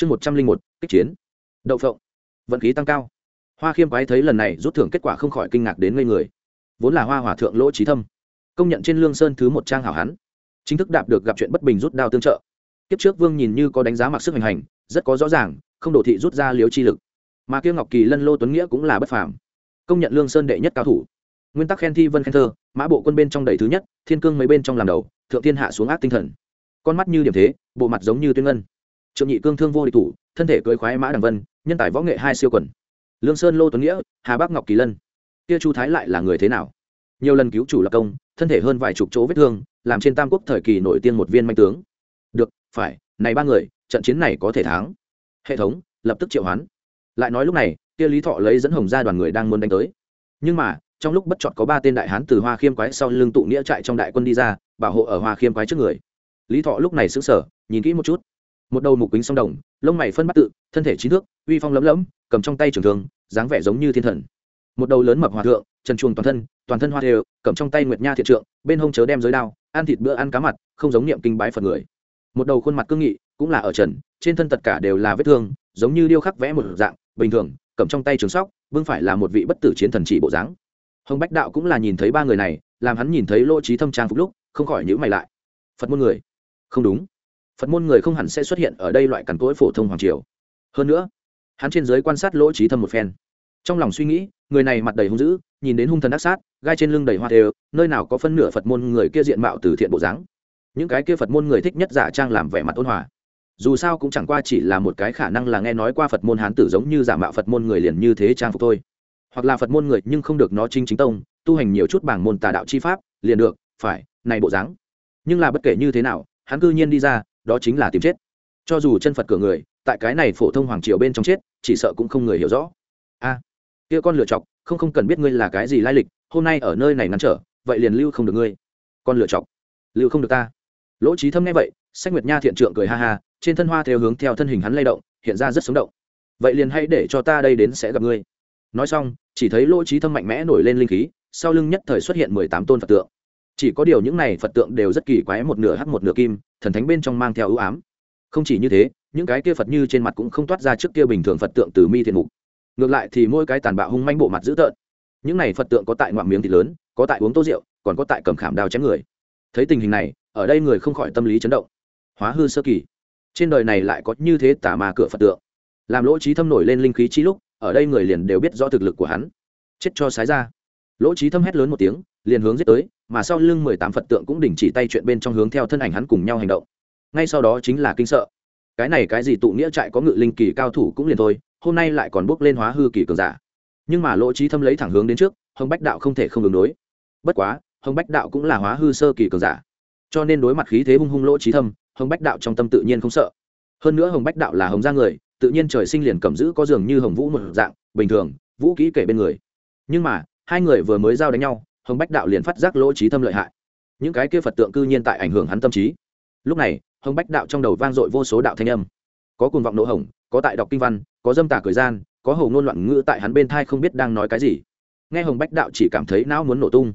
chương một trăm linh một, kích chiến. Đậu phộng. Vận khí tăng cao. Hoa khiêm quái thấy lần này rút thưởng kết quả không khỏi kinh ngạc đến ngây người. Vốn là hoa hòa thượng lỗ trí thâm. Công nhận trên lương sơn thứ một trang hảo hán chính thức đạp được gặp chuyện bất bình rút đao tương trợ. Kiếp trước vương nhìn như có đánh giá mặc sức hành hành, rất có rõ ràng, không đổ thị rút ra liếu chi lực. Mà kia ngọc kỳ lân lô tuấn nghĩa cũng là bất phàm. Công nhận lương sơn đệ nhất cao thủ. Nguyên tắc khen thi vân khen thơ, mã bộ quân bên trong đầy thứ nhất, thiên cương mấy bên trong làm đầu, thượng thiên hạ xuống ác tinh thần. Con mắt như điểm thế, bộ mặt giống như tuyên ngân trượng nhị cương thương vô địch thủ, thân thể cưới khoái mã đằng vân, nhân tài võ nghệ hai siêu quần. Lương sơn, lô tuấn nghĩa, hà bắc ngọc kỳ lân. Kia chu thái lại là người thế nào? Nhiều lần cứu chủ lập công, thân thể hơn vài chục chỗ vết thương, làm trên tam quốc thời kỳ nổi tiên một viên manh tướng. Được, phải, này ba người, trận chiến này có thể thắng. Hệ thống, lập tức triệu hoán. Lại nói lúc này, kia lý thọ lấy dẫn hồng ra đoàn người đang muốn đánh tới. Nhưng mà, trong lúc bất chọn có ba tên đại hán từ hoa khiêm quái sau lưng tụ nghĩa trại trong đại quân đi ra, bảo hộ ở hoa khiêm quái trước người. Lý thọ lúc này sững sờ, nhìn kỹ một chút một đầu mục kính song đồng, lông mày phân bắt tự, thân thể trí thước, uy phong lấm lấm cầm trong tay trường thương, dáng vẻ giống như thiên thần. Một đầu lớn mập hòa thượng, trần chuồng toàn thân toàn thân hoa đều, cầm trong tay nguyệt nha thiện trượng, bên hông chớ đem giới đao, ăn thịt bữa ăn cá mặt, không giống niệm kinh bái phật người. Một đầu khuôn mặt cương nghị, cũng là ở trần, trên thân tất cả đều là vết thương, giống như điêu khắc vẽ một dạng, bình thường, cầm trong tay trường sóc vương phải là một vị bất tử chiến thần chỉ bộ dáng. Hồng bách đạo cũng là nhìn thấy ba người này, làm hắn nhìn thấy lỗ trí thâm trang phục lúc, không khỏi nhữ mày lại. Phật môn người. Không đúng phật môn người không hẳn sẽ xuất hiện ở đây loại cằn cỗi phổ thông hoàng triều. Hơn nữa, hắn trên giới quan sát lỗ trí thâm một phen. Trong lòng suy nghĩ, người này mặt đầy hung dữ, nhìn đến hung thần ác sát, gai trên lưng đầy hoa đều, nơi nào có phân nửa phật môn người kia diện mạo từ thiện bộ dáng. Những cái kia phật môn người thích nhất giả trang làm vẻ mặt ôn hòa. Dù sao cũng chẳng qua chỉ là một cái khả năng là nghe nói qua phật môn hán tử giống như giả mạo phật môn người liền như thế trang phục thôi. Hoặc là phật môn người nhưng không được nó chính chính tông, tu hành nhiều chút bảng môn tà đạo chi pháp, liền được, phải, này bộ dáng. Nhưng là bất kể như thế nào, hắn cư nhiên đi ra đó chính là tìm chết. Cho dù chân phật cửa người, tại cái này phổ thông hoàng triều bên trong chết, chỉ sợ cũng không người hiểu rõ. A, kia con lựa chọc, không không cần biết ngươi là cái gì lai lịch, hôm nay ở nơi này ngăn trở, vậy liền lưu không được ngươi. Con lựa chọc, lưu không được ta. Lỗ trí thâm nghe vậy, sách nguyệt nha thiện trượng cười ha ha, trên thân hoa theo hướng theo thân hình hắn lay động, hiện ra rất sống động. Vậy liền hãy để cho ta đây đến sẽ gặp ngươi. Nói xong, chỉ thấy lỗ trí thâm mạnh mẽ nổi lên linh khí, sau lưng nhất thời xuất hiện mười tám tôn phật tượng chỉ có điều những này phật tượng đều rất kỳ quái, một nửa hắc, một nửa kim, thần thánh bên trong mang theo ưu ám. Không chỉ như thế, những cái kia phật như trên mặt cũng không toát ra trước kia bình thường phật tượng từ mi thiện mục. Ngược lại thì mỗi cái tàn bạo hung manh bộ mặt dữ tợn. Những này phật tượng có tại ngoạm miếng thịt lớn, có tại uống tô rượu, còn có tại cầm khảm đao chém người. Thấy tình hình này, ở đây người không khỏi tâm lý chấn động. Hóa hư sơ kỳ. Trên đời này lại có như thế tả mà cửa phật tượng. Làm lỗ trí thâm nổi lên linh khí chi lúc, ở đây người liền đều biết rõ thực lực của hắn. Chết cho sái ra lỗ trí thâm hét lớn một tiếng, liền hướng giết tới, mà sau lưng mười tám phật tượng cũng đình chỉ tay chuyện bên trong hướng theo thân ảnh hắn cùng nhau hành động. Ngay sau đó chính là kinh sợ. Cái này cái gì tụ nghĩa trại có ngự linh kỳ cao thủ cũng liền thôi, hôm nay lại còn bước lên hóa hư kỳ cường giả. Nhưng mà lỗ trí thâm lấy thẳng hướng đến trước, hồng bách đạo không thể không đường đối. Bất quá, hồng bách đạo cũng là hóa hư sơ kỳ cường giả. Cho nên đối mặt khí thế hung hung lỗ trí thâm, hồng bách đạo trong tâm tự nhiên không sợ. Hơn nữa hồng bách đạo là hồng gia người, tự nhiên trời sinh liền cầm giữ có dường như hồng vũ một dạng, bình thường, vũ kỹ kể bên người. Nhưng mà hai người vừa mới giao đánh nhau, hồng bách đạo liền phát giác lỗ trí thâm lợi hại. Những cái kia phật tượng cư nhiên tại ảnh hưởng hắn tâm trí. Lúc này, hồng bách đạo trong đầu vang dội vô số đạo thanh âm. Có cuồng vọng nỗ hồng có tại đọc kinh văn, có dâm tả cười gian, có hầu ngôn loạn ngữ tại hắn bên thai không biết đang nói cái gì. Nghe hồng bách đạo chỉ cảm thấy não muốn nổ tung.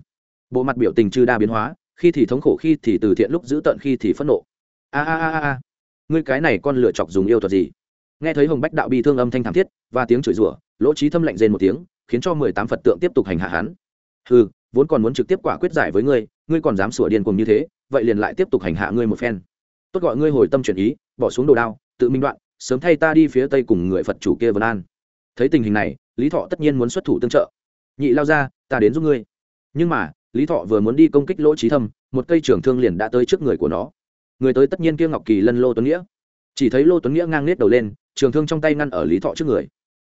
Bộ mặt biểu tình chư đa biến hóa, khi thì thống khổ, khi thì từ thiện, lúc giữ tận khi thì phẫn nộ. A a a a ngươi cái này con lựa chọc dùng yêu thuật gì? Nghe thấy hồng bách đạo bị thương âm thanh thảm thiết, và tiếng chửi rủa, lỗ trí thâm lạnh rên một tiếng khiến cho mười tám phật tượng tiếp tục hành hạ hắn. Ừ vốn còn muốn trực tiếp quả quyết giải với ngươi ngươi còn dám sủa điên cùng như thế, vậy liền lại tiếp tục hành hạ ngươi một phen. Tốt gọi ngươi hồi tâm chuyển ý, bỏ xuống đồ đao, tự minh đoạn, sớm thay ta đi phía tây cùng người phật chủ kia vân an. Thấy tình hình này, lý thọ tất nhiên muốn xuất thủ tương trợ. Nhị lao ra, ta đến giúp ngươi. Nhưng mà, lý thọ vừa muốn đi công kích lỗ trí thâm, một cây trưởng thương liền đã tới trước người của nó. Người tới tất nhiên kia ngọc kỳ lân lô tuấn nghĩa. Chỉ thấy lô tuấn nghĩa ngang nết đầu lên, trường thương trong tay ngăn ở lý thọ trước người.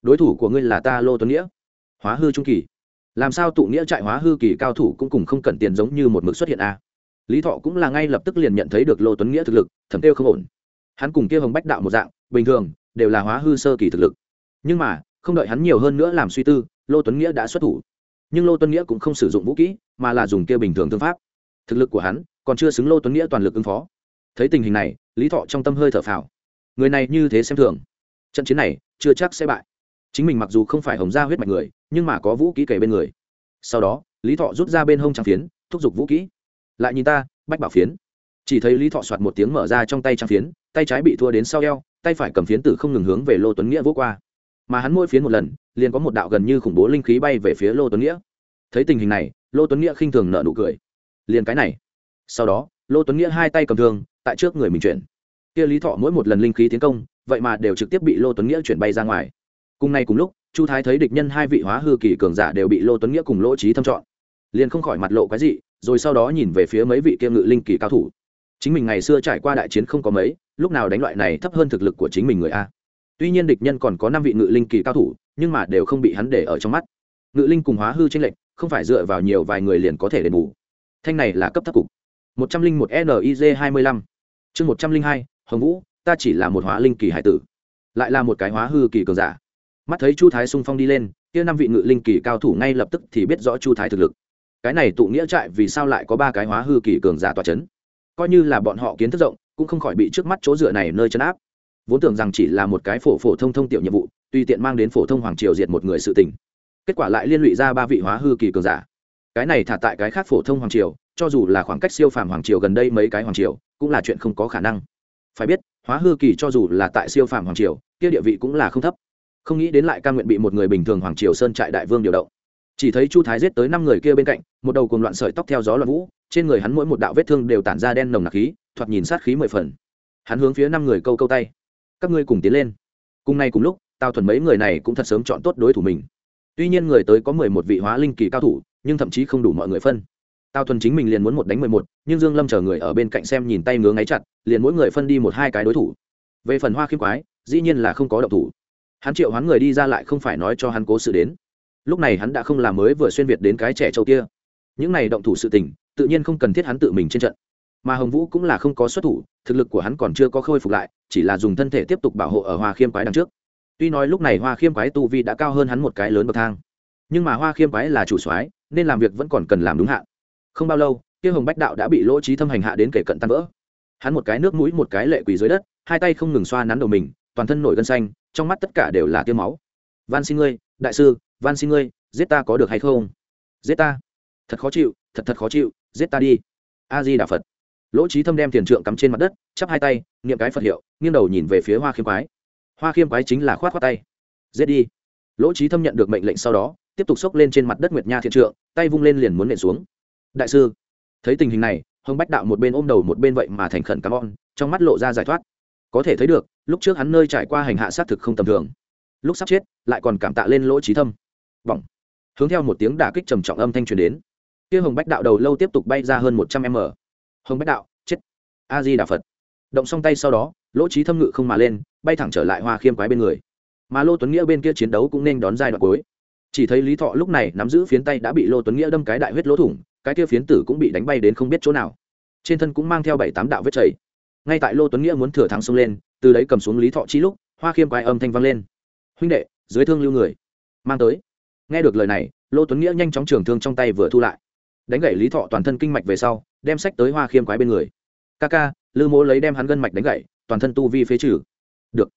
Đối thủ của ngươi là ta, lô tuấn nghĩa hóa hư trung kỳ. Làm sao tụ nghĩa trại hóa hư kỳ cao thủ cũng cùng không cần tiền giống như một mực xuất hiện a? À? lý thọ cũng là ngay lập tức liền nhận thấy được lô tuấn nghĩa thực lực thẩm tiêu không ổn. Hắn cùng kia hồng bách đạo một dạng, bình thường, đều là hóa hư sơ kỳ thực lực. Nhưng mà, không đợi hắn nhiều hơn nữa làm suy tư, lô tuấn nghĩa đã xuất thủ. Nhưng lô tuấn nghĩa cũng không sử dụng vũ kỹ, mà là dùng kia bình thường thương pháp. Thực lực của hắn còn chưa xứng lô tuấn nghĩa toàn lực ứng phó. Thấy tình hình này, lý thọ trong tâm hơi thở phào. Người này như thế xem thường. Trận chiến này chưa chắc sẽ bại chính mình mặc dù không phải hồng gia huyết mạch người, nhưng mà có vũ kỹ kể bên người. Sau đó, lý thọ rút ra bên hông trang phiến, thúc giục vũ kỹ. Lại nhìn ta, bách bảo phiến. Chỉ thấy lý thọ soạt một tiếng mở ra trong tay trang phiến, tay trái bị thua đến sau eo, tay phải cầm phiến tử không ngừng hướng về lô tuấn nghĩa vỗ qua. Mà hắn mỗi phiến một lần, liền có một đạo gần như khủng bố linh khí bay về phía lô tuấn nghĩa. Thấy tình hình này, lô tuấn nghĩa khinh thường nợ nụ cười. Liền cái này. Sau đó, lô tuấn nghĩa hai tay cầm thương, tại trước người mình chuyển. Kia lý thọ mỗi một lần linh khí tiến công, vậy mà đều trực tiếp bị lô tuấn nghĩa chuyển bay ra ngoài cùng nay cùng lúc, chu thái thấy địch nhân hai vị hóa hư kỳ cường giả đều bị lô tuấn nghĩa cùng lỗ trí thâm chọn, liền không khỏi mặt lộ cái gì rồi sau đó nhìn về phía mấy vị kiêm ngự linh kỳ cao thủ. Chính mình ngày xưa trải qua đại chiến không có mấy, lúc nào đánh loại này thấp hơn thực lực của chính mình người a. Tuy nhiên địch nhân còn có năm vị ngự linh kỳ cao thủ, nhưng mà đều không bị hắn để ở trong mắt. Ngự linh cùng hóa hư tranh lệch, không phải dựa vào nhiều vài người liền có thể đền bù. Thanh này là cấp thấp cục. Một trăm linh một niz hai mươi lăm. Chương một trăm linh hai, hồng vũ, ta chỉ là một hóa linh kỳ hải tử, lại là một cái hóa hư kỳ cường giả mắt thấy chu thái sung phong đi lên, kia năm vị ngự linh kỳ cao thủ ngay lập tức thì biết rõ chu thái thực lực. Cái này tụ nghĩa trại vì sao lại có ba cái hóa hư kỳ cường giả tòa c h ấ n coi như là bọn họ kiến thức rộng, cũng không khỏi bị trước mắt chỗ dựa này nơi chấn áp. Vốn tưởng rằng chỉ là một cái phổ phổ thông thông tiểu nhiệm vụ tùy tiện mang đến phổ thông hoàng triều diệt một người sự tình. Kết quả lại liên lụy ra ba vị hóa hư kỳ cường giả. Cái này thả tại cái khác phổ thông hoàng triều, cho dù là khoảng cách siêu phàm hoàng triều gần đây mấy cái hoàng triều, cũng là chuyện không có khả năng. Phải biết, hóa hư kỳ cho dù là tại siêu phàm hoàng triều, kia địa vị cũng là không thấp không nghĩ đến lại ca nguyện bị một người bình thường hoàng triều sơn trại đại vương điều động. Chỉ thấy chu thái giết tới năm người kia bên cạnh, một đầu cùng loạn sợi tóc theo gió loạn vũ, trên người hắn mỗi một đạo vết thương đều tản ra đen nồng nặc khí, thoạt nhìn sát khí mười phần. Hắn hướng phía năm người câu câu tay. Các ngươi cùng tiến lên. Cùng nay cùng lúc tao thuần mấy người này cũng thật sớm chọn tốt đối thủ mình. Tuy nhiên người tới có mười một vị hóa linh kỳ cao thủ, nhưng thậm chí không đủ mọi người phân. Tao thuần chính mình liền muốn một đánh mười một, nhưng dương lâm chờ người ở bên cạnh xem nhìn tay ngứa ngáy chặt, liền mỗi người phân đi một hai cái đối thủ. Về phần hoa khiêm quái, dĩ nhiên là không có động thủ hắn triệu hắn người đi ra lại không phải nói cho hắn cố sự đến. Lúc này hắn đã không làm mới vừa xuyên việt đến cái trẻ châu kia. Những này động thủ sự tình, tự nhiên không cần thiết hắn tự mình trên trận. Mà hồng vũ cũng là không có xuất thủ, thực lực của hắn còn chưa có khôi phục lại, chỉ là dùng thân thể tiếp tục bảo hộ ở hoa khiêm quái đằng trước. Tuy nói lúc này hoa khiêm quái tu vi đã cao hơn hắn một cái lớn bậc thang, nhưng mà hoa khiêm quái là chủ soái, nên làm việc vẫn còn cần làm đúng hạn. Không bao lâu, kia hồng bách đạo đã bị lỗ trí thâm hành hạ đến kể cận tan vỡ. Hắn một cái nước mũi, một cái lệ quỳ dưới đất, hai tay không ngừng xoa nắn đầu mình toàn thân nổi gân xanh, trong mắt tất cả đều là tiêu máu. Van xin ngươi, đại sư, van xin ngươi, giết ta có được hay không? Giết ta. Thật khó chịu, thật thật khó chịu, giết ta đi. A di đà phật. Lỗ trí thâm đem tiền trượng cắm trên mặt đất, chắp hai tay, niệm cái phật hiệu, nghiêng đầu nhìn về phía hoa khiêm quái. Hoa khiêm quái chính là khoát khoát tay. Giết đi. Lỗ trí thâm nhận được mệnh lệnh sau đó, tiếp tục xốc lên trên mặt đất nguyệt nha thiện trượng, tay vung lên liền muốn nện xuống. Đại sư, thấy tình hình này, hồng bách đạo một bên ôm đầu một bên vậy mà thành khẩn cắm on trong mắt lộ ra giải thoát có thể thấy được, lúc trước hắn nơi trải qua hành hạ sát thực không tầm thường. Lúc sắp chết, lại còn cảm tạ lên lỗ trí thâm. Bỏng. Hướng theo một tiếng đả kích trầm trọng âm thanh truyền đến. Kia hồng bách đạo đầu lâu tiếp tục bay ra hơn một trăm m. Hồng bách đạo, chết. A di đà phật. Động xong tay sau đó, lỗ trí thâm ngự không mà lên, bay thẳng trở lại hoa khiêm quái bên người. Mà lô tuấn nghĩa bên kia chiến đấu cũng nên đón giai đoạn cuối. Chỉ thấy lý thọ lúc này nắm giữ phiến tay đã bị lô tuấn nghĩa đâm cái đại huyết lỗ thủng, cái kia phiến tử cũng bị đánh bay đến không biết chỗ nào. Trên thân cũng mang theo bảy tám đạo vết chảy ngay tại lô tuấn nghĩa muốn thừa thắng xông lên, từ đấy cầm xuống lý thọ chi lúc, hoa khiêm quái âm thanh vang lên. Huynh đệ, dưới thương lưu người. Mang tới. Nghe được lời này, lô tuấn nghĩa nhanh chóng trường thương trong tay vừa thu lại. Đánh gậy lý thọ toàn thân kinh mạch về sau, đem sách tới hoa khiêm quái bên người. Ca ca, lư mỗ lấy đem hắn gân mạch đánh gậy, toàn thân tu vi phế trừ. Được.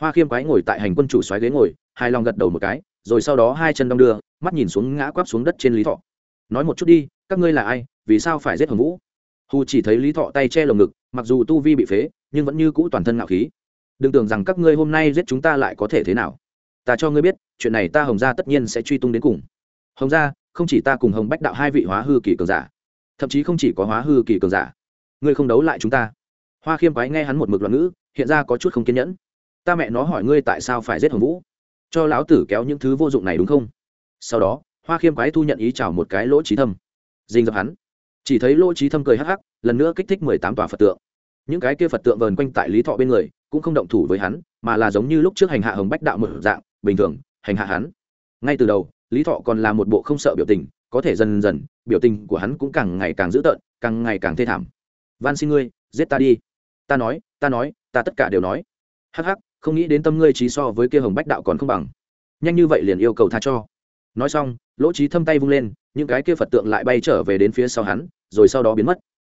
Hoa khiêm quái ngồi tại hành quân chủ xoáy ghế ngồi hai lòng gật đầu một cái, rồi sau đó hai chân đong đưa, mắt nhìn xuống ngã quắp xuống đất trên lý thọ. Nói một chút đi, các ngươi là ai, vì sao phải giết hồng vũ? Hù chỉ thấy lý thọ tay che lồng ngực, mặc dù tu vi bị phế, nhưng vẫn như cũ toàn thân ngạo khí. Đừng tưởng rằng các ngươi hôm nay giết chúng ta lại có thể thế nào. Ta cho ngươi biết, chuyện này ta hồng gia tất nhiên sẽ truy tung đến cùng. Hồng gia, không chỉ ta cùng hồng bách đạo hai vị hóa hư kỳ cường giả, thậm chí không chỉ có hóa hư kỳ cường giả, ngươi không đấu lại chúng ta. Hoa khiêm quái nghe hắn một mực loạn ngữ, hiện ra có chút không kiên nhẫn. Ta mẹ nó hỏi ngươi tại sao phải giết hồng vũ? Cho lão tử kéo những thứ vô dụng này đúng không? Sau đó, hoa khiêm quái thu nhận ý chào một cái lỗ trí thâm. Dình dập hắn chỉ thấy lỗ trí thâm cười hắc hắc, lần nữa kích thích mười tám tòa phật tượng. Những cái kia phật tượng vờn quanh tại lý thọ bên người, cũng không động thủ với hắn, mà là giống như lúc trước hành hạ hồng bách đạo một dạng, bình thường, hành hạ hắn. Ngay từ đầu, lý thọ còn là một bộ không sợ biểu tình, có thể dần dần, biểu tình của hắn cũng càng ngày càng dữ tợn, càng ngày càng thê thảm. Van xin ngươi, giết ta đi. Ta nói ta nói, ta tất cả đều nói. Hắc hắc, không nghĩ đến tâm ngươi trí so với kia hồng bách đạo còn không bằng. Nhanh như vậy liền yêu cầu tha cho nói xong, lỗ trí thâm tay vung lên, những cái kia phật tượng lại bay trở về đến phía sau hắn, rồi sau đó biến mất.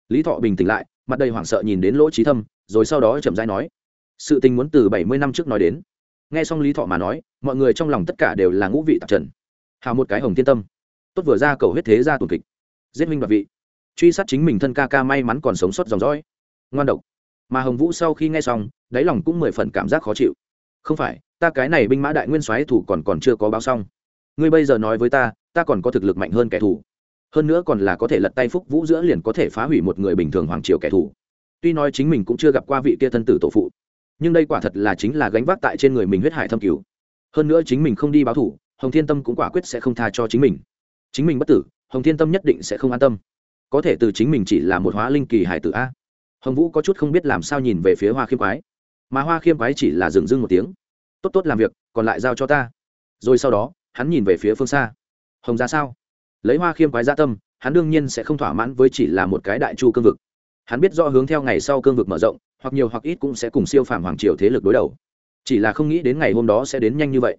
Lý thọ bình tĩnh lại, mặt đầy hoảng sợ nhìn đến lỗ trí thâm, rồi sau đó chậm rãi nói, sự tình muốn từ bảy mươi năm trước nói đến. Nghe xong lý thọ mà nói, mọi người trong lòng tất cả đều là ngũ vị tạp trần. Hào một cái hồng thiên tâm. Tốt vừa ra cầu huyết thế ra tuần kịch. Giết minh đoạt vị. Truy sát chính mình thân ca ca may mắn còn sống sót dòng dõi. Ngoan độc. Mà hồng vũ sau khi nghe xong, đáy lòng cũng mười phần cảm giác khó chịu. Không phải, ta cái này binh mã đại nguyên soái thủ còn còn chưa có báo xong ngươi bây giờ nói với ta ta còn có thực lực mạnh hơn kẻ thù. Hơn nữa còn là có thể lật tay phúc vũ giữa liền có thể phá hủy một người bình thường hoàng triều kẻ thù. Tuy nói chính mình cũng chưa gặp qua vị kia thân tử tổ phụ, nhưng đây quả thật là chính là gánh vác tại trên người mình huyết hải thâm cứu. Hơn nữa chính mình không đi báo thủ hồng thiên tâm cũng quả quyết sẽ không tha cho chính mình. Chính mình bất tử, hồng thiên tâm nhất định sẽ không an tâm. Có thể từ chính mình chỉ là một hóa linh kỳ hải tử a. Hồng vũ có chút không biết làm sao nhìn về phía hoa khiêm quái. Mà hoa khiêm quái chỉ là dừng dưng một tiếng. Tốt tốt, làm việc, còn lại giao cho ta. Rồi sau đó hắn nhìn về phía phương xa. Hồng ra sao? Lấy hoa khiêm quái gia tâm, hắn đương nhiên sẽ không thỏa mãn với chỉ là một cái đại chu cương vực. Hắn biết rõ hướng theo ngày sau cương vực mở rộng, hoặc nhiều hoặc ít cũng sẽ cùng siêu phàm hoàng triều thế lực đối đầu. Chỉ là không nghĩ đến ngày hôm đó sẽ đến nhanh như vậy.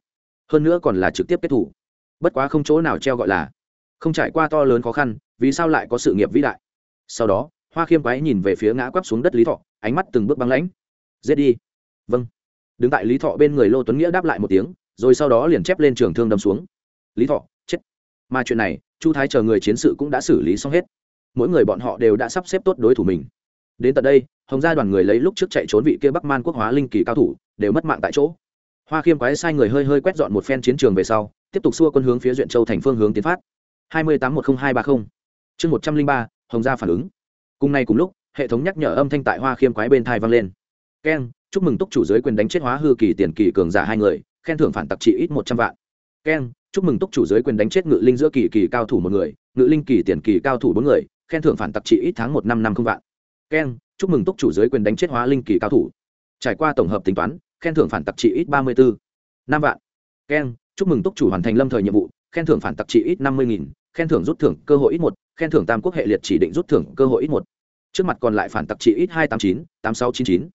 Hơn nữa còn là trực tiếp kết thủ. Bất quá không chỗ nào treo gọi là. Không trải qua to lớn khó khăn, vì sao lại có sự nghiệp vĩ đại? Sau đó, hoa khiêm quái nhìn về phía ngã quắp xuống đất lý thọ, ánh mắt từng bước băng lãnh. Giết đi. Vâng. Đứng tại lý thọ bên người lô tuấn nghĩa đáp lại một tiếng rồi sau đó liền chép lên trường thương đâm xuống. Lý thọ, chết. Mà chuyện này, chu thái chờ người chiến sự cũng đã xử lý xong hết. Mỗi người bọn họ đều đã sắp xếp tốt đối thủ mình. Đến tận đây, hồng gia đoàn người lấy lúc trước chạy trốn vị kia bắc man quốc hóa linh kỳ cao thủ, đều mất mạng tại chỗ. Hoa khiêm quái sai người hơi hơi quét dọn một phen chiến trường về sau, tiếp tục xua quân hướng phía duyện châu thành phương hướng tiến phát. hai mươi tám một nghìn hai ba mươi chương một trăm linh ba, hồng gia phản ứng. Cùng nay cùng lúc, hệ thống nhắc nhở âm thanh tại hoa khiêm quái bên thai vang lên. Keng chúc mừng túc chủ giới quyền đánh chết hóa hư kỳ tiền kỳ cường giả hai người khen thưởng phản tặc trị ít một trăm vạn. Keng chúc mừng túc chủ giới quyền đánh chết ngự linh giữa kỳ kỳ cao thủ một người, ngự linh kỳ tiền kỳ cao thủ bốn người, khen thưởng phản tặc trị ít tháng một năm năm không vạn. Keng chúc mừng túc chủ giới quyền đánh chết hóa linh kỳ cao thủ. Trải qua tổng hợp tính toán, khen thưởng phản tặc trị ít ba mươi bốn năm vạn. Keng chúc mừng túc chủ hoàn thành lâm thời nhiệm vụ, khen thưởng phản tặc trị ít năm mươi nghìn, khen thưởng rút thưởng cơ hội ít một, khen thưởng tam quốc hệ liệt chỉ định rút thưởng cơ hội ít một. Trước mặt còn lại phản tặc trị ít hai trăm tám chín, tám sáu chín chín.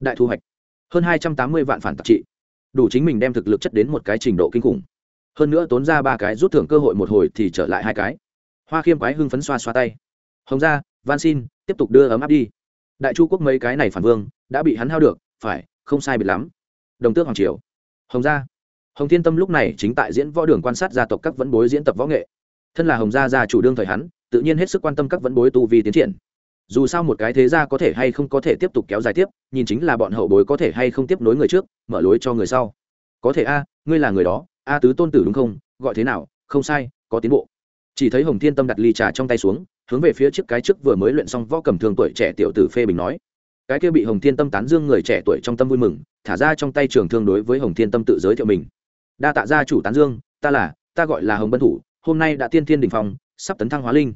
Đại thu hoạch. Hơn hai trăm tám mươi vạn phản tặc trị đủ chính mình đem thực lực chất đến một cái trình độ kinh khủng. Hơn nữa tốn ra ba cái rút thưởng cơ hội một hồi thì trở lại hai cái. Hoa khiêm quái hưng phấn xoa xoa tay. Hồng gia van xin, tiếp tục đưa ấm áp đi. Đại chu quốc mấy cái này phản vương, đã bị hắn hao được, phải, không sai biệt lắm. Đồng tước hoàng triều. Hồng gia. Hồng thiên tâm lúc này chính tại diễn võ đường quan sát gia tộc các vấn bối diễn tập võ nghệ. Thân là hồng gia gia chủ đương thời hắn, tự nhiên hết sức quan tâm các vấn bối tu vi tiến triển dù sao một cái thế gia có thể hay không có thể tiếp tục kéo dài tiếp, nhìn chính là bọn hậu bối có thể hay không tiếp nối người trước, mở lối cho người sau. Có thể a, ngươi là người đó, a tứ tôn tử đúng không? Gọi thế nào? Không sai, có tiến bộ. Chỉ thấy hồng thiên tâm đặt ly trà trong tay xuống, hướng về phía trước cái trước vừa mới luyện xong võ cầm thương tuổi trẻ tiểu tử phê bình nói. Cái kia bị hồng thiên tâm tán dương người trẻ tuổi trong tâm vui mừng, thả ra trong tay trường thương đối với hồng thiên tâm tự giới thiệu mình. Đa tạ gia chủ tán dương, ta là, ta gọi là hồng bân thủ, hôm nay đã tiên thiên đình phòng sắp tấn thăng hóa linh.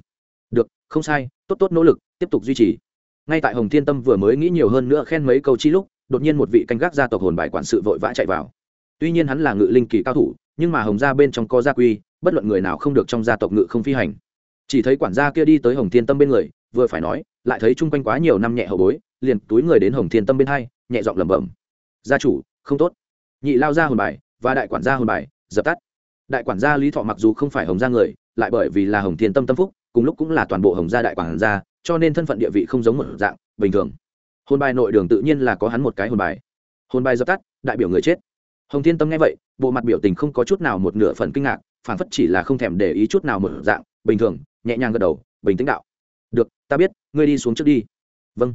Được, không sai, tốt tốt nỗ lực tiếp tục duy trì. Ngay tại hồng thiên tâm vừa mới nghĩ nhiều hơn nữa khen mấy câu chi lúc, đột nhiên một vị canh gác gia tộc hồn bài quản sự vội vã chạy vào. Tuy nhiên hắn là ngự linh kỳ cao thủ, nhưng mà hồng gia bên trong có gia quy, bất luận người nào không được trong gia tộc ngự không phi hành. Chỉ thấy quản gia kia đi tới hồng thiên tâm bên người, vừa phải nói, lại thấy chung quanh quá nhiều năm nhẹ hậu bối, liền túi người đến hồng thiên tâm bên hai, nhẹ giọng lẩm bẩm. Gia chủ, không tốt. Nhị lao ra hồn bài và đại quản gia hồn bài, dập tắt. Đại quản gia lý thọ mặc dù không phải hồng gia người, lại bởi vì là hồng thiên tâm tâm phúc, cùng lúc cũng là toàn bộ hồng gia đại quản gia cho nên thân phận địa vị không giống một dạng, bình thường. Hồn bài nội đường tự nhiên là có hắn một cái hồn bài. Hồn bài dập tắt, đại biểu người chết. Hồng thiên tâm nghe vậy, bộ mặt biểu tình không có chút nào một nửa phần kinh ngạc phản phất chỉ là không thèm để ý chút nào một dạng, bình thường, nhẹ nhàng gật đầu, bình tĩnh đạo. Được, ta biết, ngươi đi xuống trước đi. Vâng.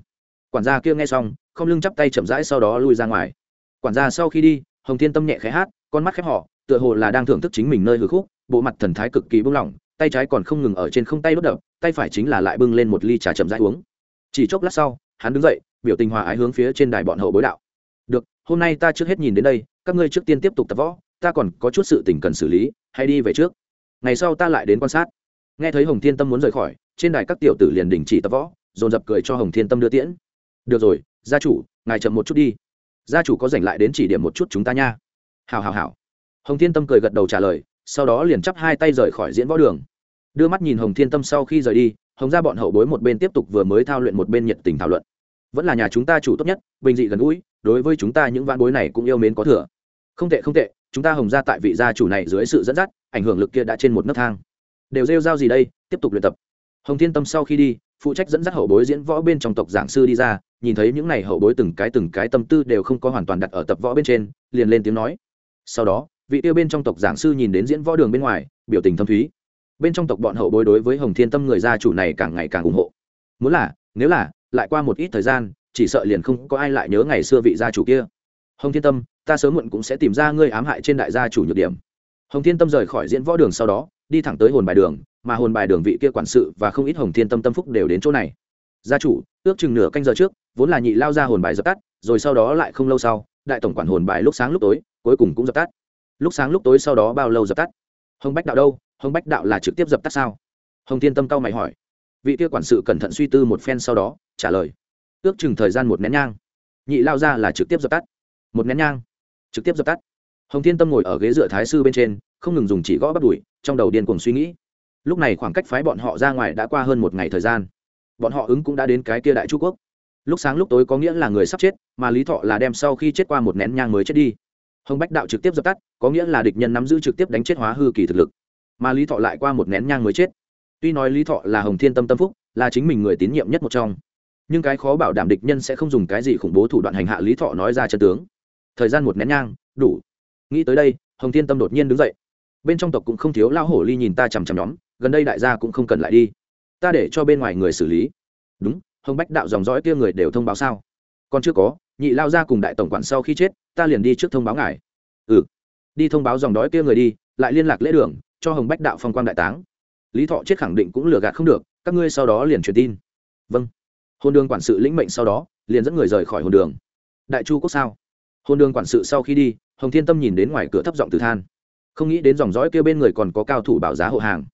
Quản gia kia nghe xong, không lưng chắp tay chậm rãi sau đó lui ra ngoài. Quản gia sau khi đi, hồng thiên tâm nhẹ khẽ hát, con mắt khép họ tựa hồ là đang thưởng thức chính mình nơi hư khúc, bộ mặt thần thái cực kỳ bung lỏng tay trái còn không ngừng ở trên không tay đốt đập, tay phải chính là lại bưng lên một ly trà chậm rãi uống. Chỉ chốc lát sau, hắn đứng dậy, biểu tình hòa ái hướng phía trên đài bọn hậu bối đạo. Được, hôm nay ta trước hết nhìn đến đây, các ngươi trước tiên tiếp tục tập võ, ta còn có chút sự tình cần xử lý, hay đi về trước. Ngày sau ta lại đến quan sát. Nghe thấy hồng thiên tâm muốn rời khỏi, trên đài các tiểu tử liền đình chỉ tập võ, dồn dập cười cho hồng thiên tâm đưa tiễn. Được rồi, gia chủ, ngài chậm một chút đi. Gia chủ có dành lại đến chỉ điểm một chút chúng ta nha. Hào hào hào hồng thiên tâm cười gật đầu trả lời sau đó liền chắp hai tay rời khỏi diễn võ đường. Đưa mắt nhìn hồng thiên tâm sau khi rời đi, hồng ra bọn hậu bối một bên tiếp tục vừa mới thao luyện một bên nhiệt tình thảo luận. Vẫn là nhà chúng ta chủ tốt nhất, bình dị gần gũi, đối với chúng ta những vạn bối này cũng yêu mến có thừa. Không tệ không tệ, chúng ta hồng ra tại vị gia chủ này dưới sự dẫn dắt, ảnh hưởng lực kia đã trên một nấc thang. Đều rêu rao gì đây, tiếp tục luyện tập. Hồng thiên tâm sau khi đi, phụ trách dẫn dắt hậu bối diễn võ bên trong tộc giảng sư đi ra, nhìn thấy những n à y hậu bối từng cái từng cái tâm tư đều không có hoàn toàn đặt ở tập võ bên trên, liền lên tiếng nói. Sau đó vị tiêu bên trong tộc giảng sư nhìn đến diễn võ đường bên ngoài, biểu tình thâm thúy. Bên trong tộc bọn hậu bối đối với hồng thiên tâm người gia chủ này càng ngày càng ủng hộ. Muốn là, nếu là, lại qua một ít thời gian, chỉ sợ liền không có ai lại nhớ ngày xưa vị gia chủ kia. Hồng thiên tâm, ta sớm muộn cũng sẽ tìm ra ngươi ám hại trên đại gia chủ nhược điểm. Hồng thiên tâm rời khỏi diễn võ đường sau đó, đi thẳng tới hồn bài đường, mà hồn bài đường vị kia quản sự và không ít hồng thiên tâm tâm phúc đều đến chỗ này. Gia chủ, ước chừng nửa canh giờ trước, vốn là nhị lao ra hồn bài dập tắt, rồi sau đó lại không lâu sau, đại tổng quản hồn bài lúc sáng lúc tối, cuối cùng cũng dập tắt lúc sáng lúc tối sau đó bao lâu dập tắt? Hồng bách đạo đâu? Hồng bách đạo là trực tiếp dập tắt sao? Hồng thiên tâm cao mày hỏi. Vị kia quản sự cẩn thận suy tư một phen sau đó, trả lời. Ước chừng thời gian một nén nhang. Nhị lao ra là trực tiếp dập tắt. Một nén nhang. Trực tiếp dập tắt. Hồng thiên tâm ngồi ở ghế dựa thái sư bên trên, không ngừng dùng chỉ gõ bắt đùi trong đầu điên cuồng suy nghĩ. Lúc này khoảng cách phái bọn họ ra ngoài đã qua hơn một ngày thời gian. Bọn họ ứng cũng đã đến cái kia đại chu quốc. Lúc sáng lúc tối có nghĩa là người sắp chết, mà lý thọ là đem sau khi chết qua một nén nhang mới chết đi hồng bách đạo trực tiếp dập tắt, có nghĩa là địch nhân nắm giữ trực tiếp đánh chết hóa hư kỳ thực lực. Mà lý thọ lại qua một nén nhang mới chết. Tuy nói lý thọ là hồng thiên tâm tâm phúc, là chính mình người tín nhiệm nhất một trong. Nhưng cái khó bảo đảm địch nhân sẽ không dùng cái gì khủng bố thủ đoạn hành hạ lý thọ nói ra chân tướng. Thời gian một nén nhang, đủ. Nghĩ tới đây, hồng thiên tâm đột nhiên đứng dậy. Bên trong tộc cũng không thiếu lao hổ ly nhìn ta chằm chằm nhóm, gần đây đại gia cũng không cần lại đi. Ta để cho bên ngoài người xử lý. Đúng, hồng bách đạo dòng dõi kia người đều thông báo sao? Còn chưa có nhị lao ra cùng đại tổng quản sau khi chết, ta liền đi trước thông báo ngài. Ừ. Đi thông báo dòng đói kia người đi, lại liên lạc lễ đường, cho hồng bách đạo phong quang đại táng. Lý thọ chết khẳng định cũng lừa gạt không được, các ngươi sau đó liền truyền tin. Vâng. Hôn đường quản sự lĩnh mệnh sau đó, liền dẫn người rời khỏi hồn đường. Đại chu quốc sao? Hôn đường quản sự sau khi đi, hồng thiên tâm nhìn đến ngoài cửa thấp giọng từ than. Không nghĩ đến dòng dõi kia bên người còn có cao thủ bảo giá hộ hàng.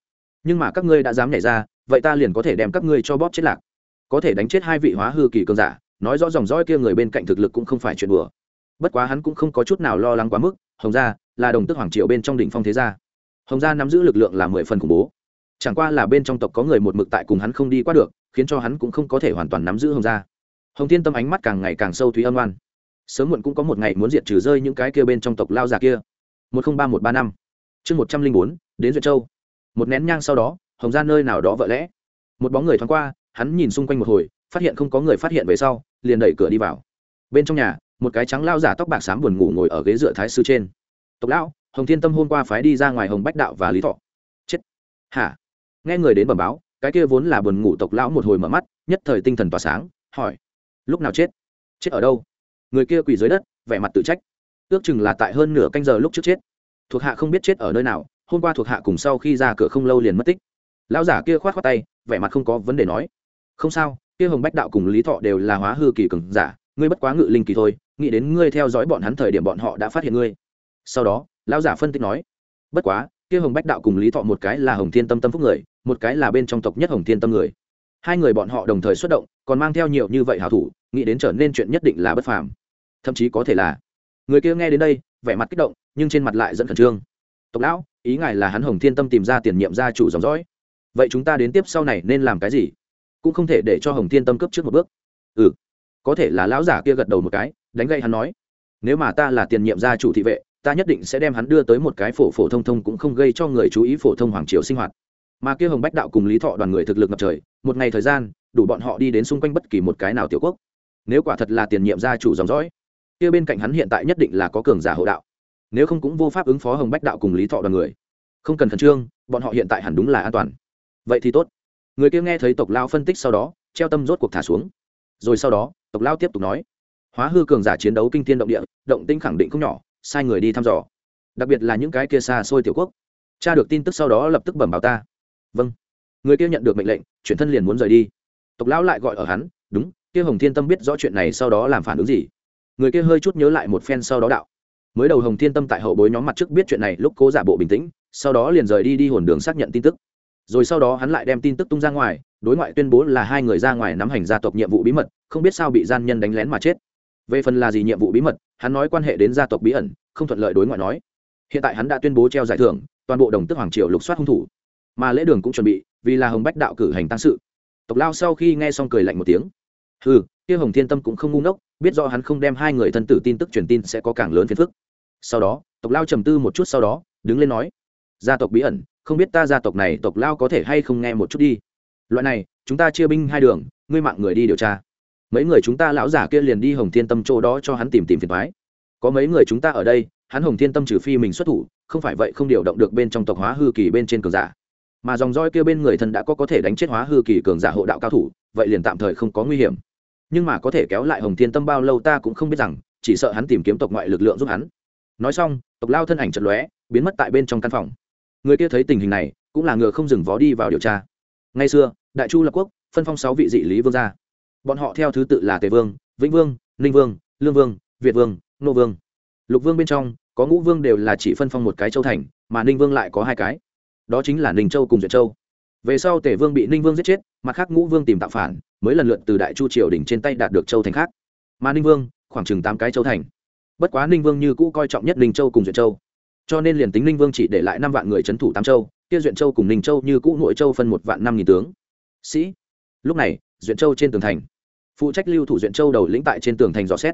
Nhưng mà các ngươi đã dám nhảy ra, vậy ta liền có thể đem các ngươi cho bóp chết lạc. Có thể đánh chết hai vị hóa hư kỳ cường giả nói rõ dòng dõi kia người bên cạnh thực lực cũng không phải chuyện đùa. Bất quá hắn cũng không có chút nào lo lắng quá mức, hồng gia là đồng tức hoàng triệu bên trong đỉnh phong thế gia. Hồng gia nắm giữ lực lượng là mười phần khủng bố. Chẳng qua là bên trong tộc có người một mực tại cùng hắn không đi qua được, khiến cho hắn cũng không có thể hoàn toàn nắm giữ hồng gia. Hồng thiên tâm ánh mắt càng ngày càng sâu thúy âm oan. Sớm muộn cũng có một ngày muốn diệt trừ rơi những cái kia bên trong tộc lao già kia. Một nghìn ba một ba năm. Chương một trăm linh bốn, đến duyệt châu. Một nén nhang sau đó, hồng ra nơi nào đó vợ lẽ. Một bóng người thoáng qua, hắn nhìn xung quanh một hồi phát hiện không có người phát hiện về sau, liền đẩy cửa đi vào. Bên trong nhà, một cái trắng lao giả tóc bạc xám buồn ngủ ngồi ở ghế dựa thái sư trên. Tộc lão, hồng thiên tâm hôm qua phái đi ra ngoài hồng bách đạo và lý thọ. Chết. Hả? Nghe người đến bẩm báo, cái kia vốn là buồn ngủ tộc lão một hồi mở mắt, nhất thời tinh thần tỏa sáng, hỏi, lúc nào chết? Chết ở đâu? Người kia quỳ dưới đất, vẻ mặt tự trách, ước chừng là tại hơn nửa canh giờ lúc trước chết. Thuộc hạ không biết chết ở nơi nào, hôm qua thuộc hạ cùng sau khi ra cửa không lâu liền mất tích. Lão giả kia khoát khoát tay, vẻ mặt không có vấn đề nói, không sao kia hồng bách đạo cùng lý thọ đều là hóa hư kỳ cường giả, ngươi bất quá ngự linh kỳ thôi, nghĩ đến ngươi theo dõi bọn hắn thời điểm bọn họ đã phát hiện ngươi. Sau đó, lão giả phân tích nói, bất quá, kia hồng bách đạo cùng lý thọ một cái là hồng thiên tâm tâm phúc người, một cái là bên trong tộc nhất hồng thiên tâm người. Hai người bọn họ đồng thời xuất động, còn mang theo nhiều như vậy hảo thủ, nghĩ đến trở nên chuyện nhất định là bất phàm. Thậm chí có thể là, người kia nghe đến đây, vẻ mặt kích động, nhưng trên mặt lại dẫn khẩn trương. Tộc lão, ý ngài là hắn hồng thiên tâm tìm ra tiền nhiệm gia chủ dòng dõi. Vậy chúng ta đến tiếp sau này nên làm cái gì? Cũng không thể để cho hồng thiên tâm cấp trước một bước. Ừ có thể là lão giả kia gật đầu một cái, đánh gậy hắn nói, nếu mà ta là tiền nhiệm gia chủ thị vệ, ta nhất định sẽ đem hắn đưa tới một cái phổ phổ thông thông cũng không gây cho người chú ý phổ thông hoàng triều sinh hoạt. Mà kia hồng bách đạo cùng lý thọ đoàn người thực lực ngập trời, một ngày thời gian, đủ bọn họ đi đến xung quanh bất kỳ một cái nào tiểu quốc. Nếu quả thật là tiền nhiệm gia chủ dòng dõi, kia bên cạnh hắn hiện tại nhất định là có cường giả hộ đạo. Nếu không cũng vô pháp ứng phó hồng bách đạo cùng lý thọ đoàn người. Không cần khẩn trương, bọn họ hiện tại hẳn đúng là an toàn. Vậy thì tốt người kia nghe thấy tộc lao phân tích sau đó, treo tâm rốt cuộc thả xuống. Rồi sau đó, tộc lao tiếp tục nói, hóa hư cường giả chiến đấu kinh thiên động địa, động tinh khẳng định không nhỏ, sai người đi thăm dò. Đặc biệt là những cái kia xa xôi tiểu quốc. Cha được tin tức sau đó lập tức bẩm báo ta. Vâng. Người kia nhận được mệnh lệnh, chuyển thân liền muốn rời đi. Tộc lão lại gọi ở hắn, đúng, kia hồng thiên tâm biết rõ chuyện này sau đó làm phản ứng gì? Người kia hơi chút nhớ lại một phen sau đó đạo, mới đầu hồng thiên tâm tại hậu bối nhóm mặt trước biết chuyện này lúc cố giả bộ bình tĩnh, sau đó liền rời đi đi hồn đường xác nhận tin tức rồi sau đó hắn lại đem tin tức tung ra ngoài, đối ngoại tuyên bố là hai người ra ngoài nắm hành gia tộc nhiệm vụ bí mật, không biết sao bị gian nhân đánh lén mà chết. Về phần là gì nhiệm vụ bí mật, hắn nói quan hệ đến gia tộc bí ẩn, không thuận lợi đối ngoại nói. Hiện tại hắn đã tuyên bố treo giải thưởng, toàn bộ đồng tức hoàng triều lục soát hung thủ. Mà lễ đường cũng chuẩn bị, vì là hồng bách đạo cử hành tăng sự. Tộc lao sau khi nghe xong cười lạnh một tiếng. Ừ kia hồng thiên tâm cũng không ngu ngốc, biết do hắn không đem hai người thân tử tin tức truyền tin sẽ có càng lớn phiền phức. Sau đó, tộc lao trầm tư một chút sau đó, đứng lên nói. Gia tộc bí ẩn không biết ta gia tộc này tộc lao có thể hay không nghe một chút đi. Loại này, chúng ta chia binh hai đường, ngươi mạng người đi điều tra. Mấy người chúng ta lão giả kia liền đi hồng thiên tâm chỗ đó cho hắn tìm tìm phiền thoái có mấy người chúng ta ở đây, hắn hồng thiên tâm trừ phi mình xuất thủ, không phải vậy không điều động được bên trong tộc hóa hư kỳ bên trên cường giả. Mà dòng roi kia bên người thân đã có có thể đánh chết hóa hư kỳ cường giả hộ đạo cao thủ, vậy liền tạm thời không có nguy hiểm. Nhưng mà có thể kéo lại hồng thiên tâm bao lâu ta cũng không biết rằng, chỉ sợ hắn tìm kiếm tộc ngoại lực lượng giúp hắn. Nói xong, tộc lao thân ảnh chật lóe, biến mất tại bên trong căn phòng người kia thấy tình hình này, cũng là ngựa không dừng vó đi vào điều tra. Ngày xưa, đại chu lập quốc, phân phong sáu vị dị lý vương gia. Bọn họ theo thứ tự là tề vương, vĩnh vương, ninh vương, lương vương, việt vương, nô vương. Lục vương bên trong, có ngũ vương đều là chỉ phân phong một cái châu thành, mà ninh vương lại có hai cái. Đó chính là ninh châu cùng duyệt châu. Về sau tề vương bị ninh vương giết chết, mặt khác ngũ vương tìm tạo phản, mới lần lượt từ đại chu triều đỉnh trên tay đạt được châu thành khác. Mà ninh vương, khoảng chừng tám cái châu thành. Bất quá ninh vương như cũ coi trọng nhất ninh châu cùng duyệt châu cho nên liền tính ninh vương chỉ để lại năm vạn người c h ấ n thủ tam châu, kia duyện châu cùng ninh châu như cũ nội châu phân một vạn năm nghìn tướng. Sĩ, lúc này, duyện châu trên tường thành. Phụ trách lưu thủ duyện châu đầu lĩnh tại trên tường thành dò xét.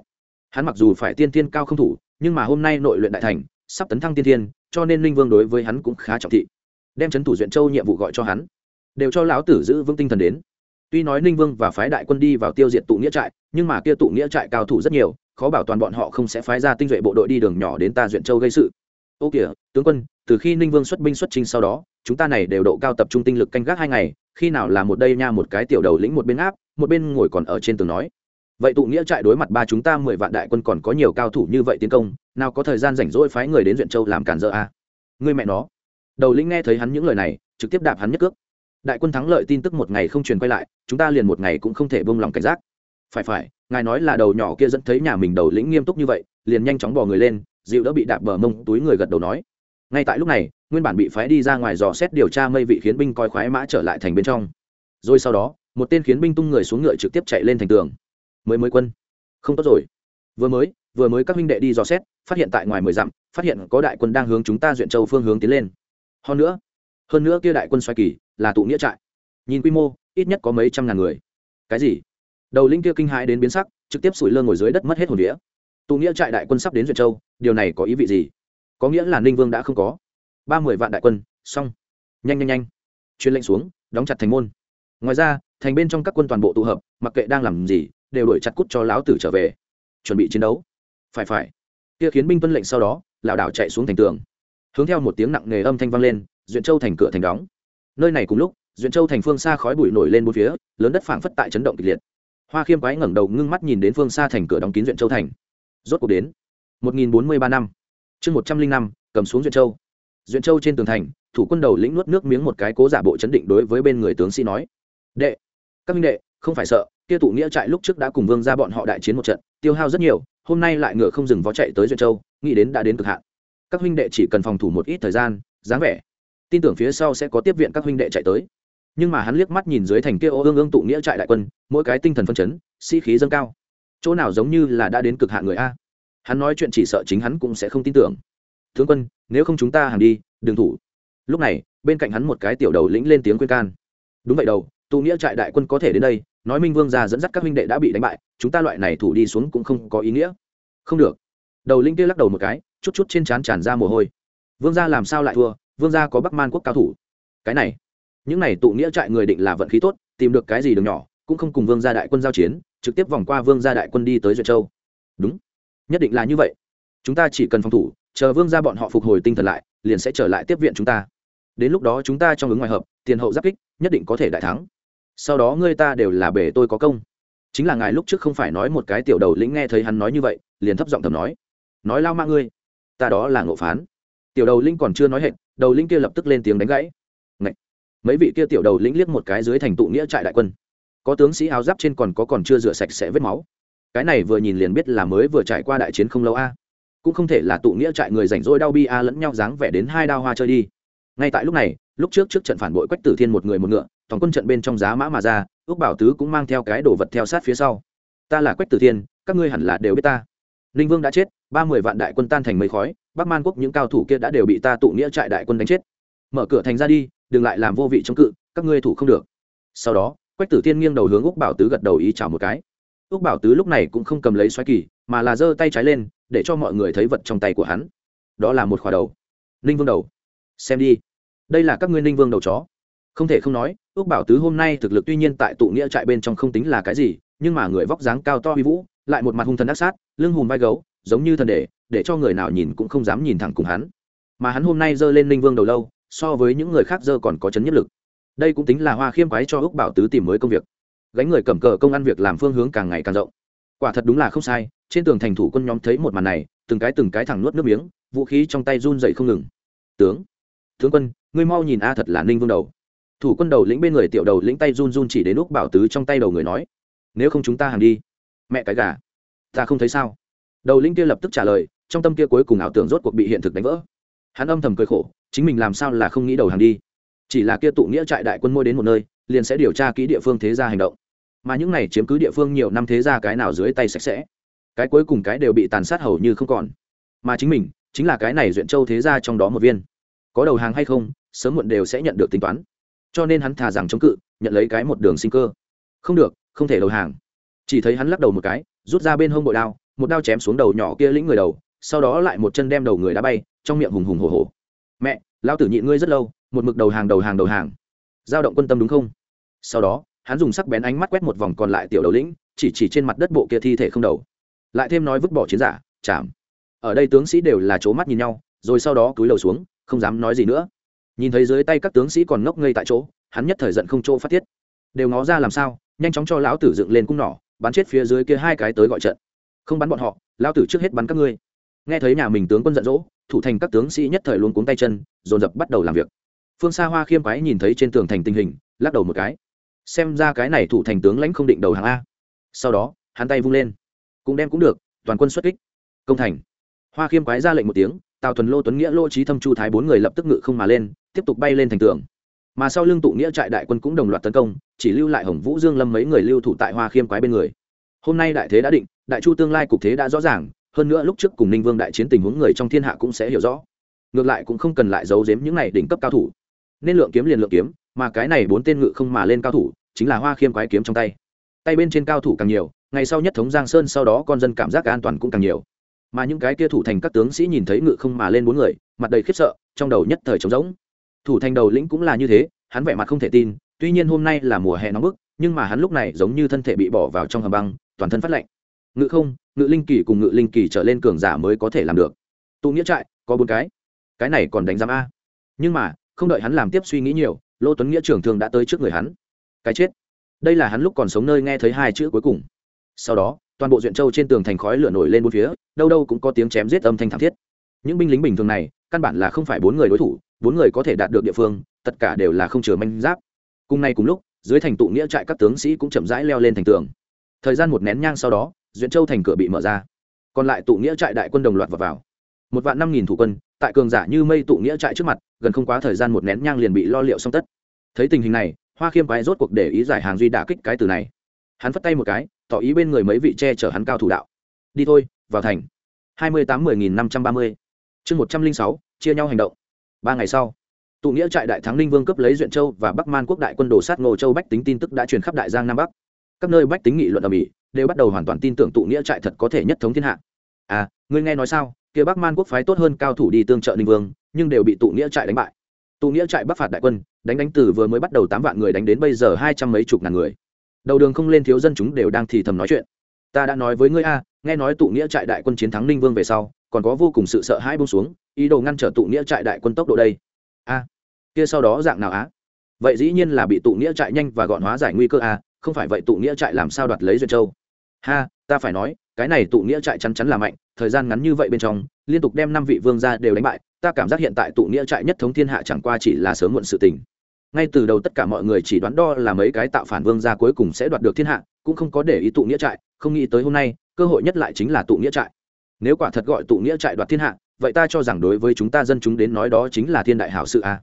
Hắn mặc dù phải tiên tiên cao không thủ, nhưng mà hôm nay nội luyện đại thành, sắp tấn thăng tiên tiên cho nên ninh vương đối với hắn cũng khá trọng thị. Đem c h ấ n thủ duyện châu nhiệm vụ gọi cho hắn. Đều cho lão tử giữ vững tinh thần đến. Tuy nói ninh vương và phái đại quân đi vào tiêu diệt tụ nghĩa trại, nhưng mà kia tụ nghĩa trại cao thủ rất nhiều, khó bảo toàn bọn họ không sẽ phái ra tinh duệ bộ đội đi đường nhỏ đến ta duyện châu gây sự ô kìa, tướng quân, từ khi ninh vương xuất binh xuất trình sau đó, chúng ta này đều độ cao tập trung tinh lực canh gác hai ngày, khi nào là một đây nha một cái tiểu đầu lĩnh một bên áp, một bên ngồi còn ở trên tường nói. Vậy tụ nghĩa trại đối mặt ba chúng ta mười vạn đại quân còn có nhiều cao thủ như vậy tiến công, nào có thời gian rảnh rỗi phái người đến duyện châu làm cản dỡ a à? người mẹ nó. Đầu lĩnh nghe thấy hắn những lời này, trực tiếp đạp hắn nhất cước. Đại quân thắng lợi tin tức một ngày không truyền quay lại, chúng ta liền một ngày cũng không thể bông lòng cảnh giác. Phải phải, ngài nói là đầu nhỏ kia dẫn thấy nhà mình đầu lĩnh nghiêm túc như vậy, liền nhanh chóng bỏ người lên dịu đỡ bị đạp bờ mông túi người gật đầu nói. Ngay tại lúc này, nguyên bản bị phái đi ra ngoài dò xét điều tra mây vị khiến binh coi khoái mã trở lại thành bên trong. Rồi sau đó, một tên khiến binh tung người xuống ngựa trực tiếp chạy lên thành tường. Mới mới quân. Không tốt rồi. Vừa mới vừa mới các huynh đệ đi dò xét, phát hiện tại ngoài mười dặm, phát hiện có đại quân đang hướng chúng ta duyện châu phương hướng tiến lên. Hơn nữa hơn nữa kia đại quân xoay kỳ, là tụ nghĩa trại. Nhìn quy mô, ít nhất có mấy trăm ngàn người. Cái gì? Đầu linh kia kinh hãi đến biến sắc, trực tiếp sủi lơ ngồi dưới đất mất hết hồn đĩa tụ nghĩa trại đại quân sắp đến duyệt châu, điều này có ý vị gì? Có nghĩa là ninh vương đã không có. Ba mươi vạn đại quân, xong. Nhanh nhanh nhanh. Chuyên lệnh xuống, đóng chặt thành môn. Ngoài ra, thành bên trong các quân toàn bộ tụ hợp, mặc kệ đang làm gì, đều đuổi chặt cút cho lão tử trở về. Chuẩn bị chiến đấu. Phải phải. Kia khiến binh tuân lệnh sau đó lảo đảo chạy xuống thành tường. Hướng theo một tiếng nặng nề âm thanh vang lên, duyện châu thành cửa thành đóng. Nơi này cùng lúc, duyện châu thành phương xa khói bụi nổi lên bốn phía, lớn đất phảng phất tại chấn động kịch liệt. Hoa khiêm quái ngẩng đầu ngưng mắt nhìn đến phương xa thành cửa đóng kín duyện châu thành rốt cuộc đến. Một nghìn bốn mươi ba năm. Chương một trăm linh năm, cầm xuống duyện châu. Duyện châu trên tường thành, thủ quân đầu lĩnh nuốt nước miếng một cái cố giả bộ chấn định đối với bên người tướng sĩ nói, đệ, các minh đệ, không phải sợ, kia tụ nghĩa trại lúc trước đã cùng vương ra bọn họ đại chiến một trận, tiêu hao rất nhiều, hôm nay lại ngựa không dừng vó chạy tới duyện châu, nghĩ đến đã đến cực hạn. Các huynh đệ chỉ cần phòng thủ một ít thời gian, dáng vẻ, tin tưởng phía sau sẽ có tiếp viện các huynh đệ chạy tới. Nhưng mà hắn liếc mắt nhìn dưới thành kia ô ương ương tụ nghĩa trại đại quân, mỗi cái tinh thần phân chấn, sĩ khí dâng cao chỗ nào giống như là đã đến cực hạn người a. Hắn nói chuyện chỉ sợ chính hắn cũng sẽ không tin tưởng. Tướng quân, nếu không chúng ta hàng đi, đừng thủ. Lúc này, bên cạnh hắn một cái tiểu đầu lĩnh lên tiếng khuyên can. Đúng vậy đầu, tụ nghĩa trại đại quân có thể đến đây, nói minh vương gia dẫn dắt các huynh đệ đã bị đánh bại, chúng ta loại này thủ đi xuống cũng không có ý nghĩa. Không được. Đầu linh kia lắc đầu một cái, chút chút trên trán tràn ra mồ hôi. Vương gia làm sao lại thua? Vương gia có bắc man quốc cao thủ. Cái này. Những này tụ nghĩa trại người định là vận khí tốt, tìm được cái gì đường nhỏ cũng không cùng vương gia đại quân giao chiến trực tiếp vòng qua vương gia đại quân đi tới duyệt châu. Đúng. Nhất định là như vậy. Chúng ta chỉ cần phòng thủ chờ vương gia bọn họ phục hồi tinh thần lại liền sẽ trở lại tiếp viện chúng ta. Đến lúc đó chúng ta trong ứng ngoài hợp tiền hậu giáp kích nhất định có thể đại thắng. Sau đó ngươi ta đều là bể tôi có công. Chính là ngài lúc trước không phải nói một cái tiểu đầu lĩnh nghe thấy hắn nói như vậy liền thấp giọng thầm nói. Nói lao ma ngươi. Ta đó là ngộ phán. Tiểu đầu lĩnh còn chưa nói hết, đầu lĩnh kia lập tức lên tiếng đánh gãy. Ngậy! mấy vị kia tiểu đầu lĩnh liếc một cái dưới thành tụ nghĩa trại đại quân có tướng sĩ áo giáp trên còn có còn chưa rửa sạch sẽ vết máu. Cái này vừa nhìn liền biết là mới vừa trải qua đại chiến không lâu a. Cũng không thể là tụ nghĩa trại người rảnh rỗi đau bi a lẫn nhau dáng vẻ đến hai đao hoa chơi đi. Ngay tại lúc này, lúc trước trước trận phản bội quách tử thiên một người một ngựa, toàn quân trận bên trong giá mã mà ra ước bảo tứ cũng mang theo cái đồ vật theo sát phía sau. Ta là quách tử thiên, các ngươi hẳn là đều biết ta. Ninh vương đã chết, ba mươi vạn đại quân tan thành mấy khói, bắc man quốc những cao thủ kia đã đều bị ta tụ nghĩa trại đại quân đánh chết. Mở cửa thành ra đi, đừng lại làm vô vị chống cự, các ngươi thủ không được. Sau đó quách tử thiên nghiêng đầu hướng úc bảo tứ gật đầu ý chào một cái. Úc bảo tứ lúc này cũng không cầm lấy xoáy kỳ, mà là giơ tay trái lên, để cho mọi người thấy vật trong tay của hắn. Đó là một khỏa đầu. Ninh vương đầu. Xem đi. Đây là các ngươi ninh vương đầu chó. Không thể không nói ước bảo tứ hôm nay thực lực tuy nhiên tại tụ nghĩa trại bên trong không tính là cái gì, nhưng mà người vóc dáng cao to uy vũ, lại một mặt hung thần ác sát, lưng hùm vai gấu, giống như thần để để cho người nào nhìn cũng không dám nhìn thẳng cùng hắn. Mà hắn hôm nay giơ lên ninh vương đầu lâu, so với những người khác giơ còn có chấn nhất lực đây cũng tính là hoa khiêm quái cho ước bảo tứ tìm mới công việc. Gánh người cầm cờ công ăn việc làm phương hướng càng ngày càng rộng. Quả thật đúng là không sai, trên tường thành thủ quân nhóm thấy một màn này, từng cái từng cái thẳng nuốt nước miếng, vũ khí trong tay run dậy không ngừng. Tướng tướng quân, ngươi mau nhìn a, thật là ninh vương đầu. Thủ quân đầu lĩnh bên người tiểu đầu lĩnh tay run run chỉ đến úc bảo tứ trong tay đầu người nói, nếu không chúng ta hàng đi. Mẹ cái gà, ta không thấy sao? Đầu lĩnh kia lập tức trả lời, trong tâm kia cuối cùng ảo tưởng rốt cuộc bị hiện thực đánh vỡ. Hắn âm thầm cười khổ, chính mình làm sao là không nghĩ đầu hàng đi chỉ là kia tụ nghĩa trại đại quân môi đến một nơi, liền sẽ điều tra kỹ địa phương thế gia hành động. Mà những này chiếm cứ địa phương nhiều năm thế gia cái nào dưới tay sạch sẽ, cái cuối cùng cái đều bị tàn sát hầu như không còn. Mà chính mình, chính là cái này duyện châu thế gia trong đó một viên. Có đầu hàng hay không, sớm muộn đều sẽ nhận được tính toán. Cho nên hắn thà rằng chống cự, nhận lấy cái một đường sinh cơ. Không được, không thể đầu hàng. Chỉ thấy hắn lắc đầu một cái, rút ra bên hông bội đao, một đao chém xuống đầu nhỏ kia lĩnh người đầu, sau đó lại một chân đem đầu người đá bay, trong miệng hùng hùng hồ hồ mẹ lao tử nhịn ngươi rất lâu một mực đầu hàng đầu hàng đầu hàng. Giao động quân tâm đúng không? Sau đó, hắn dùng sắc bén ánh mắt quét một vòng còn lại tiểu đầu lĩnh, chỉ chỉ trên mặt đất bộ kia thi thể không đầu. Lại thêm nói vứt bỏ chiến giả, chạm. Ở đây tướng sĩ đều là c mắt nhìn nhau, rồi sau đó cúi đầu xuống, không dám nói gì nữa. Nhìn thấy dưới tay các tướng sĩ còn ngốc ngây tại chỗ, hắn nhất thời giận không chỗ phát tiết. Đều ngó ra làm sao, nhanh chóng cho lão tử dựng lên cung nỏ, bắn chết phía dưới kia hai cái tới gọi trận. Không bắn bọn họ, lão tử trước hết bắn các ngươi. Nghe thấy nhà mình tướng quân giận dỗ thủ thành các tướng sĩ nhất thời luôn cuống tay chân, dồn dập bắt đầu làm việc phương xa hoa khiêm quái nhìn thấy trên tường thành tình hình, lắc đầu một cái. Xem ra cái này thủ thành tướng lãnh không định đầu hàng a. Sau đó, hắn tay vung lên. Cũng đem cũng được, toàn quân xuất kích. Công thành. Hoa khiêm quái ra lệnh một tiếng, tào thuần lô, tuấn nghĩa, lô trí thâm, chu thái bốn người lập tức ngự không mà lên, tiếp tục bay lên thành tường. Mà sau lưng tụ nghĩa trại đại quân cũng đồng loạt tấn công, chỉ lưu lại hồng vũ, dương lâm mấy người lưu thủ tại hoa khiêm quái bên người. Hôm nay đại thế đã định, đại chu tương lai cục thế đã rõ ràng, hơn nữa lúc trước cùng ninh vương đại chiến tình huống người trong thiên hạ cũng sẽ hiểu rõ. Ngược lại cũng không cần lại giấu giếm những này đỉnh cấp cao thủ nên lượng kiếm liền lượng kiếm, mà cái này bốn tên ngự không mà lên cao thủ, chính là hoa khiêm quái kiếm trong tay. Tay bên trên cao thủ càng nhiều, ngày sau nhất thống giang sơn sau đó con dân cảm giác an toàn cũng càng nhiều. Mà những cái kia thủ thành các tướng sĩ nhìn thấy ngự không mà lên bốn người, mặt đầy khiếp sợ, trong đầu nhất thời trống rỗng. Thủ thành đầu lĩnh cũng là như thế, hắn vẻ mặt không thể tin, tuy nhiên hôm nay là mùa hè nóng bức, nhưng mà hắn lúc này giống như thân thể bị bỏ vào trong hầm băng, toàn thân phát lạnh. Ngự không, ngự linh kỳ cùng ngự linh kỳ trở lên cường giả mới có thể làm được. Tụ nghĩa trại, có bốn cái. Cái này còn đánh giám a. Nhưng mà không đợi hắn làm tiếp suy nghĩ nhiều lô tuấn nghĩa trưởng thường đã tới trước người hắn. Cái chết. Đây là hắn lúc còn sống nơi nghe thấy hai chữ cuối cùng. Sau đó toàn bộ duyện châu trên tường thành khói lửa nổi lên bốn phía đâu đâu cũng có tiếng chém giết âm thanh thảm thiết. Những binh lính bình thường này căn bản là không phải bốn người đối thủ bốn người có thể đạt được địa phương tất cả đều là không chừa manh giáp. Cùng nay cùng lúc dưới thành tụ nghĩa trại các tướng sĩ cũng chậm rãi leo lên thành tường. Thời gian một nén nhang sau đó duyện châu thành cửa bị mở ra. Còn lại tụ nghĩa trại đại quân đồng loạt vào, vào một vạn năm nghìn thủ quân, tại cường giả như mây tụ nghĩa trại trước mặt, gần không quá thời gian một nén nhang liền bị lo liệu xong tất. Thấy tình hình này, hoa khiêm quái rốt cuộc để ý giải hàng duy đả kích cái từ này. Hắn phất tay một cái, tỏ ý bên người mấy vị che chở hắn cao thủ đạo. Đi thôi, vào thành. hai mươi tám mươi nghìn năm trăm ba mươi. Chương một trăm linh sáu, chia nhau hành động. Ba ngày sau, tụ nghĩa trại đại thắng ninh vương cấp lấy duyện châu và bắc man quốc đại quân đổ sát ngô châu bách tính tin tức đã truyền khắp đại giang nam bắc. Các nơi bách tính nghị luận ở mỹ đều bắt đầu hoàn toàn tin tưởng tụ nghĩa trại thật có thể nhất thống thiên hạ. À ngươi nghe nói sao? Kia bắc man quốc phái tốt hơn cao thủ đi tương trợ ninh vương, nhưng đều bị tụ nghĩa trại đánh bại. Tụ nghĩa trại bắc phạt đại quân, đánh đánh từ vừa mới bắt đầu tám vạn người đánh đến bây giờ hai trăm mấy chục ngàn người. Đầu đường không lên thiếu dân chúng đều đang thì thầm nói chuyện. Ta đã nói với ngươi a, nghe nói tụ nghĩa trại đại quân chiến thắng ninh vương về sau, còn có vô cùng sự sợ hãi bông xuống, ý đồ ngăn trở tụ nghĩa trại đại quân tốc độ đây. A, kia sau đó dạng nào á? Vậy dĩ nhiên là bị tụ nghĩa trại nhanh và gọn hóa giải nguy cơ a, không phải vậy tụ nghĩa trại làm sao đoạt lấy duyệt châu? Ha, ta phải nói, cái này tụ nghĩa trại chắn chắn là mạnh thời gian ngắn như vậy bên trong, liên tục đem năm vị vương ra đều đánh bại, ta cảm giác hiện tại tụ nghĩa trại nhất thống thiên hạ chẳng qua chỉ là sớm muộn sự tình. Ngay từ đầu tất cả mọi người chỉ đoán đo là mấy cái tạo phản vương gia cuối cùng sẽ đoạt được thiên hạ, cũng không có để ý tụ nghĩa trại, không nghĩ tới hôm nay, cơ hội nhất lại chính là tụ nghĩa trại. Nếu quả thật gọi tụ nghĩa trại đoạt thiên hạ, vậy ta cho rằng đối với chúng ta dân chúng đến nói đó chính là thiên đại hảo sự a à.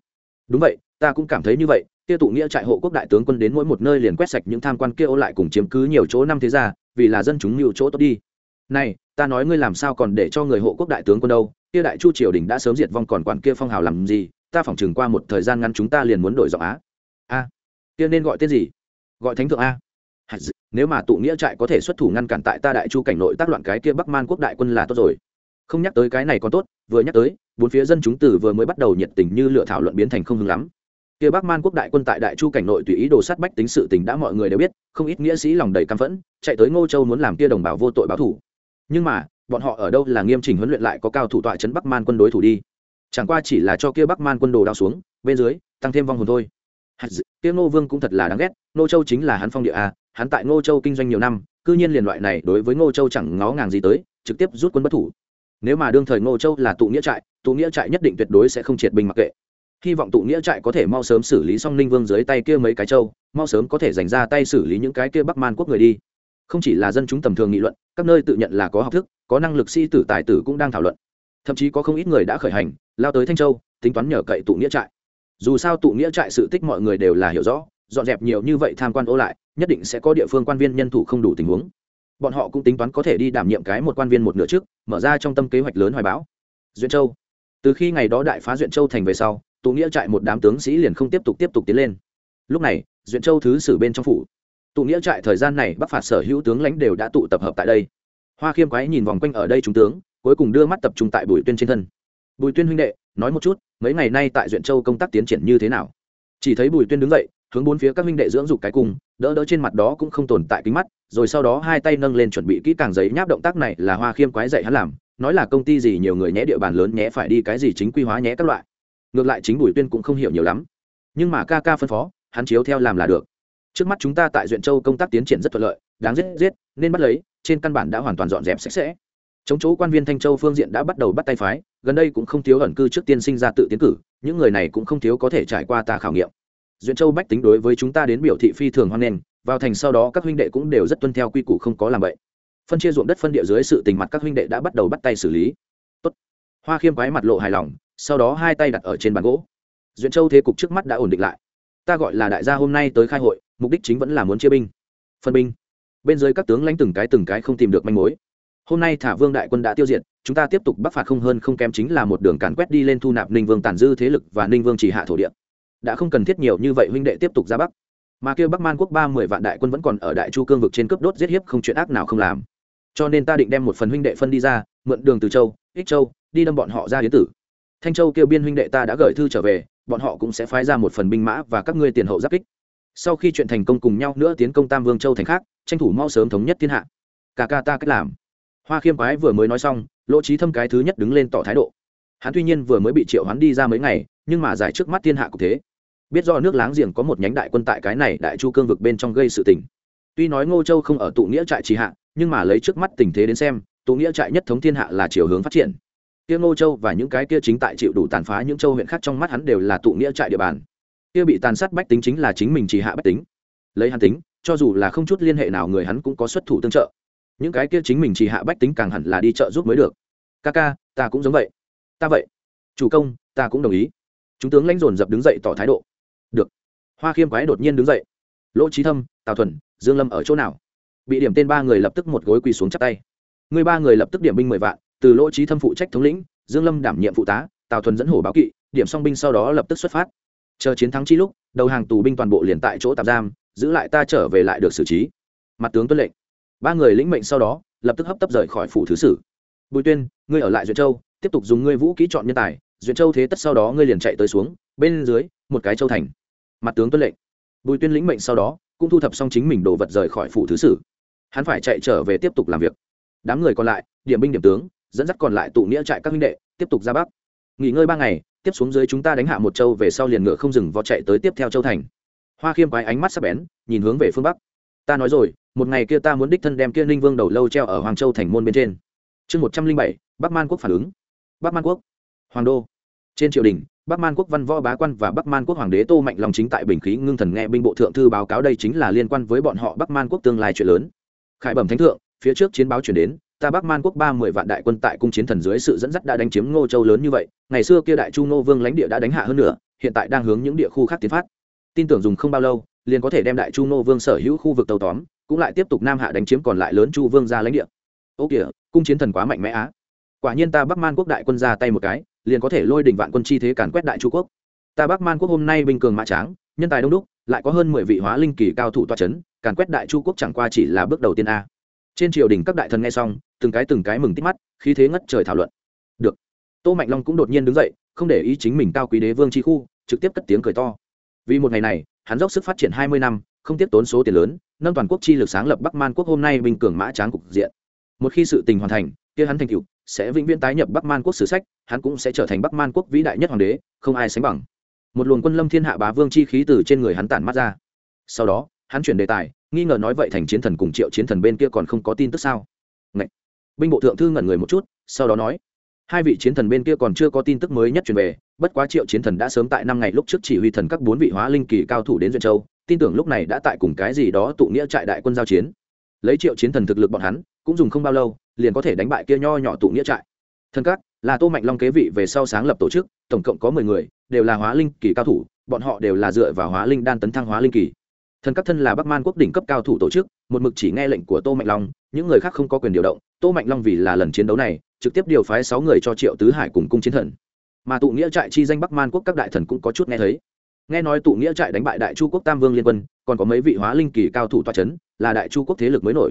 đúng vậy, ta cũng cảm thấy như vậy, kia tụ nghĩa trại hộ quốc đại tướng quân đến mỗi một nơi liền quét sạch những tham quan kia ô lại cùng chiếm cứ nhiều chỗ năm thế gia, vì là dân chúng nhiều chỗ tốt đi này, ta nói ngươi làm sao còn để cho người hộ quốc đại tướng quân đâu? Kia đại chu triều đình đã sớm diệt vong, còn quản kia phong hào làm gì? Ta phỏng chừng qua một thời gian ngắn chúng ta liền muốn đổi giọng á. A. Kia nên gọi tên gì? Gọi thánh thượng a. Nếu mà tụ nghĩa trại có thể xuất thủ ngăn cản tại ta đại chu cảnh nội tác loạn cái kia bắc man quốc đại quân là tốt rồi. Không nhắc tới cái này còn tốt, vừa nhắc tới, bốn phía dân chúng tử vừa mới bắt đầu nhiệt tình như lựa thảo luận biến thành không hứng lắm. Kia bắc man quốc đại quân tại đại chu cảnh nội tùy ý đồ sát bách tính sự tình đã mọi người đều biết, không ít nghĩa sĩ lòng đầy căm phẫn, chạy tới ngô châu muốn làm kia đồng bào vô tội báo thủ nhưng mà, bọn họ ở đâu là nghiêm chỉnh huấn luyện lại có cao thủ tọa chấn bắc man quân đối thủ đi? Chẳng qua chỉ là cho kia bắc man quân đồ đao xuống, bên dưới, tăng thêm vong hồn thôi. Kia ngô vương cũng thật là đáng ghét nô châu chính là hắn phong địa a, hắn tại ngô châu kinh doanh nhiều năm, cư nhiên liền loại này đối với ngô châu chẳng ngó ngàng gì tới, trực tiếp rút quân bất thủ. Nếu mà đương thời ngô châu là tụ nghĩa trại, tụ nghĩa trại nhất định tuyệt đối sẽ không triệt bình mặc kệ. Hy vọng tụ nghĩa trại có thể mau sớm xử lý xong ninh vương dưới tay kia mấy cái châu, mau sớm có thể dành ra tay xử lý những cái kia bắc man quốc người đi. Không chỉ là dân chúng tầm thường nghị luận các nơi tự nhận là có học thức, có năng lực sĩ tử tài tử cũng đang thảo luận. Thậm chí có không ít người đã khởi hành, lao tới thanh châu, tính toán nhờ cậy tụ nghĩa trại. Dù sao tụ nghĩa trại sự tích mọi người đều là hiểu rõ, dọn dẹp nhiều như vậy tham quan ô lại, nhất định sẽ có địa phương quan viên nhân thủ không đủ tình huống. Bọn họ cũng tính toán có thể đi đảm nhiệm cái một quan viên một nửa trước, mở ra trong tâm kế hoạch lớn hoài báo duyện châu. Từ khi ngày đó đại phá duyện châu thành về sau, tụ nghĩa trại một đám tướng sĩ liền không tiếp tục tiếp tục tiến lên. Lúc này, duyện châu thứ sử bên trong phủ tụ nghĩa trại thời gian này bắc phạt sở hữu tướng lãnh đều đã tụ tập hợp tại đây. Hoa khiêm quái nhìn vòng quanh ở đây trung tướng, cuối cùng đưa mắt tập trung tại bùi tuyên trên thân. Bùi tuyên huynh đệ, nói một chút, mấy ngày nay tại duyện châu công tác tiến triển như thế nào? Chỉ thấy bùi tuyên đứng dậy, hướng bốn phía các huynh đệ dưỡng dục cái cung, đỡ đỡ trên mặt đó cũng không tồn tại kính mắt, rồi sau đó hai tay nâng lên chuẩn bị kỹ càng giấy nháp động tác này là hoa khiêm quái dạy hắn làm, nói là công ty gì nhiều người nhé địa bàn lớn nhé phải đi cái gì chính quy hóa nhé các loại. Ngược lại chính bùi tuyên cũng không hiểu nhiều lắm. Nhưng mà ca ca phân phó, hắn chiếu theo làm là được trước mắt chúng ta tại duyện châu công tác tiến triển rất thuận lợi, đáng giết giết, nên bắt lấy, trên căn bản đã hoàn toàn dọn dẹp sạch sẽ. Chống chỗ quan viên thanh châu phương diện đã bắt đầu bắt tay phái, gần đây cũng không thiếu ẩn cư trước tiên sinh ra tự tiến cử, những người này cũng không thiếu có thể trải qua ta khảo nghiệm. Duyện châu bách tính đối với chúng ta đến biểu thị phi thường hoan nghênh, vào thành sau đó các huynh đệ cũng đều rất tuân theo quy củ không có làm vậy phân chia ruộng đất phân địa dưới sự tình mặt các huynh đệ đã bắt đầu bắt tay xử lý. Tốt. hoa khiêm quái mặt lộ hài lòng, sau đó hai tay đặt ở trên bàn gỗ. Duyện châu thế cục trước mắt đã ổn định lại ta gọi là đại gia hôm nay tới khai hội, mục đích chính vẫn là muốn chia binh, phân binh. Bên dưới các tướng lãnh từng cái từng cái không tìm được manh mối. Hôm nay thả vương đại quân đã tiêu diệt, chúng ta tiếp tục bắc phạt không hơn không kém chính là một đường càn quét đi lên thu nạp ninh vương tàn dư thế lực và ninh vương chỉ hạ thổ địa. Đã không cần thiết nhiều như vậy huynh đệ tiếp tục ra bắc. Mà kêu bắc man quốc ba mươi vạn đại quân vẫn còn ở đại chu cương vực trên cướp đốt giết hiếp không chuyện ác nào không làm. Cho nên ta định đem một phần huynh đệ phân đi ra, mượn đường từ châu, ích châu, đi đâm bọn họ ra hiến tử. Thanh châu kêu biên huynh đệ ta đã gửi thư trở về bọn họ cũng sẽ phái ra một phần binh mã và các ngươi tiền hậu giáp kích. Sau khi chuyện thành công cùng nhau nữa tiến công tam vương châu thành khác, tranh thủ mau sớm thống nhất thiên hạ. Cả ca ta cách làm. Hoa khiêm quái vừa mới nói xong, lỗ trí thâm cái thứ nhất đứng lên tỏ thái độ. Hắn tuy nhiên vừa mới bị triệu hắn đi ra mấy ngày, nhưng mà giải trước mắt thiên hạ cục thế. Biết do nước láng giềng có một nhánh đại quân tại cái này đại chu cương vực bên trong gây sự tình. Tuy nói ngô châu không ở tụ nghĩa trại trì hạ, nhưng mà lấy trước mắt tình thế đến xem, tụ nghĩa trại nhất thống thiên hạ là chiều hướng phát triển kia ngô châu và những cái kia chính tại chịu đủ tàn phá những châu huyện khác trong mắt hắn đều là tụ nghĩa trại địa bàn. Kia bị tàn sát bách tính chính là chính mình chỉ hạ bách tính. Lấy hắn tính, cho dù là không chút liên hệ nào người hắn cũng có xuất thủ tương trợ. Những cái kia chính mình chỉ hạ bách tính càng hẳn là đi trợ giúp mới được. Ca ca, ta cũng giống vậy. Ta vậy. Chủ công, ta cũng đồng ý. Chúng tướng lãnh dồn dập đứng dậy tỏ thái độ. Được. Hoa khiêm quái đột nhiên đứng dậy. Lỗ trí thâm, tào thuần, dương lâm ở chỗ nào? Bị điểm tên ba người lập tức một gối quỳ xuống chắp tay. Người ba người lập tức điểm binh mười vạn từ lỗ trí thâm phụ trách thống lĩnh, dương lâm đảm nhiệm phụ tá, tào thuần dẫn hổ báo kỵ, điểm song binh sau đó lập tức xuất phát. Chờ chiến thắng chi lúc, đầu hàng tù binh toàn bộ liền tại chỗ tạm giam, giữ lại ta trở về lại được xử trí. Mặt tướng tuân lệnh. Ba người lĩnh mệnh sau đó, lập tức hấp tấp rời khỏi phủ thứ sử. Bùi tuyên, ngươi ở lại duyện châu, tiếp tục dùng ngươi vũ kỹ chọn nhân tài, duyện châu thế tất sau đó ngươi liền chạy tới xuống, bên dưới, một cái châu thành. Mặt tướng tuân lệnh. Bùi tuyên lĩnh mệnh sau đó, cũng thu thập xong chính mình đồ vật rời khỏi phủ thứ sử. Hắn phải chạy trở về tiếp tục làm việc. Đám người còn lại, điểm binh điểm tướng dẫn dắt còn lại tụ nghĩa trại các huynh đệ, tiếp tục ra bắc. Nghỉ ngơi ba ngày, tiếp xuống dưới chúng ta đánh hạ một châu về sau liền ngựa không dừng vó chạy tới tiếp theo châu thành. Hoa khiêm quái ánh mắt sắp bén, nhìn hướng về phương bắc. Ta nói rồi, một ngày kia ta muốn đích thân đem kia ninh vương đầu lâu treo ở hoàng châu thành môn bên trên. Chương một trăm linh bảy, bắc man quốc phản ứng. Bắc man quốc. Hoàng đô. Trên triều đình, bắc man quốc văn võ bá quan và bắc man quốc hoàng đế tô mạnh lòng chính tại bình khí ngưng thần nghe binh bộ thượng thư báo cáo đây chính là liên quan với bọn họ bắc man quốc tương lai chuyện lớn. Khải bẩm thánh thượng, phía trước chiến báo chuyển đến ta bắc man quốc ba mươi vạn đại quân tại cung chiến thần dưới sự dẫn dắt đã đánh chiếm ngô châu lớn như vậy, ngày xưa kia đại chu ngô vương lãnh địa đã đánh hạ hơn nữa hiện tại đang hướng những địa khu khác tiến phát. Tin tưởng dùng không bao lâu, liền có thể đem đại chu ngô vương sở hữu khu vực tàu tóm, cũng lại tiếp tục nam hạ đánh chiếm còn lại lớn chu vương ra lãnh địa. Ô kìa, cung chiến thần quá mạnh mẽ á. Quả nhiên ta bắc man quốc đại quân ra tay một cái, liền có thể lôi đỉnh vạn quân chi thế càn quét đại chu quốc. Ta bắc man quốc hôm nay binh cường mã tráng, nhân tài đông đúc, lại có hơn mười vị hóa linh kỳ cao thủ toa c h ấ n càn quét đại chu quốc chẳng qua chỉ là bước đầu tiên a trên triều đình các đại thần nghe xong, từng cái từng cái mừng tít mắt, khí thế ngất trời thảo luận. Được. Tô mạnh long cũng đột nhiên đứng dậy, không để ý chính mình cao quý đế vương chi khu, trực tiếp cất tiếng cười to. Vì một ngày này, hắn dốc sức phát triển hai mươi năm, không tiếp tốn số tiền lớn, nâng toàn quốc chi lực sáng lập bắc man quốc hôm nay bình cường mã tráng cục diện. Một khi sự tình hoàn thành, kia hắn thành cựu sẽ vĩnh viễn tái nhập bắc man quốc sử sách, hắn cũng sẽ trở thành bắc man quốc vĩ đại nhất hoàng đế, không ai sánh bằng. Một luồng quân lâm thiên hạ bá vương chi khí từ trên người hắn tản mắt ra. Sau đó, hắn chuyển đề tài nghi ngờ nói vậy thành chiến thần cùng triệu chiến thần bên kia còn không có tin tức sao? Ngậy. binh bộ thượng thư ngẩn người một chút, sau đó nói, hai vị chiến thần bên kia còn chưa có tin tức mới nhất truyền về, bất quá triệu chiến thần đã sớm tại năm ngày lúc trước chỉ huy thần các bốn vị hóa linh kỳ cao thủ đến duyên châu, tin tưởng lúc này đã tại cùng cái gì đó tụ nghĩa trại đại quân giao chiến. Lấy triệu chiến thần thực lực bọn hắn, cũng dùng không bao lâu, liền có thể đánh bại kia nho nhỏ tụ nghĩa trại. Thần các, là tô mạnh long kế vị về sau sáng lập tổ chức, tổng cộng có mười người, đều là hóa linh kỳ cao thủ, bọn họ đều là dựa vào hóa linh đan tấn thăng hóa linh kỳ thần các thân là bắc man quốc đỉnh cấp cao thủ tổ chức, một mực chỉ nghe lệnh của tô mạnh long, những người khác không có quyền điều động. Tô mạnh long vì là lần chiến đấu này, trực tiếp điều phái sáu người cho triệu tứ hải cùng cung chiến thần. Mà tụ nghĩa trại chi danh bắc man quốc các đại thần cũng có chút nghe thấy. Nghe nói tụ nghĩa trại đánh bại đại chu quốc tam vương liên quân, còn có mấy vị hóa linh kỳ cao thủ toa c h ấ n là đại chu quốc thế lực mới nổi.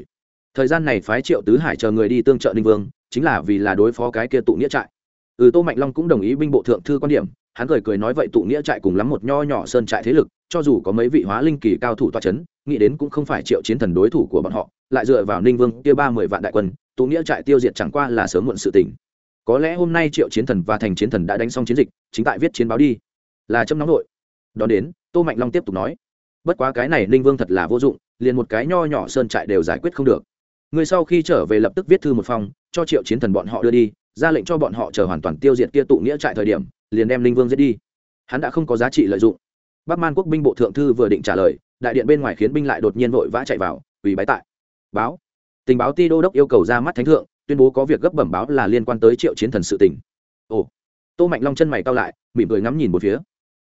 Thời gian này phái triệu tứ hải chờ người đi tương trợ ninh vương, chính là vì là đối phó cái kia tụ nghĩa trại. Ừ tô mạnh long cũng đồng ý binh bộ thượng thư quan điểm hắn cười cười nói vậy tụ nghĩa trại cùng lắm một nho nhỏ sơn trại thế lực, cho dù có mấy vị hóa linh kỳ cao thủ toa c h ấ n nghĩ đến cũng không phải triệu chiến thần đối thủ của bọn họ, lại dựa vào ninh vương kia ba mươi vạn đại quân, tụ nghĩa trại tiêu diệt chẳng qua là sớm muộn sự tình. Có lẽ hôm nay triệu chiến thần và thành chiến thần đã đánh xong chiến dịch, chính tại viết chiến báo đi. Là châm nóng nội. Đón đến, tô mạnh long tiếp tục nói. Bất quá cái này ninh vương thật là vô dụng, liền một cái nho nhỏ sơn trại đều giải quyết không được. Người sau khi trở về lập tức viết thư một phòng, cho triệu chiến thần bọn họ đưa đi, ra lệnh cho bọn họ chờ hoàn toàn tiêu diệt kia tụ nghĩa trại thời điểm liền đem linh vương giết đi. Hắn đã không có giá trị lợi dụng. Bắc man quốc binh bộ thượng thư vừa định trả lời, đại điện bên ngoài khiến binh lại đột nhiên vội vã chạy vào ủy bái tại. Báo. Tình báo ti đô đốc yêu cầu ra mắt thánh thượng, tuyên bố có việc gấp bẩm báo là liên quan tới triệu chiến thần sự tình. ồ. Tô mạnh long chân mày cao lại, mỉm cười ngắm nhìn một phía.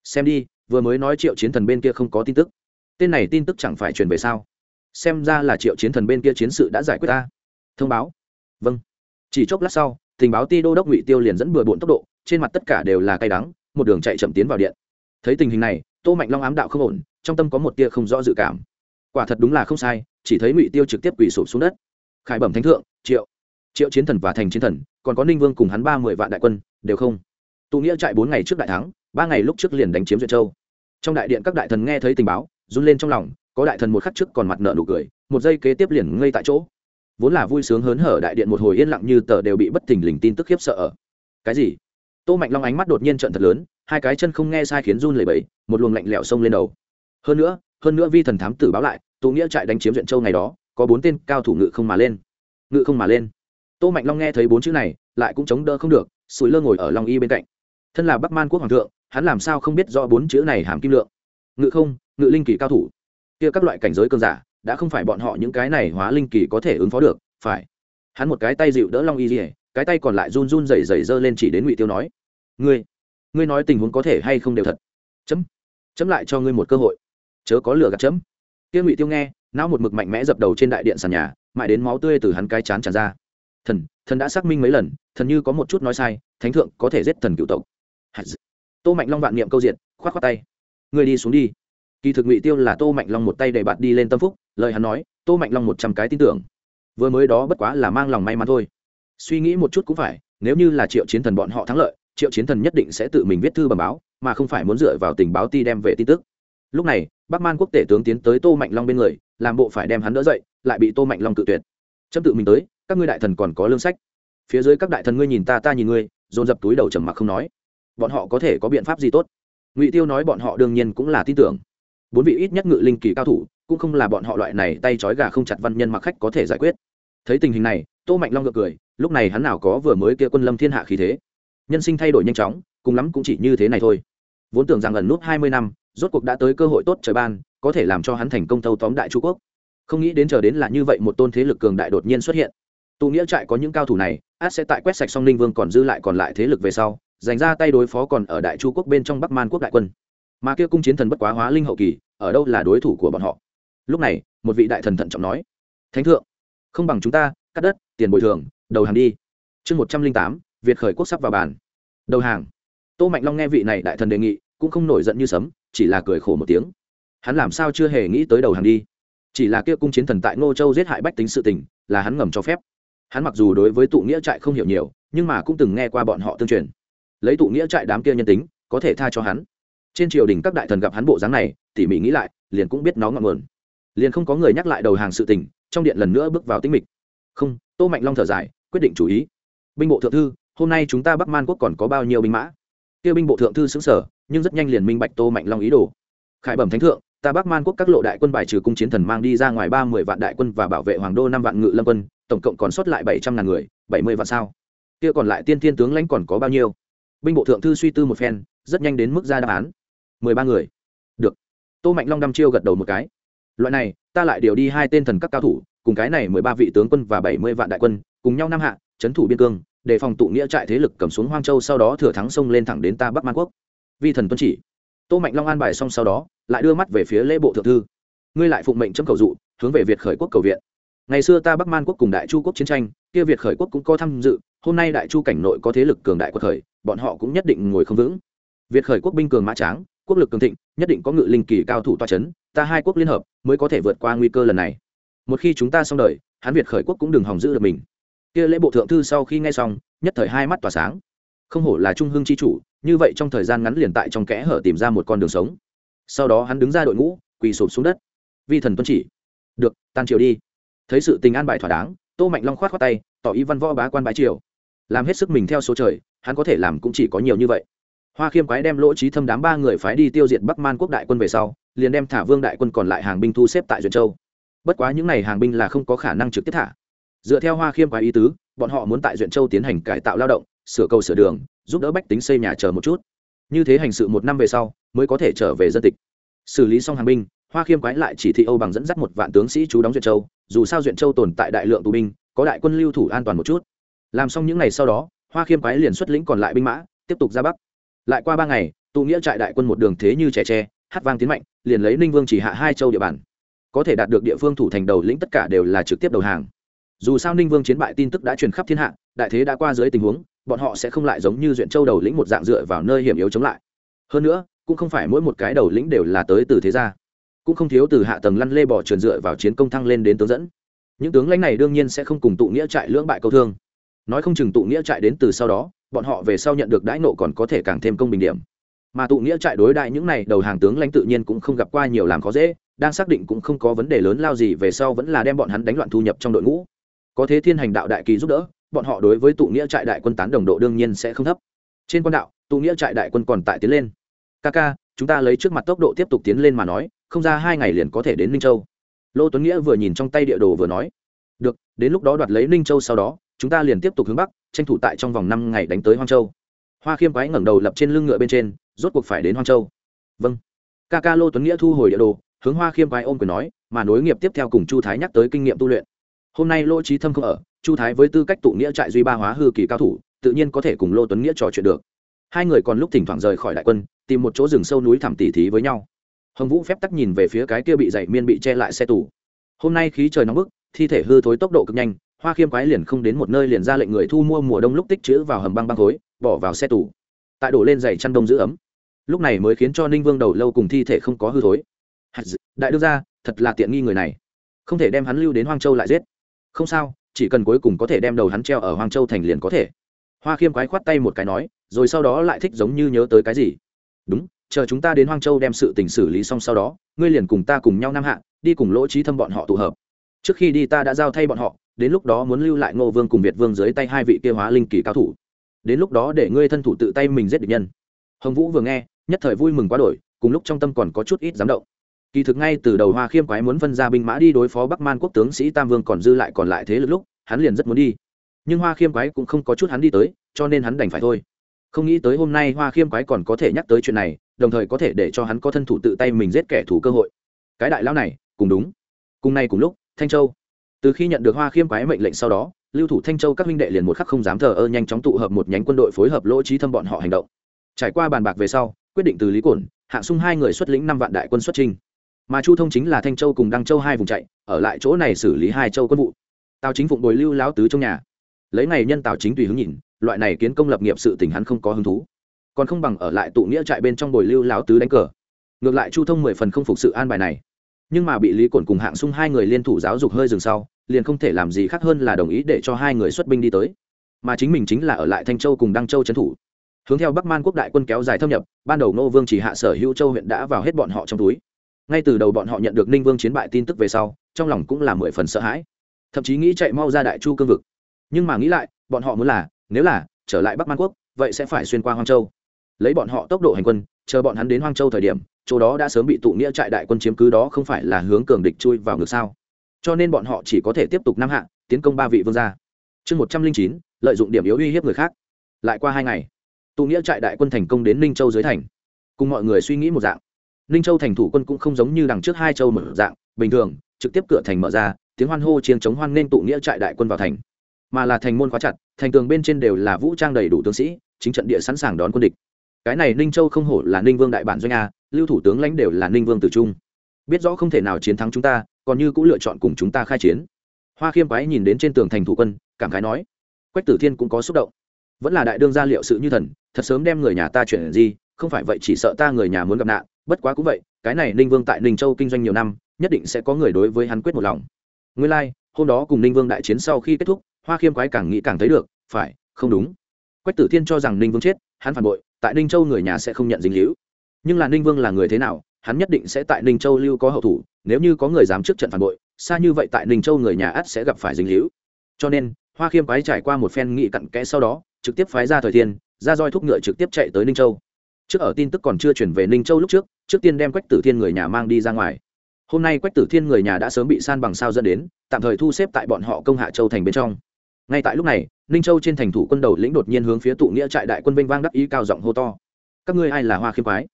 Xem đi, vừa mới nói triệu chiến thần bên kia không có tin tức. Tên này tin tức chẳng phải truyền về sao? Xem ra là triệu chiến thần bên kia chiến sự đã giải quyết ta. Thông báo. Vâng. Chỉ chốc lát sau, tình báo ti đô đốc ngụy tiêu liền dẫn bừa bộn tốc độ trên mặt tất cả đều là cay đắng, một đường chạy chậm tiến vào điện. Thấy tình hình này, tô mạnh long ám đạo không ổn, trong tâm có một tia không rõ dự cảm. Quả thật đúng là không sai, chỉ thấy ngụy tiêu trực tiếp quỳ sụp xuống đất. Khải bẩm thánh thượng, triệu triệu chiến thần và thành chiến thần, còn có ninh vương cùng hắn ba mươi vạn đại quân, đều không. Tụ nghĩa chạy bốn ngày trước đại thắng, ba ngày lúc trước liền đánh chiếm duyệt châu. Trong đại điện các đại thần nghe thấy tình báo, run lên trong lòng, có đại thần một khắc trước còn mặt nợ nụ cười, một giây kế tiếp liền ngây tại chỗ. Vốn là vui sướng hớn hở đại điện một hồi yên lặng như tờ đều bị bất thình lình tin tức khiếp sợ cái gì? Tô mạnh long ánh mắt đột nhiên trận thật lớn, hai cái chân không nghe sai khiến run lẩy bẩy, một luồng lạnh lẽo xông lên đầu. Hơn nữa hơn nữa vi thần thám tử báo lại tụ nghĩa trại đánh chiếm huyện châu ngày đó, có bốn tên cao thủ ngự không mà lên. Ngự không mà lên. Tô mạnh long nghe thấy bốn chữ này, lại cũng chống đỡ không được, sủi lơ ngồi ở long y bên cạnh. Thân là bắc man quốc hoàng thượng, hắn làm sao không biết rõ bốn chữ này hàm kim lượng? Ngự không, ngự linh kỳ cao thủ. Kia các loại cảnh giới cơn giả, đã không phải bọn họ những cái này hóa linh kỳ có thể ứng phó được, phải. Hắn một cái tay dịu đỡ long y dỉa cái tay còn lại run run rẩy rẩy giơ lên chỉ đến ngụy tiêu nói ngươi ngươi nói tình huống có thể hay không đều thật chấm chấm lại cho ngươi một cơ hội chớ có lửa gạt chấm kia ngụy tiêu nghe não một mực mạnh mẽ dập đầu trên đại điện sàn nhà mãi đến máu tươi từ hắn cái chán tràn ra thần thần đã xác minh mấy lần thần như có một chút nói sai thánh thượng có thể giết thần cựu tộc tô mạnh long vạn niệm câu diện k h o á t tay người đi xuống đi kỳ thực ngụy tiêu là tô mạnh long một tay để bạn đi lên tâm phúc lời hắn nói tô mạnh long một trăm cái tin tưởng vừa mới đó bất quá là mang lòng may mắn thôi suy nghĩ một chút cũng phải, nếu như là triệu chiến thần bọn họ thắng lợi, triệu chiến thần nhất định sẽ tự mình viết thư bẩm báo, mà không phải muốn dựa vào tình báo ti đem về tin tức. Lúc này, bắc man quốc tể tướng tiến tới tô mạnh long bên người, làm bộ phải đem hắn đỡ dậy, lại bị tô mạnh long tự tuyệt. Chấm tự mình tới, các ngươi đại thần còn có lương sách. Phía dưới các đại thần ngươi nhìn ta ta nhìn ngươi, dồn dập túi đầu trầm mặc không nói. Bọn họ có thể có biện pháp gì tốt? Ngụy tiêu nói bọn họ đương nhiên cũng là tin tưởng. Bốn vị ít nhất ngự linh kỳ cao thủ, cũng không là bọn họ loại này tay trói gà không chặt văn nhân mặc khách có thể giải quyết. Thấy tình hình này, tô mạnh long ngược cười lúc này hắn nào có vừa mới kia quân lâm thiên hạ khí thế. Nhân sinh thay đổi nhanh chóng, cùng lắm cũng chỉ như thế này thôi. Vốn tưởng rằng ẩn nút hai mươi năm, rốt cuộc đã tới cơ hội tốt trời ban, có thể làm cho hắn thành công thâu tóm đại chu quốc. Không nghĩ đến chờ đến là như vậy một tôn thế lực cường đại đột nhiên xuất hiện. Tụ nghĩa trại có những cao thủ này, át sẽ tại quét sạch song ninh vương còn dư lại còn lại thế lực về sau, dành ra tay đối phó còn ở đại chu quốc bên trong bắc man quốc đại quân. Mà kia cung chiến thần bất quá hóa linh hậu kỳ, ở đâu là đối thủ của bọn họ? Lúc này, một vị đại thần thận trọng nói, thánh thượng, không bằng chúng ta, cắt đất, tiền bồi thường đầu hàng đi. Chương một trăm linh tám, việt khởi quốc sắp vào bàn. Đầu hàng. Tô mạnh long nghe vị này đại thần đề nghị, cũng không nổi giận như sấm, chỉ là cười khổ một tiếng. Hắn làm sao chưa hề nghĩ tới đầu hàng đi? Chỉ là kia cung chiến thần tại ngô châu giết hại bách tính sự tình, là hắn ngầm cho phép. Hắn mặc dù đối với tụ nghĩa trại không hiểu nhiều, nhưng mà cũng từng nghe qua bọn họ tương truyền. Lấy tụ nghĩa trại đám kia nhân tính, có thể tha cho hắn. Trên triều đình các đại thần gặp hắn bộ dáng này, tỉ mỉ nghĩ lại, liền cũng biết nó ngọn nguồn. Liền không có người nhắc lại đầu hàng sự tình, trong điện lần nữa bước vào tĩnh mịch. Không, tô mạnh long thở dài quyết định chủ ý. Binh bộ thượng thư, hôm nay chúng ta bắc man quốc còn có bao nhiêu binh mã? Kia binh bộ thượng thư xứng sở nhưng rất nhanh liền minh bạch tô mạnh long ý đồ. Khải bẩm thánh thượng, ta bắc man quốc các lộ đại quân bài trừ cung chiến thần mang đi ra ngoài ba mươi vạn đại quân và bảo vệ hoàng đô năm vạn ngự lâm quân, tổng cộng còn sót lại bảy trăm ngàn người, bảy mươi vạn sao? Kia còn lại tiên thiên tướng lãnh còn có bao nhiêu? Binh bộ thượng thư suy tư một phen, rất nhanh đến mức ra đáp án. Mười ba người. Được. Tô mạnh long đăm chiêu gật đầu một cái. Loại này, ta lại điều đi hai tên thần các cao thủ, cùng cái này mười ba vị tướng quân và bảy mươi vạn đại quân cùng nhau nam hạ, trấn thủ biên cương để phòng tụ nghĩa trại thế lực cầm xuống hoang châu sau đó thừa thắng sông lên thẳng đến ta bắc man quốc. Vi thần tuân chỉ. Tô mạnh long an bài xong sau đó, lại đưa mắt về phía lễ bộ thượng thư. Ngươi lại phụng mệnh chấm cầu dụ, hướng về việt khởi quốc cầu viện. Ngày xưa ta bắc man quốc cùng đại chu quốc chiến tranh, kia việt khởi quốc cũng có tham dự, hôm nay đại chu cảnh nội có thế lực cường đại của khởi bọn họ cũng nhất định ngồi không vững. Việt khởi quốc binh cường mã tráng, quốc lực cường thịnh, nhất định có ngự linh kỳ cao thủ toa c h ấ n ta hai quốc liên hợp mới có thể vượt qua nguy cơ lần này. Một khi chúng ta xong đời, hắn việt khởi quốc cũng đừng hòng giữ được mình kia lễ bộ thượng thư sau khi nghe xong, nhất thời hai mắt tỏa sáng. Không hổ là trung hưng c h i chủ, như vậy trong thời gian ngắn liền tại trong kẽ hở tìm ra một con đường sống. Sau đó hắn đứng ra đội ngũ, quỳ sụp xuống đất. Vi thần tuân chỉ. Được, tan triều đi. Thấy sự tình an bài thỏa đáng, tô mạnh long khoát khoác tay, tỏ ý văn võ bá quan bái triều. Làm hết sức mình theo số trời, hắn có thể làm cũng chỉ có nhiều như vậy. Hoa khiêm quái đem lỗ trí thâm đám ba người phái đi tiêu diệt bắc man quốc đại quân về sau, liền đem thả vương đại quân còn lại hàng binh thu xếp tại duyên châu. Bất quá những n à y hàng binh là không có khả năng trực tiếp thả dựa theo hoa khiêm quái ý tứ, bọn họ muốn tại duyện châu tiến hành cải tạo lao động, sửa cầu sửa đường, giúp đỡ bách tính xây nhà chờ một chút. Như thế hành sự một năm về sau, mới có thể trở về dân tịch. Xử lý xong hàng binh, hoa khiêm quái lại chỉ thị âu bằng dẫn dắt một vạn tướng sĩ chú đóng duyện châu, dù sao duyện châu tồn tại đại lượng tù binh, có đại quân lưu thủ an toàn một chút. Làm xong những ngày sau đó, hoa khiêm quái liền xuất lĩnh còn lại binh mã, tiếp tục ra bắc. Lại qua ba ngày tụ nghĩa trại đại quân một đường thế như trẻ tre, hát vang tiến mạnh, liền lấy ninh vương chỉ hạ hai châu địa bàn. Có thể đạt được địa phương thủ thành đầu lĩnh tất cả đều là trực tiếp đầu hàng dù sao ninh vương chiến bại tin tức đã truyền khắp thiên hạ, đại thế đã qua dưới tình huống, bọn họ sẽ không lại giống như duyện châu đầu lĩnh một dạng dựa vào nơi hiểm yếu chống lại. Hơn nữa, cũng không phải mỗi một cái đầu lĩnh đều là tới từ thế gia. Cũng không thiếu từ hạ tầng lăn lê bỏ truyền dựa vào chiến công thăng lên đến tướng dẫn. Những tướng lãnh này đương nhiên sẽ không cùng tụ nghĩa trại lưỡng bại câu thương. Nói không chừng tụ nghĩa trại đến từ sau đó, bọn họ về sau nhận được đãi nộ còn có thể càng thêm công bình điểm. Mà tụ nghĩa trại đối đại những này đầu hàng tướng lãnh tự nhiên cũng không gặp qua nhiều làm khó dễ, đang xác định cũng không có vấn đề lớn lao gì về sau vẫn là đem bọn hắn đánh loạn thu nhập trong đội ngũ có thế thiên hành đạo đại kỳ giúp đỡ, bọn họ đối với tụ nghĩa trại đại quân tán đồng độ đương nhiên sẽ không thấp. Trên quan đạo, tụ nghĩa trại đại quân còn tại tiến lên. Ca ca, chúng ta lấy trước mặt tốc độ tiếp tục tiến lên mà nói, không ra hai ngày liền có thể đến ninh châu. Lô tuấn nghĩa vừa nhìn trong tay địa đồ vừa nói, được, đến lúc đó đoạt lấy ninh châu sau đó, chúng ta liền tiếp tục hướng bắc, tranh thủ tại trong vòng năm ngày đánh tới hoang châu. Hoa khiêm quái ngẩng đầu lập trên lưng ngựa bên trên, rốt cuộc phải đến hoang châu. Vâng. Ca ca lô tuấn nghĩa thu hồi địa đồ, hướng hoa khiêm quái ôm quyền nói, mà nối nghiệp tiếp theo cùng chu thái nhắc tới kinh nghiệm tu luyện hôm nay lô trí thâm không ở, chu thái với tư cách tụ nghĩa trại duy ba hóa hư kỳ cao thủ, tự nhiên có thể cùng lô tuấn nghĩa trò chuyện được. Hai người còn lúc thỉnh thoảng rời khỏi đại quân, tìm một chỗ rừng sâu núi thẳm tỉ thí với nhau. Hồng vũ phép tắc nhìn về phía cái kia bị dày miên bị che lại xe tù. Hôm nay khí trời nóng bức, thi thể hư thối tốc độ cực nhanh, hoa khiêm quái liền không đến một nơi liền ra lệnh người thu mua mùa đông lúc tích chữ vào hầm băng băng khối bỏ vào xe tủ tại đổ lên giày chăn đông giữ ấm. Lúc này mới khiến cho ninh vương đầu lâu cùng thi thể không có hư thối. Đại đương ra thật là tiện nghi người này. Không thể đem hắn lưu đến hoang châu lại giết không sao, chỉ cần cuối cùng có thể đem đầu hắn treo ở hoang châu thành liền có thể. Hoa khiêm quái khoát tay một cái nói, rồi sau đó lại thích giống như nhớ tới cái gì. Đúng, chờ chúng ta đến hoang châu đem sự tình xử lý xong sau đó, ngươi liền cùng ta cùng nhau nam hạ, đi cùng lỗ trí thâm bọn họ tụ hợp. Trước khi đi ta đã giao thay bọn họ, đến lúc đó muốn lưu lại ngô vương cùng việt vương dưới tay hai vị kia hóa linh kỳ cao thủ. Đến lúc đó để ngươi thân thủ tự tay mình giết địch nhân. Hồng vũ vừa nghe, nhất thời vui mừng quá đổi, cùng lúc trong tâm còn có chút ít dám động kỳ thực ngay từ đầu hoa khiêm quái muốn phân ra binh mã đi đối phó bắc man quốc tướng sĩ tam vương còn dư lại còn lại thế lực lúc, hắn liền rất muốn đi. Nhưng hoa khiêm quái cũng không có chút hắn đi tới, cho nên hắn đành phải thôi. Không nghĩ tới hôm nay hoa khiêm quái còn có thể nhắc tới chuyện này, đồng thời có thể để cho hắn có thân thủ tự tay mình giết kẻ thù cơ hội. Cái đại lão này, cùng đúng. Cùng nay cùng lúc, thanh châu. Từ khi nhận được hoa khiêm quái mệnh lệnh sau đó, lưu thủ thanh châu các minh đệ liền một khắc không dám thờ ơ nhanh chóng tụ hợp một nhánh quân đội phối hợp lỗ trí thâm bọn họ hành động. Trải qua bàn bạc về sau, quyết định từ lý cổn hạng sung hai người xuất lĩnh năm vạn đại quân xuất trình mà chu thông chính là thanh châu cùng đăng châu hai vùng chạy, ở lại chỗ này xử lý hai châu quân vụ. Tào chính phụng bồi lưu lão tứ trong nhà. Lấy ngày nhân tào chính tùy hướng nhìn, loại này kiến công lập nghiệp sự tình hắn không có hứng thú. Còn không bằng ở lại tụ nghĩa trại bên trong bồi lưu lão tứ đánh cờ. Ngược lại chu thông mười phần không phục sự an bài này. Nhưng mà bị lý cổn cùng hạng sung hai người liên thủ giáo dục hơi dừng sau, liền không thể làm gì khác hơn là đồng ý để cho hai người xuất binh đi tới. Mà chính mình chính là ở lại thanh châu cùng đăng châu trấn thủ. Hướng theo bắc man quốc đại quân kéo dài thâm nhập, ban đầu nô vương chỉ hạ sở hữu châu huyện đã vào hết bọn họ trong túi ngay từ đầu bọn họ nhận được ninh vương chiến bại tin tức về sau, trong lòng cũng là mười phần sợ hãi. Thậm chí nghĩ chạy mau ra đại chu cương vực. Nhưng mà nghĩ lại, bọn họ muốn là, nếu là trở lại bắc man quốc, vậy sẽ phải xuyên qua hoang châu. Lấy bọn họ tốc độ hành quân, chờ bọn hắn đến hoang châu thời điểm, chỗ đó đã sớm bị tụ nghĩa trại đại quân chiếm cứ đó không phải là hướng cường địch chui vào ngược sao. Cho nên bọn họ chỉ có thể tiếp tục năm hạ, tiến công ba vị vương gia. Chương một trăm linh chín, lợi dụng điểm yếu uy hiếp người khác. Lại qua hai ngày, tụ nghĩa trại đại quân thành công đến ninh châu dưới thành. Cùng mọi người suy nghĩ một dạng ninh châu thành thủ quân cũng không giống như đằng trước hai châu mở dạng, bình thường, trực tiếp cửa thành mở ra, tiếng hoan hô chiến chống hoan nên tụ nghĩa trại đại quân vào thành. Mà là thành môn khóa chặt, thành tường bên trên đều là vũ trang đầy đủ tướng sĩ, chính trận địa sẵn sàng đón quân địch. Cái này ninh châu không hổ là ninh vương đại bản doanh a, lưu thủ tướng lãnh đều là ninh vương tử trung. Biết rõ không thể nào chiến thắng chúng ta, còn như cũng lựa chọn cùng chúng ta khai chiến. Hoa khiêm quái nhìn đến trên tường thành thủ quân, cảm khái nói, quách tử thiên cũng có xúc động. Vẫn là đại đương gia liệu sự như thần, thật sớm đem người nhà ta chuyển di, không phải vậy chỉ sợ ta người nhà muốn gặp nạn bất quá cũng vậy cái này ninh vương tại ninh châu kinh doanh nhiều năm nhất định sẽ có người đối với hắn quyết một lòng. Nguyên lai、like, hôm đó cùng ninh vương đại chiến sau khi kết thúc hoa khiêm quái càng nghĩ càng thấy được phải không đúng. Quách tử thiên cho rằng ninh vương chết hắn phản bội tại ninh châu người nhà sẽ không nhận dính hữu nhưng là ninh vương là người thế nào hắn nhất định sẽ tại ninh châu lưu có hậu thủ nếu như có người dám trước trận phản bội xa như vậy tại ninh châu người nhà ắt sẽ gặp phải dính hữu cho nên hoa khiêm quái trải qua một phen nghị cặn kẽ sau đó trực tiếp phái ra thời thiên ra roi thúc ngựa trực tiếp chạy tới ninh châu trước ở tin tức còn chưa chuyển về ninh châu lúc trước trước tiên đem quách tử thiên người nhà mang đi ra ngoài. Hôm nay quách tử thiên người nhà đã sớm bị san bằng sao dẫn đến, tạm thời thu xếp tại bọn họ công hạ châu thành bên trong. Ngay tại lúc này, ninh châu trên thành thủ quân đầu lĩnh đột nhiên hướng phía tụ nghĩa trại đại quân vinh vang đắc ý cao giọng hô to. Các ngươi ai là hoa khiêm quái?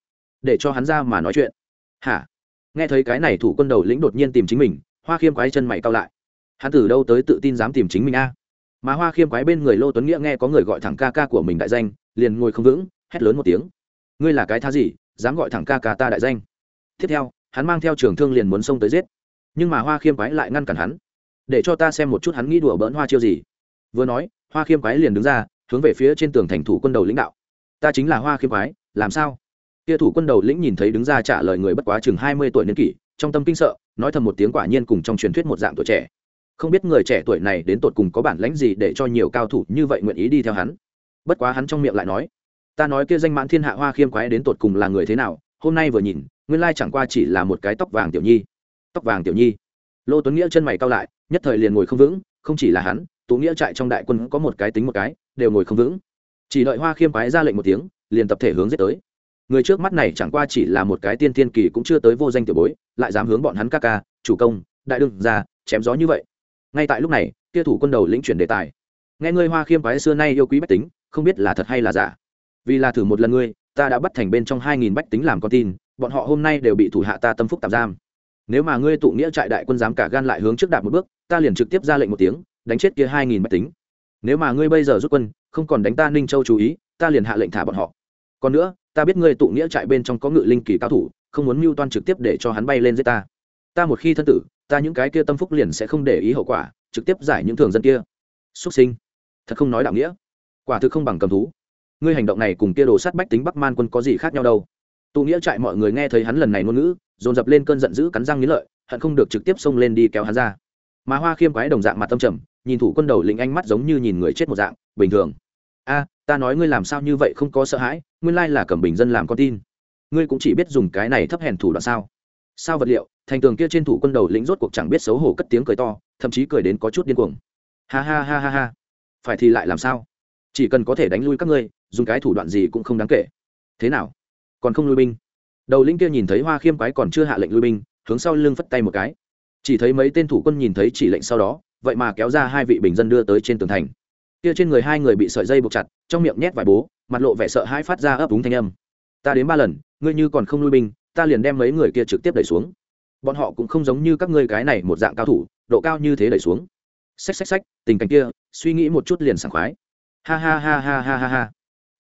Để cho hắn ra mà nói chuyện. Hả? Nghe thấy cái này thủ quân đầu lĩnh đột nhiên tìm chính mình, hoa khiêm quái chân mày cao lại. Hắn từ đâu tới tự tin dám tìm chính mình a? Mà hoa khiêm quái bên người lô tuấn nghĩa nghe có người gọi thẳng ca ca của mình đại danh, liền ngồi không vững, hét lớn một tiếng ngươi là cái tha gì, dám gọi thẳng ca ca ta đại danh. Tiếp theo, hắn mang theo trường thương liền muốn xông tới giết. Nhưng mà hoa khiêm quái lại ngăn cản hắn. Để cho ta xem một chút hắn nghĩ đùa bỡn hoa chiêu gì. Vừa nói, hoa khiêm quái liền đứng ra, hướng về phía trên tường thành thủ quân đầu lãnh đạo. Ta chính là hoa khiêm quái, làm sao? Kia thủ quân đầu lĩnh nhìn thấy đứng ra trả lời người bất quá chừng hai mươi tuổi niên kỷ, trong tâm kinh sợ, nói thầm một tiếng quả nhiên cùng trong truyền thuyết một dạng tuổi trẻ. Không biết người trẻ tuổi này đến tột cùng có bản lãnh gì để cho nhiều cao thủ như vậy nguyện ý đi theo hắn. Bất quá hắn trong miệng lại nói ta nói kia danh mãn thiên hạ hoa khiêm quái đến tột cùng là người thế nào, hôm nay vừa nhìn, nguyên lai chẳng qua chỉ là một cái tóc vàng tiểu nhi. Tóc vàng tiểu nhi. Lô tuấn nghĩa chân mày cao lại, nhất thời liền ngồi không vững, không chỉ là hắn, tú nghĩa trại trong đại quân có một cái tính một cái, đều ngồi không vững. Chỉ đợi hoa khiêm quái ra lệnh một tiếng, liền tập thể hướng giết tới. Người trước mắt này chẳng qua chỉ là một cái tiên tiên kỳ cũng chưa tới vô danh tiểu bối, lại dám hướng bọn hắn ca ca, chủ công, đại đương ra chém gió như vậy. Ngay tại lúc này, kia thủ quân đầu lĩnh chuyển đề tài. Nghe ngươi hoa khiêm quái xưa nay yêu quý bách tính, không biết là thật hay là giả vì là thử một lần ngươi, ta đã bắt thành bên trong hai nghìn bách tính làm con tin, bọn họ hôm nay đều bị thủ hạ ta tâm phúc tạm giam. Nếu mà ngươi tụ nghĩa trại đại quân dám cả gan lại hướng trước đạp một bước, ta liền trực tiếp ra lệnh một tiếng, đánh chết kia hai nghìn bách tính. Nếu mà ngươi bây giờ rút quân, không còn đánh ta ninh châu chú ý, ta liền hạ lệnh thả bọn họ. Còn nữa, ta biết ngươi tụ nghĩa trại bên trong có ngự linh kỳ cao thủ, không muốn mưu toan trực tiếp để cho hắn bay lên giết ta. Ta một khi thân tử, ta những cái kia tâm phúc liền sẽ không để ý hậu quả, trực tiếp giải những thường dân kia. Xuất sinh. Thật không nói đạo nghĩa. Quả thực không bằng cầm thú ngươi hành động này cùng kia đồ sát bách tính bắc man quân có gì khác nhau đâu? Tụ nghĩa trại mọi người nghe thấy hắn lần này ngôn ngữ, dồn dập lên cơn giận dữ cắn răng nghĩ lợi, hận không được trực tiếp xông lên đi kéo hắn ra. Mà hoa khiêm quái đồng dạng mặt tâm trầm, nhìn thủ quân đầu lĩnh ánh mắt giống như nhìn người chết một dạng, bình thường. A, ta nói ngươi làm sao như vậy không có sợ hãi, nguyên lai là cầm bình dân làm con tin. Ngươi cũng chỉ biết dùng cái này thấp hèn thủ đoạn sao? Sao vật liệu? Thành tường kia trên thủ quân đầu lĩnh rốt cuộc chẳng biết xấu hổ cất tiếng cười to, thậm chí cười đến có chút điên cuồng. Ha ha ha ha ha, phải thì lại làm sao? Chỉ cần có thể đánh lui các ngươi dùng cái thủ đoạn gì cũng không đáng kể. Thế nào? Còn không lui binh? Đầu lĩnh kia nhìn thấy hoa khiêm quái còn chưa hạ lệnh lui binh, hướng sau lưng phất tay một cái. Chỉ thấy mấy tên thủ quân nhìn thấy chỉ lệnh sau đó, vậy mà kéo ra hai vị bình dân đưa tới trên tường thành. Kia trên người hai người bị sợi dây buộc chặt, trong miệng nhét vải bố, mặt lộ vẻ sợ hãi phát ra ấp úng thanh âm. Ta đến ba lần, ngươi như còn không lui binh, ta liền đem mấy người kia trực tiếp đẩy xuống. Bọn họ cũng không giống như các ngươi cái này một dạng cao thủ, độ cao như thế đẩy xuống. Xách xách xách, tình cảnh kia, suy nghĩ một chút liền sảng khoái. Ha ha ha ha ha ha ha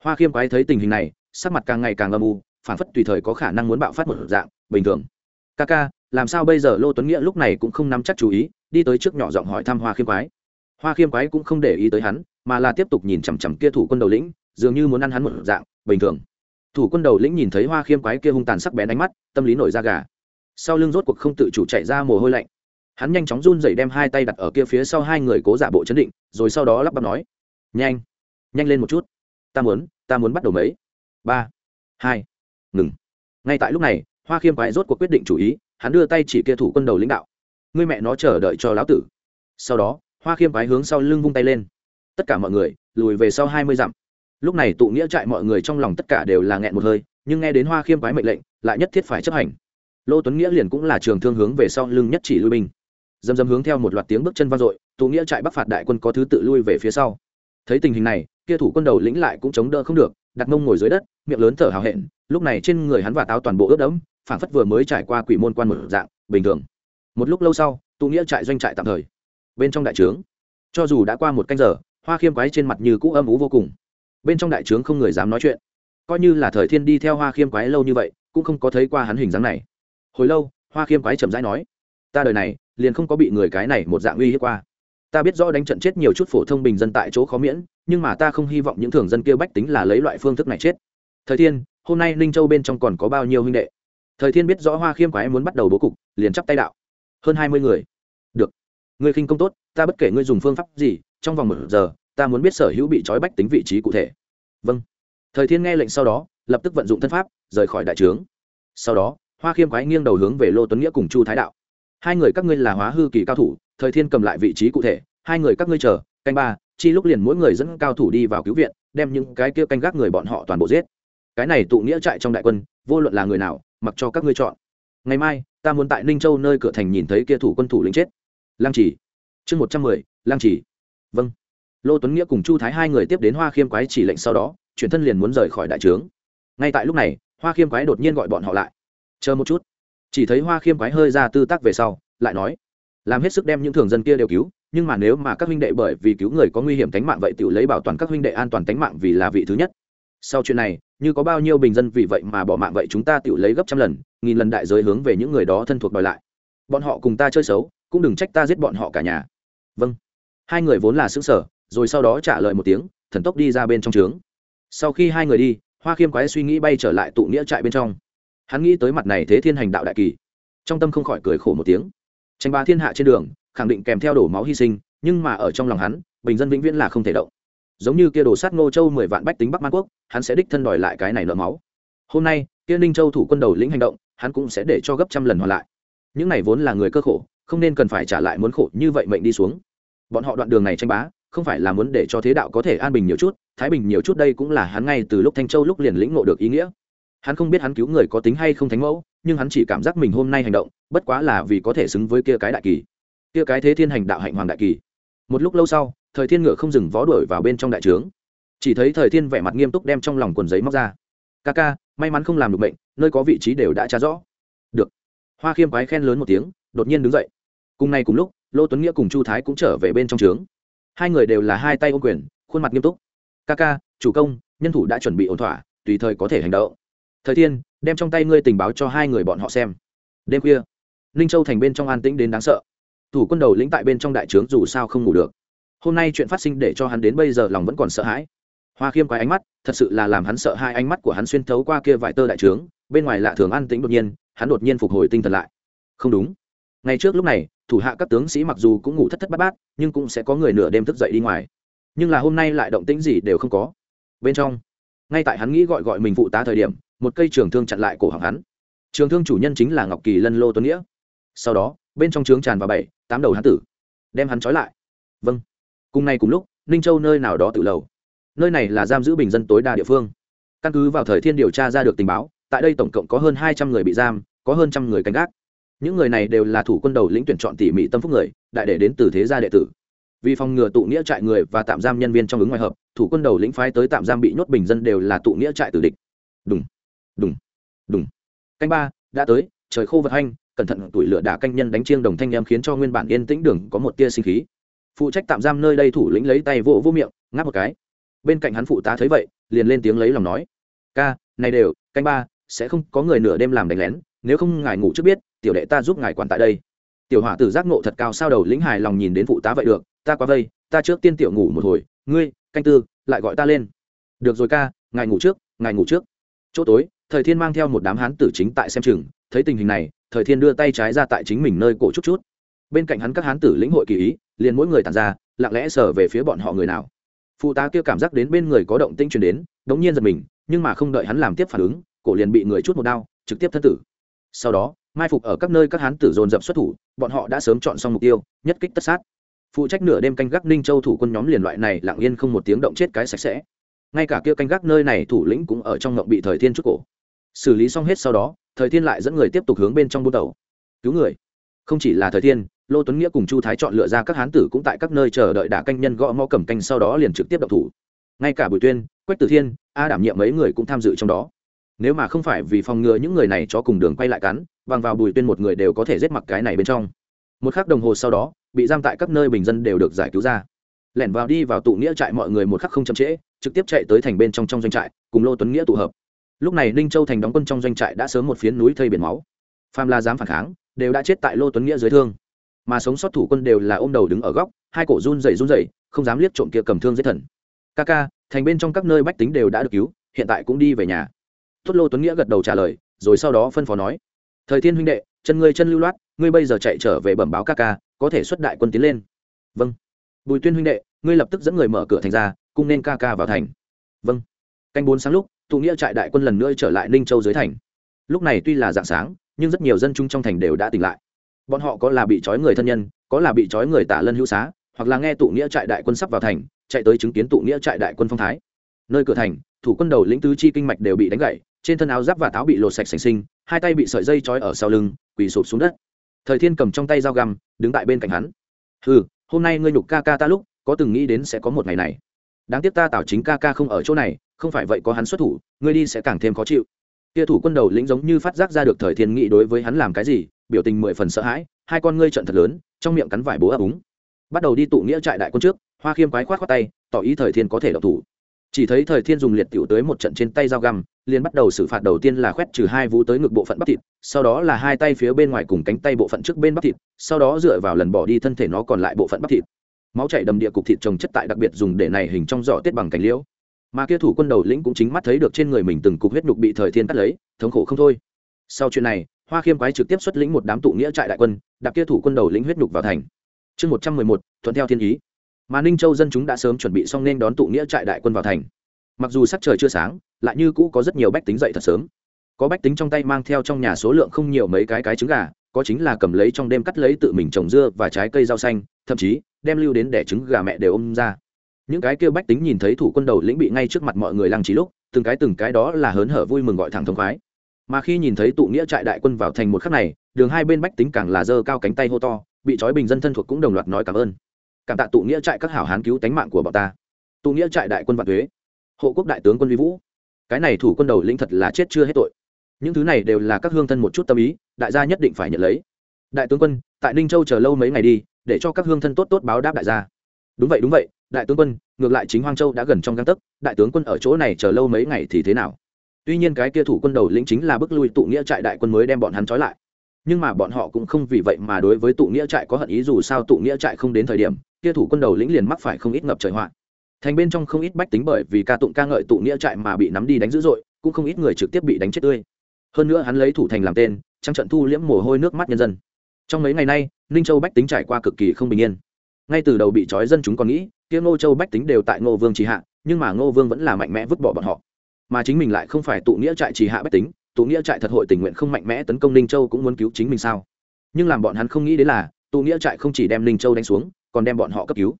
hoa khiêm quái thấy tình hình này, sắc mặt càng ngày càng âm u phản phất tùy thời có khả năng muốn bạo phát một dạng, bình thường. Ca ca, làm sao bây giờ lô tuấn nghĩa lúc này cũng không nắm chắc chú ý, đi tới trước nhỏ giọng hỏi thăm hoa khiêm quái. Hoa khiêm quái cũng không để ý tới hắn, mà là tiếp tục nhìn chằm chằm kia thủ quân đầu lĩnh, dường như muốn ăn hắn một dạng, bình thường. Thủ quân đầu lĩnh nhìn thấy hoa khiêm quái kia hung tàn sắc bén đánh mắt, tâm lý nổi da gà. Sau lưng rốt cuộc không tự chủ chạy ra mồ hôi lạnh. Hắn nhanh chóng run dậy đem hai tay đặt ở kia phía sau hai người cố giả bộ chấn định, rồi sau đó lắp bắp nói, nhanh nhanh lên một chút ta muốn ta muốn bắt đầu mấy? Ba, hai, ngừng. Ngay tại lúc này, hoa khiêm quái rốt cuộc quyết định chủ ý, hắn đưa tay chỉ kia thủ quân đầu lãnh đạo. Người mẹ nó chờ đợi cho lão tử. Sau đó, hoa khiêm quái hướng sau lưng vung tay lên. Tất cả mọi người, lùi về sau hai mươi dặm. Lúc này tụ nghĩa trại mọi người trong lòng tất cả đều là nghẹn một hơi, nhưng nghe đến hoa khiêm quái mệnh lệnh, lại nhất thiết phải chấp hành. Lô tuấn nghĩa liền cũng là trường thương hướng về sau lưng nhất chỉ lui binh. Dầm dầm hướng theo một loạt tiếng bước chân vang dội, tụ nghĩa trại bắc phạt đại quân có thứ tự lui về phía sau. Thấy tình hình này kia thủ quân đầu lĩnh lại cũng chống đỡ không được, đặt mông ngồi dưới đất, miệng lớn thở hào hẹn, lúc này trên người hắn và táo toàn bộ ướt đẫm, phảng phất vừa mới trải qua quỷ môn quan một dạng, bình thường. Một lúc lâu sau, tụ nghĩa trại doanh trại tạm thời. Bên trong đại trướng, cho dù đã qua một canh giờ, hoa khiêm quái trên mặt như cũ âm ú vô cùng. Bên trong đại trướng không người dám nói chuyện. Coi như là thời thiên đi theo hoa khiêm quái lâu như vậy, cũng không có thấy qua hắn hình dáng này. Hồi lâu, hoa khiêm quái chậm rãi nói, ta đời này, liền không có bị người cái này một dạng uy hiếp qua. Ta biết rõ đánh trận chết nhiều chút phổ thông bình dân tại chỗ khó miễn nhưng mà ta không hy vọng những thường dân kia bách tính là lấy loại phương thức này chết. Thời thiên, hôm nay ninh châu bên trong còn có bao nhiêu huynh đệ? Thời thiên biết rõ hoa khiêm quái muốn bắt đầu bố cục, liền chắp tay đạo. Hơn hai mươi người. Được. Người khinh công tốt, ta bất kể ngươi dùng phương pháp gì, trong vòng một giờ, ta muốn biết sở hữu bị trói bách tính vị trí cụ thể. Vâng. Thời thiên nghe lệnh sau đó, lập tức vận dụng thân pháp, rời khỏi đại trướng. Sau đó, hoa khiêm quái nghiêng đầu hướng về lô tuấn nghĩa cùng chu thái đạo. Hai người các ngươi là hóa hư kỳ cao thủ, thời thiên cầm lại vị trí cụ thể, hai người các ngươi chờ canh ba, chi lúc liền mỗi người dẫn cao thủ đi vào cứu viện, đem những cái kia canh gác người bọn họ toàn bộ giết. Cái này tụ nghĩa trại trong đại quân, vô luận là người nào, mặc cho các ngươi chọn. Ngày mai, ta muốn tại ninh châu nơi cửa thành nhìn thấy kia thủ quân thủ lính chết. Lang chỉ. Chương một trăm mười lang chỉ. Vâng. Lô tuấn nghĩa cùng chu thái hai người tiếp đến hoa khiêm quái chỉ lệnh sau đó, chuyển thân liền muốn rời khỏi đại trướng. Ngay tại lúc này, hoa khiêm quái đột nhiên gọi bọn họ lại. Chờ một chút. Chỉ thấy hoa khiêm quái hơi ra tư tác về sau, lại nói, làm hết sức đem những thường dân kia đều cứu nhưng mà nếu mà các huynh đệ bởi vì cứu người có nguy hiểm tính mạng vậy tự lấy bảo toàn các huynh đệ an toàn tính mạng vì là vị thứ nhất. Sau chuyện này, như có bao nhiêu bình dân vì vậy mà bỏ mạng vậy chúng ta tự lấy gấp trăm lần, nghìn lần đại giới hướng về những người đó thân thuộc đòi lại. Bọn họ cùng ta chơi xấu, cũng đừng trách ta giết bọn họ cả nhà. Vâng. Hai người vốn là xứng sở rồi sau đó trả lời một tiếng, thần tốc đi ra bên trong trướng. Sau khi hai người đi, hoa khiêm quái suy nghĩ bay trở lại tụ nghĩa trại bên trong. Hắn nghĩ tới mặt này thế thiên hành đạo đại kỳ. Trong tâm không khỏi cười khổ một tiếng. Tranh ba thiên hạ trên đường khẳng định kèm theo đổ máu hy sinh, nhưng mà ở trong lòng hắn, bình dân vĩnh viễn là không thể động. Giống như kia đổ sát ngô châu mười vạn bách tính bắc man quốc, hắn sẽ đích thân đòi lại cái này nợ máu. Hôm nay, kia ninh châu thủ quân đầu lĩnh hành động, hắn cũng sẽ để cho gấp trăm lần hoàn lại. Những này vốn là người cơ khổ, không nên cần phải trả lại muốn khổ, như vậy mệnh đi xuống. Bọn họ đoạn đường này tranh bá, không phải là muốn để cho thế đạo có thể an bình nhiều chút, thái bình nhiều chút đây cũng là hắn ngay từ lúc thanh châu lúc liền lĩnh ngộ được ý nghĩa. Hắn không biết hắn cứu người có tính hay không thánh mẫu, nhưng hắn chỉ cảm giác mình hôm nay hành động, bất quá là vì có thể xứng với kia cái đại kỳ kia cái thế thiên hành đạo hạnh hoàng đại kỳ. Một lúc lâu sau, thời thiên ngựa không dừng vó đuổi vào bên trong đại trướng. Chỉ thấy thời thiên vẻ mặt nghiêm túc đem trong lòng quần giấy móc ra. Ca ca, may mắn không làm được bệnh nơi có vị trí đều đã trả rõ. Được. Hoa khiêm quái khen lớn một tiếng, đột nhiên đứng dậy. Cùng ngày cùng lúc, lô tuấn nghĩa cùng chu thái cũng trở về bên trong trướng. Hai người đều là hai tay ô quyền, khuôn mặt nghiêm túc. Ca ca, chủ công, nhân thủ đã chuẩn bị ổn thỏa, tùy thời có thể hành động. Thời thiên, đem trong tay ngươi tình báo cho hai người bọn họ xem. Đêm khuya, ninh châu thành bên trong an tĩnh đến đáng sợ thủ quân đầu lĩnh tại bên trong đại trướng dù sao không ngủ được. Hôm nay chuyện phát sinh để cho hắn đến bây giờ lòng vẫn còn sợ hãi. Hoa khiêm quái ánh mắt, thật sự là làm hắn sợ hai ánh mắt của hắn xuyên thấu qua kia vải tơ đại trướng, bên ngoài lạ thường an tĩnh đột nhiên, hắn đột nhiên phục hồi tinh thần lại. Không đúng. Ngày trước lúc này, thủ hạ các tướng sĩ mặc dù cũng ngủ thất thất bát bát, nhưng cũng sẽ có người nửa đêm thức dậy đi ngoài. Nhưng là hôm nay lại động tĩnh gì đều không có. Bên trong, ngay tại hắn nghĩ gọi gọi mình phụ tá thời điểm, một cây trường thương chặn lại cổ họng hắn. Trường thương chủ nhân chính là ngọc kỳ lân lô tuấn nghĩa. Sau đó bên trong trướng tràn vào bảy, tám đầu hắn tử, đem hắn trói lại. Vâng. Cùng ngày cùng lúc, ninh châu nơi nào đó tự lầu. Nơi này là giam giữ bình dân tối đa địa phương. Căn cứ vào thời thiên điều tra ra được tình báo, tại đây tổng cộng có hơn hai trăm người bị giam, có hơn trăm người canh gác. Những người này đều là thủ quân đầu lĩnh tuyển chọn tỉ mỉ tâm phúc người, đại để đến từ thế gia đệ tử. Vì phòng ngừa tụ nghĩa trại người và tạm giam nhân viên trong ứng ngoài hợp, thủ quân đầu lĩnh phái tới tạm giam bị nhốt bình dân đều là tụ nghĩa trại tử địch. Đúng đúng đúng canh ba, đã tới, trời khô vật hanh cẩn thận tuổi lửa đả canh nhân đánh chiêng đồng thanh em khiến cho nguyên bản yên tĩnh đường có một tia sinh khí. Phụ trách tạm giam nơi đây thủ lĩnh lấy tay vỗ vỗ miệng, ngáp một cái. Bên cạnh hắn phụ tá thấy vậy, liền lên tiếng lấy lòng nói, ca, này đều, canh ba, sẽ không có người nửa đêm làm đánh lén, nếu không ngài ngủ trước biết, tiểu đệ ta giúp ngài quản tại đây. Tiểu hỏa tử giác ngộ thật cao sao đầu lĩnh hài lòng nhìn đến phụ tá vậy được, ta qua vây, ta trước tiên tiểu ngủ một hồi, ngươi, canh tư, lại gọi ta lên. Được rồi ca, ngài ngủ trước, ngài ngủ trước. Chỗ tối, thời thiên mang theo một đám hán tử chính tại xem chừng thấy tình hình này, thời thiên đưa tay trái ra tại chính mình nơi cổ chút chút. Bên cạnh hắn các hán tử lĩnh hội kỳ ý, liền mỗi người tàn ra, lặng lẽ sờ về phía bọn họ người nào. Phụ tá kia cảm giác đến bên người có động tinh truyền đến, đống nhiên giật mình, nhưng mà không đợi hắn làm tiếp phản ứng, cổ liền bị người chút một đao, trực tiếp thân tử. Sau đó, mai phục ở các nơi các hán tử dồn dập xuất thủ, bọn họ đã sớm chọn xong mục tiêu, nhất kích tất sát. Phụ trách nửa đêm canh gác ninh châu thủ quân nhóm liền loại này lặng yên không một tiếng động chết cái sạch sẽ. Ngay cả kia canh gác nơi này thủ lĩnh cũng ở trong ngộng bị thời thiên chút cổ xử lý xong hết sau đó, thời thiên lại dẫn người tiếp tục hướng bên trong buôn tàu. Cứu người. Không chỉ là thời thiên, lô tuấn nghĩa cùng chu thái chọn lựa ra các hán tử cũng tại các nơi chờ đợi đả canh nhân gõ mõ cầm canh sau đó liền trực tiếp đập thủ. Ngay cả bùi tuyên, quách tử thiên, a đảm nhiệm mấy người cũng tham dự trong đó. Nếu mà không phải vì phòng ngừa những người này cho cùng đường quay lại cắn, bằng vào bùi tuyên một người đều có thể giết mặc cái này bên trong. Một khắc đồng hồ sau đó, bị giam tại các nơi bình dân đều được giải cứu ra. Lẻn vào đi vào tụ nghĩa trại mọi người một khắc không chậm trễ, trực tiếp chạy tới thành bên trong trong doanh trại, cùng lô tuấn nghĩa tụ hợp lúc này ninh châu thành đóng quân trong doanh trại đã sớm một phiến núi thây biển máu. Pham la dám phản kháng, đều đã chết tại lô tuấn nghĩa dưới thương. Mà sống sót thủ quân đều là ôm đầu đứng ở góc, hai cổ run rẩy run rẩy, không dám liếc trộm kia cầm thương dễ thần. Ca ca, thành bên trong các nơi bách tính đều đã được cứu, hiện tại cũng đi về nhà. Tốt lô tuấn nghĩa gật đầu trả lời, rồi sau đó phân phó nói, thời thiên huynh đệ, chân ngươi chân lưu loát, ngươi bây giờ chạy trở về bẩm báo ca ca, có thể xuất đại quân tiến lên. Vâng. Bùi tuyên huynh đệ, ngươi lập tức dẫn người mở cửa thành ra, cung nên ca ca vào thành. Vâng. Canh bốn sáng lúc tụ nghĩa trại đại quân lần nữa trở lại ninh châu dưới thành. Lúc này tuy là dạng sáng, nhưng rất nhiều dân chúng trong thành đều đã tỉnh lại. Bọn họ có là bị trói người thân nhân, có là bị trói người tả lân hữu xá, hoặc là nghe tụ nghĩa trại đại quân sắp vào thành, chạy tới chứng kiến tụ nghĩa trại đại quân phong thái. Nơi cửa thành, thủ quân đầu lĩnh tứ chi kinh mạch đều bị đánh gãy, trên thân áo giáp và táo bị lột sạch sành sinh, hai tay bị sợi dây trói ở sau lưng, quỳ sụp xuống đất. Thời thiên cầm trong tay dao găm, đứng tại bên cạnh hắn. Ừ hôm nay ngươi nhục ca ca ta lúc, có từng nghĩ đến sẽ có một ngày này. Đáng tiếc ta tảo chính ca ca không ở chỗ này không phải vậy có hắn xuất thủ, ngươi đi sẽ càng thêm khó chịu. Kia thủ quân đầu lĩnh giống như phát giác ra được thời thiên nghĩ đối với hắn làm cái gì, biểu tình mười phần sợ hãi, hai con ngươi trận thật lớn, trong miệng cắn vải bố ấp úng. Bắt đầu đi tụ nghĩa trại đại quân trước, hoa khiêm quái khoát khoát tay, tỏ ý thời thiên có thể độc thủ. Chỉ thấy thời thiên dùng liệt tiểu tới một trận trên tay dao găm, liền bắt đầu xử phạt đầu tiên là khoét trừ hai vú tới ngực bộ phận bắp thịt, sau đó là hai tay phía bên ngoài cùng cánh tay bộ phận trước bên bắp thịt, sau đó dựa vào lần bỏ đi thân thể nó còn lại bộ phận bắp thịt. Máu chảy đầm địa cục thịt trồng chất tại đặc biệt dùng để này hình trong giỏ tiết bằng cánh liễu mà kia thủ quân đầu lĩnh cũng chính mắt thấy được trên người mình từng cục huyết nhục bị thời thiên cắt lấy, thống khổ không thôi. Sau chuyện này, hoa khiêm quái trực tiếp xuất lĩnh một đám tụ nghĩa trại đại quân, đạp kia thủ quân đầu lĩnh huyết nhục vào thành. Chương một trăm mười một, thuận theo thiên ý. Mà ninh châu dân chúng đã sớm chuẩn bị xong nên đón tụ nghĩa trại đại quân vào thành. Mặc dù sắc trời chưa sáng, lại như cũ có rất nhiều bách tính dậy thật sớm. Có bách tính trong tay mang theo trong nhà số lượng không nhiều mấy cái cái trứng gà, có chính là cầm lấy trong đêm cắt lấy tự mình trồng dưa và trái cây rau xanh, thậm chí đem lưu đến để trứng gà mẹ đều ôm ra những cái kêu bách tính nhìn thấy thủ quân đầu lĩnh bị ngay trước mặt mọi người lăng trí lúc, từng cái từng cái đó là hớn hở vui mừng gọi thẳng thông khoái. Mà khi nhìn thấy tụ nghĩa trại đại quân vào thành một khắc này, đường hai bên bách tính càng là dơ cao cánh tay hô to, bị trói bình dân thân thuộc cũng đồng loạt nói cảm ơn. Cảm tạ tụ nghĩa trại các hảo hán cứu tánh mạng của bọn ta. Tụ nghĩa trại đại quân vạn thuế. Hộ quốc đại tướng quân vi vũ. Cái này thủ quân đầu lĩnh thật là chết chưa hết tội. Những thứ này đều là các hương thân một chút tâm ý, đại gia nhất định phải nhận lấy. Đại tướng quân, tại ninh châu chờ lâu mấy ngày đi, để cho các hương thân tốt tốt báo đáp đại gia. Đúng vậy đúng vậy đại tướng quân, ngược lại chính hoang châu đã gần trong găng tấc, đại tướng quân ở chỗ này chờ lâu mấy ngày thì thế nào? Tuy nhiên cái kia thủ quân đầu lĩnh chính là bức lui tụ nghĩa trại đại quân mới đem bọn hắn trói lại. Nhưng mà bọn họ cũng không vì vậy mà đối với tụ nghĩa trại có hận ý dù sao tụ nghĩa trại không đến thời điểm, kia thủ quân đầu lĩnh liền mắc phải không ít ngập trời hoạn. thành bên trong không ít bách tính bởi vì ca tụng ca ngợi tụ nghĩa trại mà bị nắm đi đánh dữ dội, cũng không ít người trực tiếp bị đánh chết tươi. Hơn nữa hắn lấy thủ thành làm tên trang trận thu liễm mồ hôi nước mắt nhân dân. Trong mấy ngày nay, ninh châu bách tính trải qua cực kỳ không bình yên ngay từ đầu bị trói dân chúng còn nghĩ, kia ngô châu bách tính đều tại ngô vương trì hạ, nhưng mà ngô vương vẫn là mạnh mẽ vứt bỏ bọn họ. Mà chính mình lại không phải tụ nghĩa trại trì hạ bách tính, tụ nghĩa trại thật hội tình nguyện không mạnh mẽ tấn công ninh châu cũng muốn cứu chính mình sao? Nhưng làm bọn hắn không nghĩ đến là, tụ nghĩa trại không chỉ đem ninh châu đánh xuống, còn đem bọn họ cấp cứu.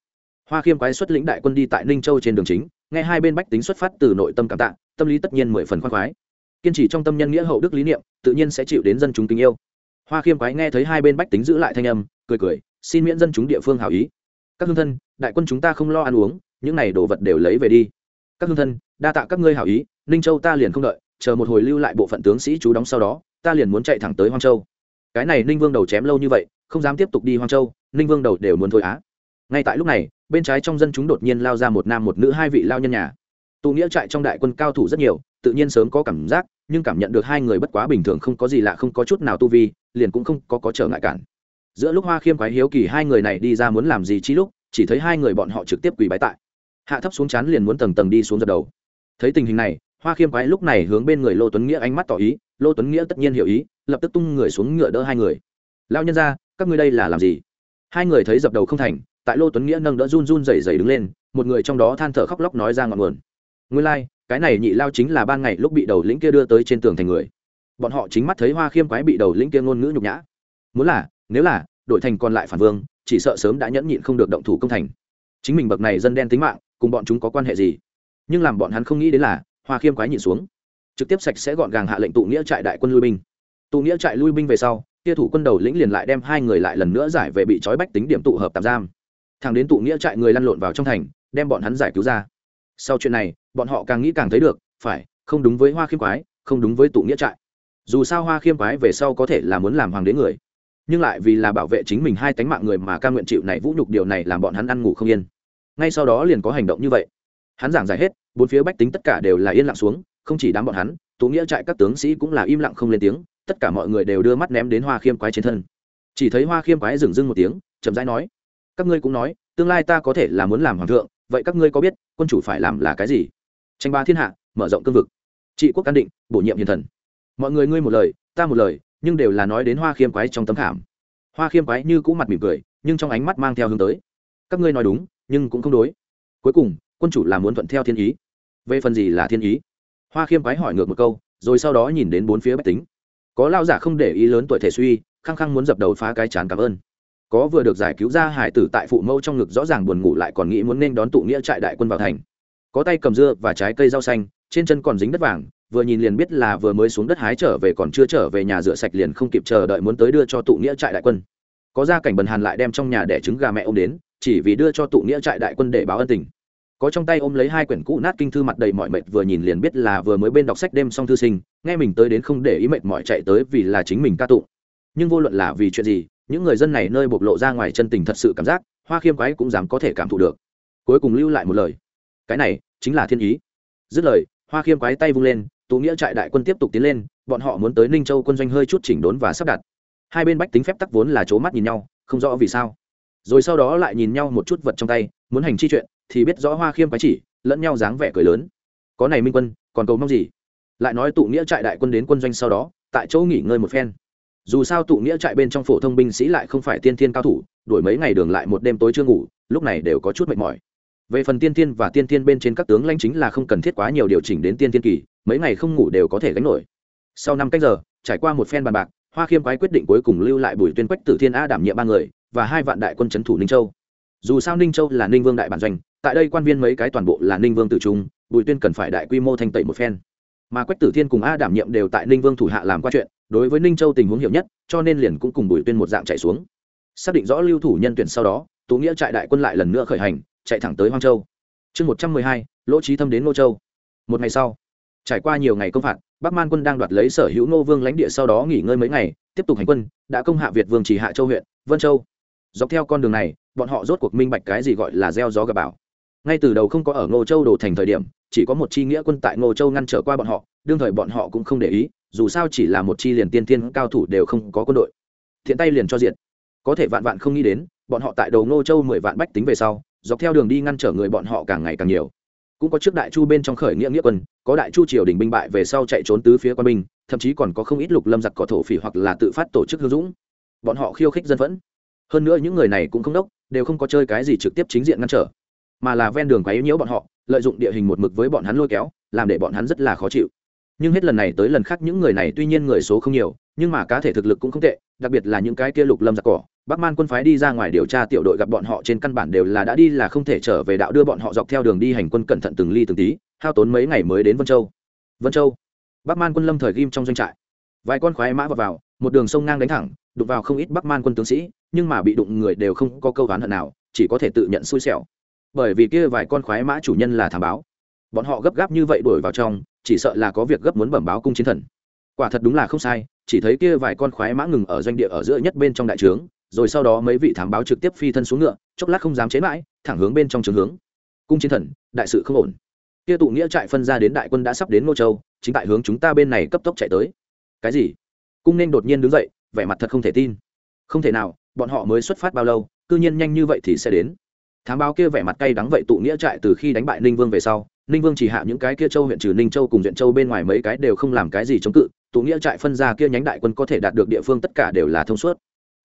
Hoa khiêm quái xuất lĩnh đại quân đi tại ninh châu trên đường chính, nghe hai bên bách tính xuất phát từ nội tâm cảm tạ, tâm lý tất nhiên mười phần khoan khoái. Kiên trì trong tâm nhân nghĩa hậu đức lý niệm, tự nhiên sẽ chịu đến dân chúng tình yêu. Hoa khiêm quái nghe thấy hai bên bách tính giữ lại thanh âm, cười cười, xin miễn dân chúng địa phương hảo ý các hương thân, đại quân chúng ta không lo ăn uống, những này đồ vật đều lấy về đi. Các hương thân, đa tạ các ngươi hảo ý, ninh châu ta liền không đợi, chờ một hồi lưu lại bộ phận tướng sĩ chú đóng sau đó, ta liền muốn chạy thẳng tới hoang châu. Cái này ninh vương đầu chém lâu như vậy, không dám tiếp tục đi hoang châu, ninh vương đầu đều muốn thôi á. Ngay tại lúc này, bên trái trong dân chúng đột nhiên lao ra một nam một nữ hai vị lao nhân nhà. Tụ nghĩa trại trong đại quân cao thủ rất nhiều, tự nhiên sớm có cảm giác, nhưng cảm nhận được hai người bất quá bình thường không có gì lạ, không có chút nào tu vi, liền cũng không có có trở ngại cản giữa lúc hoa khiêm quái hiếu kỳ hai người này đi ra muốn làm gì chi lúc chỉ thấy hai người bọn họ trực tiếp quỳ bái tại. Hạ thấp xuống chán liền muốn tầng tầng đi xuống dập đầu. Thấy tình hình này hoa khiêm quái lúc này hướng bên người lô tuấn nghĩa ánh mắt tỏ ý lô tuấn nghĩa tất nhiên hiểu ý lập tức tung người xuống ngựa đỡ hai người. Lao nhân ra các ngươi đây là làm gì? Hai người thấy dập đầu không thành tại lô tuấn nghĩa nâng đỡ run run rẩy rẩy đứng lên một người trong đó than thở khóc lóc nói ra ngọn nguồn. Nguyên lai、like, cái này nhị lao chính là ban ngày lúc bị đầu lĩnh kia đưa tới trên tường thành người. Bọn họ chính mắt thấy hoa khiêm quái bị đầu lĩnh kia ngôn ngữ nhục nhã. Muốn là nếu là, đội thành còn lại phản vương, chỉ sợ sớm đã nhẫn nhịn không được động thủ công thành. Chính mình bậc này dân đen tính mạng, cùng bọn chúng có quan hệ gì? Nhưng làm bọn hắn không nghĩ đến là, hoa khiêm quái nhịn xuống. Trực tiếp sạch sẽ gọn gàng hạ lệnh tụ nghĩa trại đại quân lui binh. Tụ nghĩa trại lui binh về sau, kia thủ quân đầu lĩnh liền lại đem hai người lại lần nữa giải về bị trói bách tính điểm tụ hợp tạm giam. Thằng đến tụ nghĩa trại người lăn lộn vào trong thành, đem bọn hắn giải cứu ra. Sau chuyện này, bọn họ càng nghĩ càng thấy được, phải, không đúng với hoa khiêm quái, không đúng với tụ nghĩa trại. Dù sao hoa khiêm quái về sau có thể là muốn làm hoàng đế người nhưng lại vì là bảo vệ chính mình hai tánh mạng người mà ca nguyện chịu này vũ nhục điều này làm bọn hắn ăn ngủ không yên. Ngay sau đó liền có hành động như vậy. Hắn giảng giải hết, bốn phía bách tính tất cả đều là yên lặng xuống, không chỉ đám bọn hắn, tú nghĩa trại các tướng sĩ cũng là im lặng không lên tiếng, tất cả mọi người đều đưa mắt ném đến hoa khiêm quái trên thân. Chỉ thấy hoa khiêm quái dừng dưng một tiếng, chậm rãi nói, các ngươi cũng nói, tương lai ta có thể là muốn làm hoàng thượng, vậy các ngươi có biết, quân chủ phải làm là cái gì? Tranh ba thiên hạ, mở rộng cương vực. Trị quốc an định, bổ nhiệm hiền thần. Mọi người ngươi một lời, ta một lời nhưng đều là nói đến hoa khiêm quái trong tấm khảm. Hoa khiêm quái như cũ mặt mỉm cười, nhưng trong ánh mắt mang theo hướng tới. Các ngươi nói đúng, nhưng cũng không đối. Cuối cùng, quân chủ là muốn thuận theo thiên ý. Về phần gì là thiên ý? Hoa khiêm quái hỏi ngược một câu, rồi sau đó nhìn đến bốn phía bách tính. Có lao giả không để ý lớn tuổi thể suy, khăng khăng muốn dập đầu phá cái chán cảm ơn. Có vừa được giải cứu ra hải tử tại phụ mâu trong ngực rõ ràng buồn ngủ lại còn nghĩ muốn nên đón tụ nghĩa trại đại quân vào thành. Có tay cầm dưa và trái cây rau xanh, trên chân còn dính đất vàng vừa nhìn liền biết là vừa mới xuống đất hái trở về còn chưa trở về nhà rửa sạch liền không kịp chờ đợi muốn tới đưa cho tụ nghĩa trại đại quân. Có gia cảnh bần hàn lại đem trong nhà đẻ trứng gà mẹ ôm đến, chỉ vì đưa cho tụ nghĩa trại đại quân để báo ân tình. Có trong tay ôm lấy hai quyển cũ nát kinh thư mặt đầy mọi mệt vừa nhìn liền biết là vừa mới bên đọc sách đêm xong thư sinh, nghe mình tới đến không để ý mệt mỏi chạy tới vì là chính mình ca tụng. Nhưng vô luận là vì chuyện gì, những người dân này nơi bộc lộ ra ngoài chân tình thật sự cảm giác, hoa khiêm quái cũng dám có thể cảm thụ được. Cuối cùng lưu lại một lời. Cái này chính là thiên ý. Dứt lời, hoa khiêm quái tay vung lên tụ nghĩa trại đại quân tiếp tục tiến lên, bọn họ muốn tới ninh châu quân doanh hơi chút chỉnh đốn và sắp đặt. Hai bên bách tính phép tắc vốn là c mắt nhìn nhau, không rõ vì sao. Rồi sau đó lại nhìn nhau một chút vật trong tay, muốn hành chi chuyện, thì biết rõ hoa khiêm quái chỉ, lẫn nhau dáng vẻ cười lớn. Có này minh quân, còn cầu mong gì? Lại nói tụ nghĩa trại đại quân đến quân doanh sau đó, tại chỗ nghỉ ngơi một phen. Dù sao tụ nghĩa trại bên trong phổ thông binh sĩ lại không phải tiên thiên cao thủ, đuổi mấy ngày đường lại một đêm tối chưa ngủ, lúc này đều có chút mệt mỏi. Về phần tiên thiên và tiên thiên bên trên các tướng lãnh chính là không cần thiết quá nhiều điều chỉnh đến tiên thiên kỳ mấy ngày không ngủ đều có thể gánh nổi. Sau năm cách giờ, trải qua một phen bàn bạc, hoa khiêm quái quyết định cuối cùng lưu lại bùi tuyên quách, tử thiên a đảm nhiệm ba người và hai vạn đại quân c h ấ n thủ ninh châu. Dù sao ninh châu là ninh vương đại bản doanh, tại đây quan viên mấy cái toàn bộ là ninh vương tự trung, bùi tuyên cần phải đại quy mô thanh tẩy một phen. Mà quách tử thiên cùng a đảm nhiệm đều tại ninh vương thủ hạ làm qua chuyện, đối với ninh châu tình huống hiểu nhất, cho nên liền cũng cùng bùi tuyên một dạng chạy xuống. Xác định rõ lưu thủ nhân tuyển sau đó, tú nghĩa trại đại quân lại lần nữa khởi hành, chạy thẳng tới hoang châu. Chương một trăm mười hai, lỗ trí thâm đến ngô châu. Một ngày sau trải qua nhiều ngày công phạt, bắc man quân đang đoạt lấy sở hữu nô vương lãnh địa sau đó nghỉ ngơi mấy ngày, tiếp tục hành quân, đã công hạ việt vương chỉ hạ châu huyện, vân châu. Dọc theo con đường này, bọn họ rốt cuộc minh bạch cái gì gọi là gieo gió gặp bảo ngay từ đầu không có ở ngô châu đổ thành thời điểm, chỉ có một chi nghĩa quân tại ngô châu ngăn trở qua bọn họ, đương thời bọn họ cũng không để ý, dù sao chỉ là một chi liền tiên tiên cao thủ đều không có quân đội. Thiện tay liền cho diện có thể vạn vạn không nghĩ đến, bọn họ tại đầu ngô châu mười vạn bách tính về sau, dọc theo đường đi ngăn trở người bọn họ càng ngày càng nhiều cũng có trước đại chu bên trong khởi nghĩa nghĩa quân, có đại chu triều đình binh bại về sau chạy trốn tứ phía quân binh, thậm chí còn có không ít lục lâm giặc cỏ thổ phỉ hoặc là tự phát tổ chức hương dũng. Bọn họ khiêu khích dân phẫn. Hơn nữa những người này cũng không đốc, đều không có chơi cái gì trực tiếp chính diện ngăn trở, mà là ven đường quấy nhiễu bọn họ, lợi dụng địa hình một mực với bọn hắn lôi kéo, làm để bọn hắn rất là khó chịu. Nhưng hết lần này tới lần khác những người này tuy nhiên người số không nhiều, nhưng mà cá thể thực lực cũng không tệ, đặc biệt là những cái kia lục lâm giặc cỏ bắc man quân phái đi ra ngoài điều tra tiểu đội gặp bọn họ trên căn bản đều là đã đi là không thể trở về đạo đưa bọn họ dọc theo đường đi hành quân cẩn thận từng ly từng tí hao tốn mấy ngày mới đến vân châu. Vân châu. Bắc man quân lâm thời ghim trong doanh trại. Vài con khoái mã vào, vào một đường sông ngang đánh thẳng đụng vào không ít bắc man quân tướng sĩ nhưng mà bị đụng người đều không có câu oán hận nào chỉ có thể tự nhận xui xẻo. Bởi vì kia vài con khoái mã chủ nhân là thám báo. Bọn họ gấp gáp như vậy đuổi vào trong chỉ sợ là có việc gấp muốn bẩm báo cung chiến thần. Quả thật đúng là không sai chỉ thấy kia vài con khoái mã ngừng ở doanh địa ở giữa nhất bên trong đại trướng rồi sau đó mấy vị thám báo trực tiếp phi thân xuống ngựa, chốc lát không dám chế mãi, thẳng hướng bên trong trường hướng. Cung chiến thần, đại sự không ổn. Kia tụ nghĩa trại phân ra đến đại quân đã sắp đến ngô châu, chính tại hướng chúng ta bên này cấp tốc chạy tới. Cái gì? Cung nên đột nhiên đứng dậy, vẻ mặt thật không thể tin. Không thể nào, bọn họ mới xuất phát bao lâu, cư nhiên nhanh như vậy thì sẽ đến. Thám báo kia vẻ mặt cay đắng vậy tụ nghĩa trại từ khi đánh bại ninh vương về sau, ninh vương chỉ hạ những cái kia châu huyện trừ ninh châu cùng huyện châu bên ngoài mấy cái đều không làm cái gì chống cự, tụ nghĩa trại phân ra kia nhánh đại quân có thể đạt được địa phương tất cả đều là thông suốt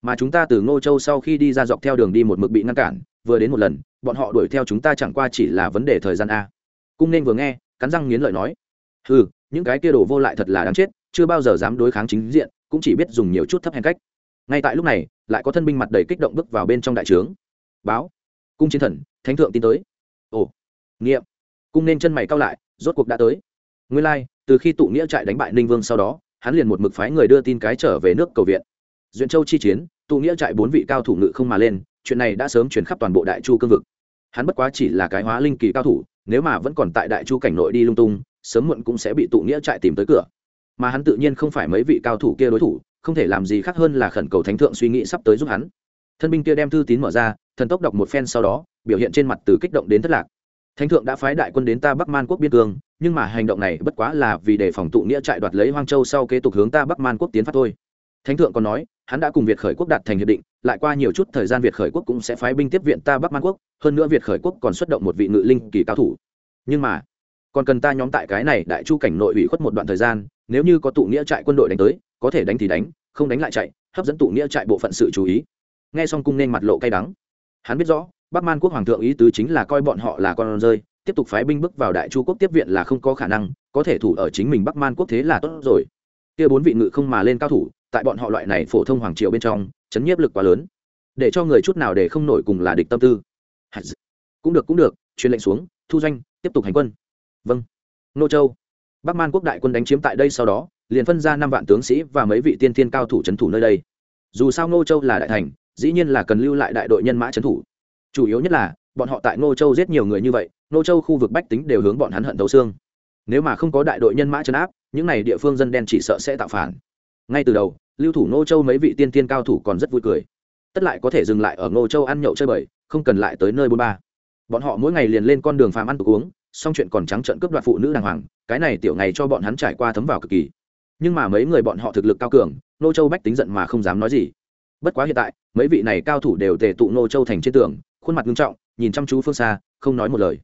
mà chúng ta từ ngô châu sau khi đi ra dọc theo đường đi một mực bị ngăn cản, vừa đến một lần, bọn họ đuổi theo chúng ta chẳng qua chỉ là vấn đề thời gian a. Cung nên vừa nghe, cắn răng nghiến lợi nói ừ những cái kia đồ vô lại thật là đáng chết, chưa bao giờ dám đối kháng chính diện, cũng chỉ biết dùng nhiều chút thấp hèn cách. Ngay tại lúc này, lại có thân binh mặt đầy kích động bước vào bên trong đại trướng. Báo, cung chiến thần, thánh thượng tin tới. Ồ, nghiệm. Cung nên chân mày cao lại, rốt cuộc đã tới. Nguyên lai, từ khi tụ nghĩa trại đánh bại ninh vương sau đó, hắn liền một mực phái người đưa tin cái trở về nước cầu viện. Duyện châu chi chiến tụ nghĩa trại bốn vị cao thủ ngự không mà lên, chuyện này đã sớm chuyển khắp toàn bộ đại chu cương vực. Hắn bất quá chỉ là cái hóa linh kỳ cao thủ, nếu mà vẫn còn tại đại chu cảnh nội đi lung tung, sớm muộn cũng sẽ bị tụ nghĩa trại tìm tới cửa. Mà hắn tự nhiên không phải mấy vị cao thủ kia đối thủ, không thể làm gì khác hơn là khẩn cầu thánh thượng suy nghĩ sắp tới giúp hắn. Thân binh kia đem thư tín mở ra, thần tốc đọc một phen sau đó, biểu hiện trên mặt từ kích động đến thất lạc. Thánh thượng đã phái đại quân đến ta bắc man quốc biên cương, nhưng mà hành động này bất quá là vì để phòng tụ nghĩa trại đoạt lấy hoang châu sau kế tục hướng ta bắc man quốc tiến phát thôi. Thánh thượng còn nói hắn đã cùng việt khởi quốc đạt thành hiệp định, lại qua nhiều chút thời gian việt khởi quốc cũng sẽ phái binh tiếp viện ta bắc man quốc, hơn nữa việt khởi quốc còn xuất động một vị ngự linh kỳ cao thủ. Nhưng mà, còn cần ta nhóm tại cái này đại chu cảnh nội ủy khuất một đoạn thời gian, nếu như có tụ nghĩa trại quân đội đánh tới, có thể đánh thì đánh, không đánh lại chạy, hấp dẫn tụ nghĩa trại bộ phận sự chú ý. Nghe xong cung nên mặt lộ cay đắng. Hắn biết rõ, bắc man quốc hoàng thượng ý tứ chính là coi bọn họ là con rơi, tiếp tục phái binh bước vào đại chu quốc tiếp viện là không có khả năng, có thể thủ ở chính mình bắc man quốc thế là tốt rồi. Kia bốn vị ngự không mà lên cao thủ tại bọn họ loại này phổ thông hoàng triều bên trong, chấn nhiếp lực quá lớn. Để cho người chút nào để không nổi cùng là địch tâm tư. Cũng được cũng được, truyền lệnh xuống, thu doanh, tiếp tục hành quân. Vâng. Nô châu. Bắc man quốc đại quân đánh chiếm tại đây sau đó, liền phân ra năm vạn tướng sĩ và mấy vị tiên thiên cao thủ trấn thủ nơi đây. Dù sao nô châu là đại thành, dĩ nhiên là cần lưu lại đại đội nhân mã trấn thủ. Chủ yếu nhất là, bọn họ tại nô châu giết nhiều người như vậy, nô châu khu vực bách tính đều hướng bọn hắn hận thấu xương. Nếu mà không có đại đội nhân mã chấn áp, những n à y địa phương dân đen chỉ sợ sẽ tạo phản. Ngay từ đầu lưu thủ nô châu mấy vị tiên tiên cao thủ còn rất vui cười. Tất lại có thể dừng lại ở nô châu ăn nhậu chơi bời, không cần lại tới nơi bôn ba. Bọn họ mỗi ngày liền lên con đường phàm ăn tục uống xong chuyện còn trắng trợn cướp đoạt phụ nữ đàng hoàng, cái này tiểu ngày cho bọn hắn trải qua thấm vào cực kỳ. Nhưng mà mấy người bọn họ thực lực cao cường nô châu bách tính giận mà không dám nói gì. Bất quá hiện tại, mấy vị này cao thủ đều tề tụ nô châu thành trên tường, khuôn mặt nghiêm trọng, nhìn chăm chú phương xa, không nói một lời.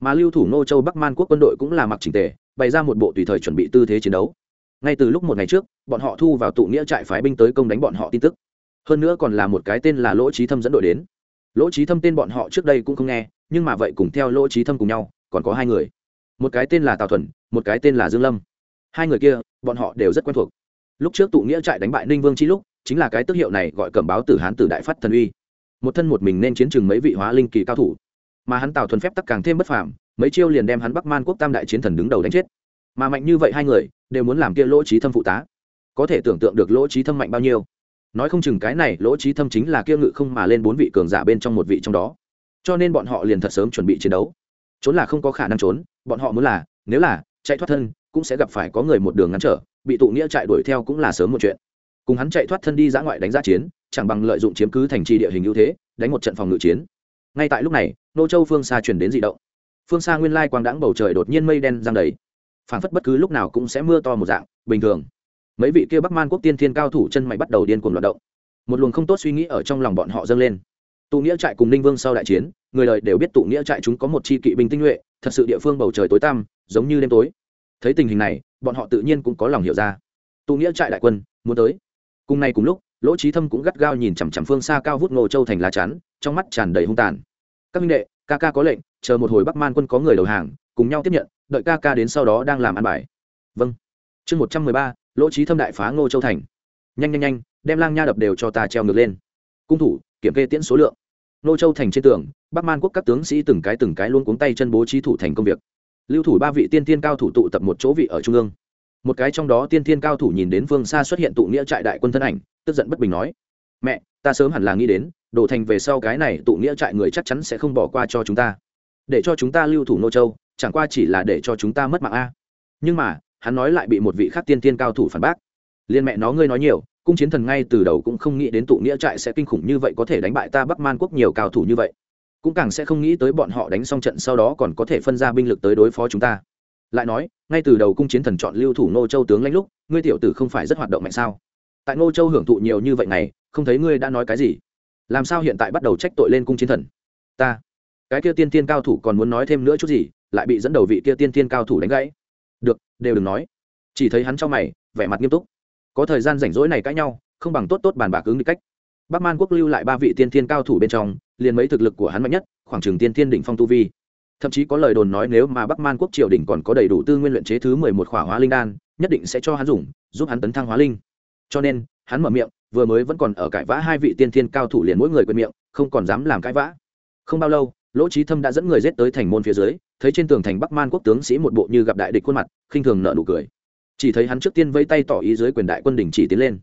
Mà lưu thủ nô châu bắc man quốc quân đội cũng là mặc trình tề, bày ra một bộ tùy thời chuẩn bị tư thế chiến đấu ngay từ lúc một ngày trước, bọn họ thu vào tụ nghĩa trại phái binh tới công đánh bọn họ tin tức. Hơn nữa còn là một cái tên là lỗ trí thâm dẫn đội đến. Lỗ trí thâm tên bọn họ trước đây cũng không nghe, nhưng mà vậy cùng theo lỗ trí thâm cùng nhau, còn có hai người. Một cái tên là tào thuần, một cái tên là dương lâm. Hai người kia, bọn họ đều rất quen thuộc. Lúc trước tụ nghĩa trại đánh bại ninh vương chi lúc, chính là cái tước hiệu này gọi cẩm báo tử hán tử đại phát thần uy. Một thân một mình nên chiến trường mấy vị hóa linh kỳ cao thủ. Mà hắn tào thuần phép tắc càng thêm bất phàm, mấy chiêu liền đem hắn bắc man quốc tam đại chiến thần đứng đầu đánh chết mà mạnh như vậy hai người đều muốn làm kia lỗ trí thâm phụ tá. Có thể tưởng tượng được lỗ trí thâm mạnh bao nhiêu. Nói không chừng cái này, lỗ trí thâm chính là kia ngự không mà lên bốn vị cường giả bên trong một vị trong đó. Cho nên bọn họ liền thật sớm chuẩn bị chiến đấu. Trốn là không có khả năng trốn, bọn họ muốn là, nếu là, chạy thoát thân, cũng sẽ gặp phải có người một đường ngăn trở, bị tụ nghĩa chạy đuổi theo cũng là sớm một chuyện. Cùng hắn chạy thoát thân đi giã ngoại đánh giá chiến, chẳng bằng lợi dụng chiếm cứ thành trì địa hình ưu thế, đánh một trận phòng ngự chiến. Ngay tại lúc này, nô châu phương xa chuyển đến d ị động. Phương xa nguyên lai quang đãng bầu trời đột nhiên mây đen giang đầy phảng phất bất cứ lúc nào cũng sẽ mưa to một dạng, bình thường. Mấy vị kia bắc man quốc tiên thiên cao thủ chân mày bắt đầu điên cuồng loạt động. Một luồng không tốt suy nghĩ ở trong lòng bọn họ dâng lên. Tụ nghĩa trại cùng ninh vương sau đại chiến, người đời đều biết tụ nghĩa trại chúng có một chi kỵ binh tinh nhuệ, thật sự địa phương bầu trời tối tăm, giống như đêm tối. Thấy tình hình này, bọn họ tự nhiên cũng có lòng hiểu ra. Tụ nghĩa trại đại quân, muốn tới. Cùng nay cùng lúc, lỗ trí thâm cũng gắt gao nhìn chằm chằm phương xa cao vút ngô châu thành lá chắn, trong mắt tràn đầy hung tàn. Các minh đệ, ca ca có lệnh chờ một hồi bắc man quân có người đầu hàng, cùng nhau tiếp nhận, đợi ca ca đến sau đó đang làm ăn bài. Vâng. Chương một trăm mười ba, lỗ trí thâm đại phá ngô châu thành. Nhanh nhanh nhanh, đem lang nha đập đều cho ta treo ngược lên. Cung thủ, kiểm kê tiễn số lượng. Ngô châu thành trên tường, bắc man quốc các tướng sĩ từng cái từng cái luôn cuống tay chân bố trí thủ thành công việc. Lưu thủ ba vị tiên tiên cao thủ tụ tập một chỗ vị ở trung ương. Một cái trong đó tiên tiên cao thủ nhìn đến phương xa xuất hiện tụ nghĩa trại đại quân thân ảnh, tức giận bất bình nói, mẹ, ta sớm hẳn là nghĩ đến, đổ thành về sau cái này tụ nghĩa trại người chắc chắn sẽ không bỏ qua cho chúng ta để cho chúng ta lưu thủ nô châu, chẳng qua chỉ là để cho chúng ta mất mạng a. Nhưng mà, hắn nói lại bị một vị khác tiên tiên cao thủ phản bác. Liên mẹ nó ngươi nói nhiều, cung chiến thần ngay từ đầu cũng không nghĩ đến tụ nghĩa trại sẽ kinh khủng như vậy có thể đánh bại ta bắc man quốc nhiều cao thủ như vậy. Cũng càng sẽ không nghĩ tới bọn họ đánh xong trận sau đó còn có thể phân ra binh lực tới đối phó chúng ta. Lại nói, ngay từ đầu cung chiến thần chọn lưu thủ nô châu tướng lãnh lúc, ngươi tiểu tử không phải rất hoạt động mạnh sao? Tại nô châu hưởng thụ nhiều như vậy này, không thấy ngươi đã nói cái gì. Làm sao hiện tại bắt đầu trách tội lên cung chiến thần? Ta cái kia tiên tiên cao thủ còn muốn nói thêm nữa chút gì, lại bị dẫn đầu vị kia tiên tiên cao thủ đánh gãy. Được, đều đừng nói. Chỉ thấy hắn trong mày, vẻ mặt nghiêm túc. Có thời gian rảnh rỗi này cãi nhau, không bằng tốt tốt bàn bạc ứng đi cách. Bắc man quốc lưu lại ba vị tiên tiên cao thủ bên trong, liền mấy thực lực của hắn mạnh nhất, khoảng chừng tiên tiên đỉnh phong tu vi. Thậm chí có lời đồn nói nếu mà bắc man quốc triều đình còn có đầy đủ tư nguyên luyện chế thứ mười một khỏa hóa linh đan, nhất định sẽ cho hắn dùng, giúp hắn tấn thăng hóa linh. Cho nên, hắn mở miệng, vừa mới vẫn còn ở cãi vã hai vị tiên thiên cao thủ liền mỗi người quên miệng, không còn dám làm cãi vã. Không bao lâu lỗ trí thâm đã dẫn người rết tới thành môn phía dưới, thấy trên tường thành bắc man quốc tướng sĩ một bộ như gặp đại địch khuôn mặt, khinh thường nợ nụ cười. Chỉ thấy hắn trước tiên vây tay tỏ ý dưới quyền đại quân đình chỉ tiến lên.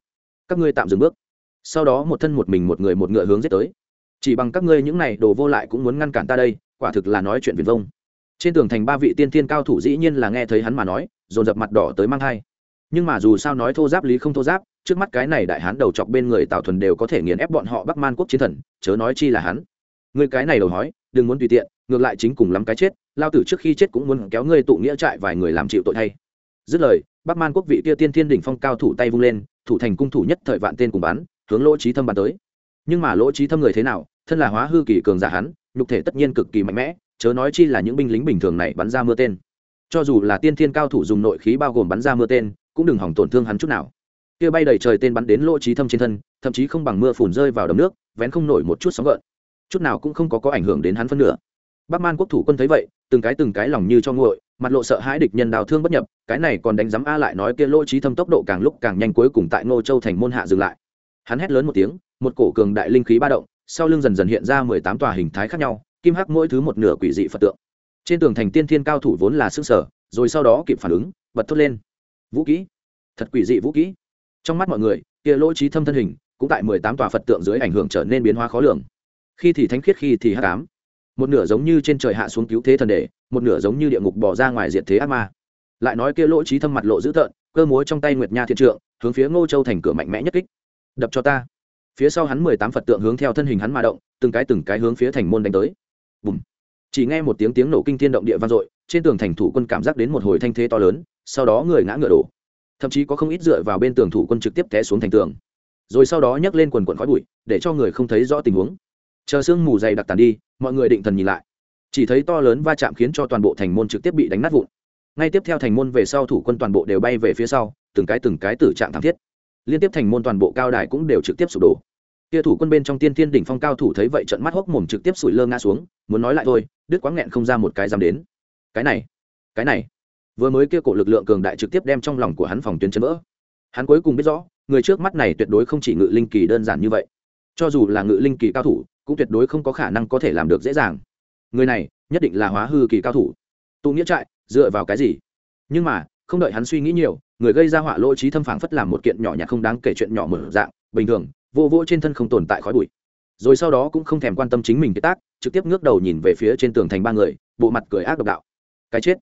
Các ngươi tạm dừng bước. Sau đó một thân một mình một người một ngựa hướng giết tới. Chỉ bằng các ngươi những này đồ vô lại cũng muốn ngăn cản ta đây, quả thực là nói chuyện viền vông. Trên tường thành ba vị tiên thiên cao thủ dĩ nhiên là nghe thấy hắn mà nói, dồn dập mặt đỏ tới mang thai. Nhưng mà dù sao nói thô giáp lý không thô giáp, trước mắt cái này đại hán đầu chọc bên người tào thuần đều có thể nghiền ép bọn họ bắc man quốc chiến thần, chớ nói chi là hắn người cái này đầu hói, đừng muốn tùy tiện, ngược lại chính cùng lắm cái chết, lao tử trước khi chết cũng muốn kéo ngươi tụ nghĩa trại vài người làm chịu tội thay. Dứt lời, bắc man quốc vị kia tiên thiên đỉnh phong cao thủ tay vung lên, thủ thành cung thủ nhất thời vạn tên cùng bắn, hướng lỗ trí thâm bắn tới. Nhưng mà lỗ trí thâm người thế nào, thân là hóa hư kỳ cường giả hắn, nhục thể tất nhiên cực kỳ mạnh mẽ, chớ nói chi là những binh lính bình thường này bắn ra mưa tên. Cho dù là tiên thiên cao thủ dùng nội khí bao gồm bắn ra mưa tên, cũng đừng hỏng tổn thương hắn chút nào. Kia bay đầy trời tên bắn đến lỗ trí thâm trên thân, thậm chí không bằng mưa phùn rơi vào đầm nước, vén không nổi một chút sóng gợn chút nào cũng không có có ảnh hưởng đến hắn phân nửa. Bắc man quốc thủ quân thấy vậy, từng cái từng cái lòng như cho nguội, mặt lộ sợ hãi địch nhân đào thương bất nhập, cái này còn đánh giám a lại nói kia lỗ trí thâm tốc độ càng lúc càng nhanh cuối cùng tại ngô châu thành môn hạ dừng lại. Hắn hét lớn một tiếng, một cổ cường đại linh khí ba động, sau lưng dần dần hiện ra mười tám tòa hình thái khác nhau, kim hắc mỗi thứ một nửa quỷ dị phật tượng. Trên tường thành tiên thiên cao thủ vốn là xương sở, rồi sau đó kịp phản ứng, bật thốt lên. Vũ kỹ. Thật quỷ dị vũ kỹ. Trong mắt mọi người, kia lỗ trí thâm thân hình, cũng tại mười tám tòa phật tượng dưới ảnh hưởng trở nên biến hóa khó lường khi thì thánh khiết, khi thì hắc ám. Một nửa giống như trên trời hạ xuống cứu thế thần đề một nửa giống như địa ngục bỏ ra ngoài diệt thế ác ma. Lại nói kia lỗ trí thâm mặt lộ dữ tợn, cơ múa trong tay nguyệt nha thiện trượng, hướng phía ngô châu thành cửa mạnh mẽ nhất kích. Đập cho ta. Phía sau hắn mười tám phật tượng hướng theo thân hình hắn mà động, từng cái từng cái hướng phía thành môn đánh tới. Bùm. Chỉ nghe một tiếng tiếng nổ kinh thiên động địa vang dội, trên tường thành thủ quân cảm giác đến một hồi thanh thế to lớn, sau đó người ngã ngựa đổ. Thậm chí có không ít dựa vào bên tường thủ quân trực tiếp té xuống thành tường. Rồi sau đó nhấc lên quần quần khói bụi, để cho người không thấy rõ tình huống chờ sương mù dày đặc tàn đi, mọi người định thần nhìn lại. Chỉ thấy to lớn va chạm khiến cho toàn bộ thành môn trực tiếp bị đánh nát vụn. Ngay tiếp theo thành môn về sau thủ quân toàn bộ đều bay về phía sau, từng cái từng cái tử trạng thảm thiết. Liên tiếp thành môn toàn bộ cao đài cũng đều trực tiếp sụp đổ. Kia thủ quân bên trong tiên tiên đỉnh phong cao thủ thấy vậy trận mắt hốc mồm trực tiếp sủi lơ ngã xuống, muốn nói lại thôi, đứt quáng nghẹn không ra một cái dám đến. Cái này cái này. Vừa mới kia cổ lực lượng cường đại trực tiếp đem trong lòng của hắn phòng tuyến chấn vỡ. Hắn cuối cùng biết rõ, người trước mắt này tuyệt đối không chỉ ngự linh kỳ đơn giản như vậy. Cho dù là ngự linh kỳ cao thủ cũng tuyệt đối không có khả năng có thể làm được dễ dàng. Người này, nhất định là hóa hư kỳ cao thủ. Tụ nghĩa trại, dựa vào cái gì? Nhưng mà, không đợi hắn suy nghĩ nhiều, người gây ra họa lỗ trí thâm phảng phất làm một kiện nhỏ nhặt không đáng kể chuyện nhỏ mở dạng, bình thường, vô vô trên thân không tồn tại khói bụi. Rồi sau đó cũng không thèm quan tâm chính mình cái tác, trực tiếp ngước đầu nhìn về phía trên tường thành ba người, bộ mặt cười ác độc đạo. Cái chết.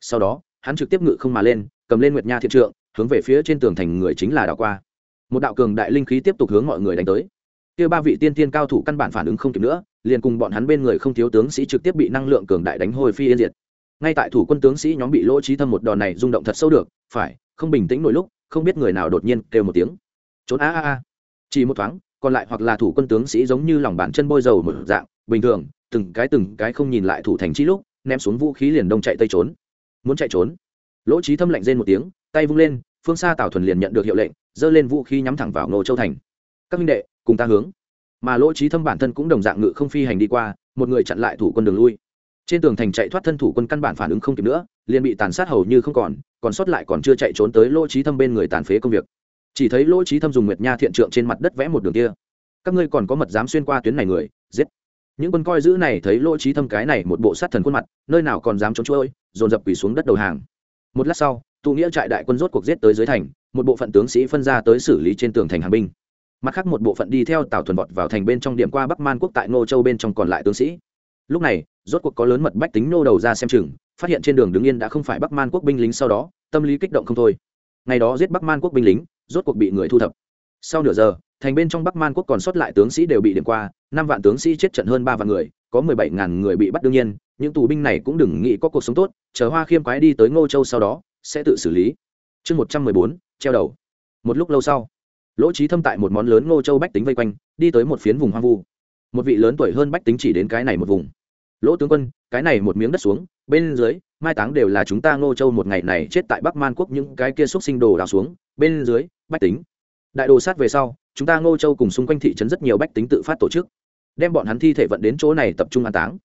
Sau đó, hắn trực tiếp ngự không mà lên, cầm lên nguyệt nha thiện trượng, hướng về phía trên tường thành người chính là đạo qua. Một đạo cường đại linh khí tiếp tục hướng mọi người đánh tới kia ba vị tiên tiên cao thủ căn bản phản ứng không kịp nữa, liền cùng bọn hắn bên người không thiếu tướng sĩ trực tiếp bị năng lượng cường đại đánh hồi phi yên diệt. Ngay tại thủ quân tướng sĩ nhóm bị lỗ trí thâm một đòn này rung động thật sâu được, phải, không bình tĩnh nổi lúc, không biết người nào đột nhiên kêu một tiếng. Trốn, a a a. Chỉ một thoáng, còn lại hoặc là thủ quân tướng sĩ giống như lòng bàn chân bôi dầu một dạng, bình thường, từng cái từng cái không nhìn lại thủ thành chi lúc, ném xuống vũ khí liền đông chạy tây trốn. Muốn chạy trốn? Lỗ trí thâm lạnh rên một tiếng, tay vung lên, phương xa tào thuần liền nhận được hiệu lệnh, giơ lên vũ khí nhắm thẳng vào ngô châu thành. Các minh đệ cùng ta hướng. Mà lỗ trí thâm bản thân cũng đồng dạng ngự không phi hành đi qua, một người chặn lại thủ quân đường lui. Trên tường thành chạy thoát thân thủ quân căn bản phản ứng không kịp nữa, liền bị tàn sát hầu như không còn còn sót lại còn chưa chạy trốn tới lỗ trí thâm bên người tàn phế công việc. Chỉ thấy lỗ trí thâm dùng nguyệt nha thiện trượng trên mặt đất vẽ một đường kia. Các ngươi còn có mật dám xuyên qua tuyến này người, giết. Những quân coi giữ này thấy lỗ trí thâm cái này một bộ sát thần khuôn mặt, nơi nào còn dám trốn trôi, dồn dập quỳ xuống đất đầu hàng. Một lát sau, tụ nghĩa trại đại quân rốt cuộc giết tới dưới thành, một bộ phận tướng sĩ phân ra tới xử lý trên tường thành hàng binh mặt khác một bộ phận đi theo tào thuần vọt vào thành bên trong điểm qua bắc man quốc tại ngô châu bên trong còn lại tướng sĩ. Lúc này, rốt cuộc có lớn mật bách tính nô đầu ra xem chừng, phát hiện trên đường đứng yên đã không phải bắc man quốc binh lính sau đó, tâm lý kích động không thôi. Ngày đó giết bắc man quốc binh lính, rốt cuộc bị người thu thập. Sau nửa giờ, thành bên trong bắc man quốc còn sót lại tướng sĩ đều bị điểm qua, năm vạn tướng sĩ chết trận hơn ba vạn người, có mười bảy ngàn người bị bắt đương nhiên, những tù binh này cũng đừng nghĩ có cuộc sống tốt, chờ hoa khiêm quái đi tới ngô châu sau đó, sẽ tự xử lý. Chương một trăm mười bốn, treo đầu. Một lúc lâu sau lỗ trí thâm tại một món lớn ngô châu bách tính vây quanh, đi tới một phiến vùng hoang vu. Một vị lớn tuổi hơn bách tính chỉ đến cái này một vùng. Lỗ tướng quân, cái này một miếng đất xuống, bên dưới, mai táng đều là chúng ta ngô châu một ngày này chết tại bắc man quốc những cái kia xúc sinh đồ đào xuống, bên dưới, bách tính. Đại đồ sát về sau, chúng ta ngô châu cùng xung quanh thị trấn rất nhiều bách tính tự phát tổ chức, đem bọn hắn thi thể vận đến chỗ này tập trung an táng.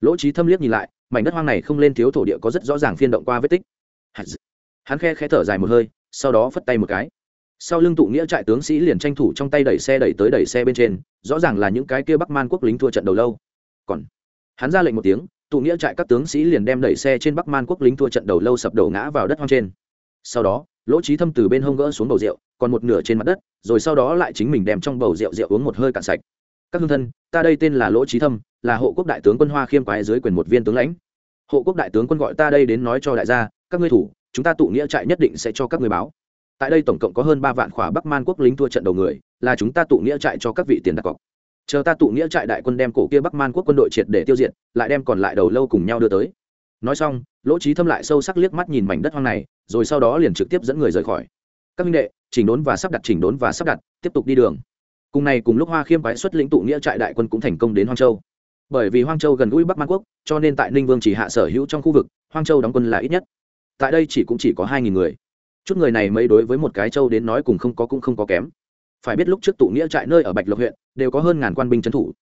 Lỗ trí thâm liếc nhìn lại, mảnh đất hoang này không lên thiếu thổ địa có rất rõ ràng phiên động qua vết tích. Hắn khe khẽ thở dài một hơi, sau đó phất tay một cái sau lưng tụ nghĩa trại tướng sĩ liền tranh thủ trong tay đẩy xe đẩy tới đẩy xe bên trên, rõ ràng là những cái kia bắc man quốc lính thua trận đầu lâu. Còn, hắn ra lệnh một tiếng, tụ nghĩa trại các tướng sĩ liền đem đẩy xe trên bắc man quốc lính thua trận đầu lâu sập đầu ngã vào đất hoang trên. Sau đó, lỗ trí thâm từ bên hông gỡ xuống bầu rượu, còn một nửa trên mặt đất, rồi sau đó lại chính mình đem trong bầu rượu rượu uống một hơi cạn sạch. Các hương thân, ta đây tên là lỗ trí thâm, là hộ quốc đại tướng quân hoa khiêm quái dưới quyền một viên tướng lãnh. Hộ quốc đại tướng quân gọi ta đây đến nói cho đại gia, các ngươi thủ, chúng ta tụ nghĩa trại nhất định sẽ cho các ngươi báo tại đây tổng cộng có hơn ba vạn khỏa bắc man quốc lính thua trận đầu người, là chúng ta tụ nghĩa trại cho các vị tiền đặt cọc. Chờ ta tụ nghĩa trại đại quân đem cổ kia bắc man quốc quân đội triệt để tiêu diệt, lại đem còn lại đầu lâu cùng nhau đưa tới. Nói xong, lỗ trí thâm lại sâu sắc liếc mắt nhìn mảnh đất hoang này, rồi sau đó liền trực tiếp dẫn người rời khỏi. Các minh đệ, chỉnh đốn và sắp đặt, chỉnh đốn và sắp đặt, tiếp tục đi đường. Cùng này cùng lúc hoa khiêm quái xuất lĩnh tụ nghĩa trại đại quân cũng thành công đến hoang châu. Bởi vì hoang châu gần gũi bắc man quốc, cho nên tại ninh vương chỉ hạ sở hữu trong khu vực, hoang châu đóng quân là ít nhất. Tại đây chỉ cũng chỉ có hai nghìn người chút người này mấy đối với một cái châu đến nói cùng không có cũng không có kém. Phải biết lúc trước tụ nghĩa trại nơi ở bạch lộc huyện, đều có hơn ngàn quan binh trấn thủ.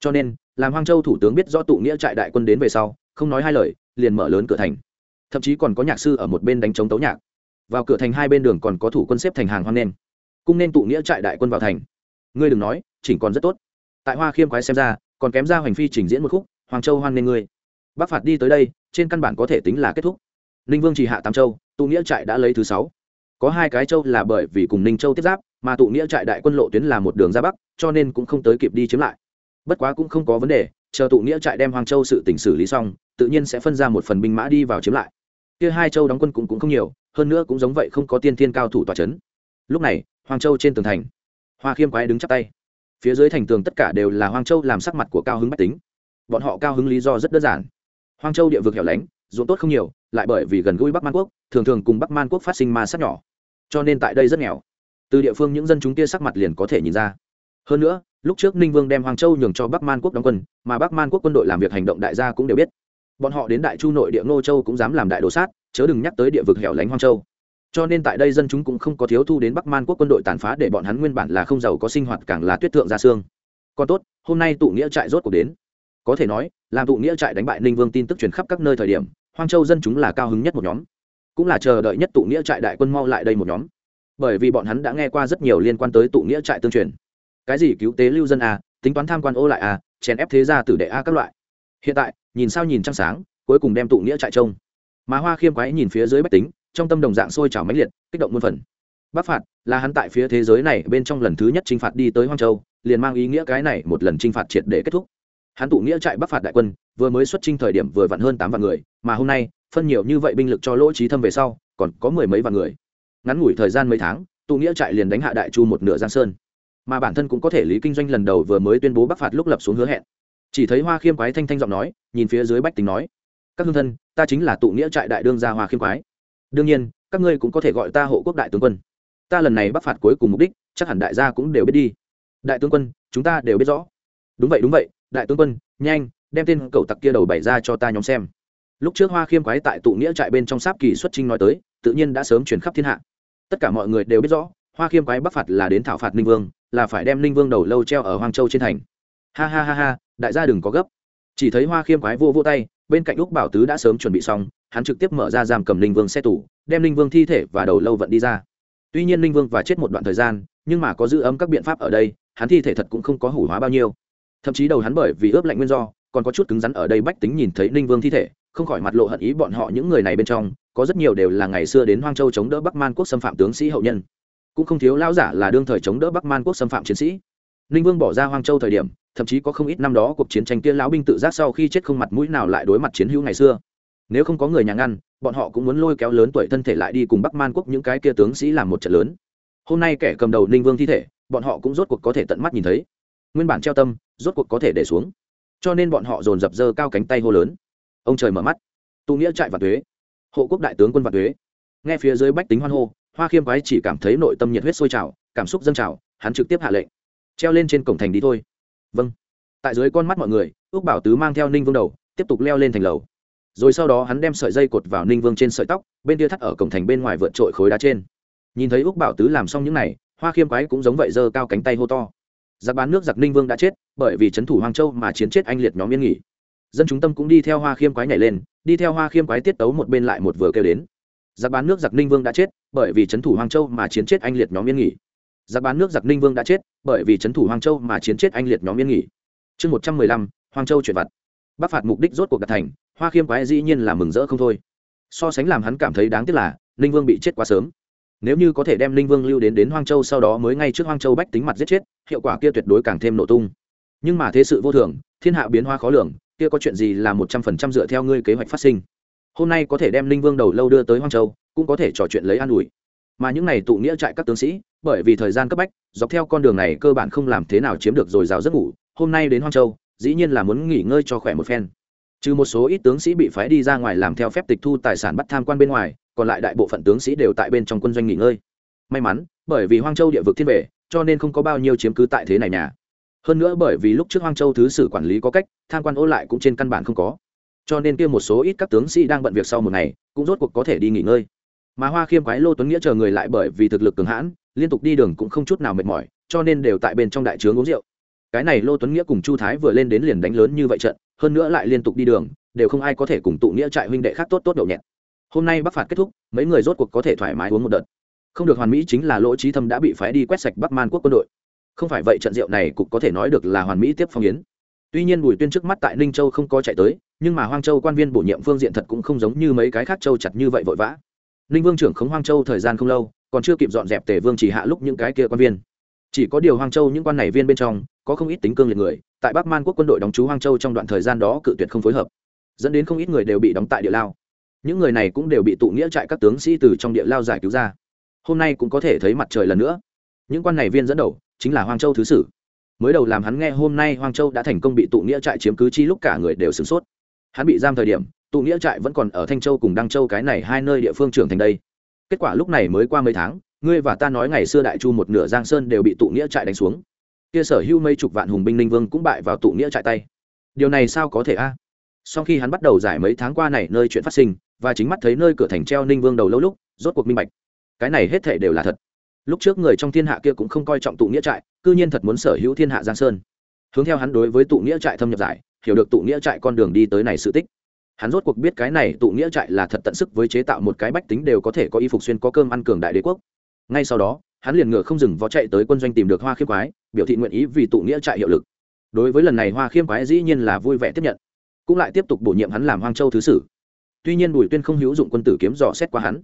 Cho nên, làm hoang châu thủ tướng biết rõ tụ nghĩa trại đại quân đến về sau, không nói hai lời, liền mở lớn cửa thành. Thậm chí còn có nhạc sư ở một bên đánh chống tấu nhạc. Vào cửa thành hai bên đường còn có thủ quân xếp thành hàng hoang nên cung nên tụ nghĩa trại đại quân vào thành. Ngươi đừng nói, chỉnh còn rất tốt. Tại hoa khiêm quái xem ra, còn kém ra hoành phi trình diễn một khúc hoàng châu hoan nên ngươi. Bắc phạt đi tới đây, trên căn bản có thể tính là kết thúc. Ninh vương chỉ hạ tam châu tụ nghĩa trại đã lấy thứ sáu. Có hai cái châu là bởi vì cùng ninh châu tiếp giáp mà tụ nghĩa trại đại quân lộ tuyến là một đường ra bắc cho nên cũng không tới kịp đi chiếm lại. Bất quá cũng không có vấn đề chờ tụ nghĩa trại đem hoàng châu sự tỉnh xử lý xong tự nhiên sẽ phân ra một phần binh mã đi vào chiếm lại. Kia hai châu đóng quân cũng, cũng không nhiều hơn nữa cũng giống vậy không có tiên thiên cao thủ tòa c h ấ n lúc này hoàng châu trên tường thành hoa khiêm quái đứng chắp tay. Phía dưới thành tường tất cả đều là hoàng châu làm sắc mặt của cao hứng bách tính. Bọn họ cao hứng lý do rất đơn giản. Hoàng châu địa vực hẻo lánh ruộng tốt không nhiều, lại bởi vì gần gũi bắc man quốc, thường thường cùng bắc man quốc phát sinh ma sát nhỏ. Cho nên tại đây rất nghèo. Từ địa phương những dân chúng kia sắc mặt liền có thể nhìn ra. Hơn nữa, lúc trước ninh vương đem hoàng châu nhường cho bắc man quốc đóng quân, mà bắc man quốc quân đội làm việc hành động đại gia cũng đều biết. Bọn họ đến đại chu nội địa ngô châu cũng dám làm đại đồ sát, chớ đừng nhắc tới địa vực hẻo lánh hoang châu. Cho nên tại đây dân chúng cũng không có thiếu thu đến bắc man quốc quân đội tàn phá để bọn hắn nguyên bản là không giàu có sinh hoạt càng là tuyết thượng ra xương. Còn tốt, hôm nay tụ nghĩa trại rốt cuộc đến. Có thể nói, làm tụ nghĩa trại đánh bại ninh vương tin tức truyền khắp các nơi thời điểm hoang châu dân chúng là cao hứng nhất một nhóm. Cũng là chờ đợi nhất tụ nghĩa trại đại quân mau lại đây một nhóm. Bởi vì bọn hắn đã nghe qua rất nhiều liên quan tới tụ nghĩa trại tương truyền. Cái gì cứu tế lưu dân a tính toán tham quan ô lại a chèn ép thế gia tử đệ a các loại. Hiện tại, nhìn sao nhìn trăng sáng, cuối cùng đem tụ nghĩa trại trông. Mà hoa khiêm quái nhìn phía dưới bách tính, trong tâm đồng dạng sôi trào mãnh liệt, kích động muôn phần. Bắc phạt, là hắn tại phía thế giới này bên trong lần thứ nhất chinh phạt đi tới hoang châu, liền mang ý nghĩa cái này một lần chinh phạt triệt để kết thúc hắn tụ nghĩa trại bắc phạt đại quân, vừa mới xuất trinh thời điểm vừa vặn hơn tám vạn người, mà hôm nay, phân nhiều như vậy binh lực cho lỗ trí thâm về sau, còn có mười mấy vạn người. Ngắn ngủi thời gian mấy tháng, tụ nghĩa trại liền đánh hạ đại chu một nửa giang sơn. Mà bản thân cũng có thể lý kinh doanh lần đầu vừa mới tuyên bố bắc phạt lúc lập xuống hứa hẹn. Chỉ thấy hoa khiêm quái thanh thanh giọng nói, nhìn phía dưới bách tính nói, các hương thân, ta chính là tụ nghĩa trại đại đương gia hoa khiêm quái. Đương nhiên, các ngươi cũng có thể gọi ta hộ quốc đại tướng quân. Ta lần này bắc phạt cuối cùng mục đích, chắc hẳn đại gia cũng đều biết đi. Đại tướng quân, chúng ta đều biết rõ. Đúng vậy đúng vậy đại tướng quân, nhanh, đem tên cậu tặc kia đầu bày ra cho ta nhóm xem. Lúc trước hoa khiêm quái tại tụ nghĩa trại bên trong sáp kỳ xuất trinh nói tới, tự nhiên đã sớm chuyển khắp thiên hạ. Tất cả mọi người đều biết rõ, hoa khiêm quái bắc phạt là đến thảo phạt ninh vương, là phải đem ninh vương đầu lâu treo ở hoang châu trên thành. Ha ha ha ha, đại gia đừng có gấp. Chỉ thấy hoa khiêm quái vô vô tay, bên cạnh úc bảo tứ đã sớm chuẩn bị xong, hắn trực tiếp mở ra giam cầm linh vương xe tủ đem linh vương thi thể và đầu lâu vận đi ra. Tuy nhiên linh vương và chết một đoạn thời gian, nhưng mà có giữ ấm các biện pháp ở đây, hắn thi thể thật cũng không có hủ hóa bao nhiêu thậm chí đầu hắn bởi vì ướp lạnh nguyên do, còn có chút cứng rắn ở đây bách tính nhìn thấy ninh vương thi thể, không khỏi mặt lộ hận ý bọn họ những người này bên trong, có rất nhiều đều là ngày xưa đến hoang châu chống đỡ bắc man quốc xâm phạm tướng sĩ hậu nhân. Cũng không thiếu lão giả là đương thời chống đỡ bắc man quốc xâm phạm chiến sĩ. Ninh vương bỏ ra hoang châu thời điểm, thậm chí có không ít năm đó cuộc chiến tranh kia lão binh tự giác sau khi chết không mặt mũi nào lại đối mặt chiến hữu ngày xưa. Nếu không có người nhà ngăn, bọn họ cũng muốn lôi kéo lớn tuổi thân thể lại đi cùng bắc man quốc những cái kia tướng sĩ làm một trận lớn. Hôm nay kẻ cầm đầu ninh vương thi thể, bọn họ cũng rốt cuộc có thể tận mắt nhìn thấy nguyên bản treo tâm rốt cuộc có thể để xuống. Cho nên bọn họ dồn dập dơ cao cánh tay hô lớn. Ông trời mở mắt. Tụ nghĩa trại và thuế hộ quốc đại tướng quân và thuế nghe phía dưới bách tính hoan hô hoa khiêm quái chỉ cảm thấy nội tâm nhiệt huyết sôi trào cảm xúc dâng trào hắn trực tiếp hạ lệnh. Treo lên trên cổng thành đi thôi. Vâng. Tại dưới con mắt mọi người ước bảo tứ mang theo ninh vương đầu tiếp tục leo lên thành lầu. Rồi sau đó hắn đem sợi dây cột vào ninh vương trên sợi tóc bên kia thắt ở cổng thành bên ngoài vượt trội khối đá trên. Nhìn thấy ước bảo tứ làm xong những này, hoa khiêm quái cũng giống vậy giơ cao cánh tay hô to giặc bán nước giặc ninh vương đã chết, bởi vì trấn thủ hoàng châu mà chiến chết anh liệt nhóm yên nghỉ. Dân chúng tâm cũng đi theo hoa khiêm quái nhảy lên, đi theo hoa khiêm quái tiết tấu một bên lại một vừa kêu đến. Giặc bán nước giặc ninh vương đã chết, bởi vì trấn thủ hoàng châu mà chiến chết anh liệt nhóm yên nghỉ. Giặc bán nước giặc ninh vương đã chết, bởi vì trấn thủ hoàng châu mà chiến chết anh liệt nhóm yên nghỉ. Chương một trăm mười lăm hoàng châu chuyển vặt. Bắc phạt mục đích rốt cuộc đạt thành, hoa khiêm quái dĩ nhiên là mừng rỡ không thôi. So sánh làm hắn cảm thấy đáng tiếc là, ninh vương bị chết quá sớm nếu như có thể đem linh vương lưu đến đến hoang châu sau đó mới ngay trước hoang châu bách tính mặt giết chết, hiệu quả kia tuyệt đối càng thêm nổ tung. Nhưng mà thế sự vô thường, thiên hạ biến hoa khó lường, kia có chuyện gì là một trăm phần trăm dựa theo ngươi kế hoạch phát sinh? Hôm nay có thể đem linh vương đầu lâu đưa tới hoang châu, cũng có thể trò chuyện lấy an ủi. Mà những này tụ nghĩa trại các tướng sĩ, bởi vì thời gian cấp bách, dọc theo con đường này cơ bản không làm thế nào chiếm được dồi dào giấc ngủ, hôm nay đến hoang châu, dĩ nhiên là muốn nghỉ ngơi cho khỏe một phen trừ một số ít tướng sĩ bị phái đi ra ngoài làm theo phép tịch thu tài sản bắt tham quan bên ngoài, còn lại đại bộ phận tướng sĩ đều tại bên trong quân doanh nghỉ ngơi. May mắn, bởi vì hoang châu địa vực thiên vệ, cho nên không có bao nhiêu chiếm cứ tại thế này nhà. Hơn nữa bởi vì lúc trước hoang châu thứ sử quản lý có cách, tham quan ô lại cũng trên căn bản không có. Cho nên kia một số ít các tướng sĩ đang bận việc sau một ngày, cũng rốt cuộc có thể đi nghỉ ngơi. Mà hoa khiêm quái lô tuấn nghĩa chờ người lại bởi vì thực lực cường hãn, liên tục đi đường cũng không chút nào mệt mỏi, cho nên đều tại bên trong đại trướng uống rượu cái này lô tuấn nghĩa cùng chu thái vừa lên đến liền đánh lớn như vậy trận, hơn nữa lại liên tục đi đường, đều không ai có thể cùng tụ nghĩa trại huynh đệ khác tốt tốt đậu nhẹt. Hôm nay bắc phạt kết thúc, mấy người rốt cuộc có thể thoải mái uống một đợt. Không được hoàn mỹ chính là lỗ trí thâm đã bị phái đi quét sạch bắc man quốc quân đội. Không phải vậy trận rượu này cũng có thể nói được là hoàn mỹ tiếp phong yến. Tuy nhiên bùi tuyên trước mắt tại ninh châu không có chạy tới, nhưng mà hoang châu quan viên bổ nhiệm phương diện thật cũng không giống như mấy cái khác châu chặt như vậy vội vã. Ninh vương trưởng khống hoang châu thời gian không lâu, còn chưa kịp dọn dẹp tề vương chỉ hạ lúc những cái kia quan viên. Chỉ có điều hoang châu những quan này viên bên trong có không ít tính cương liệt người, tại bắc man quốc quân đội đóng trú hoang châu trong đoạn thời gian đó cự tuyệt không phối hợp, dẫn đến không ít người đều bị đóng tại địa lao. Những người này cũng đều bị tụ nghĩa trại các tướng sĩ từ trong địa lao giải cứu ra. Hôm nay cũng có thể thấy mặt trời lần nữa. Những quan này viên dẫn đầu chính là hoang châu thứ sử. Mới đầu làm hắn nghe hôm nay hoang châu đã thành công bị tụ nghĩa trại chiếm cứ chi lúc cả người đều sửng sốt. Hắn bị giam thời điểm, tụ nghĩa trại vẫn còn ở thanh châu cùng đăng châu cái này hai nơi địa phương trưởng thành đây. Kết quả lúc này mới qua mấy tháng, ngươi và ta nói ngày xưa đại chu một nửa giang sơn đều bị tụ nghĩa trại đánh xuống kia sở hữu mấy chục vạn hùng binh ninh vương cũng bại vào tụ nghĩa trại tay. Điều này sao có thể a? Sau khi hắn bắt đầu giải mấy tháng qua này nơi chuyện phát sinh, và chính mắt thấy nơi cửa thành treo ninh vương đầu lâu lúc, rốt cuộc minh bạch. Cái này hết thể đều là thật. Lúc trước người trong thiên hạ kia cũng không coi trọng tụ nghĩa trại, cư nhiên thật muốn sở hữu thiên hạ giang sơn. Hướng theo hắn đối với tụ nghĩa trại thâm nhập giải, hiểu được tụ nghĩa trại con đường đi tới này sự tích. Hắn rốt cuộc biết cái này tụ nghĩa trại là thật tận sức với chế tạo một cái bách tính đều có thể có y phục xuyên có cơm ăn cường đại đế quốc. Ngay sau đó hắn liền ngựa không dừng vó chạy tới quân doanh tìm được hoa khiêm quái, biểu thị nguyện ý vì tụ nghĩa trại hiệu lực. Đối với lần này, hoa khiêm quái dĩ nhiên là vui vẻ tiếp nhận, cũng lại tiếp tục bổ nhiệm hắn làm hoang châu thứ sử. Tuy nhiên bùi tuyên không hữu dụng quân tử kiếm dò xét qua hắn,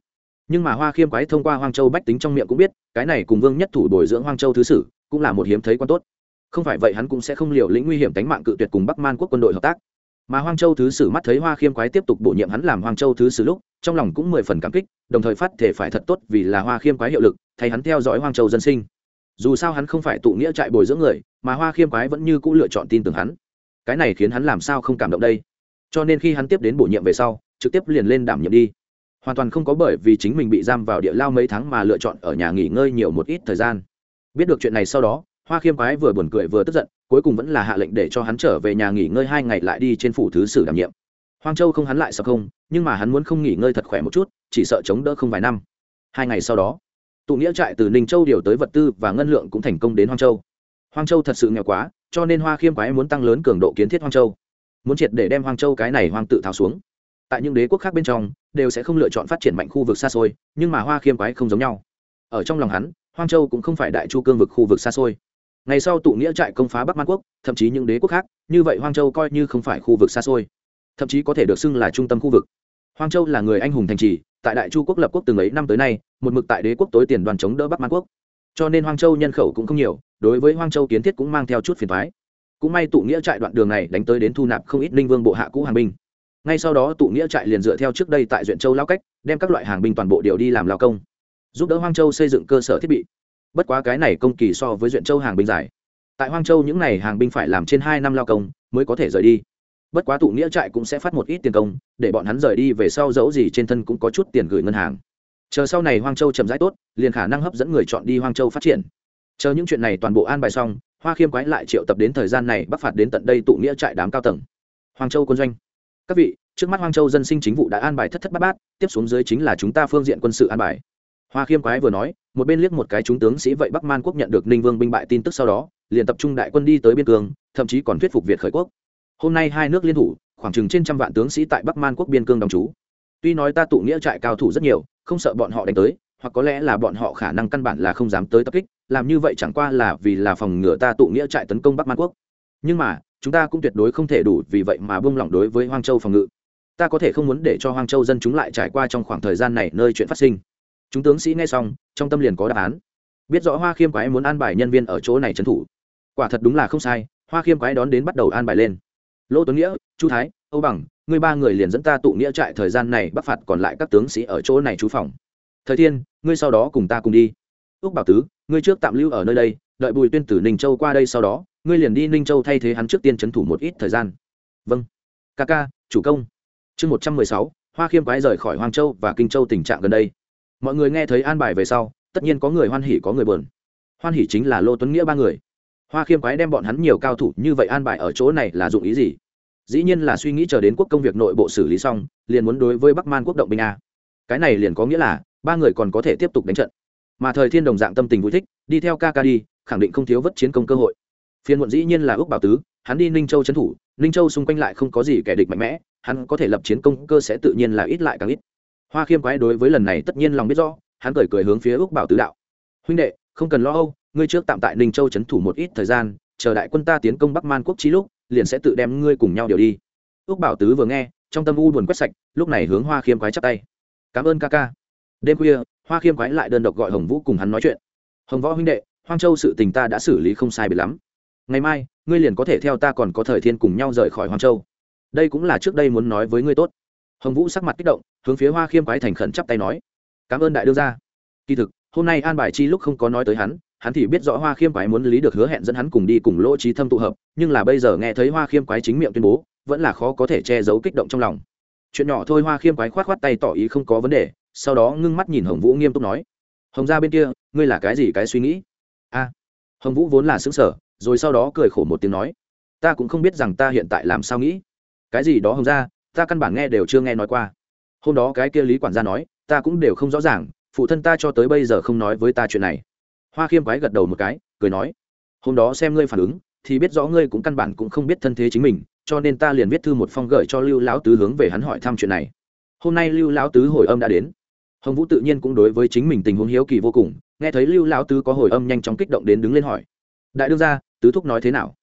nhưng mà hoa khiêm quái thông qua hoang châu bách tính trong miệng cũng biết, cái này cùng vương nhất thủ bồi dưỡng hoang châu thứ sử cũng là một hiếm thấy quan tốt. Không phải vậy hắn cũng sẽ không liều lĩnh nguy hiểm tánh mạng cự tuyệt cùng bắc man quốc quân đội hợp tác mà hoang châu thứ sử mắt thấy hoa khiêm quái tiếp tục bổ nhiệm hắn làm hoang châu thứ sử lúc, trong lòng cũng mười phần cảm kích, đồng thời phát thể phải thật tốt vì là hoa khiêm quái hiệu lực, thay hắn theo dõi hoang châu dân sinh. Dù sao hắn không phải tụ nghĩa trại bồi dưỡng người, mà hoa khiêm quái vẫn như c ũ lựa chọn tin tưởng hắn. Cái này khiến hắn làm sao không cảm động đây? Cho nên khi hắn tiếp đến bổ nhiệm về sau, trực tiếp liền lên đảm nhiệm đi. Hoàn toàn không có bởi vì chính mình bị giam vào địa lao mấy tháng mà lựa chọn ở nhà nghỉ ngơi nhiều một ít thời gian. Biết được chuyện này sau đó, hoa khiêm quái vừa buồn cười vừa tức giận cuối cùng vẫn là hạ lệnh để cho hắn trở về nhà nghỉ ngơi hai ngày lại đi trên phủ thứ sử đảm nhiệm. Hoang châu không hắn lại sợ không, nhưng mà hắn muốn không nghỉ ngơi thật khỏe một chút, chỉ sợ chống đỡ không vài năm. Hai ngày sau đó, tụ nghĩa trại từ ninh châu điều tới vật tư và ngân lượng cũng thành công đến hoang châu. Hoang châu thật sự nghèo quá, cho nên hoa khiêm quái muốn tăng lớn cường độ kiến thiết hoang châu. Muốn triệt để đem hoang châu cái này hoang tự tháo xuống. Tại những đế quốc khác bên trong, đều sẽ không lựa chọn phát triển mạnh khu vực xa xôi, nhưng mà hoa khiêm quái không giống nhau. Ở trong lòng hắn, hoang châu cũng không phải đại chu cương vực khu vực xa xôi ngày sau tụ nghĩa trại công phá bắc man quốc, thậm chí những đế quốc khác, như vậy hoang châu coi như không phải khu vực xa xôi, thậm chí có thể được xưng là trung tâm khu vực. Hoang châu là người anh hùng thành trì, tại đại chu quốc lập quốc từng ấy năm tới nay, một mực tại đế quốc tối tiền đoàn chống đỡ bắc man quốc. Cho nên hoang châu nhân khẩu cũng không nhiều, đối với hoang châu kiến thiết cũng mang theo chút phiền thoái cũng may tụ nghĩa trại đoạn đường này đánh tới đến thu nạp không ít linh vương bộ hạ cũ hàng binh. Ngay sau đó tụ nghĩa trại liền dựa theo trước đây tại duyện châu lao cách, đem các loại hàng binh toàn bộ điều đi làm lao công, giúp đỡ hoang châu xây dựng cơ sở thiết bị bất quá cái này công kỳ so với duyện châu hàng binh dài. Tại hoang châu những n à y hàng binh phải làm trên hai năm lao công mới có thể rời đi. Bất quá tụ nghĩa trại cũng sẽ phát một ít tiền công, để bọn hắn rời đi về sau dẫu gì trên thân cũng có chút tiền gửi ngân hàng. Chờ sau này hoang châu chậm rãi tốt, liền khả năng hấp dẫn người chọn đi hoang châu phát triển. Chờ những chuyện này toàn bộ an bài xong, hoa khiêm quái lại triệu tập đến thời gian này bắc phạt đến tận đây tụ nghĩa trại đám cao tầng. Hoang châu quân doanh. Các vị, trước mắt hoang châu dân sinh chính vụ đã an bài thất thất bát bát, tiếp xuống dưới chính là chúng ta phương diện quân sự an bài. Hoa khiêm quái vừa nói một bên liếc một cái chúng tướng sĩ vậy bắc man quốc nhận được ninh vương binh bại tin tức sau đó, liền tập trung đại quân đi tới biên cương, thậm chí còn thuyết phục việt khởi quốc. Hôm nay hai nước liên thủ, khoảng chừng trên trăm vạn tướng sĩ tại bắc man quốc biên cương đóng trú. Tuy nói ta tụ nghĩa trại cao thủ rất nhiều, không sợ bọn họ đánh tới, hoặc có lẽ là bọn họ khả năng căn bản là không dám tới tập kích, làm như vậy chẳng qua là vì là phòng ngừa ta tụ nghĩa trại tấn công bắc man quốc. Nhưng mà, chúng ta cũng tuyệt đối không thể đủ vì vậy mà buông lỏng đối với hoang châu phòng ngự. Ta có thể không muốn để cho hoang châu dân chúng lại trải qua trong khoảng thời gian này nơi chuyện phát sinh chúng tướng sĩ nghe xong, trong tâm liền có đáp án. Biết rõ hoa khiêm quái muốn an bài nhân viên ở chỗ này trấn thủ. Quả thật đúng là không sai, hoa khiêm quái đón đến bắt đầu an bài lên. Lỗ tuấn nghĩa, chu thái, âu bằng ngươi ba người liền dẫn ta tụ nghĩa trại thời gian này bắc phạt còn lại các tướng sĩ ở chỗ này trú phòng. Thời thiên, ngươi sau đó cùng ta cùng đi. Úc bảo tứ, ngươi trước tạm lưu ở nơi đây, đợi bùi tuyên tử ninh châu qua đây sau đó, ngươi liền đi ninh châu thay thế hắn trước tiên trấn thủ một ít thời gian. Vâng. Ca ca, chủ công. Chương một trăm mười sáu, hoa khiêm quái rời khỏi hoàng châu và kinh châu tình trạng gần đây mọi người nghe thấy an bài về sau, tất nhiên có người hoan hỉ, có người buồn. Hoan hỉ chính là lô tuấn nghĩa ba người. Hoa khiêm quái đem bọn hắn nhiều cao thủ như vậy an bài ở chỗ này là dụng ý gì? Dĩ nhiên là suy nghĩ chờ đến quốc công việc nội bộ xử lý xong, liền muốn đối với bắc man quốc động binh a. Cái này liền có nghĩa là, ba người còn có thể tiếp tục đánh trận. Mà thời thiên đồng dạng tâm tình vui thích, đi theo ca ca đi, khẳng định không thiếu vất chiến công cơ hội. Phiên muộn dĩ nhiên là ước bảo tứ, hắn đi ninh châu trấn thủ, ninh châu xung quanh lại không có gì kẻ địch mạnh mẽ, hắn có thể lập chiến công cơ sẽ tự nhiên là ít lại càng ít hoa khiêm quái đối với lần này tất nhiên lòng biết rõ, hắn cười cười hướng phía ước bảo tứ đạo. Huynh đệ, không cần lo âu, ngươi trước tạm tại ninh châu trấn thủ một ít thời gian, chờ đại quân ta tiến công bắc man quốc trí lúc, liền sẽ tự đem ngươi cùng nhau điều đi. Ước bảo tứ vừa nghe, trong tâm u buồn quét sạch, lúc này hướng hoa khiêm quái chắp tay. Cảm ơn ca ca. Đêm khuya, hoa khiêm quái lại đơn độc gọi hồng vũ cùng hắn nói chuyện. Hồng võ huynh đệ, hoang châu sự tình ta đã xử lý không sai bị lắm. Ngày mai, ngươi liền có thể theo ta còn có thời thiên cùng nhau rời khỏi hoang châu. Đây cũng là trước đây muốn nói với ngươi tốt hồng vũ sắc mặt kích động, hướng phía hoa khiêm quái thành khẩn chắp tay nói, cảm ơn đại đương gia kỳ thực, hôm nay an bài chi lúc không có nói tới hắn hắn thì biết rõ hoa khiêm quái muốn lý được hứa hẹn dẫn hắn cùng đi cùng lỗ trí thâm tụ hợp, nhưng là bây giờ nghe thấy hoa khiêm quái chính miệng tuyên bố, vẫn là khó có thể che giấu kích động trong lòng. Chuyện nhỏ thôi, hoa khiêm quái khoát khoát tay tỏ ý không có vấn đề, sau đó ngưng mắt nhìn hồng vũ nghiêm túc nói, hồng ra bên kia, ngươi là cái gì cái suy nghĩ? A. Hồng vũ vốn là xứng sở rồi sau đó cười khổ một tiếng nói, ta cũng không biết rằng ta hiện tại làm sao nghĩ. Cái gì đó, hồng ra ta căn bản nghe đều chưa nghe nói qua. Hôm đó cái kia lý quản gia nói, ta cũng đều không rõ ràng, phụ thân ta cho tới bây giờ không nói với ta chuyện này. Hoa khiêm quái gật đầu một cái, cười nói, hôm đó xem ngươi phản ứng, thì biết rõ ngươi cũng căn bản cũng không biết thân thế chính mình, cho nên ta liền viết thư một phong gửi cho lưu lão tứ hướng về hắn hỏi thăm chuyện này. Hôm nay lưu lão tứ hồi âm đã đến. Hồng vũ tự nhiên cũng đối với chính mình tình huống hiếu kỳ vô cùng, nghe thấy lưu lão tứ có hồi âm nhanh chóng kích động đến đứng lên hỏi. Đại đương gia, tứ thúc nói thế nào?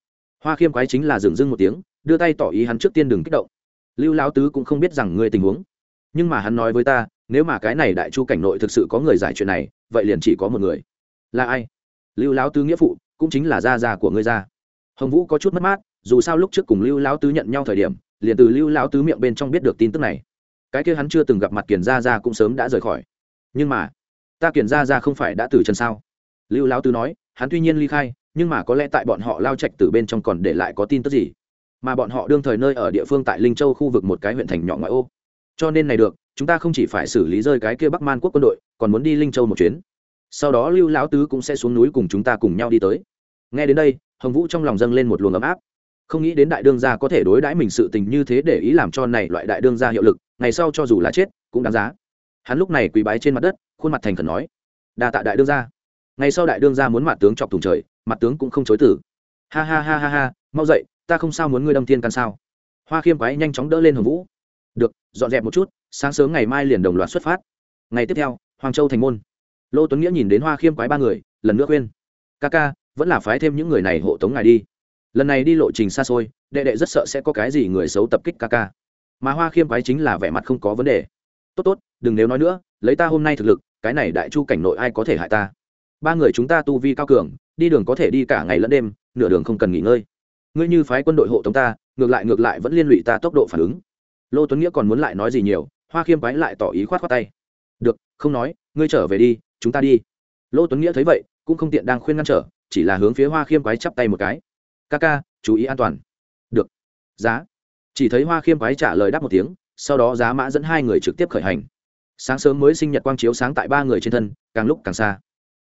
Hoa khiêm quái chính là dừng dưng một tiếng, đưa tay tỏ ý hắn trước tiên đừng kích động lưu lão tứ cũng không biết rằng ngươi tình huống. Nhưng mà hắn nói với ta, nếu mà cái này đại chu cảnh nội thực sự có người giải chuyện này, vậy liền chỉ có một người. Là ai? Lưu lão tứ nghĩa phụ, cũng chính là gia già của ngươi gia. Hồng vũ có chút mất mát, dù sao lúc trước cùng lưu lão tứ nhận nhau thời điểm, liền từ lưu lão tứ miệng bên trong biết được tin tức này. Cái kia hắn chưa từng gặp mặt kiền gia gia cũng sớm đã rời khỏi. Nhưng mà, ta kiền gia gia không phải đã từ chân sao? Lưu lão tứ nói, hắn tuy nhiên ly khai, nhưng mà có lẽ tại bọn họ lao trạch từ bên trong còn để lại có tin tức gì? Mà bọn họ đương thời nơi ở địa phương tại linh châu khu vực một cái huyện thành nhỏ ngoại ô. Cho nên này được, chúng ta không chỉ phải xử lý rơi cái kia bắc man quốc quân đội, còn muốn đi linh châu một chuyến. Sau đó lưu lão tứ cũng sẽ xuống núi cùng chúng ta cùng nhau đi tới. Nghe đến đây, hồng vũ trong lòng dâng lên một luồng ấm áp. Không nghĩ đến đại đương gia có thể đối đãi mình sự tình như thế để ý làm cho này loại đại đương gia hiệu lực, ngày sau cho dù là chết, cũng đáng giá. Hắn lúc này quỳ bái trên mặt đất, khuôn mặt thành khẩn nói, đa tạ đại đương gia. Ngày sau đại đương gia muốn mặt tướng chọc thùng trời, mặt tướng cũng không chối tử ha ha ha ha ha, mau dậy ta không sao muốn ngươi đâm thiên căn sao? Hoa khiêm quái nhanh chóng đỡ lên hồng vũ. Được, dọn dẹp một chút, sáng sớm ngày mai liền đồng loạt xuất phát. Ngày tiếp theo, hoàng châu thành môn. Lô tuấn nghĩa nhìn đến hoa khiêm quái ba người, lần nữa khuyên. Ca ca, vẫn là phái thêm những người này hộ tống ngài đi. Lần này đi lộ trình xa xôi, đệ đệ rất sợ sẽ có cái gì người xấu tập kích ca ca. Mà hoa khiêm quái chính là vẻ mặt không có vấn đề. Tốt tốt, đừng nếu nói nữa, lấy ta hôm nay thực lực, cái này đại chu cảnh nội ai có thể hại ta? Ba người chúng ta tu vi cao cường, đi đường có thể đi cả ngày lẫn đêm, nửa đường không cần nghỉ ngơi ngươi như phái quân đội hộ tống ta, ngược lại ngược lại vẫn liên lụy ta tốc độ phản ứng. Lô tuấn nghĩa còn muốn lại nói gì nhiều, hoa khiêm quái lại tỏ ý khoát khoát tay. Được, không nói, ngươi trở về đi, chúng ta đi. Lô tuấn nghĩa thấy vậy, cũng không tiện đang khuyên ngăn trở, chỉ là hướng phía hoa khiêm quái chắp tay một cái. Ca ca, chú ý an toàn. Được. Giá. Chỉ thấy hoa khiêm quái trả lời đáp một tiếng, sau đó giá mã dẫn hai người trực tiếp khởi hành. Sáng sớm mới sinh nhật quang chiếu sáng tại ba người trên thân, càng lúc càng xa.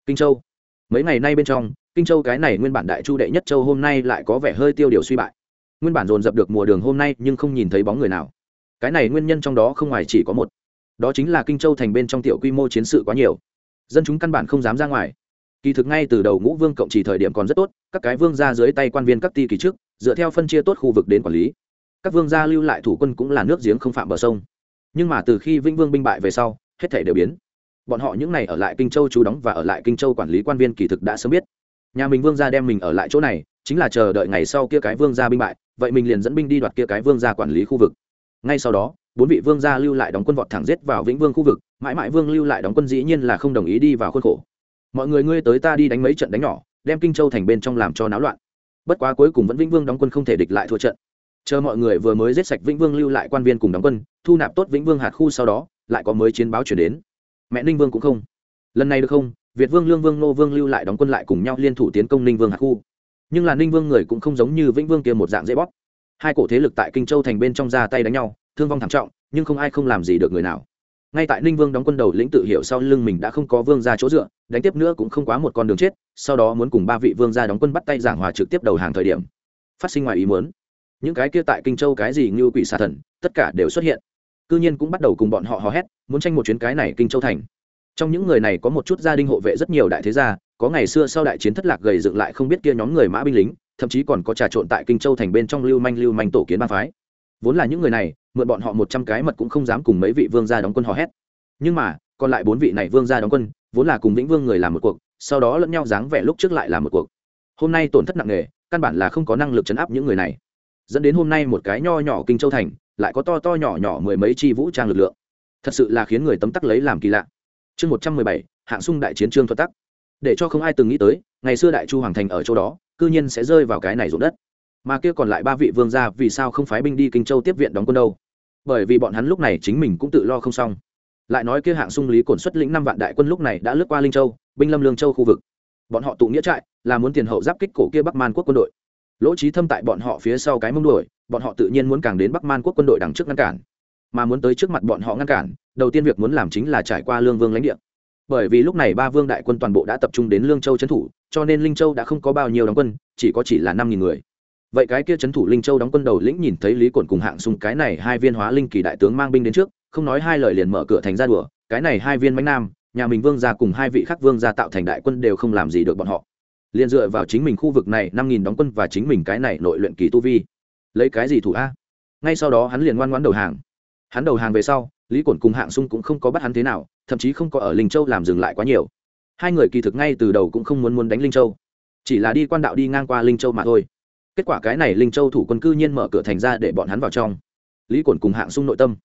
Kinh châu. Mấy ngày nay bên trong kinh châu cái này nguyên bản đại chu đệ nhất châu hôm nay lại có vẻ hơi tiêu điều suy bại. Nguyên bản dồn dập được mùa đường hôm nay nhưng không nhìn thấy bóng người nào. Cái này nguyên nhân trong đó không ngoài chỉ có một. Đó chính là kinh châu thành bên trong tiểu quy mô chiến sự quá nhiều. Dân chúng căn bản không dám ra ngoài. Kỳ thực ngay từ đầu ngũ vương cộng chỉ thời điểm còn rất tốt, các cái vương ra dưới tay quan viên các ti kỳ trước, dựa theo phân chia tốt khu vực đến quản lý. Các vương gia lưu lại thủ quân cũng là nước giếng không phạm bờ sông. Nhưng mà từ khi vĩnh vương binh bại về sau, hết thể đều biến. Bọn họ những này ở lại kinh châu trú đóng và ở lại kinh châu quản lý quan viên kỳ thực đã sớm biết nhà mình vương gia đem mình ở lại chỗ này, chính là chờ đợi ngày sau kia cái vương gia binh bại, vậy mình liền dẫn binh đi đoạt kia cái vương gia quản lý khu vực. Ngay sau đó, bốn vị vương gia lưu lại đóng quân vọt thẳng giết vào vĩnh vương khu vực, mãi mãi vương lưu lại đóng quân dĩ nhiên là không đồng ý đi vào khuôn khổ. Mọi người ngươi tới ta đi đánh mấy trận đánh nhỏ, đem kinh châu thành bên trong làm cho náo loạn. Bất quá cuối cùng vẫn vĩnh vương đóng quân không thể địch lại thua trận. Chờ mọi người vừa mới giết sạch vĩnh vương lưu lại quan viên cùng đóng quân, thu nạp tốt vĩnh vương hạt khu sau đó, lại có mới chiến báo chuyển đến. Mẹ ninh vương cũng không. Lần này được không? Việt vương, lương vương, nô vương lưu lại đóng quân lại cùng nhau liên thủ tiến công ninh vương hạc khu. Nhưng là ninh vương người cũng không giống như vĩnh vương kia một dạng dễ bóp. Hai cổ thế lực tại kinh châu thành bên trong ra tay đánh nhau, thương vong thảm trọng, nhưng không ai không làm gì được người nào. Ngay tại ninh vương đóng quân đầu lĩnh tự hiểu sau lưng mình đã không có vương ra chỗ dựa, đánh tiếp nữa cũng không quá một con đường chết, sau đó muốn cùng ba vị vương ra đóng quân bắt tay giảng hòa trực tiếp đầu hàng thời điểm, phát sinh ngoài ý muốn. Những cái kia tại kinh châu cái gì như quỷ xà thần, tất cả đều xuất hiện. Cư nhiên cũng bắt đầu cùng bọn họ hò hét, muốn tranh một chuyến cái này kinh châu thành trong những người này có một chút gia đình hộ vệ rất nhiều đại thế gia, có ngày xưa sau đại chiến thất lạc gầy dựng lại không biết kia nhóm người mã binh lính, thậm chí còn có trà trộn tại kinh châu thành bên trong lưu manh lưu manh tổ kiến ba phái. Vốn là những người này, mượn bọn họ một trăm cái mật cũng không dám cùng mấy vị vương gia đóng quân hò hét. Nhưng mà, còn lại bốn vị này vương gia đóng quân, vốn là cùng vĩnh vương người làm một cuộc, sau đó lẫn nhau dáng vẻ lúc trước lại làm một cuộc. Hôm nay tổn thất nặng nề, căn bản là không có năng lực chấn áp những người này. Dẫn đến hôm nay một cái nho nhỏ kinh châu thành, lại có to to nhỏ nhỏ mười mấy chi vũ trang lực lượng. Thật sự là khiến người tấm tắc lấy làm kỳ lạ chương một trăm mười bảy, hạng sung đại chiến trương thuật tắc. Để cho không ai từng nghĩ tới, ngày xưa đại chu hoàng thành ở chỗ đó, cư nhiên sẽ rơi vào cái này ruộng đất. Mà kia còn lại ba vị vương gia vì sao không phái binh đi kinh châu tiếp viện đóng quân đâu? Bởi vì bọn hắn lúc này chính mình cũng tự lo không xong. Lại nói kia hạng sung lý cổn xuất lĩnh năm vạn đại quân lúc này đã lướt qua linh châu, binh lâm lương châu khu vực. Bọn họ tụ nghĩa trại, là muốn tiền hậu giáp kích cổ kia bắc man quốc quân đội. Lỗ trí thâm tại bọn họ phía sau cái mông đuổi, bọn họ tự nhiên muốn càng đến bắc man quốc quân đội đằng trước ngăn cản, mà muốn tới trước mặt bọn họ ngăn cản đầu tiên việc muốn làm chính là trải qua lương vương lãnh địa. Bởi vì lúc này ba vương đại quân toàn bộ đã tập trung đến lương châu trấn thủ, cho nên linh châu đã không có bao nhiêu đóng quân, chỉ có chỉ là năm nghìn người. Vậy cái kia trấn thủ linh châu đóng quân đầu lĩnh nhìn thấy lý cổn cùng hạng sung cái này hai viên hóa linh kỳ đại tướng mang binh đến trước, không nói hai lời liền mở cửa thành ra đùa, cái này hai viên bánh nam, nhà mình vương gia cùng hai vị khác vương gia tạo thành đại quân đều không làm gì được bọn họ. Liền dựa vào chính mình khu vực này năm nghìn đóng quân và chính mình cái này nội luyện kỳ tu vi. Lấy cái gì thủ a? Ngay sau đó hắn liền ngoan ngoãn đầu hàng. Hắn đầu hàng về sau lý cổn cùng hạng sung cũng không có bắt hắn thế nào, thậm chí không có ở linh châu làm dừng lại quá nhiều. Hai người kỳ thực ngay từ đầu cũng không muốn muốn đánh linh châu, chỉ là đi quan đạo đi ngang qua linh châu mà thôi. Kết quả cái này linh châu thủ quân cư nhiên mở cửa thành ra để bọn hắn vào trong. Lý cổn cùng hạng sung nội tâm.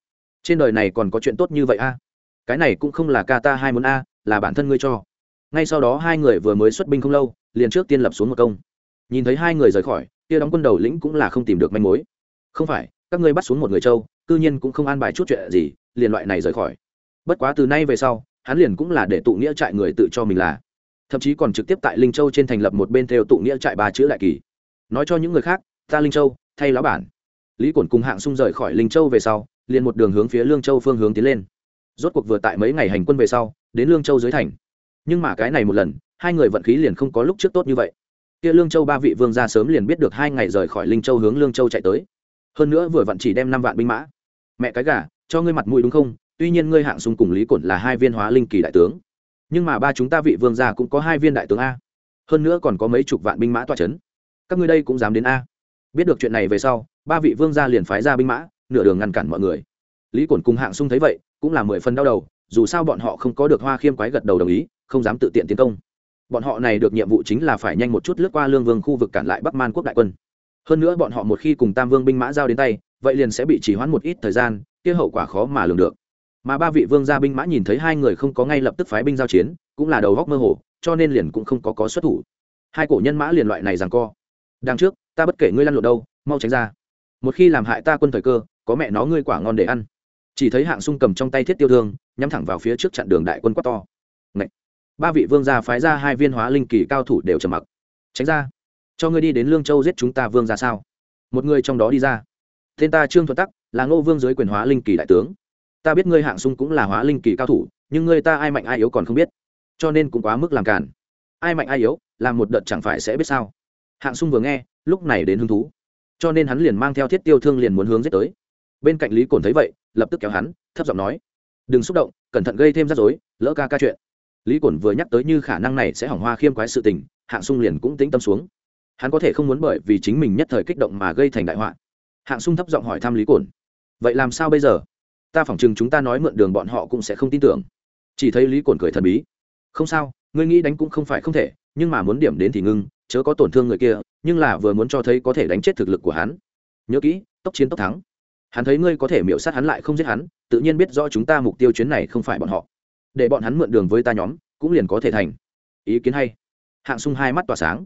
Trên đời này còn có chuyện tốt như vậy a? Cái này cũng không là ca ta hai muốn a, là bản thân ngươi cho. Ngay sau đó hai người vừa mới xuất binh không lâu, liền trước tiên lập xuống một công. Nhìn thấy hai người rời khỏi, kia đóng quân đầu lĩnh cũng là không tìm được manh mối. Không phải, các ngươi bắt xuống một người châu, cư nhiên cũng không an bài chút chuyện gì liền loại này rời khỏi. Bất quá từ nay về sau, hắn liền cũng là để tụ nghĩa trại người tự cho mình là. Thậm chí còn trực tiếp tại linh châu trên thành lập một bên theo tụ nghĩa trại ba chữ đại kỳ. Nói cho những người khác, ta linh châu, thay lão bản. Lý cổn cùng hạng sung rời khỏi linh châu về sau, liền một đường hướng phía lương châu phương hướng tiến lên. Rốt cuộc vừa tại mấy ngày hành quân về sau, đến lương châu dưới thành. Nhưng mà cái này một lần, hai người vận khí liền không có lúc trước tốt như vậy. Kia lương châu ba vị vương ra sớm liền biết được hai ngày rời khỏi linh châu hướng lương châu chạy tới. Hơn nữa vừa vặn chỉ đem năm vạn binh mã. Mẹ cái gà cho ngươi mặt mũi đúng không? Tuy nhiên ngươi hạng xung cùng lý cổn là hai viên hóa linh kỳ đại tướng. Nhưng mà ba chúng ta vị vương gia cũng có hai viên đại tướng a. Hơn nữa còn có mấy chục vạn binh mã toa c h ấ n các ngươi đây cũng dám đến a. Biết được chuyện này về sau, ba vị vương gia liền phái ra binh mã, nửa đường ngăn cản mọi người. Lý cổn cùng hạng sung thấy vậy, cũng là mười phần đau đầu, dù sao bọn họ không có được hoa khiêm quái gật đầu đồng ý, không dám tự tiện tiến công. Bọn họ này được nhiệm vụ chính là phải nhanh một chút lướt qua lương vương khu vực cản lại bắc man quốc đại quân. Hơn nữa bọn họ một khi cùng tam vương binh mã giao đến tay, vậy liền sẽ bị chỉ hoãn một ít thời gian kia hậu quả khó mà lường được. Mà ba vị vương gia binh mã nhìn thấy hai người không có ngay lập tức phái binh giao chiến, cũng là đầu góc mơ hồ, cho nên liền cũng không có có xuất thủ. Hai cổ nhân mã liền loại này rằng co. Đằng trước, ta bất kể ngươi lăn lộn đâu, mau tránh ra. Một khi làm hại ta quân thời cơ, có mẹ nó ngươi quả ngon để ăn. Chỉ thấy hạng sung cầm trong tay thiết tiêu thương, nhắm thẳng vào phía trước chặn đường đại quân quát to. Ngậy! ba vị vương gia phái ra hai viên hóa linh kỳ cao thủ đều trầm mặc. Tránh ra! Cho ngươi đi đến lương châu giết chúng ta vương ra sao? Một người trong đó đi ra. Tên ta trương thuận tắc là ngô vương dưới quyền hóa linh kỳ đại tướng. Ta biết ngươi hạng sung cũng là hóa linh kỳ cao thủ, nhưng ngươi ta ai mạnh ai yếu còn không biết. Cho nên cũng quá mức làm cản ai mạnh ai yếu, làm một đợt chẳng phải sẽ biết sao? Hạng sung vừa nghe, lúc này đến hứng thú. Cho nên hắn liền mang theo thiết tiêu thương liền muốn hướng giết tới. Bên cạnh lý cồn thấy vậy, lập tức kéo hắn, thấp giọng nói, đừng xúc động, cẩn thận gây thêm rắc rối, lỡ ca ca chuyện. Lý cồn vừa nhắc tới như khả năng này sẽ hỏng hoa khiêm quái sự tình, hạng sung liền cũng tĩnh tâm xuống. Hắn có thể không muốn bởi vì chính mình nhất thời kích động mà gây thành đại họa. Hạng sung thấp giọng hỏi thăm lý cồn vậy làm sao bây giờ? Ta phỏng chừng chúng ta nói mượn đường bọn họ cũng sẽ không tin tưởng. Chỉ thấy lý cồn cười thần bí. Không sao, ngươi nghĩ đánh cũng không phải không thể, nhưng mà muốn điểm đến thì ngưng, chớ có tổn thương người kia, nhưng là vừa muốn cho thấy có thể đánh chết thực lực của hắn. Nhớ kỹ, tốc chiến tốc thắng. Hắn thấy ngươi có thể miễu sát hắn lại không giết hắn, tự nhiên biết rõ chúng ta mục tiêu chuyến này không phải bọn họ. Để bọn hắn mượn đường với ta nhóm, cũng liền có thể thành. Ý kiến hay. Hạng sung hai mắt tỏa sáng.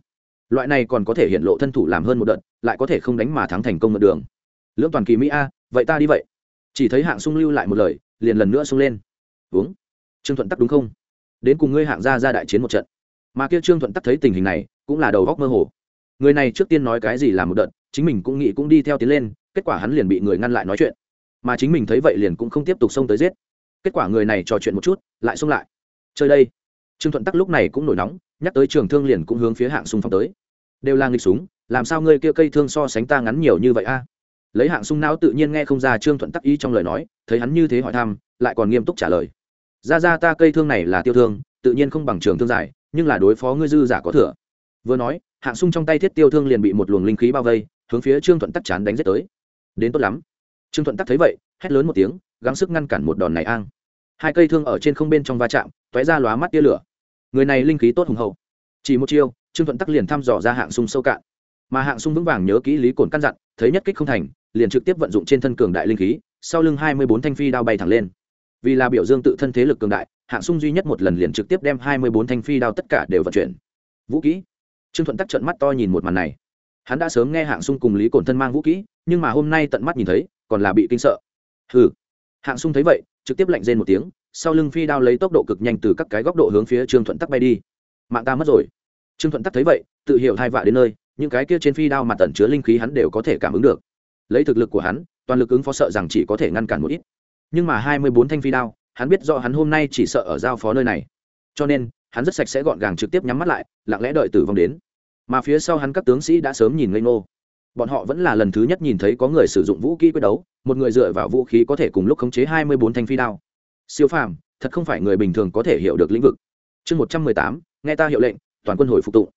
Loại này còn có thể hiện lộ thân thủ làm hơn một đợt, lại có thể không đánh mà thắng thành công mượn đường. Lưỡng toàn kỳ mỹ a vậy ta đi vậy. Chỉ thấy hạng sung lưu lại một lời, liền lần nữa sung lên. Uống. Trương thuận tắc đúng không? Đến cùng ngươi hạng ra ra đại chiến một trận. Mà kia trương thuận tắc thấy tình hình này, cũng là đầu góc mơ hồ. Người này trước tiên nói cái gì là một đợt, chính mình cũng nghĩ cũng đi theo tiến lên, kết quả hắn liền bị người ngăn lại nói chuyện. Mà chính mình thấy vậy liền cũng không tiếp tục xông tới giết. Kết quả người này trò chuyện một chút, lại xông lại. Chơi đây. Trương thuận tắc lúc này cũng nổi nóng, nhắc tới trường thương liền cũng hướng phía hạng sung phong tới. Đều là nghịch súng, làm sao ngươi kia cây thương so sánh ta ngắn nhiều như vậy a? Lấy hạng sung não tự nhiên nghe không ra trương thuận tắc ý trong lời nói, thấy hắn như thế hỏi thăm, lại còn nghiêm túc trả lời. Ra ra ta cây thương này là tiêu thương, tự nhiên không bằng trường thương dài, nhưng là đối phó ngươi dư giả có thừa. Vừa nói, hạng sung trong tay thiết tiêu thương liền bị một luồng linh khí bao vây, hướng phía trương thuận tắc chán đánh giết tới. Đến tốt lắm. Trương thuận tắc thấy vậy, hét lớn một tiếng, gắng sức ngăn cản một đòn này an. Hai cây thương ở trên không bên trong va chạm t ó é ra lóa mắt tia lửa. Người này linh khí tốt hùng hậu. Chỉ một chiêu, trương thuận tắc liền thăm dò ra hạng sung sâu cạn mà hạng sung vững vàng nhớ kỹ lý cồn căn dặn, thấy nhất kích không thành, liền trực tiếp vận dụng trên thân cường đại linh khí, sau lưng hai mươi bốn thanh phi đao bay thẳng lên. Vì là biểu dương tự thân thế lực cường đại, hạng sung duy nhất một lần liền trực tiếp đem hai mươi bốn thanh phi đao tất cả đều vận chuyển. Vũ kỹ. Trương thuận tắc trận mắt to nhìn một màn này. Hắn đã sớm nghe hạng sung cùng lý cổn thân mang vũ kỹ, nhưng mà hôm nay tận mắt nhìn thấy, còn là bị kinh sợ. Hừ. Hạng sung thấy vậy, trực tiếp lạnh rên một tiếng, sau lưng phi đao lấy tốc độ cực nhanh từ các cái góc độ hướng phía trương thuận tắc bay đi. Mạng ta mất rồi. Trương thuận tắc thấy vậy, tự hiểu hai vạ đến nơi những cái kia trên phi đao mặt tẩn chứa linh khí hắn đều có thể cảm ứng được. Lấy thực lực của hắn, toàn lực ứng phó sợ rằng chỉ có thể ngăn cản một ít. Nhưng mà hai mươi bốn thanh phi đao, hắn biết rõ hắn hôm nay chỉ sợ ở giao phó nơi này. Cho nên, hắn rất sạch sẽ gọn gàng trực tiếp nhắm mắt lại, lặng lẽ đợi tử vong đến. Mà phía sau hắn các tướng sĩ đã sớm nhìn ngây ngô. Bọn họ vẫn là lần thứ nhất nhìn thấy có người sử dụng vũ khí quyết đấu, một người dựa vào vũ khí có thể cùng lúc khống chế hai mươi bốn thanh phi đao. Siêu phàm, thật không phải người bình thường có thể hiểu được lĩnh vực. Chương một trăm mười tám, nghe ta hiệu lệnh, toàn quân hồi phục tụ.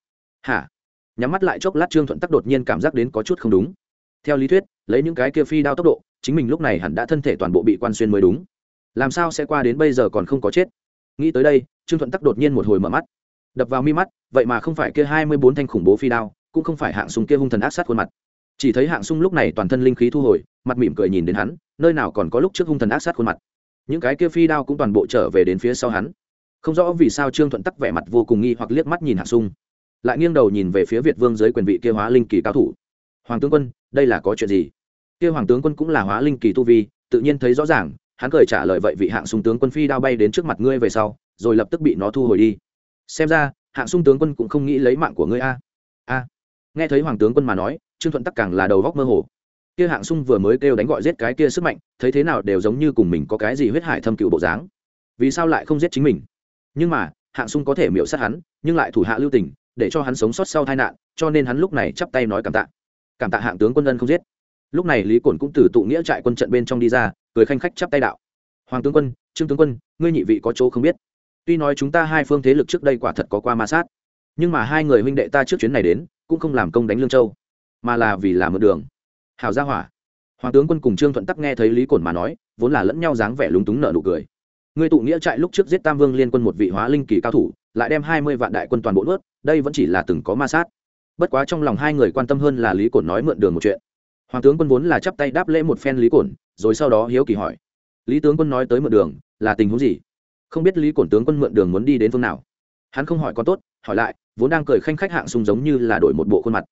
Hả? Nhắm mắt lại chốc lát trương thuận tắc đột nhiên cảm giác đến có chút không đúng. Theo lý thuyết, lấy những cái kia phi đao tốc độ, chính mình lúc này hẳn đã thân thể toàn bộ bị quan xuyên mới đúng. Làm sao sẽ qua đến bây giờ còn không có chết? Nghĩ tới đây, trương thuận tắc đột nhiên một hồi mở mắt. Đập vào mi mắt, vậy mà không phải kia hai mươi bốn thanh khủng bố phi đao, cũng không phải hạng súng kia hung thần ác sát khuôn mặt. Chỉ thấy hạng sung lúc này toàn thân linh khí thu hồi, mặt mỉm cười nhìn đến hắn, nơi nào còn có lúc trước hung thần ác sát khuôn mặt. Những cái kia phi đao cũng toàn bộ trở về đến phía sau hắn. Không rõ vì sao trương thuận tắc vẻ mặt vô cùng nghi hoặc liếc mắt nhìn hạng sung lại nghiêng đầu nhìn về phía việt vương dưới quyền vị kia hóa linh kỳ cao thủ. Hoàng tướng quân, đây là có chuyện gì? Kia hoàng tướng quân cũng là hóa linh kỳ tu vi, tự nhiên thấy rõ ràng, hắn cười trả lời vậy vị hạng sung tướng quân phi đao bay đến trước mặt ngươi về sau, rồi lập tức bị nó thu hồi đi. Xem ra, hạng sung tướng quân cũng không nghĩ lấy mạng của ngươi a. A. Nghe thấy hoàng tướng quân mà nói, trương thuận tắc càng là đầu góc mơ hồ. Kia hạng sung vừa mới kêu đánh gọi giết cái kia sức mạnh, thấy thế nào đều giống như cùng mình có cái gì huyết hải thâm cựu bộ dáng. Vì sao lại không giết chính mình? Nhưng mà, hạng sung có thể miễu sát hắn, nhưng lại thủ hạ lưu tình để cho hắn sống sót sau tai nạn, cho nên hắn lúc này chắp tay nói cảm tạ. Cảm tạ hạng tướng quân ân không giết. Lúc này lý cổn cũng từ tụ nghĩa trại quân trận bên trong đi ra, cười khanh khách chắp tay đạo. Hoàng tướng quân, trương tướng quân, ngươi nhị vị có chỗ không biết. Tuy nói chúng ta hai phương thế lực trước đây quả thật có qua ma sát, nhưng mà hai người huynh đệ ta trước chuyến này đến, cũng không làm công đánh lương châu, mà là vì làm một đường. Hào gia hỏa. Hoàng tướng quân cùng trương thuận tắc nghe thấy lý cổn mà nói, vốn là lẫn nhau dáng vẻ lúng túng nợ nụ cười. Người tụ nghĩa trại lúc trước giết tam vương liên quân một vị hóa linh kỳ cao thủ, lại đem hai mươi vạn đại quân toàn bộ nuốt đây vẫn chỉ là từng có ma sát. Bất quá trong lòng hai người quan tâm hơn là lý cổn nói mượn đường một chuyện. Hoàng tướng quân vốn là chắp tay đáp lễ một phen lý cổn, rồi sau đó hiếu kỳ hỏi. Lý tướng quân nói tới mượn đường, là tình huống gì? Không biết lý cổn tướng quân mượn đường muốn đi đến phương nào. Hắn không hỏi con tốt, hỏi lại, vốn đang cười khanh khách hạng sung giống như là đổi một bộ khuôn mặt.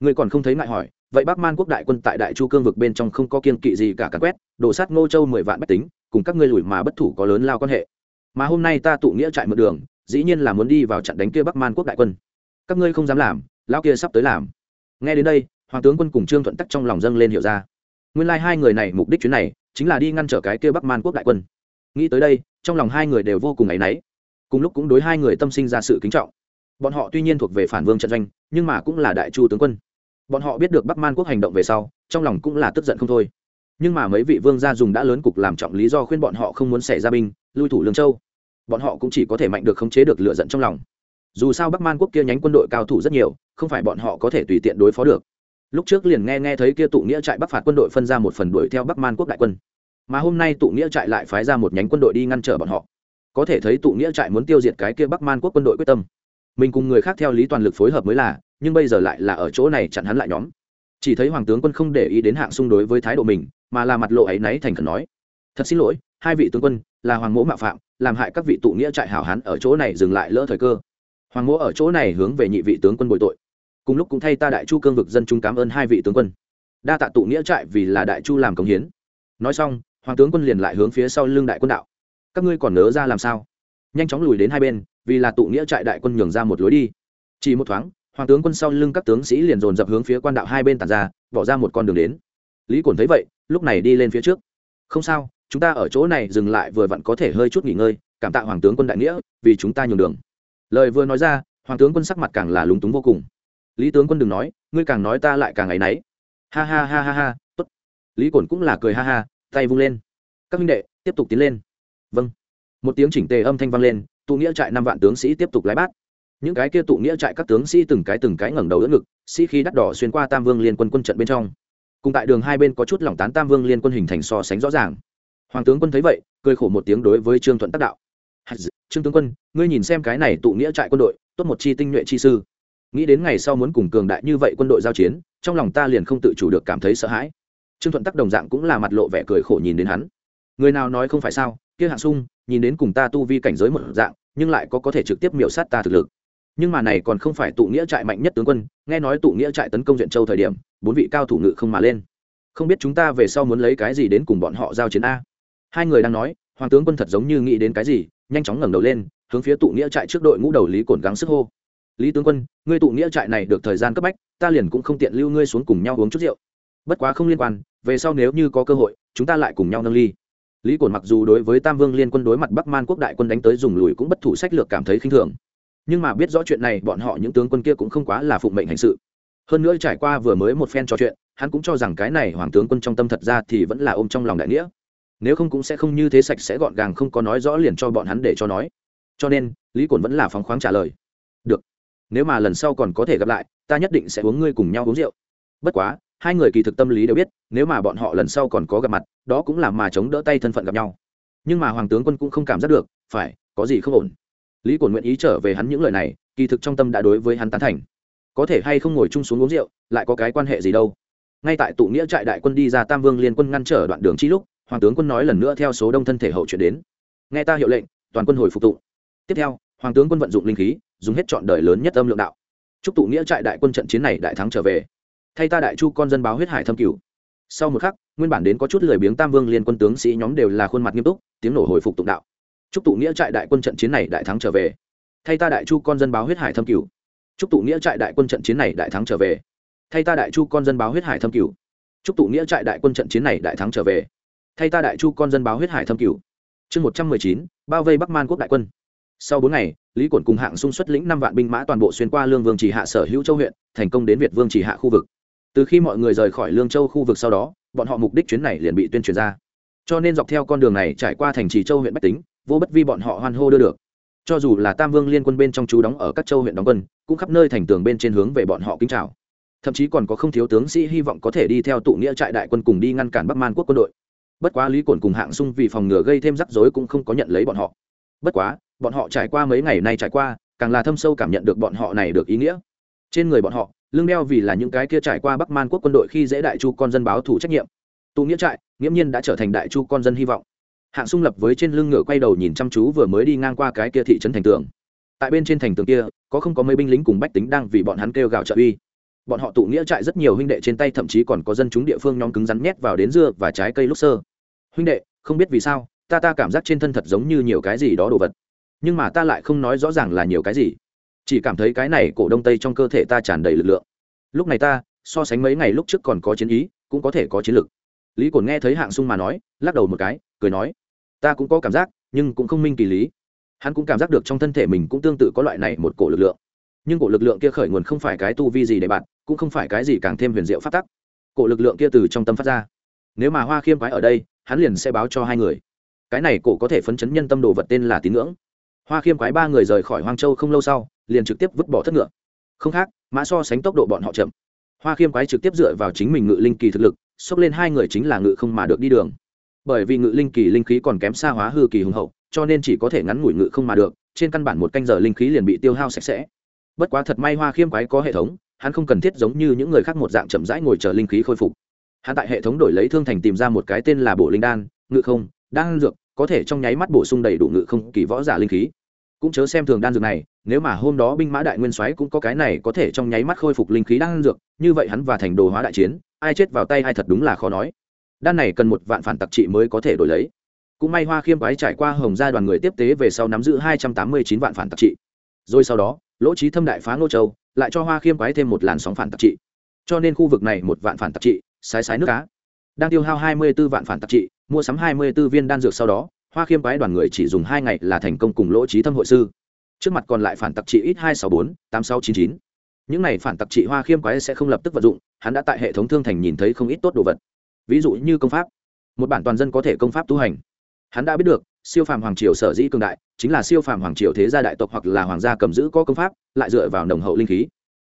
Người còn không thấy ngại hỏi, vậy bắc man quốc đại quân tại đại chu cương vực bên trong không có kiên kỵ gì cả cắn quét đổ sát ngô châu mười vạn bách tính, cùng các ngươi lùi mà bất thủ có lớn lao quan hệ. Mà hôm nay ta tụ nghĩa trại mượn đường dĩ nhiên là muốn đi vào trận đánh kia bắc man quốc đại quân. Các ngươi không dám làm, lão kia sắp tới làm. Nghe đến đây, hoàng tướng quân cùng trương thuận tắc trong lòng dâng lên hiểu ra. Nguyên lai、like、hai người này mục đích chuyến này chính là đi ngăn trở cái kia bắc man quốc đại quân. Nghĩ tới đây, trong lòng hai người đều vô cùng áy náy. Cùng lúc cũng đối hai người tâm sinh ra sự kính trọng. Bọn họ tuy nhiên thuộc về phản vương trận doanh, nhưng mà cũng là đại chu tướng quân. Bọn họ biết được bắc man quốc hành động về sau, trong lòng cũng là tức giận không thôi. Nhưng mà mấy vị vương gia dùng đã lớn cục làm trọng lý do khuyên bọn họ không muốn xảy ra binh, lui thủ lương châu bọn họ cũng chỉ có thể mạnh được khống chế được lựa giận trong lòng. Dù sao bắc man quốc kia nhánh quân đội cao thủ rất nhiều, không phải bọn họ có thể tùy tiện đối phó được. Lúc trước liền nghe nghe thấy kia tụ nghĩa trại bắc phạt quân đội phân ra một phần đuổi theo bắc man quốc đại quân. Mà hôm nay tụ nghĩa trại lại phái ra một nhánh quân đội đi ngăn trở bọn họ. Có thể thấy tụ nghĩa trại muốn tiêu diệt cái kia bắc man quốc quân đội quyết tâm. Mình cùng người khác theo lý toàn lực phối hợp mới là, nhưng bây giờ lại là ở chỗ này chặn hắn lại nhóm. Chỉ thấy hoàng tướng quân không để ý đến hạng xung đối với thái độ mình, mà là mặt lộ ấy náy thành khẩn nói, thật xin lỗi, hai vị tướng quân là hoàng mỗ mạo phạm, làm hại các vị tụ nghĩa trại hảo hán ở chỗ này dừng lại lỡ thời cơ. Hoàng mỗ ở chỗ này hướng về nhị vị tướng quân bồi tội. Cùng lúc cũng thay ta đại chu cương vực dân chúng cảm ơn hai vị tướng quân. Đa tạ tụ nghĩa trại vì là đại chu làm công hiến. Nói xong, hoàng tướng quân liền lại hướng phía sau lưng đại quân đạo. Các ngươi còn nớ ra làm sao? Nhanh chóng lùi đến hai bên, vì là tụ nghĩa trại đại quân nhường ra một lối đi. Chỉ một thoáng, hoàng tướng quân sau lưng các tướng sĩ liền dồn dập hướng phía quan đạo hai bên tàn ra, bỏ ra một con đường đến. Lý cổn thấy vậy, lúc này đi lên phía trước không sao, chúng ta ở chỗ này dừng lại vừa vặn có thể hơi chút nghỉ ngơi, cảm tạ hoàng tướng quân đại nghĩa, vì chúng ta nhường đường. Lời vừa nói ra, hoàng tướng quân sắc mặt càng là lúng túng vô cùng. Lý tướng quân đừng nói, ngươi càng nói ta lại càng áy náy. Ha ha ha ha ha, tốt. Lý cổn cũng là cười ha ha, tay vung lên. Các minh đệ, tiếp tục tiến lên. Vâng. Một tiếng chỉnh tề âm thanh vang lên, tụ nghĩa trại năm vạn tướng sĩ tiếp tục lái bát. Những cái kia tụ nghĩa trại các tướng sĩ từng cái từng cái ngẩng đầu đỡ ngực, sĩ khí đắt đỏ xuyên qua tam vương liên quân quân trận bên trong cùng tại đường hai bên có chút lỏng tán tam vương liên quân hình thành so sánh rõ ràng. Hoàng tướng quân thấy vậy, cười khổ một tiếng đối với trương thuận tác đạo. Trương tướng quân, ngươi nhìn xem cái này tụ nghĩa trại quân đội, tốt một chi tinh nhuệ chi sư. Nghĩ đến ngày sau muốn cùng cường đại như vậy quân đội giao chiến, trong lòng ta liền không tự chủ được cảm thấy sợ hãi. Trương thuận tắc đồng dạng cũng là mặt lộ vẻ cười khổ nhìn đến hắn. Người nào nói không phải sao? Kia hạng sung, nhìn đến cùng ta tu vi cảnh giới một dạng, nhưng lại có có thể trực tiếp miểu sát ta thực lực nhưng mà này còn không phải tụ nghĩa trại mạnh nhất tướng quân, nghe nói tụ nghĩa trại tấn công diện châu thời điểm, bốn vị cao thủ ngự không mà lên. Không biết chúng ta về sau muốn lấy cái gì đến cùng bọn họ giao chiến a? Hai người đang nói, hoàng tướng quân thật giống như nghĩ đến cái gì, nhanh chóng ngẩng đầu lên, hướng phía tụ nghĩa trại trước đội ngũ đầu lý cổn gắng sức hô. Lý tướng quân, ngươi tụ nghĩa trại này được thời gian cấp bách, ta liền cũng không tiện lưu ngươi xuống cùng nhau uống chút rượu. Bất quá không liên quan, về sau nếu như có cơ hội, chúng ta lại cùng nhau nâng ly. Lý cổn mặc dù đối với tam vương liên quân đối mặt bắc man quốc đại quân đánh tới dùng lùi cũng bất thủ sách lược cảm thấy khinh thường nhưng mà biết rõ chuyện này, bọn họ những tướng quân kia cũng không quá là phụng mệnh hành sự. Hơn nữa trải qua vừa mới một phen trò chuyện, hắn cũng cho rằng cái này hoàng tướng quân trong tâm thật ra thì vẫn là ôm trong lòng đại nghĩa. Nếu không cũng sẽ không như thế sạch sẽ gọn gàng không có nói rõ liền cho bọn hắn để cho nói. Cho nên, lý cổn vẫn là phóng khoáng trả lời. Được, nếu mà lần sau còn có thể gặp lại, ta nhất định sẽ uống ngươi cùng nhau uống rượu. Bất quá, hai người kỳ thực tâm lý đều biết, nếu mà bọn họ lần sau còn có gặp mặt, đó cũng là mà chống đỡ tay thân phận gặp nhau. Nhưng mà hoàng tướng quân cũng không cảm giác được, phải, có gì không ổn? Lý cổn nguyện ý trở về hắn những lời này, kỳ thực trong tâm đã đối với hắn tán thành. Có thể hay không ngồi chung xuống uống rượu, lại có cái quan hệ gì đâu. Ngay tại tụ nghĩa trại đại quân đi ra tam vương liên quân ngăn trở đoạn đường chi lúc, hoàng tướng quân nói lần nữa theo số đông thân thể hậu chuyển đến. Nghe ta hiệu lệnh, toàn quân hồi phục tụ. Tiếp theo, hoàng tướng quân vận dụng linh khí, dùng hết chọn đời lớn nhất âm lượng đạo. Chúc tụ nghĩa trại đại quân trận chiến này đại thắng trở về. Thay ta đại chu con dân báo huyết hải thâm cửu. Sau một khắc, nguyên bản đến có chút lười biếng tam vương liên quân tướng sĩ nhóm đều là khuôn mặt nghiêm túc, tiếng nổ hồi phục tụng đạo chúc tụ nghĩa trại đại quân trận chiến này đại thắng trở về. Thay ta đại chu con dân báo huyết hải thâm cửu. Chúc tụ nghĩa trại đại quân trận chiến này đại thắng trở về. Thay ta đại chu con dân báo huyết hải thâm cửu. Chúc tụ nghĩa trại đại quân trận chiến này đại thắng trở về. Thay ta đại chu con dân báo huyết hải thâm cửu. Chương một trăm mười chín, bao vây bắc man quốc đại quân. Sau bốn ngày, lý quẩn cùng hạng xung xuất lĩnh năm vạn binh mã toàn bộ xuyên qua lương vương chỉ hạ sở hữu châu huyện, thành công đến việt vương chỉ hạ khu vực. Từ khi mọi người rời khỏi lương châu khu vực sau đó, bọn họ mục đích chuyến này liền bị tuyên truyền ra. Cho nên dọc theo con đường này trải qua thành trì châu huyện bách tính vô bất vi bọn họ hoan hô đưa được. Cho dù là tam vương liên quân bên trong chú đóng ở các châu huyện đóng quân, cũng khắp nơi thành tường bên trên hướng về bọn họ kính chào. Thậm chí còn có không thiếu tướng sĩ hy vọng có thể đi theo tụ nghĩa trại đại quân cùng đi ngăn cản bắc man quốc quân đội. Bất quá lý cổn cùng hạng sung vì phòng ngừa gây thêm rắc rối cũng không có nhận lấy bọn họ. Bất quá, bọn họ trải qua mấy ngày nay trải qua, càng là thâm sâu cảm nhận được bọn họ này được ý nghĩa. Trên người bọn họ, lưng đeo vì là những cái kia trải qua bắc man quốc quân đội khi dễ đại chu con dân báo thủ trách nhiệm. Tụ nghĩa trại, nghiễm nhiên đã trở thành đại chu con dân hy vọng hạng sung lập với trên lưng ngựa quay đầu nhìn chăm chú vừa mới đi ngang qua cái kia thị trấn thành tường. Tại bên trên thành tường kia, có không có mấy binh lính cùng bách tính đang vì bọn hắn kêu gào trợ uy. Bọn họ tụ nghĩa trại rất nhiều huynh đệ trên tay thậm chí còn có dân chúng địa phương nhóm cứng rắn nhét vào đến dưa và trái cây lúc sơ. Huynh đệ, không biết vì sao, ta ta cảm giác trên thân thật giống như nhiều cái gì đó đồ vật. Nhưng mà ta lại không nói rõ ràng là nhiều cái gì. Chỉ cảm thấy cái này cổ đông tây trong cơ thể ta tràn đầy lực lượng. Lúc này ta, so sánh mấy ngày lúc trước còn có chiến ý, cũng có thể có chiến lực. Lý cồn nghe thấy hạng sung mà nói, lắc đầu một cái, cười nói ta cũng có cảm giác, nhưng cũng không minh kỳ lý. Hắn cũng cảm giác được trong thân thể mình cũng tương tự có loại này một cổ lực lượng. Nhưng cổ lực lượng kia khởi nguồn không phải cái tu vi gì để bạn, cũng không phải cái gì càng thêm huyền diệu phát tắc. Cổ lực lượng kia từ trong tâm phát ra. Nếu mà hoa khiêm quái ở đây, hắn liền sẽ báo cho hai người. Cái này cổ có thể phấn chấn nhân tâm đồ vật tên là tín ngưỡng. Hoa khiêm quái ba người rời khỏi hoang châu không lâu sau, liền trực tiếp vứt bỏ thất ngựa. Không khác, mã so sánh tốc độ bọn họ chậm. Hoa khiêm quái trực tiếp dựa vào chính mình ngự linh kỳ thực lực, xốc lên hai người chính là ngự không mà được đi đường bởi vì ngự linh kỳ linh khí còn kém xa hóa hư kỳ hùng hậu, cho nên chỉ có thể ngắn ngủi ngự không mà được, trên căn bản một canh giờ linh khí liền bị tiêu hao sạch sẽ. Bất quá thật may hoa khiêm quái có hệ thống, hắn không cần thiết giống như những người khác một dạng chậm rãi ngồi chờ linh khí khôi phục. Hắn tại hệ thống đổi lấy thương thành tìm ra một cái tên là bộ linh đan, ngự không, đan dược, có thể trong nháy mắt bổ sung đầy đủ ngự không kỳ võ giả linh khí. Cũng chớ xem thường đan dược này, nếu mà hôm đó binh mã đại nguyên soái cũng có cái này có thể trong nháy mắt khôi phục linh khí đan dược, như vậy hắn và thành đồ hóa đại chiến, ai chết vào tay ai thật đúng là khó nói đan này cần một vạn phản tặc trị mới có thể đổi lấy. Cũng may hoa khiêm quái trải qua hồng gia đoàn người tiếp tế về sau nắm giữ hai trăm tám mươi chín vạn phản tặc trị. Rồi sau đó, lỗ trí thâm đại phá ngô châu, lại cho hoa khiêm quái thêm một làn sóng phản tặc trị. Cho nên khu vực này một vạn phản tặc trị, sái sái nước cá đang tiêu hao hai mươi b ố vạn phản tặc trị, mua sắm hai mươi b ố viên đan dược sau đó, hoa khiêm quái đoàn người chỉ dùng hai ngày là thành công cùng lỗ trí thâm hội sư. Trước mặt còn lại phản tặc trị ít hai sáu bốn tám sáu chín chín. Những này phản tặc trị hoa khiêm quái sẽ không lập tức vận dụng, hắn đã tại hệ thống thương thành nhìn thấy không ít tốt đồ vật ví dụ như công pháp. Một bản toàn dân có thể công pháp tu hành. Hắn đã biết được, siêu phàm hoàng triều sở dĩ cường đại, chính là siêu phàm hoàng triều thế gia đại tộc hoặc là hoàng gia cầm giữ có công pháp, lại dựa vào nồng hậu linh khí.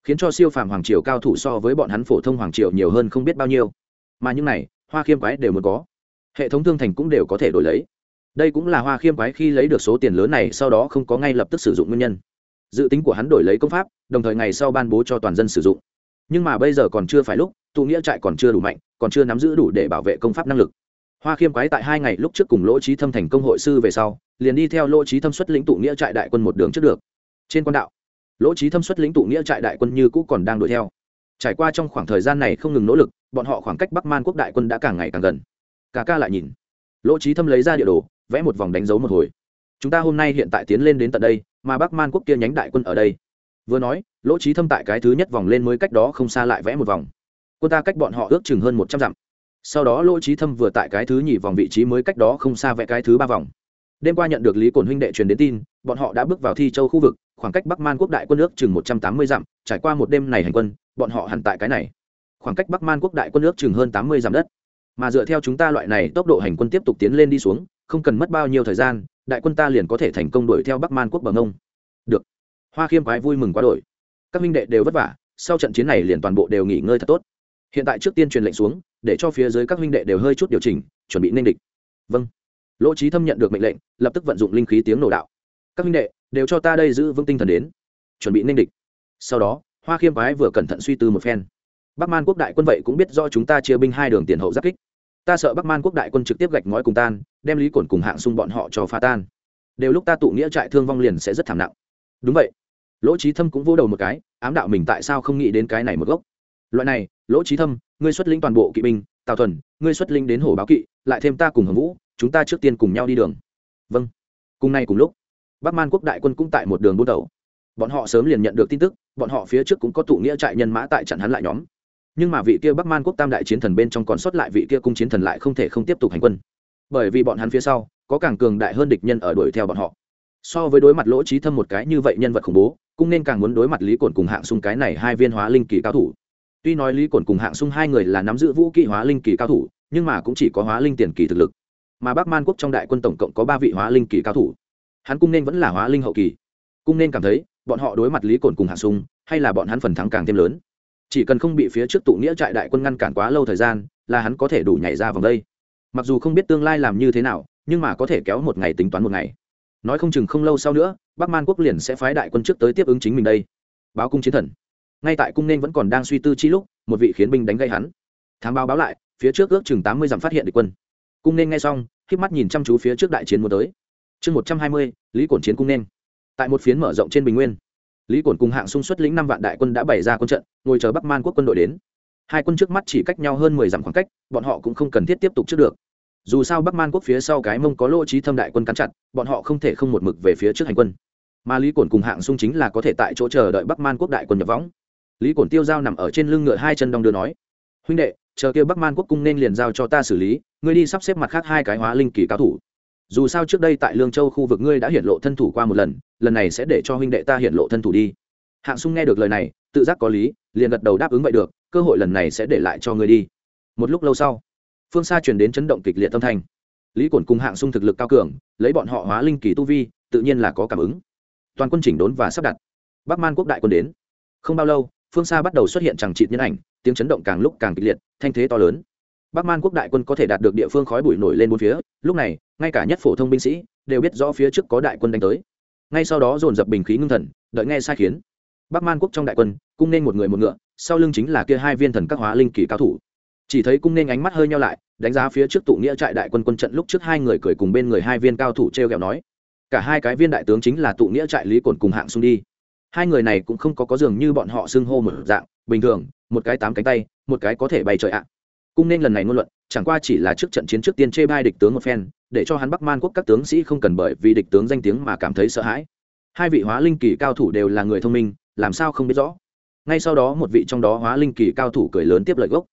Khiến cho siêu phàm hoàng triều cao thủ so với bọn hắn phổ thông hoàng triều nhiều hơn không biết bao nhiêu. Mà những này, hoa khiêm quái đều muốn có. Hệ thống thương thành cũng đều có thể đổi lấy. Đây cũng là hoa khiêm quái khi lấy được số tiền lớn này sau đó không có ngay lập tức sử dụng nguyên nhân. Dự tính của hắn đổi lấy công pháp, đồng thời ngày sau ban bố cho toàn dân sử dụng nhưng mà bây giờ còn chưa phải lúc, tụ nghĩa trại còn chưa đủ mạnh, còn chưa nắm giữ đủ để bảo vệ công pháp năng lực. Hoa khiêm quái tại hai ngày lúc trước cùng lỗ trí thâm thành công hội sư về sau, liền đi theo lỗ trí thâm xuất lĩnh tụ nghĩa trại đại quân một đường trước được. Trên quan đạo, lỗ trí thâm xuất lĩnh tụ nghĩa trại đại quân như cũ còn đang đuổi theo. Trải qua trong khoảng thời gian này không ngừng nỗ lực, bọn họ khoảng cách bắc man quốc đại quân đã càng ngày càng gần. Cả ca lại nhìn. Lỗ trí thâm lấy ra địa đồ, vẽ một vòng đánh dấu một hồi. Chúng ta hôm nay hiện tại tiến lên đến tận đây, mà bắc man quốc kia nhánh đại quân ở đây vừa nói, lỗ trí thâm tại cái thứ nhất vòng lên mới cách đó không xa lại vẽ một vòng. Quân ta cách bọn họ ước chừng hơn một trăm dặm. Sau đó lỗ trí thâm vừa tại cái thứ nhì vòng vị trí mới cách đó không xa vẽ cái thứ ba vòng. Đêm qua nhận được lý cổn huynh đệ truyền đến tin, bọn họ đã bước vào thi châu khu vực, khoảng cách bắc man quốc đại quân nước chừng một trăm tám mươi dặm, trải qua một đêm này hành quân, bọn họ hẳn tại cái này. Khoảng cách bắc man quốc đại quân nước chừng hơn tám mươi dặm đất. Mà dựa theo chúng ta loại này, tốc độ hành quân tiếp tục tiến lên đi xuống, không cần mất bao nhiêu thời gian, đại quân ta liền có thể thành công đuổi theo bắc man quốc bằng ông được hoa khiêm quái vui mừng quá đổi. Các minh đệ đều vất vả, sau trận chiến này liền toàn bộ đều nghỉ ngơi thật tốt. Hiện tại trước tiên truyền lệnh xuống, để cho phía dưới các minh đệ đều hơi chút điều chỉnh, chuẩn bị ninh địch. Vâng. Lỗ trí thâm nhận được mệnh lệnh, lập tức vận dụng linh khí tiếng nổ đạo. Các minh đệ, đều cho ta đây giữ vững tinh thần đến. Chuẩn bị ninh địch. Sau đó, hoa khiêm quái vừa cẩn thận suy tư một phen. Bắc man quốc đại quân vậy cũng biết do chúng ta chia binh hai đường tiền hậu giáp kích. Ta sợ bắc man quốc đại quân trực tiếp gạch ngói cùng tan, đem lý cổn cùng hạng xung bọn họ cho phá tan. Đều lúc ta tụ nghĩa trại thương vong liền sẽ rất thảm nặng. Đúng vậy lỗ trí thâm cũng vô đầu một cái, ám đạo mình tại sao không nghĩ đến cái này một gốc. Loại này, lỗ trí thâm, ngươi xuất lĩnh toàn bộ kỵ binh, tào thuần, ngươi xuất lĩnh đến hồ báo kỵ, lại thêm ta cùng hồng vũ, chúng ta trước tiên cùng nhau đi đường. Vâng. Cùng nay cùng lúc, bắc man quốc đại quân cũng tại một đường buôn đầu bọn họ sớm liền nhận được tin tức, bọn họ phía trước cũng có tụ nghĩa trại nhân mã tại chặn hắn lại nhóm. Nhưng mà vị kia bắc man quốc tam đại chiến thần bên trong còn sót lại vị kia cung chiến thần lại không thể không tiếp tục hành quân. Bởi vì bọn hắn phía sau, có càng cường đại hơn địch nhân ở đuổi theo bọn họ so với đối mặt lỗ trí thâm một cái như vậy nhân vật khủng bố, cũng nên càng muốn đối mặt lý cổn cùng hạng sung cái này hai viên hóa linh kỳ cao thủ. Tuy nói lý cổn cùng hạng sung hai người là nắm giữ vũ kỹ hóa linh kỳ cao thủ, nhưng mà cũng chỉ có hóa linh tiền kỳ thực lực. Mà bắc man quốc trong đại quân tổng cộng có ba vị hóa linh kỳ cao thủ. Hắn cung nên vẫn là hóa linh hậu kỳ. Cung nên cảm thấy, bọn họ đối mặt lý cổn cùng hạng sung, hay là bọn hắn phần thắng càng thêm lớn. Chỉ cần không bị phía trước tụ nghĩa trại đại quân ngăn cản quá lâu thời gian, là hắn có thể đủ nhảy ra vòng đây. Mặc dù không biết tương lai làm như thế nào, nhưng mà có thể kéo một ngày tính toán một ngày nói không chừng không lâu sau nữa, bắc man quốc liền sẽ phái đại quân trước tới tiếp ứng chính mình đây. Báo cung chiến thần. Ngay tại cung nên vẫn còn đang suy tư chi lúc, một vị khiến binh đánh gây hắn. Thám báo báo lại, phía trước ước chừng tám mươi dặm phát hiện địch quân. Cung nên ngay xong híp mắt nhìn chăm chú phía trước đại chiến muốn tới. Chương một trăm hai mươi, lý cổn chiến cung nên. Tại một phiến mở rộng trên bình nguyên, lý cổn cùng hạng sung xuất lĩnh năm vạn đại quân đã bày ra quân trận, ngồi chờ bắc man quốc quân đội đến. Hai quân trước mắt chỉ cách nhau hơn mười dặm khoảng cách, bọn họ cũng không cần thiết tiếp tục trước được dù sao bắc man quốc phía sau cái mông có lỗ trí thâm đại quân cắn chặt, bọn họ không thể không một mực về phía trước hành quân. Mà lý cổn cùng hạng xung chính là có thể tại chỗ chờ đợi bắc man quốc đại quân nhập võng. Lý cổn tiêu dao nằm ở trên lưng ngựa hai chân đong đưa nói, huynh đệ, chờ kia bắc man quốc cung nên liền giao cho ta xử lý, ngươi đi sắp xếp mặt khác hai cái hóa linh kỳ cao thủ. Dù sao trước đây tại lương châu khu vực ngươi đã hiện lộ thân thủ qua một lần lần này sẽ để cho huynh đệ ta hiện lộ thân thủ đi. Hạng sung nghe được lời này, tự giác có lý, liền gật đầu đáp ứng vậy được, cơ hội lần này sẽ để lại cho ngươi đi. Một lúc lâu sau phương xa truyền đến chấn động kịch liệt tâm thanh. Lý cổn cùng hạng sung thực lực cao cường, lấy bọn họ hóa linh kỳ tu vi, tự nhiên là có cảm ứng. Toàn quân chỉnh đốn và sắp đặt. Bắc man quốc đại quân đến. Không bao lâu, phương xa bắt đầu xuất hiện chẳng trịt nhân ảnh, tiếng chấn động càng lúc càng kịch liệt, thanh thế to lớn. Bắc man quốc đại quân có thể đạt được địa phương khói bụi nổi lên bốn phía, lúc này, ngay cả nhất phổ thông binh sĩ, đều biết rõ phía trước có đại quân đánh tới. Ngay sau đó dồn dập bình khí ngưng thần, đợi nghe sai khiến. Bắc man quốc trong đại quân, cung nên một người một ngựa, sau lưng chính là kia hai viên thần các hóa linh kỳ cao thủ chỉ thấy cung nên ánh mắt hơi nhau lại, đánh giá phía trước tụ nghĩa trại đại quân quân trận lúc trước hai người cười cùng bên người hai viên cao thủ t r e o kẹo nói, cả hai cái viên đại tướng chính là tụ nghĩa trại lý cồn cùng hạng xung đi. Hai người này cũng không có có dường như bọn họ xưng hô một dạng, bình thường, một cái tám cánh tay, một cái có thể bay trời ạ. Cung nên lần này ngôn luận, chẳng qua chỉ là trước trận chiến trước tiên chê bai địch tướng một phen, để cho hắn bắc man quốc các tướng sĩ không cần bởi vì địch tướng danh tiếng mà cảm thấy sợ hãi. Hai vị hóa linh kỳ cao thủ đều là người thông minh, làm sao không biết rõ? Ngay sau đó một vị trong đó hóa linh kỳ cao thủ cười lớn tiếp lời gốc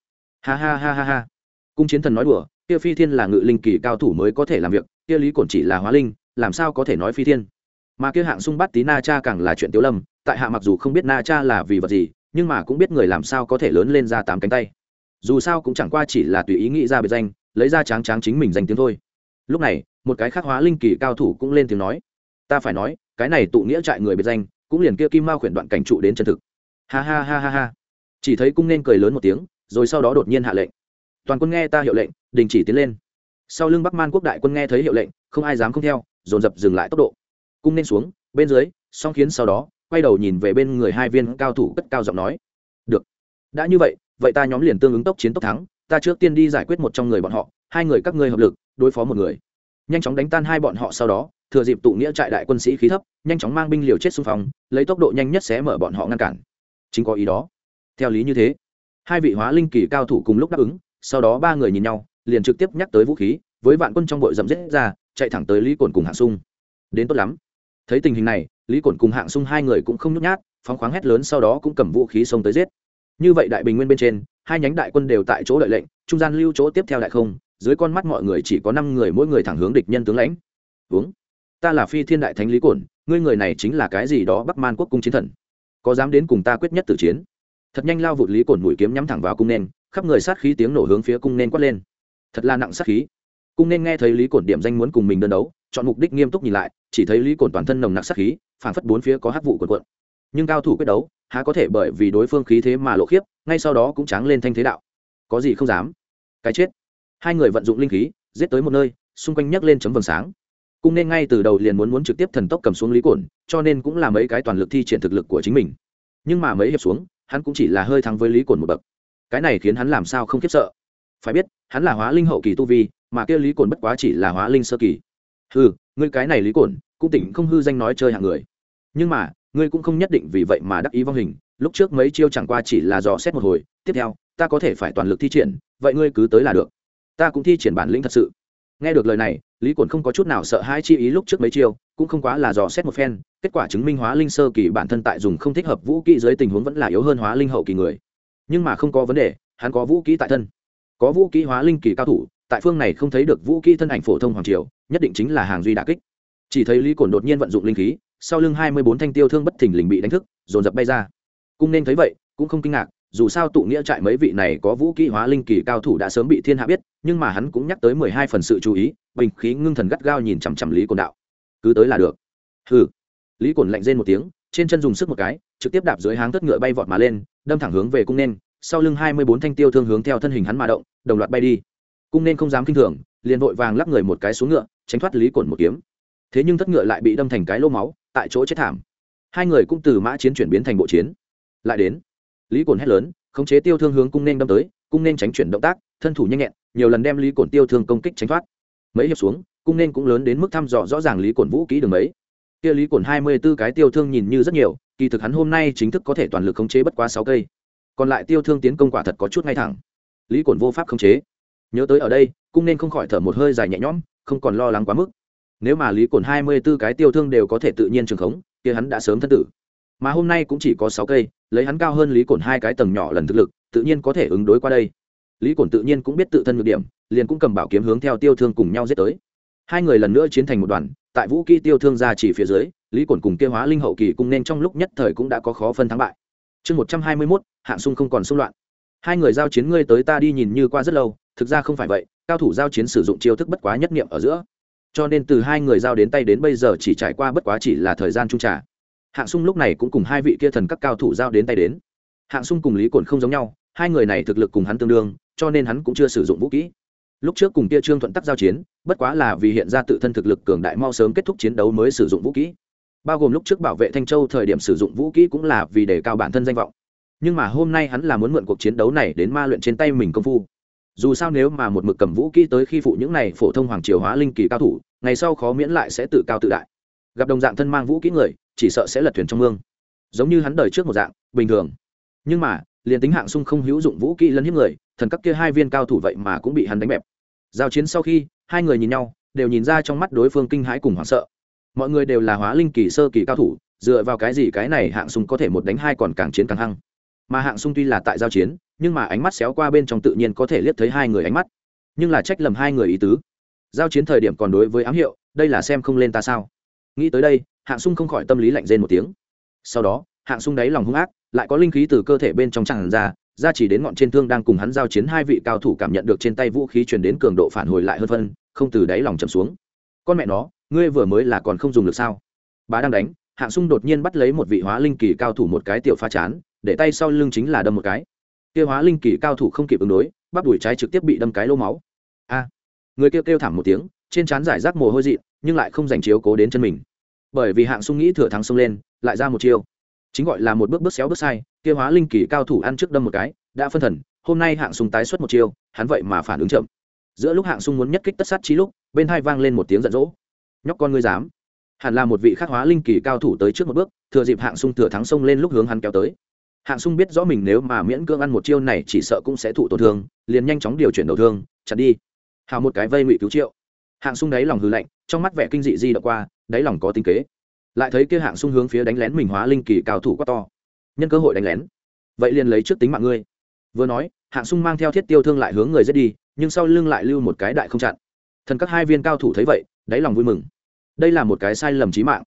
ha ha ha ha ha. Cung chiến thần nói đùa, kia phi thiên là ngự linh kỳ cao thủ mới có thể làm việc, kia lý cổn chỉ là hóa linh, làm sao có thể nói phi thiên? Mà kia hạng sung bắt tí na cha càng là chuyện tiếu lâm, tại hạ mặc dù không biết na cha là vì vật gì, nhưng mà cũng biết người làm sao có thể lớn lên ra tám cánh tay. Dù sao cũng chẳng qua chỉ là tùy ý nghĩ ra biệt danh, lấy ra tráng tráng chính mình danh tiếng thôi. Lúc này, một cái khác hóa linh kỳ cao thủ cũng lên tiếng nói, ta phải nói, cái này tụ nghĩa trại người biệt danh, cũng liền kia kim mao khuyển đoạn cảnh trụ đến chân thực. Ha ha ha ha ha. Chỉ thấy cung nên cười lớn một tiếng rồi sau đó đột nhiên hạ lệnh. Toàn quân nghe ta hiệu lệnh, đình chỉ tiến lên. Sau lưng bắc man quốc đại quân nghe thấy hiệu lệnh, không ai dám không theo, dồn dập dừng lại tốc độ. Cung nên xuống, bên dưới, song khiến sau đó, quay đầu nhìn về bên người hai viên cao thủ cất cao giọng nói. Được. Đã như vậy vậy ta nhóm liền tương ứng tốc chiến tốc thắng, ta trước tiên đi giải quyết một trong người bọn họ, hai người các ngươi hợp lực, đối phó một người. Nhanh chóng đánh tan hai bọn họ sau đó, thừa dịp tụ nghĩa trại đại quân sĩ khí thấp, nhanh chóng mang binh liều chết xung phong, lấy tốc độ nhanh nhất sẽ mở bọn họ ngăn cản. Chính có ý đó. Theo lý như thế hai vị hóa linh kỳ cao thủ cùng lúc đáp ứng, sau đó ba người nhìn nhau, liền trực tiếp nhắc tới vũ khí, với vạn quân trong bội rậm rết ra, chạy thẳng tới lý cồn cùng hạng sung. Đến tốt lắm. Thấy tình hình này, lý cồn cùng hạng sung hai người cũng không nhút nhát, phóng khoáng hét lớn sau đó cũng cầm vũ khí xông tới giết. Như vậy đại bình nguyên bên trên, hai nhánh đại quân đều tại chỗ đợi lệnh, trung gian lưu chỗ tiếp theo đại không, dưới con mắt mọi người chỉ có năm người mỗi người thẳng hướng địch nhân tướng lãnh. Uống. Ta là phi thiên đại thánh lý cổn, ngươi người này chính là cái gì đó bắc man quốc cung chiến thần. Có dám đến cùng ta quyết nhất tử chiến? Thật nhanh lao vụt lý cổn mũi kiếm nhắm thẳng vào cung nên, khắp người sát khí tiếng nổ hướng phía cung nên quát lên. Thật là nặng sát khí. Cung nên nghe thấy lý cổn điểm danh muốn cùng mình đơn đấu, chọn mục đích nghiêm túc nhìn lại, chỉ thấy lý cổn toàn thân nồng nặc sát khí, phản phất bốn phía có hát vụ quần quận nhưng cao thủ quyết đấu, há có thể bởi vì đối phương khí thế mà lộ khiếp, ngay sau đó cũng tráng lên thanh thế đạo. Có gì không dám? Cái chết. Hai người vận dụng linh khí, giết tới một nơi, xung quanh nhấc lên chấm vầng sáng. Cung nên ngay từ đầu liền muốn muốn trực tiếp thần tốc cầm xuống lý cổn, cho nên cũng là mấy cái toàn lực thi triển thực lực của chính mình. Nhưng mà mấy hiệp xuống hắn cũng chỉ là hơi thắng với lý cồn một bậc. Cái này khiến hắn làm sao không khiếp sợ? Phải biết, hắn là hóa linh hậu kỳ tu vi, mà kia lý cồn bất quá chỉ là hóa linh sơ kỳ. Hư ngươi cái này lý cồn cũng tỉnh không hư danh nói chơi hạng người. Nhưng mà, ngươi cũng không nhất định vì vậy mà đắc ý vong hình. Lúc trước mấy chiêu chẳng qua chỉ là dò xét một hồi, tiếp theo, ta có thể phải toàn lực thi triển, vậy ngươi cứ tới là được. Ta cũng thi triển bản lĩnh thật sự. Nghe được lời này, lý cồn không có chút nào sợ hai chi ý lúc trước mấy chiêu, cũng không quá là dò xét một phen kết quả chứng minh hóa linh sơ kỳ bản thân tại dùng không thích hợp vũ kỹ dưới tình huống vẫn là yếu hơn hóa linh hậu kỳ người. Nhưng mà không có vấn đề, hắn có vũ kỹ tại thân. Có vũ kỹ hóa linh kỳ cao thủ, tại phương này không thấy được vũ kỹ thân ảnh phổ thông hoàng triều, nhất định chính là hàng duy đà kích. Chỉ thấy lý cổn đột nhiên vận dụng linh khí, sau lưng hai mươi bốn thanh tiêu thương bất thình lình bị đánh thức, dồn dập bay ra. Cung nên thấy vậy, cũng không kinh ngạc, dù sao tụ nghĩa trại mấy vị này có vũ kỹ hóa linh kỳ cao thủ đã sớm bị thiên hạ biết, nhưng mà hắn cũng nhắc tới mười hai phần sự chú ý, bình khí ngưng thần gắt gao nhìn chằm chằm lý cồn đạo. Cứ tới là được. Ừ lý cồn lạnh rên một tiếng, trên chân dùng sức một cái, trực tiếp đạp dưới háng thất ngựa bay vọt mà lên, đâm thẳng hướng về cung nên, sau lưng hai mươi bốn thanh tiêu thương hướng theo thân hình hắn mà động, đồng loạt bay đi. Cung nên không dám kinh thường, liền vội vàng lắp người một cái xuống ngựa, tránh thoát lý cồn một kiếm. Thế nhưng thất ngựa lại bị đâm thành cái lô máu, tại chỗ chết thảm. Hai người cũng từ mã chiến chuyển biến thành bộ chiến. Lại đến, lý cồn hét lớn, khống chế tiêu thương hướng cung nên đâm tới, cung nên tránh chuyển động tác, thân thủ nhanh nhẹn, nhiều lần đem lý cồn tiêu thương công kích tránh thoát. Mấy hiệp xuống, cung nên cũng lớn đến mức thăm dò rõ ràng lý cổn vũ kỹ đường mấy kia lý cồn hai mươi b ố cái tiêu thương nhìn như rất nhiều, kỳ thực hắn hôm nay chính thức có thể toàn lực khống chế bất quá sáu cây. Còn lại tiêu thương tiến công quả thật có chút ngay thẳng. Lý cồn vô pháp khống chế. Nhớ tới ở đây, cũng nên không khỏi thở một hơi dài nhẹ nhõm, không còn lo lắng quá mức. Nếu mà lý cồn hai mươi b ố cái tiêu thương đều có thể tự nhiên trường khống, kia hắn đã sớm thân tử. Mà hôm nay cũng chỉ có sáu cây, lấy hắn cao hơn lý cồn hai cái tầng nhỏ lần thực lực, tự nhiên có thể ứng đối qua đây. Lý cồn tự nhiên cũng biết tự thân ngược điểm, liền cũng cầm bảo kiếm hướng theo tiêu thương cùng nhau giết tới hai người lần nữa chiến thành một đoàn, tại vũ kỹ tiêu thương ra chỉ phía dưới, lý cổn cùng kêu hóa linh hậu kỳ cung nên trong lúc nhất thời cũng đã có khó phân thắng bại. Chương một trăm hai mươi mốt, hạng sung không còn xung loạn. Hai người giao chiến ngươi tới ta đi nhìn như qua rất lâu, thực ra không phải vậy, cao thủ giao chiến sử dụng chiêu thức bất quá nhất niệm ở giữa. Cho nên từ hai người giao đến tay đến bây giờ chỉ trải qua bất quá chỉ là thời gian trung trả hạng sung lúc này cũng cùng hai vị kia thần các cao thủ giao đến tay đến. Hạng sung cùng lý cổn không giống nhau, hai người này thực lực cùng hắn tương đương, cho nên hắn cũng chưa sử dụng vũ kỹ lúc trước cùng kia trương thuận tắc giao chiến, bất quá là vì hiện ra tự thân thực lực cường đại mau sớm kết thúc chiến đấu mới sử dụng vũ kỹ bao gồm lúc trước bảo vệ thanh châu thời điểm sử dụng vũ kỹ cũng là vì đề cao bản thân danh vọng. Nhưng mà hôm nay hắn là muốn mượn cuộc chiến đấu này đến ma luyện trên tay mình công phu. Dù sao nếu mà một mực cầm vũ kỹ tới khi phụ những này phổ thông hoàng triều hóa linh kỳ cao thủ, ngày sau khó miễn lại sẽ tự cao tự đại. Gặp đồng dạng thân mang vũ kỹ người, chỉ sợ sẽ lật thuyền trong mương. Giống như hắn đời trước một dạng, bình thường. Nhưng mà, liền tính hạng sung không hữu dụng vũ kỹ lẫn hiếp người, thần các kia hai viên cao thủ vậy mà cũng bị hắn đánh bẹp giao chiến sau khi, hai người nhìn nhau, đều nhìn ra trong mắt đối phương kinh hãi cùng hoảng sợ. Mọi người đều là hóa linh kỳ sơ kỳ cao thủ, dựa vào cái gì cái này hạng sung có thể một đánh hai còn càng chiến càng hăng. Mà hạng sung tuy là tại giao chiến, nhưng mà ánh mắt xéo qua bên trong tự nhiên có thể liếc thấy hai người ánh mắt. Nhưng là trách lầm hai người ý tứ. Giao chiến thời điểm còn đối với ám hiệu, đây là xem không lên ta sao. Nghĩ tới đây, hạng sung không khỏi tâm lý lạnh rên một tiếng. Sau đó, hạng sung đáy lòng hung ác, lại có linh khí từ cơ thể bên trong tràn ra ra chỉ đến ngọn trên thương đang cùng hắn giao chiến, hai vị cao thủ cảm nhận được trên tay vũ khí chuyển đến cường độ phản hồi lại hơn phân, không từ đáy lòng chầm xuống. Con mẹ nó, ngươi vừa mới là còn không dùng được sao? Bá đang đánh, hạng sung đột nhiên bắt lấy một vị hóa linh kỳ cao thủ một cái tiểu pha chán, để tay sau lưng chính là đâm một cái. Kia hóa linh kỳ cao thủ không kịp ứng đối, bắp đùi trái trực tiếp bị đâm cái lô máu. A! Người kêu kêu thảm một tiếng, trên trán giải rác mồ hôi dị nhưng lại không giành chiếu cố đến chân mình. Bởi vì hạng sung nghĩ thừa thắng xông lên, lại ra một chiêu chính gọi là một bước bước xéo bước sai, kia hóa linh kỳ cao thủ ăn trước đâm một cái, đã phân thần, hôm nay hạng sung tái xuất một chiêu, hắn vậy mà phản ứng chậm. Giữa lúc hạng sung muốn nhất kích tất sát trí lúc, bên hai vang lên một tiếng giận dỗ nhóc con ngươi dám. Hẳn là một vị khắc hóa linh kỳ cao thủ tới trước một bước, thừa dịp hạng sung thừa thắng sông lên lúc hướng hắn kéo tới. Hạng sung biết rõ mình nếu mà miễn cưỡng ăn một chiêu này chỉ sợ cũng sẽ thụ tổn thương, liền nhanh chóng điều chuyển đầu thương chặt đi. Hào một cái vây ngụy cứu triệu. Hạng sung đáy lòng hư lạnh, trong mắt vẻ kinh dị di động qua, đáy lòng có tinh kế lại thấy kia hạng sung hướng phía đánh lén mình hóa linh kỳ cao thủ quá to. Nhân cơ hội đánh lén. Vậy liền lấy trước tính mạng ngươi. Vừa nói, hạng sung mang theo thiết tiêu thương lại hướng người giết đi, nhưng sau lưng lại lưu một cái đại không chặn. Thần các hai viên cao thủ thấy vậy, đáy lòng vui mừng. Đây là một cái sai lầm trí mạng.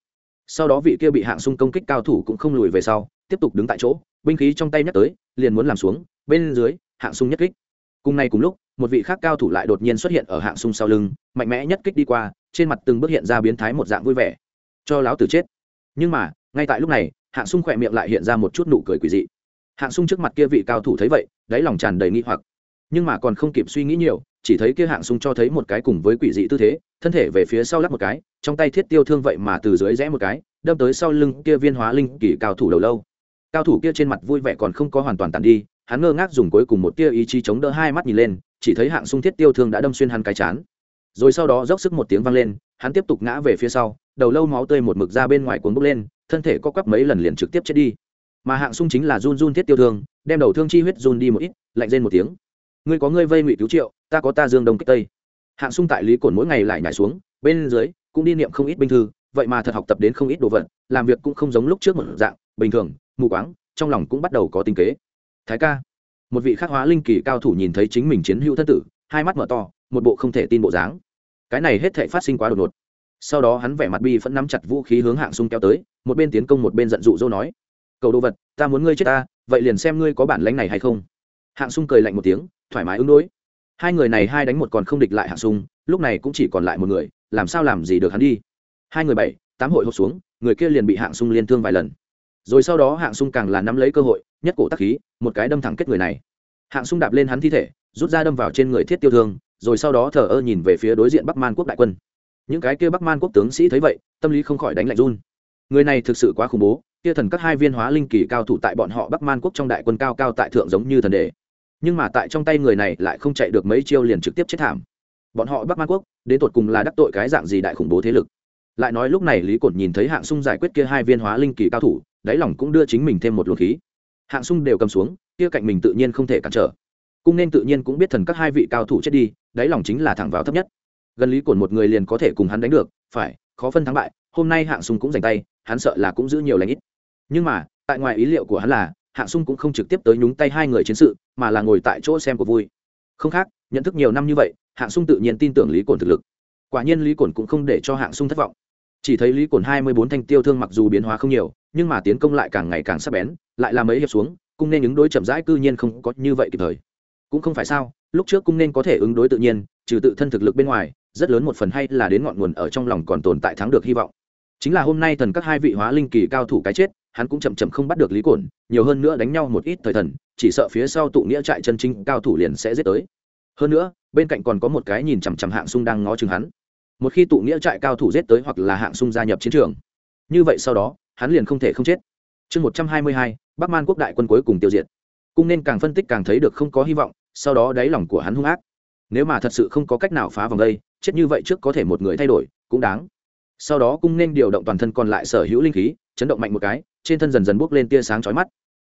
Sau đó vị kia bị hạng sung công kích cao thủ cũng không lùi về sau, tiếp tục đứng tại chỗ, binh khí trong tay nhắc tới, liền muốn làm xuống, bên dưới, hạng sung nhất kích. Cùng ngày cùng lúc, một vị khác cao thủ lại đột nhiên xuất hiện ở hạng sung sau lưng, mạnh mẽ nhất kích đi qua, trên mặt từng bước hiện ra biến thái một dạng vui vẻ cho lão tử chết. Nhưng mà, ngay tại lúc này, hạng sung khỏe miệng lại hiện ra một chút nụ cười quỳ dị. Hạng sung trước mặt kia vị cao thủ thấy vậy, đáy lòng tràn đầy nghi hoặc. Nhưng mà còn không kịp suy nghĩ nhiều, chỉ thấy kia hạng sung cho thấy một cái cùng với quỷ dị tư thế, thân thể về phía sau lắc một cái, trong tay thiết tiêu thương vậy mà từ dưới rẽ một cái, đâm tới sau lưng kia viên hóa linh kỳ cao thủ đầu lâu. Cao thủ kia trên mặt vui vẻ còn không có hoàn toàn tàn đi, hắn ngơ ngác dùng cuối cùng một tia ý chí chống đỡ hai mắt nhìn lên, chỉ thấy hạng sung thiết tiêu thương đã đâm xuyên hắn cái chán. Rồi sau đó dốc sức một tiếng vang lên, hắn tiếp tục ngã về phía sau đầu lâu máu tươi một mực ra bên ngoài cuốn bốc lên, thân thể co quắp mấy lần liền trực tiếp chết đi. Mà hạng sung chính là run run thiết tiêu thương, đem đầu thương chi huyết run đi một ít, lạnh lên một tiếng. Ngươi có ngươi vây ngụy cứu triệu, ta có ta dương đông kích tây. Hạng sung tại lý cổn mỗi ngày lại nhảy xuống, bên dưới cũng đi niệm không ít binh thư, vậy mà thật học tập đến không ít đồ vật, làm việc cũng không giống lúc trước một dạng, bình thường, mù quáng, trong lòng cũng bắt đầu có tinh kế. Thái ca, một vị khắc hóa linh kỳ cao thủ nhìn thấy chính mình chiến hữu thân tử, hai mắt mở to, một bộ không thể tin bộ dáng. Cái này hết thể phát sinh quá đột ngột sau đó hắn vẻ mặt bi phẫn nắm chặt vũ khí hướng hạng sung kéo tới, một bên tiến công một bên giận dụ dỗ nói, cầu đồ vật, ta muốn ngươi chết ta, vậy liền xem ngươi có bản lãnh này hay không. Hạng sung cười lạnh một tiếng, thoải mái ứng đối. Hai người này hai đánh một còn không địch lại hạng sung, lúc này cũng chỉ còn lại một người, làm sao làm gì được hắn đi. Hai người bảy, tám hội hộp xuống, người kia liền bị hạng sung liên thương vài lần. Rồi sau đó hạng sung càng là nắm lấy cơ hội, nhất cổ tắc khí, một cái đâm thẳng kết người này. Hạng sung đạp lên hắn thi thể, rút ra đâm vào trên người thiết tiêu thương, rồi sau đó thờ ơ nhìn về phía đối diện bắc man quốc đại quân những cái kia bắc man quốc tướng sĩ thấy vậy, tâm lý không khỏi đánh lạnh run. Người này thực sự quá khủng bố, kia thần các hai viên hóa linh kỳ cao thủ tại bọn họ bắc man quốc trong đại quân cao cao tại thượng giống như thần đề nhưng mà tại trong tay người này lại không chạy được mấy chiêu liền trực tiếp chết thảm. Bọn họ bắc man quốc, đến tột cùng là đắc tội cái dạng gì đại khủng bố thế lực? Lại nói lúc này lý cổn nhìn thấy hạng sung giải quyết kia hai viên hóa linh kỳ cao thủ, đáy lòng cũng đưa chính mình thêm một luồng khí. Hạng sung đều cầm xuống, kia cạnh mình tự nhiên không thể cản trở. Cung nên tự nhiên cũng biết thần các hai vị cao thủ chết đi, đáy lòng chính là thẳng vào thấp nhất gần lý cổn một người liền có thể cùng hắn đánh được, phải, khó phân thắng bại, hôm nay hạng sung cũng giành tay, hắn sợ là cũng giữ nhiều lãnh ít. Nhưng mà, tại ngoài ý liệu của hắn là, hạng sung cũng không trực tiếp tới nhúng tay hai người chiến sự, mà là ngồi tại chỗ xem cuộc vui. Không khác, nhận thức nhiều năm như vậy, hạng sung tự nhiên tin tưởng lý cổn thực lực. Quả nhiên lý cổn cũng không để cho hạng sung thất vọng. Chỉ thấy lý cổn hai mươi bốn thanh tiêu thương mặc dù biến hóa không nhiều, nhưng mà tiến công lại càng ngày càng sắc bén, lại làm mấy hiệp xuống, cung nên ứng đối chậm rãi cư nhiên không có như vậy kịp thời. Cũng không phải sao, lúc trước cung nên có thể ứng đối tự nhiên trừ tự thân thực lực bên ngoài, rất lớn một phần hay là đến ngọn nguồn ở trong lòng còn tồn tại thắng được hy vọng. Chính là hôm nay thần các hai vị hóa linh kỳ cao thủ cái chết, hắn cũng chậm chậm không bắt được lý cổn, nhiều hơn nữa đánh nhau một ít thời thần, chỉ sợ phía sau tụ nghĩa trại chân chính cao thủ liền sẽ giết tới. Hơn nữa, bên cạnh còn có một cái nhìn chằm chằm hạng sung đang ngó chừng hắn. Một khi tụ nghĩa trại cao thủ giết tới hoặc là hạng sung gia nhập chiến trường, như vậy sau đó, hắn liền không thể không chết. Chương một trăm hai mươi hai, bắc man quốc đại quân cuối cùng tiêu diệt. Cung nên càng phân tích càng thấy được không có hy vọng, sau đó đáy lòng của hắn hung ác nếu mà thật sự không có cách nào phá vòng đây, chết như vậy trước có thể một người thay đổi, cũng đáng. Sau đó cung nên điều động toàn thân còn lại sở hữu linh khí, chấn động mạnh một cái, trên thân dần dần bốc lên tia sáng chói mắt.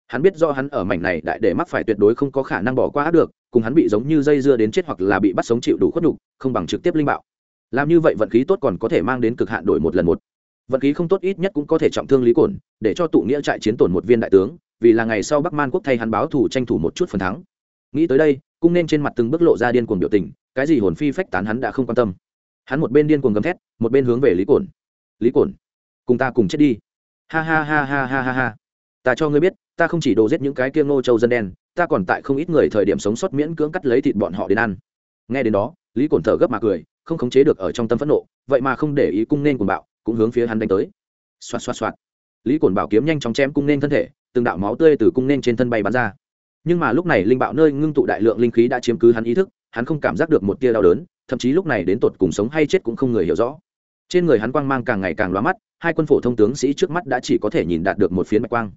Hắn biết do hắn ở mảnh này đại để mắc phải tuyệt đối không có khả năng bỏ qua được, cùng hắn bị giống như dây dưa đến chết hoặc là bị bắt sống chịu đủ khuất nhục, không bằng trực tiếp linh bạo. Làm như vậy vận khí tốt còn có thể mang đến cực hạn đổi một lần một. Vận khí không tốt ít nhất cũng có thể trọng thương lý cổn, để cho tụ nghĩa trại chiến tổn một viên đại tướng, vì là ngày sau bắc man quốc thay hắn báo thủ tranh thủ một chút phần thắng. Nghĩ tới đây cung nên trên mặt từng bước lộ ra điên cuồng biểu tình, cái gì hồn phi phách tán hắn đã không quan tâm. Hắn một bên điên cuồng gầm thét, một bên hướng về lý cổn. Lý cổn, cùng ta cùng chết đi. Ha ha ha ha ha ha ha. Ta cho ngươi biết, ta không chỉ đồ giết những cái kia ngô châu dân đen, ta còn tại không ít người thời điểm sống sót miễn cưỡng cắt lấy thịt bọn họ đến ăn. Nghe đến đó, lý cổn thở gấp mà cười, không khống chế được ở trong tâm phẫn nộ, vậy mà không để ý cung nên cuồng bạo, cũng hướng phía hắn đánh tới. Xoạt xoạt xoạt. Lý cổn bảo kiếm nhanh chóng chém cung nên thân thể, từng đạo máu tươi từ cung nên trên thân bay bắn ra nhưng mà lúc này linh bạo nơi ngưng tụ đại lượng linh khí đã chiếm cứ hắn ý thức, hắn không cảm giác được một tia đau đớn, thậm chí lúc này đến tột cùng sống hay chết cũng không người hiểu rõ. Trên người hắn quang mang càng ngày càng loa mắt, hai quân phổ thông tướng sĩ trước mắt đã chỉ có thể nhìn đạt được một phiến bạch quang.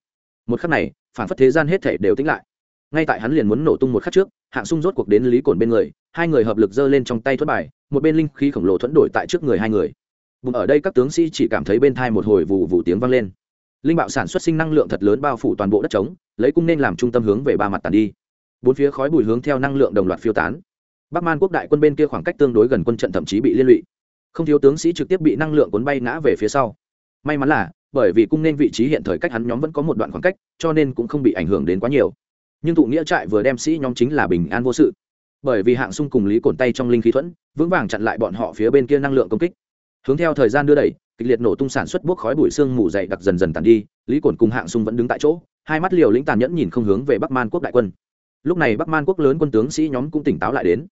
Một khắc này, phản phất thế gian hết thể đều tính lại. Ngay tại hắn liền muốn nổ tung một khắc trước, hạng sung rốt cuộc đến lý cổn bên người, hai người hợp lực giơ lên trong tay thuất bài, một bên linh khí khổng lồ thuẫn đổi tại trước người hai người. Vùng ở đây các tướng sĩ chỉ cảm thấy bên thai một hồi vụ vụ tiếng vang lên linh bạo sản xuất sinh năng lượng thật lớn bao phủ toàn bộ đất trống, lấy cung nên làm trung tâm hướng về ba mặt tàn đi. Bốn phía khói bùi hướng theo năng lượng đồng loạt phiêu tán. Bắc man quốc đại quân bên kia khoảng cách tương đối gần quân trận thậm chí bị liên lụy. Không thiếu tướng sĩ trực tiếp bị năng lượng cuốn bay ngã về phía sau. May mắn là, bởi vì cung nên vị trí hiện thời cách hắn nhóm vẫn có một đoạn khoảng cách, cho nên cũng không bị ảnh hưởng đến quá nhiều. Nhưng tụ nghĩa trại vừa đem sĩ nhóm chính là bình an vô sự. Bởi vì hạng sung cùng lý cồn tay trong linh khí thuẫn, vững vàng chặn lại bọn họ phía bên kia năng lượng công kích. Hướng theo thời gian đưa đẩy kịch liệt nổ tung sản xuất bốc khói bụi xương mù dày đặc dần dần tàn đi, lý cổn cùng hạng sung vẫn đứng tại chỗ, hai mắt liều lĩnh tàn nhẫn nhìn không hướng về bắc man quốc đại quân. Lúc này bắc man quốc lớn quân tướng sĩ nhóm cũng tỉnh táo lại đến.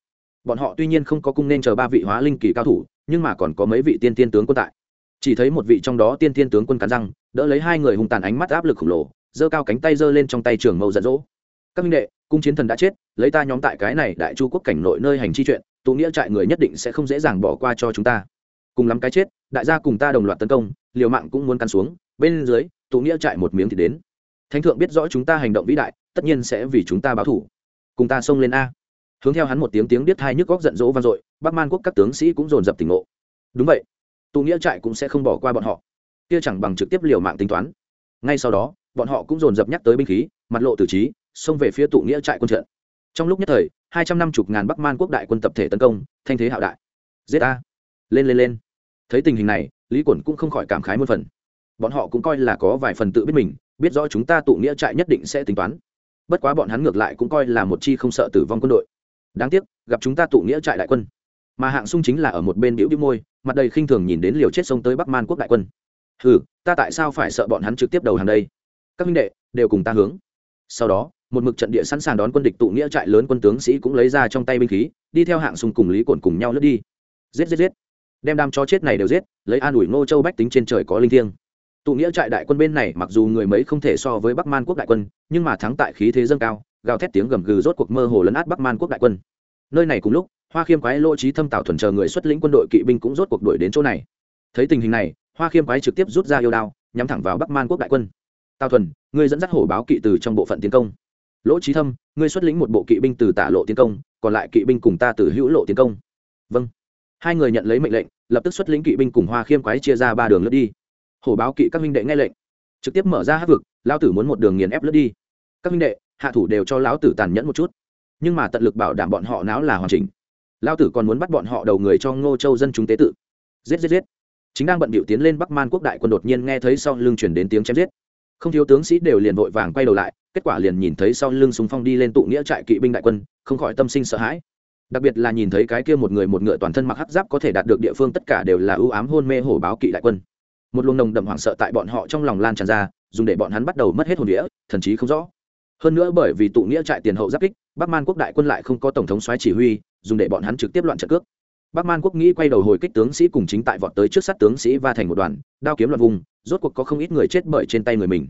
Bọn họ tuy nhiên không có cung nên chờ ba vị hóa linh kỳ cao thủ, nhưng mà còn có mấy vị tiên tiên tướng quân tại. Chỉ thấy một vị trong đó tiên tiên tướng quân cắn răng, đỡ lấy hai người hùng tàn ánh mắt áp lực khổng lồ, giơ cao cánh tay giơ lên trong tay trường mâu giận dỗ các minh đệ, cung chiến thần đã chết, lấy ta nhóm tại cái này đại chu quốc cảnh nội nơi hành chi chuyện, tụ nghĩa trại người nhất định sẽ không dễ dàng bỏ qua cho chúng ta cùng lắm cái chết, đại gia cùng ta đồng loạt tấn công, liều mạng cũng muốn căn xuống, bên dưới, tụ nghĩa chạy một miếng thì đến. Thánh thượng biết rõ chúng ta hành động vĩ đại, tất nhiên sẽ vì chúng ta báo thủ cùng ta xông lên a. Hướng theo hắn một tiếng tiếng biết hai nhức góc giận dỗ vang dội, bắc man quốc các tướng sĩ cũng dồn dập tỉnh ngộ. Đúng vậy. Tụ nghĩa trại cũng sẽ không bỏ qua bọn họ. Kia chẳng bằng trực tiếp liều mạng tính toán. Ngay sau đó, bọn họ cũng dồn dập nhắc tới binh khí, mặt lộ tử trí, xông về phía tụ nghĩa trại quân trận. Trong lúc nhất thời, hai trăm năm chục ngàn bắc man quốc đại quân tập thể tấn công, thanh thế hạo đại. Giết a. Lên lên lên thấy tình hình này, lý quẩn cũng không khỏi cảm khái một phần. Bọn họ cũng coi là có vài phần tự biết mình, biết rõ chúng ta tụ nghĩa trại nhất định sẽ tính toán. Bất quá bọn hắn ngược lại cũng coi là một chi không sợ tử vong quân đội. Đáng tiếc, gặp chúng ta tụ nghĩa trại đại quân. Mà hạng sung chính là ở một bên biểu đĩu môi, mặt đầy khinh thường nhìn đến liều chết sông tới bắc man quốc đại quân. Ừ ta tại sao phải sợ bọn hắn trực tiếp đầu hàng đây? Các minh đệ, đều cùng ta hướng. Sau đó, một mực trận địa sẵn sàng đón quân địch tụ nghĩa trại lớn quân tướng sĩ cũng lấy ra trong tay binh khí, đi theo hạng sung cùng lý cổn cùng nhau lướt đi. Giết giết giết đem đam chó chết này đều giết, lấy an ủi ngô châu bách tính trên trời có linh thiêng. Tụ nghĩa trại đại quân bên này mặc dù người mấy không thể so với bắc man quốc đại quân, nhưng mà thắng tại khí thế dâng cao, gào thét tiếng gầm gừ rốt cuộc mơ hồ lấn át bắc man quốc đại quân. Nơi này cùng lúc, hoa khiêm quái lỗ trí thâm tạo thuần chờ người xuất lĩnh quân đội kỵ binh cũng rốt cuộc đuổi đến chỗ này. Thấy tình hình này, hoa khiêm quái trực tiếp rút ra yêu đao, nhắm thẳng vào bắc man quốc đại quân. Tào thuần, ngươi dẫn dắt hổ báo kỵ từ trong bộ phận tiến công. Lỗ trí thâm, ngươi xuất lĩnh một bộ kỵ binh từ tả lộ tiến công, còn lại kỵ binh cùng ta từ hữu lộ tiến công. Vâng hai người nhận lấy mệnh lệnh, lập tức xuất lĩnh kỵ binh cùng hoa khiêm quái chia ra ba đường lướt đi. Hổ báo kỵ các minh đệ nghe lệnh, trực tiếp mở ra hát vực, lão tử muốn một đường nghiền ép lướt đi. Các minh đệ, hạ thủ đều cho lão tử tàn nhẫn một chút, nhưng mà tận lực bảo đảm bọn họ não là hoàn chỉnh. Lão tử còn muốn bắt bọn họ đầu người cho ngô châu dân chúng tế tự. Giết giết giết. Chính đang bận bịu tiến lên bắc man quốc đại quân đột nhiên nghe thấy sau lưng chuyển đến tiếng chém giết. Không thiếu tướng sĩ đều liền vội vàng quay đầu lại, kết quả liền nhìn thấy sau lưng súng phong đi lên tụ nghĩa trại kỵ binh đại quân, không khỏi tâm sinh sợ hãi đặc biệt là nhìn thấy cái kia một người một ngựa toàn thân mặc hắc giáp có thể đạt được địa phương tất cả đều là ưu ám hôn mê hổ báo kỵ đại quân. Một luồng nồng đậm hoảng sợ tại bọn họ trong lòng lan tràn ra, dùng để bọn hắn bắt đầu mất hết hồn nghĩa thần chí không rõ. Hơn nữa bởi vì tụ nghĩa trại tiền hậu giáp kích, bắc man quốc đại quân lại không có tổng thống soái chỉ huy, dùng để bọn hắn trực tiếp loạn trận cước. Bắc man quốc nghĩ quay đầu hồi kích tướng sĩ cùng chính tại vọt tới trước sát tướng sĩ va thành một đoàn, đao kiếm loạn vùng, rốt cuộc có không ít người chết bởi trên tay người mình.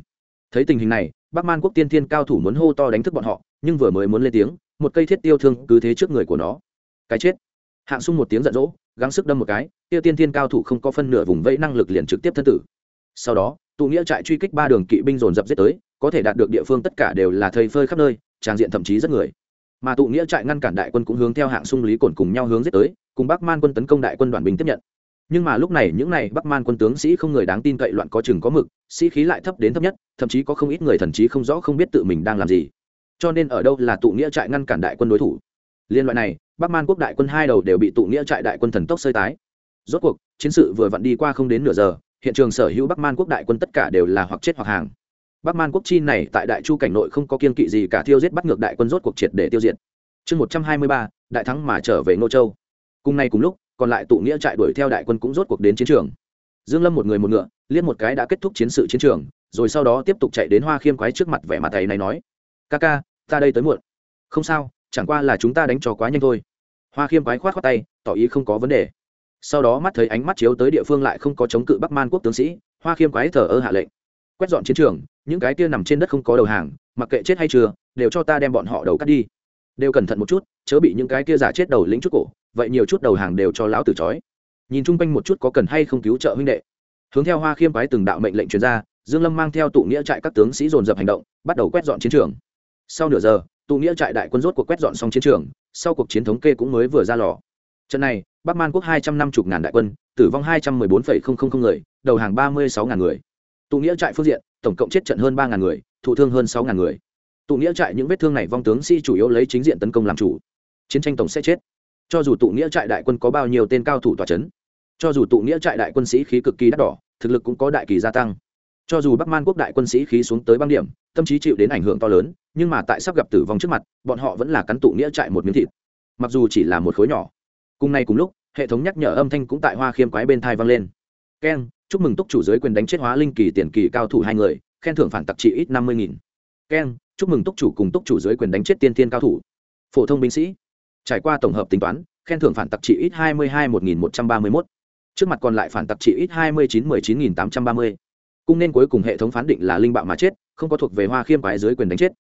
Thấy tình hình này, bắc man quốc tiên thiên cao thủ muốn hô to đánh thức bọn họ, nhưng vừa mới muốn lên tiếng một cây thiết tiêu thương cứ thế trước người của nó. Cái chết. Hạng sung một tiếng giận dỗ gắng sức đâm một cái tiêu tiên thiên cao thủ không có phân nửa vùng vẫy năng lực liền trực tiếp thân tử. Sau đó, tụ nghĩa trại truy kích ba đường kỵ binh dồn dập giết tới, có thể đạt được địa phương tất cả đều là thầy phơi khắp nơi trang diện thậm chí rất người. Mà tụ nghĩa trại ngăn cản đại quân cũng hướng theo hạng sung lý cổn cùng nhau hướng giết tới, cùng bắc man quân tấn công đại quân đoàn binh tiếp nhận. Nhưng mà lúc này những n à y bắc man quân tướng sĩ không người đáng tin cậy loạn có chừng có mực, sĩ khí lại thấp đến thấp nhất, thậm chí có không ít người thần chí không rõ không biết tự mình đang làm gì cho nên ở đâu là tụ nghĩa trại ngăn cản đại quân đối thủ. Liên loại này, bắc man quốc đại quân hai đầu đều bị tụ nghĩa trại đại quân thần tốc sơi tái. Rốt cuộc, chiến sự vừa vặn đi qua không đến nửa giờ, hiện trường sở hữu bắc man quốc đại quân tất cả đều là hoặc chết hoặc hàng. Bắc man quốc chi này tại đại chu cảnh nội không có kiên kỵ gì cả tiêu giết bắt ngược đại quân rốt cuộc triệt để tiêu diệt. Chương một trăm hai mươi ba, đại thắng mà trở về ngô châu. Cùng ngày cùng lúc, còn lại tụ nghĩa trại đuổi theo đại quân cũng rốt cuộc đến chiến trường. Dương lâm một người một ngựa liên một cái đã kết thúc chiến sự chiến trường, rồi sau đó tiếp tục chạy đến hoa khiêm quái trước mặt vẻ mặt thầy này nói ca ca, ta đây tới muộn. Không sao, chẳng qua là chúng ta đánh cho quá nhanh thôi. Hoa khiêm quái khoát khoát tay, tỏ ý không có vấn đề. Sau đó mắt thấy ánh mắt chiếu tới địa phương lại không có chống cự bắc man quốc tướng sĩ, hoa khiêm quái thờ ơ hạ lệnh. Quét dọn chiến trường, những cái kia nằm trên đất không có đầu hàng, mặc kệ chết hay chưa, đều cho ta đem bọn họ đầu cắt đi. Đều cẩn thận một chút, chớ bị những cái kia giả chết đầu lĩnh chút cổ, vậy nhiều chút đầu hàng đều cho lão tử trói. Nhìn chung quanh một chút có cần hay không cứu trợ huynh đệ. Hướng theo hoa khiêm quái từng đạo mệnh lệnh truyền ra, dương lâm mang theo tụ nghĩa trại các tướng sĩ dồn dập hành động, bắt đầu quét dọn chiến trường sau nửa giờ, tụ nghĩa trại đại quân rốt cuộc quét dọn xong chiến trường, sau cuộc chiến thống kê cũng mới vừa ra lò. Trận này, bắc man quốc hai trăm năm mươi ngàn đại quân, tử vong hai trăm mười bốn người, đầu hàng ba mươi sáu ngàn người. Tụ nghĩa trại phương diện, tổng cộng chết trận hơn ba ngàn người, thụ thương hơn sáu ngàn người. Tụ nghĩa trại những vết thương này vong tướng sĩ chủ yếu lấy chính diện tấn công làm chủ. Chiến tranh tổng sẽ chết. Cho dù tụ nghĩa trại đại quân có bao nhiêu tên cao thủ tòa c h ấ n cho dù tụ nghĩa trại đại quân sĩ khí cực kỳ đắt đỏ, thực lực cũng có đại kỳ gia tăng. Cho dù bắc man quốc đại quân sĩ khí xuống tới băng điểm, tâm trí chịu đến ảnh hưởng to lớn nhưng mà tại sắp gặp tử vong trước mặt, bọn họ vẫn là cắn tụ nghĩa trại một miếng thịt. Mặc dù chỉ là một khối nhỏ. Cùng nay cùng lúc, hệ thống nhắc nhở âm thanh cũng tại hoa khiêm quái bên thai vang lên. Keng, chúc mừng túc chủ giới quyền đánh chết hóa linh kỳ tiền kỳ cao thủ hai người, khen thưởng phản tặc trị ít năm mươi nghìn. Keng, chúc mừng túc chủ cùng túc chủ giới quyền đánh chết tiên thiên cao thủ. Phổ thông binh sĩ. Trải qua tổng hợp tính toán, khen thưởng phản tặc trị ít hai mươi hai một nghìn một trăm ba mươi mốt. Trước mặt còn lại phản tặc trị ít hai mươi chín mười chín nghìn tám trăm ba mươi. Cung nên cuối cùng hệ thống phán định là linh bạo mà chết, không có thuộc về hoa khiêm quái dưới quyền đánh chết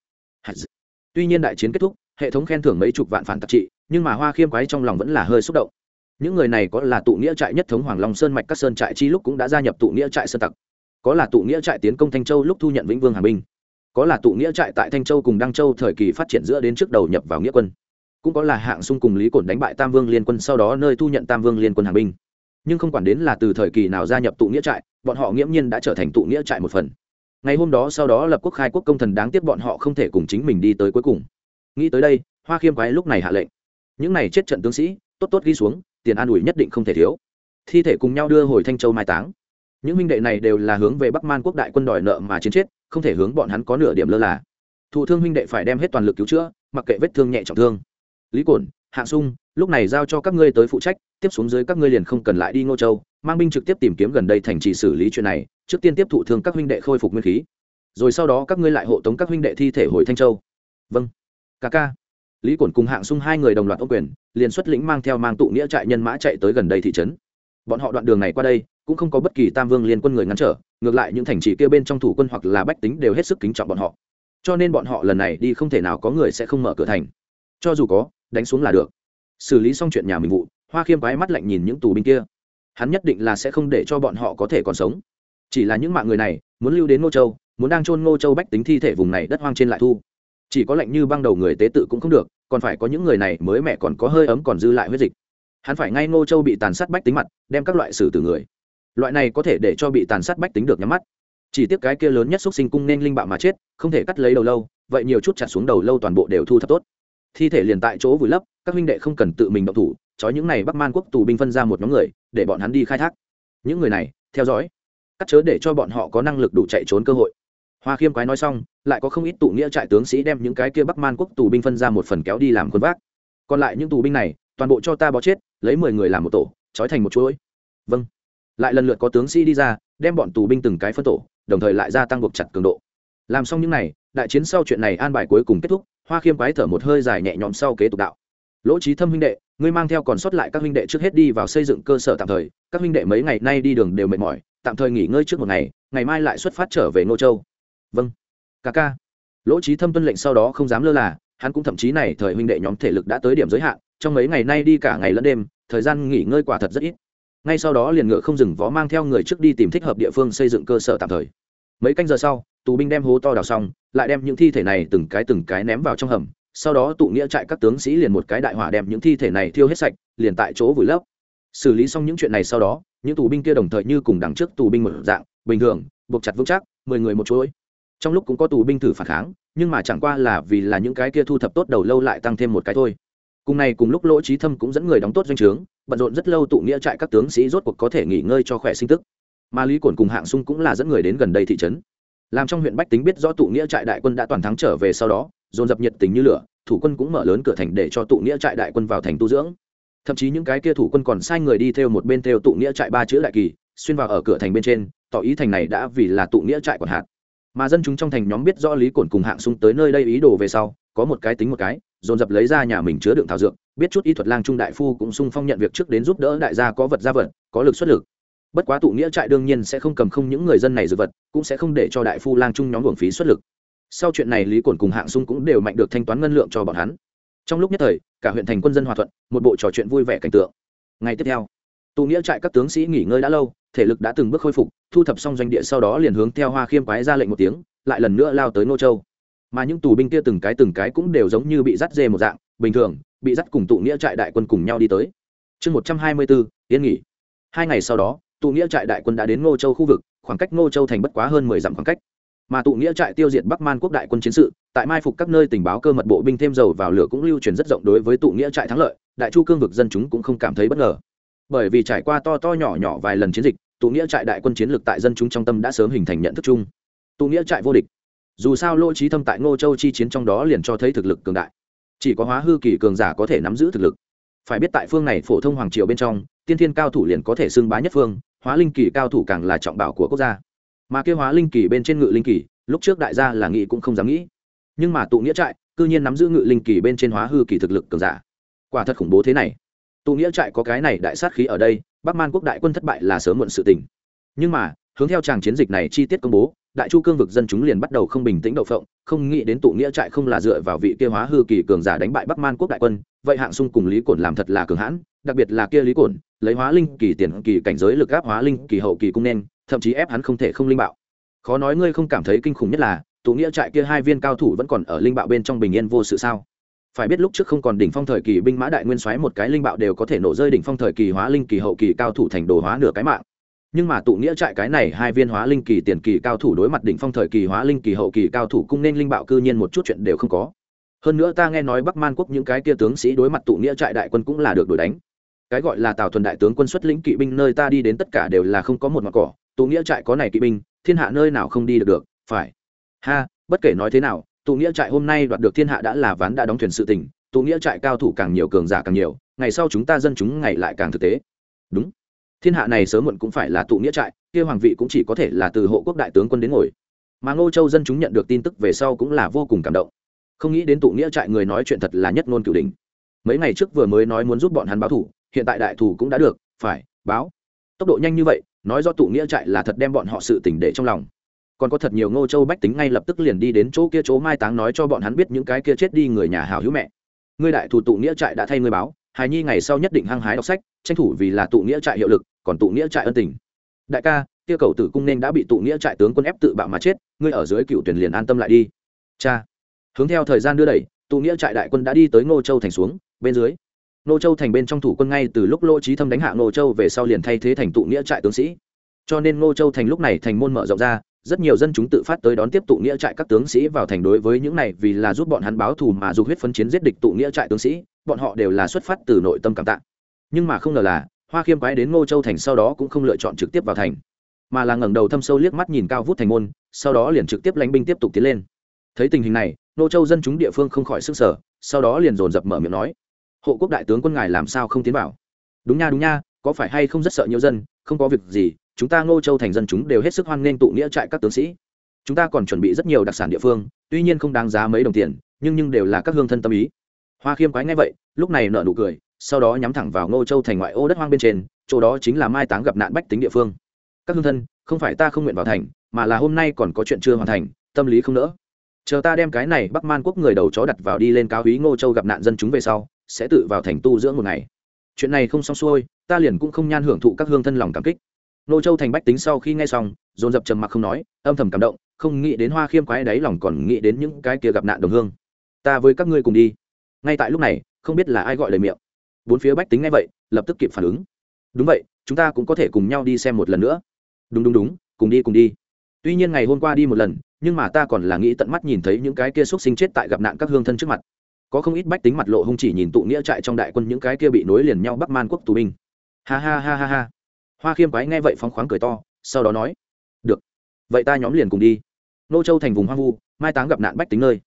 tuy nhiên đại chiến kết thúc hệ thống khen thưởng mấy chục vạn phản tặc trị nhưng mà hoa khiêm quái trong lòng vẫn là hơi xúc động. Những người này có là tụ nghĩa trại nhất thống hoàng long sơn mạch các sơn trại chi lúc cũng đã gia nhập tụ nghĩa trại sơn tặc. Có là tụ nghĩa trại tiến công thanh châu lúc thu nhận vĩnh vương hà minh, có là tụ nghĩa trại tại thanh châu cùng đăng châu thời kỳ phát triển giữa đến trước đầu nhập vào nghĩa quân. Cũng có là hạng sung cùng lý cổn đánh bại tam vương liên quân sau đó nơi thu nhận tam vương liên quân hà minh. nhưng không quản đến là từ thời kỳ nào gia nhập tụ nghĩa trại bọn họ nghiễm nhiên đã trở thành tụ nghĩa trại một phần ngày hôm đó sau đó lập quốc khai quốc công thần đáng tiếc bọn họ không thể cùng chính mình đi tới cuối cùng. Nghĩ tới đây, hoa khiêm quái lúc này hạ lệnh. Những này chết trận tướng sĩ, tốt tốt ghi xuống, tiền an ủi nhất định không thể thiếu. Thi thể cùng nhau đưa hồi thanh châu mai táng. Những minh đệ này đều là hướng về bắc man quốc đại quân đòi nợ mà chiến chết, không thể hướng bọn hắn có nửa điểm lơ là. Thụ thương huynh đệ phải đem hết toàn lực cứu chữa, mặc kệ vết thương nhẹ trọng thương. Lý cổn, hạ sung, lúc này giao cho các ngươi tới phụ trách, tiếp xuống dưới các ngươi liền không cần lại đi ngô châu mang binh trực tiếp tìm kiếm gần đây thành trì xử lý chuyện này, trước tiên tiếp thụ thương các huynh đệ khôi phục nguyên khí. Rồi sau đó các ngươi lại hộ tống các huynh đệ thi thể hồi thanh châu. Vâng. Ca ca. Lý cổn cùng hạng sung hai người đồng loạt ô quyền, liền xuất lĩnh mang theo mang tụ nghĩa trại nhân mã chạy tới gần đây thị trấn. Bọn họ đoạn đường này qua đây, cũng không có bất kỳ tam vương liên quân người ngăn trở, ngược lại những thành trì kia bên trong thủ quân hoặc là bách tính đều hết sức kính trọng bọn họ. Cho nên bọn họ lần này đi không thể nào có người sẽ không mở cửa thành. Cho dù có, đánh xuống là được. Xử lý xong chuyện nhà mình vụ, hoa khiêm quái mắt lạnh nhìn những tù binh kia hắn nhất định là sẽ không để cho bọn họ có thể còn sống. Chỉ là những mạng người này, muốn lưu đến ngô châu, muốn đang chôn ngô châu bách tính thi thể vùng này đất hoang trên lại thu. Chỉ có lạnh như băng đầu người tế tự cũng không được, còn phải có những người này mới mẹ còn có hơi ấm còn dư lại huyết dịch. Hắn phải ngay ngô châu bị tàn sát bách tính mặt, đem các loại xử từ người. Loại này có thể để cho bị tàn sát bách tính được nhắm mắt. Chỉ tiếc cái kia lớn nhất xúc sinh cung nên linh bạo mà chết, không thể cắt lấy đầu lâu, vậy nhiều chút chặt xuống đầu lâu toàn bộ đều thu thập tốt. Thi thể liền tại chỗ vùi lấp các huynh đệ không cần tự mình động thủ, trói những này bắc man quốc tù binh phân ra một nhóm người, để bọn hắn đi khai thác. Những người này, theo dõi. Cắt chớ để cho bọn họ có năng lực đủ chạy trốn cơ hội. Hoa khiêm quái nói xong, lại có không ít tụ nghĩa trại tướng sĩ đem những cái kia bắc man quốc tù binh phân ra một phần kéo đi làm quân vác. Còn lại những tù binh này, toàn bộ cho ta bó chết, lấy mười người làm một tổ, trói thành một chuỗi. Vâng. Lại lần lượt có tướng sĩ đi ra, đem bọn tù binh từng cái phân tổ, đồng thời lại gia tăng buộc chặt cường độ. Làm xong những n à y đại chiến sau chuyện này an bài cuối cùng kết thúc, hoa khiêm quái thở một hơi dài nhẹ nhõm sau kế tục đạo lỗ trí thâm huynh đệ, ngươi mang theo còn sót lại các huynh đệ trước hết đi vào xây dựng cơ sở tạm thời, các huynh đệ mấy ngày nay đi đường đều mệt mỏi, tạm thời nghỉ ngơi trước một ngày ngày mai lại xuất phát trở về ngô châu. Vâng. Ca ca. Lỗ trí thâm tuân lệnh sau đó không dám lơ là, hắn cũng thậm chí này thời huynh đệ nhóm thể lực đã tới điểm giới hạn, trong mấy ngày nay đi cả ngày lẫn đêm, thời gian nghỉ ngơi quả thật rất ít. Ngay sau đó liền ngựa không dừng vó mang theo người trước đi tìm thích hợp địa phương xây dựng cơ sở tạm thời. Mấy canh giờ sau, tù binh đem hố to đào xong, lại đem những thi thể này từng cái từng cái ném vào trong hầm sau đó tụ nghĩa trại các tướng sĩ liền một cái đại hỏa đem những thi thể này thiêu hết sạch, liền tại chỗ vùi lấp. Xử lý xong những chuyện này sau đó, những tù binh kia đồng thời như cùng đằng trước tù binh một dạng, bình thường, buộc chặt vững chắc, mười người một chuỗi. Trong lúc cũng có tù binh thử phản kháng, nhưng mà chẳng qua là vì là những cái kia thu thập tốt đầu lâu lại tăng thêm một cái thôi. Cùng này cùng lúc lỗ trí thâm cũng dẫn người đóng tốt doanh trướng, bận rộn rất lâu tụ nghĩa trại các tướng sĩ rốt cuộc có thể nghỉ ngơi cho khỏe sinh tức. Mà lý cổn cùng hạng sung cũng là dẫn người đến gần đây thị trấn. Làm trong huyện bách tính biết rõ tụ nghĩa trại đại quân đã toàn thắng trở về sau đó dồn dập nhiệt tình như lửa, thủ quân cũng mở lớn cửa thành để cho tụ nghĩa trại đại quân vào thành tu dưỡng. Thậm chí những cái kia thủ quân còn sai người đi theo một bên theo tụ nghĩa trại ba chữ đại kỳ, xuyên vào ở cửa thành bên trên, tỏ ý thành này đã vì là tụ nghĩa trại còn hạt. Mà dân chúng trong thành nhóm biết rõ lý cổn cùng hạng sung tới nơi đây ý đồ về sau, có một cái tính một cái, dồn dập lấy ra nhà mình chứa đựng thảo dược, biết chút y thuật lang trung đại phu cũng sung phong nhận việc trước đến giúp đỡ đại gia có vật ra vật, có lực xuất lực. Bất quá tụ nghĩa trại đương nhiên sẽ không cầm không những người dân này dự vật, cũng sẽ không để cho đại phu lang trung nhóm luồng phí xuất lực sau chuyện này lý cổn cùng hạng sung cũng đều mạnh được thanh toán ngân lượng cho bọn hắn. Trong lúc nhất thời, cả huyện thành quân dân hòa thuận, một bộ trò chuyện vui vẻ cảnh tượng. Ngày tiếp theo tụ nghĩa trại các tướng sĩ nghỉ ngơi đã lâu, thể lực đã từng bước khôi phục, thu thập xong doanh địa sau đó liền hướng theo hoa khiêm quái ra lệnh một tiếng, lại lần nữa lao tới nô châu. Mà những tù binh kia từng cái từng cái cũng đều giống như bị dắt dê một dạng, bình thường, bị dắt cùng tụ nghĩa trại đại quân cùng nhau đi tới. Chương một trăm hai mươi bốn, yên nghỉ. Hai ngày sau đó, tụ nghĩa trại đại quân đã đến ngô châu khu vực, khoảng cách ngô châu thành bất quá hơn mười dặm khoảng cách mà tụ nghĩa trại tiêu diệt bắc man quốc đại quân chiến sự, tại mai phục các nơi tình báo cơ mật bộ binh thêm dầu vào lửa cũng lưu truyền rất rộng đối với tụ nghĩa trại thắng lợi, đại chu cương vực dân chúng cũng không cảm thấy bất ngờ. Bởi vì trải qua to to nhỏ nhỏ vài lần chiến dịch, tụ nghĩa trại đại quân chiến lược tại dân chúng trong tâm đã sớm hình thành nhận thức chung. Tụ nghĩa trại vô địch. Dù sao lỗ trí thâm tại ngô châu chi chiến trong đó liền cho thấy thực lực cường đại. Chỉ có hóa hư kỳ cường giả có thể nắm giữ thực lực. Phải biết tại phương này phổ thông hoàng triều bên trong, tiên thiên cao thủ liền có thể xưng bá nhất phương, hóa linh kỳ cao thủ càng là trọng bảo của quốc gia mà kêu hóa linh kỳ bên trên ngự linh kỳ, lúc trước đại gia là nghĩ cũng không dám nghĩ. Nhưng mà tụ nghĩa trại, cư nhiên nắm giữ ngự linh kỳ bên trên hóa hư kỳ thực lực cường giả. Quả thật khủng bố thế này. Tụ nghĩa trại có cái này đại sát khí ở đây, bắc man quốc đại quân thất bại là sớm muộn sự tình. Nhưng mà, hướng theo tràng chiến dịch này chi tiết công bố, đại chu cương vực dân chúng liền bắt đầu không bình tĩnh đậu phộng, không nghĩ đến tụ nghĩa trại không là dựa vào vị kia hóa hư kỳ cường giả đánh bại bắc man quốc đại quân, vậy hạng sung cùng lý cổn làm thật là cường hãn, đặc biệt là kia lý cổn, lấy hóa linh kỳ tiền kỳ cảnh giới lực áp hóa linh kỳ hậu kỳ cung nên thậm chí ép hắn không thể không linh bạo. Khó nói ngươi không cảm thấy kinh khủng nhất là, tụ nghĩa trại kia hai viên cao thủ vẫn còn ở linh bạo bên trong bình yên vô sự sao? Phải biết lúc trước không còn đỉnh phong thời kỳ binh mã đại nguyên soái một cái linh bạo đều có thể nổ rơi đỉnh phong thời kỳ hóa linh kỳ hậu kỳ cao thủ thành đồ hóa nửa cái mạng. Nhưng mà tụ nghĩa trại cái này hai viên hóa linh kỳ tiền kỳ cao thủ đối mặt đỉnh phong thời kỳ hóa linh kỳ hậu kỳ cao thủ cũng nên linh bạo cư nhiên một chút chuyện đều không có. Hơn nữa ta nghe nói bắc man quốc những cái kia tướng sĩ đối mặt tụ nghĩa trại đại quân cũng là được đuổi đánh. Cái gọi là tào thuần đại tướng quân xuất lĩnh kỵ binh nơi ta đi đến tất cả đều là không có một mặt cỏ tụ nghĩa trại có này kỵ binh, thiên hạ nơi nào không đi được được, phải. Ha, bất kể nói thế nào tụ nghĩa trại hôm nay đoạt được thiên hạ đã là ván đã đóng thuyền sự tình tụ nghĩa trại cao thủ càng nhiều cường giả càng nhiều, ngày sau chúng ta dân chúng ngày lại càng thực tế. Đúng. Thiên hạ này sớm muộn cũng phải là tụ nghĩa trại, kia hoàng vị cũng chỉ có thể là từ hộ quốc đại tướng quân đến ngồi. Mà ngô châu dân chúng nhận được tin tức về sau cũng là vô cùng cảm động. Không nghĩ đến tụ nghĩa trại người nói chuyện thật là nhất ngôn cửu đình mấy ngày trước vừa mới nói muốn giúp bọn hắn báo thủ, hiện tại đại thủ cũng đã được, phải, báo. Tốc độ nhanh như vậy nói do tụ nghĩa trại là thật đem bọn họ sự tỉnh để trong lòng. Còn có thật nhiều ngô châu bách tính ngay lập tức liền đi đến chỗ kia chỗ mai táng nói cho bọn hắn biết những cái kia chết đi người nhà hào hữu mẹ. Ngươi đại thủ tụ nghĩa trại đã thay ngươi báo, hài nhi ngày sau nhất định hăng hái đọc sách, tranh thủ vì là tụ nghĩa trại hiệu lực, còn tụ nghĩa trại ân tình. Đại ca, kia cầu tử cung nên đã bị tụ nghĩa trại tướng quân ép tự bạo mà chết, ngươi ở dưới cựu tuyển liền an tâm lại đi. Cha. Hướng theo thời gian đưa đẩy, tụ nghĩa trại đại quân đã đi tới ngô châu thành xuống, bên dưới Nô châu thành bên trong thủ quân ngay từ lúc lỗ trí thâm đánh hạ Nô châu về sau liền thay thế thành tụ nghĩa trại tướng sĩ. Cho nên Nô châu thành lúc này thành môn mở rộng ra, rất nhiều dân chúng tự phát tới đón tiếp tụ nghĩa trại các tướng sĩ vào thành đối với những này vì là giúp bọn hắn báo thù mà dục huyết phân chiến giết địch tụ nghĩa trại tướng sĩ, bọn họ đều là xuất phát từ nội tâm cảm tạ. Nhưng mà không ngờ là, hoa khiêm quái đến ngô châu thành sau đó cũng không lựa chọn trực tiếp vào thành, mà là ngẩng đầu thâm sâu liếc mắt nhìn cao vút thành môn, sau đó liền trực tiếp lánh binh tiếp tục tiến lên. Thấy tình hình này Nô châu dân chúng địa phương không khỏi sức sở sau đó liền dồn dập mở miệng nói hộ quốc đại tướng quân ngài làm sao không tiến vào? Đúng nha đúng nha, có phải hay không rất sợ nhiều dân, không có việc gì, chúng ta ngô châu thành dân chúng đều hết sức hoan nghênh tụ nghĩa trại các tướng sĩ. Chúng ta còn chuẩn bị rất nhiều đặc sản địa phương, tuy nhiên không đáng giá mấy đồng tiền, nhưng nhưng đều là các hương thân tâm ý. Hoa khiêm quái ngay vậy, lúc này nợ nụ cười, sau đó nhắm thẳng vào ngô châu thành ngoại ô đất hoang bên trên, chỗ đó chính là mai táng gặp nạn bách tính địa phương. Các hương thân, không phải ta không nguyện vào thành, mà là hôm nay còn có chuyện chưa hoàn thành, tâm lý không nỡ. Chờ ta đem cái này bắc man quốc người đầu chó đặt vào đi lên cao húy ngô châu gặp nạn dân chúng về sau sẽ tự vào thành tu dưỡng một ngày. Chuyện này không xong xuôi, ta liền cũng không nhan hưởng thụ các hương thân lòng cảm kích. Nô châu thành bách tính sau khi nghe xong, dồn dập trầm mặc không nói, âm thầm cảm động, không nghĩ đến hoa khiêm quái đáy lòng còn nghĩ đến những cái kia gặp nạn đồng hương. Ta với các ngươi cùng đi. Ngay tại lúc này, không biết là ai gọi lời miệng. Bốn phía bách tính ngay vậy, lập tức kịp phản ứng. Đúng vậy, chúng ta cũng có thể cùng nhau đi xem một lần nữa. Đúng đúng đúng, cùng đi cùng đi. Tuy nhiên ngày hôm qua đi một lần, nhưng mà ta còn là nghĩ tận mắt nhìn thấy những cái kia x u ấ t sinh chết tại gặp nạn các hương thân trước mặt có không ít bách tính mặt lộ hung chỉ nhìn tụ nghĩa trại trong đại quân những cái kia bị nối liền nhau bắc man quốc tù binh. Ha ha ha ha ha. Hoa khiêm quái nghe vậy phóng khoáng cười to, sau đó nói, được, vậy ta nhóm liền cùng đi. Nô châu thành vùng hoang vu, mai táng gặp nạn bách tính nơi.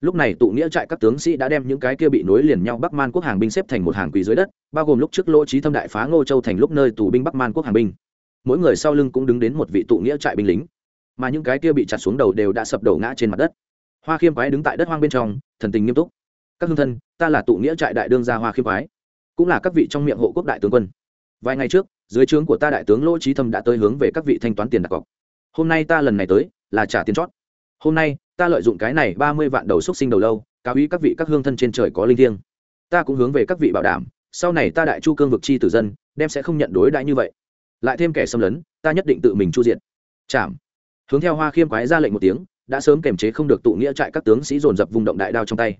Lúc này tụ nghĩa trại các tướng sĩ đã đem những cái kia bị nối liền nhau bắc man quốc hàng binh xếp thành một hàng quỳ dưới đất, bao gồm lúc trước lỗ trí thâm đại phá ngô châu thành lúc nơi tù binh bắc man quốc hàng binh. Mỗi người sau lưng cũng đứng đến một vị tụ nghĩa trại binh lính, mà những cái kia bị chặt xuống đầu đều đã sập đầu ngã trên mặt đất. Hoa khiêm quái đứng tại đất hoang bên trong, thần tình nghiêm túc các hương thân, ta là tụ nghĩa trại đại đương gia hoa khiêm quái cũng là các vị trong miệng hộ quốc đại tướng quân. Vài ngày trước, dưới trướng của ta đại tướng lỗ trí thâm đã tới hướng về các vị thanh toán tiền đặt cọc. Hôm nay ta lần này tới, là trả tiền chót. Hôm nay, ta lợi dụng cái này ba mươi vạn đầu xúc sinh đầu lâu cao ý các vị các hương thân trên trời có linh thiêng. Ta cũng hướng về các vị bảo đảm, sau này ta đại chu cương vực chi tử dân, đem sẽ không nhận đối đãi như vậy. Lại thêm kẻ xâm lấn, ta nhất định tự mình chu diện chạm hướng theo hoa khiêm quái ra lệnh một tiếng, đã sớm kềm chế không được tụ nghĩa trại các tướng sĩ dồn dập vùng động đại đao trong tay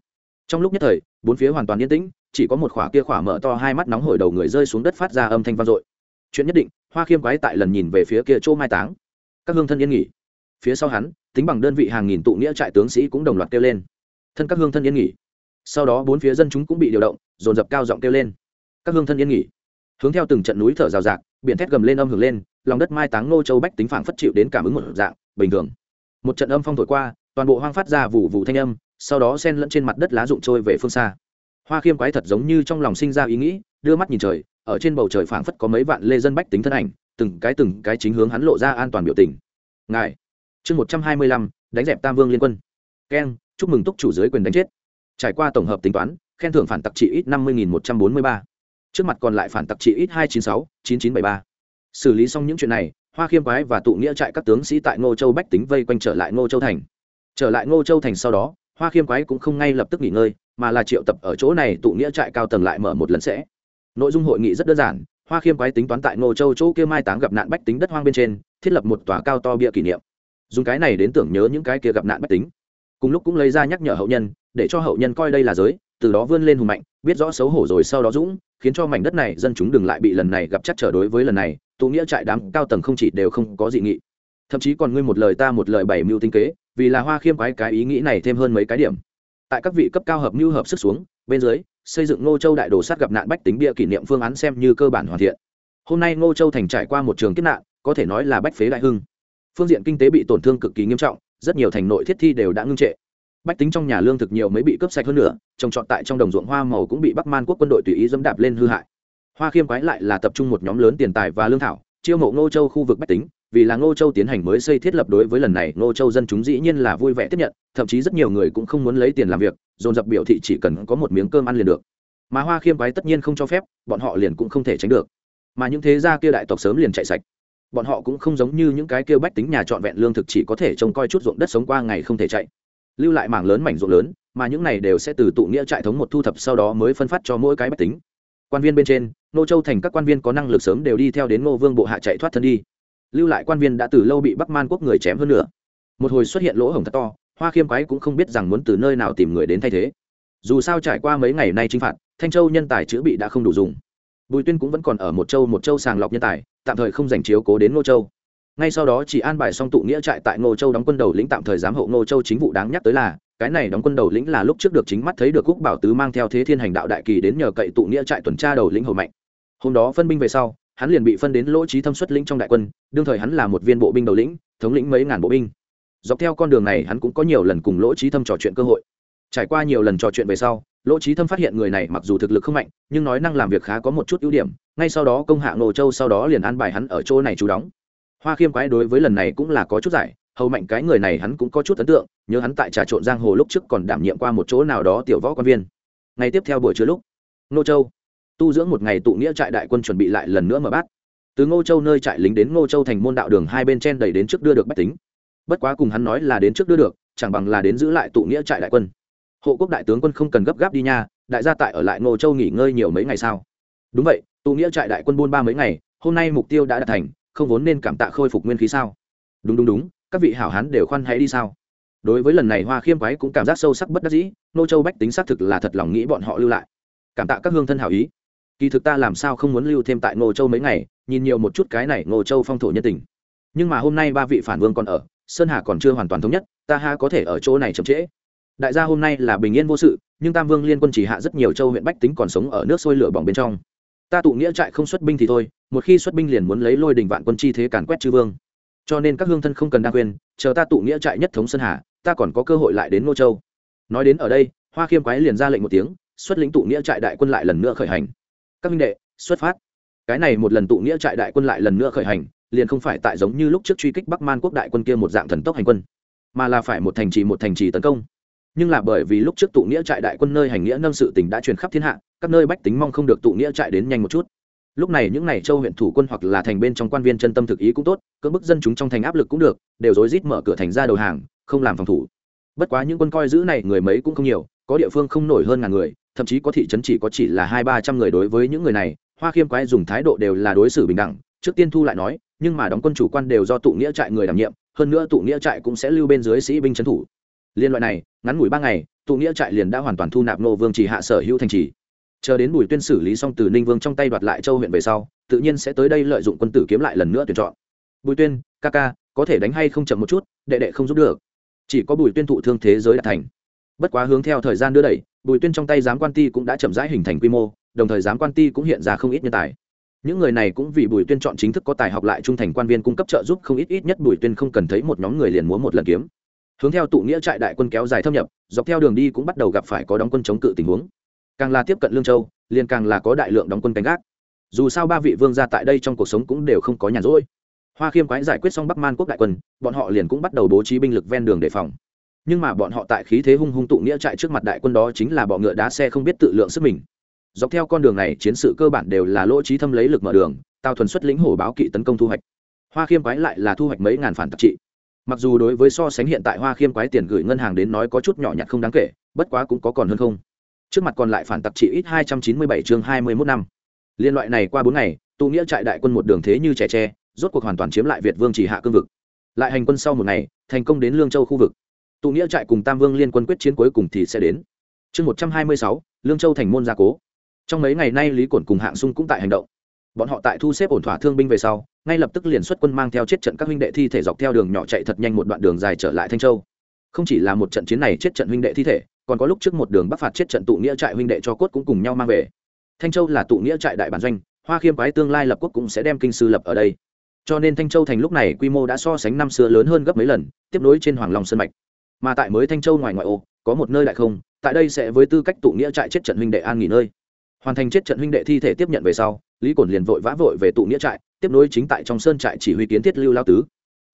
trong lúc nhất thời, bốn phía hoàn toàn yên tĩnh, chỉ có một khỏa kia khỏa mở to hai mắt nóng hổi đầu người rơi xuống đất phát ra âm thanh vang dội. Chuyện nhất định, hoa khiêm quái tại lần nhìn về phía kia chỗ mai táng. Các hương thân yên nghỉ. Phía sau hắn, tính bằng đơn vị hàng nghìn tụ nghĩa trại tướng sĩ cũng đồng loạt kêu lên. Thân các hương thân yên nghỉ. Sau đó bốn phía dân chúng cũng bị điều động, dồn dập cao giọng kêu lên. Các hương thân yên nghỉ. Hướng theo từng trận núi thở rào rạc, biển thét gầm lên âm hưởng lên, lòng đất mai táng nô châu bách tính phản phất chịu đến cảm ứng một dạng, bình thường. Một trận âm phong thổi qua, toàn bộ hoang phát ra vụ vụ thanh âm sau đó sen lẫn trên mặt đất lá rụng trôi về phương xa. Hoa khiêm quái thật giống như trong lòng sinh ra ý nghĩ, đưa mắt nhìn trời, ở trên bầu trời phảng phất có mấy vạn lê dân bách tính thân ảnh, từng cái từng cái chính hướng hắn lộ ra an toàn biểu tình. Ngài, chương một trăm hai mươi lăm, đánh dẹp tam vương liên quân. Keng chúc mừng túc chủ dưới quyền đánh chết. Trải qua tổng hợp tính toán, khen thưởng phản tặc trị ít năm mươi nghìn một trăm bốn mươi ba. Trước mặt còn lại phản tặc trị ít hai chín sáu, chín chín bảy ba. Xử lý xong những chuyện này, hoa khiêm quái và tụ nghĩa trại các tướng sĩ tại ngô châu bách tính vây quanh trở lại ngô châu thành. Trở lại ngô châu thành sau đó hoa khiêm quái cũng không ngay lập tức nghỉ ngơi, mà là triệu tập ở chỗ này tụ nghĩa trại cao tầng lại mở một lần sẽ. Nội dung hội nghị rất đơn giản, hoa khiêm quái tính toán tại ngô châu chỗ kia mai táng gặp nạn bách tính đất hoang bên trên, thiết lập một tòa cao to bia kỷ niệm. Dùng cái này đến tưởng nhớ những cái kia gặp nạn bách tính. Cùng lúc cũng lấy ra nhắc nhở hậu nhân, để cho hậu nhân coi đây là giới, từ đó vươn lên hùng mạnh, biết rõ xấu hổ rồi sau đó dũng, khiến cho mảnh đất này dân chúng đừng lại bị lần này gặp chắc trở đối với lần này, tụ nghĩa trại đám cao tầng không chỉ đều không có dị nghị thậm chí còn ngươi một lời ta một lời bảy mưu tinh kế, vì là hoa khiêm quái cái ý nghĩ này thêm hơn mấy cái điểm. Tại các vị cấp cao hợp mưu hợp sức xuống, bên dưới, xây dựng ngô châu đại đồ sát gặp nạn bách tính bia kỷ niệm phương án xem như cơ bản hoàn thiện. Hôm nay ngô châu thành trải qua một trường kết nạn, có thể nói là bách phế đại hưng. Phương diện kinh tế bị tổn thương cực kỳ nghiêm trọng, rất nhiều thành nội thiết thi đều đã ngưng trệ. Bách tính trong nhà lương thực nhiều mới bị cướp sạch hơn nữa, trồng trọt tại trong đồng ruộng hoa màu cũng bị bắc man quốc quân đội tùy ý dẫm đạp lên hư hại. Hoa khiêm quái lại là tập trung một nhóm lớn tiền tài và lương thảo, chiêu mộ ngô châu khu vực bách tính vì là ngô châu tiến hành mới xây thiết lập đối với lần này, ngô châu dân chúng dĩ nhiên là vui vẻ tiếp nhận, thậm chí rất nhiều người cũng không muốn lấy tiền làm việc, dồn dập biểu thị chỉ cần có một miếng cơm ăn liền được. Mà hoa khiêm quái tất nhiên không cho phép, bọn họ liền cũng không thể tránh được. Mà những thế gia kia đại tộc sớm liền chạy sạch. Bọn họ cũng không giống như những cái kia bách tính nhà trọn vẹn lương thực chỉ có thể trông coi chút ruộng đất sống qua ngày không thể chạy. Lưu lại mảng lớn mảnh ruộng lớn, mà những này đều sẽ từ tụ nghĩa trại thống một thu thập sau đó mới phân phát cho mỗi cái bách tính. Quan viên bên trên nô châu thành các quan viên có năng lực sớm đều đi theo đến ngô vương bộ hạ chạy thoát thân đi lưu lại quan viên đã từ lâu bị bắc man quốc người chém hơn nữa. Một hồi xuất hiện lỗ hổng thật to, hoa khiêm quái cũng không biết rằng muốn từ nơi nào tìm người đến thay thế. Dù sao trải qua mấy ngày nay chinh phạt, thanh châu nhân tài chữa bị đã không đủ dùng. Bùi tuyên cũng vẫn còn ở một châu một châu sàng lọc nhân tài, tạm thời không dành chiếu cố đến ngô châu. Ngay sau đó chỉ an bài xong tụ nghĩa trại tại ngô châu đóng quân đầu lĩnh tạm thời giám hộ ngô châu chính vụ đáng nhắc tới là, cái này đóng quân đầu lĩnh là lúc trước được chính mắt thấy được quốc bảo tứ mang theo thế thiên hành đạo đại kỳ đến nhờ cậy tụ nghĩa trại tuần tra đầu lĩnh hầu mạnh. Hôm đó phân binh về sau hắn liền bị phân đến lỗ trí thâm xuất lĩnh trong đại quân, đương thời hắn là một viên bộ binh đầu lĩnh, thống lĩnh mấy ngàn bộ binh. Dọc theo con đường này hắn cũng có nhiều lần cùng lỗ trí thâm trò chuyện cơ hội. Trải qua nhiều lần trò chuyện về sau, lỗ trí thâm phát hiện người này mặc dù thực lực không mạnh, nhưng nói năng làm việc khá có một chút ưu điểm, ngay sau đó công hạ ngô châu sau đó liền an bài hắn ở chỗ này trú đóng. Hoa khiêm quái đối với lần này cũng là có chút giải, hầu mạnh cái người này hắn cũng có chút ấn tượng, nhớ hắn tại trà trộn giang hồ lúc trước còn đảm nhiệm qua một chỗ nào đó tiểu võ quan viên. Ngày tiếp theo buổi trưa lúc nô châu tu dưỡng một ngày tụ nghĩa trại đại quân chuẩn bị lại lần nữa mở bát. Từ ngô châu nơi trại lính đến ngô châu thành môn đạo đường hai bên trên đẩy đến trước đưa được bách tính. Bất quá cùng hắn nói là đến trước đưa được, chẳng bằng là đến giữ lại tụ nghĩa trại đại quân. Hộ quốc đại tướng quân không cần gấp gáp đi nha, đại gia tại ở lại ngô châu nghỉ ngơi nhiều mấy ngày sao? Đúng vậy, tụ nghĩa trại đại quân buôn ba mấy ngày, hôm nay mục tiêu đã đạt thành, không vốn nên cảm tạ khôi phục nguyên khí sao? Đúng đúng đúng, các vị hảo hán đều khoan hãy đi sao? Đối với lần này hoa khiêm quái cũng cảm giác sâu sắc bất đắc dĩ nô châu bách tính xác thực là thật lòng nghĩ bọn họ lưu lại. Cảm tạ các hương thân hảo ý kỳ thực ta làm sao không muốn lưu thêm tại ngô châu mấy ngày, nhìn nhiều một chút cái này ngô châu phong thổ nhân tình. Nhưng mà hôm nay ba vị phản vương còn ở, sơn hà còn chưa hoàn toàn thống nhất, ta ha có thể ở chỗ này chậm trễ. Đại gia hôm nay là bình yên vô sự, nhưng tam vương liên quân chỉ hạ rất nhiều châu huyện bách tính còn sống ở nước sôi lửa bỏng bên trong. Ta tụ nghĩa trại không xuất binh thì thôi, một khi xuất binh liền muốn lấy lôi đình vạn quân chi thế càn quét chư vương. Cho nên các hương thân không cần đa quên chờ ta tụ nghĩa trại nhất thống sơn hà, ta còn có cơ hội lại đến ngô châu. Nói đến ở đây, hoa khiêm quái liền ra lệnh một tiếng, xuất lĩnh tụ nghĩa trại đại quân lại lần nữa khởi hành các minh đệ, xuất phát. Cái này một lần tụ nghĩa trại đại quân lại lần nữa khởi hành, liền không phải tại giống như lúc trước truy kích bắc man quốc đại quân kia một dạng thần tốc hành quân, mà là phải một thành trì một thành trì tấn công. Nhưng là bởi vì lúc trước tụ nghĩa trại đại quân nơi hành nghĩa nâng sự tình đã truyền khắp thiên hạ, các nơi bách tính mong không được tụ nghĩa trại đến nhanh một chút. Lúc này những n à y châu huyện thủ quân hoặc là thành bên trong quan viên chân tâm thực ý cũng tốt, cưỡng bức dân chúng trong thành áp lực cũng được, đều rối rít mở cửa thành ra đầu hàng, không làm phòng thủ. Bất quá những quân coi giữ này người mấy cũng không nhiều, có địa phương không nổi hơn ngàn người thậm chí có thị trấn chỉ có chỉ là hai ba trăm người đối với những người này, hoa khiêm quái dùng thái độ đều là đối xử bình đẳng, trước tiên thu lại nói, nhưng mà đóng quân chủ quan đều do tụ nghĩa trại người đảm nhiệm, hơn nữa tụ nghĩa trại cũng sẽ lưu bên dưới sĩ binh trấn thủ. Liên loại này, ngắn ngủi ba ngày, tụ nghĩa trại liền đã hoàn toàn thu nạp nô vương chỉ hạ sở hữu thành trì. Chờ đến bùi tuyên xử lý xong từ ninh vương trong tay đoạt lại châu huyện về sau, tự nhiên sẽ tới đây lợi dụng quân tử kiếm lại lần nữa tuyển chọn. Bùi tuyên, ca ca, có thể đánh hay không chậm một chút, đệ đệ không giúp được. Chỉ có bùi tuyên thụ thương thế giới đã thành bất quá hướng theo thời gian đưa đẩy, bùi tuyên trong tay giám quan ti cũng đã chậm rãi hình thành quy mô, đồng thời giám quan ti cũng hiện ra không ít nhân tài. Những người này cũng vì bùi tuyên chọn chính thức có tài học lại trung thành quan viên cung cấp trợ giúp, không ít ít nhất bùi tuyên không cần thấy một nhóm người liền múa một lần kiếm. Hướng theo tụ nghĩa trại đại quân kéo dài thâm nhập, dọc theo đường đi cũng bắt đầu gặp phải có đóng quân chống cự tình huống. Càng là tiếp cận lương châu, liền càng là có đại lượng đóng quân canh gác. Dù sao ba vị vương gia tại đây trong cuộc sống cũng đều không có nhàn rỗi. Hoa khiêm quái giải quyết xong bắc man quốc đại quân, bọn họ liền cũng bắt đầu bố trí binh lực ven đường đề phòng nhưng mà bọn họ tại khí thế hung hung tụ nghĩa trại trước mặt đại quân đó chính là bọ ngựa đá xe không biết tự lượng sức mình. Dọc theo con đường này, chiến sự cơ bản đều là lỗ trí thâm lấy lực mở đường, tao thuần xuất lĩnh hổ báo kỵ tấn công thu hoạch. Hoa khiêm quái lại là thu hoạch mấy ngàn phản tạp trị. Mặc dù đối với so sánh hiện tại hoa khiêm quái tiền gửi ngân hàng đến nói có chút nhỏ nhặt không đáng kể, bất quá cũng có còn hơn không. Trước mặt còn lại phản tặc trị ít hai trăm chín mươi bảy chương hai mươi mốt năm. Liên loại này qua bốn ngày, tụ nghĩa trại đại quân một đường thế như trẻ tre, rốt cuộc hoàn toàn chiếm lại việt vương chỉ hạ cương vực. Lại hành quân sau một ngày, thành công đến lương châu khu vực tụ nghĩa trại cùng tam vương liên quân quyết chiến cuối cùng thì sẽ đến. Chương một trăm hai mươi sáu, lương châu thành môn gia cố. Trong mấy ngày nay lý cổn cùng hạng sung cũng tại hành động. Bọn họ tại thu xếp ổn thỏa thương binh về sau, ngay lập tức liền xuất quân mang theo chết trận các huynh đệ thi thể dọc theo đường nhỏ chạy thật nhanh một đoạn đường dài trở lại thanh châu. Không chỉ là một trận chiến này chết trận huynh đệ thi thể, còn có lúc trước một đường bắc phạt chết trận tụ nghĩa trại huynh đệ cho cốt cũng cùng nhau mang về. Thanh châu là tụ nghĩa trại đại bản doanh, hoa khiêm quái tương lai lập quốc cũng sẽ đem kinh sư lập ở đây. Cho nên thanh châu thành lúc này quy mô đã so sánh năm xưa lớn hơn gấp mấy lần, tiếp nối trên hoàng long sơn mạch mà tại mới thanh châu ngoài ngoại ô, có một nơi đại không, tại đây sẽ với tư cách tụ nghĩa trại chết trận huynh đệ an nghỉ nơi. Hoàn thành chết trận huynh đệ thi thể tiếp nhận về sau, lý cổn liền vội vã vội về tụ nghĩa trại, tiếp nối chính tại trong sơn trại chỉ huy kiến thiết lưu lao tứ.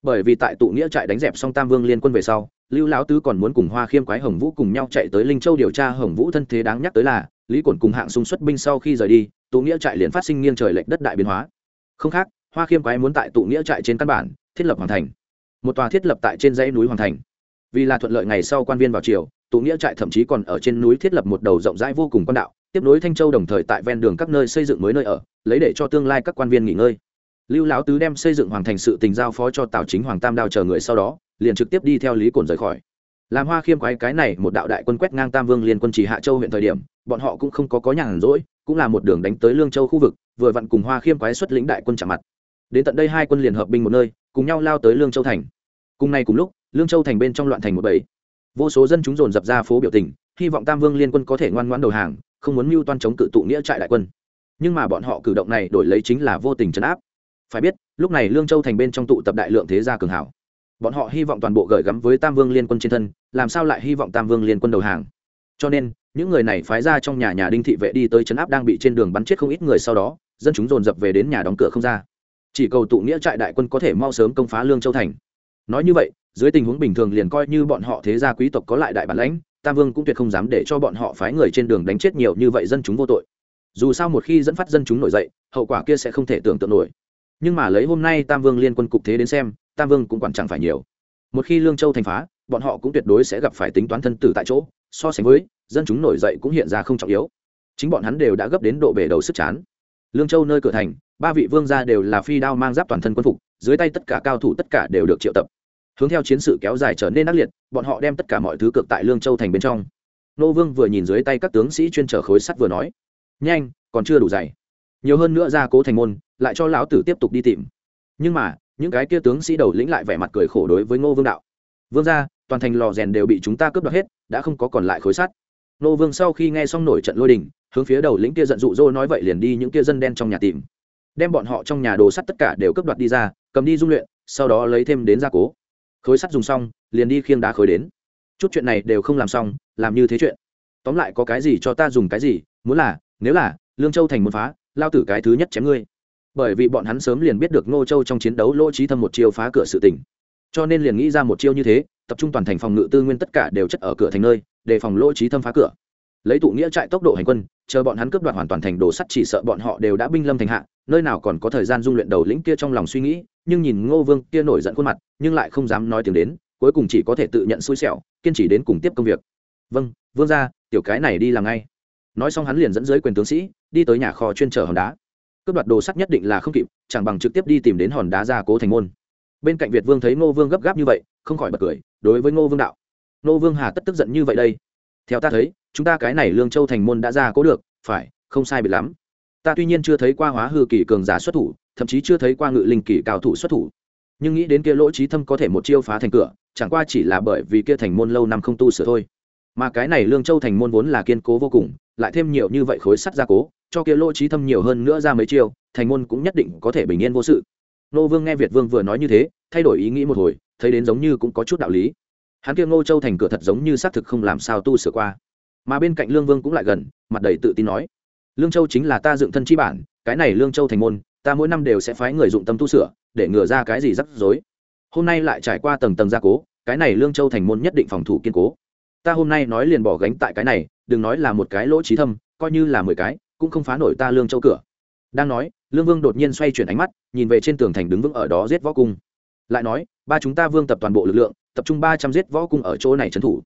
Bởi vì tại tụ nghĩa trại đánh dẹp xong tam vương liên quân về sau, lưu lão tứ còn muốn cùng hoa khiêm quái hồng vũ cùng nhau chạy tới linh châu điều tra hồng vũ thân thế đáng nhắc tới là, lý cổn cùng hạng sung xuất binh sau khi rời đi, tụ nghĩa trại liền phát sinh nghiêng trời lệch đất đại biến hóa. Không khác, hoa khiêm quái muốn tại tụ nghĩa trại trên căn bản, thiết lập hoàn thành. Một tòa thiết lập tại trên dãy núi hoàn thành vì là thuận lợi ngày sau quan viên vào triều, tụ nghĩa trại thậm chí còn ở trên núi thiết lập một đầu rộng rãi vô cùng quan đạo, tiếp nối thanh châu đồng thời tại ven đường các nơi xây dựng mới nơi ở, lấy để cho tương lai các quan viên nghỉ ngơi. Lưu lão tứ đem xây dựng hoàn thành sự tình giao phó cho tào chính hoàng tam đao chờ người sau đó, liền trực tiếp đi theo lý cồn rời khỏi. Làm hoa khiêm quái cái này một đạo đại quân quét ngang tam vương liên quân chỉ hạ châu huyện thời điểm, bọn họ cũng không có có nhàn rỗi, cũng là một đường đánh tới lương châu khu vực, vừa vặn cùng hoa khiêm quái xuất lĩnh đại quân chạm mặt. Đến tận đây hai quân liền hợp binh một nơi, cùng nhau lao tới lương châu thành. Cùng ngày cùng lúc lương châu thành bên trong loạn thành một bảy vô số dân chúng dồn dập ra phố biểu tình, hy vọng tam vương liên quân có thể ngoan ngoãn đầu hàng, không muốn mưu toan chống cự tụ nghĩa trại đại quân. Nhưng mà bọn họ cử động này đổi lấy chính là vô tình chấn áp. Phải biết, lúc này lương châu thành bên trong tụ tập đại lượng thế gia cường hảo. Bọn họ hy vọng toàn bộ gửi gắm với tam vương liên quân trên thân, làm sao lại hy vọng tam vương liên quân đầu hàng? Cho nên, những người này phái ra trong nhà nhà đinh thị vệ đi tới chấn áp đang bị trên đường bắn chết không ít người sau đó, dân chúng dồn dập về đến nhà đóng cửa không ra. Chỉ cầu tụ nghĩa trại đại quân có thể mau sớm công phá lương châu thành nói như vậy, dưới tình huống bình thường liền coi như bọn họ thế gia quý tộc có lại đại bản lãnh, tam vương cũng tuyệt không dám để cho bọn họ phái người trên đường đánh chết nhiều như vậy dân chúng vô tội. Dù sao một khi dẫn phát dân chúng nổi dậy, hậu quả kia sẽ không thể tưởng tượng nổi. Nhưng mà lấy hôm nay tam vương liên quân cục thế đến xem, tam vương cũng quản chẳng phải nhiều. Một khi lương châu thành phá, bọn họ cũng tuyệt đối sẽ gặp phải tính toán thân tử tại chỗ, so sánh với, dân chúng nổi dậy cũng hiện ra không trọng yếu. Chính bọn hắn đều đã gấp đến độ bể đầu sức chán. Lương châu nơi cửa thành ba vị vương gia đều là phi đao mang giáp toàn thân quân phục, dưới tay tất cả cao thủ tất cả đều được triệu tập. Hướng theo chiến sự kéo dài trở nên ác liệt, bọn họ đem tất cả mọi thứ cược tại lương châu thành bên trong. Nô vương vừa nhìn dưới tay các tướng sĩ chuyên trở khối sắt vừa nói, nhanh, còn chưa đủ dày. Nhiều hơn nữa ra cố thành môn, lại cho lão tử tiếp tục đi tìm. Nhưng mà, những cái kia tướng sĩ đầu lĩnh lại vẻ mặt cười khổ đối với ngô vương đạo, vương ra toàn thành lò rèn đều bị chúng ta cướp đoạt hết, đã không có còn lại khối sắt. Ngô vương sau khi nghe xong nổi trận lôi đình, hướng phía đầu lĩnh kia giận dụ dỗ nói vậy liền đi những kia dân đen trong nhà tìm đem bọn họ trong nhà đồ sắt tất cả đều cướp đoạt đi ra, cầm đi dung luyện, sau đó lấy thêm đến gia cố. Khối sắt dùng xong, liền đi khiêng đá khối đến. Chút chuyện này đều không làm xong, làm như thế chuyện. Tóm lại có cái gì cho ta dùng cái gì, muốn là, nếu là, lương châu thành muốn phá, lao tử cái thứ nhất chém ngươi. Bởi vì bọn hắn sớm liền biết được ngô châu trong chiến đấu lỗ trí thâm một chiêu phá cửa sự tỉnh cho nên liền nghĩ ra một chiêu như thế, tập trung toàn thành phòng ngự tư nguyên tất cả đều chất ở cửa thành nơi để phòng lỗ trí thâm phá cửa lấy tụ nghĩa trại tốc độ hành quân, chờ bọn hắn cướp đoạt hoàn toàn thành đồ sắt chỉ sợ bọn họ đều đã binh lâm thành hạ, nơi nào còn có thời gian dung luyện đầu lĩnh kia trong lòng suy nghĩ, nhưng nhìn ngô vương kia nổi giận khuôn mặt, nhưng lại không dám nói tiếng đến, cuối cùng chỉ có thể tự nhận xui xẻo, kiên trì đến cùng tiếp công việc. Vâng vương ra tiểu cái này đi làm ngay. Nói xong hắn liền dẫn dưới quyền tướng sĩ, đi tới nhà kho chuyên chở hòn đá. Cướp đoạt đồ sắt nhất định là không kịp, chẳng bằng trực tiếp đi tìm đến hòn đá ra cố thành môn. Bên cạnh việt vương thấy ngô vương gấp gáp như vậy, không khỏi bật cười, đối với ngô vương đạo ngô vương hà tất tức giận như vậy đây? Theo ta thấy, chúng ta cái này lương châu thành môn đã ra cố được, phải, không sai biệt lắm. Ta tuy nhiên chưa thấy qua hóa hư kỳ cường giả xuất thủ, thậm chí chưa thấy qua ngự linh kỳ cao thủ xuất thủ. Nhưng nghĩ đến kia lỗ trí thâm có thể một chiêu phá thành cửa, chẳng qua chỉ là bởi vì kia thành môn lâu năm không tu sửa thôi. Mà cái này lương châu thành môn vốn là kiên cố vô cùng, lại thêm nhiều như vậy khối sắt gia cố, cho kia lỗ trí thâm nhiều hơn nữa ra mấy chiêu, thành môn cũng nhất định có thể bình yên vô sự. Nô vương nghe việt vương vừa nói như thế, thay đổi ý nghĩ một hồi, thấy đến giống như cũng có chút đạo lý hắn kia ngô châu thành cửa thật giống như xác thực không làm sao tu sửa qua. Mà bên cạnh lương vương cũng lại gần, mặt đầy tự tin nói, lương châu chính là ta dựng thân chi bản, cái này lương châu thành môn, ta mỗi năm đều sẽ phái người dụng tâm tu sửa, để ngừa ra cái gì rắc rối. Hôm nay lại trải qua tầng tầng gia cố, cái này lương châu thành môn nhất định phòng thủ kiên cố. Ta hôm nay nói liền bỏ gánh tại cái này, đừng nói là một cái lỗ trí thâm, coi như là mười cái, cũng không phá nổi ta lương châu cửa. Đang nói, lương vương đột nhiên xoay chuyển ánh mắt, nhìn về trên tường thành đứng vững ở đó giết võ cung. Lại nói, ba chúng ta vương tập toàn bộ lực lượng tập trung ba trăm giết võ cung ở chỗ này trấn thủ.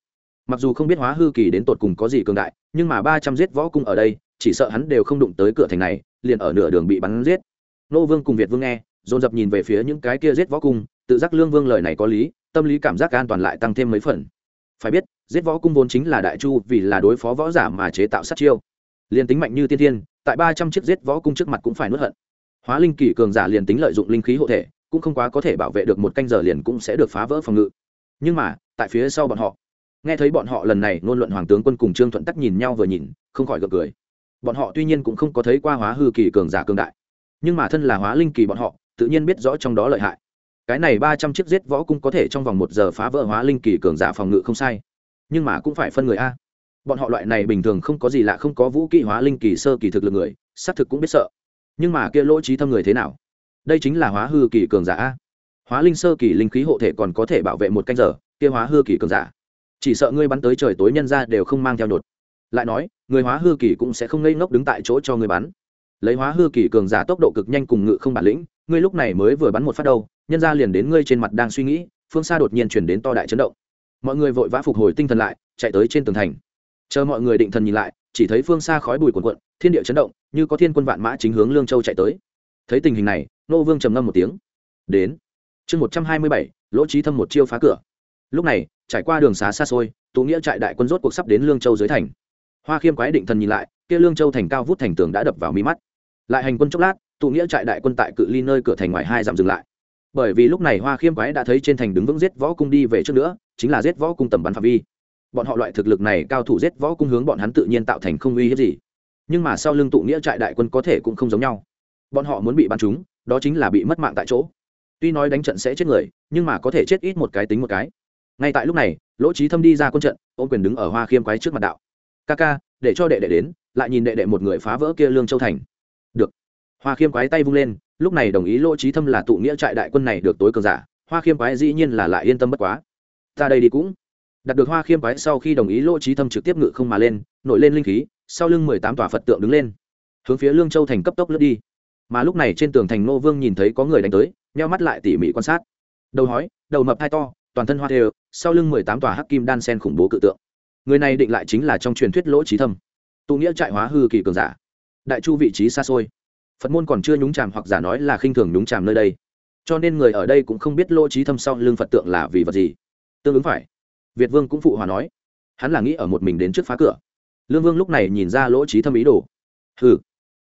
Mặc dù không biết hóa hư kỳ đến tột cùng có gì cường đại nhưng mà ba trăm giết võ cung ở đây chỉ sợ hắn đều không đụng tới cửa thành này liền ở nửa đường bị bắn giết. Nô vương cùng việt vương nghe dồn dập nhìn về phía những cái kia giết võ cung tự giác lương vương lời này có lý tâm lý cảm giác an toàn lại tăng thêm mấy phần. Phải biết giết võ cung vốn chính là đại chu vì là đối phó võ giả mà chế tạo sát chiêu. Liền tính mạnh như tiên thiên, tại ba trăm chiếc giết võ cung trước mặt cũng phải nuốt hận. Hóa linh kỳ cường giả liền tính lợi dụng linh khí hộ thể cũng không quá có thể bảo vệ được một canh giờ liền cũng sẽ được phá vỡ phòng ngự nhưng mà, tại phía sau bọn họ, nghe thấy bọn họ lần này ngôn luận hoàng tướng quân cùng trương thuận tắc nhìn nhau vừa nhìn, không khỏi gật cười. Bọn họ tuy nhiên cũng không có thấy qua hóa hư kỳ cường giả cường đại, nhưng mà thân là hóa linh kỳ bọn họ, tự nhiên biết rõ trong đó lợi hại. Cái này ba trăm chiếc giết võ cung có thể trong vòng một giờ phá vỡ hóa linh kỳ cường giả phòng ngự không sai. Nhưng mà cũng phải phân người a. Bọn họ loại này bình thường không có gì lạ, không có vũ kỹ hóa linh kỳ sơ kỳ thực lực người, xác thực cũng biết sợ. Nhưng mà kia lỗ trí thâm người thế nào? Đây chính là hóa hư kỳ cường giả a hóa linh sơ kỳ linh khí hộ thể còn có thể bảo vệ một canh giờ kia hóa hư kỳ cường giả. Chỉ sợ ngươi bắn tới trời tối nhân ra đều không mang theo nhột. Lại nói người hóa hư kỳ cũng sẽ không ngây ngốc đứng tại chỗ cho người bắn. Lấy hóa hư kỳ cường giả tốc độ cực nhanh cùng ngự không bản lĩnh ngươi lúc này mới vừa bắn một phát đầu, nhân ra liền đến ngươi trên mặt đang suy nghĩ phương xa đột nhiên chuyển đến to đại chấn động. Mọi người vội vã phục hồi tinh thần lại chạy tới trên tường thành. Chờ mọi người định thần nhìn lại chỉ thấy phương xa khói bùi cuồn cuộn thiên địa chấn động như có thiên quân vạn mã chính hướng lương châu chạy tới. Thấy tình hình này nô vương trầm ngâm một tiếng. Đến chương một trăm hai mươi bảy, lỗ trí thâm một chiêu phá cửa. Lúc này, trải qua đường xá xa xôi tụ nghĩa trại đại quân rốt cuộc sắp đến lương châu dưới thành. Hoa khiêm quái định thần nhìn lại, kia lương châu thành cao vút thành tường đã đập vào mi mắt. Lại hành quân chốc lát tụ nghĩa trại đại quân tại cự ly nơi cửa thành ngoài hai dặm dừng lại. Bởi vì lúc này hoa khiêm quái đã thấy trên thành đứng vững giết võ cung đi về trước nữa, chính là giết võ cung tầm bắn phạm vi. Bọn họ loại thực lực này cao thủ giết võ cung hướng bọn hắn tự nhiên tạo thành không uy hiếp gì. Nhưng mà sau lưng tụ nghĩa trại đại quân có thể cũng không giống nhau. Bọn họ muốn bị bắn trúng, đó chính là bị mất mạng tại chỗ tuy nói đánh trận sẽ chết người, nhưng mà có thể chết ít một cái tính một cái. Ngay tại lúc này, lỗ trí thâm đi ra quân trận, ôm quyền đứng ở hoa khiêm quái trước mặt đạo. Ca ca, để cho đệ đệ đến, lại nhìn đệ đệ một người phá vỡ kia lương châu thành. Được. Hoa khiêm quái tay vung lên, lúc này đồng ý lỗ trí thâm là tụ nghĩa trại đại quân này được tối cường giả, hoa khiêm quái dĩ nhiên là lại yên tâm bất quá. Ta đây đi cũng. Đạt được hoa khiêm quái sau khi đồng ý lỗ trí thâm trực tiếp ngự không mà lên, nổi lên linh khí, sau lưng mười tám tòa phật tượng đứng lên, hướng phía lương châu thành cấp tốc lướt đi mà lúc này trên tường thành nô vương nhìn thấy có người đánh tới, nheo mắt lại tỉ mỉ quan sát. Đầu hói, đầu mập hai to, toàn thân hoa đều sau lưng mười tám tòa hắc kim đan sen khủng bố cự tượng. Người này định lại chính là trong truyền thuyết lỗ trí thâm. Tụ nghĩa trại hóa hư kỳ cường giả. Đại chu vị trí xa xôi. Phật môn còn chưa nhúng chàm hoặc giả nói là khinh thường nhúng chàm nơi đây. Cho nên người ở đây cũng không biết lỗ trí thâm sau lưng phật tượng là vì vật gì. Tương ứng phải. Việt vương cũng phụ hòa nói. Hắn là nghĩ ở một mình đến trước phá cửa. Lương vương lúc này nhìn ra lỗ trí thâm ý đồ. Hừ.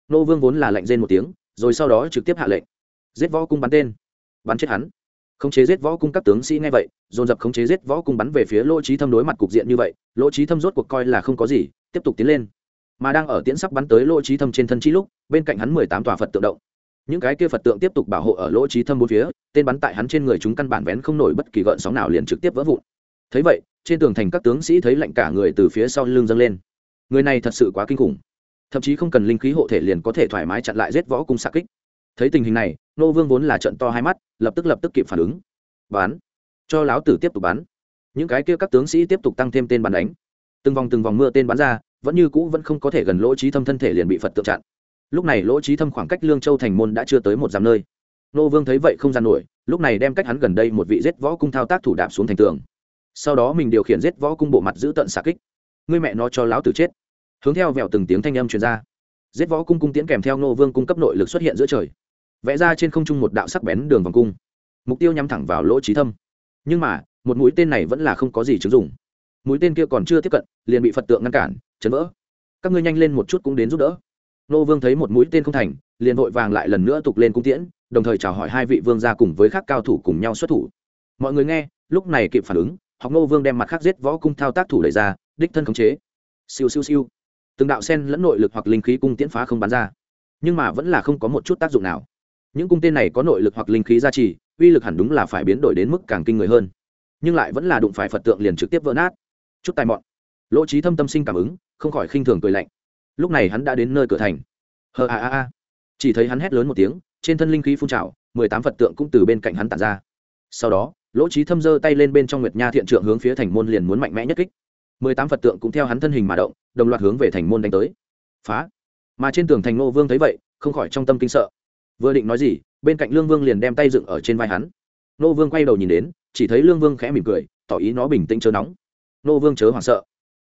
Nô vương vốn là lệnh rên một tiếng rồi sau đó trực tiếp hạ lệnh. Giết võ cung bắn tên. Bắn chết hắn. Khống chế giết võ cung các tướng sĩ nghe vậy, dồn dập khống chế giết võ cung bắn về phía lỗ trí thâm đối mặt cục diện như vậy, lỗ trí thâm rốt cuộc coi là không có gì, tiếp tục tiến lên. Mà đang ở tiễn sắp bắn tới lỗ trí thâm trên thân chi lúc, bên cạnh hắn mười tám tòa phật tượng động. Những cái kia phật tượng tiếp tục bảo hộ ở lỗ trí thâm bốn phía, tên bắn tại hắn trên người chúng căn bản vén không nổi bất kỳ gợn sóng nào liền trực tiếp vỡ vụn. Thấy vậy, trên tường thành các tướng sĩ thấy lạnh cả người từ phía sau lưng dâng lên. Người này thật sự quá kinh khủng thậm chí không cần linh khí hộ thể liền có thể thoải mái chặn lại giết võ cung xạ kích. Thấy tình hình này, nô vương vốn là trận to hai mắt, lập tức lập tức kịp phản ứng. Bán. Cho láo tử tiếp tục bắn những cái kia các tướng sĩ tiếp tục tăng thêm tên bắn đánh. Từng vòng từng vòng mưa tên bắn ra, vẫn như cũ vẫn không có thể gần lỗ trí thâm thân thể liền bị phật tượng chặn. Lúc này lỗ trí thâm khoảng cách lương châu thành môn đã chưa tới một dặm nơi. Nô vương thấy vậy không gian nổi, lúc này đem cách hắn gần đây một vị giết võ cung thao tác thủ đạp xuống thành tường. Sau đó mình điều khiển giết võ cung bộ mặt giữ tận xạ kích. Người mẹ nó cho láo tử chết hướng theo vẹo từng tiếng thanh âm truyền ra. Giết võ cung cung tiễn kèm theo nô vương cung cấp nội lực xuất hiện giữa trời, vẽ ra trên không trung một đạo sắc bén đường vòng cung. Mục tiêu nhắm thẳng vào lỗ trí thâm. Nhưng mà, một mũi tên này vẫn là không có gì chứng dụng. Mũi tên kia còn chưa tiếp cận, liền bị phật tượng ngăn cản, chấn vỡ. Các ngươi nhanh lên một chút cũng đến giúp đỡ. Nô vương thấy một mũi tên không thành, liền vội vàng lại lần nữa tục lên cung tiễn, đồng thời chào hỏi hai vị vương gia cùng với các cao thủ cùng nhau xuất thủ. Mọi người nghe, lúc này kịp phản ứng, học nô vương đem mặt khác giết võ cung thao tác thủ đẩy ra, đích thân khống chế. Siêu siêu siêu từng đạo sen lẫn nội lực hoặc linh khí cung tiễn phá không bắn ra. Nhưng mà vẫn là không có một chút tác dụng nào. Những cung tên này có nội lực hoặc linh khí gia trì, uy lực hẳn đúng là phải biến đổi đến mức càng kinh người hơn. Nhưng lại vẫn là đụng phải phật tượng liền trực tiếp vỡ nát. Chút tài mọn. Lỗ trí thâm tâm sinh cảm ứng, không khỏi khinh thường cười lạnh. Lúc này hắn đã đến nơi cửa thành. Hờ a a a. Chỉ thấy hắn hét lớn một tiếng, trên thân linh khí phun trào, mười tám phật tượng cũng từ bên cạnh hắn tản ra. Sau đó, lỗ trí thâm giơ tay lên bên trong nguyệt nha thiện trượng hướng phía thành môn liền muốn mạnh mẽ nhất kích mười tám phật tượng cũng theo hắn thân hình mà động, đồng loạt hướng về thành môn đánh tới. Phá. Mà trên tường thành ngô vương thấy vậy, không khỏi trong tâm kinh sợ. Vừa định nói gì, bên cạnh lương vương liền đem tay dựng ở trên vai hắn. Ngô vương quay đầu nhìn đến, chỉ thấy lương vương khẽ mỉm cười, tỏ ý nó bình tĩnh chớ nóng. Ngô vương chớ hoảng sợ.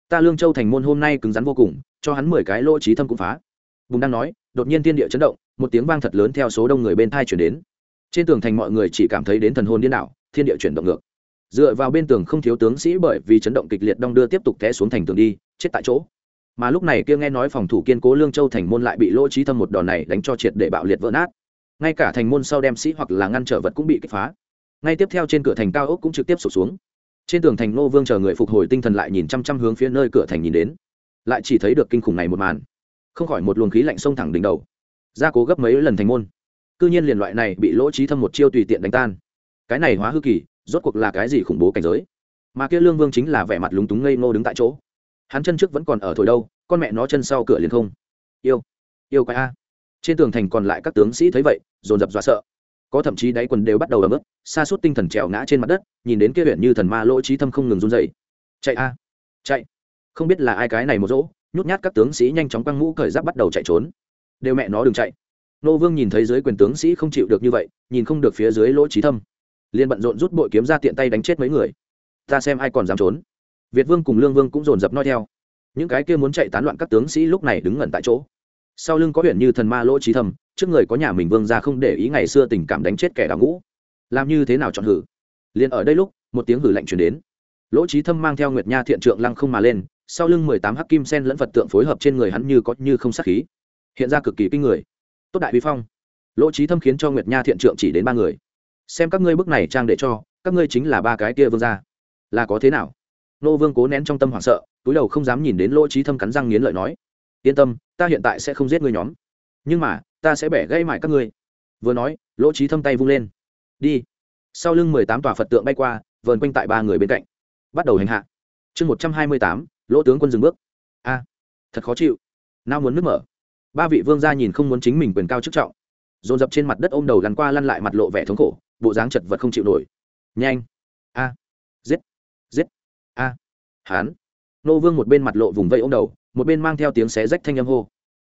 Ta lương châu thành môn hôm nay cứng rắn vô cùng, cho hắn mười cái lỗ trí thâm cũng phá. Bùng đang nói, đột nhiên tiên địa chấn động, một tiếng vang thật lớn theo số đông người bên thai chuyển đến. Trên tường thành mọi người chỉ cảm thấy đến thần hồn điên đảo, thiên địa chuyển động ngược dựa vào bên tường không thiếu tướng sĩ bởi vì chấn động kịch liệt đong đưa tiếp tục té xuống thành tường đi, chết tại chỗ. Mà lúc này kia nghe nói phòng thủ kiên cố lương châu thành môn lại bị lỗ trí thâm một đòn này đánh cho triệt để bạo liệt vỡ nát. Ngay cả thành môn sau đem sĩ hoặc là ngăn trở vật cũng bị kích phá. Ngay tiếp theo trên cửa thành cao ốc cũng trực tiếp sụp xuống. Trên tường thành nô vương chờ người phục hồi tinh thần lại nhìn chăm chăm hướng phía nơi cửa thành nhìn đến. Lại chỉ thấy được kinh khủng này một màn. Không khỏi một luồng khí lạnh xông thẳng đỉnh đầu. Ra cố gấp mấy lần thành môn. Cư nhiên liền loại này bị lỗ trí thâm một chiêu tùy tiện đánh tan. Cái này hóa hư kỳ rốt cuộc là cái gì khủng bố cảnh giới? Mà kia lương vương chính là vẻ mặt lúng túng ngây ngô đứng tại chỗ. Hắn chân trước vẫn còn ở thổi đâu, con mẹ nó chân sau cửa liền không. Yêu yêu quái a. Trên tường thành còn lại các tướng sĩ thấy vậy, dồn dập dọa sợ. Có thậm chí đáy quần đều bắt đầu ấm ức xa suốt tinh thần trèo ngã trên mặt đất, nhìn đến kia huyện như thần ma lỗ trí thâm không ngừng run dậy chạy a, chạy. Không biết là ai cái này một rỗ nhút nhát các tướng sĩ nhanh chóng quăng mũ cởi giáp bắt đầu chạy trốn. Đều mẹ nó đừng chạy. Nô vương nhìn thấy dưới quyền tướng sĩ không chịu được như vậy, nhìn không được phía dưới lỗ trí thâm liền bận rộn rút bội kiếm ra tiện tay đánh chết mấy người. Ta xem ai còn dám trốn. Việt vương cùng lương vương cũng dồn dập nói theo. Những cái kia muốn chạy tán loạn các tướng sĩ lúc này đứng ngẩn tại chỗ. Sau lưng có huyện như thần ma lỗ trí thâm trước người có nhà mình vương ra không để ý ngày xưa tình cảm đánh chết kẻ đào ngũ. Làm như thế nào chọn hử? Liền ở đây lúc, một tiếng hử lạnh chuyển đến. Lỗ trí thâm mang theo nguyệt nha thiện trượng lăng không mà lên, sau lưng mười tám hắc kim sen lẫn vật tượng phối hợp trên người hắn như có như không sát khí. Hiện ra cực kỳ kinh người. Tốt đại vi phong. Lỗ trí thâm khiến cho nguyệt nha thiện trượng chỉ đến ba người xem các ngươi bức này trang để cho, các ngươi chính là ba cái kia vương gia. Là có thế nào? Nô vương cố nén trong tâm hoảng sợ, túi đầu không dám nhìn đến lỗ trí thâm cắn răng nghiến lợi nói. Yên tâm, ta hiện tại sẽ không giết ngươi nhóm. Nhưng mà, ta sẽ bẻ gây mại các ngươi. Vừa nói, lỗ trí thâm tay vung lên. Đi. Sau lưng mười tám tòa phật tượng bay qua, vờn quanh tại ba người bên cạnh. Bắt đầu hành hạ. Chương một trăm hai mươi tám, lỗ tướng quân dừng bước. A, thật khó chịu. Nao muốn nước mở. Ba vị vương gia nhìn không muốn chính mình quyền cao chức trọng. Dồn dập trên mặt đất ôm đầu lăn qua lăn lại mặt lộ vẻ thống khổ bộ dáng chật vật không chịu nổi. Nhanh. A. Giết. Giết. A. Hán. Nô vương một bên mặt lộ vùng vây ôm đầu, một bên mang theo tiếng xé rách thanh âm hô.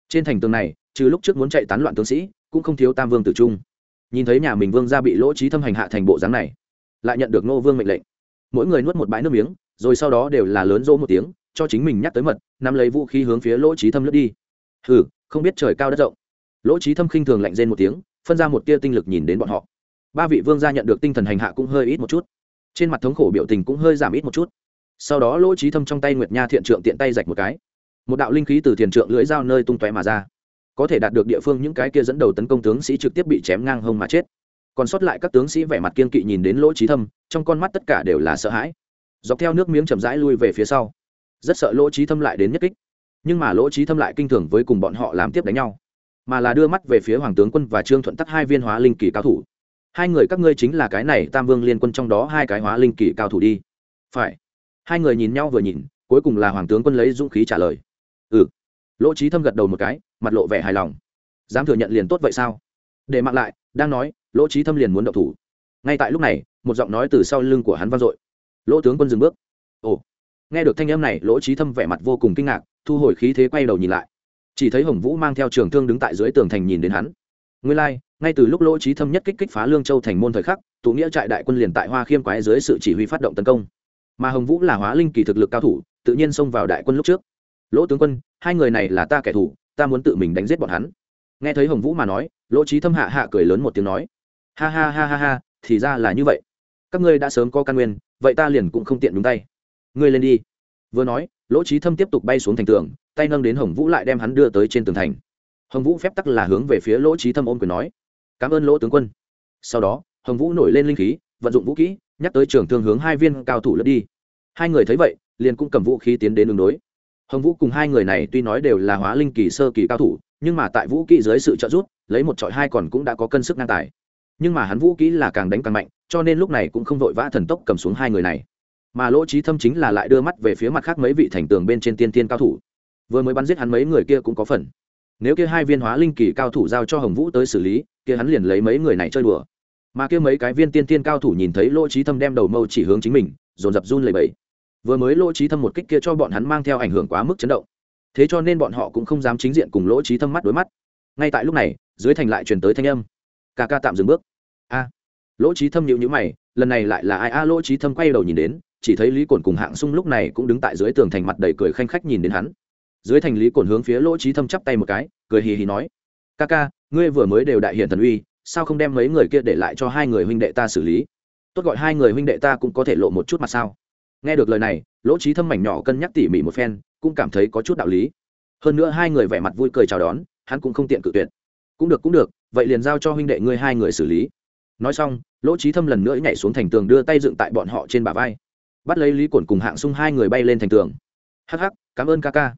Trên thành tường này, trừ lúc trước muốn chạy tán loạn tướng sĩ, cũng không thiếu tam vương tử trung. Nhìn thấy nhà mình vương ra bị lỗ trí thâm hành hạ thành bộ dáng này, lại nhận được nô vương mệnh lệnh. Mỗi người nuốt một bãi nước miếng, rồi sau đó đều là lớn rỗ một tiếng, cho chính mình nhắc tới mật, nắm lấy vũ khí hướng phía lỗ trí thâm lướt đi. Hừ, không biết trời cao đất rộng. Lỗ trí thâm khinh thường lạnh rên một tiếng, phân ra một tia tinh lực nhìn đến bọn họ ba vị vương gia nhận được tinh thần hành hạ cũng hơi ít một chút. Trên mặt thống khổ biểu tình cũng hơi giảm ít một chút. Sau đó lỗ trí thâm trong tay nguyệt nha thiện trượng tiện tay rạch một cái. Một đạo linh khí từ thiền trượng lưỡi dao nơi tung tóe mà ra. Có thể đạt được địa phương những cái kia dẫn đầu tấn công tướng sĩ trực tiếp bị chém ngang hông mà chết. Còn sót lại các tướng sĩ vẻ mặt kiên kỵ nhìn đến lỗ trí thâm, trong con mắt tất cả đều là sợ hãi. Dọc theo nước miếng chậm rãi lui về phía sau. Rất sợ lỗ trí thâm lại đến nhất kích. Nhưng mà lỗ trí thâm lại kinh thường với cùng bọn họ làm tiếp đánh nhau. Mà là đưa mắt về phía hoàng tướng quân và trương thuận tắc hai viên hóa linh kỳ cao thủ hai người các ngươi chính là cái này tam vương liên quân trong đó hai cái hóa linh kỳ cao thủ đi. Phải. Hai người nhìn nhau vừa nhìn cuối cùng là hoàng tướng quân lấy dũng khí trả lời. Ừ. Lỗ trí thâm gật đầu một cái mặt lộ vẻ hài lòng. Dám thừa nhận liền tốt vậy sao? Để mặc lại đang nói lỗ trí thâm liền muốn động thủ. Ngay tại lúc này một giọng nói từ sau lưng của hắn vang dội. Lỗ tướng quân dừng bước. Ồ. Nghe được thanh âm này lỗ trí thâm vẻ mặt vô cùng kinh ngạc thu hồi khí thế quay đầu nhìn lại. Chỉ thấy hồng vũ mang theo trường thương đứng tại dưới tường thành nhìn đến hắn. Nguyên lai、like, ngay từ lúc lỗ trí thâm nhất kích kích phá lương châu thành môn thời khắc, tụ nghĩa trại đại quân liền tại hoa khiêm quái dưới sự chỉ huy phát động tấn công. Mà hồng vũ là hóa linh kỳ thực lực cao thủ, tự nhiên xông vào đại quân lúc trước. Lỗ tướng quân, hai người này là ta kẻ thù, ta muốn tự mình đánh giết bọn hắn. Nghe thấy hồng vũ mà nói, lỗ trí thâm hạ hạ cười lớn một tiếng nói, ha ha ha ha ha, thì ra là như vậy. Các ngươi đã sớm có căn nguyên, vậy ta liền cũng không tiện đúng tay. Ngươi lên đi. Vừa nói, lỗ trí thâm tiếp tục bay xuống thành tường, tay nâng đến hồng vũ lại đem hắn đưa tới trên tường thành. Hồng vũ phép tắc là hướng về phía lỗ trí thâm ôm quyền nói cảm ơn lỗ tướng quân. Sau đó, hồng vũ nổi lên linh khí, vận dụng vũ kỹ, nhắc tới trường thương hướng hai viên cao thủ lướt đi. Hai người thấy vậy, liền cũng cầm vũ khí tiến đến đường đối. Hồng vũ cùng hai người này tuy nói đều là hóa linh kỳ sơ kỳ cao thủ, nhưng mà tại vũ kỹ dưới sự trợ giúp, lấy một trọi hai còn cũng đã có cân sức ngang tài. Nhưng mà hắn vũ kỹ là càng đánh càng mạnh, cho nên lúc này cũng không vội vã thần tốc cầm xuống hai người này. Mà lỗ trí thâm chính là lại đưa mắt về phía mặt khác mấy vị thành tường bên trên tiên tiên cao thủ. Vừa mới bắn giết hắn mấy người kia cũng có phần nếu kia hai viên hóa linh kỳ cao thủ giao cho hồng vũ tới xử lý, kia hắn liền lấy mấy người này chơi đùa. Mà kia mấy cái viên tiên tiên cao thủ nhìn thấy lỗ trí thâm đem đầu mâu chỉ hướng chính mình, dồn dập run lầy bẫy vừa mới lỗ trí thâm một kích kia cho bọn hắn mang theo ảnh hưởng quá mức chấn động. Thế cho nên bọn họ cũng không dám chính diện cùng lỗ trí thâm mắt đối mắt. Ngay tại lúc này, dưới thành lại truyền tới thanh âm. Ca ca tạm dừng bước. A. Lỗ trí thâm nhịu nhữ mày, lần này lại là ai? A, lỗ trí thâm quay đầu nhìn đến, chỉ thấy lý cổn cùng hạng sung lúc này cũng đứng tại dưới tường thành mặt đầy cười khanh khách nhìn đến hắn dưới thành lý cổn hướng phía lỗ trí thâm chắp tay một cái, cười hì hì nói, ca ca, ngươi vừa mới đều đại hiện thần uy, sao không đem mấy người kia để lại cho hai người huynh đệ ta xử lý? Tốt gọi hai người huynh đệ ta cũng có thể lộ một chút mặt sao? Nghe được lời này, lỗ trí thâm mảnh nhỏ cân nhắc tỉ mỉ một phen, cũng cảm thấy có chút đạo lý. Hơn nữa hai người vẻ mặt vui cười chào đón, hắn cũng không tiện cự tuyệt. Cũng được cũng được, vậy liền giao cho huynh đệ ngươi hai người xử lý. Nói xong, lỗ trí thâm lần nữa nhảy xuống thành tường đưa tay dựng tại bọn họ trên bả vai. Bắt lấy lý cổn cùng hạng sung hai người bay lên thành tường. Hắc hắc, cảm ơn ca ca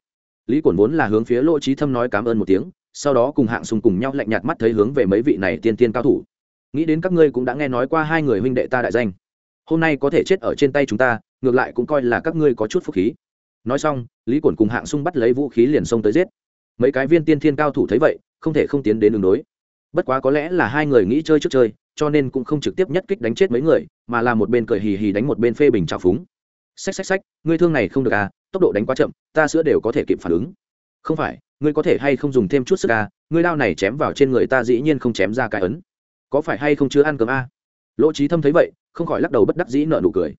lý cổn vốn là hướng phía lỗ trí thâm nói cảm ơn một tiếng, sau đó cùng hạng sùng cùng nhau lạnh nhạt mắt thấy hướng về mấy vị này tiên tiên cao thủ. Nghĩ đến các ngươi cũng đã nghe nói qua hai người huynh đệ ta đại danh. Hôm nay có thể chết ở trên tay chúng ta, ngược lại cũng coi là các ngươi có chút phúc khí. Nói xong, lý cổn cùng hạng sung bắt lấy vũ khí liền xông tới giết. Mấy cái viên tiên thiên cao thủ thấy vậy, không thể không tiến đến đường đối. Bất quá có lẽ là hai người nghĩ chơi trước chơi, cho nên cũng không trực tiếp nhất kích đánh chết mấy người, mà là một bên cười hì hì đánh một bên phê bình trào phúng. Xách xách xách, ngươi thương này không được à tốc độ đánh quá chậm, ta sữa đều có thể kịp phản ứng. Không phải, ngươi có thể hay không dùng thêm chút sức à? Ngươi đao này chém vào trên người ta dĩ nhiên không chém ra cái ấn. Có phải hay không chưa ăn cơm à? lỗ trí thâm thấy vậy, không khỏi lắc đầu bất đắc dĩ nợ nụ cười.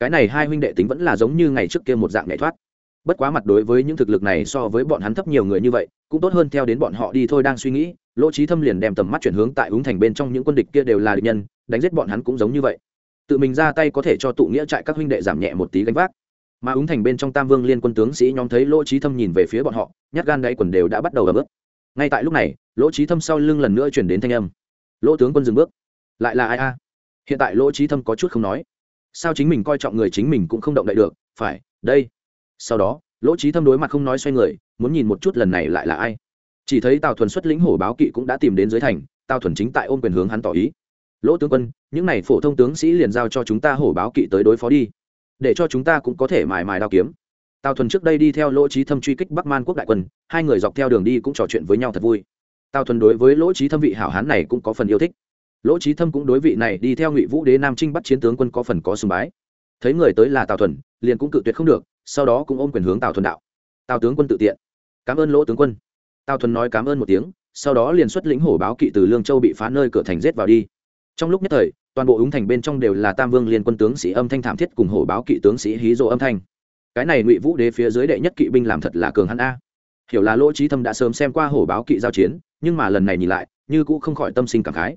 Cái này hai huynh đệ tính vẫn là giống như ngày trước kia một dạng nhảy thoát. Bất quá mặt đối với những thực lực này so với bọn hắn thấp nhiều người như vậy, cũng tốt hơn theo đến bọn họ đi thôi đang suy nghĩ, lỗ trí thâm liền đem tầm mắt chuyển hướng tại ứng thành bên trong những quân địch kia đều là địch nhân, đánh giết bọn hắn cũng giống như vậy. Tự mình ra tay có thể cho tụ nghĩa trại các huynh đệ giảm nhẹ một tí gánh vác mà ứng thành bên trong tam vương liên quân tướng sĩ nhóm thấy lỗ trí thâm nhìn về phía bọn họ, nhát gan đáy quần đều đã bắt đầu ấm ướt. Ngay tại lúc này, lỗ trí thâm sau lưng lần nữa chuyển đến thanh âm. Lỗ tướng quân dừng bước. Lại là ai a? Hiện tại lỗ trí thâm có chút không nói. Sao chính mình coi trọng người chính mình cũng không động đậy được, phải, đây. Sau đó, lỗ trí thâm đối mặt không nói xoay người, muốn nhìn một chút lần này lại là ai. Chỉ thấy tào thuần xuất lĩnh hổ báo kỵ cũng đã tìm đến dưới thành, tào thuần chính tại ôm quyền hướng hắn tỏ ý. Lỗ tướng quân, những n à y phổ thông tướng sĩ liền giao cho chúng ta hổ báo kỵ tới đối phó đi để cho chúng ta cũng có thể mài mài đao kiếm. Tào thuần trước đây đi theo lỗ trí thâm truy kích bắc man quốc đại quân, hai người dọc theo đường đi cũng trò chuyện với nhau thật vui. Tào thuần đối với lỗ trí thâm vị hảo hán này cũng có phần yêu thích. Lỗ trí thâm cũng đối vị này đi theo ngụy vũ đế nam trinh bắt chiến tướng quân có phần có sùng bái. Thấy người tới là tào thuần, liền cũng cự tuyệt không được, sau đó cũng ôm quyền hướng tào thuần đạo. Tào tướng quân tự tiện. Cảm ơn lỗ tướng quân. Tào thuần nói cảm ơn một tiếng, sau đó liền xuất lĩnh hổ báo kỵ từ lương châu bị phá nơi cửa thành rết vào đi trong lúc nhất thời, toàn bộ ứng thành bên trong đều là tam vương liên quân tướng sĩ âm thanh thảm thiết cùng hổ báo kỵ tướng sĩ hí rộ âm thanh. Cái này ngụy vũ đế phía dưới đệ nhất kỵ binh làm thật là cường hắn a. Hiểu là lỗ trí thâm đã sớm xem qua hổ báo kỵ giao chiến, nhưng mà lần này nhìn lại, như cũng không khỏi tâm sinh cảm khái.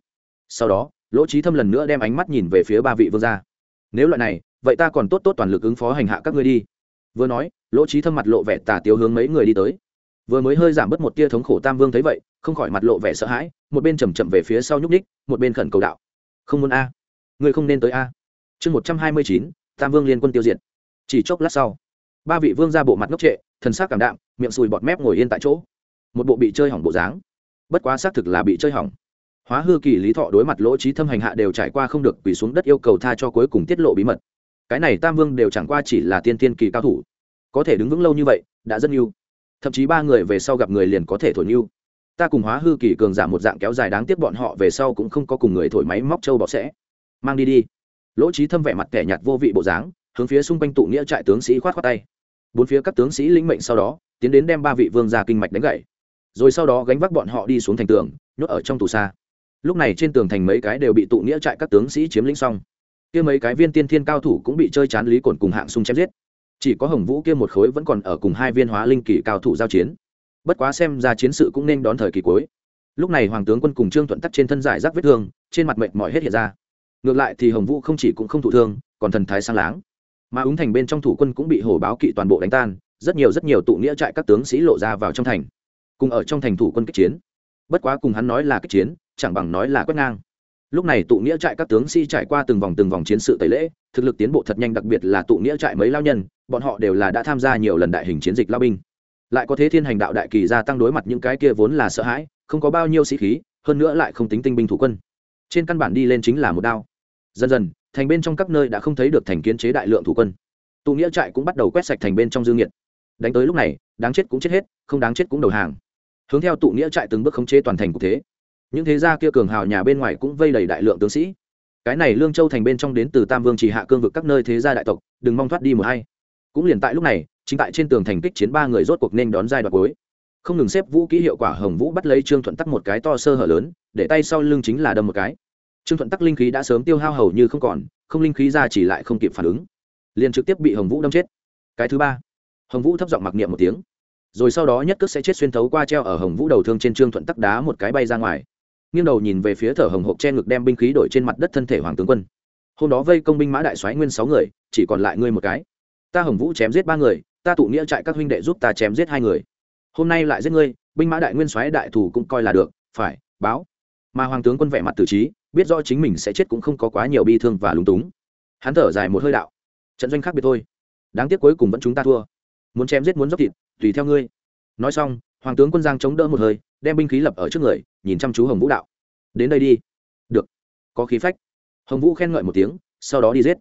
Sau đó, lỗ trí thâm lần nữa đem ánh mắt nhìn về phía ba vị vương gia. Nếu loại này, vậy ta còn tốt tốt toàn lực ứng phó hành hạ các ngươi đi. Vừa nói, lỗ trí thâm mặt lộ vẻ tà tiếu hướng mấy người đi tới. Vừa mới hơi giảm bớt một tia thống khổ tam vương thấy vậy, không khỏi mặt lộ vẻ sợ hãi, một bên chầm chậm về phía sau nhúc ních một bên khẩn cầu đạo không muốn a. Người không nên tới a. Chương một trăm hai mươi chín, tam vương liên quân tiêu diệt. Chỉ chốc lát sau, ba vị vương ra bộ mặt ngốc trệ, thần sắc cảm đạm, miệng sùi bọt mép ngồi yên tại chỗ. Một bộ bị chơi hỏng bộ dáng. Bất quá xác thực là bị chơi hỏng. Hóa hư kỳ lý thọ đối mặt lỗ trí thâm hành hạ đều trải qua không được quỳ xuống đất yêu cầu tha cho cuối cùng tiết lộ bí mật. Cái này tam vương đều chẳng qua chỉ là tiên tiên kỳ cao thủ. Có thể đứng vững lâu như vậy, đã rất yêu thậm chí ba người về sau gặp người liền có thể thổi yêu ta cùng hóa hư kỳ cường giảm một dạng kéo dài đáng tiếc bọn họ về sau cũng không có cùng người thổi máy móc trâu bọ sẽ. Mang đi đi. Lỗ trí thâm vẻ mặt kẻ nhạt vô vị bộ dáng, hướng phía xung quanh tụ nghĩa trại tướng sĩ khoát khoát tay. Bốn phía các tướng sĩ lĩnh mệnh sau đó, tiến đến đem ba vị vương ra kinh mạch đánh gậy. Rồi sau đó gánh vác bọn họ đi xuống thành tường, nhốt ở trong tù xa. Lúc này trên tường thành mấy cái đều bị tụ nghĩa trại các tướng sĩ chiếm lĩnh xong. Kia mấy cái viên tiên thiên cao thủ cũng bị chơi chán lý cồn cùng hạng sung chém giết. Chỉ có hồng vũ kia một khối vẫn còn ở cùng hai viên hóa linh kỳ cao thủ giao chiến bất quá xem ra chiến sự cũng nên đón thời kỳ cuối. Lúc này hoàng tướng quân cùng trương thuận tắt trên thân giải rác vết thương, trên mặt mệt mỏi hết hiện ra. Ngược lại thì hồng vũ không chỉ cũng không thụ thương, còn thần thái sang láng. Mà ứng thành bên trong thủ quân cũng bị hổ báo kỵ toàn bộ đánh tan, rất nhiều rất nhiều tụ nghĩa trại các tướng sĩ lộ ra vào trong thành, cùng ở trong thành thủ quân kích chiến. Bất quá cùng hắn nói là kích chiến, chẳng bằng nói là quét ngang. Lúc này tụ nghĩa trại các tướng sĩ trải qua từng vòng từng vòng chiến sự tẩy lễ, thực lực tiến bộ thật nhanh, đặc biệt là tụ nghĩa trại mấy lao nhân, bọn họ đều là đã tham gia nhiều lần đại hình chiến dịch lao binh lại có thế thiên hành đạo đại kỳ gia tăng đối mặt những cái kia vốn là sợ hãi, không có bao nhiêu sĩ khí, hơn nữa lại không tính tinh binh thủ quân. Trên căn bản đi lên chính là một đao. Dần dần, thành bên trong các nơi đã không thấy được thành kiến chế đại lượng thủ quân. Tụ nghĩa trại cũng bắt đầu quét sạch thành bên trong dương nhiệt đánh tới lúc này, đáng chết cũng chết hết, không đáng chết cũng đầu hàng. Hướng theo tụ nghĩa trại từng bước khống chế toàn thành cục thế. Những thế gia kia cường hào nhà bên ngoài cũng vây đầy đại lượng tướng sĩ. Cái này lương châu thành bên trong đến từ tam vương chỉ hạ cương vực các nơi thế gia đại tộc, đừng mong thoát đi một hay cũng liền tại lúc này, chính tại trên tường thành kích chiến ba người rốt cuộc nên đón giai đoạn cuối. Không ngừng xếp vũ ký hiệu quả hồng vũ bắt lấy trương thuận tắc một cái to sơ hở lớn, để tay sau lưng chính là đâm một cái. Trương thuận tắc linh khí đã sớm tiêu hao hầu như không còn, không linh khí ra chỉ lại không kịp phản ứng. Liền trực tiếp bị hồng vũ đâm chết. Cái thứ ba, hồng vũ thấp giọng mặc niệm một tiếng. Rồi sau đó nhất cước sẽ chết xuyên thấu qua treo ở hồng vũ đầu thương trên trương thuận tắc đá một cái bay ra ngoài. Nghiêng đầu nhìn về phía thở hồng hộp che ngực đem binh khí đổi trên mặt đất thân thể hoàng tướng quân. Hôm đó vây công binh mã đại soái nguyên sáu người, chỉ còn lại ngươi một cái ta hồng vũ chém giết ba người, ta tụ nghĩa trại các huynh đệ giúp ta chém giết hai người. Hôm nay lại giết ngươi, binh mã đại nguyên soái đại thủ cũng coi là được, phải, báo. Mà hoàng tướng quân vẻ mặt tử trí, biết rõ chính mình sẽ chết cũng không có quá nhiều bi thương và lúng túng. Hắn thở dài một hơi đạo, trận doanh khác biệt thôi. Đáng tiếc cuối cùng vẫn chúng ta thua. Muốn chém giết muốn dốc thịt, tùy theo ngươi. Nói xong, hoàng tướng quân giang chống đỡ một hơi, đem binh khí lập ở trước người, nhìn chăm chú hồng vũ đạo. Đến đây đi. Được. Có khí phách. Hồng vũ khen ngợi một tiếng, sau đó đi giết.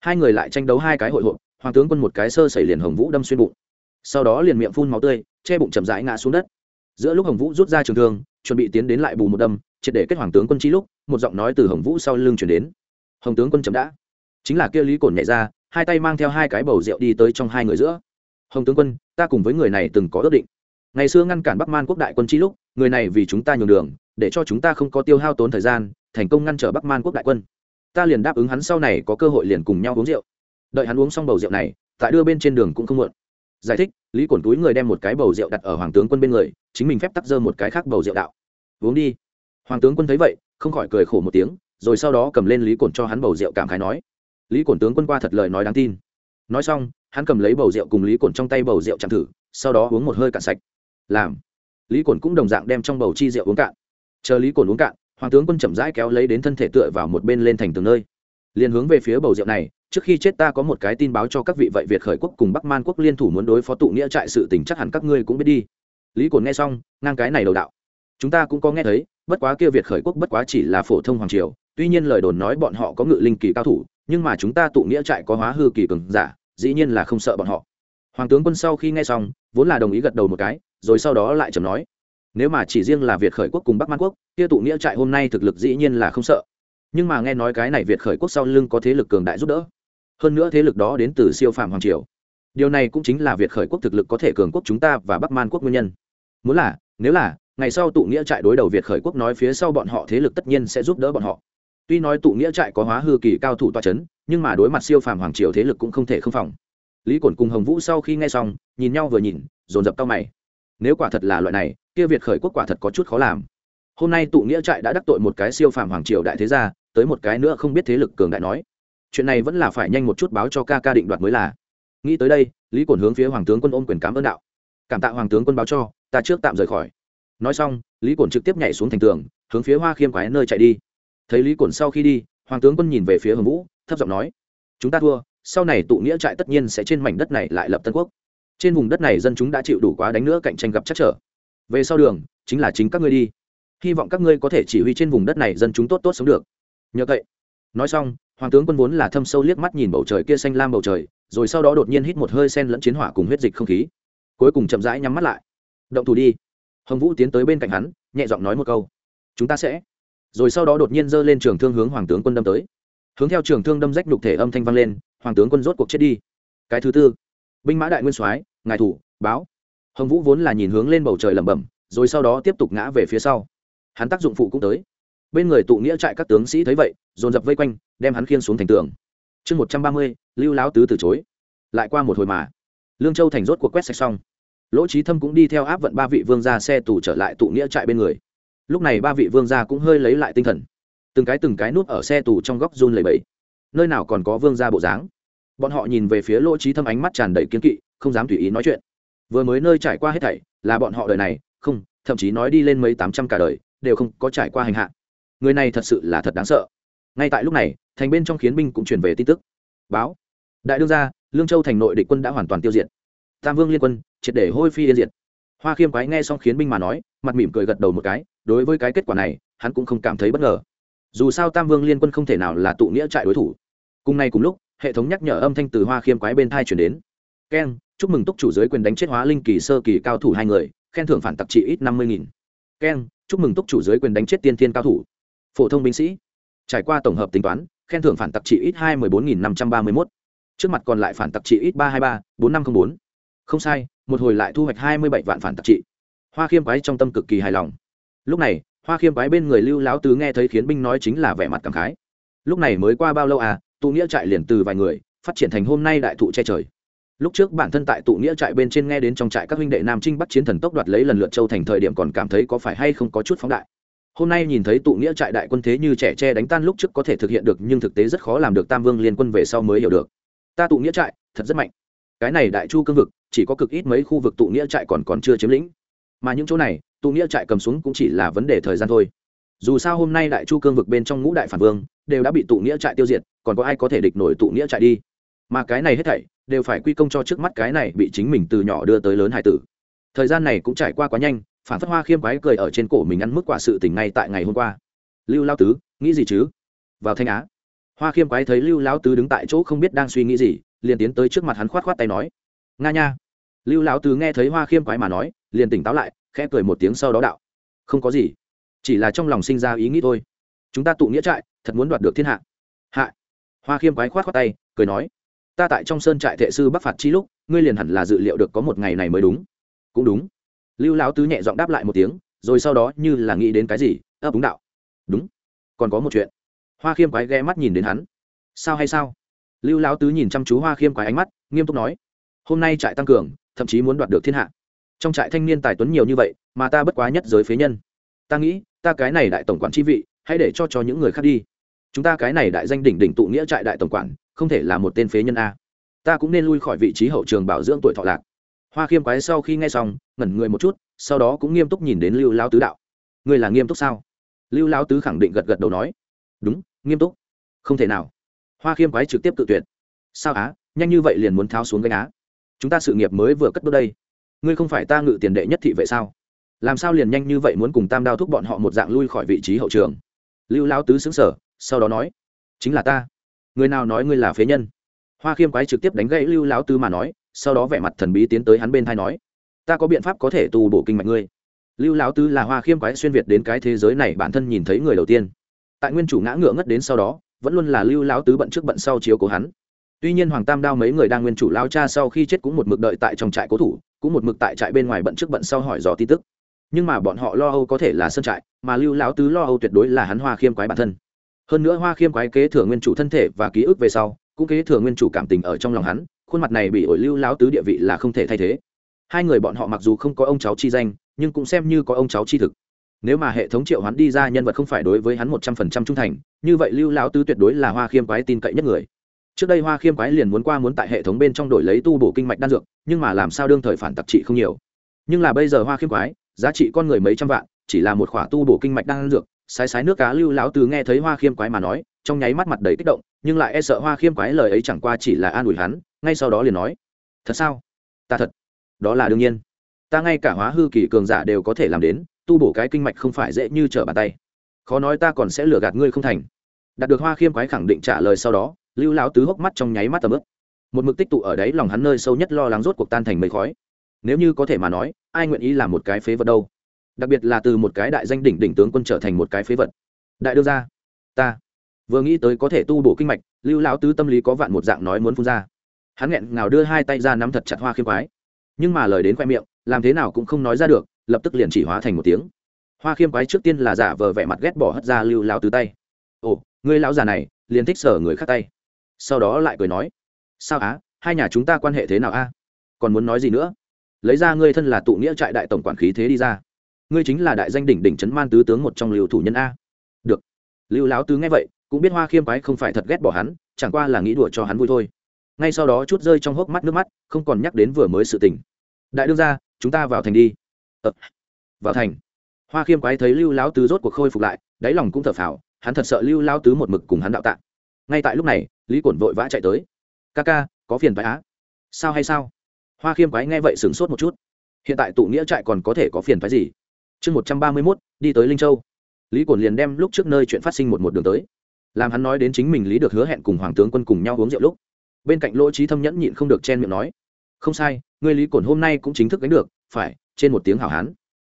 Hai người lại tranh đấu hai cái hội hộp hoàng tướng quân một cái sơ xảy liền hồng vũ đâm xuyên bụng. Sau đó liền miệng phun máu tươi, che bụng chậm rãi ngã xuống đất. Giữa lúc hồng vũ rút ra trường thương, chuẩn bị tiến đến lại bù một đâm, triệt để kết hoàng tướng quân chi lúc, một giọng nói từ hồng vũ sau lưng chuyển đến. Hồng tướng quân chậm đã. Chính là kia lý cổn nhảy ra, hai tay mang theo hai cái bầu rượu đi tới trong hai người giữa. Hồng tướng quân, ta cùng với người này từng có ước định. Ngày xưa ngăn cản bắc man quốc đại quân chi lúc, người này vì chúng ta nhường đường, để cho chúng ta không có tiêu hao tốn thời gian, thành công ngăn trở bắc man quốc đại quân. Ta liền đáp ứng hắn sau này có cơ hội liền cùng nhau uống rượu đợi hắn uống xong bầu rượu này, tại đưa bên trên đường cũng không muộn. Giải thích, lý cổn túi người đem một cái bầu rượu đặt ở hoàng tướng quân bên người, chính mình phép tắc dơ một cái khác bầu rượu đạo. Uống đi. Hoàng tướng quân thấy vậy, không khỏi cười khổ một tiếng, rồi sau đó cầm lên lý cổn cho hắn bầu rượu cảm khái nói. Lý cổn tướng quân qua thật lời nói đáng tin. Nói xong, hắn cầm lấy bầu rượu cùng lý cổn trong tay bầu rượu chạm thử, sau đó uống một hơi cạn sạch. Làm. Lý cổn cũng đồng dạng đem trong bầu chi rượu uống cạn. Chờ lý cổn uống cạn, hoàng tướng quân chậm rãi kéo lấy đến thân thể tựa vào một bên lên thành từng nơi. Liền hướng về phía bầu rượu này trước khi chết ta có một cái tin báo cho các vị vậy việt khởi quốc cùng bắc man quốc liên thủ muốn đối phó tụ nghĩa trại sự tình chắc hẳn các ngươi cũng biết đi. Lý cồn nghe xong, ngang cái này đầu đạo. Chúng ta cũng có nghe thấy, bất quá kia việt khởi quốc bất quá chỉ là phổ thông hoàng triều, tuy nhiên lời đồn nói bọn họ có ngự linh kỳ cao thủ, nhưng mà chúng ta tụ nghĩa trại có hóa hư kỳ cường giả, dĩ nhiên là không sợ bọn họ. Hoàng tướng quân sau khi nghe xong, vốn là đồng ý gật đầu một cái, rồi sau đó lại chầm nói. Nếu mà chỉ riêng là việt khởi quốc cùng bắc man quốc, kia tụ nghĩa trại hôm nay thực lực dĩ nhiên là không sợ. Nhưng mà nghe nói cái này việt khởi quốc sau lưng có thế lực cường đại giúp đỡ hơn nữa thế lực đó đến từ siêu phàm hoàng triều. Điều này cũng chính là việt khởi quốc thực lực có thể cường quốc chúng ta và bắc man quốc nguyên nhân. Muốn là, nếu là, ngày sau tụ nghĩa trại đối đầu việt khởi quốc nói phía sau bọn họ thế lực tất nhiên sẽ giúp đỡ bọn họ. Tuy nói tụ nghĩa trại có hóa hư kỳ cao thủ toa c h ấ n nhưng mà đối mặt siêu phàm hoàng triều thế lực cũng không thể không phòng. Lý cổn cùng hồng vũ sau khi nghe xong, nhìn nhau vừa nhìn, dồn dập cao mày. Nếu quả thật là loại này, kia việt khởi quốc quả thật có chút khó làm. Hôm nay tụ nghĩa trại đã đắc tội một cái siêu phàm hoàng triều đại thế gia, tới một cái nữa không biết thế lực cường đại nói chuyện này vẫn là phải nhanh một chút báo cho ca ca định đoạt mới là. Nghĩ tới đây, lý cổn hướng phía hoàng tướng quân ôm quyền cảm ơn đạo. Cảm tạ hoàng tướng quân báo cho, ta trước tạm rời khỏi. Nói xong, lý cổn trực tiếp nhảy xuống thành tường, hướng phía hoa khiêm quái nơi chạy đi. Thấy lý cổn sau khi đi, hoàng tướng quân nhìn về phía hồng vũ, thấp giọng nói, chúng ta thua, sau này tụ nghĩa trại tất nhiên sẽ trên mảnh đất này lại lập tân quốc. Trên vùng đất này dân chúng đã chịu đủ quá đánh nữa cạnh tranh gặp chắc trở. Về sau đường, chính là chính các ngươi đi. Hy vọng các ngươi có thể chỉ huy trên vùng đất này dân chúng tốt tốt sống được. Nhờ vậy, nói xong hoàng tướng quân vốn là thâm sâu liếc mắt nhìn bầu trời kia xanh lam bầu trời, rồi sau đó đột nhiên hít một hơi sen lẫn chiến hỏa cùng huyết dịch không khí. Cuối cùng chậm rãi nhắm mắt lại. Động thủ đi. Hồng vũ tiến tới bên cạnh hắn, nhẹ giọng nói một câu. Chúng ta sẽ. Rồi sau đó đột nhiên giơ lên trường thương hướng hoàng tướng quân đâm tới. Hướng theo trường thương đâm rách đục thể âm thanh vang lên, hoàng tướng quân rốt cuộc chết đi. Cái thứ tư, binh mã đại nguyên soái, ngài thủ, báo. Hồng vũ vốn là nhìn hướng lên bầu trời lẩm bẩm, rồi sau đó tiếp tục ngã về phía sau. Hắn tác dụng phụ cũng tới bên người tụ nghĩa trại các tướng sĩ thấy vậy, dồn dập vây quanh, đem hắn khiên xuống thành tường. Chương một trăm ba mươi, lưu láo tứ từ chối. Lại qua một hồi mà, lương châu thành rốt cuộc quét sạch xong. Lỗ trí thâm cũng đi theo áp vận ba vị vương ra xe tù trở lại tụ nghĩa trại bên người. Lúc này ba vị vương gia cũng hơi lấy lại tinh thần. Từng cái từng cái núp ở xe tù trong góc run lầy bẫy nơi nào còn có vương gia bộ dáng? Bọn họ nhìn về phía lỗ trí thâm ánh mắt tràn đầy kiên kỵ, không dám tùy ý nói chuyện. Vừa mới nơi trải qua hết thảy, là bọn họ đời này, không, thậm chí nói đi lên mấy tám trăm cả đời, đều không có trải qua hành hạ người này thật sự là thật đáng sợ. Ngay tại lúc này, thành bên trong khiến binh cũng truyền về tin tức. Báo. Đại đương gia, lương châu thành nội địch quân đã hoàn toàn tiêu diệt. Tam vương liên quân, triệt để hôi phi yên diệt. Hoa khiêm quái nghe xong khiến binh mà nói, mặt mỉm cười gật đầu một cái, đối với cái kết quả này, hắn cũng không cảm thấy bất ngờ. Dù sao tam vương liên quân không thể nào là tụ nghĩa trại đối thủ. Cùng ngày cùng lúc, hệ thống nhắc nhở âm thanh từ hoa khiêm quái bên thai chuyển đến. Keng, chúc mừng túc chủ giới quyền đánh chết hóa linh kỳ sơ kỳ cao thủ hai người, khen thưởng phản tặc trị ít năm mươi nghìn. Keng, chúc mừng túc chủ giới quyền đánh chết tiên thiên cao thủ phổ thông binh sĩ. Trải qua tổng hợp tính toán, khen thưởng phản tặc trị ít hai mươi bốn nghìn năm trăm ba mươi mốt. Trước mặt còn lại phản tặc trị ít ba hai ba, bốn năm t r ă n h bốn. Không sai, một hồi lại thu hoạch hai mươi bảy vạn phản tặc trị hoa khiêm quái trong tâm cực kỳ hài lòng. Lúc này, hoa khiêm quái bên người lưu lão tứ nghe thấy khiến binh nói chính là vẻ mặt cảm khái. Lúc này mới qua bao lâu à tụ nghĩa trại liền từ vài người, phát triển thành hôm nay đại thụ che trời. Lúc trước bản thân tại tụ nghĩa trại bên trên nghe đến trong trại các huynh đệ nam trinh bắt chiến thần tốc đoạt lấy lần lượt châu thành thời điểm còn cảm thấy có phải hay không có chút phóng đại hôm nay nhìn thấy tụ nghĩa trại đại quân thế như trẻ tre đánh tan lúc trước có thể thực hiện được, nhưng thực tế rất khó làm được tam vương liên quân về sau mới hiểu được. Ta tụ nghĩa trại, thật rất mạnh. Cái này đại chu cương vực, chỉ có cực ít mấy khu vực tụ nghĩa trại còn còn chưa chiếm lĩnh. Mà những chỗ này, tụ nghĩa trại cầm xuống cũng chỉ là vấn đề thời gian thôi. Dù sao hôm nay đại chu cương vực bên trong ngũ đại phản vương, đều đã bị tụ nghĩa trại tiêu diệt, còn có ai có thể địch nổi tụ nghĩa trại đi? Mà cái này hết thảy, đều phải quy công cho trước mắt cái này bị chính mình từ nhỏ đưa tới lớn hải tử. Thời gian này cũng trải qua quá nhanh phản phất hoa khiêm quái cười ở trên cổ mình ăn mức quả sự tình ngay tại ngày hôm qua. Lưu lao tứ, nghĩ gì chứ? Vào thanh á. Hoa khiêm quái thấy lưu lao tứ đứng tại chỗ không biết đang suy nghĩ gì, liền tiến tới trước mặt hắn khoát khoát tay nói, nga nha. Lưu lão tứ nghe thấy hoa khiêm quái mà nói, liền tỉnh táo lại, khẽ cười một tiếng sau đó đạo, không có gì, chỉ là trong lòng sinh ra ý nghĩ thôi. Chúng ta tụ nghĩa trại, thật muốn đoạt được thiên hạ. Hạ. Hoa khiêm quái khoát khoát tay, cười nói, ta tại trong sơn trại thệ sư bắc phạt chi lúc, ngươi liền hẳn là dự liệu được có một ngày này mới đúng. Cũng đúng lưu lão tứ nhẹ giọng đáp lại một tiếng, rồi sau đó như là nghĩ đến cái gì, ấp úng đạo. Đúng, còn có một chuyện. Hoa khiêm quái ghé mắt nhìn đến hắn. Sao hay sao? Lưu lão tứ nhìn chăm chú hoa khiêm quái ánh mắt, nghiêm túc nói. Hôm nay trại tăng cường, thậm chí muốn đoạt được thiên hạ. Trong trại thanh niên tài tuấn nhiều như vậy, mà ta bất quá nhất giới phế nhân. Ta nghĩ, ta cái này đại tổng quản chi vị, hãy để cho cho những người khác đi. Chúng ta cái này đại danh đỉnh đỉnh tụ nghĩa trại đại tổng quản, không thể là một tên phế nhân a. Ta cũng nên lui khỏi vị trí hậu trường bảo dưỡng tuổi thọ lạc hoa khiêm quái sau khi nghe xong, ngẩn người một chút, sau đó cũng nghiêm túc nhìn đến lưu lao tứ đạo. Ngươi là nghiêm túc sao? Lưu lao tứ khẳng định gật gật đầu nói. Đúng, nghiêm túc. Không thể nào. Hoa khiêm quái trực tiếp tự tuyệt. Sao á, nhanh như vậy liền muốn tháo xuống gánh á? Chúng ta sự nghiệp mới vừa cất bước đây. Ngươi không phải ta ngự tiền đệ nhất thị vậy sao? Làm sao liền nhanh như vậy muốn cùng tam đao thúc bọn họ một dạng lui khỏi vị trí hậu trường? Lưu lao tứ xứng sở sau đó nói. Chính là ta. Người nào nói ngươi là phế nhân? Hoa khiêm quái trực tiếp đánh gãy lưu lao tứ mà nói sau đó vẻ mặt thần bí tiến tới hắn bên thai nói, ta có biện pháp có thể tu bổ kinh mạch ngươi. Lưu lão tứ là hoa khiêm quái xuyên việt đến cái thế giới này bản thân nhìn thấy người đầu tiên. Tại nguyên chủ ngã ngựa ngất đến sau đó, vẫn luôn là lưu lão tứ bận trước bận sau chiếu cố hắn. Tuy nhiên hoàng tam đao mấy người đang nguyên chủ lao cha sau khi chết cũng một mực đợi tại trong trại cố thủ, cũng một mực tại trại bên ngoài bận trước bận sau hỏi dò tin tức. Nhưng mà bọn họ lo âu có thể là sân trại, mà lưu lão tứ lo âu tuyệt đối là hắn hoa khiêm quái bản thân. Hơn nữa hoa khiêm quái kế thừa nguyên chủ thân thể và ký ức về sau, cũng kế thừa nguyên chủ cảm tình ở trong lòng hắn khuôn mặt này bị ổi lưu lão tứ địa vị là không thể thay thế. Hai người bọn họ mặc dù không có ông cháu chi danh, nhưng cũng xem như có ông cháu chi thực. Nếu mà hệ thống triệu hắn đi ra nhân vật không phải đối với hắn một trăm phần trăm trung thành, như vậy lưu lão tứ tuyệt đối là hoa khiêm quái tin cậy nhất người. Trước đây hoa khiêm quái liền muốn qua muốn tại hệ thống bên trong đổi lấy tu bổ kinh mạch đan dược, nhưng mà làm sao đương thời phản tặc trị không nhiều. Nhưng là bây giờ hoa khiêm quái, giá trị con người mấy trăm vạn, chỉ là một khỏa tu bổ kinh mạch đan dược, sái sái nước cá lưu lão tứ nghe thấy hoa khiêm quái mà nói, trong nháy mắt mặt đầy kích động nhưng lại e sợ hoa khiêm quái lời ấy chẳng qua chỉ là an ủi hắn, ngay sau đó liền nói, thật sao? Ta thật. Đó là đương nhiên. Ta ngay cả hóa hư kỳ cường giả đều có thể làm đến, tu bổ cái kinh mạch không phải dễ như trở bàn tay. Khó nói ta còn sẽ lừa gạt ngươi không thành. Đạt được hoa khiêm quái khẳng định trả lời sau đó, lưu lão tứ hốc mắt trong nháy mắt tầm ướp một mực tích tụ ở đấy lòng hắn nơi sâu nhất lo lắng rốt cuộc tan thành mây khói. Nếu như có thể mà nói, ai nguyện ý làm một cái phế vật đâu? Đặc biệt là từ một cái đại danh đỉnh đỉnh tướng quân trở thành một cái phế vật. Đại đương ra ta vừa nghĩ tới có thể tu bổ kinh mạch, lưu lão tứ tâm lý có vạn một dạng nói muốn phun ra. Hắn nghẹn ngào đưa hai tay ra nắm thật chặt hoa khiêm quái. Nhưng mà lời đến khoe miệng, làm thế nào cũng không nói ra được, lập tức liền chỉ hóa thành một tiếng. Hoa khiêm quái trước tiên là giả vờ vẻ mặt ghét bỏ hất ra lưu lão tứ tay. Ồ, ngươi lão già này, liền thích sở người khác tay. Sau đó lại cười nói, sao á, hai nhà chúng ta quan hệ thế nào a? Còn muốn nói gì nữa? Lấy ra ngươi thân là tụ nghĩa trại đại tổng quản khí thế đi ra. Ngươi chính là đại danh đỉnh đỉnh trấn man tứ tướng một trong lưu thủ nhân a. Được. Lưu lão tứ nghe vậy cũng biết hoa khiêm quái không phải thật ghét bỏ hắn chẳng qua là nghĩ đùa cho hắn vui thôi. Ngay sau đó chút rơi trong hốc mắt nước mắt không còn nhắc đến vừa mới sự tình. Đại đương ra chúng ta vào thành đi. Ờ, vào thành. Hoa khiêm quái thấy lưu lão tứ rốt cuộc khôi phục lại đáy lòng cũng thở phào hắn thật sợ lưu lão tứ một mực cùng hắn đạo tạ ngay tại lúc này lý cổn vội vã chạy tới. Ca ca có phiền phái á? Sao hay sao? Hoa khiêm quái nghe vậy sửng sốt một chút. Hiện tại tụ nghĩa trại còn có thể có phiền phái gì? Chương một trăm ba mươi mốt đi tới linh châu. Lý cổn liền đem lúc trước nơi chuyện phát sinh một một đường tới làm hắn nói đến chính mình lý được hứa hẹn cùng hoàng tướng quân cùng nhau uống rượu lúc. Bên cạnh lỗ trí thâm nhẫn nhịn không được chen miệng nói, không sai người lý cổn hôm nay cũng chính thức đánh được, phải, trên một tiếng hảo hán.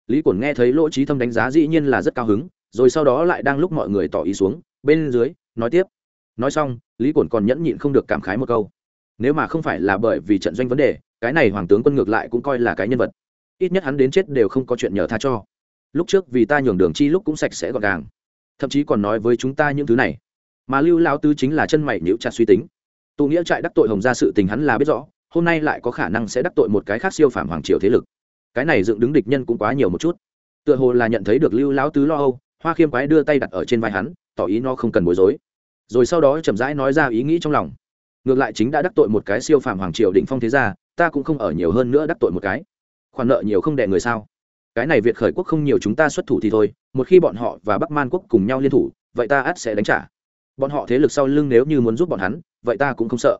Lý cổn nghe thấy lỗ trí thâm đánh giá dĩ nhiên là rất cao hứng, rồi sau đó lại đang lúc mọi người tỏ ý xuống, bên dưới, nói tiếp. Nói xong, lý cổn còn nhẫn nhịn không được cảm khái một câu, nếu mà không phải là bởi vì trận doanh vấn đề, cái này hoàng tướng quân ngược lại cũng coi là cái nhân vật. Ít nhất hắn đến chết đều không có chuyện nhờ tha cho. Lúc trước vì ta nhường đường chi lúc cũng sạch sẽ gọn gàng. Thậm chí còn nói với chúng ta những thứ này mà lưu lao tứ chính là chân mày nhữ chặt suy tính. Tụ nghĩa trại đắc tội hồng ra sự tình hắn là biết rõ, hôm nay lại có khả năng sẽ đắc tội một cái khác siêu phàm hoàng triều thế lực. Cái này dựng đứng địch nhân cũng quá nhiều một chút. Tựa hồ là nhận thấy được lưu lão tứ lo âu, hoa khiêm quái đưa tay đặt ở trên vai hắn, tỏ ý nó không cần bối rối. Rồi sau đó chậm rãi nói ra ý nghĩ trong lòng. Ngược lại chính đã đắc tội một cái siêu phàm hoàng triều định phong thế gia, ta cũng không ở nhiều hơn nữa đắc tội một cái. Khoản nợ nhiều không đẻ người sao? Cái này việt khởi quốc không nhiều chúng ta xuất thủ thì thôi, một khi bọn họ và bắc man quốc cùng nhau liên thủ, vậy ta ắt sẽ đánh trả bọn họ thế lực sau lưng nếu như muốn giúp bọn hắn, vậy ta cũng không sợ.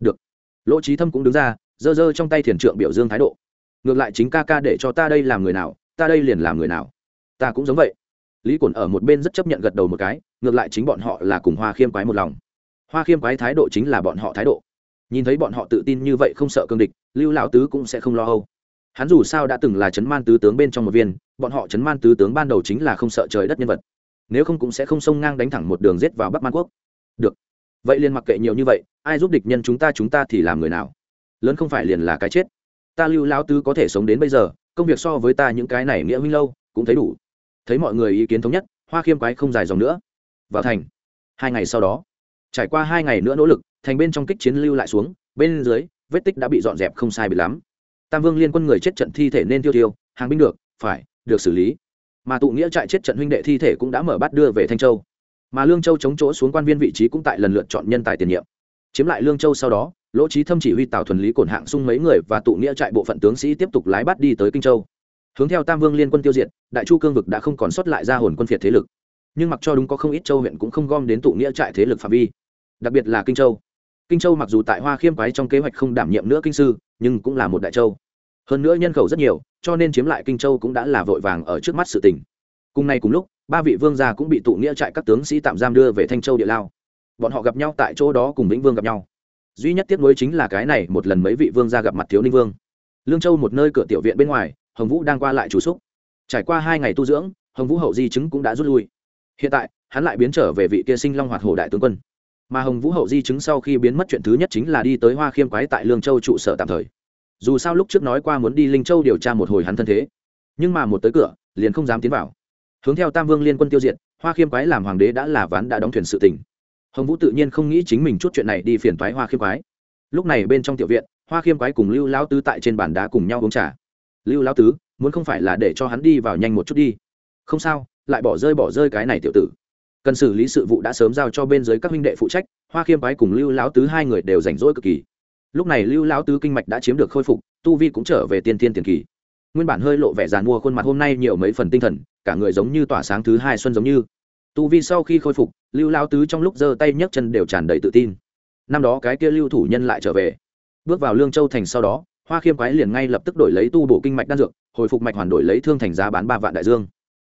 Được. Lỗ trí thâm cũng đứng ra, giơ giơ trong tay thiền trượng biểu dương thái độ. Ngược lại chính ca ca để cho ta đây làm người nào, ta đây liền làm người nào. Ta cũng giống vậy. Lý cổn ở một bên rất chấp nhận gật đầu một cái, ngược lại chính bọn họ là cùng hoa khiêm quái một lòng. Hoa khiêm quái thái độ chính là bọn họ thái độ. Nhìn thấy bọn họ tự tin như vậy không sợ cương địch, lưu lão tứ cũng sẽ không lo âu. Hắn dù sao đã từng là chấn man tứ tướng bên trong một viên, bọn họ chấn man tứ tướng ban đầu chính là không sợ trời đất nhân vật nếu không cũng sẽ không xông ngang đánh thẳng một đường rết vào bắc man quốc. Được. Vậy liền mặc kệ nhiều như vậy, ai giúp địch nhân chúng ta chúng ta thì làm người nào? Lớn không phải liền là cái chết. Ta lưu lão tứ có thể sống đến bây giờ, công việc so với ta những cái này nghĩa minh lâu cũng thấy đủ. Thấy mọi người ý kiến thống nhất, hoa khiêm quái không dài dòng nữa. Vào thành. Hai ngày sau đó, trải qua hai ngày nữa nỗ lực, thành bên trong kích chiến lưu lại xuống, bên dưới, vết tích đã bị dọn dẹp không sai bị lắm. Tam vương liên quân người chết trận thi thể nên tiêu tiêu, hàng binh được, phải, được xử lý mà tụ nghĩa trại chết trận huynh đệ thi thể cũng đã mở bắt đưa về thanh châu. Mà lương châu chống chỗ xuống quan viên vị trí cũng tại lần lượt chọn nhân tài tiền nhiệm. Chiếm lại lương châu sau đó, lỗ trí thâm chỉ huy tào thuần lý cổn hạng sung mấy người và tụ nghĩa trại bộ phận tướng sĩ tiếp tục lái bắt đi tới kinh châu. Hướng theo tam vương liên quân tiêu diệt, đại chu cương vực đã không còn xuất lại ra hồn quân phiệt thế lực. Nhưng mặc cho đúng có không ít châu huyện cũng không gom đến tụ nghĩa trại thế lực phạm vi. Đặc biệt là kinh châu. Kinh châu mặc dù tại hoa khiêm quái trong kế hoạch không đảm nhiệm nữa kinh sư, nhưng cũng là một đại châu hơn nữa nhân khẩu rất nhiều, cho nên chiếm lại kinh châu cũng đã là vội vàng ở trước mắt sự tình. Cùng nay cùng lúc, ba vị vương gia cũng bị tụ nghĩa trại các tướng sĩ tạm giam đưa về thanh châu địa lao. Bọn họ gặp nhau tại chỗ đó cùng vĩnh vương gặp nhau. Duy nhất tiếc nuối chính là cái này một lần mấy vị vương gia gặp mặt thiếu ninh vương. Lương châu một nơi cửa tiểu viện bên ngoài, hồng vũ đang qua lại chủ xúc. Trải qua hai ngày tu dưỡng, hồng vũ hậu di chứng cũng đã rút lui. Hiện tại, hắn lại biến trở về vị kia sinh long hoạt hồ đại tướng quân. Mà hồng vũ hậu di chứng sau khi biến mất chuyện thứ nhất chính là đi tới hoa khiêm quái tại lương châu trụ sở tạm thời dù sao lúc trước nói qua muốn đi linh châu điều tra một hồi hắn thân thế. Nhưng mà một tới cửa, liền không dám tiến vào. Hướng theo tam vương liên quân tiêu diệt, hoa khiêm quái làm hoàng đế đã là ván đã đóng thuyền sự tình. Hồng vũ tự nhiên không nghĩ chính mình chút chuyện này đi phiền toái hoa khiêm quái. Lúc này bên trong tiểu viện, hoa khiêm quái cùng lưu lão tứ tại trên bàn đá cùng nhau uống trà. Lưu lão tứ, muốn không phải là để cho hắn đi vào nhanh một chút đi? Không sao, lại bỏ rơi bỏ rơi cái này tiểu tử. Cần xử lý sự vụ đã sớm giao cho bên dưới các huynh đệ phụ trách, hoa khiêm quái cùng lưu lão tứ hai người đều rảnh rỗi cực kỳ lúc này lưu lão tứ kinh mạch đã chiếm được khôi phục, tu vi cũng trở về tiên tiên tiền kỳ. Nguyên bản hơi lộ vẻ dàn mua khuôn mặt hôm nay nhiều mấy phần tinh thần, cả người giống như tỏa sáng thứ hai xuân giống như. Tu vi sau khi khôi phục, lưu lão tứ trong lúc giơ tay nhấc chân đều tràn đầy tự tin. Năm đó cái kia lưu thủ nhân lại trở về. Bước vào lương châu thành sau đó, hoa khiêm quái liền ngay lập tức đổi lấy tu bổ kinh mạch đan dược, hồi phục mạch hoàn đổi lấy thương thành giá bán ba vạn đại dương.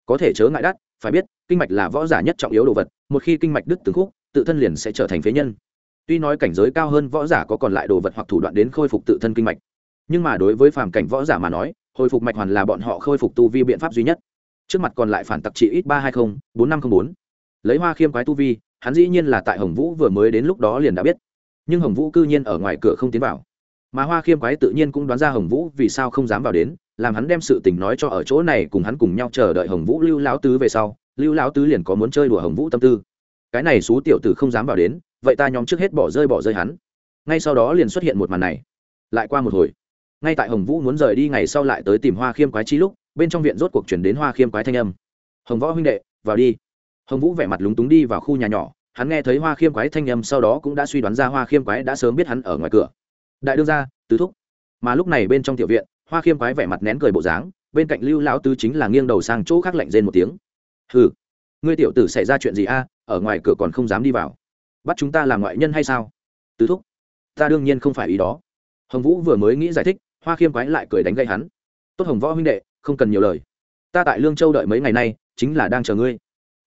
Có thể chớ ngại đắt, phải biết, kinh mạch là võ giả nhất trọng yếu đồ vật, một khi kinh mạch đứt từng khúc, tự thân liền sẽ trở thành phế nhân tuy nói cảnh giới cao hơn võ giả có còn lại đồ vật hoặc thủ đoạn đến khôi phục tự thân kinh mạch, nhưng mà đối với phàm cảnh võ giả mà nói, hồi phục mạch hoàn là bọn họ khôi phục tu vi biện pháp duy nhất. Trước mặt còn lại phản tặc trị ít ba hai mươi bốn năm t r ă n h bốn. Lấy hoa khiêm quái tu vi, hắn dĩ nhiên là tại hồng vũ vừa mới đến lúc đó liền đã biết. Nhưng hồng vũ cư nhiên ở ngoài cửa không tiến vào. Mà hoa khiêm quái tự nhiên cũng đoán ra hồng vũ vì sao không dám vào đến, làm hắn đem sự tình nói cho ở chỗ này cùng hắn cùng nhau chờ đợi hồng vũ lưu lão tứ về sau, lưu lão tứ liền có muốn chơi đùa hồng vũ tâm tư. Cái này xú tiểu tử không dám vào đến vậy ta nhóm trước hết bỏ rơi bỏ rơi hắn. Ngay sau đó liền xuất hiện một màn này. Lại qua một hồi. Ngay tại hồng vũ muốn rời đi ngày sau lại tới tìm hoa khiêm quái chi lúc, bên trong viện rốt cuộc chuyển đến hoa khiêm quái thanh âm. Hồng võ huynh đệ, vào đi. Hồng vũ vẻ mặt lúng túng đi vào khu nhà nhỏ, hắn nghe thấy hoa khiêm quái thanh âm sau đó cũng đã suy đoán ra hoa khiêm quái đã sớm biết hắn ở ngoài cửa. Đại đương gia, tứ thúc. Mà lúc này bên trong tiểu viện, hoa khiêm quái vẻ mặt nén cười bộ dáng, bên cạnh lưu lão tứ chính là nghiêng đầu sang chỗ khác lạnh rên một tiếng. Hừ, ngươi tiểu tử xảy ra chuyện gì a? Ở ngoài cửa còn không dám đi vào bắt chúng ta làm ngoại nhân hay sao? Tứ thúc, ta đương nhiên không phải ý đó. Hồng vũ vừa mới nghĩ giải thích, hoa khiêm quái lại cười đánh gây hắn. Tốt hồng võ huynh đệ, không cần nhiều lời. Ta tại lương châu đợi mấy ngày nay, chính là đang chờ ngươi.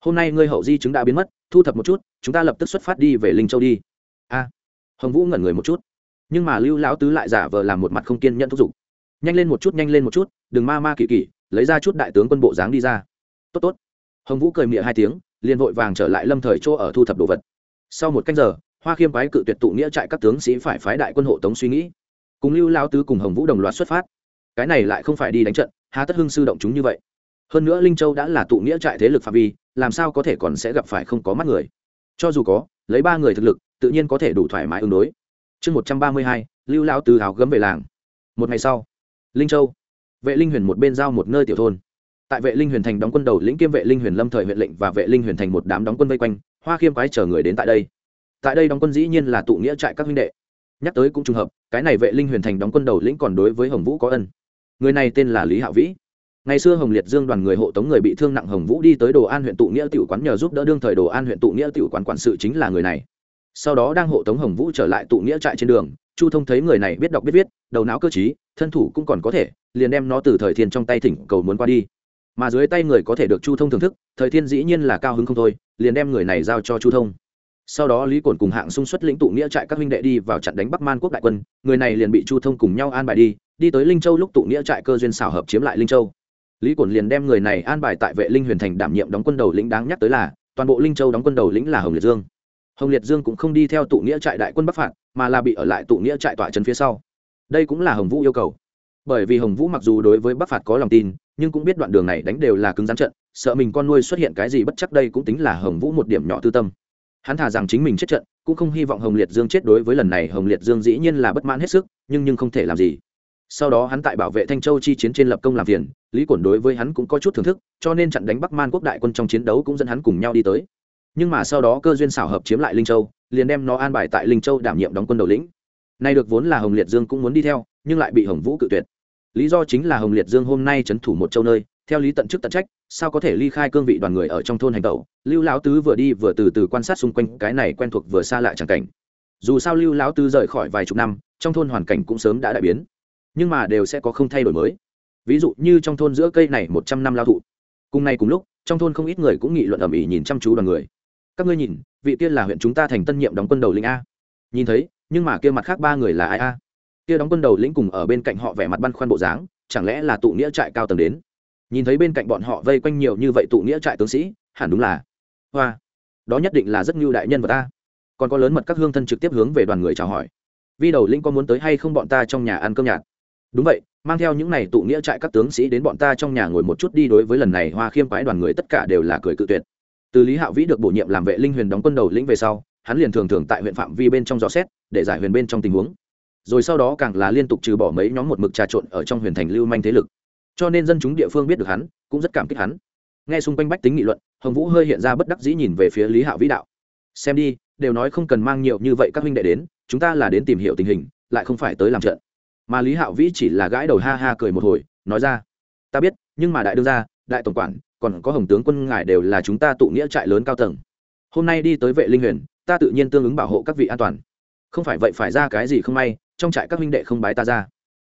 Hôm nay ngươi hậu di chứng đã biến mất, thu thập một chút, chúng ta lập tức xuất phát đi về linh châu đi. A. Hồng vũ ngẩn người một chút. Nhưng mà lưu lão tứ lại giả vờ làm một mặt không kiên nhận thúc giục. Nhanh lên một chút, nhanh lên một chút, đừng ma ma kỳ kỳ, lấy ra chút đại tướng quân bộ dáng đi ra. Tốt tốt. Hồng vũ cười miệng hai tiếng, liền vội vàng trở lại lâm thời chỗ ở thu thập đồ vật sau một cách giờ, hoa khiêm quái cự tuyệt tụ nghĩa trại các tướng sĩ phải phái đại quân hộ tống suy nghĩ. Cùng lưu lao tứ cùng hồng vũ đồng loạt xuất phát. Cái này lại không phải đi đánh trận, hà tất hưng sư động chúng như vậy. Hơn nữa linh châu đã là tụ nghĩa trại thế lực phạm vi, làm sao có thể còn sẽ gặp phải không có mắt người? Cho dù có, lấy ba người thực lực, tự nhiên có thể đủ thoải mái ứng đối. Chương một trăm ba mươi hai, lưu lao tứ hào gấm về làng. Một ngày sau, linh châu, vệ linh huyền một bên giao một nơi tiểu thôn. Tại vệ linh huyền thành đóng quân đầu lĩnh kiêm vệ linh huyền lâm thời huyện lệnh và vệ linh huyền thành một đám đóng quân vây quanh hoa khiêm quái chờ người đến tại đây. Tại đây đóng quân dĩ nhiên là tụ nghĩa trại các huynh đệ. Nhắc tới cũng trùng hợp, cái này vệ linh huyền thành đóng quân đầu lĩnh còn đối với hồng vũ có ân. Người này tên là lý hạo vĩ. Ngày xưa hồng liệt dương đoàn người hộ tống người bị thương nặng hồng vũ đi tới đồ an huyện tụ nghĩa tiểu quán nhờ giúp đỡ đương thời đồ an huyện tụ nghĩa tiểu quán quản sự chính là người này. Sau đó đang hộ tống hồng vũ trở lại tụ nghĩa trại trên đường, chu thông thấy người này biết đọc biết viết, đầu não cơ t thân thủ cũng còn có thể, liền đem nó từ thời thiên trong tay thỉnh cầu muốn qua đi. Mà dưới tay người có thể được chu thông thưởng thức, thời thiên dĩ nhiên là cao hứng không thôi liền đem người này giao cho chu thông. Sau đó lý cổn cùng hạng xung xuất lĩnh tụ nghĩa trại các huynh đệ đi vào chặn đánh bắc man quốc đại quân, người này liền bị chu thông cùng nhau an bài đi đi tới linh châu lúc tụ nghĩa trại cơ duyên xảo hợp chiếm lại linh châu. Lý cổn liền đem người này an bài tại vệ linh huyền thành đảm nhiệm đóng quân đầu lĩnh đáng nhắc tới là, toàn bộ linh châu đóng quân đầu lĩnh là hồng liệt dương. Hồng liệt dương cũng không đi theo tụ nghĩa trại đại quân bắc phạt, mà là bị ở lại tụ nghĩa trại tọa trấn phía sau. Đây cũng là hồng vũ yêu cầu bởi vì hồng vũ mặc dù đối với bắc phạt có lòng tin, nhưng cũng biết đoạn đường này đánh đều là cứng rắn trận, sợ mình con nuôi xuất hiện cái gì bất chắc đây cũng tính là hồng vũ một điểm nhỏ tư tâm. Hắn thả rằng chính mình chết trận, cũng không hy vọng hồng liệt dương chết đối với lần này hồng liệt dương dĩ nhiên là bất mãn hết sức, nhưng nhưng không thể làm gì. Sau đó hắn tại bảo vệ thanh châu chi chiến trên lập công làm phiền, lý quẩn đối với hắn cũng có chút thưởng thức, cho nên chặn đánh bắc man quốc đại quân trong chiến đấu cũng dẫn hắn cùng nhau đi tới. Nhưng mà sau đó cơ duyên xảo hợp chiếm lại linh châu, liền đem nó an bài tại linh châu đảm nhiệm đóng quân đầu lĩnh. Nay được vốn là hồng liệt dương cũng muốn đi theo, nhưng lại bị hồng vũ cự tuyệt lý do chính là hồng liệt dương hôm nay trấn thủ một châu nơi, theo lý tận chức tận trách, sao có thể ly khai cương vị đoàn người ở trong thôn hành tẩu? Lưu lão tứ vừa đi vừa từ từ quan sát xung quanh, cái này quen thuộc vừa xa lại chẳng cảnh. Dù sao lưu lão tứ rời khỏi vài chục năm, trong thôn hoàn cảnh cũng sớm đã đại biến. Nhưng mà đều sẽ có không thay đổi mới. Ví dụ như trong thôn giữa cây này một trăm năm lao thụ. Cùng ngày cùng lúc, trong thôn không ít người cũng nghị luận ầm ĩ nhìn chăm chú đoàn người. Các ngươi nhìn, vị kia là huyện chúng ta thành tân nhiệm đóng quân đầu lĩnh a. Nhìn thấy, nhưng mà kia mặt khác ba người là ai a? Kia đóng quân đầu lĩnh cùng ở bên cạnh họ vẻ mặt băn khoăn bộ dáng, chẳng lẽ là tụ nghĩa trại cao tầng đến? Nhìn thấy bên cạnh bọn họ vây quanh nhiều như vậy tụ nghĩa trại tướng sĩ, hẳn đúng là hoa. Đó nhất định là rất như đại nhân vật ta. Còn có lớn mật các hương thân trực tiếp hướng về đoàn người chào hỏi. Vi đầu lĩnh có muốn tới hay không bọn ta trong nhà ăn cơm nhạt? Đúng vậy, mang theo những này tụ nghĩa trại các tướng sĩ đến bọn ta trong nhà ngồi một chút đi đối với lần này hoa khiêm quái đoàn người tất cả đều là cười cự tuyệt. Từ lý hạo vĩ được bổ nhiệm làm vệ linh huyền đóng quân đầu lĩnh về sau, hắn liền thường thường tại huyện phạm vi bên trong dò xét, để giải huyền bên trong tình huống rồi sau đó càng là liên tục trừ bỏ mấy nhóm một mực trà trộn ở trong huyền thành lưu manh thế lực. Cho nên dân chúng địa phương biết được hắn, cũng rất cảm kích hắn. Nghe xung quanh bách tính nghị luận, hồng vũ hơi hiện ra bất đắc dĩ nhìn về phía lý hạo vĩ đạo. Xem đi, đều nói không cần mang nhiều như vậy các huynh đệ đến, chúng ta là đến tìm hiểu tình hình, lại không phải tới làm trận. Mà lý hạo vĩ chỉ là gãi đầu ha ha cười một hồi, nói ra, ta biết, nhưng mà đại đương gia, đại tổng quản, còn có hồng tướng quân ngài đều là chúng ta tụ nghĩa trại lớn cao tầng. Hôm nay đi tới vệ linh huyền, ta tự nhiên tương ứng bảo hộ các vị an toàn. Không phải vậy phải ra cái gì không may trong trại các huynh đệ không bái ta ra.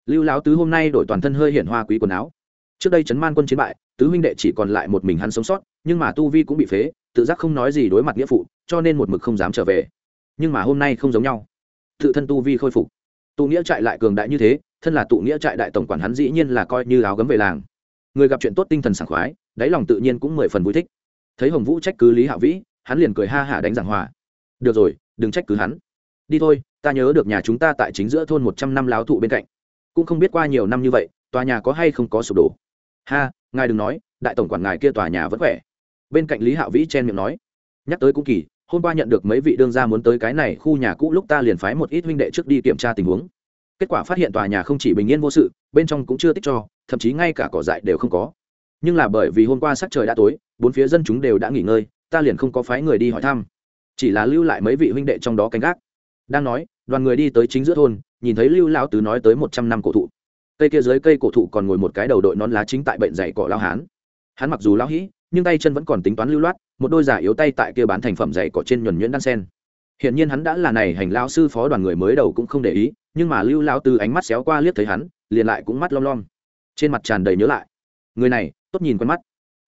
Lưu lão tứ hôm nay đổi toàn thân hơi hiển hoa quý quần áo. Trước đây chấn man quân chiến bại, tứ huynh đệ chỉ còn lại một mình hắn sống sót, nhưng mà tu vi cũng bị phế, tự giác không nói gì đối mặt nghĩa phụ, cho nên một mực không dám trở về. Nhưng mà hôm nay không giống nhau. Tự thân tu vi khôi phục. Tụ nghĩa trại lại cường đại như thế, thân là tụ nghĩa trại đại tổng quản hắn dĩ nhiên là coi như áo gấm về làng. Người gặp chuyện tốt tinh thần sảng khoái, đáy lòng tự nhiên cũng mười phần vui thích. Thấy hồng vũ trách cứ lý hạ vĩ, hắn liền cười ha hả đánh giảng hòa. Được rồi, đừng trách cứ hắn. Đi thôi ta nhớ được nhà chúng ta tại chính giữa thôn một trăm năm láo thụ bên cạnh. Cũng không biết qua nhiều năm như vậy, tòa nhà có hay không có sụp đổ. Ha, ngài đừng nói, đại tổng quản ngài kia tòa nhà vẫn khỏe. Bên cạnh lý hạo vĩ chen miệng nói. Nhắc tới cũng kỳ, hôm qua nhận được mấy vị đương gia muốn tới cái này khu nhà cũ lúc ta liền phái một ít huynh đệ trước đi kiểm tra tình huống. Kết quả phát hiện tòa nhà không chỉ bình yên vô sự, bên trong cũng chưa tích cho, thậm chí ngay cả cỏ dại đều không có. Nhưng là bởi vì hôm qua sắc trời đã tối, bốn phía dân chúng đều đã nghỉ ngơi, ta liền không có phái người đi hỏi thăm. Chỉ là lưu lại mấy vị huynh đệ trong đó canh gác. Đang nói đoàn người đi tới chính giữa thôn, nhìn thấy lưu lão tứ nói tới một trăm năm cổ thụ. Cây kia dưới cây cổ thụ còn ngồi một cái đầu đội nón lá chính tại bệnh dày cỏ lao hán. Hắn mặc dù lao hĩ nhưng tay chân vẫn còn tính toán lưu loát, một đôi giả yếu tay tại kia bán thành phẩm dày cỏ trên nhuần nhuyễn đan sen. Hiện nhiên hắn đã là này hành lao sư phó đoàn người mới đầu cũng không để ý, nhưng mà lưu lao tứ ánh mắt xéo qua liếc thấy hắn, liền lại cũng mắt lom lom. Trên mặt tràn đầy nhớ lại. Người này, tốt nhìn quen mắt.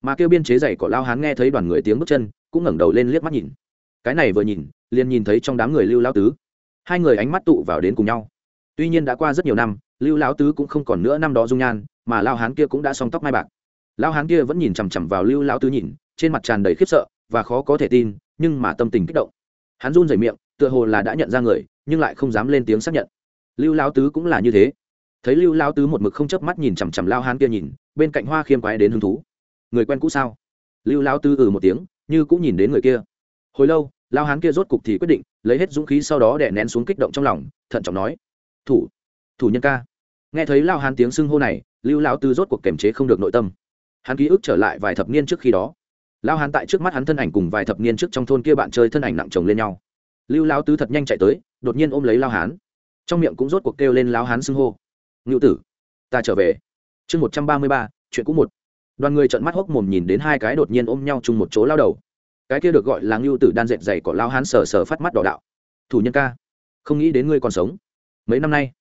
Mà kêu biên chế dày cỏ lao hán nghe thấy đoàn người tiếng bước chân, cũng ngẩng đầu lên liếc mắt nhìn. Cái này vừa nhìn, liền nhìn thấy trong đám người lưu lao tứ hai người ánh mắt tụ vào đến cùng nhau. Tuy nhiên đã qua rất nhiều năm, lưu lão tứ cũng không còn nữa năm đó dung nhan, mà lao hán kia cũng đã xong tóc mai bạc. Lao hán kia vẫn nhìn chằm chằm vào lưu lão tứ nhìn, trên mặt tràn đầy khiếp sợ và khó có thể tin, nhưng mà tâm tình kích động. Hắn run rẩy miệng, tựa hồ là đã nhận ra người, nhưng lại không dám lên tiếng xác nhận. Lưu lão tứ cũng là như thế. Thấy lưu lão tứ một mực không chớp mắt nhìn chằm chằm lao hán kia nhìn, bên cạnh hoa khiêm quái đến hứng thú. Người quen cũ sao? Lưu lão tứ ừ một tiếng, như cũng nhìn đến người kia. Hồi lâu lao hán kia rốt cục thì quyết định, lấy hết dũng khí sau đó đè nén xuống kích động trong lòng, thận trọng nói, thủ thủ nhân ca. Nghe thấy lao hán tiếng xưng hô này, lưu lão tư rốt cuộc kềm chế không được nội tâm. Hắn ký ức trở lại vài thập niên trước khi đó. Lao hán tại trước mắt hắn thân ảnh cùng vài thập niên trước trong thôn kia bạn chơi thân ảnh nặng chồng lên nhau. Lưu lão tư thật nhanh chạy tới, đột nhiên ôm lấy lao hán. Trong miệng cũng rốt cuộc kêu lên lao hán xưng hô, ngự tử, ta trở về. Chương một trăm ba mươi ba, chuyện cũ một. Đoàn người trợn mắt hốc mồm nhìn đến hai cái đột nhiên ôm nhau chung một chỗ lao đầu cái kia được gọi là ngưu tử đan dệt dày của lao hán sờ sờ phát mắt đỏ đạo. Thủ nhân ca, không nghĩ đến ngươi còn sống. Mấy năm nay,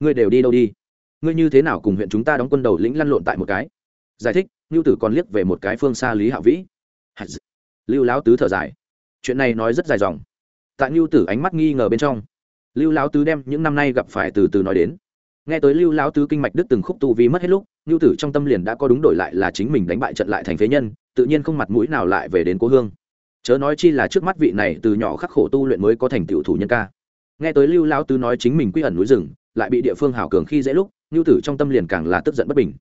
ngươi đều đi đâu đi? Ngươi như thế nào cùng huyện chúng ta đóng quân đầu lĩnh lăn lộn tại một cái? Giải thích, ngưu tử còn liếc về một cái phương xa lý hạ vĩ. Lưu lão tứ thở dài. Chuyện này nói rất dài dòng. Tại ngưu tử ánh mắt nghi ngờ bên trong, lưu lão tứ đem những năm nay gặp phải từ từ nói đến. Nghe tới lưu lão tứ kinh mạch đức từng khúc tu vi mất hết lúc, ngưu tử trong tâm liền đã có đúng đổi lại là chính mình đánh bại trận lại thành phế nhân, tự nhiên không mặt mũi nào lại về đến cố hương chớ nói chi là trước mắt vị này từ nhỏ khắc khổ tu luyện mới có thành tựu thủ nhân ca. Nghe tới lưu lão tứ nói chính mình quy ẩn núi rừng, lại bị địa phương hảo cường khi dễ lúc nhu tử trong tâm liền càng là tức giận bất bình.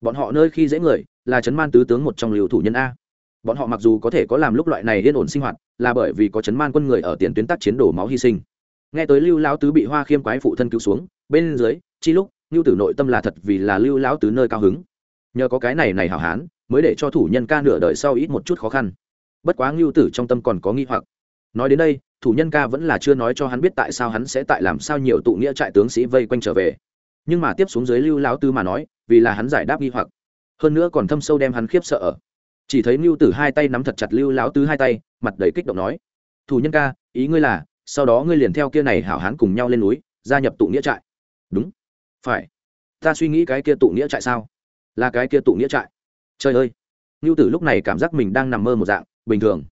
Bọn họ nơi khi dễ người, là chấn man tứ tướng một trong lưu thủ nhân a. Bọn họ mặc dù có thể có làm lúc loại này yên ổn sinh hoạt, là bởi vì có chấn man quân người ở tiền tuyến tác chiến đổ máu hy sinh. Nghe tới lưu lão tứ bị hoa khiêm quái phụ thân cứu xuống, bên dưới, chi lúc lưu tử nội tâm là thật vì là lưu lão tứ nơi cao hứng. Nhờ có cái này này hảo hán, mới để cho thủ nhân ca nửa đời sau ít một chút khó khăn bất quá ngưu tử trong tâm còn có nghi hoặc. Nói đến đây, thủ nhân ca vẫn là chưa nói cho hắn biết tại sao hắn sẽ tại làm sao nhiều tụ nghĩa trại tướng sĩ vây quanh trở về. Nhưng mà tiếp xuống dưới lưu lão tư mà nói, vì là hắn giải đáp nghi hoặc. Hơn nữa còn thâm sâu đem hắn khiếp sợ chỉ thấy ngưu tử hai tay nắm thật chặt lưu lão tư hai tay, mặt đầy kích động nói, thủ nhân ca, ý ngươi là, sau đó ngươi liền theo kia này hảo hán cùng nhau lên núi, gia nhập tụ nghĩa trại. Đúng. Phải. Ta suy nghĩ cái kia tụ nghĩa trại sao? Là cái kia tụ nghĩa trại. Trời ơi. Ngưu tử lúc này cảm giác mình đang nằm mơ một dạng bình thường.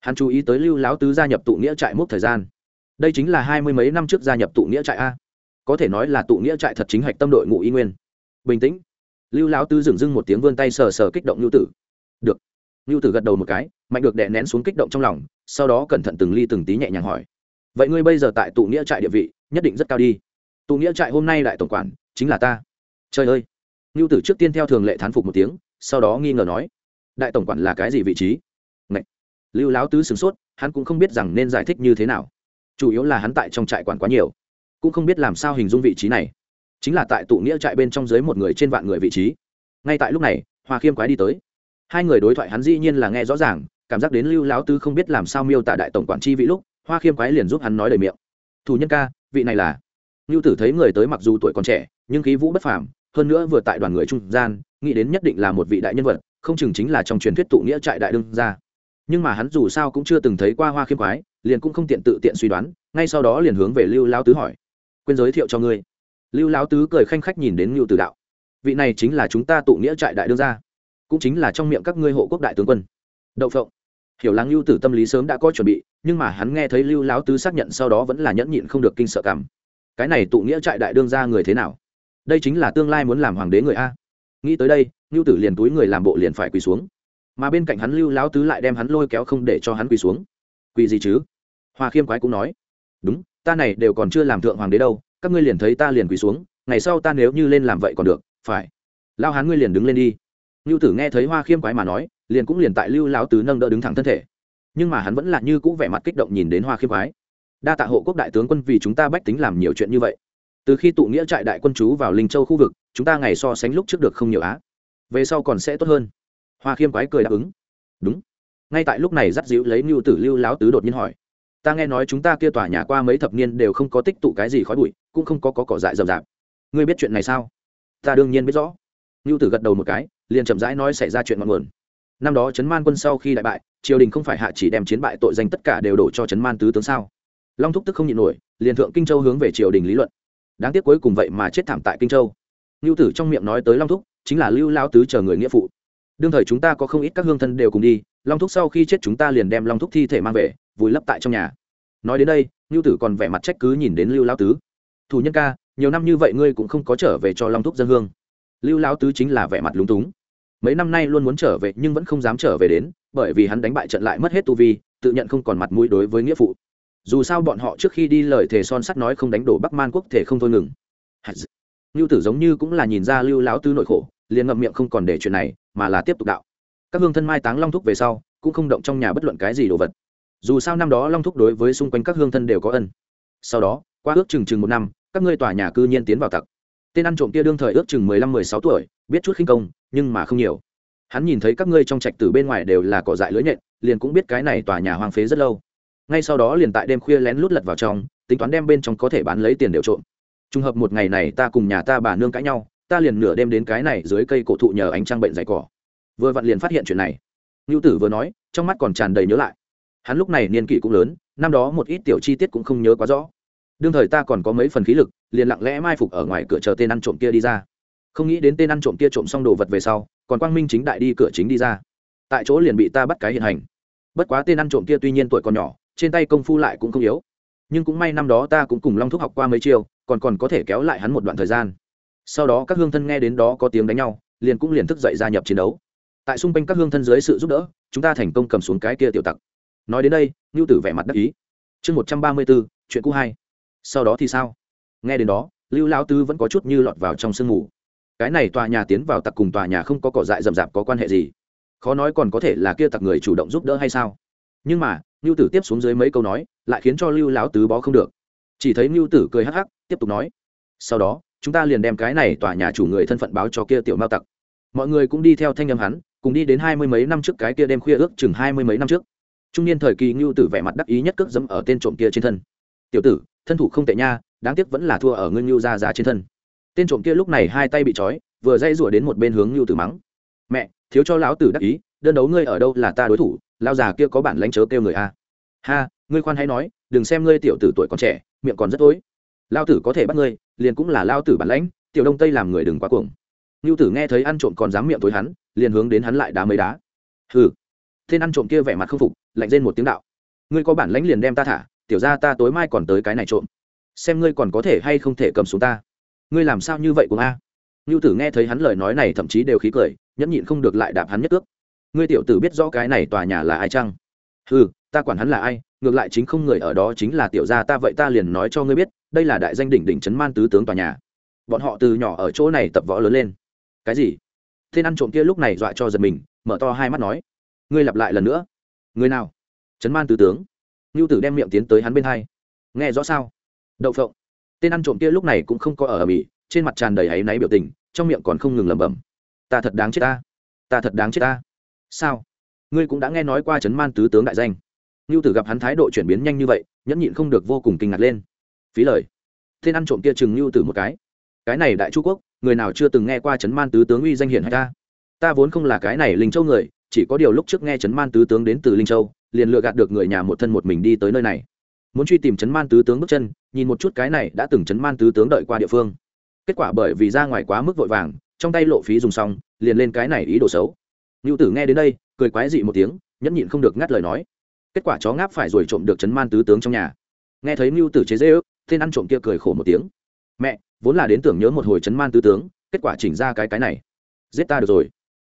Hắn chú ý tới lưu lão tứ gia nhập tụ nghĩa trại mốc thời gian. Đây chính là hai mươi mấy năm trước gia nhập tụ nghĩa trại a. Có thể nói là tụ nghĩa trại thật chính hạch tâm đội ngụ y nguyên. Bình tĩnh. Lưu lão tứ dừng dưng một tiếng vươn tay sờ sờ kích động lưu tử. Được. Lưu tử gật đầu một cái, mạnh được đè nén xuống kích động trong lòng, sau đó cẩn thận từng ly từng tí nhẹ nhàng hỏi. Vậy ngươi bây giờ tại tụ nghĩa trại địa vị, nhất định rất cao đi. Tụ nghĩa trại hôm nay đại tổng quản chính là ta. Trời ơi. Lưu tử trước tiên theo thường lệ thán phục một tiếng, sau đó nghi ngờ nói. Đại tổng quản là cái gì vị trí? Lưu láo tứ sửng sốt, hắn cũng không biết rằng nên giải thích như thế nào. Chủ yếu là hắn tại trong trại quản quá nhiều, cũng không biết làm sao hình dung vị trí này. Chính là tại tụ nghĩa trại bên trong dưới một người trên vạn người vị trí. Ngay tại lúc này, hoa khiêm quái đi tới. Hai người đối thoại hắn dĩ nhiên là nghe rõ ràng, cảm giác đến lưu láo Tứ không biết làm sao miêu tả đại tổng quản chi vị lúc, hoa khiêm quái liền giúp hắn nói lời miệng. Thủ nhân ca, vị này là. Ngưu tử thấy người tới mặc dù tuổi còn trẻ, nhưng khí vũ bất phàm, hơn nữa vừa tại đoàn người trung gian, nghĩ đến nhất định là một vị đại nhân vật, không chừng chính là trong truyền thuyết tụ nghĩa trại đại đương Gia nhưng mà hắn dù sao cũng chưa từng thấy qua hoa khiêm quái, liền cũng không tiện tự tiện suy đoán, ngay sau đó liền hướng về lưu lao tứ hỏi. Quên giới thiệu cho ngươi. Lưu lao tứ cười khanh khách nhìn đến ngưu tử đạo. Vị này chính là chúng ta tụ nghĩa trại đại đương gia, cũng chính là trong miệng các ngươi hộ quốc đại tướng quân. Đậu phộng. Hiểu làng lưu tử tâm lý sớm đã có chuẩn bị, nhưng mà hắn nghe thấy lưu lão tứ xác nhận sau đó vẫn là nhẫn nhịn không được kinh sợ cảm. Cái này tụ nghĩa trại đại đương gia người thế nào? Đây chính là tương lai muốn làm hoàng đế người a. Nghĩ tới đây lưu tử liền túi người làm bộ liền phải quỳ xuống mà bên cạnh hắn lưu lão tứ lại đem hắn lôi kéo không để cho hắn quỳ xuống. Quỳ gì chứ? Hoa khiêm quái cũng nói. Đúng, ta này đều còn chưa làm thượng hoàng đế đâu, các ngươi liền thấy ta liền quỳ xuống, ngày sau ta nếu như lên làm vậy còn được, phải. Lao hán ngươi liền đứng lên đi. Lưu tử nghe thấy hoa khiêm quái mà nói, liền cũng liền tại lưu lão tứ nâng đỡ đứng thẳng thân thể. Nhưng mà hắn vẫn là như cũ vẻ mặt kích động nhìn đến hoa khiêm quái. Đa tạ hộ quốc đại tướng quân vì chúng ta bách tính làm nhiều chuyện như vậy. Từ khi tụ nghĩa trại đại quân chú vào linh châu khu vực, chúng ta ngày so sánh lúc trước được không nhiều á. Về sau còn sẽ tốt hơn hoa khiêm quái cười đáp ứng. Đúng. Ngay tại lúc này dắt dịu lấy mưu tử lưu láo tứ đột nhiên hỏi. Ta nghe nói chúng ta kia tòa nhà qua mấy thập niên đều không có tích tụ cái gì khói bụi cũng không có, có cỏ dại rậm rạp. Ngươi biết chuyện này sao? Ta đương nhiên biết rõ. Ngưu tử gật đầu một cái liền chậm rãi nói xảy ra chuyện ngọn nguồn. Năm đó trấn man quân sau khi đại bại triều đình không phải hạ chỉ đem chiến bại tội danh tất cả đều đổ cho trấn man tứ tướng sao? Long thúc tức không nhịn nổi liền thượng kinh châu hướng về triều đình lý luận. Đáng tiếc cuối cùng vậy mà chết thảm tại kinh châu. Ngưu tử trong miệng nói tới long thúc chính là lưu lao tứ chờ người nghĩa phụ đương thời chúng ta có không ít các hương thân đều cùng đi, long thúc sau khi chết chúng ta liền đem long thúc thi thể mang về, vùi lấp tại trong nhà. Nói đến đây ngưu tử còn vẻ mặt trách cứ nhìn đến lưu lao tứ. Thủ nhân ca, nhiều năm như vậy ngươi cũng không có trở về cho long thúc dân hương. Lưu lao tứ chính là vẻ mặt lúng túng. Mấy năm nay luôn muốn trở về nhưng vẫn không dám trở về đến, bởi vì hắn đánh bại trận lại mất hết tu vi, tự nhận không còn mặt mũi đối với nghĩa phụ. Dù sao bọn họ trước khi đi lời thề son sắt nói không đánh đổ bắc man quốc thể không thôi ngừng. Lưu tử giống như cũng là nhìn ra lưu lão tứ nội khổ liền ngậm miệng không còn để chuyện này, mà là tiếp tục đạo. Các hương thân mai táng long thúc về sau, cũng không động trong nhà bất luận cái gì đồ vật. Dù sao năm đó long thúc đối với xung quanh các hương thân đều có ân. Sau đó, qua ước chừng chừng một năm, các ngươi tòa nhà cư nhiên tiến vào tặc. Tên ăn trộm kia đương thời ước chừng mười lăm mười sáu tuổi, biết chút khinh công, nhưng mà không nhiều. Hắn nhìn thấy các ngươi trong trạch từ bên ngoài đều là cỏ dại lưới nhện, liền cũng biết cái này tòa nhà hoang phế rất lâu. Ngay sau đó liền tại đêm khuya lén lút lật vào trong, tính toán đem bên trong có thể bán lấy tiền đều trộm. Trùng hợp một ngày này ta cùng nhà ta bà nương cãi nhau ta liền nửa đêm đến cái này dưới cây cổ thụ nhờ ánh trăng bệnh dày cỏ. Vừa vặn liền phát hiện chuyện này. Ngưu tử vừa nói, trong mắt còn tràn đầy nhớ lại. Hắn lúc này niên kỷ cũng lớn, năm đó một ít tiểu chi tiết cũng không nhớ quá rõ. Đương thời ta còn có mấy phần khí lực, liền lặng lẽ mai phục ở ngoài cửa chờ tên ăn trộm kia đi ra. Không nghĩ đến tên ăn trộm kia trộm xong đồ vật về sau, còn quang minh chính đại đi cửa chính đi ra. Tại chỗ liền bị ta bắt cái hiện hành. Bất quá tên ăn trộm kia tuy nhiên tuổi còn nhỏ, trên tay công phu lại cũng không yếu. Nhưng cũng may năm đó ta cũng cùng long thúc học qua mấy chiều còn còn có thể kéo lại hắn một đoạn thời gian sau đó các hương thân nghe đến đó có tiếng đánh nhau, liền cũng liền thức dậy gia nhập chiến đấu. Tại xung quanh các hương thân dưới sự giúp đỡ, chúng ta thành công cầm xuống cái kia tiểu tặc. Nói đến đây ngưu tử vẻ mặt đắc ý. Chương một trăm ba mươi b ố chuyện cũ hai. Sau đó thì sao? Nghe đến đó, lưu lao tư vẫn có chút như lọt vào trong sương mù. Cái này tòa nhà tiến vào tặc cùng tòa nhà không có cỏ dại rậm rạp có quan hệ gì? Khó nói còn có thể là kia tặc người chủ động giúp đỡ hay sao? Nhưng mà ngưu tử tiếp xuống dưới mấy câu nói, lại khiến cho lưu lão tứ bó không được. Chỉ thấy ngưu tử cười hắc hắc, tiếp tục nói. Sau đó chúng ta liền đem cái này tòa nhà chủ người thân phận báo cho kia tiểu mao tặc. Mọi người cũng đi theo thanh âm hắn, cùng đi đến hai mươi mấy năm trước cái kia đêm khuya ước chừng hai mươi mấy năm trước. Trung niên thời kỳ ngưu tử vẻ mặt đắc ý nhất cước dẫm ở tên trộm kia trên thân. Tiểu tử, thân thủ không tệ nha, đáng tiếc vẫn là thua ở ngưng ngưu ra giá trên thân. Tên trộm kia lúc này hai tay bị trói, vừa dây rủa đến một bên hướng ngưu tử mắng. Mẹ, thiếu cho lão tử đắc ý, đơn đấu ngươi ở đâu là ta đối thủ lao già kia có bản lãnh chớ kêu người a. Ha, ngươi khoan hay nói, đừng xem ngươi tiểu tử tuổi còn trẻ, miệng còn rất tối. Lao tử có thể bắt ngươi liền cũng là lao tử bản lãnh, tiểu đông tây làm người đừng quá cuồng. Ngưu tử nghe thấy ăn trộm còn dám miệng tối hắn, liền hướng đến hắn lại đá mấy đá. Hừ. Tên ăn trộm kia vẻ mặt không phục, lạnh lên một tiếng đạo. Ngươi có bản lãnh liền đem ta thả, tiểu ra ta tối mai còn tới cái này trộm. Xem ngươi còn có thể hay không thể cầm xuống ta. Ngươi làm sao như vậy cùng a? Ngưu tử nghe thấy hắn lời nói này thậm chí đều khí cười, nhẫn nhịn không được lại đạp hắn nhất cước. Ngươi tiểu tử biết rõ cái này tòa nhà là ai chăng? Ừ ta quản hắn là ai, ngược lại chính không người ở đó chính là tiểu gia ta, vậy ta liền nói cho ngươi biết đây là đại danh đỉnh đỉnh trấn man tứ tướng tòa nhà. Bọn họ từ nhỏ ở chỗ này tập võ lớn lên. Cái gì? Tên ăn trộm kia lúc này dọa cho giật mình, mở to hai mắt nói, ngươi lặp lại lần nữa. Người nào? Trấn man tứ tướng. Ngưu tử đem miệng tiến tới hắn bên hai. Nghe rõ sao? Đậu phộng. Tên ăn trộm kia lúc này cũng không có ở ở mỹ trên mặt tràn đầy áy náy biểu tình, trong miệng còn không ngừng lẩm bẩm, ta thật đáng chết ta. Ta thật đáng chết ta. Sao? Ngươi cũng đã nghe nói qua trấn man tứ tướng đại danh. Ngưu tử gặp hắn thái độ chuyển biến nhanh như vậy, nhẫn nhịn không được vô cùng kinh ngạc lên phí lời. Tên ăn trộm kia chừng lưu tử một cái. Cái này đại chu quốc, người nào chưa từng nghe qua trấn man tứ tướng uy danh hiển hay ta? Ta vốn không là cái này linh châu người, chỉ có điều lúc trước nghe trấn man tứ tướng đến từ linh châu, liền lựa gạt được người nhà một thân một mình đi tới nơi này. Muốn truy tìm trấn man tứ tướng bước chân, nhìn một chút cái này đã từng trấn man tứ tướng đợi qua địa phương. Kết quả bởi vì ra ngoài quá mức vội vàng, trong tay lộ phí dùng xong, liền lên cái này ý đồ xấu. Ngưu tử nghe đến đây, cười quái dị một tiếng, nhẫn nhịn không được ngắt lời nói. Kết quả chó ngáp phải rồi trộm được trấn man tứ tướng trong nhà. Nghe thấy ngưu tử chế dễ ước tên ăn trộm kia cười khổ một tiếng. Mẹ, vốn là đến tưởng nhớ một hồi chấn man tứ tướng, kết quả chỉnh ra cái cái này. Giết ta được rồi.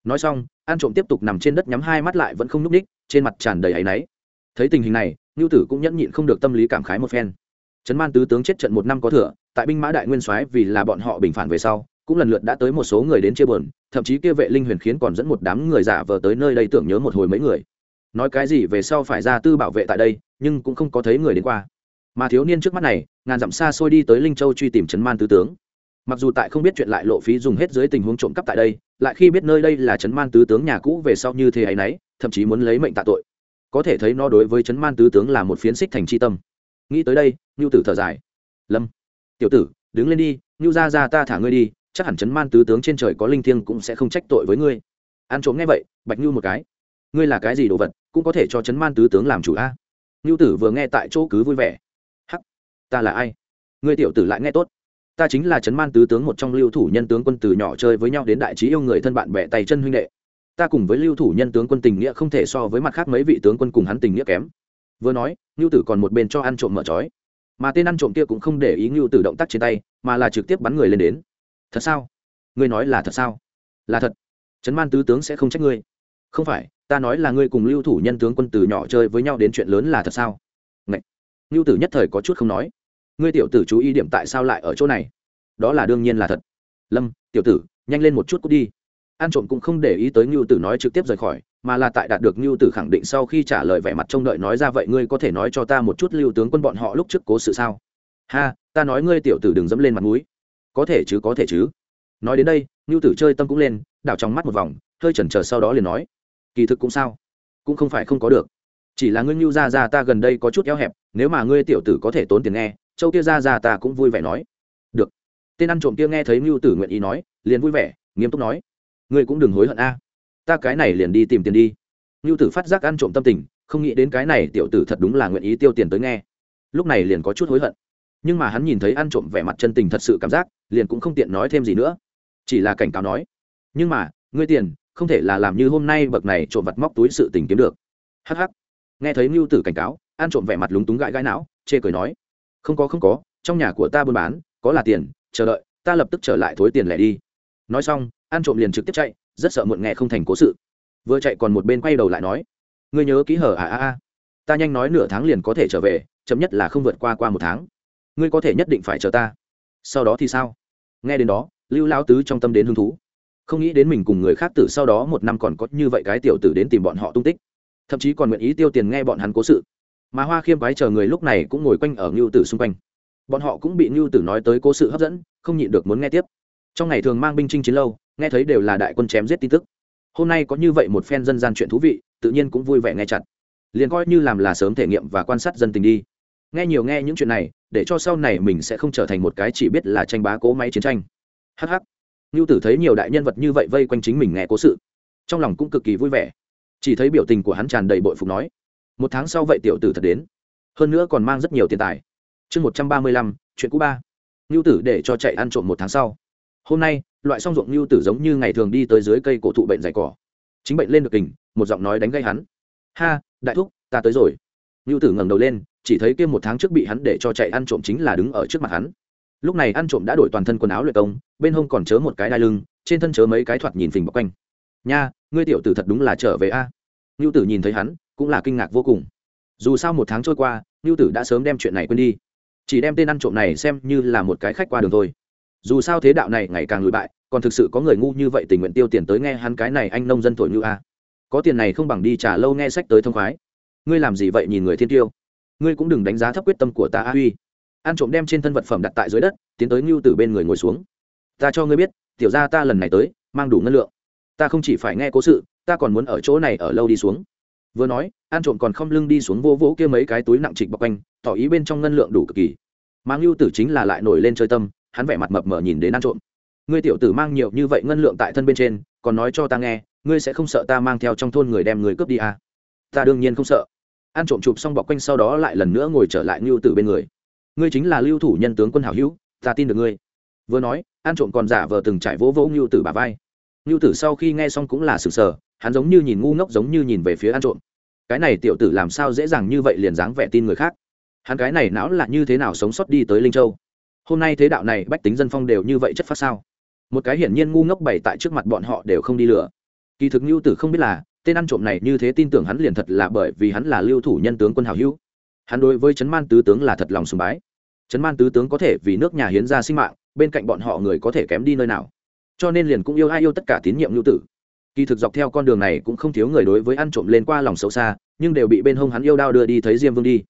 Nói xong, ăn trộm tiếp tục nằm trên đất nhắm hai mắt lại vẫn không nhúc ních trên mặt tràn đầy áy náy. Thấy tình hình này ngưu tử cũng nhẫn nhịn không được tâm lý cảm khái một phen. Chấn man tứ tướng chết trận một năm có thừa, tại binh mã đại nguyên soái vì là bọn họ bình phản về sau, cũng lần lượt đã tới một số người đến chia buồn, thậm chí kia vệ linh huyền khiến còn dẫn một đám người giả vờ tới nơi đây tưởng nhớ một hồi mấy người. Nói cái gì về sau phải ra tư bảo vệ tại đây, nhưng cũng không có thấy người đến qua mà thiếu niên trước mắt này, ngàn dặm xa xôi đi tới linh châu truy tìm trấn man tứ tướng. Mặc dù tại không biết chuyện lại lộ phí dùng hết dưới tình huống trộm cắp tại đây, lại khi biết nơi đây là trấn man tứ tướng nhà cũ về sau như thế ấy nấy, thậm chí muốn lấy mệnh tạ tội. Có thể thấy nó đối với trấn man tứ tướng là một phiến xích thành c h i tâm. Nghĩ tới đây ngưu tử thở dài. Lâm, tiểu tử, đứng lên đi ngưu ra ra ta thả ngươi đi, chắc hẳn trấn man tứ tướng trên trời có linh thiêng cũng sẽ không trách tội với ngươi. Ăn trộm nghe vậy, bạch ngưu một cái. Ngươi là cái gì đồ vật, cũng có thể cho trấn man tứ tướng làm chủ a? Ngưu tử vừa nghe tại chỗ cứ vui vẻ ta là ai? Ngươi tiểu tử lại nghe tốt. Ta chính là trấn man tứ tướng một trong lưu thủ nhân tướng quân từ nhỏ chơi với nhau đến đại trí yêu người thân bạn bè tay chân huynh đệ. Ta cùng với lưu thủ nhân tướng quân tình nghĩa không thể so với mặt khác mấy vị tướng quân cùng hắn tình nghĩa kém. Vừa nói ngưu tử còn một bên cho ăn trộm mở trói. Mà tên ăn trộm kia cũng không để ý ngưu tử động tác trên tay, mà là trực tiếp bắn người lên đến. Thật sao? Ngươi nói là thật sao? Là thật. Trấn man tứ tướng sẽ không trách ngươi. Không phải, ta nói là ngươi cùng lưu thủ nhân tướng quân từ nhỏ chơi với nhau đến chuyện lớn là thật sao? Ngậy! ngưu tử nhất thời có chút không nói ngươi tiểu tử chú ý điểm tại sao lại ở chỗ này? Đó là đương nhiên là thật. Lâm, tiểu tử, nhanh lên một chút cút đi. An trộm cũng không để ý tới ngưu tử nói trực tiếp rời khỏi, mà là tại đạt được ngưu tử khẳng định sau khi trả lời vẻ mặt trông đợi nói ra vậy ngươi có thể nói cho ta một chút lưu tướng quân bọn họ lúc trước cố sự sao? Ha, ta nói ngươi tiểu tử đừng dẫm lên mặt mũi. Có thể chứ, có thể chứ. Nói đến đây, ngưu tử chơi tâm cũng lên, đảo trong mắt một vòng, hơi chần chờ sau đó liền nói, kỳ thực cũng sao? Cũng không phải không có được. Chỉ là ngươi ngưu ra ra ta gần đây có chút eo hẹp, nếu mà ngươi tiểu tử có thể tốn tiền nghe châu kia ra ra ta cũng vui vẻ nói. Được. Tên ăn trộm kia nghe thấy ngưu tử nguyện ý nói, liền vui vẻ, nghiêm túc nói. Ngươi cũng đừng hối hận a. Ta cái này liền đi tìm tiền đi. Ngưu tử phát giác ăn trộm tâm tình, không nghĩ đến cái này tiểu tử thật đúng là nguyện ý tiêu tiền tới nghe. Lúc này liền có chút hối hận. Nhưng mà hắn nhìn thấy ăn trộm vẻ mặt chân tình thật sự cảm giác, liền cũng không tiện nói thêm gì nữa. Chỉ là cảnh cáo nói. Nhưng mà, ngươi tiền, không thể là làm như hôm nay bậc này trộm vặt móc túi sự tình kiếm được. Hh nghe thấy ngưu tử cảnh cáo, ăn trộm vẻ mặt lúng túng gãi gãi não, chê cười nói không có không có, trong nhà của ta buôn bán, có là tiền, chờ đợi, ta lập tức trở lại thối tiền lẻ đi. Nói xong ăn trộm liền trực tiếp chạy, rất sợ muộn nghe không thành cố sự. Vừa chạy còn một bên quay đầu lại nói, ngươi nhớ ký hở à à à. Ta nhanh nói nửa tháng liền có thể trở về, chậm nhất là không vượt qua qua một tháng. Ngươi có thể nhất định phải chờ ta. Sau đó thì sao? Nghe đến đó, lưu lao tứ trong tâm đến hứng thú. Không nghĩ đến mình cùng người khác tử sau đó một năm còn có như vậy cái tiểu tử đến tìm bọn họ tung tích. Thậm chí còn nguyện ý tiêu tiền nghe bọn hắn cố sự mà hoa khiêm quái chờ người lúc này cũng ngồi quanh ở ngưu tử xung quanh. Bọn họ cũng bị ngưu tử nói tới cố sự hấp dẫn, không nhịn được muốn nghe tiếp. Trong ngày thường mang binh chinh chiến lâu, nghe thấy đều là đại quân chém giết tin tức. Hôm nay có như vậy một phen dân gian chuyện thú vị, tự nhiên cũng vui vẻ nghe chặt. Liền coi như làm là sớm thể nghiệm và quan sát dân tình đi. Nghe nhiều nghe những chuyện này, để cho sau này mình sẽ không trở thành một cái chỉ biết là tranh bá cố máy chiến tranh. Hh ngưu tử thấy nhiều đại nhân vật như vậy vây quanh chính mình nghe cố sự. Trong lòng cũng cực kỳ vui vẻ. Chỉ thấy biểu tình của hắn tràn đầy bội phục nói một tháng sau vậy tiểu tử thật đến. Hơn nữa còn mang rất nhiều tiền tài. Chương một trăm ba mươi lăm, chuyện cũ ba. Ngưu tử để cho chạy ăn trộm một tháng sau. Hôm nay, loại song ruộng ngưu tử giống như ngày thường đi tới dưới cây cổ thụ bệnh dày cỏ. Chính bệnh lên được kình, một giọng nói đánh gây hắn. Ha, đại thúc, ta tới rồi. Ngưu tử ngẩng đầu lên, chỉ thấy kia một tháng trước bị hắn để cho chạy ăn trộm chính là đứng ở trước mặt hắn. Lúc này ăn trộm đã đổi toàn thân quần áo luyện công, bên hông còn chớ một cái đai lưng, trên thân chớ mấy cái thoạt nhìn phình bọc quanh. Nha, ngươi tiểu tử thật đúng là trở về a. À. ngưu tử nhìn thấy hắn cũng là kinh ngạc vô cùng. Dù sao một tháng trôi qua ngưu tử đã sớm đem chuyện này quên đi. Chỉ đem tên ăn trộm này xem như là một cái khách qua đường thôi. Dù sao thế đạo này ngày càng lùi bại, còn thực sự có người ngu như vậy tình nguyện tiêu tiền tới nghe hắn cái này anh nông dân thổi như a. Có tiền này không bằng đi trả lâu nghe sách tới thông khoái. Ngươi làm gì vậy nhìn người thiên tiêu? Ngươi cũng đừng đánh giá thấp quyết tâm của ta a huy. Ăn trộm đem trên thân vật phẩm đặt tại dưới đất, tiến tới ngưu tử bên người ngồi xuống. Ta cho ngươi biết, tiểu ra ta lần này tới, mang đủ ngân lượng. Ta không chỉ phải nghe cố sự, ta còn muốn ở chỗ này ở lâu đi xuống vừa nói an trộm còn không lưng đi xuống vô vỗ kia mấy cái túi nặng trịch bọc quanh, tỏ ý bên trong ngân lượng đủ cực kỳ. Mang ngưu tử chính là lại nổi lên chơi tâm, hắn vẻ mặt mập mờ nhìn đến an trộm. Ngươi tiểu tử mang nhiều như vậy ngân lượng tại thân bên trên, còn nói cho ta nghe, ngươi sẽ không sợ ta mang theo trong thôn người đem người cướp đi à? ta đương nhiên không sợ. An trộm chụp xong bọc quanh sau đó lại lần nữa ngồi trở lại ngưu tử bên người. Ngươi chính là lưu thủ nhân tướng quân hảo hữu, ta tin được ngươi. Vừa nói an trộm còn giả vờ từng trải vỗ vỗ ngưu tử bà vai. Ngưu tử sau khi nghe xong cũng là sừng sờ, hắn giống như nhìn ngu ngốc giống như nhìn về phía an trộm cái này tiểu tử làm sao dễ dàng như vậy liền dáng vẻ tin người khác? Hắn cái này não là như thế nào sống sót đi tới linh châu? Hôm nay thế đạo này bách tính dân phong đều như vậy chất phát sao? Một cái hiển nhiên ngu ngốc bày tại trước mặt bọn họ đều không đi lừa. Kỳ thực ngưu tử không biết là, tên ăn trộm này như thế tin tưởng hắn liền thật là bởi vì hắn là lưu thủ nhân tướng quân hào hữu. Hắn đối với trấn man tứ tướng là thật lòng sùng bái. Trấn man tứ tướng có thể vì nước nhà hiến ra sinh mạng, bên cạnh bọn họ người có thể kém đi nơi nào. Cho nên liền cũng yêu ai yêu tất cả tín nhiệm ngưu tử kỳ thực dọc theo con đường này cũng không thiếu người đối với ăn trộm lên qua lòng xấu xa, nhưng đều bị bên hông hắn yêu đao đưa đi thấy diêm vương đi.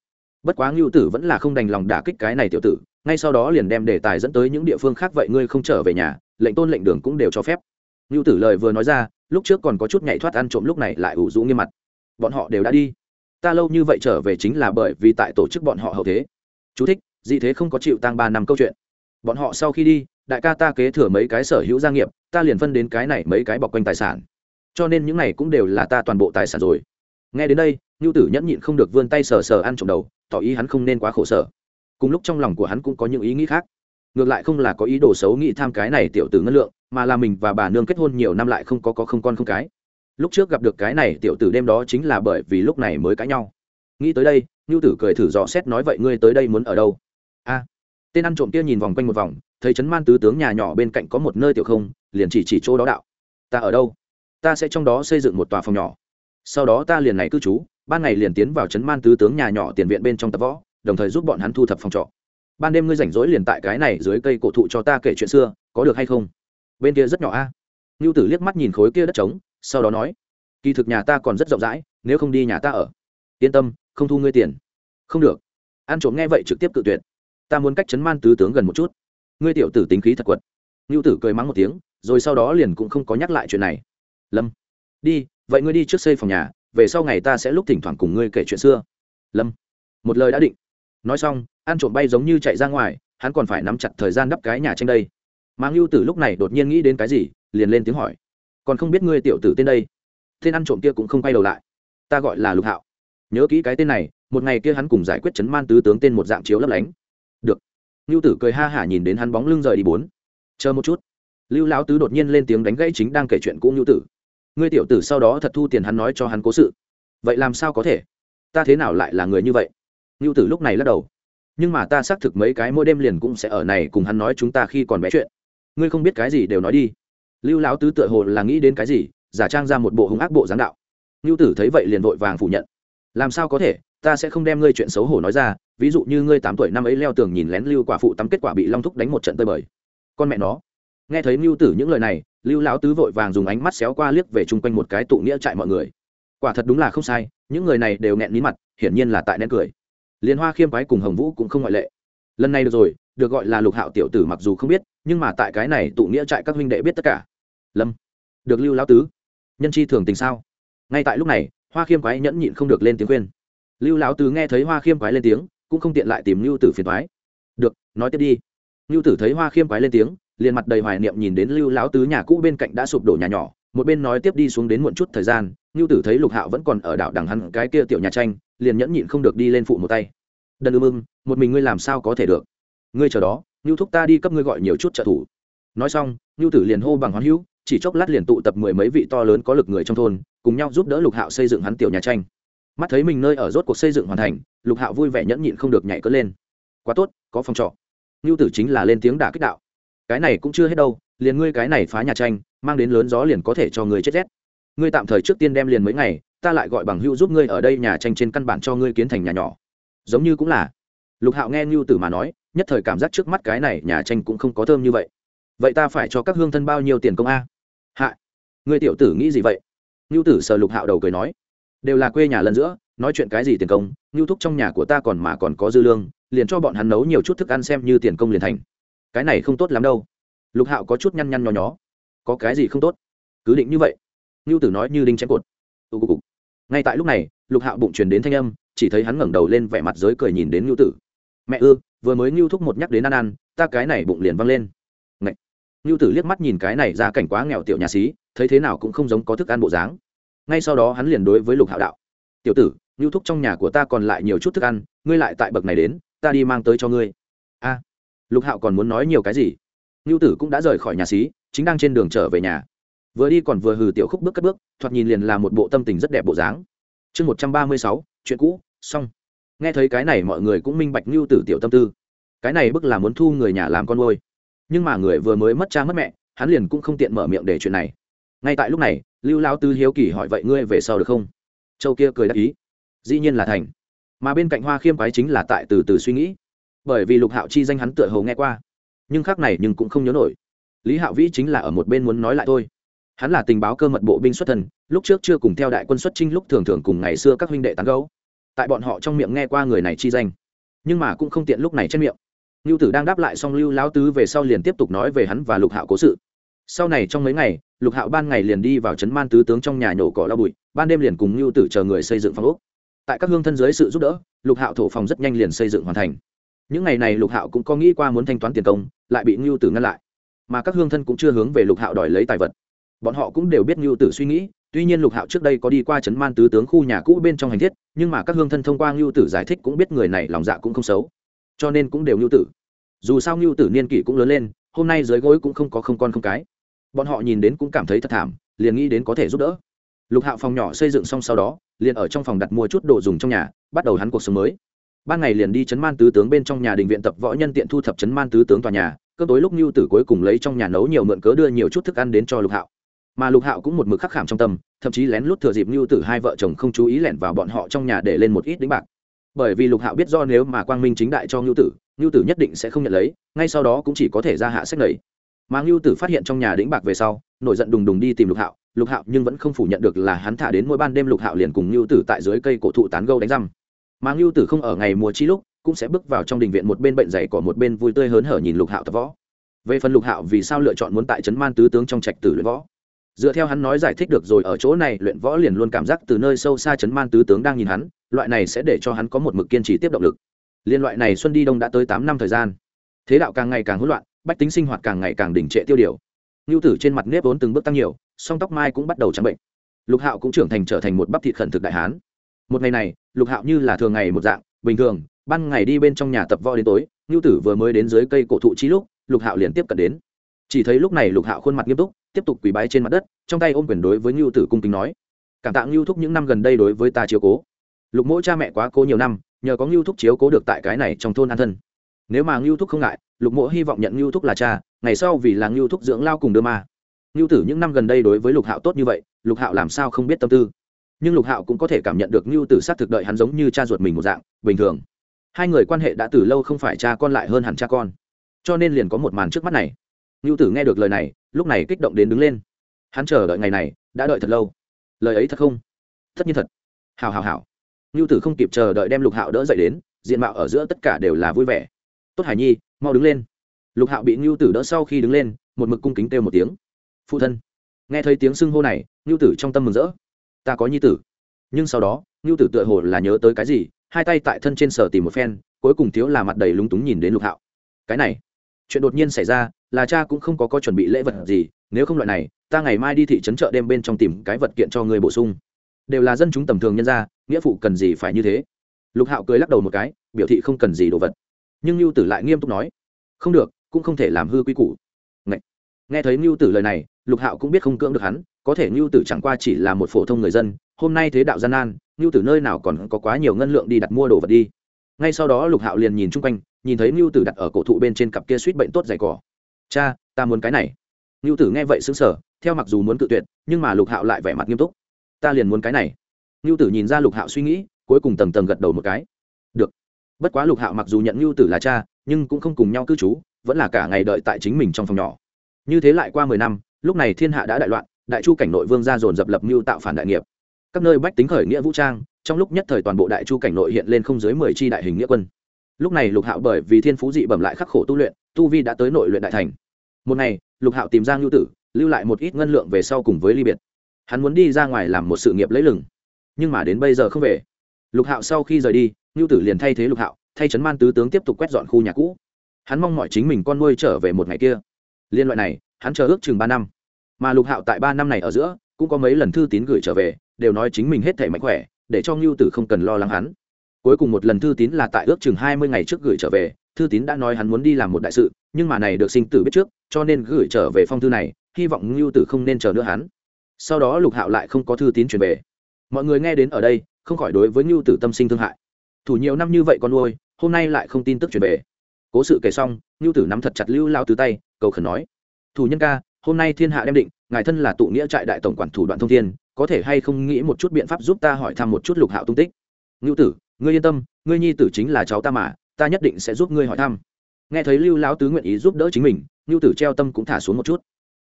Bất quá ngưu tử vẫn là không đành lòng đả kích cái này tiểu tử, ngay sau đó liền đem đề tài dẫn tới những địa phương khác vậy ngươi không trở về nhà, lệnh tôn lệnh đường cũng đều cho phép. Ngưu tử lời vừa nói ra, lúc trước còn có chút nhảy thoát ăn trộm lúc này lại ủ rũ nghiêm mặt. Bọn họ đều đã đi. Ta lâu như vậy trở về chính là bởi vì tại tổ chức bọn họ hậu thế. Chú thích, dị thế không có chịu tăng ba năm câu chuyện. Bọn họ sau khi đi, đại ca ta kế thừa mấy cái sở hữu gia nghiệp, ta liền phân đến cái này mấy cái bọc quanh tài sản cho nên những này cũng đều là ta toàn bộ tài sản rồi. Nghe đến đây ngưu tử nhẫn nhịn không được vươn tay sờ sờ ăn trộm đầu, tỏ ý hắn không nên quá khổ sở. Cùng lúc trong lòng của hắn cũng có những ý nghĩ khác. Ngược lại không là có ý đồ xấu nghĩ tham cái này tiểu tử ngân lượng, mà là mình và bà nương kết hôn nhiều năm lại không có có không con không cái. Lúc trước gặp được cái này tiểu tử đêm đó chính là bởi vì lúc này mới cãi nhau. Nghĩ tới đây ngưu tử cười thử dò xét nói vậy ngươi tới đây muốn ở đâu? A. Tên ăn trộm kia nhìn vòng quanh một vòng, thấy chấn man tứ tướng nhà nhỏ bên cạnh có một nơi tiểu không, liền chỉ chỉ chỗ đó đạo. Ta ở đâu? Ta sẽ trong đó xây dựng một tòa phòng nhỏ. Sau đó ta liền này cư trú, ban ngày liền tiến vào chấn man tứ tướng nhà nhỏ tiền viện bên trong tập võ, đồng thời giúp bọn hắn thu thập phòng trọ. Ban đêm ngươi rảnh rỗi liền tại cái này dưới cây cổ thụ cho ta kể chuyện xưa, có được hay không? Bên kia rất nhỏ a. À? ngưu tử liếc mắt nhìn khối kia đất trống, sau đó nói, kỳ thực nhà ta còn rất rộng rãi, nếu không đi nhà ta ở. Yên tâm, không thu ngươi tiền. Không được. Ăn trộm nghe vậy trực tiếp cự tuyệt. Ta muốn cách chấn man tứ tướng gần một chút. Ngươi tiểu tử tính khí thật quật. Ngưu tử cười mắng một tiếng, rồi sau đó liền cũng không có nhắc lại chuyện này lâm, đi, vậy ngươi đi trước xây phòng nhà, về sau ngày ta sẽ lúc thỉnh thoảng cùng ngươi kể chuyện xưa. Lâm, một lời đã định. Nói xong, ăn trộm bay giống như chạy ra ngoài, hắn còn phải nắm chặt thời gian đắp cái nhà tranh đây. Mang lưu tử lúc này đột nhiên nghĩ đến cái gì, liền lên tiếng hỏi. Còn không biết ngươi tiểu tử tên đây? Tên ăn trộm kia cũng không quay đầu lại. Ta gọi là lục hạo. Nhớ kỹ cái tên này, một ngày kia hắn cùng giải quyết chấn man tứ tướng tên một dạng chiếu lấp lánh. Được. Lưu tử cười ha hả nhìn đến hắn bóng lưng rời đi bốn. Chờ một chút. Lưu lão tứ đột nhiên lên tiếng đánh gãy chính đang kể chuyện cũ lưu tử ngươi tiểu tử sau đó thật thu tiền hắn nói cho hắn cố sự. Vậy làm sao có thể? Ta thế nào lại là người như vậy? Ngưu tử lúc này lắc đầu. Nhưng mà ta xác thực mấy cái mỗi đêm liền cũng sẽ ở này cùng hắn nói chúng ta khi còn bé chuyện. Ngươi không biết cái gì đều nói đi. Lưu lão tứ tựa hồ là nghĩ đến cái gì, giả trang ra một bộ hung ác bộ giáng đạo. Ngưu tử thấy vậy liền vội vàng phủ nhận. Làm sao có thể? Ta sẽ không đem ngươi chuyện xấu hổ nói ra, ví dụ như ngươi tám tuổi năm ấy leo tường nhìn lén lưu quả phụ tắm kết quả bị long thúc đánh một trận tơi bời. Con mẹ nó. Nghe thấy Ngưu tử những lời này lưu lão tứ vội vàng dùng ánh mắt xéo qua liếc về chung quanh một cái tụ nghĩa trại mọi người. Quả thật đúng là không sai, những người này đều nghẹn nín mặt, hiển nhiên là tại nén cười. Liên hoa khiêm quái cùng hồng vũ cũng không ngoại lệ. Lần này được rồi, được gọi là lục hạo tiểu tử mặc dù không biết, nhưng mà tại cái này tụ nghĩa trại các huynh đệ biết tất cả. Lâm. Được lưu lão tứ. Nhân chi thường tình sao? Ngay tại lúc này, hoa khiêm quái nhẫn nhịn không được lên tiếng khuyên. Lưu lão tứ nghe thấy hoa khiêm quái lên tiếng, cũng không tiện lại tìm lưu tử phiền thoái được, nói tiếp đi. Lưu tử thấy hoa khiêm quái lên tiếng liền mặt đầy hoài niệm nhìn đến lưu lão tứ nhà cũ bên cạnh đã sụp đổ nhà nhỏ, một bên nói tiếp đi xuống đến muộn chút thời gian lưu tử thấy lục hạo vẫn còn ở đảo đằng hắn cái kia tiểu nhà tranh, liền nhẫn nhịn không được đi lên phụ một tay. Đần ưm mưng một mình ngươi làm sao có thể được? Ngươi chờ đó, ngưu thúc ta đi cấp ngươi gọi nhiều chút trợ thủ. Nói xong, ngưu tử liền hô bằng hoán hữu, chỉ chốc lát liền tụ tập mười mấy vị to lớn có lực người trong thôn, cùng nhau giúp đỡ lục hạo xây dựng hắn tiểu nhà tranh. Mắt thấy mình nơi ở rốt cuộc xây dựng hoàn thành, lục hạo vui vẻ nhẫn nhịn không được nhảy cất lên. Quá tốt, có phòng trọ. Ngưu tử chính là lên tiếng đả kích đạo cái này cũng chưa hết đâu, liền ngươi cái này phá nhà tranh, mang đến lớn gió liền có thể cho người chết rét. Ngươi tạm thời trước tiên đem liền mấy ngày, ta lại gọi bằng hữu giúp ngươi ở đây nhà tranh trên căn bản cho ngươi kiến thành nhà nhỏ. Giống như cũng là. Lục hạo nghe ngưu tử mà nói, nhất thời cảm giác trước mắt cái này nhà tranh cũng không có thơm như vậy. Vậy ta phải cho các hương thân bao nhiêu tiền công a? Hạ, ngươi tiểu tử nghĩ gì vậy? Ngưu tử sờ lục hạo đầu cười nói, đều là quê nhà lần giữa, nói chuyện cái gì tiền công ngưu thúc trong nhà của ta còn mà còn có dư lương, liền cho bọn hắn nấu nhiều chút thức ăn xem như tiền công liền thành cái này không tốt lắm đâu. Lục hạo có chút nhăn nhăn nhó nhó. Có cái gì không tốt? Cứ định như vậy. Ngưu tử nói như đinh chém cột. Tụ cục ngay tại lúc này, lục hạo bụng truyền đến thanh âm, chỉ thấy hắn ngẩng đầu lên vẻ mặt giới cười nhìn đến ngưu tử. Mẹ ư, vừa mới ngưu thúc một nhắc đến ăn ăn ta cái này bụng liền văng lên. Ngậy. ngưu tử liếc mắt nhìn cái này ra cảnh quá nghèo tiểu nhà xí, thấy thế nào cũng không giống có thức ăn bộ dáng. Ngay sau đó hắn liền đối với lục hạo đạo. Tiểu tử ngưu thúc trong nhà của ta còn lại nhiều chút thức ăn, ngươi lại tại bậc này đến, ta đi mang tới cho ngươi. A lục hạo còn muốn nói nhiều cái gì? Ngưu tử cũng đã rời khỏi nhà xí, chính đang trên đường trở về nhà. Vừa đi còn vừa hừ tiểu khúc bước cất bước, thoạt nhìn liền là một bộ tâm tình rất đẹp bộ dáng. Chương một trăm ba mươi sáu, chuyện cũ, xong. Nghe thấy cái này mọi người cũng minh bạch ngưu tử tiểu tâm tư. Cái này bức là muốn thu người nhà làm con nuôi. Nhưng mà người vừa mới mất cha mất mẹ, hắn liền cũng không tiện mở miệng để chuyện này. Ngay tại lúc này, lưu lao tư hiếu kỳ hỏi vậy ngươi về sau được không? Châu kia cười đáp ý. Dĩ nhiên là thành. Mà bên cạnh hoa khiêm quái chính là tại từ từ suy nghĩ bởi vì lục hạo chi danh hắn tựa hầu nghe qua. Nhưng khác này nhưng cũng không nhớ nổi. Lý hạo vĩ chính là ở một bên muốn nói lại thôi. Hắn là tình báo cơ mật bộ binh xuất thân, lúc trước chưa cùng theo đại quân xuất trinh lúc thường thường cùng ngày xưa các huynh đệ tán gấu tại bọn họ trong miệng nghe qua người này chi danh. Nhưng mà cũng không tiện lúc này trên miệng. Lưu tử đang đáp lại xong lưu lão tứ về sau liền tiếp tục nói về hắn và lục hạo cố sự. Sau này trong mấy ngày, lục hạo ban ngày liền đi vào trấn man tứ tướng trong nhà nhổ cỏ lau bụi, ban đêm liền cùng lưu tử chờ người xây dựng phòng úc tại các hương thân dưới sự giúp đỡ, lục hạo thổ phòng rất nhanh liền xây dựng hoàn thành những ngày này lục hạo cũng có nghĩ qua muốn thanh toán tiền công, lại bị ngưu tử ngăn lại. Mà các hương thân cũng chưa hướng về lục hạo đòi lấy tài vật. Bọn họ cũng đều biết ngưu tử suy nghĩ, tuy nhiên lục hạo trước đây có đi qua trấn man tứ tướng khu nhà cũ bên trong hành thiết, nhưng mà các hương thân thông qua ngưu tử giải thích cũng biết người này lòng dạ cũng không xấu. Cho nên cũng đều ngưu tử. Dù sao ngưu tử niên kỷ cũng lớn lên, hôm nay dưới gối cũng không có không con không cái. Bọn họ nhìn đến cũng cảm thấy thật thảm, liền nghĩ đến có thể giúp đỡ. Lục hạo phòng nhỏ xây dựng xong sau đó, liền ở trong phòng đặt mua chút đồ dùng trong nhà, bắt đầu hắn cuộc sống mới ban ngày liền đi chấn man tứ tướng bên trong nhà đình viện tập võ nhân tiện thu thập chấn man tứ tướng tòa nhà cơ tối lúc mưu tử cuối cùng lấy trong nhà nấu nhiều mượn cớ đưa nhiều chút thức ăn đến cho lục hạo. Mà lục hạo cũng một mực khắc khảm trong tâm, thậm chí lén lút thừa dịp mưu tử hai vợ chồng không chú ý lẻn vào bọn họ trong nhà để lên một ít đánh bạc. Bởi vì lục hạo biết do nếu mà quang minh chính đại cho ngưu tử ngưu tử nhất định sẽ không nhận lấy, ngay sau đó cũng chỉ có thể ra hạ sách lầy. Mà ngưu tử phát hiện trong nhà đánh bạc về sau, nổi giận đùng đùng đi tìm lục hạo lục hạo nhưng vẫn không phủ nhận được là hắn thả đến mỗi ban đêm lục hạo liền cùng ngưu tử tại dưới cây cổ thụ tán gâu đánh răm mà ngưu tử không ở ngày mùa chi lúc, cũng sẽ bước vào trong đình viện một bên bệnh dày cỏ, một bên vui tươi hớn hở nhìn lục hạo tập võ. Về phần lục hạo vì sao lựa chọn muốn tại trấn man tứ tướng trong trạch tử luyện võ? Dựa theo hắn nói giải thích được rồi, ở chỗ này luyện võ liền luôn cảm giác từ nơi sâu xa trấn man tứ tướng đang nhìn hắn, loại này sẽ để cho hắn có một mực kiên trì tiếp động lực. Liên loại này xuân đi đông đã tới tám năm thời gian. Thế đạo càng ngày càng hỗn loạn, bách tính sinh hoạt càng ngày càng đỉnh trệ tiêu điều. Ngưu tử trên mặt nếp vốn từng bước tăng nhiều, song tóc mai cũng bắt đầu trắng bệnh. Lục hạo cũng trưởng thành trở thành một bắp thịt khẩn thực đại hán một ngày này, lục hạo như là thường ngày một dạng, bình thường, ban ngày đi bên trong nhà tập võ đến tối ngưu tử vừa mới đến dưới cây cổ thụ chi lúc, lục hạo liền tiếp cận đến. Chỉ thấy lúc này lục hạo khuôn mặt nghiêm túc, tiếp tục quỳ bái trên mặt đất, trong tay ôm quyền đối với ngưu tử cung kính nói, cảm tạ ngưu thúc những năm gần đây đối với ta chiếu cố. Lục mỗi cha mẹ quá cố nhiều năm, nhờ có ngưu thúc chiếu cố được tại cái này trong thôn an thân. Nếu mà ngưu thúc không ngại, lục Mỗ hy vọng nhận ngưu thúc là cha, ngày sau vì là ngưu thúc dưỡng lao cùng đưa ma. Ngưu tử những năm gần đây đối với lục hạo tốt như vậy, lục hạo làm sao không biết tâm tư? Nhưng lục hạo cũng có thể cảm nhận được ngưu tử s á t thực đợi hắn giống như cha ruột mình một dạng, bình thường. Hai người quan hệ đã từ lâu không phải cha con lại hơn hẳn cha con. Cho nên liền có một màn trước mắt này. Ngưu tử nghe được lời này, lúc này kích động đến đứng lên. Hắn chờ đợi ngày này, đã đợi thật lâu. Lời ấy thật không? Tất nhiên thật. Hào hào hào ngưu tử không kịp chờ đợi đem lục hạo đỡ dậy đến, diện mạo ở giữa tất cả đều là vui vẻ. Tốt hải nhi, mau đứng lên. Lục hạo bị ngưu tử đỡ sau khi đứng lên, một mực cung kính kêu một tiếng. Phụ thân. Nghe thấy tiếng xưng hô này, ngưu tử trong tâm mừng rỡ ta có nhi tử. Nhưng sau đó ngưu tử tựa hồ là nhớ tới cái gì hai tay tại thân trên sở tìm một phen cuối cùng thiếu là mặt đầy lúng túng nhìn đến lục hạo. Cái này chuyện đột nhiên xảy ra là cha cũng không có có chuẩn bị lễ vật gì nếu không loại này ta ngày mai đi thị trấn chợ đêm bên trong tìm cái vật kiện cho người bổ sung. Đều là dân chúng tầm thường nhân ra nghĩa phụ cần gì phải như thế? Lục hạo cười lắc đầu một cái biểu thị không cần gì đồ vật. Nhưng lưu tử lại nghiêm túc nói không được cũng không thể làm hư quy củ. Nghe, nghe thấy lưu tử lời này lục hạo cũng biết không cưỡng được hắn có thể lưu tử chẳng qua chỉ là một phổ thông người dân, hôm nay thế đạo gian nan lưu tử nơi nào còn có quá nhiều ngân lượng đi đặt mua đồ vật đi. Ngay sau đó lục hạo liền nhìn chung quanh, nhìn thấy lưu tử đặt ở cổ thụ bên trên cặp kia suýt bệnh tốt dày cỏ. Cha, ta muốn cái này. Lưu tử nghe vậy xứng sở theo mặc dù muốn cự tuyệt, nhưng mà lục hạo lại vẻ mặt nghiêm túc. Ta liền muốn cái này. Lưu tử nhìn ra lục hạo suy nghĩ, cuối cùng tầng tầng gật đầu một cái. Được. Bất quá lục hạo mặc dù nhận lưu tử là cha, nhưng cũng không cùng nhau cư trú, vẫn là cả ngày đợi tại chính mình trong phòng nhỏ. Như thế lại qua mười năm, lúc này thiên hạ đã đại loạn đại chu cảnh nội vương ra dồn dập lập mưu tạo phản đại nghiệp. Các nơi bách tính khởi nghĩa vũ trang, trong lúc nhất thời toàn bộ đại chu cảnh nội hiện lên không dưới mười tri đại hình nghĩa quân. Lúc này lục hạo bởi vì thiên phú dị bẩm lại khắc khổ tu luyện, tu vi đã tới nội luyện đại thành. Một ngày, lục hạo tìm ra ngưu tử, lưu lại một ít ngân lượng về sau cùng với ly biệt. Hắn muốn đi ra ngoài làm một sự nghiệp lấy lừng, nhưng mà đến bây giờ không về. Lục hạo sau khi rời đi, ngưu tử liền thay thế lục hạo, thay trấn man tứ tướng tiếp tục quét dọn khu nhà cũ. Hắn mong mọi chính mình con nuôi trở về một ngày kia. Liên loại này, hắn chờ ước chừng ba năm mà lục hạo tại ba năm này ở giữa, cũng có mấy lần thư tín gửi trở về, đều nói chính mình hết thể mạnh khỏe, để cho ngưu tử không cần lo lắng hắn. Cuối cùng một lần thư tín là tại ước chừng hai mươi ngày trước gửi trở về, thư tín đã nói hắn muốn đi làm một đại sự, nhưng mà này được sinh tử biết trước, cho nên gửi trở về phong thư này, hy vọng ngưu tử không nên chờ nữa hắn. Sau đó lục hạo lại không có thư tín chuyển về. Mọi người nghe đến ở đây, không khỏi đối với ngưu tử tâm sinh thương hại. Thủ nhiều năm như vậy con nuôi, hôm nay lại không tin tức chuyển về. Cố sự kể xong, ngưu tử nắm thật chặt lưu lao từ tay, cầu khẩn nói. Thủ nhân ca hôm nay thiên hạ đem định, ngài thân là tụ nghĩa trại đại tổng quản thủ đoạn thông thiên, có thể hay không nghĩ một chút biện pháp giúp ta hỏi thăm một chút lục hạo tung tích? Ngưu tử, ngươi yên tâm, ngươi nhi tử chính là cháu ta mà, ta nhất định sẽ giúp ngươi hỏi thăm. Nghe thấy lưu lão tứ nguyện ý giúp đỡ chính mình, ngưu tử treo tâm cũng thả xuống một chút.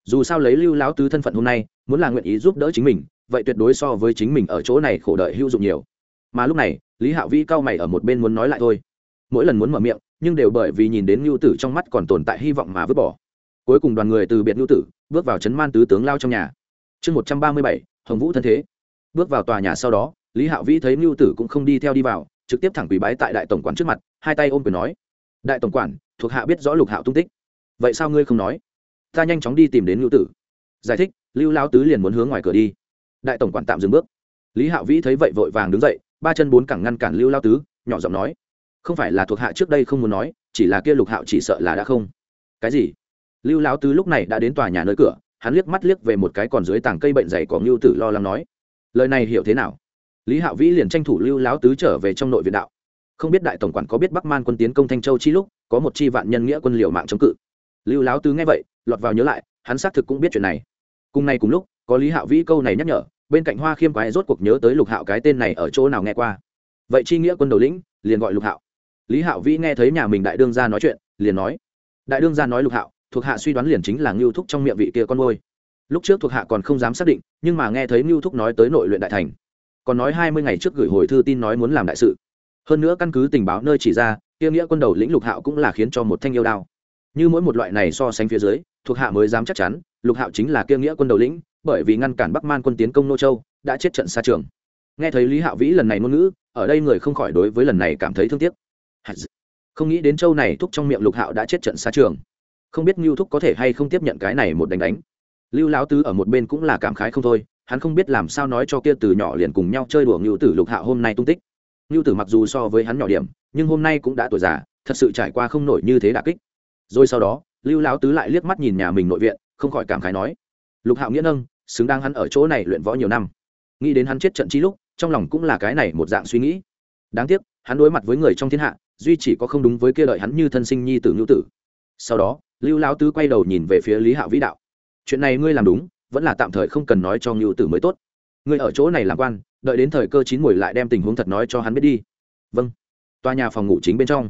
Dù sao lấy lưu lão tứ thân phận hôm nay, muốn là nguyện ý giúp đỡ chính mình, vậy tuyệt đối so với chính mình ở chỗ này khổ đợi hữu dụng nhiều. Mà lúc này, lý hạo vĩ cao mày ở một bên muốn nói lại thôi. Mỗi lần muốn mở miệng, nhưng đều bởi vì nhìn đến ngưu tử trong mắt còn tồn tại hy vọng mà vứt bỏ cuối cùng đoàn người từ biệt ngưu tử, bước vào trấn man tứ tướng lao trong nhà. Chương một trăm ba mươi bảy, hồng vũ thân thế. Bước vào tòa nhà sau đó, lý hạo vĩ thấy ngưu tử cũng không đi theo đi vào, trực tiếp thẳng quỳ bái tại đại tổng quản trước mặt, hai tay ôm quyền nói, đại tổng quản, thuộc hạ biết rõ lục hạo tung tích. Vậy sao ngươi không nói? Ta nhanh chóng đi tìm đến ngưu tử. Giải thích, lưu lao tứ liền muốn hướng ngoài cửa đi. Đại tổng quản tạm dừng bước. Lý hạo vĩ thấy vậy vội vàng đứng dậy, ba chân bốn cẳng ngăn cản lưu lao tứ, nhỏ giọng nói, không phải là thuộc hạ trước đây không muốn nói, chỉ là kia lục hạo chỉ sợ là đã không. Cái gì? Lưu lão tứ lúc này đã đến tòa nhà nơi cửa, hắn liếc mắt liếc về một cái còn dưới tảng cây bệnh dày có ngưu tử lo lắng nói, lời này hiểu thế nào? Lý hạo vĩ liền tranh thủ lưu lão tứ trở về trong nội viện đạo, không biết đại tổng quản có biết bắc man quân tiến công thanh châu chi lúc, có một chi vạn nhân nghĩa quân liều mạng chống cự. Lưu lão tứ nghe vậy, lọt vào nhớ lại, hắn xác thực cũng biết chuyện này. Cùng ngày cùng lúc, có lý hạo vĩ câu này nhắc nhở, bên cạnh hoa khiêm quái rốt cuộc nhớ tới lục hạo cái tên này ở chỗ nào nghe qua. Vậy chi nghĩa quân đầu lĩnh, liền gọi lục hạo. Lý hạo vĩ nghe thấy nhà mình đại đương gia nói chuyện, liền nói, đại đương gia nói lục hạo thuộc hạ suy đoán liền chính là ngưu thúc trong miệng vị kia con môi lúc trước thuộc hạ còn không dám xác định, nhưng mà nghe thấy ngưu thúc nói tới nội luyện đại thành, còn nói hai mươi ngày trước gửi hồi thư tin nói muốn làm đại sự. Hơn nữa căn cứ tình báo nơi chỉ ra, kia nghĩa quân đầu lĩnh lục hạo cũng là khiến cho một thanh yêu đao. Như mỗi một loại này so sánh phía dưới, thuộc hạ mới dám chắc chắn, lục hạo chính là kia nghĩa quân đầu lĩnh, bởi vì ngăn cản bắc man quân tiến công nô châu, đã chết trận xa trường. Nghe thấy lý hạo vĩ lần này ngôn ngữ, ở đây người không khỏi đối với lần này cảm thấy thương tiếc. Không nghĩ đến châu này thúc trong miệng lục hạo đã chết trận xa trường không biết ngưu thúc có thể hay không tiếp nhận cái này một đánh đánh. Lưu lão tứ ở một bên cũng là cảm khái không thôi, hắn không biết làm sao nói cho kia từ nhỏ liền cùng nhau chơi đùa ngưu tử lục hạo hôm nay tung tích. Ngưu tử mặc dù so với hắn nhỏ điểm, nhưng hôm nay cũng đã tuổi già, thật sự trải qua không nổi như thế đà kích. Rồi sau đó, lưu lão tứ lại liếc mắt nhìn nhà mình nội viện, không khỏi cảm khái nói, lục hạo nghĩa nâng, xứng đáng hắn ở chỗ này luyện võ nhiều năm. Nghĩ đến hắn chết trận chi lúc, trong lòng cũng là cái này một dạng suy nghĩ. Đáng tiếc, hắn đối mặt với người trong thiên hạ, duy chỉ có không đúng với kia đợi hắn như thân sinh nhi tử ngưu tử. Sau đó lưu lão tứ quay đầu nhìn về phía lý hạo vĩ đạo. Chuyện này ngươi làm đúng, vẫn là tạm thời không cần nói cho ngưu tử mới tốt. Ngươi ở chỗ này làm quan, đợi đến thời cơ chín mùi lại đem tình huống thật nói cho hắn biết đi. Vâng. Tòa nhà phòng ngủ chính bên trong.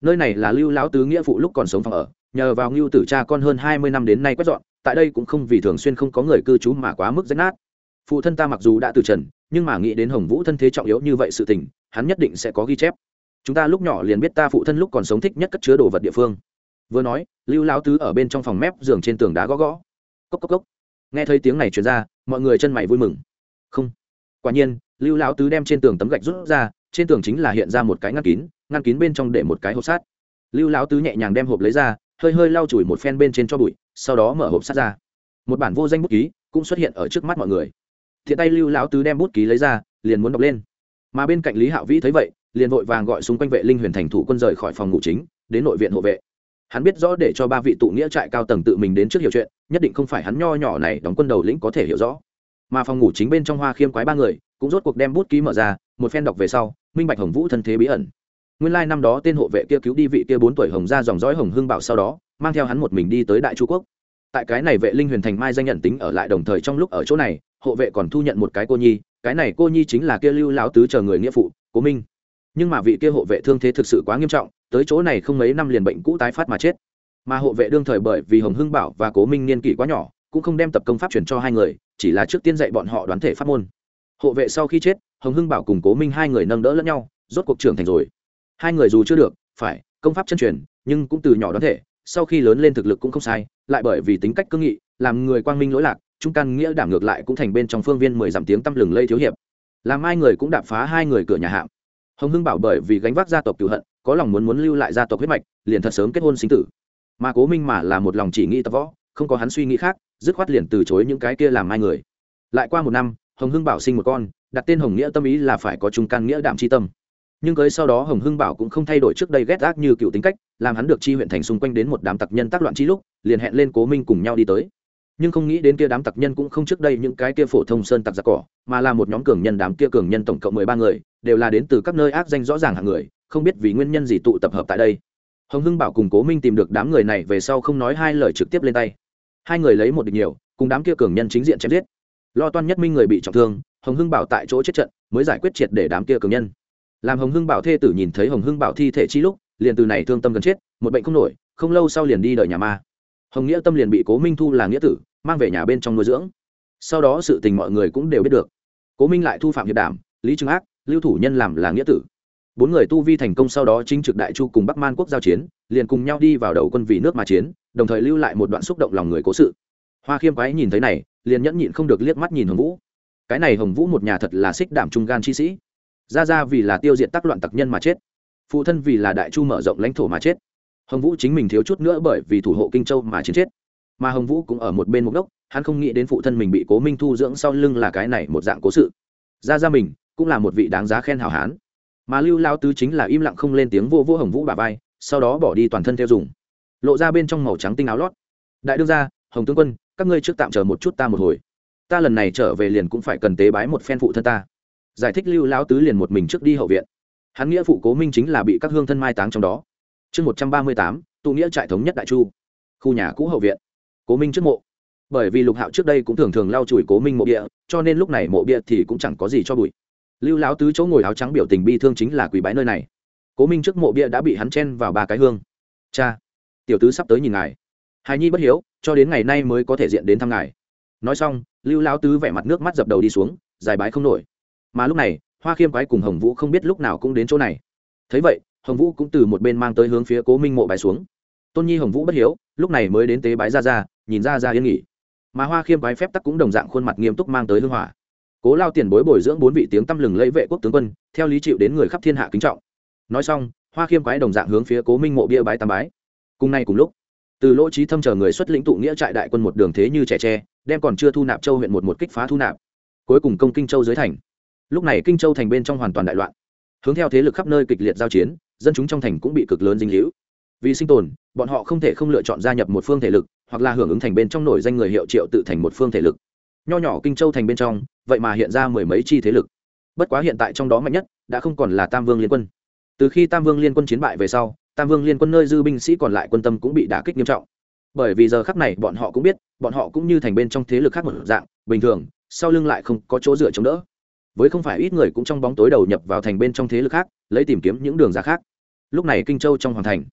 Nơi này là lưu lão tứ nghĩa phụ lúc còn sống phòng ở, nhờ vào ngưu tử cha con hơn hai mươi năm đến nay quét dọn, tại đây cũng không vì thường xuyên không có người cư trú mà quá mức rách nát. Phụ thân ta mặc dù đã từ trần, nhưng mà nghĩ đến hồng vũ thân thế trọng yếu như vậy sự tình, hắn nhất định sẽ có ghi chép. Chúng ta lúc nhỏ liền biết ta phụ thân lúc còn sống thích nhất cất chứa đồ vật địa phương vừa nói, lưu lão tứ ở bên trong phòng mép giường trên tường đá gõ gõ. Cốc cốc cốc. Nghe thấy tiếng này truyền ra, mọi người chân mày vui mừng. Không. Quả nhiên, lưu lão tứ đem trên tường tấm gạch rút ra, trên tường chính là hiện ra một cái ngăn kín ngăn kín bên trong để một cái hộp sát lưu lão tứ nhẹ nhàng đem hộp lấy ra, hơi hơi lau chùi một phen bên trên cho bụi, sau đó mở hộp sát ra. Một bản vô danh bút ký cũng xuất hiện ở trước mắt mọi người. Thiện tay lưu lão tứ đem bút ký lấy ra, liền muốn đọc lên. Mà bên cạnh lý hạo vĩ thấy vậy, liền vội vàng gọi xung quanh vệ linh huyền thành thủ quân rời khỏi phòng ngủ chính, đến nội viện hộ vệ hắn biết rõ để cho ba vị tụ nghĩa trại cao tầng tự mình đến trước hiểu chuyện, nhất định không phải hắn nho nhỏ này đóng quân đầu lĩnh có thể hiểu rõ. Mà phòng ngủ chính bên trong hoa khiêm quái ba người, cũng rốt cuộc đem bút ký mở ra, một phen đọc về sau, minh bạch hồng vũ thân thế bí ẩn. Nguyên lai năm đó tên hộ vệ kia cứu đi vị kia bốn tuổi hồng ra dòng dõi hồng hưng bảo sau đó, mang theo hắn một mình đi tới đại chu quốc. Tại cái này vệ linh huyền thành mai danh nhận tính ở lại đồng thời trong lúc ở chỗ này, hộ vệ còn thu nhận một cái cô nhi, cái này cô nhi chính là kia lưu lão tứ chờ người nghĩa phụ, cố minh nhưng mà vị kia hộ vệ thương thế thực sự quá nghiêm trọng, tới chỗ này không mấy năm liền bệnh cũ tái phát mà chết. Mà hộ vệ đương thời bởi vì hồng hưng bảo và cố minh niên kỷ quá nhỏ, cũng không đem tập công pháp truyền cho hai người, chỉ là trước tiên dạy bọn họ đoán thể pháp môn. Hộ vệ sau khi chết, hồng hưng bảo cùng cố minh hai người nâng đỡ lẫn nhau, rốt cuộc trưởng thành rồi. Hai người dù chưa được, phải, công pháp chân truyền, nhưng cũng từ nhỏ đoán thể, sau khi lớn lên thực lực cũng không sai, lại bởi vì tính cách cương nghị, làm người quang minh lỗi lạc, trung căn nghĩa đảm ngược lại cũng thành bên trong phương viên mười dặm tiếng tăm lừng lây thiếu hiệp. Làm hai người cũng đạp phá hai người cửa nhà hạm hồng hưng bảo bởi vì gánh vác gia tộc cựu hận, có lòng muốn muốn lưu lại gia tộc huyết mạch, liền thật sớm kết hôn sinh tử. Mà cố minh mà là một lòng chỉ nghĩ tập võ, không có hắn suy nghĩ khác, dứt khoát liền từ chối những cái kia làm hai người. Lại qua một năm, hồng hưng bảo sinh một con, đặt tên hồng nghĩa tâm ý là phải có trung căn nghĩa đảm c h i tâm. Nhưng cưới sau đó hồng hưng bảo cũng không thay đổi trước đây ghét ác như cựu tính cách, làm hắn được chi huyện thành xung quanh đến một đám tặc nhân tác loạn chi lúc, liền hẹn lên cố minh cùng nhau đi tới. Nhưng không nghĩ đến kia đám tặc nhân cũng không trước đây những cái kia phổ thông sơn tặc giặc cỏ, mà là một nhóm cường nhân đám kia cường nhân tổng cộng mười ba người đều là đến từ các nơi ác danh rõ ràng hàng người, không biết vì nguyên nhân gì tụ tập hợp tại đây. Hồng hưng bảo cùng cố minh tìm được đám người này về sau không nói hai lời trực tiếp lên tay. Hai người lấy một địch nhiều, cùng đám kia cường nhân chính diện chém giết. Lo toan nhất minh người bị trọng thương, hồng hưng bảo tại chỗ chết trận, mới giải quyết triệt để đám kia cường nhân. Làm hồng hưng bảo thê tử nhìn thấy hồng hưng bảo thi thể chi lúc, liền từ này thương tâm gần chết, một bệnh không nổi, không lâu sau liền đi đợi nhà ma. Hồng nghĩa tâm liền bị cố minh thu là nghĩa tử, mang về nhà bên trong nuôi dưỡng. Sau đó sự tình mọi người cũng đều biết được. Cố minh lại thu phạm hiệp đảm, lý trưng ác lưu thủ nhân làm là nghĩa tử. Bốn người tu vi thành công sau đó chính trực đại chu cùng bắc man quốc giao chiến, liền cùng nhau đi vào đầu quân vì nước mà chiến, đồng thời lưu lại một đoạn xúc động lòng người cố sự. Hoa khiêm quái nhìn thấy này, liền nhẫn nhịn không được liếc mắt nhìn hồng vũ. Cái này hồng vũ một nhà thật là xích đảm trung gan chi sĩ. Ra ra vì là tiêu diệt tác loạn tặc nhân mà chết. Phụ thân vì là đại chu mở rộng lãnh thổ mà chết. Hồng vũ chính mình thiếu chút nữa bởi vì thủ hộ kinh châu mà chiến chết. Mà hồng vũ cũng ở một bên một gốc hắn không nghĩ đến phụ thân mình bị cố minh thu dưỡng sau lưng là cái này một dạng cố sự. Ra ra mình cũng là một vị đáng giá khen hào hán. Mà lưu lao tứ chính là im lặng không lên tiếng vô vô hồng vũ bà vai, sau đó bỏ đi toàn thân theo dùng. Lộ ra bên trong màu trắng tinh áo lót. Đại đương gia, hồng tướng quân, các ngươi trước tạm chờ một chút ta một hồi. Ta lần này trở về liền cũng phải cần tế bái một phen phụ thân ta. Giải thích lưu lão tứ liền một mình trước đi hậu viện. Hắn nghĩa phụ cố minh chính là bị các hương thân mai táng trong đó. Chương một trăm ba mươi tám, tụ nghĩa trại thống nhất đại chu. Khu nhà cũ hậu viện. Cố minh trước mộ. Bởi vì lục hạo trước đây cũng thường thường lau chùi cố minh mộ bia, cho nên lúc này mộ bia thì cũng chẳng có gì cho bụi lưu lão tứ chỗ ngồi áo trắng biểu tình bi thương chính là quỷ bái nơi này. Cố minh trước mộ bia đã bị hắn chen vào ba cái hương. Cha, tiểu tứ sắp tới nhìn ngài. Hài nhi bất hiếu, cho đến ngày nay mới có thể diện đến thăm ngài. Nói xong, lưu lão tứ vẻ mặt nước mắt dập đầu đi xuống dài bái không nổi. Mà lúc này, hoa khiêm quái cùng hồng vũ không biết lúc nào cũng đến chỗ này. Thấy vậy, hồng vũ cũng từ một bên mang tới hướng phía cố minh mộ bài xuống. Tôn nhi hồng vũ bất hiếu, lúc này mới đến tế bái ra ra, nhìn ra ra yên nghỉ. Mà hoa khiêm quái phép tắc cũng đồng dạng khuôn mặt nghiêm túc mang tới hương hỏa cố lao tiền bối bồi dưỡng bốn vị tiếng tăm lừng lẫy vệ quốc tướng quân, theo lý chịu đến người khắp thiên hạ kính trọng. Nói xong, hoa khiêm quái đồng dạng hướng phía cố minh mộ bia bái tam bái. Cùng nay cùng lúc, từ lỗ trí thâm chờ người xuất lĩnh tụ nghĩa trại đại quân một đường thế như trẻ tre, đem còn chưa thu nạp châu huyện một một kích phá thu nạp. Cuối cùng công kinh châu dưới thành. Lúc này kinh châu thành bên trong hoàn toàn đại loạn. Hướng theo thế lực khắp nơi kịch liệt giao chiến, dân chúng trong thành cũng bị cực lớn dinh hữu. Vì sinh tồn, bọn họ không thể không lựa chọn gia nhập một phương thể lực, hoặc là hưởng ứng thành bên trong nổi danh người hiệu triệu tự thành một phương thể lực nho nhỏ kinh châu thành bên trong, vậy mà hiện ra mười mấy chi thế lực. Bất quá hiện tại trong đó mạnh nhất đã không còn là tam vương liên quân. Từ khi tam vương liên quân chiến bại về sau, tam vương liên quân nơi dư binh sĩ còn lại quân tâm cũng bị đả kích nghiêm trọng. Bởi vì giờ khắc này bọn họ cũng biết, bọn họ cũng như thành bên trong thế lực khác một dạng, bình thường, sau lưng lại không có chỗ dựa chống đỡ. Với không phải ít người cũng trong bóng tối đầu nhập vào thành bên trong thế lực khác, lấy tìm kiếm những đường ra khác. Lúc này kinh châu trong hoàng thành,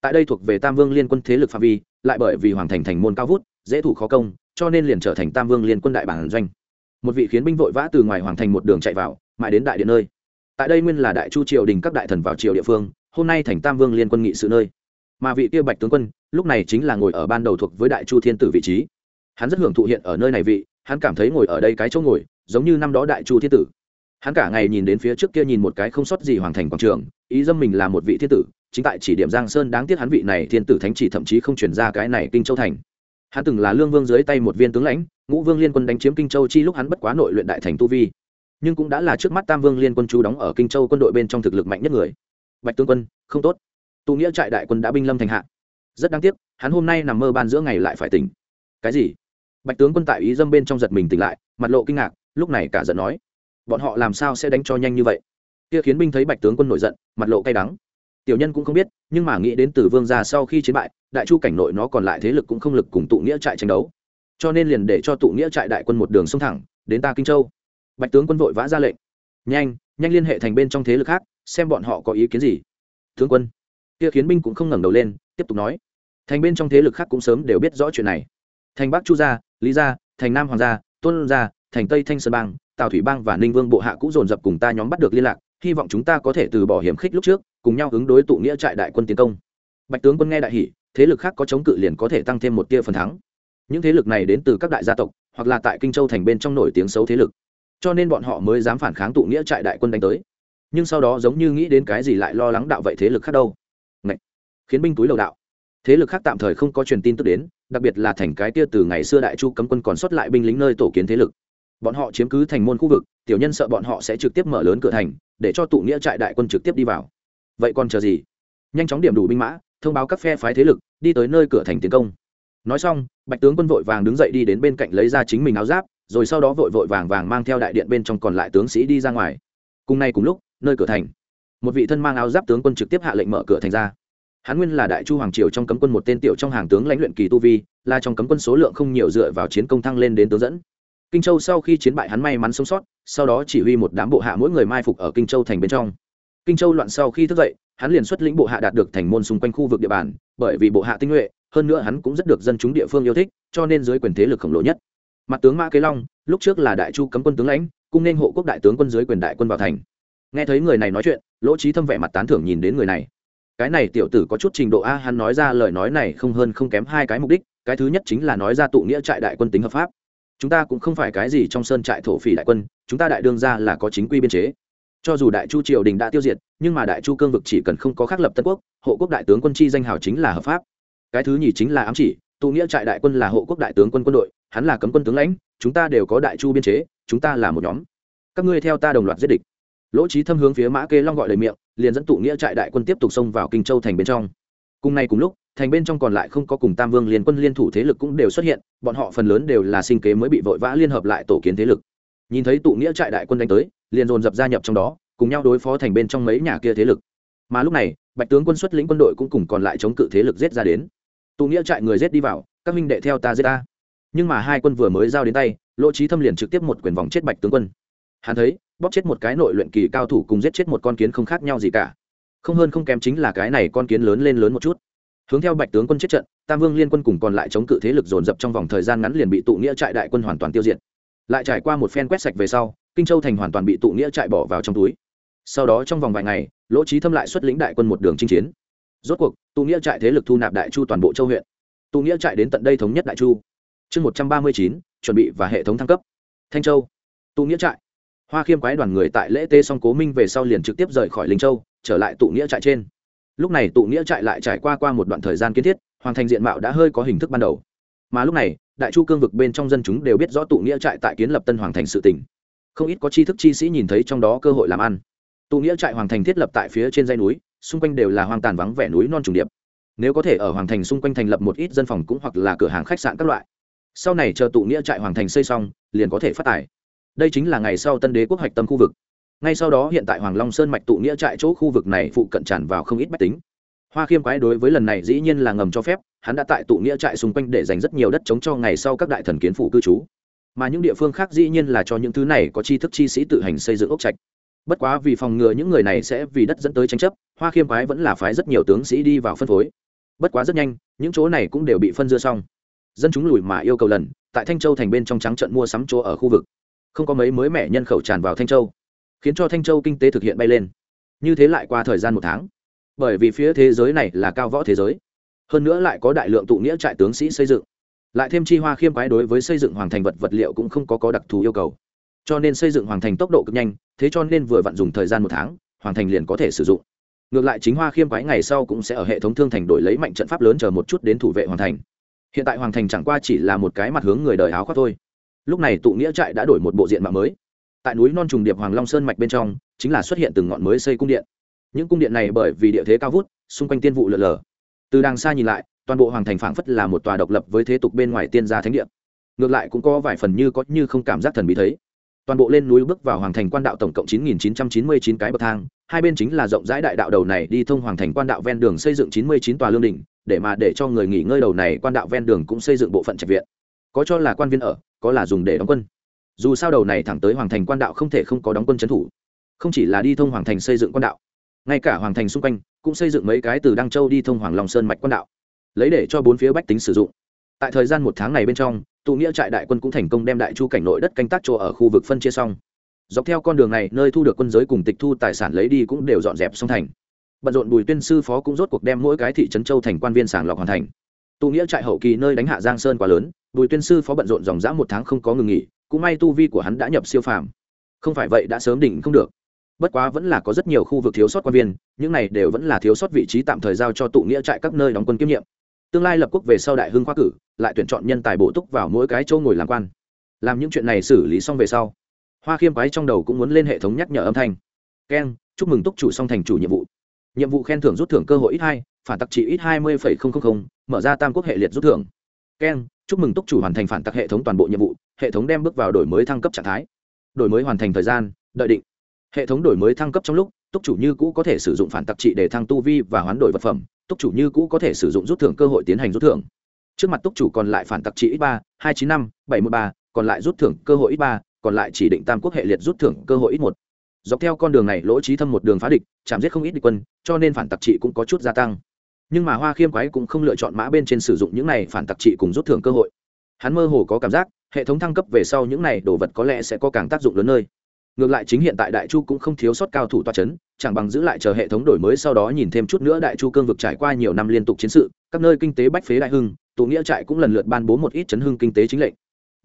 tại đây thuộc về tam vương liên quân thế lực phạm vi, lại bởi vì hoàng thành thành môn cao vút, dễ thủ khó công cho nên liền trở thành tam vương liên quân đại bản doanh. Một vị khiến binh vội vã từ ngoài hoàng thành một đường chạy vào, mãi đến đại điện nơi. Tại đây nguyên là đại chu triều đình các đại thần vào triều địa phương, hôm nay thành tam vương liên quân nghị sự nơi. Mà vị kia bạch tướng quân, lúc này chính là ngồi ở ban đầu thuộc với đại chu thiên tử vị trí. Hắn rất hưởng thụ hiện ở nơi này vị, hắn cảm thấy ngồi ở đây cái chỗ ngồi, giống như năm đó đại chu thiên tử. Hắn cả ngày nhìn đến phía trước kia nhìn một cái không sót gì hoàng thành quảng trường, ý dâm mình là một vị thiên tử, chính tại chỉ điểm giang sơn đáng tiếc hắn vị này thiên tử thánh chỉ thậm chí không chuyển ra cái này kinh châu thành hắn từng là lương vương dưới tay một viên tướng lãnh, ngũ vương liên quân đánh chiếm kinh châu chi lúc hắn bất quá nội luyện đại thành tu vi. Nhưng cũng đã là trước mắt tam vương liên quân chú đóng ở kinh châu quân đội bên trong thực lực mạnh nhất người. Bạch tướng quân, không tốt. Tụ nghĩa trại đại quân đã binh lâm thành hạ. Rất đáng tiếc, hắn hôm nay nằm mơ ban giữa ngày lại phải tỉnh. Cái gì? Bạch tướng quân tại ý dâm bên trong giật mình tỉnh lại, mặt lộ kinh ngạc, lúc này cả giận nói. Bọn họ làm sao sẽ đánh cho nhanh như vậy? Kia khiến binh thấy bạch tướng quân nổi giận, mặt lộ cay đắng tiểu nhân cũng không biết, nhưng mà nghĩ đến từ vương gia sau khi chiến bại, đại chu cảnh nội nó còn lại thế lực cũng không lực cùng tụ nghĩa trại tranh đấu. Cho nên liền để cho tụ nghĩa trại đại quân một đường sông thẳng, đến ta kinh châu. Bạch tướng quân vội vã ra lệnh. Nhanh nhanh liên hệ thành bên trong thế lực khác, xem bọn họ có ý kiến gì. Tướng quân. Kia khiến binh cũng không ngẩng đầu lên, tiếp tục nói. Thành bên trong thế lực khác cũng sớm đều biết rõ chuyện này. Thành bắc chu gia, lý gia, thành nam hoàng gia, tôn gia, thành tây thanh sơn bang, tào thủy bang và ninh vương bộ hạ cũng dồn dập cùng ta nhóm bắt được liên lạc, hy vọng chúng ta có thể từ bỏ hiểm khích lúc trước cùng nhau ứng đối tụ nghĩa trại đại quân tiến công. Bạch tướng quân nghe đại hỷ thế lực khác có chống cự liền có thể tăng thêm một tia phần thắng. Những thế lực này đến từ các đại gia tộc, hoặc là tại kinh châu thành bên trong nổi tiếng xấu thế lực. Cho nên bọn họ mới dám phản kháng tụ nghĩa trại đại quân đánh tới. Nhưng sau đó giống như nghĩ đến cái gì lại lo lắng đạo vậy thế lực khác đâu. Ngậy! khiến binh túi lầu đạo. Thế lực khác tạm thời không có truyền tin tức đến, đặc biệt là thành cái kia từ ngày xưa đại chu cấm quân còn xuất lại binh lính nơi tổ kiến thế lực. Bọn họ chiếm cứ thành môn khu vực, tiểu nhân sợ bọn họ sẽ trực tiếp mở lớn cửa thành, để cho tụ nghĩa trại đại quân trực tiếp đi vào vậy còn chờ gì? Nhanh chóng điểm đủ binh mã, thông báo các phe phái thế lực, đi tới nơi cửa thành tiến công. Nói xong, bạch tướng quân vội vàng đứng dậy đi đến bên cạnh lấy ra chính mình áo giáp, rồi sau đó vội vội vàng vàng mang theo đại điện bên trong còn lại tướng sĩ đi ra ngoài. Cùng nay cùng lúc, nơi cửa thành, một vị thân mang áo giáp tướng quân trực tiếp hạ lệnh mở cửa thành ra. Hắn nguyên là đại chu hoàng triều trong cấm quân một tên tiểu trong hàng tướng lãnh luyện kỳ tu vi, là trong cấm quân số lượng không nhiều dựa vào chiến công thăng lên đến tướng dẫn. Kinh châu sau khi chiến bại hắn may mắn sống sót, sau đó chỉ huy một đám bộ hạ mỗi người mai phục ở kinh châu thành bên trong kinh châu loạn sau khi thức dậy, hắn liền xuất lĩnh bộ hạ đạt được thành môn xung quanh khu vực địa bàn, bởi vì bộ hạ tinh nhuệ, hơn nữa hắn cũng rất được dân chúng địa phương yêu thích, cho nên dưới quyền thế lực khổng lồ nhất. Mặt tướng mã kế long, lúc trước là đại chu cấm quân tướng lãnh, cung nên hộ quốc đại tướng quân dưới quyền đại quân vào thành. Nghe thấy người này nói chuyện, lỗ trí thâm vẻ mặt tán thưởng nhìn đến người này. Cái này tiểu tử có chút trình độ a, hắn nói ra lời nói này không hơn không kém hai cái mục đích, cái thứ nhất chính là nói ra tụ nghĩa trại đại quân tính hợp pháp. Chúng ta cũng không phải cái gì trong sơn trại thổ phỉ đại quân, chúng ta đại đương ra là có chính quy biên chế cho dù đại chu triều đình đã tiêu diệt, nhưng mà đại chu cương vực chỉ cần không có khắc lập tân quốc, hộ quốc đại tướng quân chi danh hào chính là hợp pháp. Cái thứ nhì chính là ám chỉ, tụ nghĩa trại đại quân là hộ quốc đại tướng quân quân đội, hắn là cấm quân tướng lãnh, chúng ta đều có đại chu biên chế, chúng ta là một nhóm. Các ngươi theo ta đồng loạt giết địch. Lỗ trí thâm hướng phía mã kê long gọi lời miệng, liền dẫn tụ nghĩa trại đại quân tiếp tục xông vào kinh châu thành bên trong. Cùng ngày cùng lúc, thành bên trong còn lại không có cùng tam vương liên quân liên thủ thế lực cũng đều xuất hiện, bọn họ phần lớn đều là sinh kế mới bị vội vã liên hợp lại tổ kiến thế lực. Nhìn thấy tụ nghĩa trại đại quân đánh tới liền dồn dập gia nhập trong đó, cùng nhau đối phó thành bên trong mấy nhà kia thế lực. Mà lúc này, bạch tướng quân xuất lĩnh quân đội cũng cùng còn lại chống cự thế lực giết ra đến. Tụ nghĩa trại người giết đi vào, các minh đệ theo ta giết ta. Nhưng mà hai quân vừa mới giao đến tay, lỗ trí thâm liền trực tiếp một quyền vòng chết bạch tướng quân. Hắn thấy, bóp chết một cái nội luyện kỳ cao thủ cùng giết chết một con kiến không khác nhau gì cả. Không hơn không kém chính là cái này con kiến lớn lên lớn một chút. Hướng theo bạch tướng quân chết trận, tam vương liên quân cùng còn lại chống cự thế lực dồn dập trong vòng thời gian ngắn liền bị tụ nghĩa trại đại quân hoàn toàn tiêu diệt. Lại trải qua một phen quét sạch về sau kinh châu thành hoàn toàn bị tụ nghĩa trại bỏ vào trong túi. Sau đó trong vòng vài ngày, lỗ trí thâm lại xuất lĩnh đại quân một đường chinh chiến. Rốt cuộc, tụ nghĩa trại thế lực thu nạp đại chu toàn bộ châu huyện. Tụ nghĩa trại đến tận đây thống nhất đại chu. Chương một trăm ba mươi chín, chuẩn bị và hệ thống thăng cấp. Thanh châu. Tụ nghĩa trại. Hoa khiêm quái đoàn người tại lễ tê song cố minh về sau liền trực tiếp rời khỏi linh châu, trở lại tụ nghĩa trại trên. Lúc này tụ nghĩa trại lại trải qua qua một đoạn thời gian kiến thiết hoàn thành diện mạo đã hơi có hình thức ban đầu. Mà lúc này, đại chu cương vực bên trong dân chúng đều biết rõ tụ nghĩa trại tại kiến lập tân hoàng thành sự tỉnh không ít có tri thức chi sĩ nhìn thấy trong đó cơ hội làm ăn. Tụ nghĩa trại hoàng thành thiết lập tại phía trên dây núi, xung quanh đều là hoang tàn vắng vẻ núi non trùng điệp. Nếu có thể ở hoàng thành xung quanh thành lập một ít dân phòng cũng hoặc là cửa hàng khách sạn các loại. Sau này chờ tụ nghĩa trại hoàng thành xây xong, liền có thể phát tài. Đây chính là ngày sau tân đế quốc hoạch tâm khu vực. Ngay sau đó hiện tại hoàng long sơn mạch tụ nghĩa trại chỗ khu vực này phụ cận tràn vào không ít bách tính. Hoa khiêm quái đối với lần này dĩ nhiên là ngầm cho phép, hắn đã tại tụ nghĩa trại xung quanh để dành rất nhiều đất chống cho ngày sau các đại thần kiến phủ cư trú mà những địa phương khác dĩ nhiên là cho những thứ này có tri thức chi sĩ tự hành xây dựng ốc trạch. Bất quá vì phòng ngừa những người này sẽ vì đất dẫn tới tranh chấp, hoa khiêm quái vẫn là phái rất nhiều tướng sĩ đi vào phân phối. Bất quá rất nhanh, những chỗ này cũng đều bị phân dưa xong. Dân chúng lùi mà yêu cầu lần, tại thanh châu thành bên trong trắng trận mua sắm chỗ ở khu vực. Không có mấy mới mẻ nhân khẩu tràn vào thanh châu, khiến cho thanh châu kinh tế thực hiện bay lên. Như thế lại qua thời gian một tháng. Bởi vì phía thế giới này là cao võ thế giới, hơn nữa lại có đại lượng tụ nghĩa trại tướng sĩ xây dựng lại thêm chi hoa khiêm quái đối với xây dựng hoàng thành vật vật liệu cũng không có có đặc thù yêu cầu. Cho nên xây dựng hoàng thành tốc độ cực nhanh, thế cho nên vừa vặn dùng thời gian một tháng, hoàng thành liền có thể sử dụng. Ngược lại chính hoa khiêm quái ngày sau cũng sẽ ở hệ thống thương thành đổi lấy mạnh trận pháp lớn chờ một chút đến thủ vệ hoàng thành. Hiện tại hoàng thành chẳng qua chỉ là một cái mặt hướng người đời áo khoác thôi. Lúc này tụ nghĩa trại đã đổi một bộ diện mạo mới. Tại núi non trùng điệp hoàng long sơn mạch bên trong, chính là xuất hiện từng ngọn mới xây cung điện. Những cung điện này bởi vì địa thế cao vút, xung quanh tiên vụ lở lở. Từ đằng xa nhìn lại toàn bộ hoàng thành phảng phất là một tòa độc lập với thế tục bên ngoài tiên gia thánh địa. Ngược lại cũng có vài phần như có như không cảm giác thần bí thấy. Toàn bộ lên núi bước vào hoàng thành quan đạo tổng cộng 9.999 cái bậc thang, hai bên chính là rộng rãi đại đạo đầu này đi thông hoàng thành quan đạo ven đường xây dựng 99 tòa lương đỉnh, để mà để cho người nghỉ ngơi đầu này quan đạo ven đường cũng xây dựng bộ phận trạch viện. Có cho là quan viên ở, có là dùng để đóng quân. Dù sao đầu này thẳng tới hoàng thành quan đạo không thể không có đóng quân trấn thủ. Không chỉ là đi thông hoàng thành xây dựng quan đạo, ngay cả hoàng thành xung quanh cũng xây dựng mấy cái từ đăng châu đi thông hoàng long sơn mạch quan đạo lấy để cho bốn phía bách tính sử dụng. Tại thời gian một tháng này bên trong, tụ nghĩa trại đại quân cũng thành công đem đại chu cảnh nội đất canh tác chỗ ở khu vực phân chia xong. Dọc theo con đường này, nơi thu được quân giới cùng tịch thu tài sản lấy đi cũng đều dọn dẹp xong thành. Bận rộn bùi tuyên sư phó cũng rốt cuộc đem mỗi cái thị trấn châu thành quan viên sàng lọc hoàn thành. Tụ nghĩa trại hậu kỳ nơi đánh hạ giang sơn quá lớn, bùi tuyên sư phó bận rộn dòng dã một tháng không có ngừng nghỉ, cũng may tu vi của hắn đã nhập siêu phàm. Không phải vậy đã sớm đỉnh không được. Bất quá vẫn là có rất nhiều khu vực thiếu sót quan viên, những này đều vẫn là thiếu sót vị trí tạm thời giao cho tụ nghĩa trại các nơi đóng quân kiêm nhiệm tương lai lập quốc về sau đại hưng khoa cử, lại tuyển chọn nhân tài bổ túc vào mỗi cái chỗ ngồi làm quan. Làm những chuyện này xử lý xong về sau, hoa khiêm quái trong đầu cũng muốn lên hệ thống nhắc nhở âm thanh. Keng chúc mừng túc chủ song thành chủ nhiệm vụ. Nhiệm vụ khen thưởng rút thưởng cơ hội ít hai, phản tặc trị ít hai mươi mở ra tam quốc hệ liệt rút thưởng. Keng chúc mừng túc chủ hoàn thành phản tặc hệ thống toàn bộ nhiệm vụ, hệ thống đem bước vào đổi mới thăng cấp trạng thái. Đổi mới hoàn thành thời gian, đợi định. Hệ thống đổi mới thăng cấp trong lúc túc chủ như cũ có thể sử dụng phản tặc trị để thăng tu vi và hoán đổi vật phẩm, túc chủ như cũ có thể sử dụng rút thưởng cơ hội tiến hành rút thưởng. Trước mặt túc chủ còn lại phản tặc trị ít ba, hai chín năm, bảy mươi ba, còn lại rút thưởng cơ hội ít ba, còn lại chỉ định tam quốc hệ liệt rút thưởng cơ hội ít một. Dọc theo con đường này, lỗ trí thâm một đường phá địch, chạm giết không ít địch quân, cho nên phản tặc trị cũng có chút gia tăng. Nhưng mà hoa khiêm quái cũng không lựa chọn mã bên trên sử dụng những này phản tặc trị cùng rút thưởng cơ hội. Hắn mơ hồ có cảm giác, hệ thống thăng cấp về sau những này đồ vật có lẽ sẽ có càng tác dụng lớn nơi ngược lại chính hiện tại đại chu cũng không thiếu sót cao thủ toa c h ấ n chẳng bằng giữ lại chờ hệ thống đổi mới sau đó nhìn thêm chút nữa đại chu cương vực trải qua nhiều năm liên tục chiến sự, các nơi kinh tế bách phế đại hưng, tụ nghĩa trại cũng lần lượt ban bố một ít chấn hưng kinh tế chính lệnh.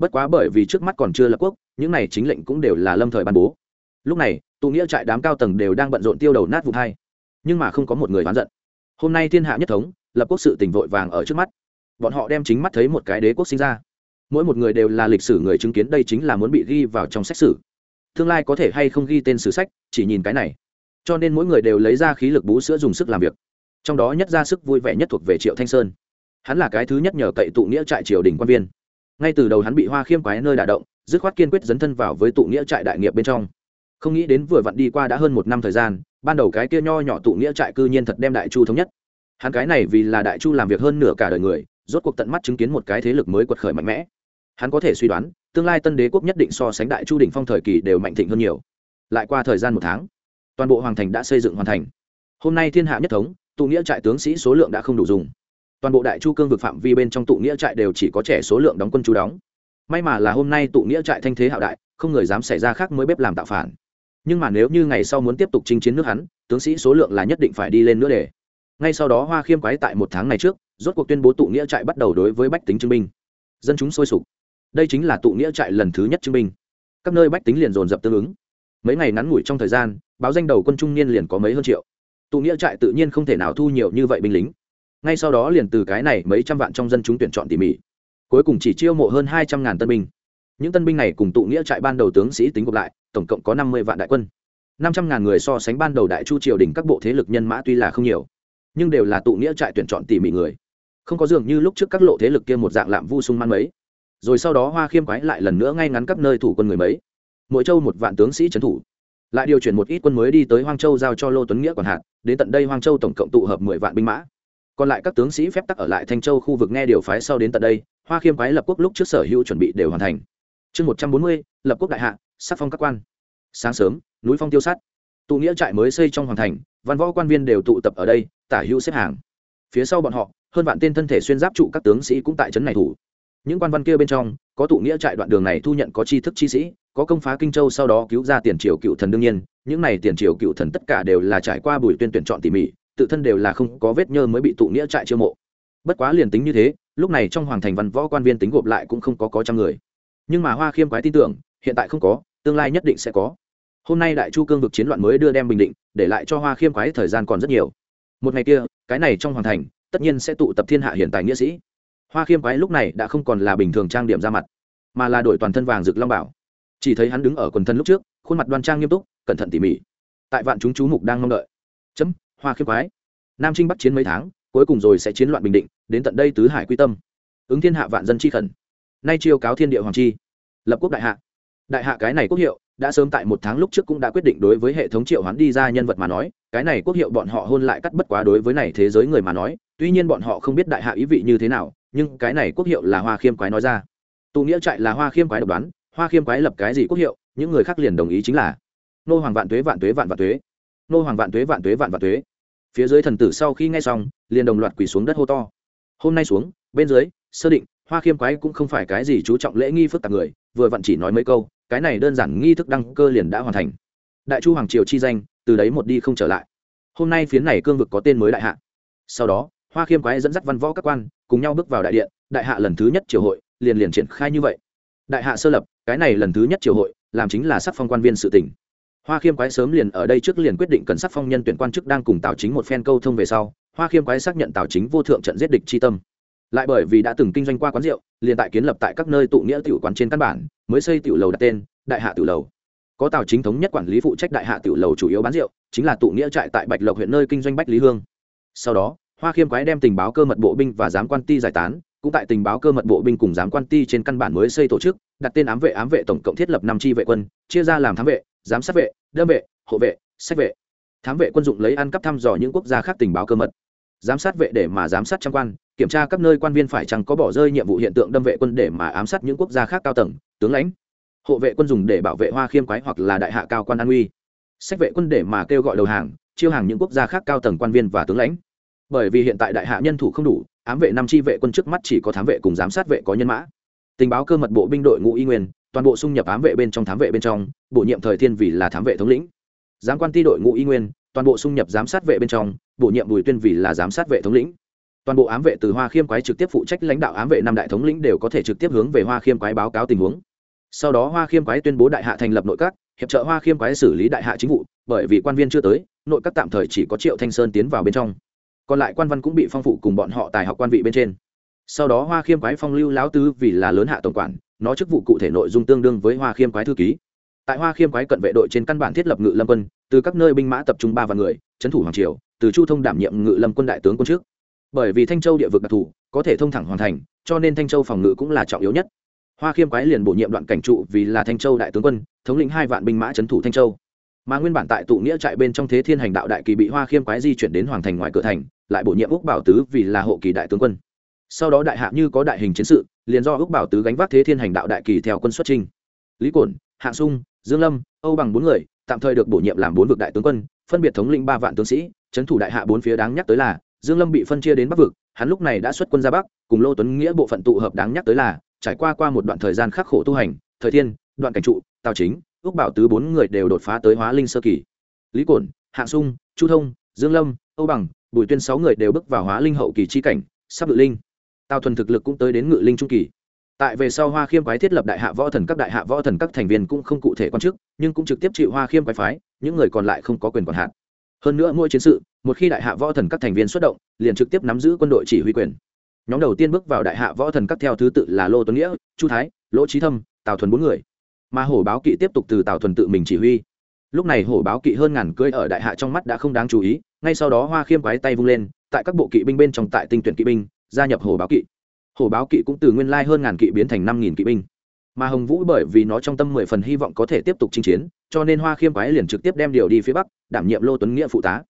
Bất quá bởi vì trước mắt còn chưa lập quốc, những này chính lệnh cũng đều là lâm thời ban bố. Lúc này, tụ nghĩa trại đám cao tầng đều đang bận rộn tiêu đầu nát vụ thai nhưng mà không có một người oán giận. Hôm nay thiên hạ nhất thống, lập quốc sự tình vội vàng ở trước mắt. Bọn họ đem chính mắt thấy một cái đế quốc sinh ra. Mỗi một người đều là lịch sử người chứng kiến, đây chính là muốn bị ghi vào trong sách sử tương lai có thể hay không ghi tên sử sách, chỉ nhìn cái này. Cho nên mỗi người đều lấy ra khí lực bú sữa dùng sức làm việc. Trong đó nhất ra sức vui vẻ nhất thuộc về triệu thanh sơn. Hắn là cái thứ nhất nhờ cậy tụ nghĩa trại triều đình quan viên. Ngay từ đầu hắn bị hoa khiêm quái nơi đả động, dứt khoát kiên quyết dấn thân vào với tụ nghĩa trại đại nghiệp bên trong. Không nghĩ đến vừa vặn đi qua đã hơn một năm thời gian, ban đầu cái kia nho nhỏ tụ nghĩa trại cư nhiên thật đem đại chu thống nhất. Hắn cái này vì là đại chu làm việc hơn nửa cả đời người, rốt cuộc tận mắt chứng kiến một cái thế lực mới quật khởi mạnh mẽ. Hắn có thể suy đoán tương lai tân đế quốc nhất định so sánh đại chu đỉnh phong thời kỳ đều mạnh thịnh hơn nhiều. Lại qua thời gian một tháng, toàn bộ hoàng thành đã xây dựng hoàn thành. Hôm nay thiên hạ nhất thống, tụ nghĩa trại tướng sĩ số lượng đã không đủ dùng. Toàn bộ đại chu cương vực phạm vi bên trong tụ nghĩa trại đều chỉ có trẻ số lượng đóng quân chú đóng. May mà là hôm nay tụ nghĩa trại thanh thế hạo đại, không người dám xảy ra khác mới bếp làm tạo phản. Nhưng mà nếu như ngày sau muốn tiếp tục chinh chiến nước hắn, tướng sĩ số lượng là nhất định phải đi lên nữa để. Ngay sau đó hoa khiêm quái tại một tháng này trước, rốt cuộc tuyên bố tụ nghĩa trại bắt đầu đối với bách tính chứng minh dân chúng sôi sục đây chính là tụ nghĩa trại lần thứ nhất chứng minh. Các nơi bách tính liền dồn dập tương ứng. Mấy ngày ngắn ngủi trong thời gian, báo danh đầu quân trung niên liền có mấy hơn triệu. Tụ nghĩa trại tự nhiên không thể nào thu nhiều như vậy binh lính. Ngay sau đó liền từ cái này mấy trăm vạn trong dân chúng tuyển chọn tỉ mỉ. Cuối cùng chỉ chiêu mộ hơn hai trăm ngàn tân binh. Những tân binh này cùng tụ nghĩa trại ban đầu tướng sĩ tính gộp lại, tổng cộng có năm mươi vạn đại quân. Năm trăm ngàn người so sánh ban đầu đại chu triều đình các bộ thế lực nhân mã tuy là không nhiều, nhưng đều là tụ nghĩa trại tuyển chọn tỉ mỉ người. Không có dường như lúc trước các lộ thế lực kia một dạng lạm vu sung man mấy rồi sau đó hoa khiêm quái lại lần nữa ngay ngắn các nơi thủ quân người mấy. Mỗi châu một vạn tướng sĩ trấn thủ. Lại điều chuyển một ít quân mới đi tới hoang châu giao cho lô tuấn nghĩa còn hạn đến tận đây hoang châu tổng cộng tụ hợp mười vạn binh mã. Còn lại các tướng sĩ phép tắc ở lại thanh châu khu vực nghe điều phái sau đến tận đây, hoa khiêm quái lập quốc lúc trước sở hữu chuẩn bị đều hoàn thành. Chương một trăm bốn mươi, lập quốc đại hạ, sắc phong các quan. Sáng sớm, núi phong tiêu sát tụ nghĩa trại mới xây trong hoàng thành, văn võ quan viên đều tụ tập ở đây, tả hữu xếp hàng. Phía sau bọn họ, hơn vạn tên thân thể xuyên giáp trụ các tướng sĩ cũng tại trấn này thủ những quan văn kia bên trong, có tụ nghĩa trại đoạn đường này thu nhận có tri thức chi sĩ, có công phá kinh châu sau đó cứu ra tiền triều cựu thần đương nhiên, những này tiền triều cựu thần tất cả đều là trải qua buổi tuyên tuyển chọn tỉ mỉ, tự thân đều là không có vết nhơ mới bị tụ nghĩa trại chiêu mộ. Bất quá liền tính như thế, lúc này trong hoàng thành văn võ quan viên tính gộp lại cũng không có có trăm người. Nhưng mà hoa khiêm quái tin tưởng, hiện tại không có, tương lai nhất định sẽ có. Hôm nay đại chu cương vực chiến loạn mới đưa đem bình định, để lại cho hoa khiêm quái thời gian còn rất nhiều. Một ngày kia, cái này trong hoàng thành, tất nhiên sẽ tụ tập thiên hạ hiện tại nghĩa sĩ hoa khiêm quái lúc này đã không còn là bình thường trang điểm ra mặt, mà là đổi toàn thân vàng rực long bảo. Chỉ thấy hắn đứng ở quần thân lúc trước, khuôn mặt đoan trang nghiêm túc, cẩn thận tỉ mỉ. Tại vạn chúng chú mục đang mong đợi. Chấm, hoa khiêm quái. Nam trinh bắc chiến mấy tháng, cuối cùng rồi sẽ chiến loạn bình định, đến tận đây tứ hải quy tâm. Ứng thiên hạ vạn dân chi khẩn. Nay chiêu cáo thiên địa hoàng chi. Lập quốc đại hạ. Đại hạ cái này quốc hiệu, đã sớm tại một tháng lúc trước cũng đã quyết định đối với hệ thống triệu hoán đi ra nhân vật mà nói, cái này quốc hiệu bọn họ hôn lại cắt bất quá đối với này thế giới người mà nói, tuy nhiên bọn họ không biết đại hạ ý vị như thế nào nhưng cái này quốc hiệu là hoa khiêm quái nói ra. Tụ nghĩa trại là hoa khiêm quái độc đoán, hoa khiêm quái lập cái gì quốc hiệu, những người khác liền đồng ý chính là nô hoàng vạn tuế vạn tuế, vạn vạn tuế. Nô hoàng vạn tuế vạn tuế, vạn vạn tuế. Phía dưới thần tử sau khi nghe xong, liền đồng loạt quỳ xuống đất hô to. Hôm nay xuống, bên dưới, sơ định, hoa khiêm quái cũng không phải cái gì chú trọng lễ nghi phức tạp người, vừa vặn chỉ nói mấy câu, cái này đơn giản nghi thức đăng cơ liền đã hoàn thành. Đại chu hoàng triều chi danh, từ đấy một đi không trở lại. Hôm nay phiến này cương vực có tên mới đại hạ. Sau đó hoa khiêm quái dẫn dắt văn võ các quan, cùng nhau bước vào đại điện, đại hạ lần thứ nhất triều hội, liền liền triển khai như vậy. Đại hạ sơ lập, cái này lần thứ nhất triều hội, làm chính là sắc phong quan viên sự tỉnh. Hoa khiêm quái sớm liền ở đây trước liền quyết định cần sắc phong nhân tuyển quan chức đang cùng tào chính một phen câu thông về sau, hoa khiêm quái xác nhận tào chính vô thượng trận giết địch c tâm. Lại bởi vì đã từng kinh doanh qua quán rượu, liền tại kiến lập tại các nơi tụ nghĩa tiểu quán trên căn bản, mới xây tiểu lầu đặt tên, đại hạ tiểu lầu. Có tào chính thống nhất quản lý phụ trách đại hạ tiểu lầu chủ yếu bán rượu, chính là tụ nghĩa trại tại bạch lộc huyện nơi kinh doanh bách lý hương. Sau đó hoa khiêm quái đem tình báo cơ mật bộ binh và giám quan ti giải tán, cũng tại tình báo cơ mật bộ binh cùng giám quan ti trên căn bản mới xây tổ chức, đặt tên ám vệ ám vệ tổng cộng thiết lập năm tri vệ quân, chia ra làm thám vệ, giám sát vệ đơn vệ, hộ vệ, sách vệ. Thám vệ quân dụng lấy ăn cắp thăm dò những quốc gia khác tình báo cơ mật. Giám sát vệ để mà giám sát trang quan, kiểm tra các nơi quan viên phải chăng có bỏ rơi nhiệm vụ hiện tượng đâm vệ quân để mà ám sát những quốc gia khác cao tầng, tướng lãnh. Hộ vệ quân dùng để bảo vệ hoa khiêm quái hoặc là đại hạ cao quan an uy. Sách vệ quân để mà kêu gọi đầu hàng, chiêu hàng những quốc gia khác cao tầng quan viên và tướng lãnh bởi vì hiện tại đại hạ nhân thủ không đủ, ám vệ năm tri vệ quân trước mắt chỉ có thám vệ cùng giám sát vệ có nhân mã. Tình báo cơ mật bộ binh đội ngũ y nguyên, toàn bộ xung nhập ám vệ bên trong thám vệ bên trong, bổ nhiệm thời thiên vì là thám vệ thống lĩnh. Giám quan ti đội ngũ y nguyên, toàn bộ xung nhập giám sát vệ bên trong, bổ nhiệm bùi tuyên vì là giám sát vệ thống lĩnh. Toàn bộ ám vệ từ hoa khiêm quái trực tiếp phụ trách lãnh đạo ám vệ năm đại thống lĩnh đều có thể trực tiếp hướng về hoa khiêm quái báo cáo tình huống. Sau đó hoa khiêm quái tuyên bố đại hạ thành lập nội các, hiệp trợ hoa khiêm quái xử lý đại hạ chính vụ, bởi vì quan viên chưa tới, nội các tạm thời chỉ có triệu thanh sơn tiến vào bên trong còn lại quan văn cũng bị phong phụ cùng bọn họ tài học quan vị bên trên. Sau đó hoa khiêm quái phong lưu lão tứ vì là lớn hạ tổng quản, nó chức vụ cụ thể nội dung tương đương với hoa khiêm quái thư ký. Tại hoa khiêm quái cận vệ đội trên căn bản thiết lập ngự lâm quân, từ các nơi binh mã tập trung ba vạn người, trấn thủ hoàng triều, từ chu thông đảm nhiệm ngự lâm quân đại tướng quân trước. Bởi vì thanh châu địa vực đặc thù, có thể thông thẳng hoàn thành, cho nên thanh châu phòng ngự cũng là trọng yếu nhất. Hoa khiêm quái liền bổ nhiệm đoạn cảnh trụ vì là thanh châu đại tướng quân, thống lĩnh hai vạn binh mã trấn thủ thanh châu. Mà nguyên bản tại tụ nghĩa trại bên trong thế thiên hành đạo đại kỳ bị hoa khiêm quái di chuyển đến hoàng thành ngoài cửa thành lại bổ nhiệm úc bảo tứ vì là hộ kỳ đại tướng quân. Sau đó đại hạ như có đại hình chiến sự, liền do úc bảo tứ gánh vác thế thiên hành đạo đại kỳ theo quân xuất trinh lý cổn hạng sung, dương lâm, âu bằng bốn người, tạm thời được bổ nhiệm làm bốn vực đại tướng quân, phân biệt thống lĩnh ba vạn tướng sĩ, trấn thủ đại hạ bốn phía đáng nhắc tới là, dương lâm bị phân chia đến bắc vực, hắn lúc này đã xuất quân ra bắc, cùng lô tuấn nghĩa bộ phận tụ hợp đáng nhắc tới là, trải qua qua một đoạn thời gian khắc khổ tu hành, thời thiên, đoạn cảnh trụ, tào chính ước bảo tứ bốn người đều đột phá tới hóa linh sơ kỳ. Lý cổn hạng sung, chu thông, dương lâm, âu bằng bùi tuyên sáu người đều bước vào hóa linh hậu kỳ chi cảnh, sắp ngự linh. Tào thuần thực lực cũng tới đến ngự linh trung kỳ. Tại về sau hoa khiêm quái thiết lập đại hạ võ thần các đại hạ võ thần các thành viên cũng không cụ thể quan chức, nhưng cũng trực tiếp chịu hoa khiêm quái phái, những người còn lại không có quyền quản hạn hơn nữa mỗi chiến sự, một khi đại hạ võ thần các thành viên xuất động, liền trực tiếp nắm giữ quân đội chỉ huy quyền. Nhóm đầu tiên bước vào đại hạ võ thần các theo thứ tự là lô tuấn nghĩa, chu thái, lỗ trí thâm, tào thuần bốn người. Mà hổ báo kỵ tiếp tục từ tào thuần tự mình chỉ huy. Lúc này hổ báo kỵ hơn ngàn cưỡi ở đại hạ trong mắt đã không đáng chú ý ngay sau đó hoa khiêm quái tay vung lên, tại các bộ kỵ binh bên trong tại tinh tuyển kỵ binh, gia nhập hổ báo kỵ. Hổ báo kỵ cũng từ nguyên lai hơn ngàn kỵ biến thành năm nghìn kỵ binh. Mà hồng vũ bởi vì nó trong tâm mười phần hy vọng có thể tiếp tục chinh chiến, cho nên hoa khiêm quái liền trực tiếp đem điều đi phía bắc, đảm nhiệm lô tuấn nghĩa phụ tá.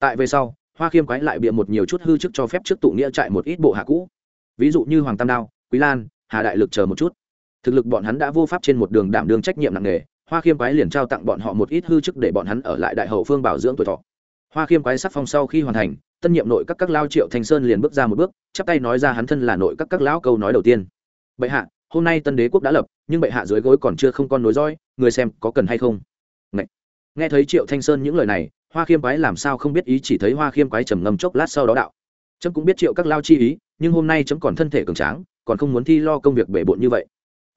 Tại về sau, hoa khiêm quái lại bịa một nhiều chút hư chức cho phép trước tụ nghĩa trại một ít bộ hạ cũ. Ví dụ như hoàng tam đao, quý lan, hà đại lực chờ một chút. Thực lực bọn hắn đã vô pháp trên một đường đảm đương trách nhiệm nặng nề, hoa khiêm quái liền trao tặng bọn họ một ít hư chức để bọn hắn ở lại đại hậu phương bảo dưỡng tuổi thọ hoa khiêm quái sắc phong sau khi hoàn thành tân nhiệm nội các các lao triệu thanh sơn liền bước ra một bước chắp tay nói ra hắn thân là nội các các lão câu nói đầu tiên. Bệ hạ hôm nay tân đế quốc đã lập nhưng bệ hạ dưới gối còn chưa không con nối dõi, người xem có cần hay không? Ngậy. nghe thấy triệu thanh sơn những lời này hoa khiêm quái làm sao không biết ý chỉ thấy hoa khiêm quái trầm ngâm chốc lát sau đó đạo. Trâm cũng biết triệu các lao chi ý nhưng hôm nay trâm còn thân thể cường tráng còn không muốn thi lo công việc bể bộn như vậy.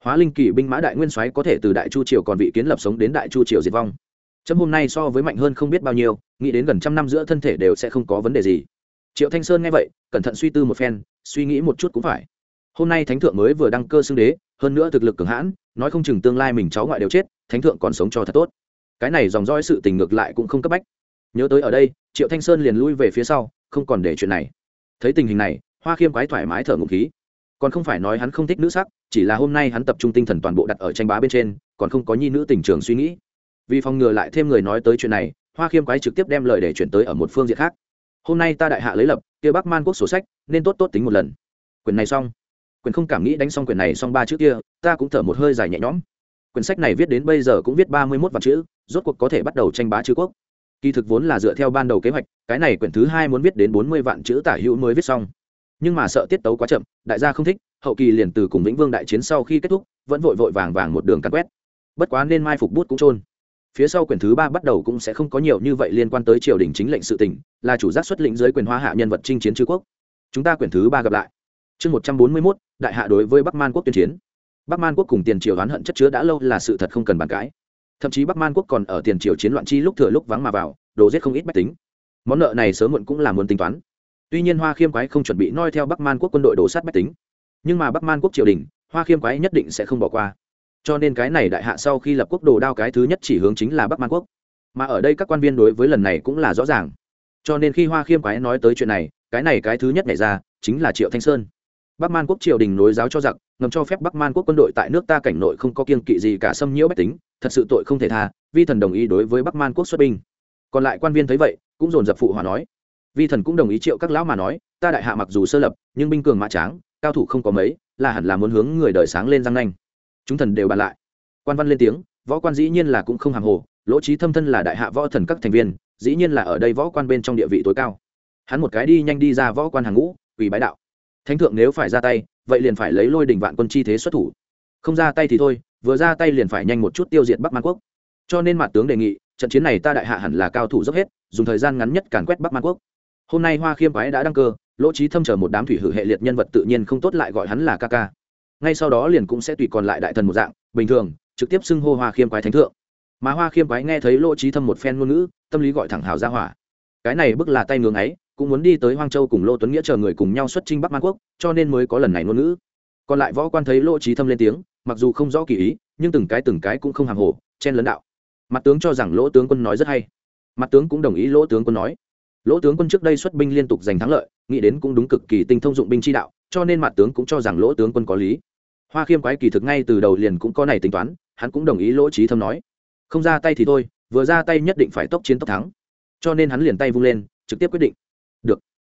Hóa linh kỳ binh mã đại nguyên soái có thể từ đại chu triều còn vị kiến lập sống đến đại chu triều diệt vong chấm hôm nay so với mạnh hơn không biết bao nhiêu, nghĩ đến gần trăm năm giữa thân thể đều sẽ không có vấn đề gì. Triệu thanh sơn nghe vậy, cẩn thận suy tư một phen, suy nghĩ một chút cũng phải. Hôm nay thánh thượng mới vừa đăng cơ xưng đế, hơn nữa thực lực cường hãn, nói không chừng tương lai mình cháu ngoại đều chết, thánh thượng còn sống cho thật tốt. Cái này dòng dõi sự tình ngược lại cũng không cấp bách. Nhớ tới ở đây, triệu thanh sơn liền lui về phía sau, không còn để chuyện này. Thấy tình hình này, hoa khiêm quái thoải mái thở ngụm khí. Còn không phải nói hắn không thích nữ sắc, chỉ là hôm nay hắn tập trung tinh thần toàn bộ đặt ở tranh bá bên trên, còn không có nhi nữ tình trường suy nghĩ vì phòng ngừa lại thêm người nói tới chuyện này, hoa khiêm quái trực tiếp đem lời để chuyển tới ở một phương diện khác. Hôm nay ta đại hạ lấy lập, kia bắc man quốc sổ sách, nên tốt tốt tính một lần. Quyển này xong. Quyển không cảm nghĩ đánh xong quyển này xong ba chữ kia, ta cũng thở một hơi dài nhẹ nhõm. Quyển sách này viết đến bây giờ cũng viết ba mươi mốt vạn chữ, rốt cuộc có thể bắt đầu tranh bá chữ quốc. Kỳ thực vốn là dựa theo ban đầu kế hoạch, cái này quyển thứ hai muốn viết đến bốn mươi vạn chữ tả hữu mới viết xong. Nhưng mà sợ tiết tấu quá chậm, đại gia không thích, hậu kỳ liền từ cùng vĩnh vương đại chiến sau khi kết thúc, vẫn vội vội vàng vàng một đường cắn quét. Bất quá nên mai phục bút cũng trôn phía sau quyển thứ ba bắt đầu cũng sẽ không có nhiều như vậy liên quan tới triều đình chính lệnh sự tỉnh là chủ giác xuất lĩnh dưới quyền hoa hạ nhân vật chinh chiến chư quốc. Chúng ta quyển thứ ba gặp lại. Chương một trăm bốn mươi mốt, đại hạ đối với bắc man quốc tuyên chiến. Bắc man quốc cùng tiền triều oán hận chất chứa đã lâu là sự thật không cần bàn cãi. Thậm chí bắc man quốc còn ở tiền triều chiến loạn chi lúc thừa lúc vắng mà vào đồ giết không ít bách tính. Món nợ này sớm muộn cũng là muốn tính toán. Tuy nhiên hoa khiêm quái không chuẩn bị noi theo bắc man quốc quân đội đổ sát bách tính. Nhưng mà bắc man quốc triều đình, hoa khiêm quái nhất định sẽ không bỏ qua cho nên cái này đại hạ sau khi lập quốc đồ đao cái thứ nhất chỉ hướng chính là bắc man quốc. Mà ở đây các quan viên đối với lần này cũng là rõ ràng. Cho nên khi hoa khiêm quái nói tới chuyện này, cái này cái thứ nhất nhảy ra, chính là triệu thanh sơn. Bắc man quốc triều đình nối giáo cho giặc, ngầm cho phép bắc man quốc quân đội tại nước ta cảnh nội không có kiên kỵ gì cả xâm nhiễu bách tính, thật sự tội không thể tha, vi thần đồng ý đối với bắc man quốc xuất binh. Còn lại quan viên thấy vậy, cũng dồn dập phụ hòa nói. Vi thần cũng đồng ý triệu các lão mà nói, ta đại hạ mặc dù sơ lập, nhưng binh cường mã tráng, cao thủ không có mấy, là hẳn là muốn hướng người đời sáng lên răng nanh chúng thần đều bàn lại. Quan văn lên tiếng, võ quan dĩ nhiên là cũng không hàng hồ, lỗ trí thâm thân là đại hạ võ thần các thành viên, dĩ nhiên là ở đây võ quan bên trong địa vị tối cao. Hắn một cái đi nhanh đi ra võ quan hàng ngũ vì bái đạo. Thánh thượng nếu phải ra tay, vậy liền phải lấy lôi đình vạn quân chi thế xuất thủ. Không ra tay thì thôi, vừa ra tay liền phải nhanh một chút tiêu diệt bắc man quốc. Cho nên mặt tướng đề nghị, trận chiến này ta đại hạ hẳn là cao thủ dốc hết, dùng thời gian ngắn nhất càn quét bắc man quốc. Hôm nay hoa khiêm quái đã đăng cơ, lỗ trí thâm chờ một đám thủy hử hệ liệt nhân vật tự nhiên không tốt lại gọi hắn là ca ca ngay sau đó liền cũng sẽ tùy còn lại đại thần một dạng, bình thường, trực tiếp xưng hô hoa khiêm quái thánh thượng. Mà hoa khiêm quái nghe thấy lỗ trí thâm một phen ngôn ngữ, tâm lý gọi thẳng hào ra hỏa. Cái này bức là tay ngưỡng ấy, cũng muốn đi tới hoang châu cùng lô tuấn nghĩa chờ người cùng nhau xuất chinh bắc man quốc, cho nên mới có lần này ngôn ngữ. Còn lại võ quan thấy lỗ trí thâm lên tiếng, mặc dù không rõ kỳ ý, nhưng từng cái từng cái cũng không hàng hồ, chen lấn đạo. Mặt tướng cho rằng lỗ tướng quân nói rất hay. Mặt tướng cũng đồng ý lỗ tướng quân nói. Lỗ tướng quân trước đây xuất binh liên tục giành thắng lợi, nghĩ đến cũng đúng cực kỳ tinh thông dụng binh chi đạo, cho nên mặt tướng cũng cho rằng lỗ tướng quân có lý hoa khiêm quái kỳ thực ngay từ đầu liền cũng có này tính toán, hắn cũng đồng ý lỗ trí thâm nói. Không ra tay thì thôi, vừa ra tay nhất định phải tốc chiến tốc thắng. Cho nên hắn liền tay vung lên, trực tiếp quyết định. Được.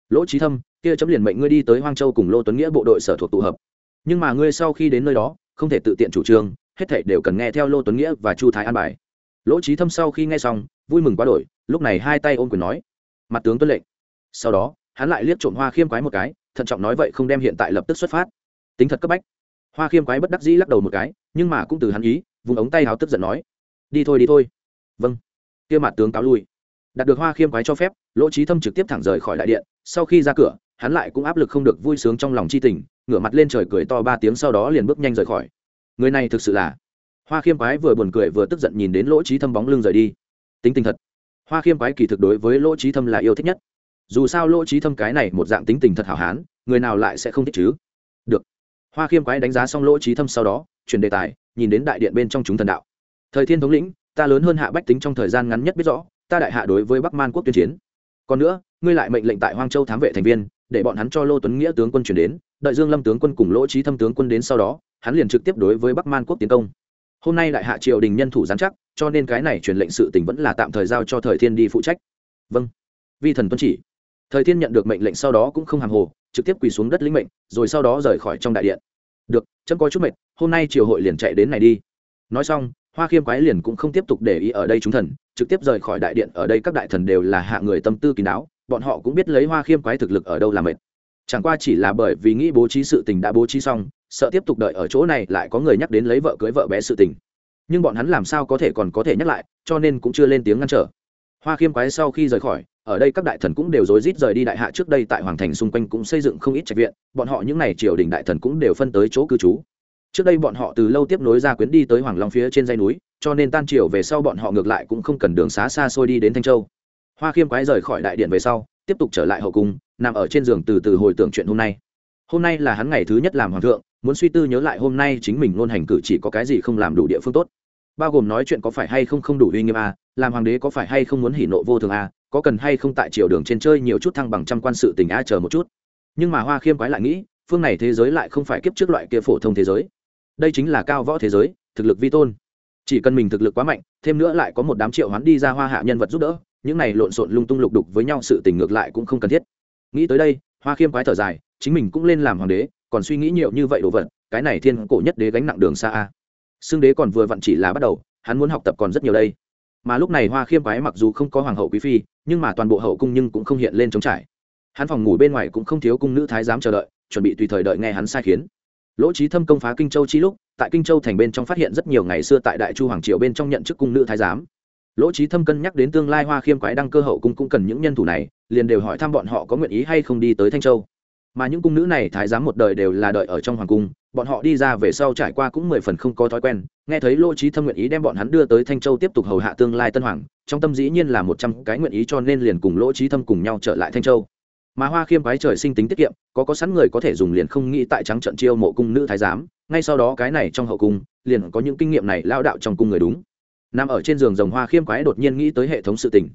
Lỗ trí thâm, kia chấm liền mệnh ngươi đi tới hoang châu cùng lô tuấn nghĩa bộ đội sở thuộc tụ hợp. Nhưng mà ngươi sau khi đến nơi đó, không thể tự tiện chủ trương, hết thảy đều cần nghe theo lô tuấn nghĩa và chu thái an bài. Lỗ trí thâm sau khi nghe xong, vui mừng quá đổi, lúc này hai tay ôm quyền nói. Mặt tướng tuân lệnh. Sau đó, hắn lại liếc trộm hoa khiêm quái một cái, thận trọng nói vậy không đem hiện tại lập tức xuất phát. Tính thật cấp bách hoa khiêm quái bất đắc dĩ lắc đầu một cái, nhưng mà cũng từ hắn ý, vùng ống tay háo tức giận nói, đi thôi đi thôi. Vâng. Kia mặt tướng cáo lui. Đạt được hoa khiêm quái cho phép, lỗ trí thâm trực tiếp thẳng rời khỏi đại điện, sau khi ra cửa, hắn lại cũng áp lực không được vui sướng trong lòng c h i tình, ngửa mặt lên trời cười to ba tiếng sau đó liền bước nhanh rời khỏi. Người này thực sự là hoa khiêm quái vừa buồn cười vừa tức giận nhìn đến lỗ trí thâm bóng lưng rời đi. Tính tình thật. Hoa khiêm quái kỳ thực đối với lỗ trí thâm là yêu thích nhất. Dù sao lỗ trí thâm cái này một dạng tính tình thật hảo hán, người nào lại sẽ không thích chứ? Được hoa khiêm quái đánh giá xong lỗ trí thâm sau đó, chuyển đề tài, nhìn đến đại điện bên trong chúng thần đạo. Thời thiên thống lĩnh, ta lớn hơn hạ bách tính trong thời gian ngắn nhất biết rõ, ta đại hạ đối với bắc man quốc tuyên chiến. Còn nữa, ngươi lại mệnh lệnh tại hoang châu thám vệ thành viên, để bọn hắn cho lô tuấn nghĩa tướng quân chuyển đến, đợi dương lâm tướng quân cùng lỗ trí thâm tướng quân đến sau đó, hắn liền trực tiếp đối với bắc man quốc tiến công. Hôm nay đại hạ triều đình nhân thủ giám chắc, cho nên cái này truyền lệnh sự tình vẫn là tạm thời giao cho thời thiên đi phụ trách. Vâng. Vi thần tuân chỉ. Thời thiên nhận được mệnh lệnh sau đó cũng không hàng hồ trực tiếp quỳ xuống đất lĩnh mệnh, rồi sau đó rời khỏi trong đại điện. Được, chấm có chút mệt, hôm nay triều hội liền chạy đến này đi. Nói xong, hoa khiêm quái liền cũng không tiếp tục để ý ở đây chúng thần, trực tiếp rời khỏi đại điện, ở đây các đại thần đều là hạ người tâm tư kín đáo, bọn họ cũng biết lấy hoa khiêm quái thực lực ở đâu là mệt. Chẳng qua chỉ là bởi vì nghĩ bố trí sự tình đã bố trí xong, sợ tiếp tục đợi ở chỗ này lại có người nhắc đến lấy vợ cưới vợ bé sự tình. Nhưng bọn hắn làm sao có thể còn có thể nhắc lại, cho nên cũng chưa lên tiếng ngăn trở. Hoa khiêm quái sau khi rời khỏi ở đây các đại thần cũng đều rối rít rời đi đại hạ trước đây tại hoàng thành xung quanh cũng xây dựng không ít trạch viện, bọn họ những n à y triều đình đại thần cũng đều phân tới chỗ cư trú. Trước đây bọn họ từ lâu tiếp nối ra quyến đi tới hoàng long phía trên dây núi, cho nên tan triều về sau bọn họ ngược lại cũng không cần đường xá xa xôi đi đến thanh châu. Hoa khiêm quái rời khỏi đại điện về sau, tiếp tục trở lại hậu cung, nằm ở trên giường từ từ hồi tưởng chuyện hôm nay. Hôm nay là hắn ngày thứ nhất làm hoàng thượng, muốn suy tư nhớ lại hôm nay chính mình luôn hành cử chỉ có cái gì không làm đủ địa phương tốt. Bao gồm nói chuyện có phải hay không không đủ uy nghiêm à làm hoàng đế có phải hay không muốn hỉ nộ vô thường a có cần hay không tại triều đường trên chơi nhiều chút thăng bằng trăm quan sự tình a chờ một chút. Nhưng mà hoa khiêm quái lại nghĩ, phương này thế giới lại không phải kiếp trước loại kia phổ thông thế giới. Đây chính là cao võ thế giới, thực lực vi tôn. Chỉ cần mình thực lực quá mạnh, thêm nữa lại có một đám triệu hoán đi ra hoa hạ nhân vật giúp đỡ, những này lộn xộn lung tung lục đục với nhau sự tình ngược lại cũng không cần thiết. Nghĩ tới đây, hoa khiêm quái thở dài, chính mình cũng lên làm hoàng đế, còn suy nghĩ nhiều như vậy đồ vật, cái này thiên cổ nhất đế gánh nặng đường xa a. Xương đế còn vừa vặn chỉ là bắt đầu, hắn muốn học tập còn rất nhiều đây mà lúc này hoa khiêm quái mặc dù không có hoàng hậu quý phi, nhưng mà toàn bộ hậu cung nhưng cũng không hiện lên trống trải. Hắn phòng ngủ bên ngoài cũng không thiếu cung nữ thái giám chờ đợi, chuẩn bị tùy thời đợi nghe hắn sai khiến. Lỗ trí thâm công phá kinh châu chi lúc, tại kinh châu thành bên trong phát hiện rất nhiều ngày xưa tại đại chu hoàng triều bên trong nhận chức cung nữ thái giám. Lỗ trí thâm cân nhắc đến tương lai hoa khiêm quái đăng cơ hậu cung cũng cần những nhân thủ này, liền đều hỏi thăm bọn họ có nguyện ý hay không đi tới thanh châu. Mà những cung nữ này thái giám một đời đều là đợi ở trong hoàng cung bọn họ đi ra về sau trải qua cũng mười phần không có thói quen, nghe thấy lỗ trí thâm nguyện ý đem bọn hắn đưa tới thanh châu tiếp tục hầu hạ tương lai tân hoàng, trong tâm dĩ nhiên là một trăm cái nguyện ý cho nên liền cùng lỗ trí thâm cùng nhau trở lại thanh châu. Mà hoa khiêm quái trời sinh tính tiết kiệm, có có sẵn người có thể dùng liền không nghĩ tại trắng trận chiêu mộ cung nữ thái giám, ngay sau đó cái này trong hậu cung, liền có những kinh nghiệm này lao đạo trong cung người đúng. Nằm ở trên giường rồng hoa khiêm quái đột nhiên nghĩ tới hệ thống sự tình.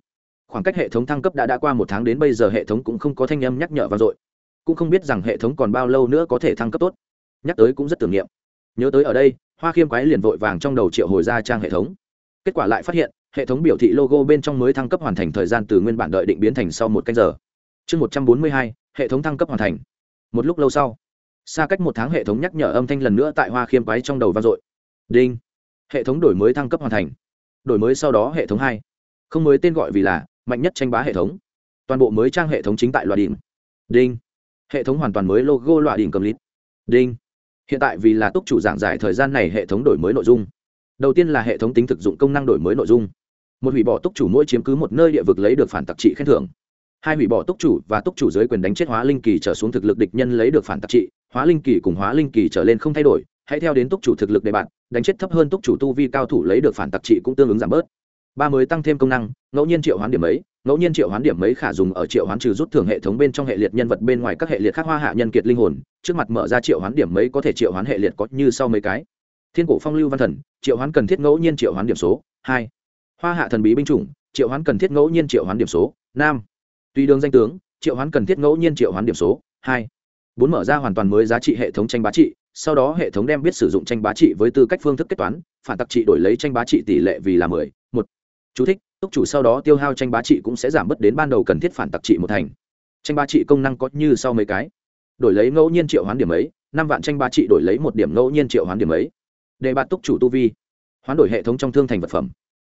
Khoảng cách hệ thống thăng cấp đã đã qua một tháng đến bây giờ hệ thống cũng không có thanh âm nhắc nhở vang dội. Cũng không biết rằng hệ thống còn bao lâu nữa có thể thăng cấp tốt nhắc tới cũng rất tưởng niệm. Nhớ tới ở đây, hoa khiêm quái liền vội vàng trong đầu triệu hồi ra trang hệ thống. Kết quả lại phát hiện, hệ thống biểu thị logo bên trong mới thăng cấp hoàn thành thời gian từ nguyên bản đợi định biến thành sau một canh giờ. Chương một trăm bốn mươi hai, hệ thống thăng cấp hoàn thành. Một lúc lâu sau, xa cách một tháng hệ thống nhắc nhở âm thanh lần nữa tại hoa khiêm quái trong đầu vang dội. Đinh! Hệ thống đổi mới thăng cấp hoàn thành. Đổi mới sau đó hệ thống hai. Không mới tên gọi vì là mạnh nhất tranh bá hệ thống. Toàn bộ mới trang hệ thống chính tại loại đỉnh. Đinh! Hệ thống hoàn toàn mới logo loại đỉnh cầm lít. Đinh! Hiện tại vì là túc chủ giảng giải thời gian này hệ thống đổi mới nội dung. Đầu tiên là hệ thống tính thực dụng công năng đổi mới nội dung. Một hủy bỏ túc chủ mỗi chiếm cứ một nơi địa vực lấy được phản tặc trị khen thưởng. Hai hủy bỏ túc chủ và túc chủ dưới quyền đánh chết hóa linh kỳ trở xuống thực lực địch nhân lấy được phản tặc trị, hóa linh kỳ cùng hóa linh kỳ trở lên không thay đổi, hãy theo đến túc chủ thực lực đề bạn, đánh chết thấp hơn túc chủ tu vi cao thủ lấy được phản tặc trị cũng tương ứng giảm bớt. Ba mới tăng thêm công năng, ngẫu nhiên triệu hoán điểm ấy ngẫu nhiên triệu hoán điểm mấy khả dùng ở triệu hoán trừ rút thưởng hệ thống bên trong hệ liệt nhân vật bên ngoài các hệ liệt khác hoa hạ nhân kiệt linh hồn trước mặt mở ra triệu hoán điểm mấy có thể triệu hoán hệ liệt có như sau mấy cái thiên cổ phong lưu văn thần triệu hoán cần thiết ngẫu nhiên triệu hoán điểm số hai hoa hạ thần bí binh chủng triệu hoán cần thiết ngẫu nhiên triệu hoán điểm số nam tùy đường danh tướng triệu hoán cần thiết ngẫu nhiên triệu hoán điểm số hai bốn mở ra hoàn toàn mới giá trị hệ thống tranh bá trị sau đó hệ thống đem biết sử dụng tranh bá trị với tư cách phương thức kết toán phản tặc trị đổi lấy tranh bá trị tỷ lệ vì là mười một Chú thích, túc chủ sau đó tiêu hao tranh bá trị cũng sẽ giảm bớt đến ban đầu cần thiết phản tặc trị một thành. Tranh bá trị công năng có như sau mấy cái. Đổi lấy ngẫu nhiên triệu hoán điểm ấy, năm vạn tranh bá trị đổi lấy một điểm ngẫu nhiên triệu hoán điểm ấy. Đề bạt túc chủ tu vi. Hoán đổi hệ thống trong thương thành vật phẩm.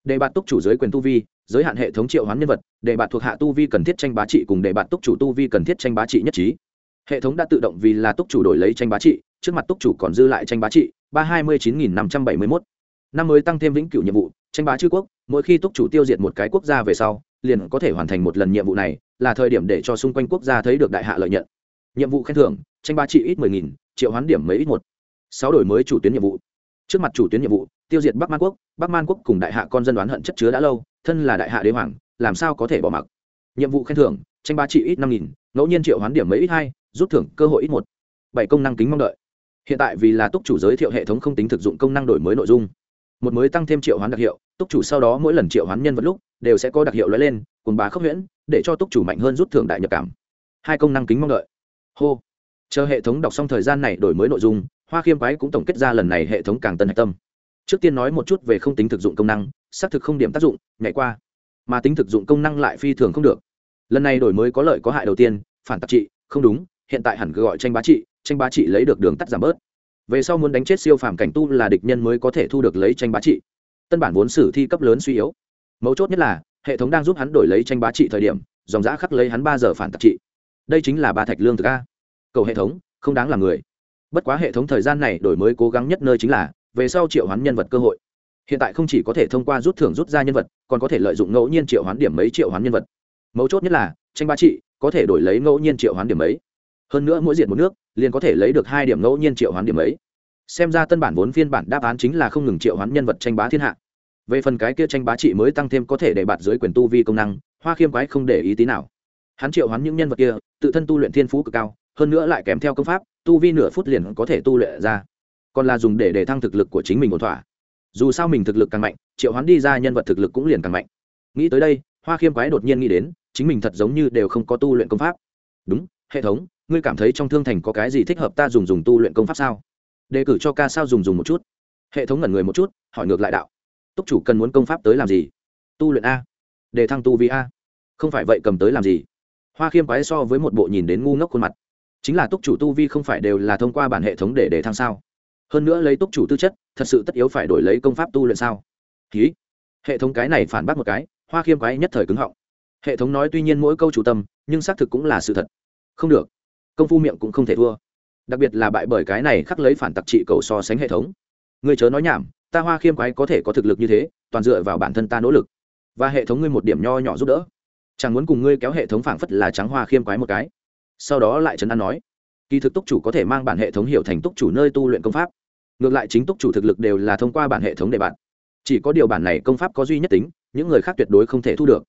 Đề bạt túc chủ giới quyền tu vi, giới hạn hệ thống triệu hoán nhân vật. Đề bạt thuộc hạ tu vi cần thiết tranh bá trị cùng đề bạt túc chủ tu vi cần thiết tranh bá trị nhất trí. Hệ thống đã tự động vì là túc chủ đổi lấy tranh bá trị, trước mặt túc chủ còn dư lại tranh bá trị, ba hai mươi chín nghìn năm trăm bảy mươi mốt. Năm mới tăng thêm vĩnh cửu nhiệm vụ tranh bá chư quốc, mỗi khi túc chủ tiêu diệt một cái quốc gia về sau, liền có thể hoàn thành một lần nhiệm vụ này, là thời điểm để cho xung quanh quốc gia thấy được đại hạ lợi nhận. Nhiệm vụ khen thưởng, tranh bá trị ít mười nghìn, triệu hoán điểm mấy ít một. Sáu đổi mới chủ tuyến nhiệm vụ. Trước mặt chủ tuyến nhiệm vụ, tiêu diệt bắc man quốc, bắc man quốc cùng đại hạ con dân đoán hận chất chứa đã lâu, thân là đại hạ đế hoàng, làm sao có thể bỏ mặc? Nhiệm vụ khen thưởng, tranh bá trị ít năm nghìn, ngẫu nhiên triệu hoán điểm mấy ít hai, rút thưởng cơ hội ít một. Bảy công năng kính mong đợi. Hiện tại vì là túc chủ giới thiệu hệ thống không tính thực dụng công năng đổi mới nội dung một mới tăng thêm triệu hoán đặc hiệu, túc chủ sau đó mỗi lần triệu hoán nhân vật lúc, đều sẽ có đặc hiệu lóe lên cùng bá khốc huyễn, để cho túc chủ mạnh hơn rút thưởng đại nhập cảm. Hai công năng kính mong đợi. Hô. Chờ hệ thống đọc xong thời gian này đổi mới nội dung, hoa khiêm quái cũng tổng kết ra lần này hệ thống càng tân hạch tâm. Trước tiên nói một chút về không tính thực dụng công năng, xác thực không điểm tác dụng, nhảy qua. Mà tính thực dụng công năng lại phi thường không được. Lần này đổi mới có lợi có hại đầu tiên, phản tạp trị, không đúng, hiện tại hẳn cứ gọi tranh bá trị, tranh bá trị lấy được đường tắt giảm bớt về sau muốn đánh chết siêu phàm cảnh tu là địch nhân mới có thể thu được lấy tranh bá trị. Tân bản vốn sử thi cấp lớn suy yếu. Mấu chốt nhất là, hệ thống đang giúp hắn đổi lấy tranh bá trị thời điểm, dòng giã khắc lấy hắn ba giờ phản tạc trị. Đây chính là ba thạch lương thực a. Cầu hệ thống, không đáng làm người. Bất quá hệ thống thời gian này đổi mới cố gắng nhất nơi chính là, về sau triệu hoán nhân vật cơ hội. Hiện tại không chỉ có thể thông qua rút thưởng rút ra nhân vật, còn có thể lợi dụng ngẫu nhiên triệu hoán điểm mấy triệu hoán nhân vật. Mấu chốt nhất là, tranh bá trị có thể đổi lấy ngẫu nhiên triệu hoán điểm mấy. Hơn nữa mỗi diện một nước liền có thể lấy được hai điểm ngẫu nhiên triệu hoán điểm ấy. Xem ra tân bản vốn phiên bản đáp án chính là không ngừng triệu hoán nhân vật tranh bá thiên hạ. Về phần cái kia tranh bá trị mới tăng thêm có thể để bạt dưới quyền tu vi công năng, hoa khiêm quái không để ý tí nào. Hắn triệu hoán những nhân vật kia, tự thân tu luyện thiên phú cực cao, hơn nữa lại kèm theo công pháp, tu vi nửa phút liền có thể tu luyện ra. Còn là dùng để để thăng thực lực của chính mình một thỏa. Dù sao mình thực lực càng mạnh, triệu hoán đi ra nhân vật thực lực cũng liền càng mạnh. Nghĩ tới đây, hoa khiêm quái đột nhiên nghĩ đến, chính mình thật giống như đều không có tu luyện công pháp. Đúng, hệ thống ngươi cảm thấy trong thương thành có cái gì thích hợp ta dùng dùng tu luyện công pháp sao? Đề cử cho ca sao dùng dùng một chút. Hệ thống ngẩn người một chút, hỏi ngược lại đạo. Túc chủ cần muốn công pháp tới làm gì? Tu luyện a. Đề thăng tu vi a. Không phải vậy cầm tới làm gì? Hoa khiêm quái so với một bộ nhìn đến ngu ngốc khuôn mặt. Chính là túc chủ tu vi không phải đều là thông qua bản hệ thống để đề thăng sao? Hơn nữa lấy túc chủ tư chất, thật sự tất yếu phải đổi lấy công pháp tu luyện sao? Ký. Hệ thống cái này phản bác một cái, hoa khiêm quái nhất thời cứng họng. Hệ thống nói tuy nhiên mỗi câu chủ tâm, nhưng xác thực cũng là sự thật. Không được công phu miệng cũng không thể thua. Đặc biệt là bại bởi cái này khắc lấy phản tặc trị cầu so sánh hệ thống. Người chớ nói nhảm, ta hoa khiêm quái có thể có thực lực như thế, toàn dựa vào bản thân ta nỗ lực. Và hệ thống ngươi một điểm nho nhỏ giúp đỡ. Chẳng muốn cùng ngươi kéo hệ thống phảng phất là trắng hoa khiêm quái một cái. Sau đó lại trấn an nói, kỳ thực túc chủ có thể mang bản hệ thống hiểu thành túc chủ nơi tu luyện công pháp. Ngược lại chính túc chủ thực lực đều là thông qua bản hệ thống để bạn. Chỉ có điều bản này công pháp có duy nhất tính, những người khác tuyệt đối không thể thu được.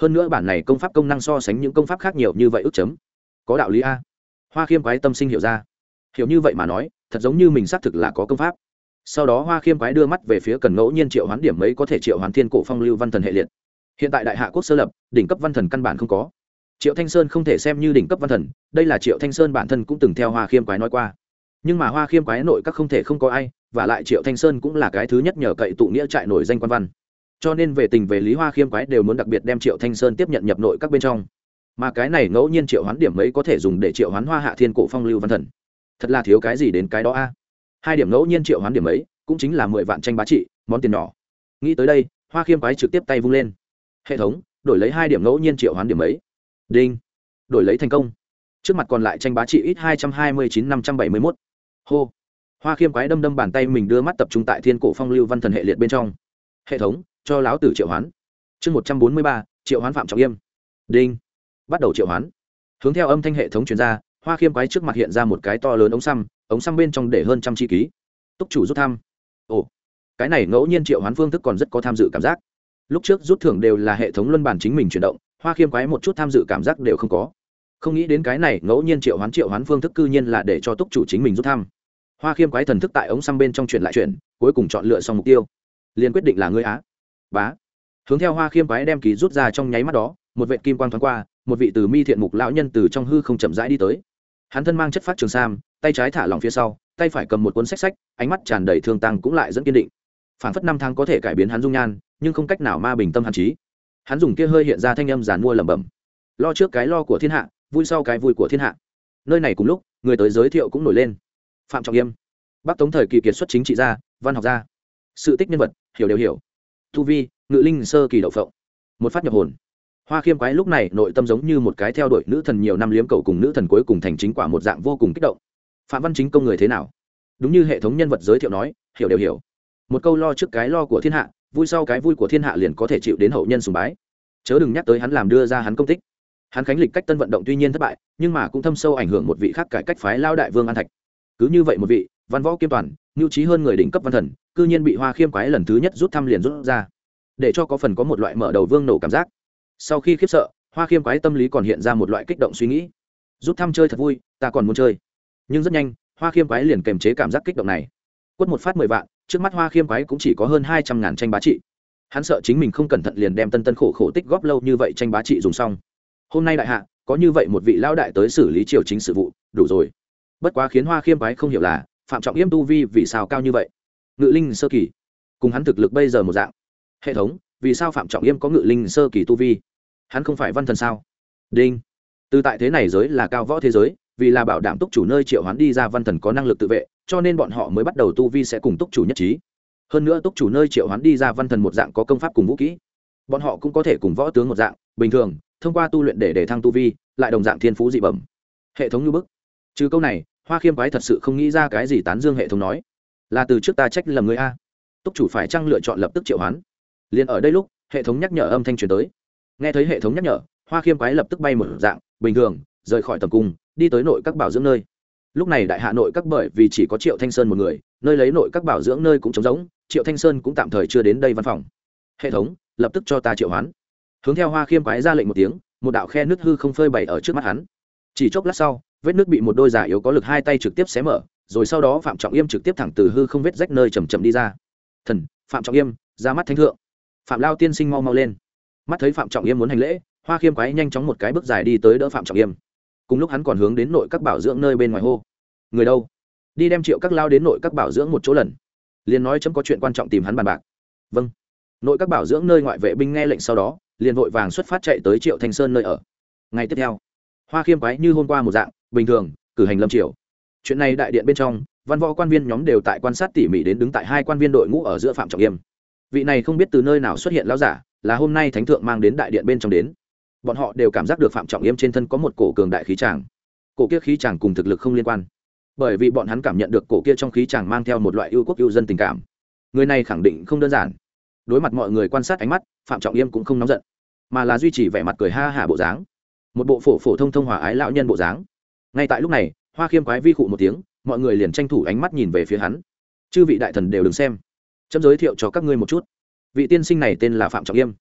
Hơn nữa bản này công pháp công năng so sánh những công pháp khác nhiều như vậy ước chấm. Có đạo lý a hoa khiêm quái tâm sinh hiểu ra. Hiểu như vậy mà nói, thật giống như mình xác thực là có công pháp. Sau đó hoa khiêm quái đưa mắt về phía cần ngẫu nhiên triệu hoán điểm mấy có thể triệu hoán thiên cổ phong lưu văn thần hệ liệt. Hiện tại đại hạ quốc sơ lập, đỉnh cấp văn thần căn bản không có. Triệu thanh sơn không thể xem như đỉnh cấp văn thần, đây là triệu thanh sơn bản thân cũng từng theo hoa khiêm quái nói qua. Nhưng mà hoa khiêm quái nội các không thể không có ai, và lại triệu thanh sơn cũng là cái thứ nhất nhờ cậy tụ nghĩa trại nổi danh quan văn. Cho nên về tình về lý hoa khiêm quái đều muốn đặc biệt đem triệu thanh sơn tiếp nhận nhập nội các bên trong mà cái này ngẫu nhiên triệu hoán điểm mấy có thể dùng để triệu hoán hoa hạ thiên cổ phong lưu văn thần. Thật là thiếu cái gì đến cái đó a? Hai điểm ngẫu nhiên triệu hoán điểm ấy cũng chính là mười vạn tranh bá trị, món tiền nhỏ. Nghĩ tới đây, hoa khiêm quái trực tiếp tay vung lên. Hệ thống, đổi lấy hai điểm ngẫu nhiên triệu hoán điểm ấy. Đinh. Đổi lấy thành công. Trước mặt còn lại tranh bá trị ít hai trăm hai mươi chín năm trăm bảy mươi mốt. Hô. Hoa khiêm quái đâm đâm bàn tay mình đưa mắt tập trung tại thiên cổ phong lưu văn thần hệ liệt bên trong. Hệ thống, cho láo tử triệu hoán. Chương một trăm bốn mươi ba, triệu hoán phạm trọng yêm đinh bắt đầu triệu hoán. Hướng theo âm thanh hệ thống truyền ra, hoa khiêm quái trước mặt hiện ra một cái to lớn ống xăm ống xăm bên trong để hơn trăm chi ký. Túc chủ rút thăm. Ồ, cái này ngẫu nhiên triệu hoán phương thức còn rất có tham dự cảm giác. Lúc trước rút thưởng đều là hệ thống luân bản chính mình chuyển động, hoa khiêm quái một chút tham dự cảm giác đều không có. Không nghĩ đến cái này ngẫu nhiên triệu hoán triệu hoán phương thức cư nhiên là để cho túc chủ chính mình rút thăm. Hoa khiêm quái thần thức tại ống xăm bên trong chuyển lại chuyển, cuối cùng chọn lựa xong mục tiêu. Liền quyết định là ngươi á. Bá. Hướng theo hoa khiêm quái đem ký rút ra trong nháy mắt đó, một vệ kim quang thoáng qua một vị từ mi thiện mục lão nhân từ trong hư không chậm rãi đi tới. Hắn thân mang chất phát trường sam, tay trái thả lỏng phía sau, tay phải cầm một cuốn sách sách, ánh mắt tràn đầy thương tăng cũng lại dẫn kiên định. Phản phất năm tháng có thể cải biến hắn dung nhan, nhưng không cách nào ma bình tâm hàn trí. Hắn dùng kia hơi hiện ra thanh âm giàn mua lẩm bẩm. Lo trước cái lo của thiên hạ, vui sau cái vui của thiên hạ. Nơi này cùng lúc, người tới giới thiệu cũng nổi lên. Phạm trọng yêm bắc tống thời kỳ kiệt xuất chính trị gia, văn học gia. Sự tích nhân vật, hiểu đều hiểu. Thu vi, ngự linh sơ kỳ đậu phộng. Một phát nhập hồn hoa khiêm quái lúc này nội tâm giống như một cái theo đuổi nữ thần nhiều năm liếm cầu cùng nữ thần cuối cùng thành chính quả một dạng vô cùng kích động. Phạm văn chính công người thế nào? Đúng như hệ thống nhân vật giới thiệu nói, hiểu đều hiểu. Một câu lo trước cái lo của thiên hạ, vui sau cái vui của thiên hạ liền có thể chịu đến hậu nhân sùng bái. Chớ đừng nhắc tới hắn làm đưa ra hắn công tích. Hắn khánh lịch cách tân vận động tuy nhiên thất bại, nhưng mà cũng thâm sâu ảnh hưởng một vị khác cải cách phái lao đại vương an thạch. Cứ như vậy một vị, văn võ kiêm toàn, nhu trí hơn người đỉnh cấp văn thần, cư nhiên bị hoa khiêm quái lần thứ nhất rút thăm liền rút ra. Để cho có phần có một loại mở đầu vương nổ cảm giác sau khi khiếp sợ, hoa khiêm quái tâm lý còn hiện ra một loại kích động suy nghĩ. Rút thăm chơi thật vui, ta còn muốn chơi. Nhưng rất nhanh, hoa khiêm quái liền kềm chế cảm giác kích động này. Quất một phát mười vạn, trước mắt hoa khiêm quái cũng chỉ có hơn hai trăm ngàn tranh bá trị. Hắn sợ chính mình không cẩn thận liền đem tân tân khổ khổ tích góp lâu như vậy tranh bá trị dùng xong. Hôm nay đại hạ, có như vậy một vị lão đại tới xử lý triều chính sự vụ, đủ rồi. Bất quá khiến hoa khiêm quái không hiểu là, phạm trọng yêm tu vi vì sao cao như vậy? Ngự linh sơ kỳ. Cùng hắn thực lực bây giờ một dạng. Hệ thống, vì sao phạm trọng yêm có ngự linh sơ kỳ tu vi? Hắn không phải văn thần sao? Đinh. Từ tại thế này giới là cao võ thế giới, vì là bảo đảm túc chủ nơi triệu hoán đi ra văn thần có năng lực tự vệ, cho nên bọn họ mới bắt đầu tu vi sẽ cùng túc chủ nhất trí. Hơn nữa túc chủ nơi triệu hoán đi ra văn thần một dạng có công pháp cùng vũ kỹ. Bọn họ cũng có thể cùng võ tướng một dạng, bình thường, thông qua tu luyện để để thăng tu vi, lại đồng dạng thiên phú dị bẩm. Hệ thống như bức. Trừ câu này, hoa khiêm quái thật sự không nghĩ ra cái gì tán dương hệ thống nói. Là từ trước ta trách lầm người a. Túc chủ phải chăng lựa chọn lập tức triệu hoán? Liền ở đây lúc, hệ thống nhắc nhở âm thanh truyền tới nghe thấy hệ thống nhắc nhở, hoa khiêm quái lập tức bay một dạng, bình thường, rời khỏi tầm cung, đi tới nội các bảo dưỡng nơi. Lúc này đại hạ nội các bởi vì chỉ có triệu thanh sơn một người, nơi lấy nội các bảo dưỡng nơi cũng trống rỗng, triệu thanh sơn cũng tạm thời chưa đến đây văn phòng. Hệ thống, lập tức cho ta triệu hoán. Hướng theo hoa khiêm quái ra lệnh một tiếng, một đạo khe nước hư không phơi bày ở trước mắt hắn. Chỉ chốc lát sau, vết nước bị một đôi giả yếu có lực hai tay trực tiếp xé mở, rồi sau đó phạm trọng yêm trực tiếp thẳng từ hư không vết rách nơi chầm chậm đi ra. Thần, phạm trọng yêm, ra mắt thánh thượng. Phạm lao tiên sinh mau mau lên mắt thấy phạm trọng yêm muốn hành lễ hoa khiêm quái nhanh chóng một cái bước dài đi tới đỡ phạm trọng yêm cùng lúc hắn còn hướng đến nội các bảo dưỡng nơi bên ngoài hô người đâu đi đem triệu các lao đến nội các bảo dưỡng một chỗ lần liền nói chấm có chuyện quan trọng tìm hắn bàn bạc vâng nội các bảo dưỡng nơi ngoại vệ binh nghe lệnh sau đó liền vội vàng xuất phát chạy tới triệu thanh sơn nơi ở ngày tiếp theo hoa khiêm quái như hôm qua một dạng bình thường cử hành lâm triều chuyện này đại điện bên trong văn võ quan viên nhóm đều tại quan sát tỉ mỉ đến đứng tại hai quan viên đội ngũ ở giữa phạm trọng yêm vị này không biết từ nơi nào xuất hiện lão giả, là hôm nay thánh thượng mang đến đại điện bên trong đến. Bọn họ đều cảm giác được phạm trọng yêm trên thân có một cổ cường đại khí tràng. Cổ kia khí tràng cùng thực lực không liên quan. Bởi vì bọn hắn cảm nhận được cổ kia trong khí tràng mang theo một loại yêu quốc yêu dân tình cảm. Người này khẳng định không đơn giản. Đối mặt mọi người quan sát ánh mắt, phạm trọng yêm cũng không nóng giận, mà là duy trì vẻ mặt cười ha hả bộ dáng. Một bộ phổ phổ thông thông hòa ái lão nhân bộ dáng. Ngay tại lúc này, hoa khiêm quái vi khụ một tiếng, mọi người liền tranh thủ ánh mắt nhìn về phía hắn. Chư vị đại thần đều đừng xem chấm giới thiệu cho các ngươi một chút. Vị tiên sinh này tên là phạm trọng yêm.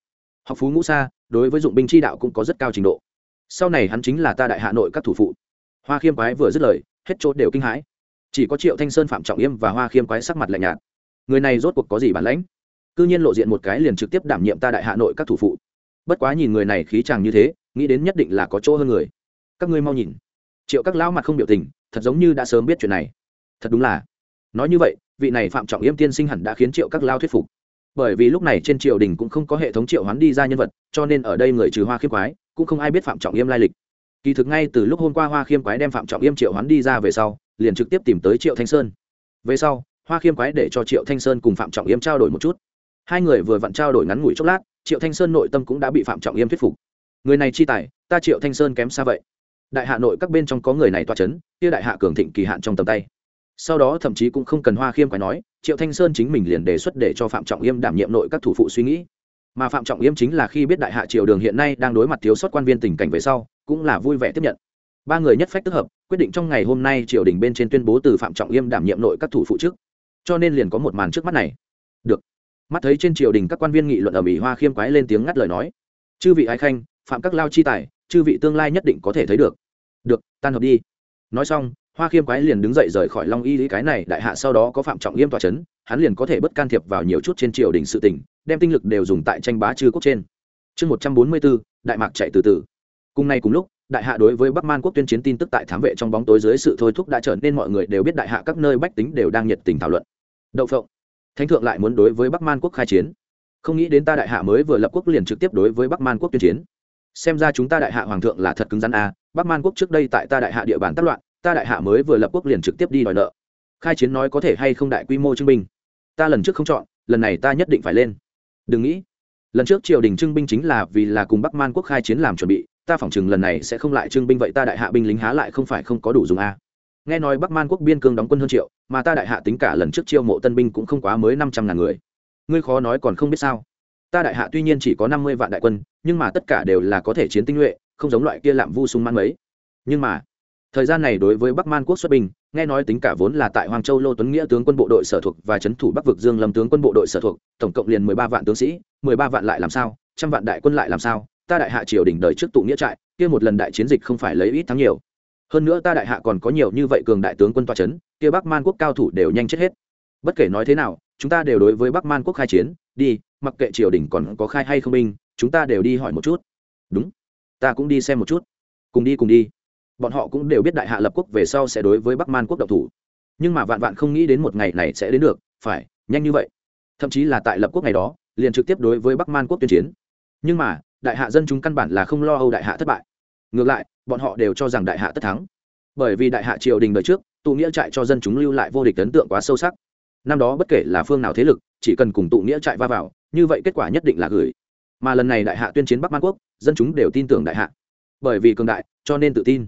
Học phú ngũ sa đối với dụng binh chi đạo cũng có rất cao trình độ. Sau này hắn chính là ta đại hạ nội các thủ phụ. Hoa khiêm quái vừa dứt lời, hết chốt đều kinh hãi. Chỉ có triệu thanh sơn, phạm trọng yêm và hoa khiêm quái sắc mặt lạnh nhạt. Người này rốt cuộc có gì bản lãnh? Cứ nhiên lộ diện một cái liền trực tiếp đảm nhiệm ta đại hạ nội các thủ phụ. Bất quá nhìn người này khí chàng như thế, nghĩ đến nhất định là có chỗ hơn người. Các ngươi mau nhìn. Triệu các lão mặt không biểu tình, thật giống như đã sớm biết chuyện này. Thật đúng là nói như vậy, vị này phạm trọng yêm tiên sinh hẳn đã khiến triệu các lao thuyết phục. Bởi vì lúc này trên triều đình cũng không có hệ thống triệu hoán đi ra nhân vật, cho nên ở đây người trừ hoa khiêm quái, cũng không ai biết phạm trọng yêm lai lịch. Kỳ thực ngay từ lúc hôm qua hoa khiêm quái đem phạm trọng yêm triệu hoán đi ra về sau, liền trực tiếp tìm tới triệu thanh sơn. Về sau, hoa khiêm quái để cho triệu thanh sơn cùng phạm trọng yêm trao đổi một chút. Hai người vừa vặn trao đổi ngắn ngủi chốc lát, triệu thanh sơn nội tâm cũng đã bị phạm trọng yêm thuyết phục. Người này chi tài, ta triệu thanh sơn kém xa vậy. Đại hạ nội các bên trong có người này toa c h ấ n kia đại hạ cường thịnh kỳ hạn trong tầm tay sau đó thậm chí cũng không cần hoa khiêm quái nói, triệu thanh sơn chính mình liền đề xuất để cho phạm trọng yêm đảm nhiệm nội các thủ phụ suy nghĩ. Mà phạm trọng yêm chính là khi biết đại hạ triều đường hiện nay đang đối mặt thiếu sót quan viên tình cảnh về sau, cũng là vui vẻ tiếp nhận. Ba người nhất phách tức hợp, quyết định trong ngày hôm nay triều đình bên trên tuyên bố từ phạm trọng yêm đảm nhiệm nội các thủ phụ trước. Cho nên liền có một màn trước mắt này. Được. Mắt thấy trên triều đình các quan viên nghị luận ở mỹ hoa khiêm quái lên tiếng ngắt lời nói. Chư vị ái khanh, phạm các lao chi tài, chư vị tương lai nhất định có thể thấy được. Được, tan hợp đi. Nói xong hoa khiêm quái liền đứng dậy rời khỏi long y lý, cái này đại hạ sau đó có phạm trọng nghiêm tòa c h ấ n hắn liền có thể bất can thiệp vào nhiều chút trên triều đình sự tỉnh đem tinh lực đều dùng tại tranh bá chư quốc trên. Chương một trăm bốn mươi bốn, đại mạc chạy từ từ. Cùng nay cùng lúc, đại hạ đối với bắc man quốc tuyên chiến tin tức tại thám vệ trong bóng tối dưới sự thôi thúc đã trở nên mọi người đều biết đại hạ các nơi bách tính đều đang nhiệt tình thảo luận. Đậu phộng, thánh thượng lại muốn đối với bắc man quốc khai chiến. Không nghĩ đến ta đại hạ mới vừa lập quốc liền trực tiếp đối với bắc man quốc tuyên chiến. Xem ra chúng ta đại hạ hoàng thượng là thật cứng rắn a bắc man quốc trước đây tại ta đại hạ địa bàn tác loạn ta đại hạ mới vừa lập quốc liền trực tiếp đi đòi nợ. Khai chiến nói có thể hay không đại quy mô trưng binh? Ta lần trước không chọn, lần này ta nhất định phải lên. Đừng nghĩ, lần trước triều đình trưng binh chính là vì là cùng bắc man quốc khai chiến làm chuẩn bị, ta phỏng chừng lần này sẽ không lại trưng binh vậy ta đại hạ binh lính há lại không phải không có đủ dùng a. Nghe nói bắc man quốc biên cương đóng quân hơn triệu, mà ta đại hạ tính cả lần trước chiêu mộ tân binh cũng không quá mới năm trăm ngàn người. Ngươi khó nói còn không biết sao. Ta đại hạ tuy nhiên chỉ có năm mươi vạn đại quân, nhưng mà tất cả đều là có thể chiến tinh nhuệ, không giống loại kia lạm vu sung man mấy. Nhưng mà thời gian này đối với bắc man quốc xuất binh, nghe nói tính cả vốn là tại hoàng châu lô tuấn nghĩa tướng quân bộ đội sở thuộc và trấn thủ bắc vực dương lâm tướng quân bộ đội sở thuộc, tổng cộng liền mười ba vạn tướng sĩ, mười ba vạn lại làm sao, trăm vạn đại quân lại làm sao, ta đại hạ triều đỉnh đời trước tụ nghĩa trại, kia một lần đại chiến dịch không phải lấy ít thắng nhiều. Hơn nữa ta đại hạ còn có nhiều như vậy cường đại tướng quân toa trấn kia bắc man quốc cao thủ đều nhanh chết hết. Bất kể nói thế nào, chúng ta đều đối với bắc man quốc khai chiến, đi, mặc kệ triều đình còn có khai hay không binh, chúng ta đều đi hỏi một chút. Đúng, ta cũng đi xem một chút. Cùng đi cùng đi bọn họ cũng đều biết đại hạ lập quốc về sau sẽ đối với bắc man quốc độc thủ. Nhưng mà vạn vạn không nghĩ đến một ngày này sẽ đến được, phải, nhanh như vậy. Thậm chí là tại lập quốc ngày đó, liền trực tiếp đối với bắc man quốc tuyên chiến. Nhưng mà, đại hạ dân chúng căn bản là không lo âu đại hạ thất bại. Ngược lại, bọn họ đều cho rằng đại hạ tất thắng. Bởi vì đại hạ triều đình đời trước, tụ nghĩa trại cho dân chúng lưu lại vô địch ấn tượng quá sâu sắc. Năm đó bất kể là phương nào thế lực, chỉ cần cùng tụ nghĩa trại va vào, như vậy kết quả nhất định là gửi. Mà lần này đại hạ tuyên chiến bắc man quốc, dân chúng đều tin tưởng đại hạ. Bởi vì cường đại, cho nên tự tin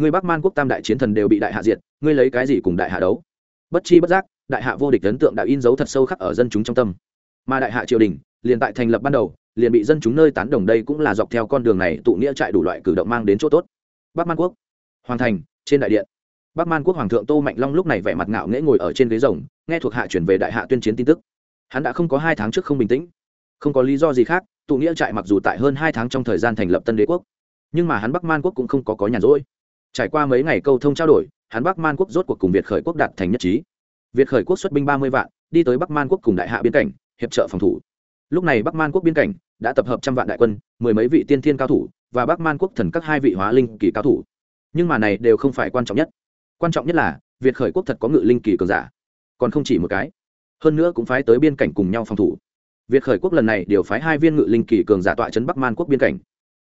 người bắc man quốc tam đại chiến thần đều bị đại hạ diệt, ngươi lấy cái gì cùng đại hạ đấu? Bất chi bất giác, đại hạ vô địch ấn tượng đã in dấu thật sâu khắc ở dân chúng trong tâm. Mà đại hạ triều đình, liền tại thành lập ban đầu, liền bị dân chúng nơi tán đồng đây cũng là dọc theo con đường này tụ nghĩa trại đủ loại cử động mang đến chỗ tốt. Bắc man quốc, hoàng thành, trên đại điện. Bắc man quốc hoàng thượng tô mạnh long lúc này vẻ mặt ngạo nghễ ngồi ở trên ghế rồng, nghe thuộc hạ chuyển về đại hạ tuyên chiến tin tức. Hắn đã không có hai tháng trước không bình tĩnh. Không có lý do gì khác, tụ nghĩa trại mặc dù tại hơn hai tháng trong thời gian thành lập tân đế quốc, nhưng mà hắn bắc man quốc cũng không có có nhàn rỗi trải qua mấy ngày câu thông trao đổi, hắn bắc man quốc rốt cuộc cùng việt khởi quốc đạt thành nhất trí. Việt khởi quốc xuất binh ba mươi vạn, đi tới bắc man quốc cùng đại hạ biên cảnh, hiệp trợ phòng thủ. Lúc này bắc man quốc biên cảnh đã tập hợp trăm vạn đại quân, mười mấy vị tiên thiên cao thủ và bắc man quốc thần các hai vị hóa linh kỳ cao thủ. Nhưng mà này đều không phải quan trọng nhất. Quan trọng nhất là, việt khởi quốc thật có ngự linh kỳ cường giả. Còn không chỉ một cái. Hơn nữa cũng phái tới biên cảnh cùng nhau phòng thủ. Việt khởi quốc lần này điều phái hai viên ngự linh kỳ cường giả tọa chấn bắc man quốc biên cảnh.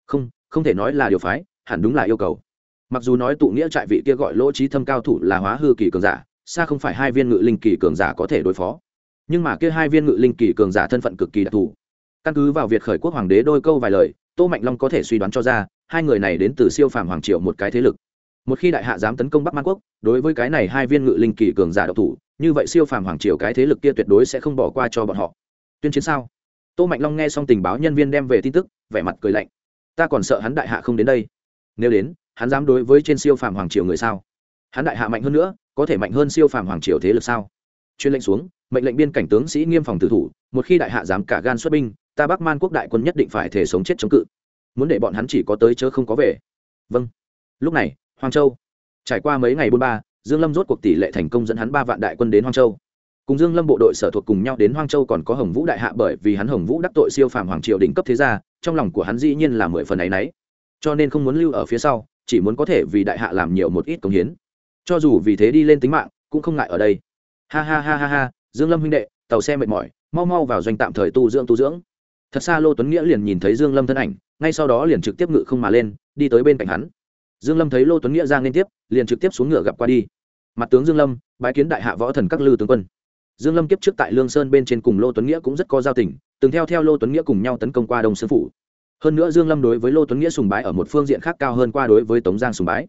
Không không thể nói là điều phái, hẳn đúng là yêu cầu mặc dù nói tụ nghĩa trại vị kia gọi lỗ trí thâm cao thủ là hóa hư kỳ cường giả, xa không phải hai viên ngự linh kỳ cường giả có thể đối phó. Nhưng mà kia hai viên ngự linh kỳ cường giả thân phận cực kỳ đặc thù. Căn cứ vào việt khởi quốc hoàng đế đôi câu vài lời, tô mạnh long có thể suy đoán cho ra, hai người này đến từ siêu phàm hoàng triều một cái thế lực. Một khi đại hạ dám tấn công bắc man quốc, đối với cái này hai viên ngự linh kỳ cường giả độc thủ, như vậy siêu phàm hoàng triều cái thế lực kia tuyệt đối sẽ không bỏ qua cho bọn họ. Tuyên chiến sao? Tô mạnh long nghe xong tình báo nhân viên đem về tin tức, vẻ mặt cười lạnh. Ta còn sợ hắn đại hạ không đến đây. Nếu đến hắn dám đối với trên siêu phàm hoàng triều người sao? Hắn đại hạ mạnh hơn nữa, có thể mạnh hơn siêu phàm hoàng triều thế lực sao? Chuyên lệnh xuống, mệnh lệnh biên cảnh tướng sĩ nghiêm phòng tử thủ, một khi đại hạ dám cả gan xuất binh, ta bắc man quốc đại quân nhất định phải thể sống chết chống cự. Muốn để bọn hắn chỉ có tới chớ không có về. Vâng. Lúc này, hoàng châu. Trải qua mấy ngày buôn ba, dương lâm rốt cuộc tỷ lệ thành công dẫn hắn ba vạn đại quân đến hoàng châu. Cùng dương lâm bộ đội sở thuộc cùng nhau đến hoang châu còn có hồng vũ đại hạ bởi vì hắn hồng vũ đắc tội siêu phàm hoàng triều đỉnh cấp thế gia, trong lòng của hắn dĩ nhiên là mười phần ấy nấy cho nên không muốn lưu ở phía sau chỉ muốn có thể vì đại hạ làm nhiều một ít công hiến. Cho dù vì thế đi lên tính mạng, cũng không ngại ở đây. Ha ha ha ha ha, dương lâm huynh đệ, tàu xe mệt mỏi, mau mau vào doanh tạm thời tu dưỡng tu dưỡng. Thật xa lô tuấn nghĩa liền nhìn thấy dương lâm thân ảnh, ngay sau đó liền trực tiếp ngự không mà lên, đi tới bên cạnh hắn. Dương lâm thấy lô tuấn nghĩa ra liên tiếp, liền trực tiếp xuống ngựa gặp qua đi. Mặt tướng dương lâm, bái kiến đại hạ võ thần các lư tướng quân. Dương lâm kiếp trước tại lương sơn bên trên cùng lô tuấn nghĩa cũng rất có giao tình, từng theo theo lô tuấn nghĩa cùng nhau tấn công qua đông sơn phủ hơn nữa dương lâm đối với lô tuấn nghĩa sùng bái ở một phương diện khác cao hơn qua đối với tống giang sùng bái.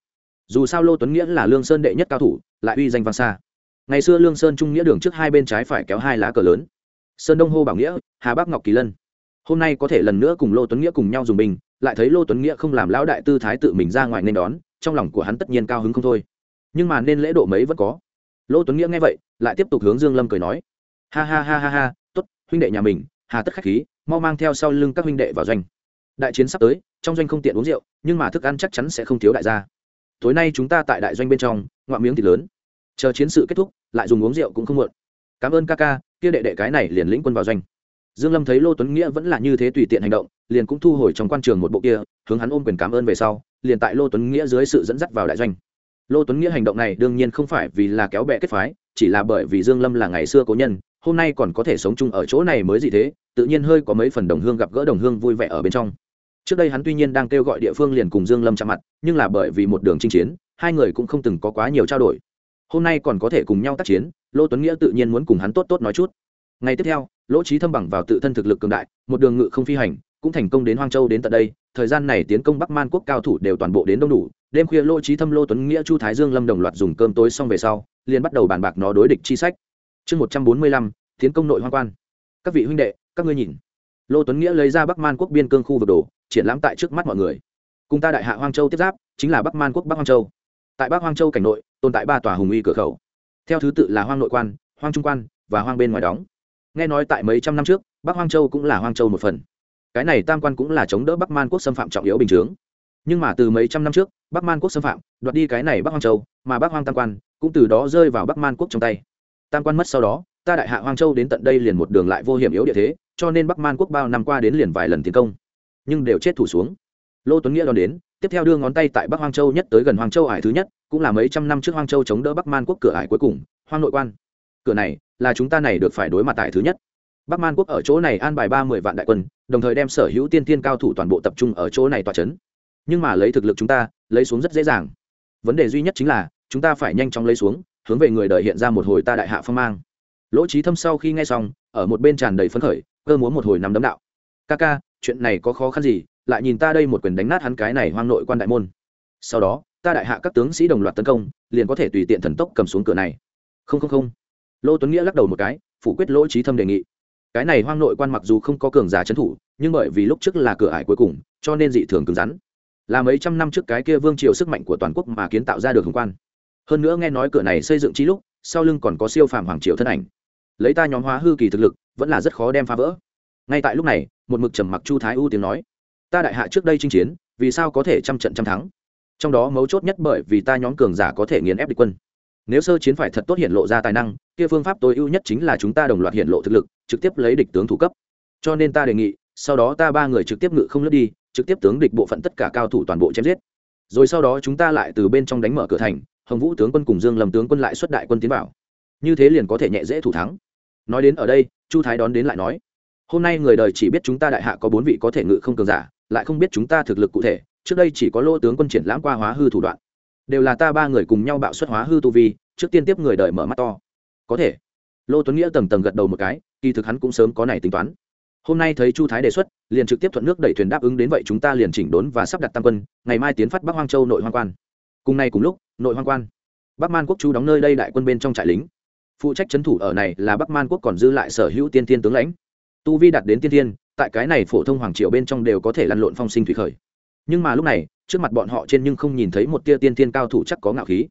Dù sao lô tuấn nghĩa là lương sơn đệ nhất cao thủ, lại uy danh vang xa. Ngày xưa lương sơn trung nghĩa đường trước hai bên trái phải kéo hai lá cờ lớn. Sơn đông hô bảo nghĩa, hà bắc ngọc kỳ lân. Hôm nay có thể lần nữa cùng lô tuấn nghĩa cùng nhau dùng bình, lại thấy lô tuấn nghĩa không làm lão đại tư thái tự mình ra ngoài nên đón, trong lòng của hắn tất nhiên cao hứng không thôi. Nhưng mà nên lễ độ mấy vẫn có. Lô tuấn nghĩa nghe vậy, lại tiếp tục hướng dương lâm cười nói. Ha ha ha ha ha, tốt, huynh đệ nhà mình, hà tất khách khí, mau mang theo sau lưng các huynh đệ vào doanh đại chiến sắp tới, trong doanh không tiện uống rượu, nhưng mà thức ăn chắc chắn sẽ không thiếu đại gia. Tối nay chúng ta tại đại doanh bên trong, ngoạm miếng thịt lớn. Chờ chiến sự kết thúc, lại dùng uống rượu cũng không muộn. Cảm ơn ca ca, kia đệ đệ cái này liền lĩnh quân vào doanh. Dương lâm thấy lô tuấn nghĩa vẫn là như thế tùy tiện hành động, liền cũng thu hồi trong quan trường một bộ kia, hướng hắn ôm quyền cảm ơn về sau, liền tại lô tuấn nghĩa dưới sự dẫn dắt vào đại doanh. Lô tuấn nghĩa hành động này đương nhiên không phải vì là kéo bè kết phái, chỉ là bởi vì dương lâm là ngày xưa cố nhân, hôm nay còn có thể sống chung ở chỗ này mới gì thế, tự nhiên hơi có mấy phần đồng hương gặp gỡ đồng hương vui vẻ ở bên trong trước đây hắn tuy nhiên đang kêu gọi địa phương liền cùng dương lâm chạm mặt, nhưng là bởi vì một đường chinh chiến, hai người cũng không từng có quá nhiều trao đổi. Hôm nay còn có thể cùng nhau tác chiến, lô tuấn nghĩa tự nhiên muốn cùng hắn tốt tốt nói chút. Ngày tiếp theo, lỗ trí thâm bằng vào tự thân thực lực cường đại, một đường ngự không phi hành, cũng thành công đến hoang châu đến tận đây, thời gian này tiến công bắc man quốc cao thủ đều toàn bộ đến đông đủ. Đêm khuya lỗ trí thâm, lô tuấn nghĩa, chu thái dương, lâm đồng loạt dùng cơm tối xong về sau, liền bắt đầu bàn bạc nó đối địch chi sách. Chương một trăm bốn mươi lăm, tiến công nội hoang quan. Các vị huynh đệ, các ngươi nhìn lô tuấn nghĩa lấy ra bắc man quốc biên cương khu vực đồ, triển lãm tại trước mắt mọi người. Cùng ta đại hạ hoang châu tiếp giáp, chính là bắc man quốc bắc hoang châu. Tại bắc hoang châu cảnh nội, tồn tại ba tòa hùng uy cửa khẩu. Theo thứ tự là hoang nội quan, hoang trung quan và hoang bên ngoài đóng. Nghe nói tại mấy trăm năm trước, bắc hoang châu cũng là hoang châu một phần. Cái này tam quan cũng là chống đỡ bắc man quốc xâm phạm trọng yếu bình chướng. Nhưng mà từ mấy trăm năm trước, bắc man quốc xâm phạm, đoạt đi cái này bắc hoang châu, mà bắc hoang tam quan cũng từ đó rơi vào bắc man quốc trong tay. Tam quan mất sau đó, ta đại hạ hoang châu đến tận đây liền một đường lại vô hiểm yếu địa thế cho nên bắc man quốc bao năm qua đến liền vài lần tiến công, nhưng đều chết thủ xuống. Lô tuấn nghĩa đón đến, tiếp theo đưa ngón tay tại bắc hoang châu nhất tới gần hoang châu ải thứ nhất, cũng là mấy trăm năm trước hoang châu chống đỡ bắc man quốc cửa ải cuối cùng, hoang nội quan. Cửa này là chúng ta này được phải đối mặt tại thứ nhất. Bắc man quốc ở chỗ này an bài ba mươi vạn đại quân, đồng thời đem sở hữu tiên tiên cao thủ toàn bộ tập trung ở chỗ này tòa c h ấ n nhưng mà lấy thực lực chúng ta, lấy xuống rất dễ dàng. Vấn đề duy nhất chính là, chúng ta phải nhanh chóng lấy xuống, hướng về người đời hiện ra một hồi ta đại hạ phong mang. Lỗ trí thâm sau khi nghe xong, ở một bên tràn đầy phấn khởi cơ muốn một hồi nắm đấm đạo. Ca ca, chuyện này có khó khăn gì? Lại nhìn ta đây một quyền đánh nát hắn cái này hoang nội quan đại môn. Sau đó, ta đại hạ các tướng sĩ đồng loạt tấn công, liền có thể tùy tiện thần tốc cầm xuống cửa này. Không không không. Lô tuấn nghĩa lắc đầu một cái, phủ quyết lỗ trí thâm đề nghị. Cái này hoang nội quan mặc dù không có cường giả trấn thủ, nhưng bởi vì lúc trước là cửa ải cuối cùng, cho nên dị thường cứng rắn. Là mấy trăm năm trước cái kia vương triều sức mạnh của toàn quốc mà kiến tạo ra được hồng quan. Hơn nữa nghe nói cửa này xây dựng trí lúc, sau lưng còn có siêu phàm hoàng triều thân ảnh. Lấy ta nhóm hóa hư kỳ thực lực vẫn là rất khó đem phá vỡ. Ngay tại lúc này, một mực trầm mặc chu thái u tiếng nói, ta đại hạ trước đây chinh chiến, vì sao có thể trăm trận trăm thắng? Trong đó mấu chốt nhất bởi vì ta nhóm cường giả có thể nghiền ép địch quân. Nếu sơ chiến phải thật tốt hiện lộ ra tài năng, kia phương pháp tối ưu nhất chính là chúng ta đồng loạt hiện lộ thực lực, trực tiếp lấy địch tướng thủ cấp. Cho nên ta đề nghị, sau đó ta ba người trực tiếp ngự không lướt đi, trực tiếp tướng địch bộ phận tất cả cao thủ toàn bộ chém giết. Rồi sau đó chúng ta lại từ bên trong đánh mở cửa thành, hồng vũ tướng quân cùng dương lầm tướng quân lại xuất đại quân tiến vào. Như thế liền có thể nhẹ dễ thủ thắng. Nói đến ở đây chu thái đón đến lại nói, hôm nay người đời chỉ biết chúng ta đại hạ có bốn vị có thể ngự không cường giả, lại không biết chúng ta thực lực cụ thể, trước đây chỉ có lô tướng quân triển lãm qua hóa hư thủ đoạn. Đều là ta ba người cùng nhau bạo xuất hóa hư tu vi, trước tiên tiếp người đời mở mắt to. Có thể. Lô tuấn nghĩa tầng tầng gật đầu một cái, kỳ thực hắn cũng sớm có này tính toán. Hôm nay thấy chu thái đề xuất, liền trực tiếp thuận nước đẩy thuyền đáp ứng đến vậy chúng ta liền chỉnh đốn và sắp đặt tam quân, ngày mai tiến phát bắc hoang châu nội hoang quan. Cùng nay cùng lúc, nội hoang quan. Bắc man quốc chú đóng nơi đây đại quân bên trong trại lính phụ trách trấn thủ ở này là bắc man quốc còn dư lại sở hữu tiên thiên tướng lãnh. Tu vi đạt đến tiên thiên, tại cái này phổ thông hoàng triều bên trong đều có thể lăn lộn phong sinh thủy khởi. Nhưng mà lúc này, trước mặt bọn họ trên nhưng không nhìn thấy một tia tiên thiên cao thủ chắc có ngạo khí,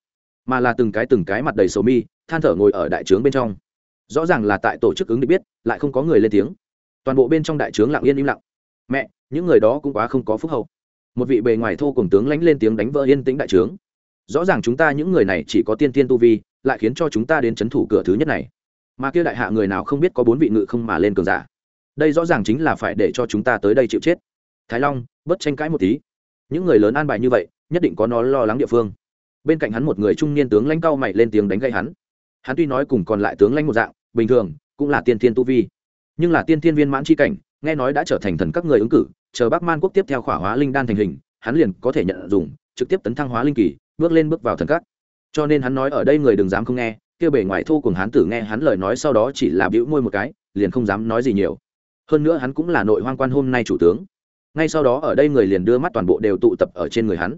mà là từng cái từng cái mặt đầy sầu mi, than thở ngồi ở đại trướng bên trong. Rõ ràng là tại tổ chức ứng được biết, lại không có người lên tiếng. Toàn bộ bên trong đại trướng lặng yên im lặng. Mẹ, những người đó cũng quá không có phúc hậu. Một vị bề ngoài thô cùng tướng lánh lên tiếng đánh vỡ yên tĩnh đại trướng. Rõ ràng chúng ta những người này chỉ có tiên tiên tu vi lại khiến cho chúng ta đến c h ấ n thủ cửa thứ nhất này. Mà kia đại hạ người nào không biết có bốn vị ngự không mà lên cường giả. Đây rõ ràng chính là phải để cho chúng ta tới đây chịu chết. Thái long, bớt tranh cãi một tí. Những người lớn an bài như vậy, nhất định có nó lo lắng địa phương. Bên cạnh hắn một người trung niên tướng lãnh cao mày lên tiếng đánh gây hắn. Hắn tuy nói cùng còn lại tướng lãnh một dạng, bình thường, cũng là tiên thiên tu vi, nhưng là tiên thiên viên mãn c h i cảnh, nghe nói đã trở thành thần các người ứng cử, chờ bắc man quốc tiếp theo khỏa hóa linh đan thành hình, hắn liền có thể nhận dùng, trực tiếp tấn thăng hóa linh kỳ, bước lên bước vào thần các cho nên hắn nói ở đây người đừng dám không nghe, kia bề ngoài thô cùng hắn tử nghe hắn lời nói sau đó chỉ là bĩu môi một cái, liền không dám nói gì nhiều. Hơn nữa hắn cũng là nội hoang quan hôm nay chủ tướng. Ngay sau đó ở đây người liền đưa mắt toàn bộ đều tụ tập ở trên người hắn.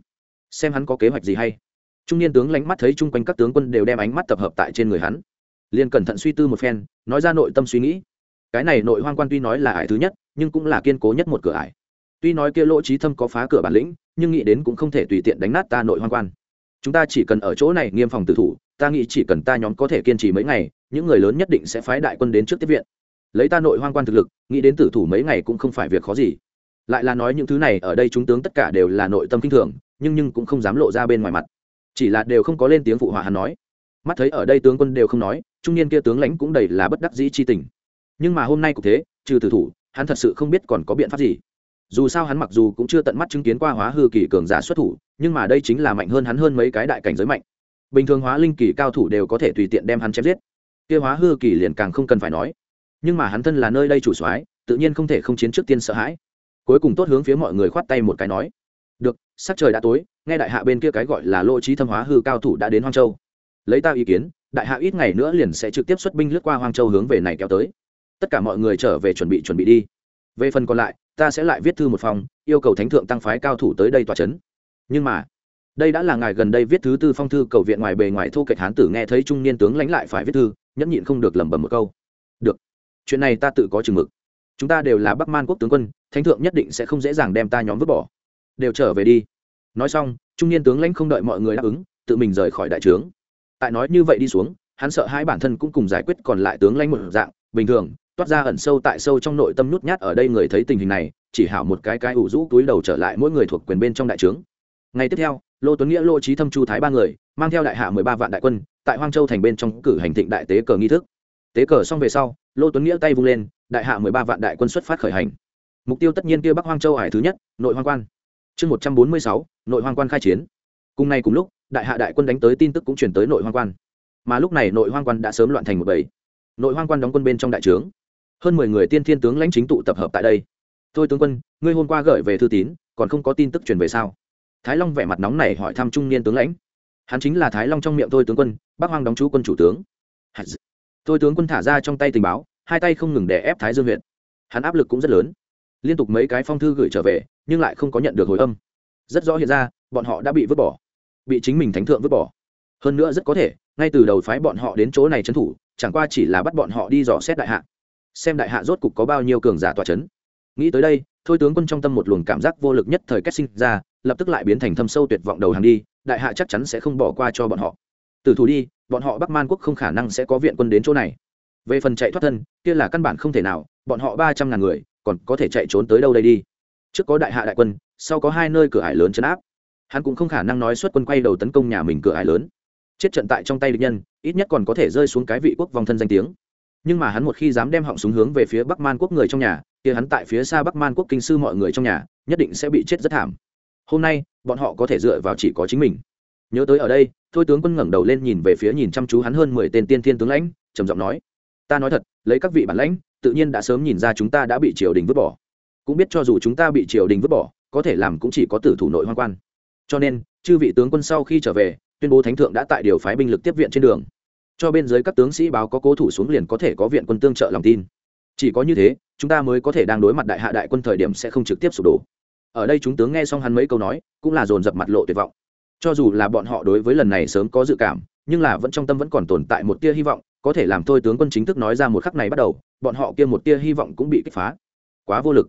Xem hắn có kế hoạch gì hay. Trung niên tướng lánh mắt thấy chung quanh các tướng quân đều đem ánh mắt tập hợp tại trên người hắn. Liền cẩn thận suy tư một phen, nói ra nội tâm suy nghĩ. Cái này nội hoang quan tuy nói là ải thứ nhất, nhưng cũng là kiên cố nhất một cửa ải. Tuy nói kia lỗ trí thâm có phá cửa bản lĩnh, nhưng nghĩ đến cũng không thể tùy tiện đánh nát ta nội hoang quan chúng ta chỉ cần ở chỗ này nghiêm phòng tử thủ, ta nghĩ chỉ cần ta nhóm có thể kiên trì mấy ngày, những người lớn nhất định sẽ phái đại quân đến trước tiếp viện. Lấy ta nội hoang quan thực lực, nghĩ đến tử thủ mấy ngày cũng không phải việc khó gì. Lại là nói những thứ này, ở đây chúng tướng tất cả đều là nội tâm kinh thường, nhưng nhưng cũng không dám lộ ra bên ngoài mặt. Chỉ là đều không có lên tiếng phụ họa hắn nói. Mắt thấy ở đây tướng quân đều không nói, trung niên kia tướng lãnh cũng đầy là bất đắc dĩ chi tình. Nhưng mà hôm nay cũng thế, trừ tử thủ, hắn thật sự không biết còn có biện pháp gì. Dù sao hắn mặc dù cũng chưa tận mắt chứng kiến qua hóa hư kỳ cường giả xuất thủ nhưng mà đây chính là mạnh hơn hắn hơn mấy cái đại cảnh giới mạnh. Bình thường hóa linh kỳ cao thủ đều có thể tùy tiện đem hắn chém giết. Kia hóa hư kỳ liền càng không cần phải nói. Nhưng mà hắn thân là nơi đây chủ soái, tự nhiên không thể không chiến trước tiên sợ hãi. Cuối cùng tốt hướng phía mọi người khoát tay một cái nói, được, sắc trời đã tối, nghe đại hạ bên kia cái gọi là lô trí thâm hóa hư cao thủ đã đến hoang châu. Lấy ta ý kiến, đại hạ ít ngày nữa liền sẽ trực tiếp xuất binh lướt qua hoang châu hướng về này kéo tới. Tất cả mọi người trở về chuẩn bị chuẩn bị đi. Về phần còn lại, ta sẽ lại viết thư một phòng, yêu cầu thánh thượng tăng phái cao thủ tới đây tòa c h ấ n nhưng mà, đây đã là ngài gần đây viết thứ tư phong thư cầu viện ngoài bề ngoài thô kệch hán tử nghe thấy trung niên tướng lãnh lại phải viết thư, nhẫn nhịn không được lẩm bẩm một câu. Được, chuyện này ta tự có chừng mực. Chúng ta đều là bắc man quốc tướng quân, thánh thượng nhất định sẽ không dễ dàng đem ta nhóm vứt bỏ. Đều trở về đi. Nói xong, trung niên tướng lãnh không đợi mọi người đáp ứng, tự mình rời khỏi đại trướng. Tại nói như vậy đi xuống, hắn sợ hai bản thân cũng cùng giải quyết còn lại tướng lãnh một dạng, bình thường, toát ra ẩn sâu tại sâu trong nội tâm nút nhát ở đây người thấy tình hình này, chỉ hảo một cái cái ủ rũ túi đầu trở lại mỗi người thuộc quyền bên trong đại trướng ngày tiếp theo, lô tuấn nghĩa, lô trí thâm, chu thái ba người, mang theo đại hạ mười ba vạn đại quân, tại hoang châu thành bên trong cử hành thịnh đại tế cờ nghi thức. Tế cờ xong về sau, lô tuấn nghĩa tay vung lên, đại hạ mười ba vạn đại quân xuất phát khởi hành. Mục tiêu tất nhiên kia bắc hoang châu hải thứ nhất, nội hoang quan. Chương một trăm bốn mươi sáu, nội hoang quan khai chiến. Cùng ngày cùng lúc, đại hạ đại quân đánh tới tin tức cũng chuyển tới nội hoang quan. Mà lúc này nội hoang quan đã sớm loạn thành một bầy. Nội hoang quan đóng quân bên trong đại trướng. Hơn mười người tiên thiên tướng lãnh chính tụ tập hợp tại đây. Thôi tướng quân, ngươi hôm qua gửi về thư tín, còn không có tin tức truyền về sao? Thái long vẻ mặt nóng này hỏi thăm trung niên tướng lãnh. Hắn chính là thái long trong miệng thôi tướng quân, bắc hoang đóng chú quân chủ tướng. Thôi tướng quân thả ra trong tay tình báo, hai tay không ngừng đè ép thái dương huyện. Hắn áp lực cũng rất lớn. Liên tục mấy cái phong thư gửi trở về, nhưng lại không có nhận được hồi âm. Rất rõ hiện ra, bọn họ đã bị vứt bỏ. Bị chính mình thánh thượng vứt bỏ. Hơn nữa rất có thể, ngay từ đầu phái bọn họ đến chỗ này trấn thủ, chẳng qua chỉ là bắt bọn họ đi dò xét đại hạ. Xem đại hạ rốt cục có bao nhiêu cường giả tòa c h ấ n nghĩ tới đây thôi tướng quân trong tâm một luồng cảm giác vô lực nhất thời kết sinh ra lập tức lại biến thành thâm sâu tuyệt vọng đầu hàng đi, đại hạ chắc chắn sẽ không bỏ qua cho bọn họ. Từ thủ đi, bọn họ bắc man quốc không khả năng sẽ có viện quân đến chỗ này. Về phần chạy thoát thân, kia là căn bản không thể nào, bọn họ ba trăm ngàn người, còn có thể chạy trốn tới đâu đây đi? Trước có đại hạ đại quân, sau có hai nơi cửa hải lớn chấn áp. Hắn cũng không khả năng nói xuất quân quay đầu tấn công nhà mình cửa hải lớn. Chết trận tại trong tay địch nhân, ít nhất còn có thể rơi xuống cái vị quốc vòng thân danh tiếng. Nhưng mà hắn một khi dám đem họng súng hướng về phía bắc man quốc người trong nhà, kia hắn tại phía xa bắc man quốc kinh sư mọi người trong nhà, nhất định sẽ bị chết rất thảm hôm nay, bọn họ có thể dựa vào chỉ có chính mình. Nhớ tới ở đây, thôi tướng quân ngẩng đầu lên nhìn về phía nhìn chăm chú hắn hơn mười tên tiên thiên tướng lãnh, trầm giọng nói, ta nói thật, lấy các vị bản lãnh, tự nhiên đã sớm nhìn ra chúng ta đã bị triều đình vứt bỏ. Cũng biết cho dù chúng ta bị triều đình vứt bỏ, có thể làm cũng chỉ có tử thủ nội hoang quan. Cho nên, chư vị tướng quân sau khi trở về, tuyên bố thánh thượng đã tại điều phái binh lực tiếp viện trên đường. Cho bên dưới các tướng sĩ báo có cố thủ xuống liền có thể có viện quân tương trợ lòng tin. Chỉ có như thế, chúng ta mới có thể đang đối mặt đại hạ đại quân thời điểm sẽ không trực tiếp sụp đổ ở đây chúng tướng nghe xong hắn mấy câu nói, cũng là dồn dập mặt lộ tuyệt vọng. Cho dù là bọn họ đối với lần này sớm có dự cảm, nhưng là vẫn trong tâm vẫn còn tồn tại một tia hy vọng, có thể làm thôi tướng quân chính thức nói ra một khắc này bắt đầu, bọn họ kia một tia hy vọng cũng bị kích phá. Quá vô lực.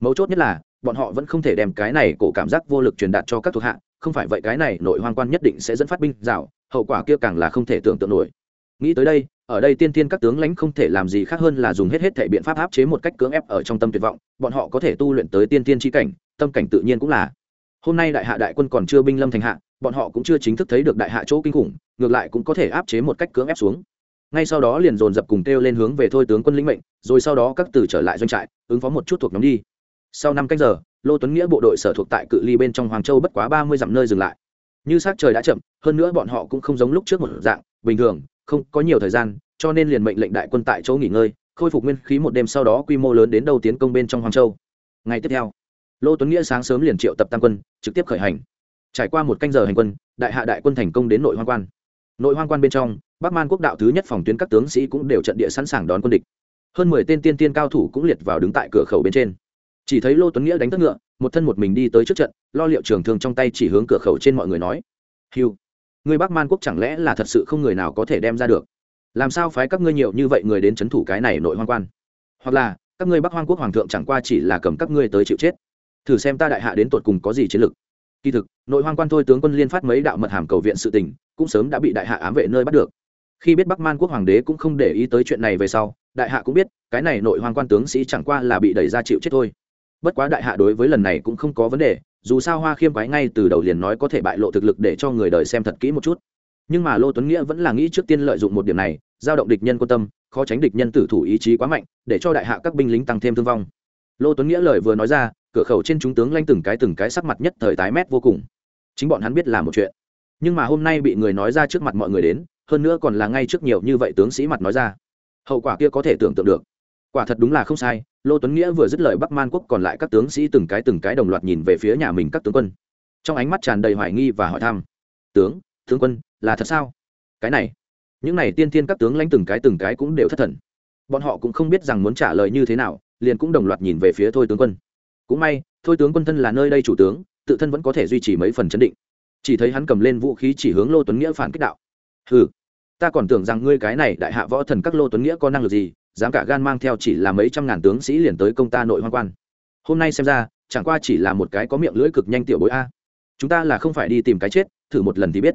Mấu chốt nhất là, bọn họ vẫn không thể đem cái này cổ cảm giác vô lực truyền đạt cho các thuộc hạ, không phải vậy cái này nội hoang quan nhất định sẽ dẫn phát binh rào, hậu quả kia càng là không thể tưởng tượng nổi. Nghĩ tới đây, ở đây tiên tiên các tướng lãnh không thể làm gì khác hơn là dùng hết hết thể biện pháp áp chế một cách cưỡng ép ở trong tâm tuyệt vọng, bọn họ có thể tu luyện tới tiên tiên tri cảnh tâm cảnh tự nhiên cũng là. Hôm nay đại hạ đại quân còn chưa binh lâm thành hạ, bọn họ cũng chưa chính thức thấy được đại hạ chỗ kinh khủng, ngược lại cũng có thể áp chế một cách cưỡng ép xuống. Ngay sau đó liền dồn dập cùng kêu lên hướng về thôi tướng quân lĩnh mệnh, rồi sau đó các từ trở lại doanh trại, ứng phó một chút thuộc nhóm đi. Sau năm cách giờ, lô tuấn nghĩa bộ đội sở thuộc tại cự ly bên trong hoàng châu bất quá ba mươi dặm nơi dừng lại. Như s á c trời đã chậm, hơn nữa bọn họ cũng không giống lúc trước một dạng, bình thường, không có nhiều thời gian, cho nên liền mệnh lệnh đại quân tại chỗ nghỉ ngơi, khôi phục nguyên khí một đêm sau đó quy mô lớn đến đâu tiến công bên trong hoàng châu. Ngày tiếp theo lô tuấn nghĩa sáng sớm liền triệu tập tam quân, trực tiếp khởi hành. Trải qua một canh giờ hành quân, đại hạ đại quân thành công đến nội hoang quan. Nội hoang quan bên trong, bắc man quốc đạo thứ nhất phòng tuyến các tướng sĩ cũng đều trận địa sẵn sàng đón quân địch. Hơn mười tên tiên tiên cao thủ cũng liệt vào đứng tại cửa khẩu bên trên. Chỉ thấy lô tuấn nghĩa đánh tất ngựa, một thân một mình đi tới trước trận, lo liệu trường thương trong tay chỉ hướng cửa khẩu trên mọi người nói hiu người bắc man quốc chẳng lẽ là thật sự không người nào có thể đem ra được? Làm sao phái các ngươi nhiều như vậy người đến c h ấ n thủ cái này nội hoang quan? Hoặc là, các ngươi bắc hoang quốc hoàng thượng chẳng qua chỉ là cầm các ngươi tới chịu chết thử xem ta đại hạ đến tột cùng có gì chiến lược. Kỳ thực, nội hoang quan thôi tướng quân liên phát mấy đạo mật hàm cầu viện sự tình, cũng sớm đã bị đại hạ ám vệ nơi bắt được. Khi biết bắc man quốc hoàng đế cũng không để ý tới chuyện này về sau, đại hạ cũng biết, cái này nội hoang quan tướng sĩ chẳng qua là bị đẩy ra chịu chết thôi. Bất quá đại hạ đối với lần này cũng không có vấn đề, dù sao hoa khiêm quái ngay từ đầu liền nói có thể bại lộ thực lực để cho người đời xem thật kỹ một chút. Nhưng mà lô tuấn nghĩa vẫn là nghĩ trước tiên lợi dụng một điểm này, giao động địch nhân quan tâm, khó tránh địch nhân tử thủ ý chí quá mạnh, để cho đại hạ các binh lính tăng thêm thương vong. Lô tuấn nghĩa lời vừa nói ra cửa khẩu trên chúng tướng lanh từng cái từng cái sắc mặt nhất thời tái mét vô cùng. Chính bọn hắn biết là một chuyện. Nhưng mà hôm nay bị người nói ra trước mặt mọi người đến, hơn nữa còn là ngay trước nhiều như vậy tướng sĩ mặt nói ra. Hậu quả kia có thể tưởng tượng được. Quả thật đúng là không sai, lô tuấn nghĩa vừa dứt lời bắc man quốc còn lại các tướng sĩ từng cái từng cái đồng loạt nhìn về phía nhà mình các tướng quân. Trong ánh mắt tràn đầy hoài nghi và hỏi thăm. Tướng tướng quân, là thật sao? Cái này, những này tiên tiên các tướng lãnh từng cái từng cái cũng đều thất thần. Bọn họ cũng không biết rằng muốn trả lời như thế nào, liền cũng đồng loạt nhìn về phía thôi tướng quân cũng may, thôi tướng quân thân là nơi đây chủ tướng, tự thân vẫn có thể duy trì mấy phần chấn định. Chỉ thấy hắn cầm lên vũ khí chỉ hướng lô tuấn nghĩa phản kích đạo. Ừ ta còn tưởng rằng ngươi cái này đại hạ võ thần các lô tuấn nghĩa có năng lực gì, dám cả gan mang theo chỉ là mấy trăm ngàn tướng sĩ liền tới công ta nội hoang quan. Hôm nay xem ra, chẳng qua chỉ là một cái có miệng lưỡi cực nhanh tiểu bối a. Chúng ta là không phải đi tìm cái chết, thử một lần thì biết.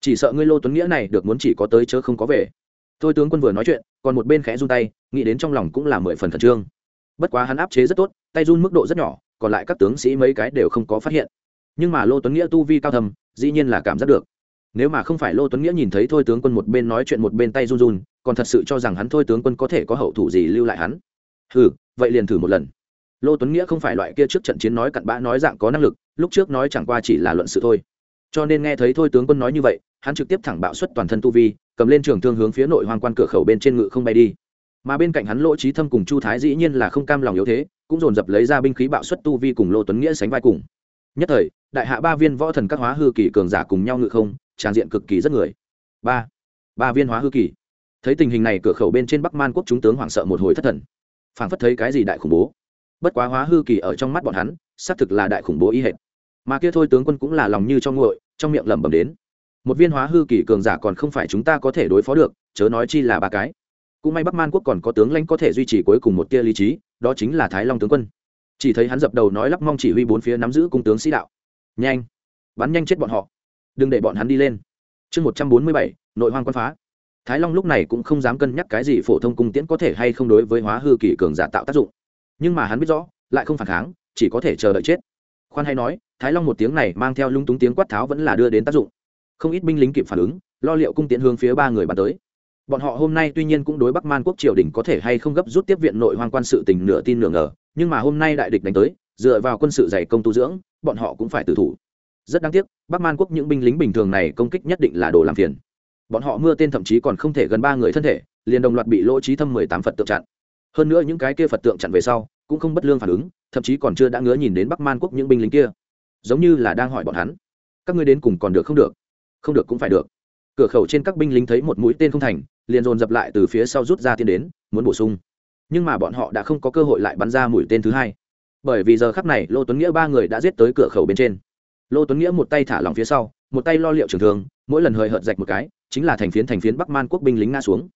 Chỉ sợ ngươi lô tuấn nghĩa này được muốn chỉ có tới chớ không có về. Thôi tướng quân vừa nói chuyện, còn một bên khẽ run tay, nghĩ đến trong lòng cũng là mười phần khẩn trương. Bất quá hắn áp chế rất tốt tay run mức độ rất nhỏ, còn lại các tướng sĩ mấy cái đều không có phát hiện. Nhưng mà lô tuấn nghĩa tu vi cao thầm, dĩ nhiên là cảm giác được. Nếu mà không phải lô tuấn nghĩa nhìn thấy thôi tướng quân một bên nói chuyện một bên tay run run, còn thật sự cho rằng hắn thôi tướng quân có thể có hậu thủ gì lưu lại hắn. Ừ vậy liền thử một lần. Lô tuấn nghĩa không phải loại kia trước trận chiến nói cặn bã nói dạng có năng lực, lúc trước nói chẳng qua chỉ là luận sự thôi. Cho nên nghe thấy thôi tướng quân nói như vậy, hắn trực tiếp thẳng bạo xuất toàn thân tu vi, cầm lên trường thương hướng phía nội hoàng quan cửa khẩu bên trên ngự không bay đi. Mà bên cạnh hắn lỗ trí thâm cùng chu thái dĩ nhiên là không cam lòng yếu thế cũng dồn dập lấy ra binh khí bạo xuất tu vi cùng lô tuấn nghĩa sánh vai cùng. Nhất thời, đại hạ ba viên võ thần các hóa hư kỳ cường giả cùng nhau ngự không, tràn diện cực kỳ rất người. Ba ba viên hóa hư kỳ. Thấy tình hình này, cửa khẩu bên trên bắc man quốc chúng tướng hoảng sợ một hồi thất thần. Phảng phất thấy cái gì đại khủng bố. Bất quá hóa hư kỳ ở trong mắt bọn hắn, xác thực là đại khủng bố y hệt. Mà kia thôi tướng quân cũng là lòng như cho nguội, trong miệng lẩm bẩm đến. Một viên hóa hư kỳ cường giả còn không phải chúng ta có thể đối phó được, chớ nói chi là ba cái. Cũng may bắc man quốc còn có tướng lãnh có thể duy trì cuối cùng một tia lý trí đó chính là thái long tướng quân. Chỉ thấy hắn dập đầu nói lắp mong chỉ huy bốn phía nắm giữ cung tướng sĩ đạo. Nhanh, bắn nhanh chết bọn họ. Đừng để bọn hắn đi lên. Chương một trăm bốn mươi bảy, nội hoang quân phá. Thái long lúc này cũng không dám cân nhắc cái gì phổ thông cung tiễn có thể hay không đối với hóa hư kỳ cường giả tạo tác dụng. Nhưng mà hắn biết rõ, lại không phản kháng, chỉ có thể chờ đợi chết. Khoan hay nói, thái long một tiếng này mang theo lung túng tiếng quát tháo vẫn là đưa đến tác dụng. Không ít binh lính kịp phản ứng, lo liệu cung tiễn hướng phía ba người bắn tới bọn họ hôm nay tuy nhiên cũng đối bắc man quốc triều đình có thể hay không gấp rút tiếp viện nội hoang quan sự tình nửa tin nửa ngờ, nhưng mà hôm nay đại địch đánh tới, dựa vào quân sự dày công tu dưỡng, bọn họ cũng phải tự thủ. Rất đáng tiếc, bắc man quốc những binh lính bình thường này công kích nhất định là đồ làm phiền. Bọn họ mưa tên thậm chí còn không thể gần ba người thân thể, liền đồng loạt bị lỗ trí thâm mười tám phật tượng chặn. Hơn nữa những cái kia phật tượng chặn về sau, cũng không bất lương phản ứng, thậm chí còn chưa đã ngứa nhìn đến bắc man quốc những binh lính kia. Giống như là đang hỏi bọn hắn, các ngươi đến cùng còn được không được? Không được cũng phải được. Cửa khẩu trên các binh lính thấy một mũi tên không thành liền dồn dập lại từ phía sau rút ra tiến đến, muốn bổ sung. Nhưng mà bọn họ đã không có cơ hội lại bắn ra mũi tên thứ hai. Bởi vì giờ khắc này, lô tuấn nghĩa ba người đã giết tới cửa khẩu bên trên. Lô tuấn nghĩa một tay thả lỏng phía sau, một tay lo liệu trường thường mỗi lần hơi hợt rạch một cái, chính là thành phiến thành phiến bắc man quốc binh lính nga xuống.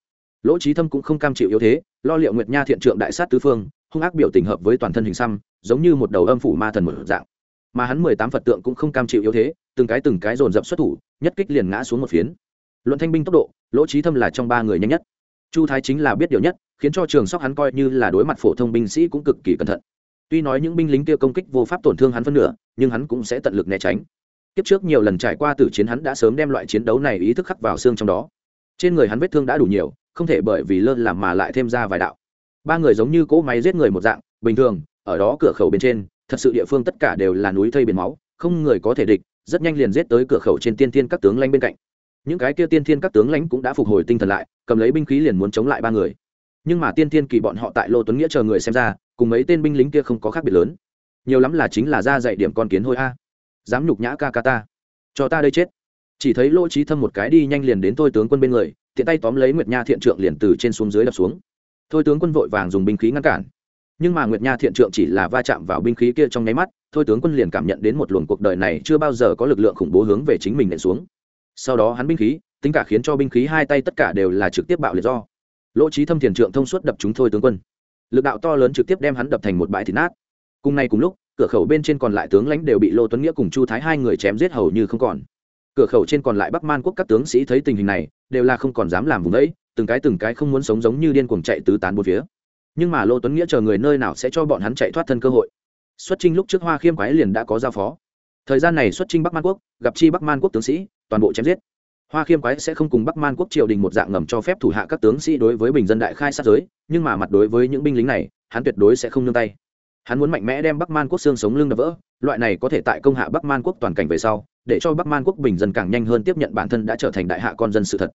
Lỗ trí thâm cũng không cam chịu yếu thế, lo liệu nguyệt nha thiện trượng đại sát tứ phương, hung ác biểu tình hợp với toàn thân hình xăm, giống như một đầu âm phủ ma thần một dạng. Mà hắn mười tám phật tượng cũng không cam chịu yếu thế, từng cái từng cái dồn dập xuất thủ, nhất kích liền ngã xuống một phiến. Luận thanh binh tốc độ lỗ trí thâm là trong ba người nhanh nhất. Chu thái chính là biết điều nhất, khiến cho trường sóc hắn coi như là đối mặt phổ thông binh sĩ cũng cực kỳ cẩn thận. Tuy nói những binh lính kia công kích vô pháp tổn thương hắn phân nửa, nhưng hắn cũng sẽ tận lực né tránh. Tiếp trước nhiều lần trải qua tử chiến hắn đã sớm đem loại chiến đấu này ý thức khắc vào xương trong đó. Trên người hắn vết thương đã đủ nhiều, không thể bởi vì lơ làm mà lại thêm ra vài đạo. Ba người giống như cỗ máy giết người một dạng, bình thường, ở đó cửa khẩu bên trên, thật sự địa phương tất cả đều là núi thây biển máu, không người có thể địch, rất nhanh liền giết tới cửa khẩu trên tiên thiên các tướng lanh bên cạnh những cái kia tiên thiên các tướng lãnh cũng đã phục hồi tinh thần lại, cầm lấy binh khí liền muốn chống lại ba người. Nhưng mà tiên thiên kỳ bọn họ tại lô tuấn nghĩa chờ người xem ra, cùng mấy tên binh lính kia không có khác biệt lớn. Nhiều lắm là chính là ra dạy điểm con kiến hôi a. Dám nhục nhã ca ca ta. Cho ta đây chết. Chỉ thấy lỗ trí thâm một cái đi nhanh liền đến thôi tướng quân bên người, tiện tay tóm lấy nguyệt nha thiện trượng liền từ trên xuống dưới đập xuống. Thôi tướng quân vội vàng dùng binh khí ngăn cản. Nhưng mà nguyệt nha thiện trượng chỉ là va chạm vào binh khí kia trong nháy mắt, thôi tướng quân liền cảm nhận đến một luồng cuộc đời này chưa bao giờ có lực lượng khủng bố hướng về chính mình nện xuống sau đó hắn binh khí, tính cả khiến cho binh khí hai tay tất cả đều là trực tiếp bạo liệt do. Lỗ trí thâm thiền trượng thông suốt đập chúng thôi tướng quân. Lực đạo to lớn trực tiếp đem hắn đập thành một bãi thịt nát. Cùng nay cùng lúc, cửa khẩu bên trên còn lại tướng lãnh đều bị lô tuấn nghĩa cùng chu thái hai người chém giết hầu như không còn. Cửa khẩu trên còn lại bắc man quốc các tướng sĩ thấy tình hình này, đều là không còn dám làm vùng ấy từng cái từng cái không muốn sống giống như điên cuồng chạy tứ tán bốn phía. Nhưng mà lô tuấn nghĩa chờ người nơi nào sẽ cho bọn hắn chạy thoát thân cơ hội. Xuất trinh lúc trước hoa khiêm quái liền đã có giao phó. Thời gian này xuất trinh bắc man quốc, gặp chi bắc man quốc tướng sĩ toàn bộ chém giết. Hoa khiêm quái sẽ không cùng bắc man quốc triều đình một dạng ngầm cho phép thủ hạ các tướng sĩ đối với bình dân đại khai sát giới, nhưng mà mặt đối với những binh lính này, hắn tuyệt đối sẽ không nương tay. Hắn muốn mạnh mẽ đem bắc man quốc xương sống lưng đập vỡ, loại này có thể tại công hạ bắc man quốc toàn cảnh về sau, để cho bắc man quốc bình dân càng nhanh hơn tiếp nhận bản thân đã trở thành đại hạ con dân sự thật.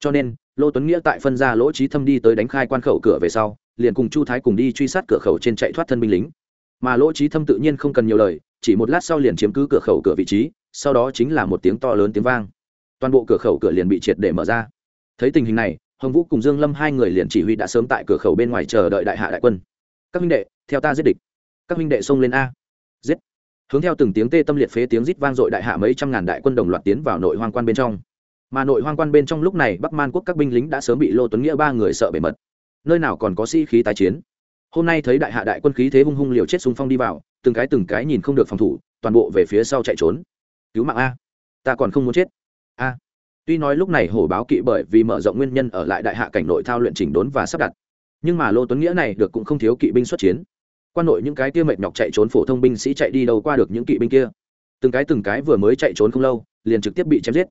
Cho nên, lô tuấn nghĩa tại phân ra lỗ trí thâm đi tới đánh khai quan khẩu cửa về sau, liền cùng chu thái cùng đi truy sát cửa khẩu trên chạy thoát thân binh lính. Mà lỗ trí thâm tự nhiên không cần nhiều lời, chỉ một lát sau liền chiếm cứ cửa khẩu cửa vị trí sau đó chính là một tiếng to lớn tiếng vang. Toàn bộ cửa khẩu cửa liền bị triệt để mở ra. Thấy tình hình này, hồng vũ cùng dương lâm hai người liền chỉ huy đã sớm tại cửa khẩu bên ngoài chờ đợi đại hạ đại quân. Các huynh đệ, theo ta giết địch. Các huynh đệ xông lên a. Giết. Hướng theo từng tiếng tê tâm liệt phế tiếng rít vang dội đại hạ mấy trăm ngàn đại quân đồng loạt tiến vào nội hoang quan bên trong. Mà nội hoang quan bên trong lúc này, bắc man quốc các binh lính đã sớm bị lô tuấn nghĩa ba người sợ bề mật. Nơi nào còn có sĩ khí tái chiến. Hôm nay thấy đại hạ đại quân khí thế hung hung liều chết xung phong đi vào, từng cái từng cái nhìn không được phòng thủ, toàn bộ về phía sau chạy trốn cứu mạng a. Ta còn không muốn chết. A. Tuy nói lúc này hổ báo kỵ bởi vì mở rộng nguyên nhân ở lại đại hạ cảnh nội thao luyện chỉnh đốn và sắp đặt. Nhưng mà lô tuấn nghĩa này được cũng không thiếu kỵ binh xuất chiến. Quan nội những cái kia mệt nhọc chạy trốn phổ thông binh sĩ chạy đi đâu qua được những kỵ binh kia. Từng cái từng cái vừa mới chạy trốn không lâu, liền trực tiếp bị chém giết.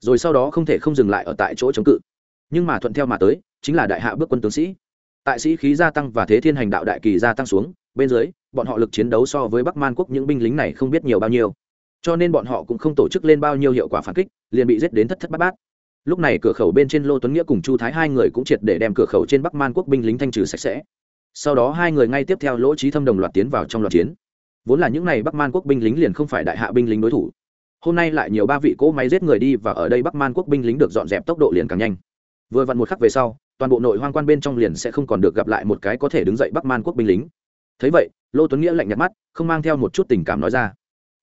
Rồi sau đó không thể không dừng lại ở tại chỗ chống cự. Nhưng mà thuận theo mà tới, chính là đại hạ bước quân tướng sĩ. Tại sĩ khí gia tăng và thế thiên hành đạo đại kỳ gia tăng xuống, bên dưới, bọn họ lực chiến đấu so với bắc man quốc những binh lính này không biết nhiều bao nhiêu cho nên bọn họ cũng không tổ chức lên bao nhiêu hiệu quả phản kích, liền bị giết đến thất thất bát bát. Lúc này cửa khẩu bên trên lô tuấn nghĩa cùng chu thái hai người cũng triệt để đem cửa khẩu trên bắc man quốc binh lính thanh trừ sạch sẽ. Sau đó hai người ngay tiếp theo lỗ trí thâm đồng loạt tiến vào trong loạt chiến. Vốn là những n à y bắc man quốc binh lính liền không phải đại hạ binh lính đối thủ. Hôm nay lại nhiều ba vị cỗ máy giết người đi và ở đây bắc man quốc binh lính được dọn dẹp tốc độ liền càng nhanh. Vừa vặn một khắc về sau, toàn bộ nội hoang quan bên trong liền sẽ không còn được gặp lại một cái có thể đứng dậy bắc man quốc binh lính. Thấy vậy, lô tuấn nghĩa lạnh nhạt mắt, không mang theo một chút tình cảm nói ra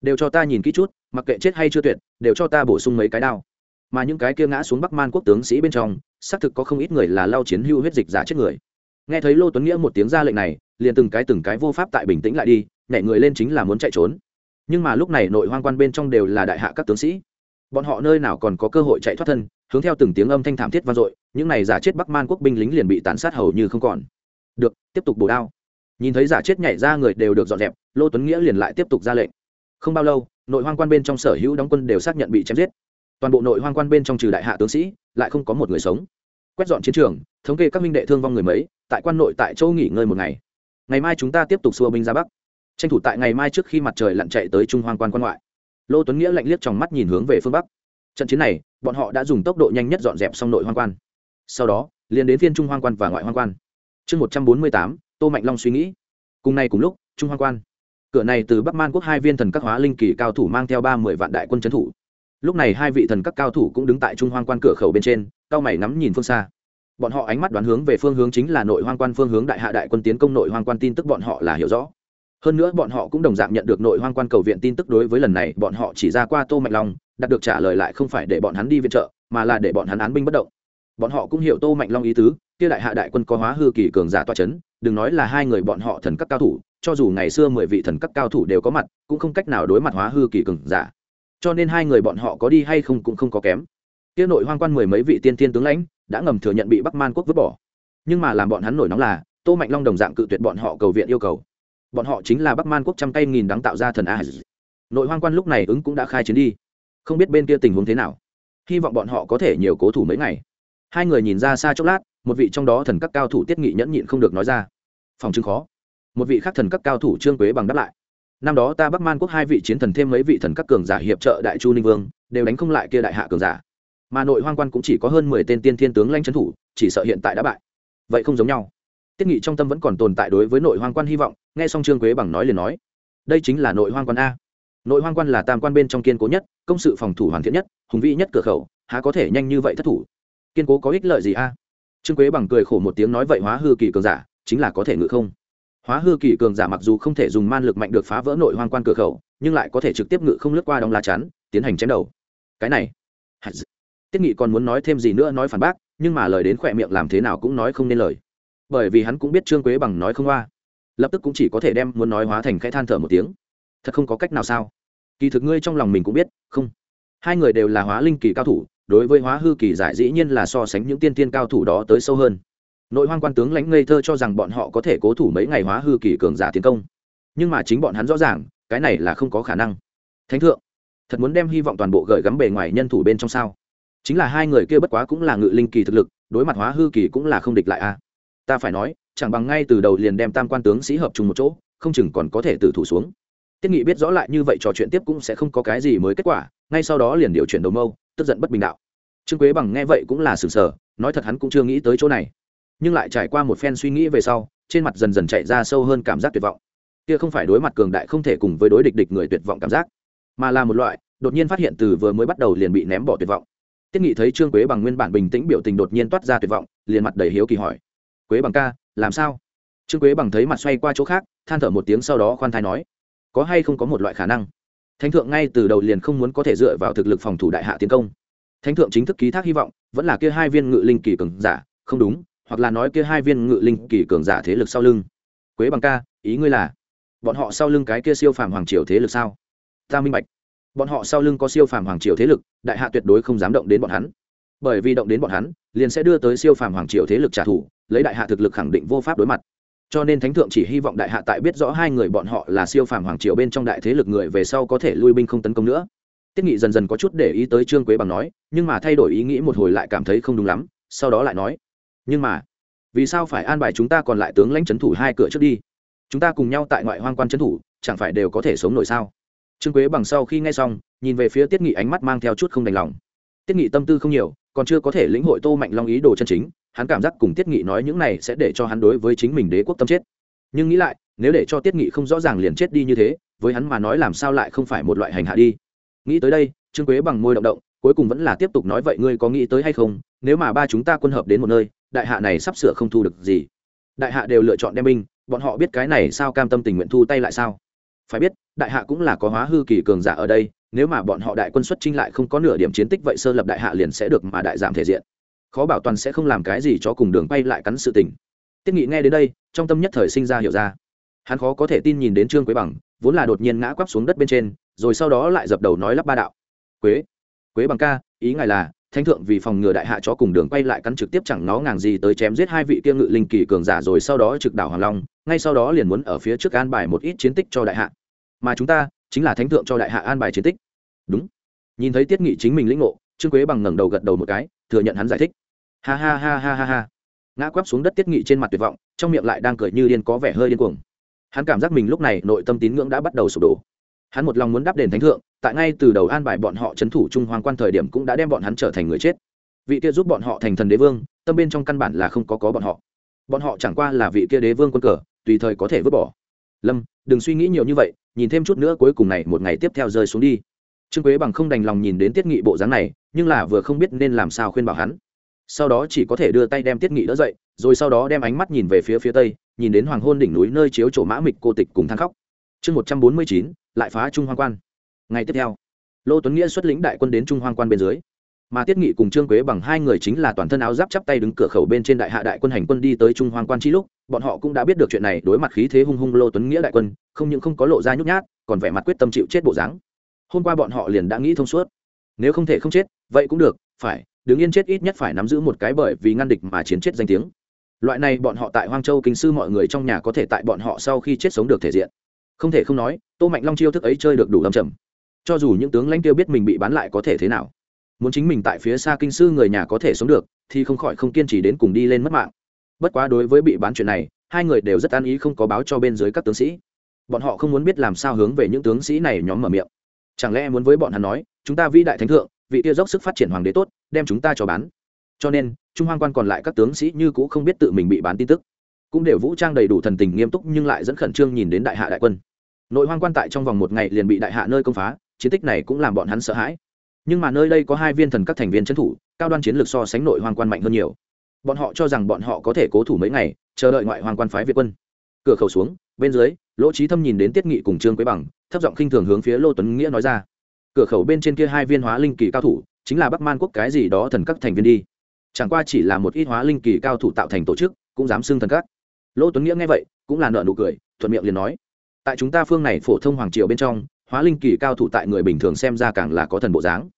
đều cho ta nhìn kỹ chút, mặc kệ chết hay chưa tuyệt, đều cho ta bổ sung mấy cái đao. Mà những cái kia ngã xuống bắc man quốc tướng sĩ bên trong, xác thực có không ít người là lao chiến hưu huyết dịch giả chết người. Nghe thấy lô tuấn nghĩa một tiếng ra lệnh này, liền từng cái từng cái vô pháp tại bình tĩnh lại đi, nhảy người lên chính là muốn chạy trốn. Nhưng mà lúc này nội hoang quan bên trong đều là đại hạ các tướng sĩ. Bọn họ nơi nào còn có cơ hội chạy thoát thân, hướng theo từng tiếng âm thanh thảm thiết vang dội, những này giả chết bắc man quốc binh lính liền bị tàn sát hầu như không còn. Được, tiếp tục bổ đao. Nhìn thấy giả chết nhảy ra người đều được dọn dẹp, lô tuấn nghĩa liền lại tiếp tục ra lệnh không bao lâu, nội hoang quan bên trong sở hữu đóng quân đều xác nhận bị chém giết. Toàn bộ nội hoang quan bên trong trừ đại hạ tướng sĩ, lại không có một người sống. Quét dọn chiến trường, thống kê các minh đệ thương vong người mấy, tại quan nội tại châu nghỉ ngơi một ngày. Ngày mai chúng ta tiếp tục xua binh ra bắc. Tranh thủ tại ngày mai trước khi mặt trời lặn chạy tới trung hoang quan quan ngoại. Lô tuấn nghĩa lạnh liếc trong mắt nhìn hướng về phương bắc. Trận chiến này, bọn họ đã dùng tốc độ nhanh nhất dọn dẹp xong nội hoang quan. Sau đó, liền đến phiên trung hoang quan và ngoại hoang quan. Chương một trăm bốn mươi tám, tô mạnh long suy nghĩ. Cùng ngày cùng lúc, trung hoang quan cửa này từ bắc man quốc hai viên thần các hóa linh kỳ cao thủ mang theo ba mươi vạn đại quân trấn thủ. Lúc này hai vị thần các cao thủ cũng đứng tại trung hoang quan cửa khẩu bên trên, cao mày ngắm nhìn phương xa. Bọn họ ánh mắt đoán hướng về phương hướng chính là nội hoang quan phương hướng đại hạ đại quân tiến công nội hoang quan tin tức bọn họ là hiểu rõ. Hơn nữa bọn họ cũng đồng dạng nhận được nội hoang quan cầu viện tin tức đối với lần này bọn họ chỉ ra qua tô mạnh long, đạt được trả lời lại không phải để bọn hắn đi viện trợ, mà là để bọn hắn án binh bất động. Bọn họ cũng hiểu tô mạnh long ý tứ, kia đại hạ đại quân có hóa hư kỳ cường giả toa c h ấ n đừng nói là hai người bọn họ thần các cao thủ cho dù ngày xưa mười vị thần các cao thủ đều có mặt, cũng không cách nào đối mặt hóa hư kỳ cường giả. Cho nên hai người bọn họ có đi hay không cũng không có kém. Kia nội hoang quan mười mấy vị tiên tiên tướng lãnh đã ngầm thừa nhận bị bắc man quốc vứt bỏ. Nhưng mà làm bọn hắn nổi nóng là, tô mạnh long đồng dạng cự tuyệt bọn họ cầu viện yêu cầu. Bọn họ chính là bắc man quốc trăm tay nghìn đáng tạo ra thần a. Nội hoang quan lúc này ứng cũng đã khai chiến đi. Không biết bên kia tình huống thế nào. Hy vọng bọn họ có thể nhiều cố thủ mấy ngày. Hai người nhìn ra xa chốc lát, một vị trong đó thần các cao thủ tiết nghị nhẫn nhịn không được nói ra. Phòng chứng khó một vị khắc thần các cao thủ trương quế bằng đáp lại. Năm đó ta bắc man quốc hai vị chiến thần thêm mấy vị thần các cường giả hiệp trợ đại chu ninh vương, đều đánh không lại kia đại hạ cường giả. Mà nội hoang quan cũng chỉ có hơn mười tên tiên thiên tướng lanh trấn thủ, chỉ sợ hiện tại đã bại. Vậy không giống nhau. Tiết nghị trong tâm vẫn còn tồn tại đối với nội hoang quan hy vọng, nghe xong trương quế bằng nói liền nói, đây chính là nội hoang quan a. Nội hoang quan là tam quan bên trong kiên cố nhất, công sự phòng thủ hoàn thiện nhất, hùng vĩ nhất cửa khẩu, há có thể nhanh như vậy thất thủ? Kiên cố có ích lợi gì a? Trương quế bằng cười khổ một tiếng nói, vậy hóa hư kỳ cường giả, chính là có thể ngự không? Hóa hư kỳ cường giả mặc dù không thể dùng man lực mạnh được phá vỡ nội hoang quan cửa khẩu, nhưng lại có thể trực tiếp ngự không lướt qua đóng lá chắn, tiến hành chém đầu. Cái này tiết nghị còn muốn nói thêm gì nữa nói phản bác, nhưng mà lời đến khỏe miệng làm thế nào cũng nói không nên lời. Bởi vì hắn cũng biết trương quế bằng nói không qua. Lập tức cũng chỉ có thể đem muốn nói hóa thành khẽ than thở một tiếng. Thật không có cách nào sao? Kỳ thực ngươi trong lòng mình cũng biết, không. Hai người đều là hóa linh kỳ cao thủ, đối với hóa hư kỳ giải dĩ nhiên là so sánh những tiên tiên cao thủ đó tới sâu hơn nội hoang quan tướng lãnh ngây thơ cho rằng bọn họ có thể cố thủ mấy ngày hóa hư kỳ cường giả tiến công. Nhưng mà chính bọn hắn rõ ràng, cái này là không có khả năng. Thánh thượng, thật muốn đem hy vọng toàn bộ gởi gắm bề ngoài nhân thủ bên trong sao? Chính là hai người kia bất quá cũng là ngự linh kỳ thực lực, đối mặt hóa hư kỳ cũng là không địch lại a. À? Ta phải nói, chẳng bằng ngay từ đầu liền đem tam quan tướng sĩ hợp chung một chỗ, không chừng còn có thể tử thủ xuống. Tiết nghị biết rõ lại như vậy trò chuyện tiếp cũng sẽ không có cái gì mới kết quả, ngay sau đó liền điều chuyển đầu mâu, tức giận bất bình đạo. Trương quế bằng nghe vậy cũng là sừng sờ, nói thật hắn cũng chưa nghĩ tới chỗ này nhưng lại trải qua một phen suy nghĩ về sau, trên mặt dần dần chạy ra sâu hơn cảm giác tuyệt vọng. Kia không phải đối mặt cường đại không thể cùng với đối địch địch người tuyệt vọng cảm giác, mà là một loại đột nhiên phát hiện từ vừa mới bắt đầu liền bị ném bỏ tuyệt vọng. Tiết nghị thấy trương quế bằng nguyên bản bình tĩnh biểu tình đột nhiên toát ra tuyệt vọng, liền mặt đầy hiếu kỳ hỏi, quế bằng ca, làm sao? Trương quế bằng thấy mặt xoay qua chỗ khác, than thở một tiếng sau đó khoan thai nói, có hay không có một loại khả năng? Thánh thượng ngay từ đầu liền không muốn có thể dựa vào thực lực phòng thủ đại hạ tiến công. Thánh thượng chính thức ký thác hy vọng, vẫn là kia hai viên ngự linh kỳ cường giả, không đúng hoặc là nói kia hai viên ngự linh kỳ cường giả thế lực sau lưng. Quế bằng ca, ý ngươi là, bọn họ sau lưng cái kia siêu phàm hoàng triều thế lực sao? Ta minh bạch. Bọn họ sau lưng có siêu phàm hoàng triều thế lực, đại hạ tuyệt đối không dám động đến bọn hắn. Bởi vì động đến bọn hắn, liền sẽ đưa tới siêu phàm hoàng triều thế lực trả thù, lấy đại hạ thực lực khẳng định vô pháp đối mặt. Cho nên thánh thượng chỉ hy vọng đại hạ tại biết rõ hai người bọn họ là siêu phàm hoàng triều bên trong đại thế lực người về sau có thể lui binh không tấn công nữa. Tiết nghị dần dần có chút để ý tới trương quế bằng nói, nhưng mà thay đổi ý nghĩ một hồi lại cảm thấy không đúng lắm, sau đó lại nói nhưng mà, vì sao phải an bài chúng ta còn lại tướng lãnh trấn thủ hai cửa trước đi? Chúng ta cùng nhau tại ngoại hoang quan trấn thủ, chẳng phải đều có thể sống nổi sao? Trương quế bằng sau khi nghe xong, nhìn về phía tiết nghị ánh mắt mang theo chút không đành lòng. Tiết nghị tâm tư không nhiều, còn chưa có thể lĩnh hội tô mạnh long ý đồ chân chính, hắn cảm giác cùng tiết nghị nói những này sẽ để cho hắn đối với chính mình đế quốc tâm chết. Nhưng nghĩ lại, nếu để cho tiết nghị không rõ ràng liền chết đi như thế, với hắn mà nói làm sao lại không phải một loại hành hạ đi? Nghĩ tới đây, trương quế bằng môi động động, cuối cùng vẫn là tiếp tục nói vậy ngươi có nghĩ tới hay không? Nếu mà ba chúng ta quân hợp đến một nơi đại hạ này sắp sửa không thu được gì. Đại hạ đều lựa chọn đem binh, bọn họ biết cái này sao cam tâm tình nguyện thu tay lại sao? Phải biết, đại hạ cũng là có hóa hư kỳ cường giả ở đây, nếu mà bọn họ đại quân xuất trinh lại không có nửa điểm chiến tích vậy sơ lập đại hạ liền sẽ được mà đại giảm thể diện. Khó bảo toàn sẽ không làm cái gì cho cùng đường bay lại cắn sự tình. Tiết nghị nghe đến đây, trong tâm nhất thời sinh ra hiểu ra. Hắn khó có thể tin nhìn đến trương quế bằng, vốn là đột nhiên ngã quắp xuống đất bên trên, rồi sau đó lại dập đầu nói lắp ba đạo. Quế quế bằng ca, ý ngài là thánh thượng vì phòng ngừa đại hạ chó cùng đường quay lại cắn trực tiếp chẳng nó ngàng gì tới chém giết hai vị kia ngự linh kỳ cường giả rồi sau đó trực đảo hoàng long, ngay sau đó liền muốn ở phía trước an bài một ít chiến tích cho đại hạ. Mà chúng ta chính là thánh thượng cho đại hạ an bài chiến tích. Đúng. Nhìn thấy tiết nghị chính mình lĩnh ngộ, trương quế bằng ngẩng đầu gật đầu một cái, thừa nhận hắn giải thích. Ha ha ha ha ha ha. Ngã quắp xuống đất tiết nghị trên mặt tuyệt vọng, trong miệng lại đang cười như điên có vẻ hơi điên cuồng. Hắn cảm giác mình lúc này nội tâm tín ngưỡng đã bắt đầu sụp đổ. Hắn một lòng muốn đáp đền thánh thượng tại ngay từ đầu an bài bọn họ c thủ trung hoàng quan thời điểm cũng đã đem bọn hắn trở thành người chết. Vị kia giúp bọn họ thành thần đế vương, tâm bên trong căn bản là không có có bọn họ. Bọn họ chẳng qua là vị kia đế vương quân cờ, tùy thời có thể vứt bỏ. Lâm, đừng suy nghĩ nhiều như vậy, nhìn thêm chút nữa cuối cùng này, một ngày tiếp theo rơi xuống đi. Trương quế bằng không đành lòng nhìn đến tiết nghị bộ dáng này, nhưng là vừa không biết nên làm sao khuyên bảo hắn. Sau đó chỉ có thể đưa tay đem tiết nghị đỡ dậy, rồi sau đó đem ánh mắt nhìn về phía phía tây, nhìn đến hoàng hôn đỉnh núi nơi chiếu chỗ mã mịch cô tịch cùng than khóc. Chương một trăm bốn mươi chín, lại phá trung hoang quan ngày tiếp theo, lô tuấn nghĩa xuất lĩnh đại quân đến trung hoang quan bên dưới. Mà tiết nghị cùng trương quế bằng hai người chính là toàn thân áo giáp chắp tay đứng cửa khẩu bên trên đại hạ đại quân hành quân đi tới trung hoàng quan chi lúc, bọn họ cũng đã biết được chuyện này, đối mặt khí thế hung hung lô tuấn nghĩa đại quân, không những không có lộ ra nhút nhát, còn vẻ mặt quyết tâm chịu chết bộ dáng. Hôm qua bọn họ liền đã nghĩ thông suốt. Nếu không thể không chết, vậy cũng được, phải, đứng yên chết ít nhất phải nắm giữ một cái bởi vì ngăn địch mà chiến chết danh tiếng. Loại này bọn họ tại hoang châu kinh sư mọi người trong nhà có thể tại bọn họ sau khi chết sống được thể diện. Không thể không nói, tô mạnh long chiêu thức ấy chơi được đủ lâm trầm cho dù những tướng lãnh tiêu biết mình bị bán lại có thể thế nào, muốn chính mình tại phía xa kinh sư người nhà có thể sống được, thì không khỏi không kiên trì đến cùng đi lên mất mạng. Bất quá đối với bị bán chuyện này, hai người đều rất an ý không có báo cho bên dưới các tướng sĩ. Bọn họ không muốn biết làm sao hướng về những tướng sĩ này nhóm mở miệng. Chẳng lẽ muốn với bọn hắn nói, chúng ta vĩ đại thánh thượng, vị tiêu dốc sức phát triển hoàng đế tốt, đem chúng ta cho bán. Cho nên, trung hoang quan còn lại các tướng sĩ như cũ không biết tự mình bị bán tin tức. Cũng đều vũ trang đầy đủ thần tình nghiêm túc nhưng lại dẫn khẩn trương nhìn đến đại hạ đại quân. Nội hoang quan tại trong vòng một ngày liền bị đại hạ nơi công phá chiến tích này cũng làm bọn hắn sợ hãi. Nhưng mà nơi đây có hai viên thần các thành viên trấn thủ, cao đoan chiến lược so sánh nội hoàng quan mạnh hơn nhiều. Bọn họ cho rằng bọn họ có thể cố thủ mấy ngày, chờ đợi ngoại hoàng quan phái việt quân. Cửa khẩu xuống, bên dưới, lỗ trí thâm nhìn đến tiết nghị cùng trương quế bằng, thấp giọng khinh thường hướng phía lô tuấn nghĩa nói ra. Cửa khẩu bên trên kia hai viên hóa linh kỳ cao thủ, chính là bắc man quốc cái gì đó thần các thành viên đi. Chẳng qua chỉ là một ít hóa linh kỳ cao thủ tạo thành tổ chức, cũng dám xưng thần các. Lỗ tuấn nghĩa nghe vậy, cũng là nợ nụ cười, thuận miệng liền nói. Tại chúng ta phương này phổ thông hoàng triều bên trong hóa linh kỳ cao thủ tại người bình thường xem ra càng là có thần bộ dáng.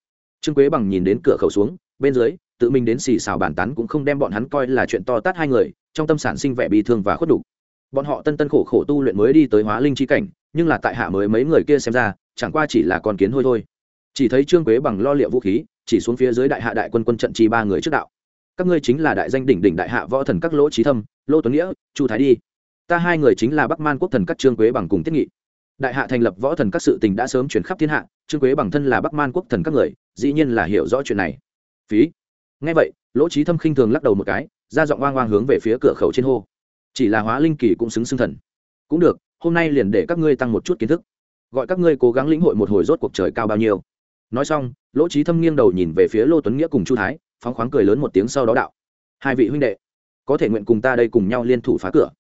Trương quế bằng nhìn đến cửa khẩu xuống, bên dưới, tự mình đến xì xào bàn tán cũng không đem bọn hắn coi là chuyện to tát hai người, trong tâm sản sinh vẻ bi thương và khuất đục. bọn họ tân tân khổ khổ tu luyện mới đi tới hóa linh chi cảnh, nhưng là tại hạ mới mấy người kia xem ra, chẳng qua chỉ là con kiến hôi thôi. Chỉ thấy trương quế bằng lo liệu vũ khí, chỉ xuống phía dưới đại hạ đại quân quân trận chi ba người trước đạo. Các ngươi chính là đại danh đỉnh đỉnh đại hạ võ thần các lỗ trí thâm, lô tuấn nghĩa, chu thái đi. Ta hai người chính là bắc man quốc thần các trương quế bằng cùng tiết nghị đại hạ thành lập võ thần các sự tình đã sớm chuyển khắp thiên hạ, trương quế bằng thân là bắc man quốc thần các người, dĩ nhiên là hiểu rõ chuyện này. Phí. Ngay vậy, lỗ trí thâm khinh thường lắc đầu một cái, ra giọng oang oang hướng về phía cửa khẩu trên hô. Chỉ là hóa linh kỳ cũng xứng xưng thần. Cũng được, hôm nay liền để các ngươi tăng một chút kiến thức. Gọi các ngươi cố gắng lĩnh hội một hồi rốt cuộc trời cao bao nhiêu. Nói xong, lỗ trí thâm nghiêng đầu nhìn về phía lô tuấn nghĩa cùng chu thái, phóng khoáng cười lớn một tiếng sau đó đạo. Hai vị huynh đệ, có thể nguyện cùng ta đây cùng nhau liên thủ phá cửa.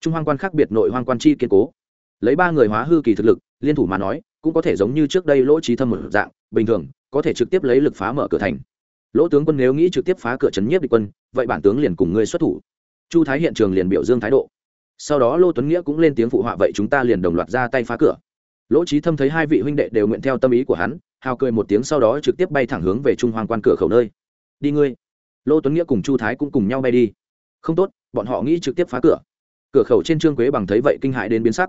Trung hoang quan khác biệt nội hoang quan chi kiên cố lấy ba người hóa hư kỳ thực lực, liên thủ mà nói, cũng có thể giống như trước đây lỗ trí thâm một dạng, bình thường, có thể trực tiếp lấy lực phá mở cửa thành. Lỗ tướng quân nếu nghĩ trực tiếp phá cửa trấn nhiếp địch quân, vậy bản tướng liền cùng ngươi xuất thủ. Chu thái hiện trường liền biểu dương thái độ. Sau đó lô tuấn nghĩa cũng lên tiếng phụ họa vậy chúng ta liền đồng loạt ra tay phá cửa. Lỗ trí thâm thấy hai vị huynh đệ đều nguyện theo tâm ý của hắn, hào cười một tiếng sau đó trực tiếp bay thẳng hướng về trung hoàng quan cửa khẩu nơi. Đi ngươi. Lô tuấn nghĩa cùng chu thái cũng cùng nhau bay đi. Không tốt, bọn họ nghĩ trực tiếp phá cửa. Cửa khẩu trên trương quế bằng thấy vậy kinh hại đến biến sắc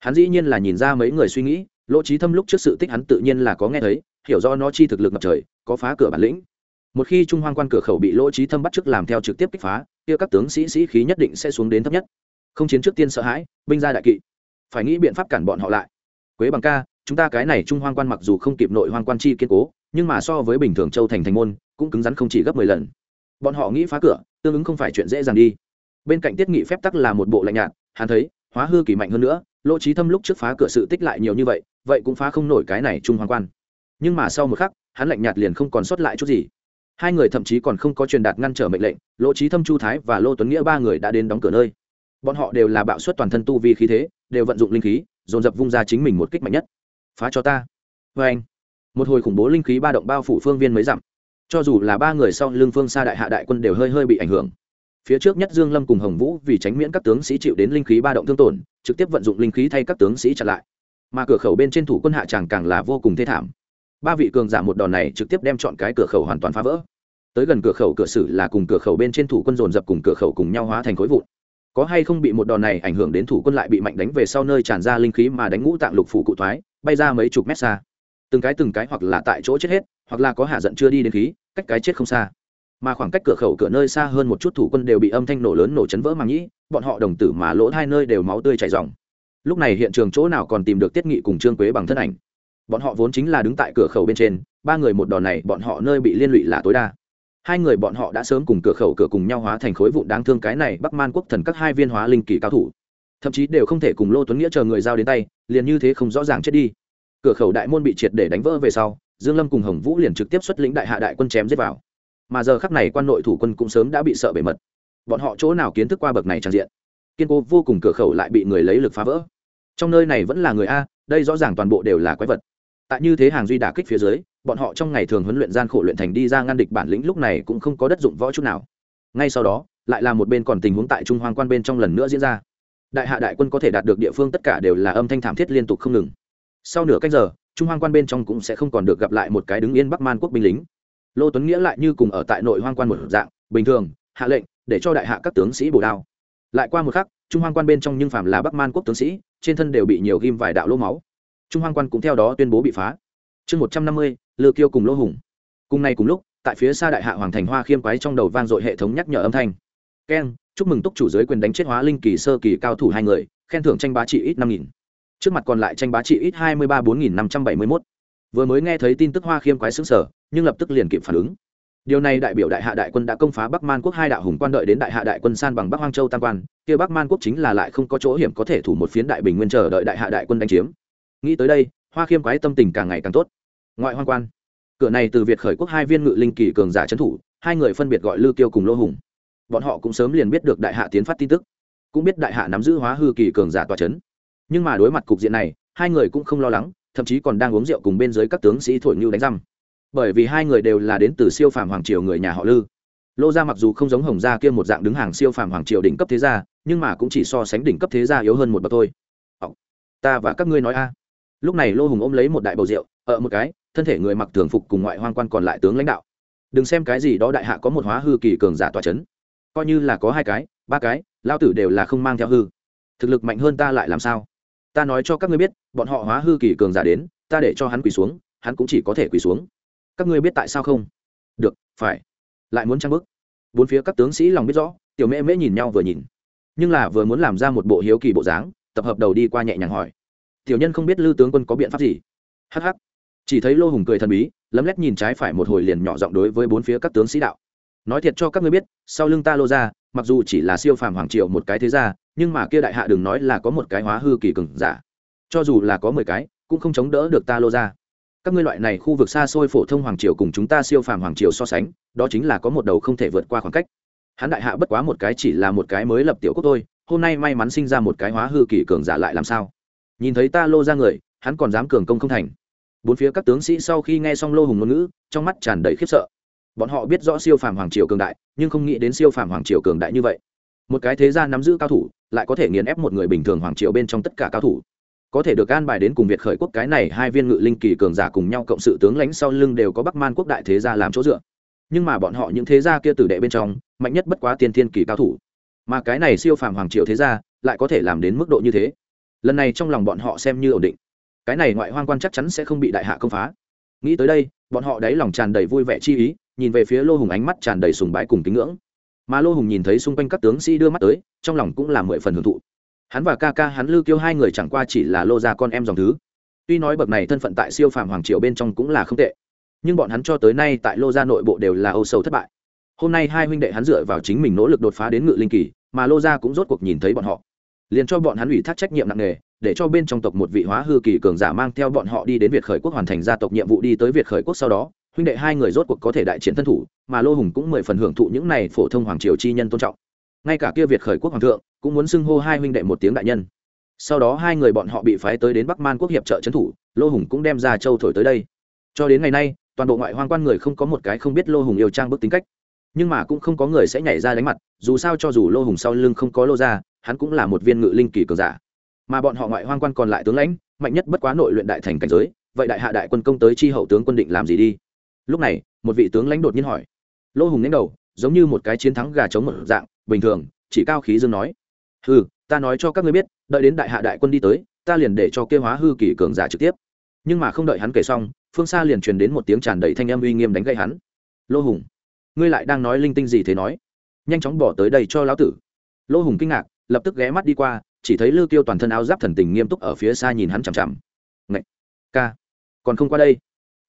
hắn dĩ nhiên là nhìn ra mấy người suy nghĩ, lỗ trí thâm lúc trước sự tích hắn tự nhiên là có nghe thấy, hiểu do nó chi thực lực ngập trời, có phá cửa bản lĩnh. Một khi trung hoang quan cửa khẩu bị lỗ trí thâm bắt trước làm theo trực tiếp kích phá, kia các tướng sĩ sĩ khí nhất định sẽ xuống đến thấp nhất. Không chiến trước tiên sợ hãi, binh ra đại kỵ. Phải nghĩ biện pháp cản bọn họ lại. Quế bằng ca, chúng ta cái này trung hoang quan mặc dù không kịp nội hoang quan chi kiên cố, nhưng mà so với bình thường châu thành thành môn, cũng cứng rắn không chỉ gấp mười lần. Bọn họ nghĩ phá cửa, tương ứng không phải chuyện dễ dàng đi. Bên cạnh tiết nghị phép tắc là một bộ lạnh nhạt, hắn thấy, hóa hư kỳ mạnh hơn nữa lỗ trí thâm lúc trước phá cửa sự tích lại nhiều như vậy vậy cũng phá không nổi cái này trung hoàng quan. Nhưng mà sau một khắc, hắn lạnh nhạt liền không còn sót lại chút gì. Hai người thậm chí còn không có truyền đạt ngăn trở mệnh lệnh, lỗ trí thâm, chu thái và lô tuấn nghĩa ba người đã đến đóng cửa nơi. Bọn họ đều là bạo suất toàn thân tu vi khí thế, đều vận dụng linh khí, dồn dập vung ra chính mình một kích mạnh nhất. Phá cho ta. Vê anh, một hồi khủng bố linh khí ba động bao phủ phương viên mới dặm. Cho dù là ba người sau lưng phương xa đại hạ đại quân đều hơi hơi bị ảnh hưởng phía trước nhất dương lâm cùng hồng vũ vì tránh miễn các tướng sĩ chịu đến linh khí ba động thương tổn, trực tiếp vận dụng linh khí thay các tướng sĩ chặn lại. Mà cửa khẩu bên trên thủ quân hạ tràng càng là vô cùng thê thảm. Ba vị cường giả một đòn này trực tiếp đem chọn cái cửa khẩu hoàn toàn phá vỡ. Tới gần cửa khẩu cửa sử là cùng cửa khẩu bên trên thủ quân dồn dập cùng cửa khẩu cùng nhau hóa thành khối vụn. Có hay không bị một đòn này ảnh hưởng đến thủ quân lại bị mạnh đánh về sau nơi tràn ra linh khí mà đánh ngũ tạng lục phủ cụ thoái, bay ra mấy chục mét xa. Từng cái từng cái hoặc là tại chỗ chết hết, hoặc là có hạ giận chưa đi đến khí, cách cái chết không xa mà khoảng cách cửa khẩu cửa nơi xa hơn một chút thủ quân đều bị âm thanh nổ lớn nổ chấn vỡ màng nhĩ, bọn họ đồng tử mà lỗ hai nơi đều máu tươi chảy ròng lúc này hiện trường chỗ nào còn tìm được tiết nghị cùng trương quế bằng thân ảnh? Bọn họ vốn chính là đứng tại cửa khẩu bên trên, ba người một đòn này bọn họ nơi bị liên lụy là tối đa. Hai người bọn họ đã sớm cùng cửa khẩu cửa cùng nhau hóa thành khối vụn đáng thương cái này bắc man quốc thần các hai viên hóa linh kỳ cao thủ. Thậm chí đều không thể cùng lô tuấn nghĩa chờ người giao đến tay, liền như thế không rõ ràng chết đi. Cửa khẩu đại môn bị triệt để đánh vỡ về sau, dương lâm cùng hồng vũ liền trực tiếp xuất lĩnh đại hạ đại quân chém giết vào mà giờ khắc này quan nội thủ quân cũng sớm đã bị sợ bề mật. Bọn họ chỗ nào kiến thức qua bậc này trang diện? Kiên cố vô cùng cửa khẩu lại bị người lấy lực phá vỡ. Trong nơi này vẫn là người a, đây rõ ràng toàn bộ đều là quái vật. Tại như thế hàng duy đả kích phía dưới, bọn họ trong ngày thường huấn luyện gian khổ luyện thành đi ra ngăn địch bản lĩnh lúc này cũng không có đất dụng võ chút nào. Ngay sau đó, lại là một bên còn tình huống tại trung hoang quan bên trong lần nữa diễn ra. Đại hạ đại quân có thể đạt được địa phương tất cả đều là âm thanh thảm thiết liên tục không ngừng. Sau nửa cách giờ, trung hoang quan bên trong cũng sẽ không còn được gặp lại một cái đứng yên bắc man quốc binh lính lô tuấn nghĩa lại như cùng ở tại nội hoang quan một dạng, bình thường, hạ lệnh, để cho đại hạ các tướng sĩ bổ đao. Lại qua một khắc, trung hoang quan bên trong nhưng phàm là bắc man quốc tướng sĩ, trên thân đều bị nhiều ghim vài đạo lô máu. Trung hoang quan cũng theo đó tuyên bố bị phá. Chương một trăm năm mươi lừa kiêu cùng lỗ hùng. Cùng ngày cùng lúc, tại phía xa đại hạ hoàng thành hoa khiêm quái trong đầu vang dội hệ thống nhắc nhở âm thanh. Keng, chúc mừng túc chủ giới quyền đánh chết hóa linh kỳ sơ kỳ cao thủ hai người, khen thưởng tranh bá trị ít năm nghìn. Trước mặt còn lại tranh bá trị ít hai mươi ba bốn nghìn năm trăm bảy mươi mốt. Vừa mới nghe thấy tin tức hoa khiêm quái xứng sở nhưng lập tức liền kịp phản ứng. Điều này đại biểu đại hạ đại quân đã công phá bắc man quốc hai đạo hùng quan đợi đến đại hạ đại quân san bằng bắc hoang châu tam quan, kia bắc man quốc chính là lại không có chỗ hiểm có thể thủ một phiến đại bình nguyên chờ đợi đại hạ đại quân đánh chiếm. Nghĩ tới đây, hoa khiêm quái tâm tình càng ngày càng tốt. Ngoại hoang quan, cửa này từ việt khởi quốc hai viên ngự linh kỳ cường giả trấn thủ, hai người phân biệt gọi lư kiêu cùng lô hùng. Bọn họ cũng sớm liền biết được đại hạ tiến phát tin tức, cũng biết đại hạ nắm giữ hóa hư kỳ cường giả tòa trấn. Nhưng mà đối mặt cục diện này, hai người cũng không lo lắng, thậm chí còn đang uống rượu cùng bên dưới các tướng sĩ thổi như đánh răm bởi vì hai người đều là đến từ siêu phàm hoàng triều người nhà họ lư. Lô gia mặc dù không giống hồng gia kia một dạng đứng hàng siêu phàm hoàng triều đỉnh cấp thế gia, nhưng mà cũng chỉ so sánh đỉnh cấp thế gia yếu hơn một bậc thôi. Ta và các ngươi nói a. Lúc này lô hùng ôm lấy một đại bầu rượu ở một cái, thân thể người mặc thường phục cùng ngoại hoang quan còn lại tướng lãnh đạo. Đừng xem cái gì đó đại hạ có một hóa hư kỳ cường giả tòa chấn. Coi như là có hai cái, ba cái, lao tử đều là không mang theo hư. Thực lực mạnh hơn ta lại làm sao? Ta nói cho các ngươi biết, bọn họ hóa hư kỳ cường giả đến, ta để cho hắn quỳ xuống, hắn cũng chỉ có thể quỳ xuống các ngươi biết tại sao không? Được phải. Lại muốn trang bức bốn phía các tướng sĩ lòng biết rõ tiểu mễ mễ nhìn nhau vừa nhìn. Nhưng là vừa muốn làm ra một bộ hiếu kỳ bộ dáng tập hợp đầu đi qua nhẹ nhàng hỏi. Tiểu nhân không biết lư tướng quân có biện pháp gì? Hh chỉ thấy lô hùng cười thần bí lấm lét nhìn trái phải một hồi liền nhỏ giọng đối với bốn phía các tướng sĩ đạo. Nói thiệt cho các ngươi biết sau lưng ta lô ra mặc dù chỉ là siêu phàm hoàng triệu một cái thế gia, nhưng mà kia đại hạ đừng nói là có một cái hóa hư kỳ cừng giả. Cho dù là có mười cái cũng không chống đỡ được ta lô ra các ngươi loại này khu vực xa xôi phổ thông hoàng triều cùng chúng ta siêu phàm hoàng triều so sánh, đó chính là có một đầu không thể vượt qua khoảng cách. Hắn đại hạ bất quá một cái chỉ là một cái mới lập tiểu quốc thôi, hôm nay may mắn sinh ra một cái hóa hư kỳ cường giả lại làm sao? Nhìn thấy ta lô ra người, hắn còn dám cường công không thành. Bốn phía các tướng sĩ sau khi nghe xong lô hùng ngôn ngữ, trong mắt tràn đầy khiếp sợ. Bọn họ biết rõ siêu phàm hoàng triều cường đại, nhưng không nghĩ đến siêu phàm hoàng triều cường đại như vậy. Một cái thế gia nắm giữ cao thủ, lại có thể nghiền ép một người bình thường hoàng triều bên trong tất cả cao thủ có thể được an bài đến cùng việt khởi quốc cái này hai viên ngự linh kỳ cường giả cùng nhau cộng sự tướng lãnh sau lưng đều có bắc man quốc đại thế gia làm chỗ dựa. Nhưng mà bọn họ những thế gia kia tử đệ bên trong, mạnh nhất bất quá tiên thiên kỳ cao thủ. Mà cái này siêu phàm hoàng triều thế gia, lại có thể làm đến mức độ như thế. Lần này trong lòng bọn họ xem như ổn định. Cái này ngoại hoang quan chắc chắn sẽ không bị đại hạ công phá. Nghĩ tới đây, bọn họ đáy lòng tràn đầy vui vẻ chi ý, nhìn về phía lô hùng ánh mắt tràn đầy sùng bái cùng kính ngưỡng. Mà lô hùng nhìn thấy xung quanh các tướng sĩ đưa mắt tới, trong lòng cũng là mười phần hưởng thụ hắn và ca ca hắn lưu kiêu hai người chẳng qua chỉ là lô ra con em dòng thứ. Tuy nói bậc này thân phận tại siêu phàm hoàng triều bên trong cũng là không tệ, nhưng bọn hắn cho tới nay tại lô gia nội bộ đều là âu sầu thất bại. Hôm nay hai huynh đệ hắn dựa vào chính mình nỗ lực đột phá đến ngự linh kỳ, mà lô gia cũng rốt cuộc nhìn thấy bọn họ. Liền cho bọn hắn ủy thác trách nhiệm nặng nề, để cho bên trong tộc một vị hóa hư kỳ cường giả mang theo bọn họ đi đến việt khởi quốc hoàn thành gia tộc nhiệm vụ đi tới việt khởi quốc sau đó, huynh đệ hai người rốt cuộc có thể đại chiến thân thủ, mà lô hùng cũng mười phần hưởng thụ những này phổ thông hoàng triều chi nhân tôn trọng ngay cả kia việt khởi quốc hoàng thượng, cũng muốn xưng hô hai huynh đệ một tiếng đại nhân. Sau đó hai người bọn họ bị phái tới đến bắc man quốc hiệp trợ trấn thủ, lô hùng cũng đem ra châu thổi tới đây. Cho đến ngày nay, toàn bộ ngoại hoang quan người không có một cái không biết lô hùng yêu trang bức tính cách. Nhưng mà cũng không có người sẽ nhảy ra đánh mặt, dù sao cho dù lô hùng sau lưng không có lô ra hắn cũng là một viên ngự linh kỳ cường giả. Mà bọn họ ngoại hoang quan còn lại tướng lãnh, mạnh nhất bất quá nội luyện đại thành cảnh giới, vậy đại hạ đại quân công tới chi hậu tướng quân định làm gì đi? Lúc này, một vị tướng lãnh đột nhiên hỏi. Lô hùng đánh đầu, giống như một cái chiến thắng gà chống một dạng bình thường, chỉ cao khí dương nói. Hừ, ta nói cho các ngươi biết, đợi đến đại hạ đại quân đi tới, ta liền để cho kêu hóa hư kỳ cường giả trực tiếp. Nhưng mà không đợi hắn kể xong, phương xa liền truyền đến một tiếng tràn đầy thanh âm uy nghiêm đánh gậy hắn. Lô hùng, ngươi lại đang nói linh tinh gì thế nói? Nhanh chóng bỏ tới đây cho lão tử. Lô hùng kinh ngạc, lập tức ghé mắt đi qua, chỉ thấy lư kiêu toàn thân áo giáp thần tình nghiêm túc ở phía xa nhìn hắn chằm chằm. Ngậy! ca, còn không qua đây.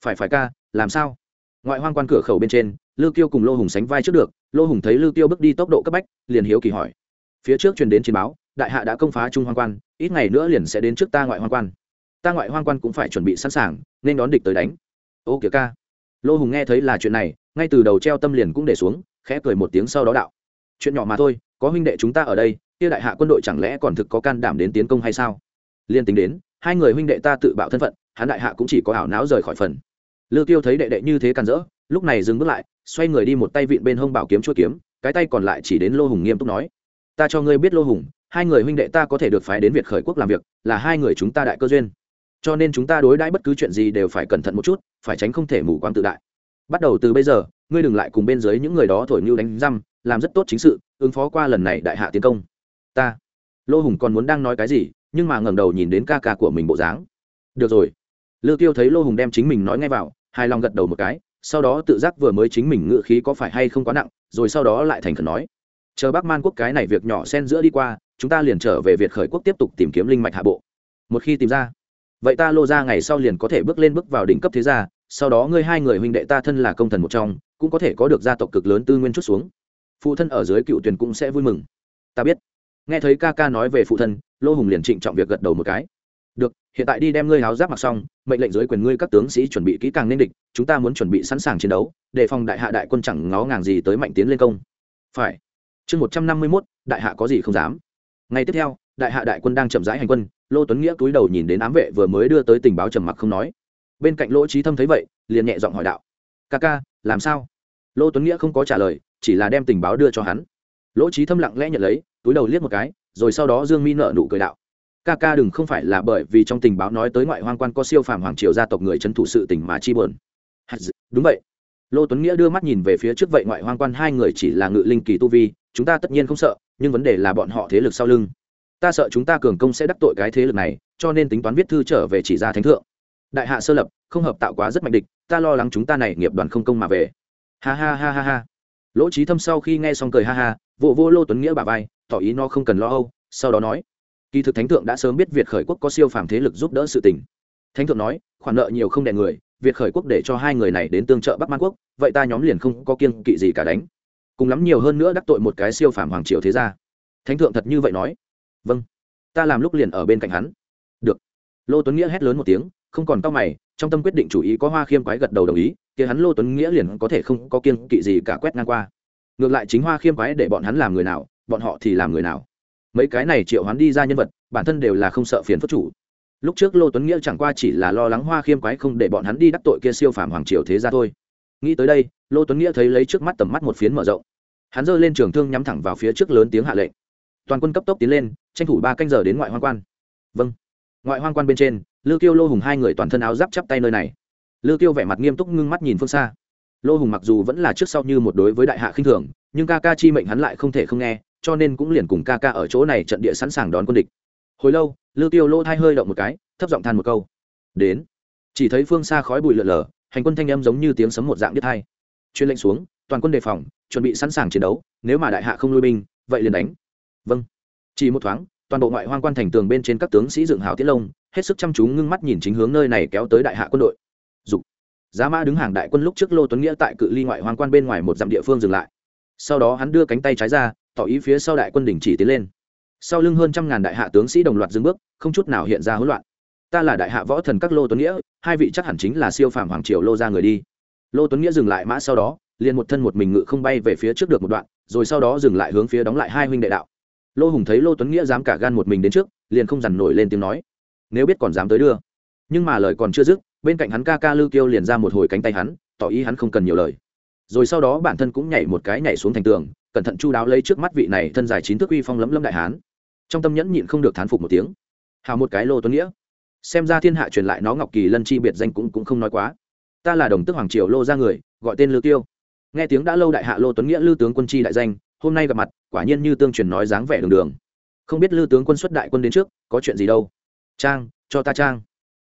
Phải phải ca, làm sao? Ngoại hoang quan cửa khẩu bên trên lư kiêu cùng lô hùng sánh vai trước được lô hùng thấy Lưu Tiêu bước đi tốc độ cấp bách, liền hiếu kỳ hỏi. Phía trước truyền đến chiến báo, đại hạ đã công phá trung hoang quan, ít ngày nữa liền sẽ đến trước ta ngoại hoang quan. Ta ngoại hoang quan cũng phải chuẩn bị sẵn sàng, nên đón địch tới đánh. Ô kìa ca. Lô hùng nghe thấy là chuyện này, ngay từ đầu treo tâm liền cũng để xuống, khẽ cười một tiếng sau đó đạo. Chuyện nhỏ mà thôi, có huynh đệ chúng ta ở đây, kia đại hạ quân đội chẳng lẽ còn thực có can đảm đến tiến công hay sao? Liên tính đến, hai người huynh đệ ta tự bạo thân phận, hắn đại hạ cũng chỉ có ảo não rời khỏi phần. Lưu tiêu thấy đệ đệ như thế càn rỡ, lúc này dừng bước lại xoay người đi một tay vịn bên hông bảo kiếm chua kiếm, cái tay còn lại chỉ đến lô hùng nghiêm túc nói, ta cho ngươi biết lô hùng, hai người huynh đệ ta có thể được phái đến việt khởi quốc làm việc, là hai người chúng ta đại cơ duyên. Cho nên chúng ta đối đãi bất cứ chuyện gì đều phải cẩn thận một chút, phải tránh không thể mù quáng tự đại. Bắt đầu từ bây giờ, ngươi đừng lại cùng bên dưới những người đó thổi mưu đánh răm, làm rất tốt chính sự, ứng phó qua lần này đại hạ tiến công. Ta. Lô hùng còn muốn đang nói cái gì, nhưng mà ngẩng đầu nhìn đến ca ca của mình bộ dáng. Được rồi. Lư tiêu thấy lô hùng đem chính mình nói ngay vào, hài lòng gật đầu một cái sau đó tự giác vừa mới chính mình ngự khí có phải hay không quá nặng, rồi sau đó lại thành khẩn nói, chờ bác man quốc cái này việc nhỏ xen giữa đi qua, chúng ta liền trở về việt khởi quốc tiếp tục tìm kiếm linh mạch hạ bộ. Một khi tìm ra, vậy ta lô ra ngày sau liền có thể bước lên bước vào đỉnh cấp thế gia, sau đó ngươi hai người huynh đệ ta thân là công thần một trong, cũng có thể có được gia tộc cực lớn tư nguyên chút xuống. Phụ thân ở dưới cựu tuyển cũng sẽ vui mừng. Ta biết. Nghe thấy ca ca nói về phụ thân, lô hùng liền trịnh trọng việc gật đầu một cái được, hiện tại đi đem ngươi háo giáp mặc xong, mệnh lệnh dưới quyền ngươi các tướng sĩ chuẩn bị kỹ càng nên địch, chúng ta muốn chuẩn bị sẵn sàng chiến đấu, để phòng đại hạ đại quân chẳng ngó ngàng gì tới mạnh tiến lên công. Phải. Chương một trăm năm mươi mốt, đại hạ có gì không dám. Ngay tiếp theo, đại hạ đại quân đang chậm rãi hành quân, lô tuấn nghĩa cúi đầu nhìn đến ám vệ vừa mới đưa tới tình báo trầm mặc không nói. Bên cạnh lỗ trí thâm thấy vậy, liền nhẹ giọng hỏi đạo. Ca ca, làm sao? Lô tuấn nghĩa không có trả lời, chỉ là đem tình báo đưa cho hắn. Lỗ trí thâm lặng lẽ nhận lấy, túi đầu liếc một cái, rồi sau đó dương mi nợ nụ cười đạo ca ca đừng không phải là bởi vì trong tình báo nói tới ngoại hoang quan có siêu phàm hoàng triều gia tộc người c h ấ n thủ sự tình mà chi buồn. Đúng vậy. Lô tuấn nghĩa đưa mắt nhìn về phía trước vậy ngoại hoang quan hai người chỉ là ngự linh kỳ tu vi chúng ta tất nhiên không sợ nhưng vấn đề là bọn họ thế lực sau lưng. Ta sợ chúng ta cường công sẽ đắc tội cái thế lực này cho nên tính toán viết thư trở về chỉ ra thánh thượng. Đại hạ sơ lập không hợp tạo quá rất mạnh địch ta lo lắng chúng ta này nghiệp đoàn không công mà về. Ha ha ha ha ha. Lỗ trí thâm sau khi nghe xong cười ha ha vụ vô, vô lô tuấn nghĩa bà vai tỏ ý nó không cần lo âu sau đó nói kỳ thực thánh thượng đã sớm biết việt khởi quốc có siêu phàm thế lực giúp đỡ sự tình. Thánh thượng nói, khoản nợ nhiều không đẻ người, việt khởi quốc để cho hai người này đến tương trợ bắc man quốc, vậy ta nhóm liền không có kiêng kỵ gì cả đánh. Cùng lắm nhiều hơn nữa đắc tội một cái siêu phàm hoàng triều thế gia. Thánh thượng thật như vậy nói vâng ta làm lúc liền ở bên cạnh hắn. Được. Lô tuấn nghĩa hét lớn một tiếng, không còn tao mày, trong tâm quyết định chủ ý có hoa khiêm quái gật đầu đồng ý, kia hắn lô tuấn nghĩa liền có thể không có kiêng kỵ gì cả quét ngang qua. Ngược lại chính hoa khiêm quái để bọn hắn làm người nào, bọn họ thì làm người nào mấy cái này triệu hoán đi ra nhân vật, bản thân đều là không sợ phiền phất chủ. Lúc trước lô tuấn nghĩa chẳng qua chỉ là lo lắng hoa khiêm quái không để bọn hắn đi đắc tội kia siêu phàm hoàng triều thế ra thôi. Nghĩ tới đây, lô tuấn nghĩa thấy lấy trước mắt tầm mắt một phiến mở rộng. Hắn giơ lên trường thương nhắm thẳng vào phía trước lớn tiếng hạ lệnh. Toàn quân cấp tốc tiến lên, tranh thủ ba canh giờ đến ngoại hoang quan. Vâng. Ngoại hoang quan bên trên lư kiêu, lô hùng hai người toàn thân áo giáp chắp tay nơi này. Lư kiêu vẻ mặt nghiêm túc ngưng mắt nhìn phương xa. Lô hùng mặc dù vẫn là trước sau như một đối với đại hạ khinh thường, nhưng ca ca chi mệnh hắn lại không thể không nghe cho nên cũng liền cùng ca ca ở chỗ này trận địa sẵn sàng đón quân địch. Hồi lâu lư tiêu lô thai hơi động một cái, thấp giọng than một câu. Đến. Chỉ thấy phương xa khói bụi lợn lờ hành quân thanh âm giống như tiếng sấm một dạng biết hai chuyên lệnh xuống, toàn quân đề phòng, chuẩn bị sẵn sàng chiến đấu, nếu mà đại hạ không lui binh, vậy liền đánh. Vâng. Chỉ một thoáng, toàn bộ ngoại hoang quan thành tường bên trên các tướng sĩ dựng hào tiết lông, hết sức chăm chú ngưng mắt nhìn chính hướng nơi này kéo tới đại hạ quân đội. Dục. Giá mã đứng hàng đại quân lúc trước lô tuấn nghĩa tại cự ly ngoại hoang quan bên ngoài một dặm địa phương dừng lại. Sau đó hắn đưa cánh tay trái ra tỏ ý phía sau đại quân đình chỉ tiến lên. Sau lưng hơn trăm ngàn đại hạ tướng sĩ đồng loạt dừng bước, không chút nào hiện ra hỗn loạn. Ta là đại hạ võ thần các lô tuấn nghĩa, hai vị chắc hẳn chính là siêu phàm hoàng triều lô ra người đi. Lô tuấn nghĩa dừng lại mã sau đó, liền một thân một mình ngự không bay về phía trước được một đoạn, rồi sau đó dừng lại hướng phía đóng lại hai huynh đệ đạo. Lô hùng thấy lô tuấn nghĩa dám cả gan một mình đến trước, liền không dằn nổi lên tiếng nói, nếu biết còn dám tới đưa. Nhưng mà lời còn chưa dứt, bên cạnh hắn ca ca lư kiêu liền ra một hồi cánh tay hắn, tỏ ý hắn không cần nhiều lời. Rồi sau đó bản thân cũng nhảy một cái nhảy xuống thành tường cẩn thận chu đáo lấy trước mắt vị này thân dài chín thước uy phong lấm lâm đại hán. Trong tâm nhẫn nhịn không được thán phục một tiếng. Hào một cái lô tuấn nghĩa. Xem ra thiên hạ truyền lại nó ngọc kỳ lân chi biệt danh cũng cũng không nói quá. Ta là đồng tước hoàng triều lô ra người, gọi tên lư tiêu. Nghe tiếng đã lâu đại hạ lô tuấn nghĩa lư tướng quân chi đại danh, hôm nay gặp mặt, quả nhiên như tương truyền nói dáng vẻ đường đường. Không biết lư tướng quân xuất đại quân đến trước, có chuyện gì đâu. Trang, cho ta trang.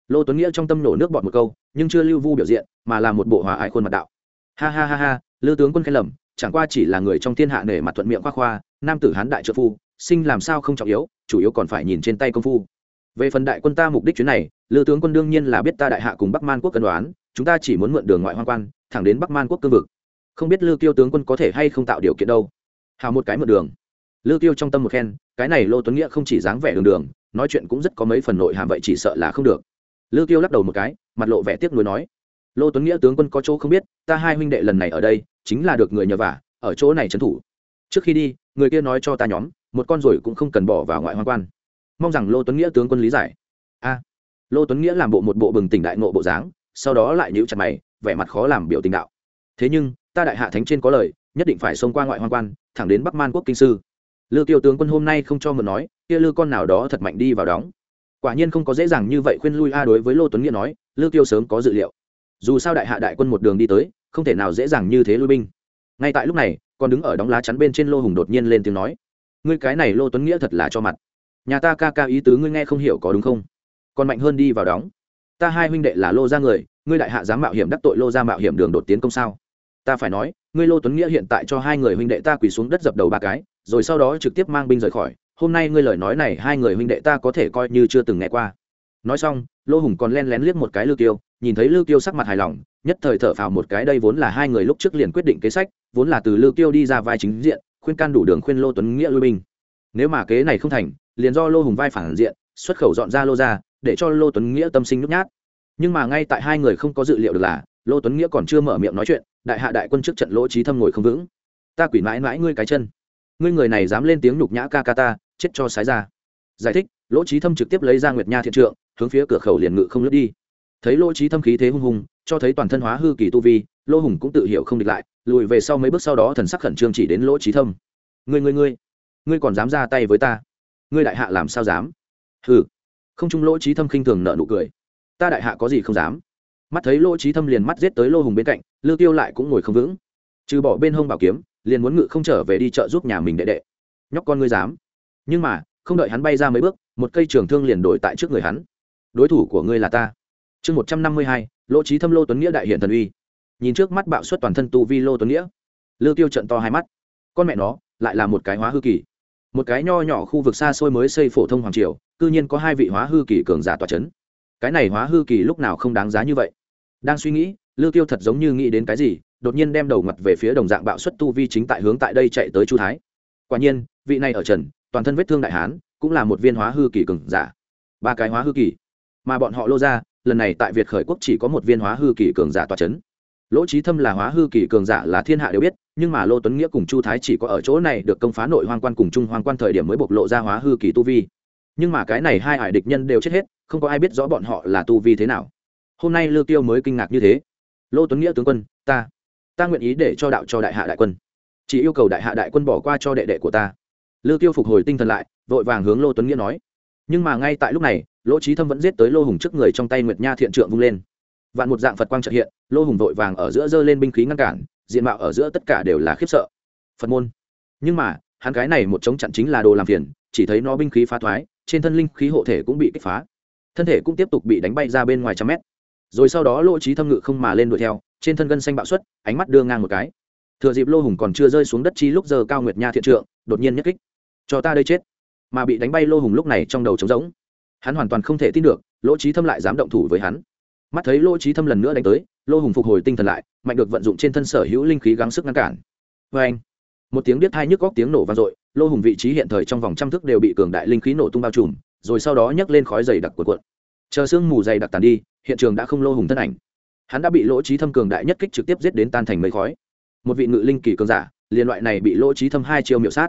Lô tuấn nghĩa trong tâm nổ nước bọt một câu, nhưng chưa lưu vu biểu diện, mà là một bộ hòa ái khuôn mặt đạo. Ha ha ha ha, lư tướng quân khen lầm chẳng qua chỉ là người trong thiên hạ nể mặt thuận miệng khoa khoa, nam tử hán đại trợ phu, sinh làm sao không trọng yếu, chủ yếu còn phải nhìn trên tay công phu. Về phần đại quân ta mục đích chuyến này lư tướng quân đương nhiên là biết ta đại hạ cùng bắc man quốc cân đoán, chúng ta chỉ muốn mượn đường ngoại hoang quan, thẳng đến bắc man quốc cương vực. Không biết lư tiêu tướng quân có thể hay không tạo điều kiện đâu. Hào một cái mượn đường. Lư tiêu trong tâm một khen, cái này lô tuấn nghĩa không chỉ dáng vẻ đường đường, nói chuyện cũng rất có mấy phần nội hàm vậy chỉ sợ là không được. Lư tiêu lắc đầu một cái, mặt lộ vẻ tiếc nuối nói lô tuấn nghĩa tướng quân có chỗ không biết, ta hai huynh đệ lần này ở đây, chính là được người nhờ vả, ở chỗ này trấn thủ. Trước khi đi, người kia nói cho ta nhóm, một con rồi cũng không cần bỏ vào ngoại hoang quan. Mong rằng lô tuấn nghĩa tướng quân lý giải. A. Lô tuấn nghĩa làm bộ một bộ bừng tỉnh đại ngộ bộ dáng, sau đó lại nhíu chặt mày, vẻ mặt khó làm biểu tình đạo. Thế nhưng, ta đại hạ thánh trên có lời, nhất định phải xông qua ngoại hoang quan, thẳng đến bắc man quốc kinh sư. Lư kiều tướng quân hôm nay không cho mượn nói, kia lư con nào đó thật mạnh đi vào đóng. Quả nhiên không có dễ dàng như vậy khuyên lui a đối với lô tuấn nghĩa nói, lư kiều sớm có dự liệu dù sao đại hạ đại quân một đường đi tới, không thể nào dễ dàng như thế lui binh. Ngay tại lúc này, còn đứng ở đóng lá chắn bên trên lô hùng đột nhiên lên tiếng nói, ngươi cái này lô tuấn nghĩa thật là cho mặt. Nhà ta ca ca ý tứ ngươi nghe không hiểu có đúng không? Còn mạnh hơn đi vào đóng. Ta hai huynh đệ là lô ra người, ngươi đại hạ dám mạo hiểm đắc tội lô ra mạo hiểm đường đột tiến công sao? Ta phải nói, ngươi lô tuấn nghĩa hiện tại cho hai người huynh đệ ta quỳ xuống đất dập đầu ba cái, rồi sau đó trực tiếp mang binh rời khỏi. Hôm nay ngươi lời nói này hai người huynh đệ ta có thể coi như chưa từng nghe qua. Nói xong, lô hùng còn len lén liếc một cái lưu kiêu nhìn thấy lưu kiêu sắc mặt hài lòng, nhất thời thở phào một cái, đây vốn là hai người lúc trước liền quyết định kế sách, vốn là từ lưu kiêu đi ra vai chính diện, khuyên can đủ đường khuyên lô tuấn nghĩa lui binh. Nếu mà kế này không thành, liền do lô hùng vai phản diện, xuất khẩu dọn ra lô ra để cho lô tuấn nghĩa tâm sinh nhút nhát. Nhưng mà ngay tại hai người không có dự liệu được là, lô tuấn nghĩa còn chưa mở miệng nói chuyện, đại hạ đại quân trước trận lỗ trí thâm ngồi không vững. Ta quỷ mãi mãi ngươi cái chân. Ngươi người này dám lên tiếng nhục nhã ca ca ta, chết cho sái ra. Giải thích, lỗ trí thâm trực tiếp lấy ra nguyệt nha thiện trượng, hướng phía cửa khẩu liền ngự không lướt đi thấy lỗ trí thâm khí thế hung hùng cho thấy toàn thân hóa hư kỳ tu vi, lỗ hùng cũng tự hiểu không địch lại, lùi về sau mấy bước sau đó thần sắc khẩn trương chỉ đến lỗ trí thâm. Ngươi ngươi ngươi ngươi còn dám ra tay với ta? Ngươi đại hạ làm sao dám? Hừ. Không trung lỗ trí thâm khinh thường nợ nụ cười. Ta đại hạ có gì không dám? Mắt thấy lỗ trí thâm liền mắt giết tới lô hùng bên cạnh, lư tiêu lại cũng ngồi không vững. Trừ bỏ bên hông bảo kiếm, liền muốn ngự không trở về đi chợ giúp nhà mình đệ đệ. Nhóc con ngươi dám. Nhưng mà, không đợi hắn bay ra mấy bước, một cây trường thương liền đổi tại trước người hắn. Đối thủ của ngươi là ta chương một trăm năm mươi hai, lỗ trí thâm lô tuấn nghĩa đại hiện thần uy. Nhìn trước mắt bạo suất toàn thân tu vi lô tuấn nghĩa lư tiêu trận to hai mắt. Con mẹ nó, lại là một cái hóa hư kỳ. Một cái nho nhỏ khu vực xa xôi mới xây phổ thông hoàng triều, cư nhiên có hai vị hóa hư kỳ cường giả tòa c h ấ n cái này hóa hư kỳ lúc nào không đáng giá như vậy? Đang suy nghĩ, lưu tiêu thật giống như nghĩ đến cái gì, đột nhiên đem đầu ngặt về phía đồng dạng bạo suất tu vi chính tại hướng tại đây chạy tới chu thái. Quả nhiên, vị này ở trần, toàn thân vết thương đại hán, cũng là một viên hóa hư kỳ cường giả. Ba cái hóa hư kỳ, mà bọn họ lô ra lần này tại việt khởi quốc chỉ có một viên hóa hư kỳ cường giả tòa c h ấ n lỗ trí thâm là hóa hư kỳ cường giả là thiên hạ đều biết, nhưng mà lô tuấn nghĩa cùng chu thái chỉ có ở chỗ này được công phá nội hoang quan cùng chung hoang quan thời điểm mới bộc lộ ra hóa hư kỳ tu vi. Nhưng mà cái này hai hải địch nhân đều chết hết, không có ai biết rõ bọn họ là tu vi thế nào. Hôm nay lư tiêu mới kinh ngạc như thế. Lô tuấn nghĩa tướng quân, ta ta nguyện ý để cho đạo cho đại hạ đại quân. Chỉ yêu cầu đại hạ đại quân bỏ qua cho đệ đệ của ta. Lư tiêu phục hồi tinh thần lại, vội vàng hướng lô tuấn nghĩa nói nhưng mà ngay tại lúc này, lỗ trí thâm vẫn giết tới lô hùng trước người trong tay nguyệt nha thiện trượng vung lên. Vạn một dạng phật quang trợ hiện, lô hùng vội vàng ở giữa giơ lên binh khí ngăn cản, diện mạo ở giữa tất cả đều là khiếp sợ. Phật môn. Nhưng mà, hắn cái này một chống chặn chính là đồ làm phiền, chỉ thấy nó binh khí phá thoái, trên thân linh khí hộ thể cũng bị kích phá. Thân thể cũng tiếp tục bị đánh bay ra bên ngoài trăm mét. Rồi sau đó lỗ trí thâm ngự không mà lên đuổi theo, trên thân gân xanh bạo xuất, ánh mắt đưa ngang một cái. Thừa dịp lô hùng còn chưa rơi xuống đất chi lúc giờ cao nguyệt nha thiện trượng, đột nhiên nhất kích. Cho ta đây chết mà bị đánh bay lô hùng lúc này trong đầu trống rỗng. Hắn hoàn toàn không thể tin được, lỗ trí thâm lại dám động thủ với hắn. Mắt thấy lỗ trí thâm lần nữa đánh tới, lô hùng phục hồi tinh thần lại, mạnh được vận dụng trên thân sở hữu linh khí gắng sức ngăn cản. Vê anh, một tiếng biết thai nhức góc tiếng nổ vang dội, lô hùng vị trí hiện thời trong vòng trăm thước đều bị cường đại linh khí nổ tung bao trùm, rồi sau đó nhấc lên khói dày đặc cuộn cuộn. Chờ sương mù dày đặc tàn đi, hiện trường đã không lô hùng thân ảnh. Hắn đã bị lỗ trí thâm cường đại nhất kích trực tiếp giết đến tan thành mấy khói. Một vị ngự linh kỳ cường giả liên loại này bị lỗ trí thâm hai chiêu miệu sát.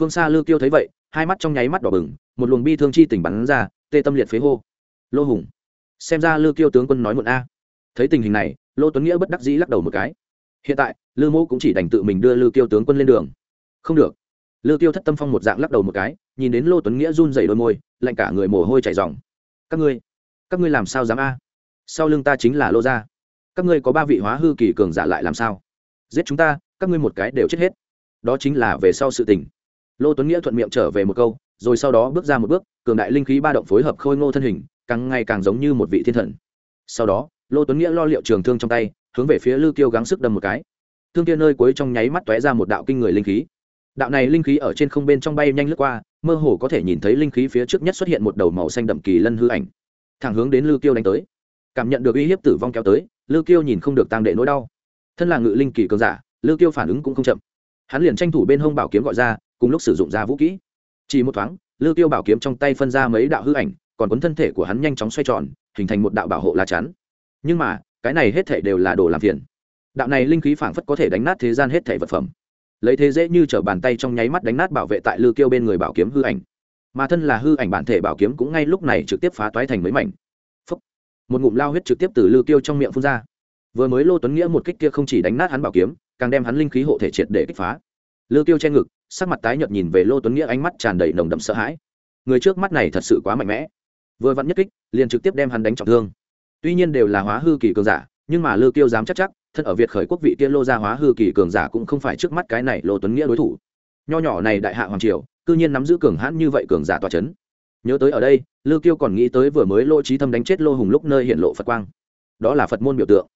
Phương xa lư kiêu thấy vậy hai mắt trong nháy mắt đỏ bừng, một luồng bi thương chi tỉnh bắn ra, tê tâm liệt phế hô. Lô hùng, xem ra lư kiêu tướng quân nói muộn a. Thấy tình hình này, lô tuấn nghĩa bất đắc dĩ lắc đầu một cái. Hiện tại, lư mô cũng chỉ đành tự mình đưa lư kiêu tướng quân lên đường. Không được. Lư tiêu thất tâm phong một dạng lắc đầu một cái, nhìn đến lô tuấn nghĩa run dày đôi môi, lạnh cả người mồ hôi chảy dòng các ngươi các ngươi làm sao dám a? Sau lưng ta chính là lô gia. Các ngươi có ba vị hóa hư kỳ cường giả lại làm sao? Giết chúng ta, các ngươi một cái đều chết hết. Đó chính là về sau sự tình lô tuấn nghĩa thuận miệng trở về một câu, rồi sau đó bước ra một bước, cường đại linh khí ba động phối hợp khôi ngô thân hình, càng ngày càng giống như một vị thiên thần. Sau đó, lô tuấn nghĩa lo liệu trường thương trong tay, hướng về phía lư kiêu gắng sức đâm một cái. Thương kia nơi cuối trong nháy mắt tóe ra một đạo kinh người linh khí. Đạo này linh khí ở trên không bên trong bay nhanh lướt qua, mơ hồ có thể nhìn thấy linh khí phía trước nhất xuất hiện một đầu màu xanh đậm kỳ lân hư ảnh. Thẳng hướng đến lư kiêu đánh tới. Cảm nhận được uy hiếp tử vong kéo tới lư kiêu nhìn không được tăng đệ nỗi đau. Thân là ngự linh kỳ cường giả lư kiêu phản ứng cũng không chậm. Hắn liền tranh thủ bên hông bảo kiếm gọi ra cùng lúc sử dụng ra vũ kỹ. Chỉ một thoáng lư Tiêu bảo kiếm trong tay phân ra mấy đạo hư ảnh, còn cuốn thân thể của hắn nhanh chóng xoay tròn, hình thành một đạo bảo hộ lá chắn. Nhưng mà, cái này hết thể đều là đồ làm phiền. Đạo này linh khí phảng phất có thể đánh nát thế gian hết thể vật phẩm. Lấy thế dễ như t r ở bàn tay trong nháy mắt đánh nát bảo vệ tại lư kiêu bên người bảo kiếm hư ảnh. Mà thân là hư ảnh bản thể bảo kiếm cũng ngay lúc này trực tiếp phá toái thành mấy mảnh. Một ngụm lao huyết trực tiếp từ lư kiêu trong miệng phun ra. Vừa mới lô tuấn nghĩa một kích kia không chỉ đánh nát hắn bảo kiếm, càng đem hắn linh khí hộ thể triệt để kích phá. Lư kiêu che ngực sắc mặt tái nhợt nhìn về lô tuấn nghĩa, ánh mắt tràn đầy nồng đậm sợ hãi. Người trước mắt này thật sự quá mạnh mẽ. Vừa vặn nhất kích, liền trực tiếp đem hắn đánh trọng thương. Tuy nhiên đều là hóa hư kỳ cường giả, nhưng mà lư kiêu dám chắc chắc, thân ở việt khởi quốc vị tiên lô gia hóa hư kỳ cường giả cũng không phải trước mắt cái này lô tuấn nghĩa đối thủ. Nho nhỏ này đại hạ hoàng triều, cư nhiên nắm giữ cường hãn như vậy cường giả tòa chấn. nhớ tới ở đây, lư kiêu còn nghĩ tới vừa mới lô trí thâm đánh chết lô hùng lúc nơi hiện lộ phật quang. Đó là phật môn biểu tượng.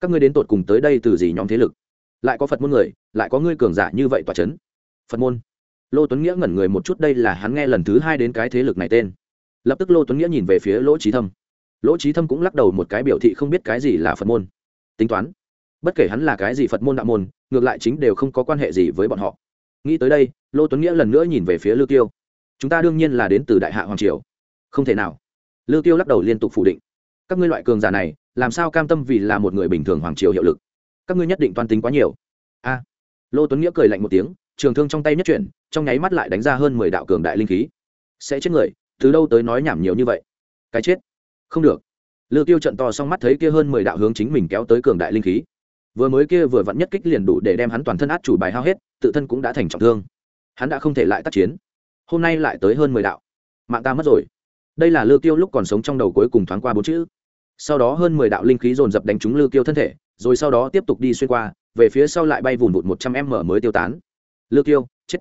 Các ngươi đến tột cùng tới đây từ gì nhóm thế lực? Lại có phật môn người, lại có ngươi cường giả như vậy tòa chấn phật môn. Lô tuấn nghĩa ngẩn người một chút, đây là hắn nghe lần thứ hai đến cái thế lực này tên. Lập tức lô tuấn nghĩa nhìn về phía lỗ trí thâm. Lỗ trí thâm cũng lắc đầu một cái biểu thị không biết cái gì là phật môn. Tính toán, bất kể hắn là cái gì phật môn đạo môn, ngược lại chính đều không có quan hệ gì với bọn họ. Nghĩ tới đây, lô tuấn nghĩa lần nữa nhìn về phía lưu tiêu chúng ta đương nhiên là đến từ đại hạ hoàng triều. Không thể nào. Lưu tiêu lắc đầu liên tục phủ định. Các ngươi loại cường giả này, làm sao cam tâm vì là một người bình thường hoàng triều hiệu lực? Các ngươi nhất định toan tính quá nhiều. A. Lô tuấn nghĩa cười lạnh một tiếng trường thương trong tay nhất chuyển, trong nháy mắt lại đánh ra hơn mười đạo cường đại linh khí. Sẽ chết người, từ đâu tới nói nhảm nhiều như vậy? Cái chết? Không được. Lưu tiêu trận to xong mắt thấy kia hơn mười đạo hướng chính mình kéo tới cường đại linh khí. Vừa mới kia vừa vặn nhất kích liền đủ để đem hắn toàn thân át chủ bài hao hết, tự thân cũng đã thành trọng thương. Hắn đã không thể lại tác chiến. Hôm nay lại tới hơn mười đạo. Mạng ta mất rồi. Đây là lư tiêu lúc còn sống trong đầu cuối cùng thoáng qua bốn chữ. Sau đó hơn mười đạo linh khí dồn dập đánh trúng lư tiêu thân thể, rồi sau đó tiếp tục đi xuyên qua, về phía sau lại bay vùn vụt một trăm m mới tiêu tán lư tiêu chết.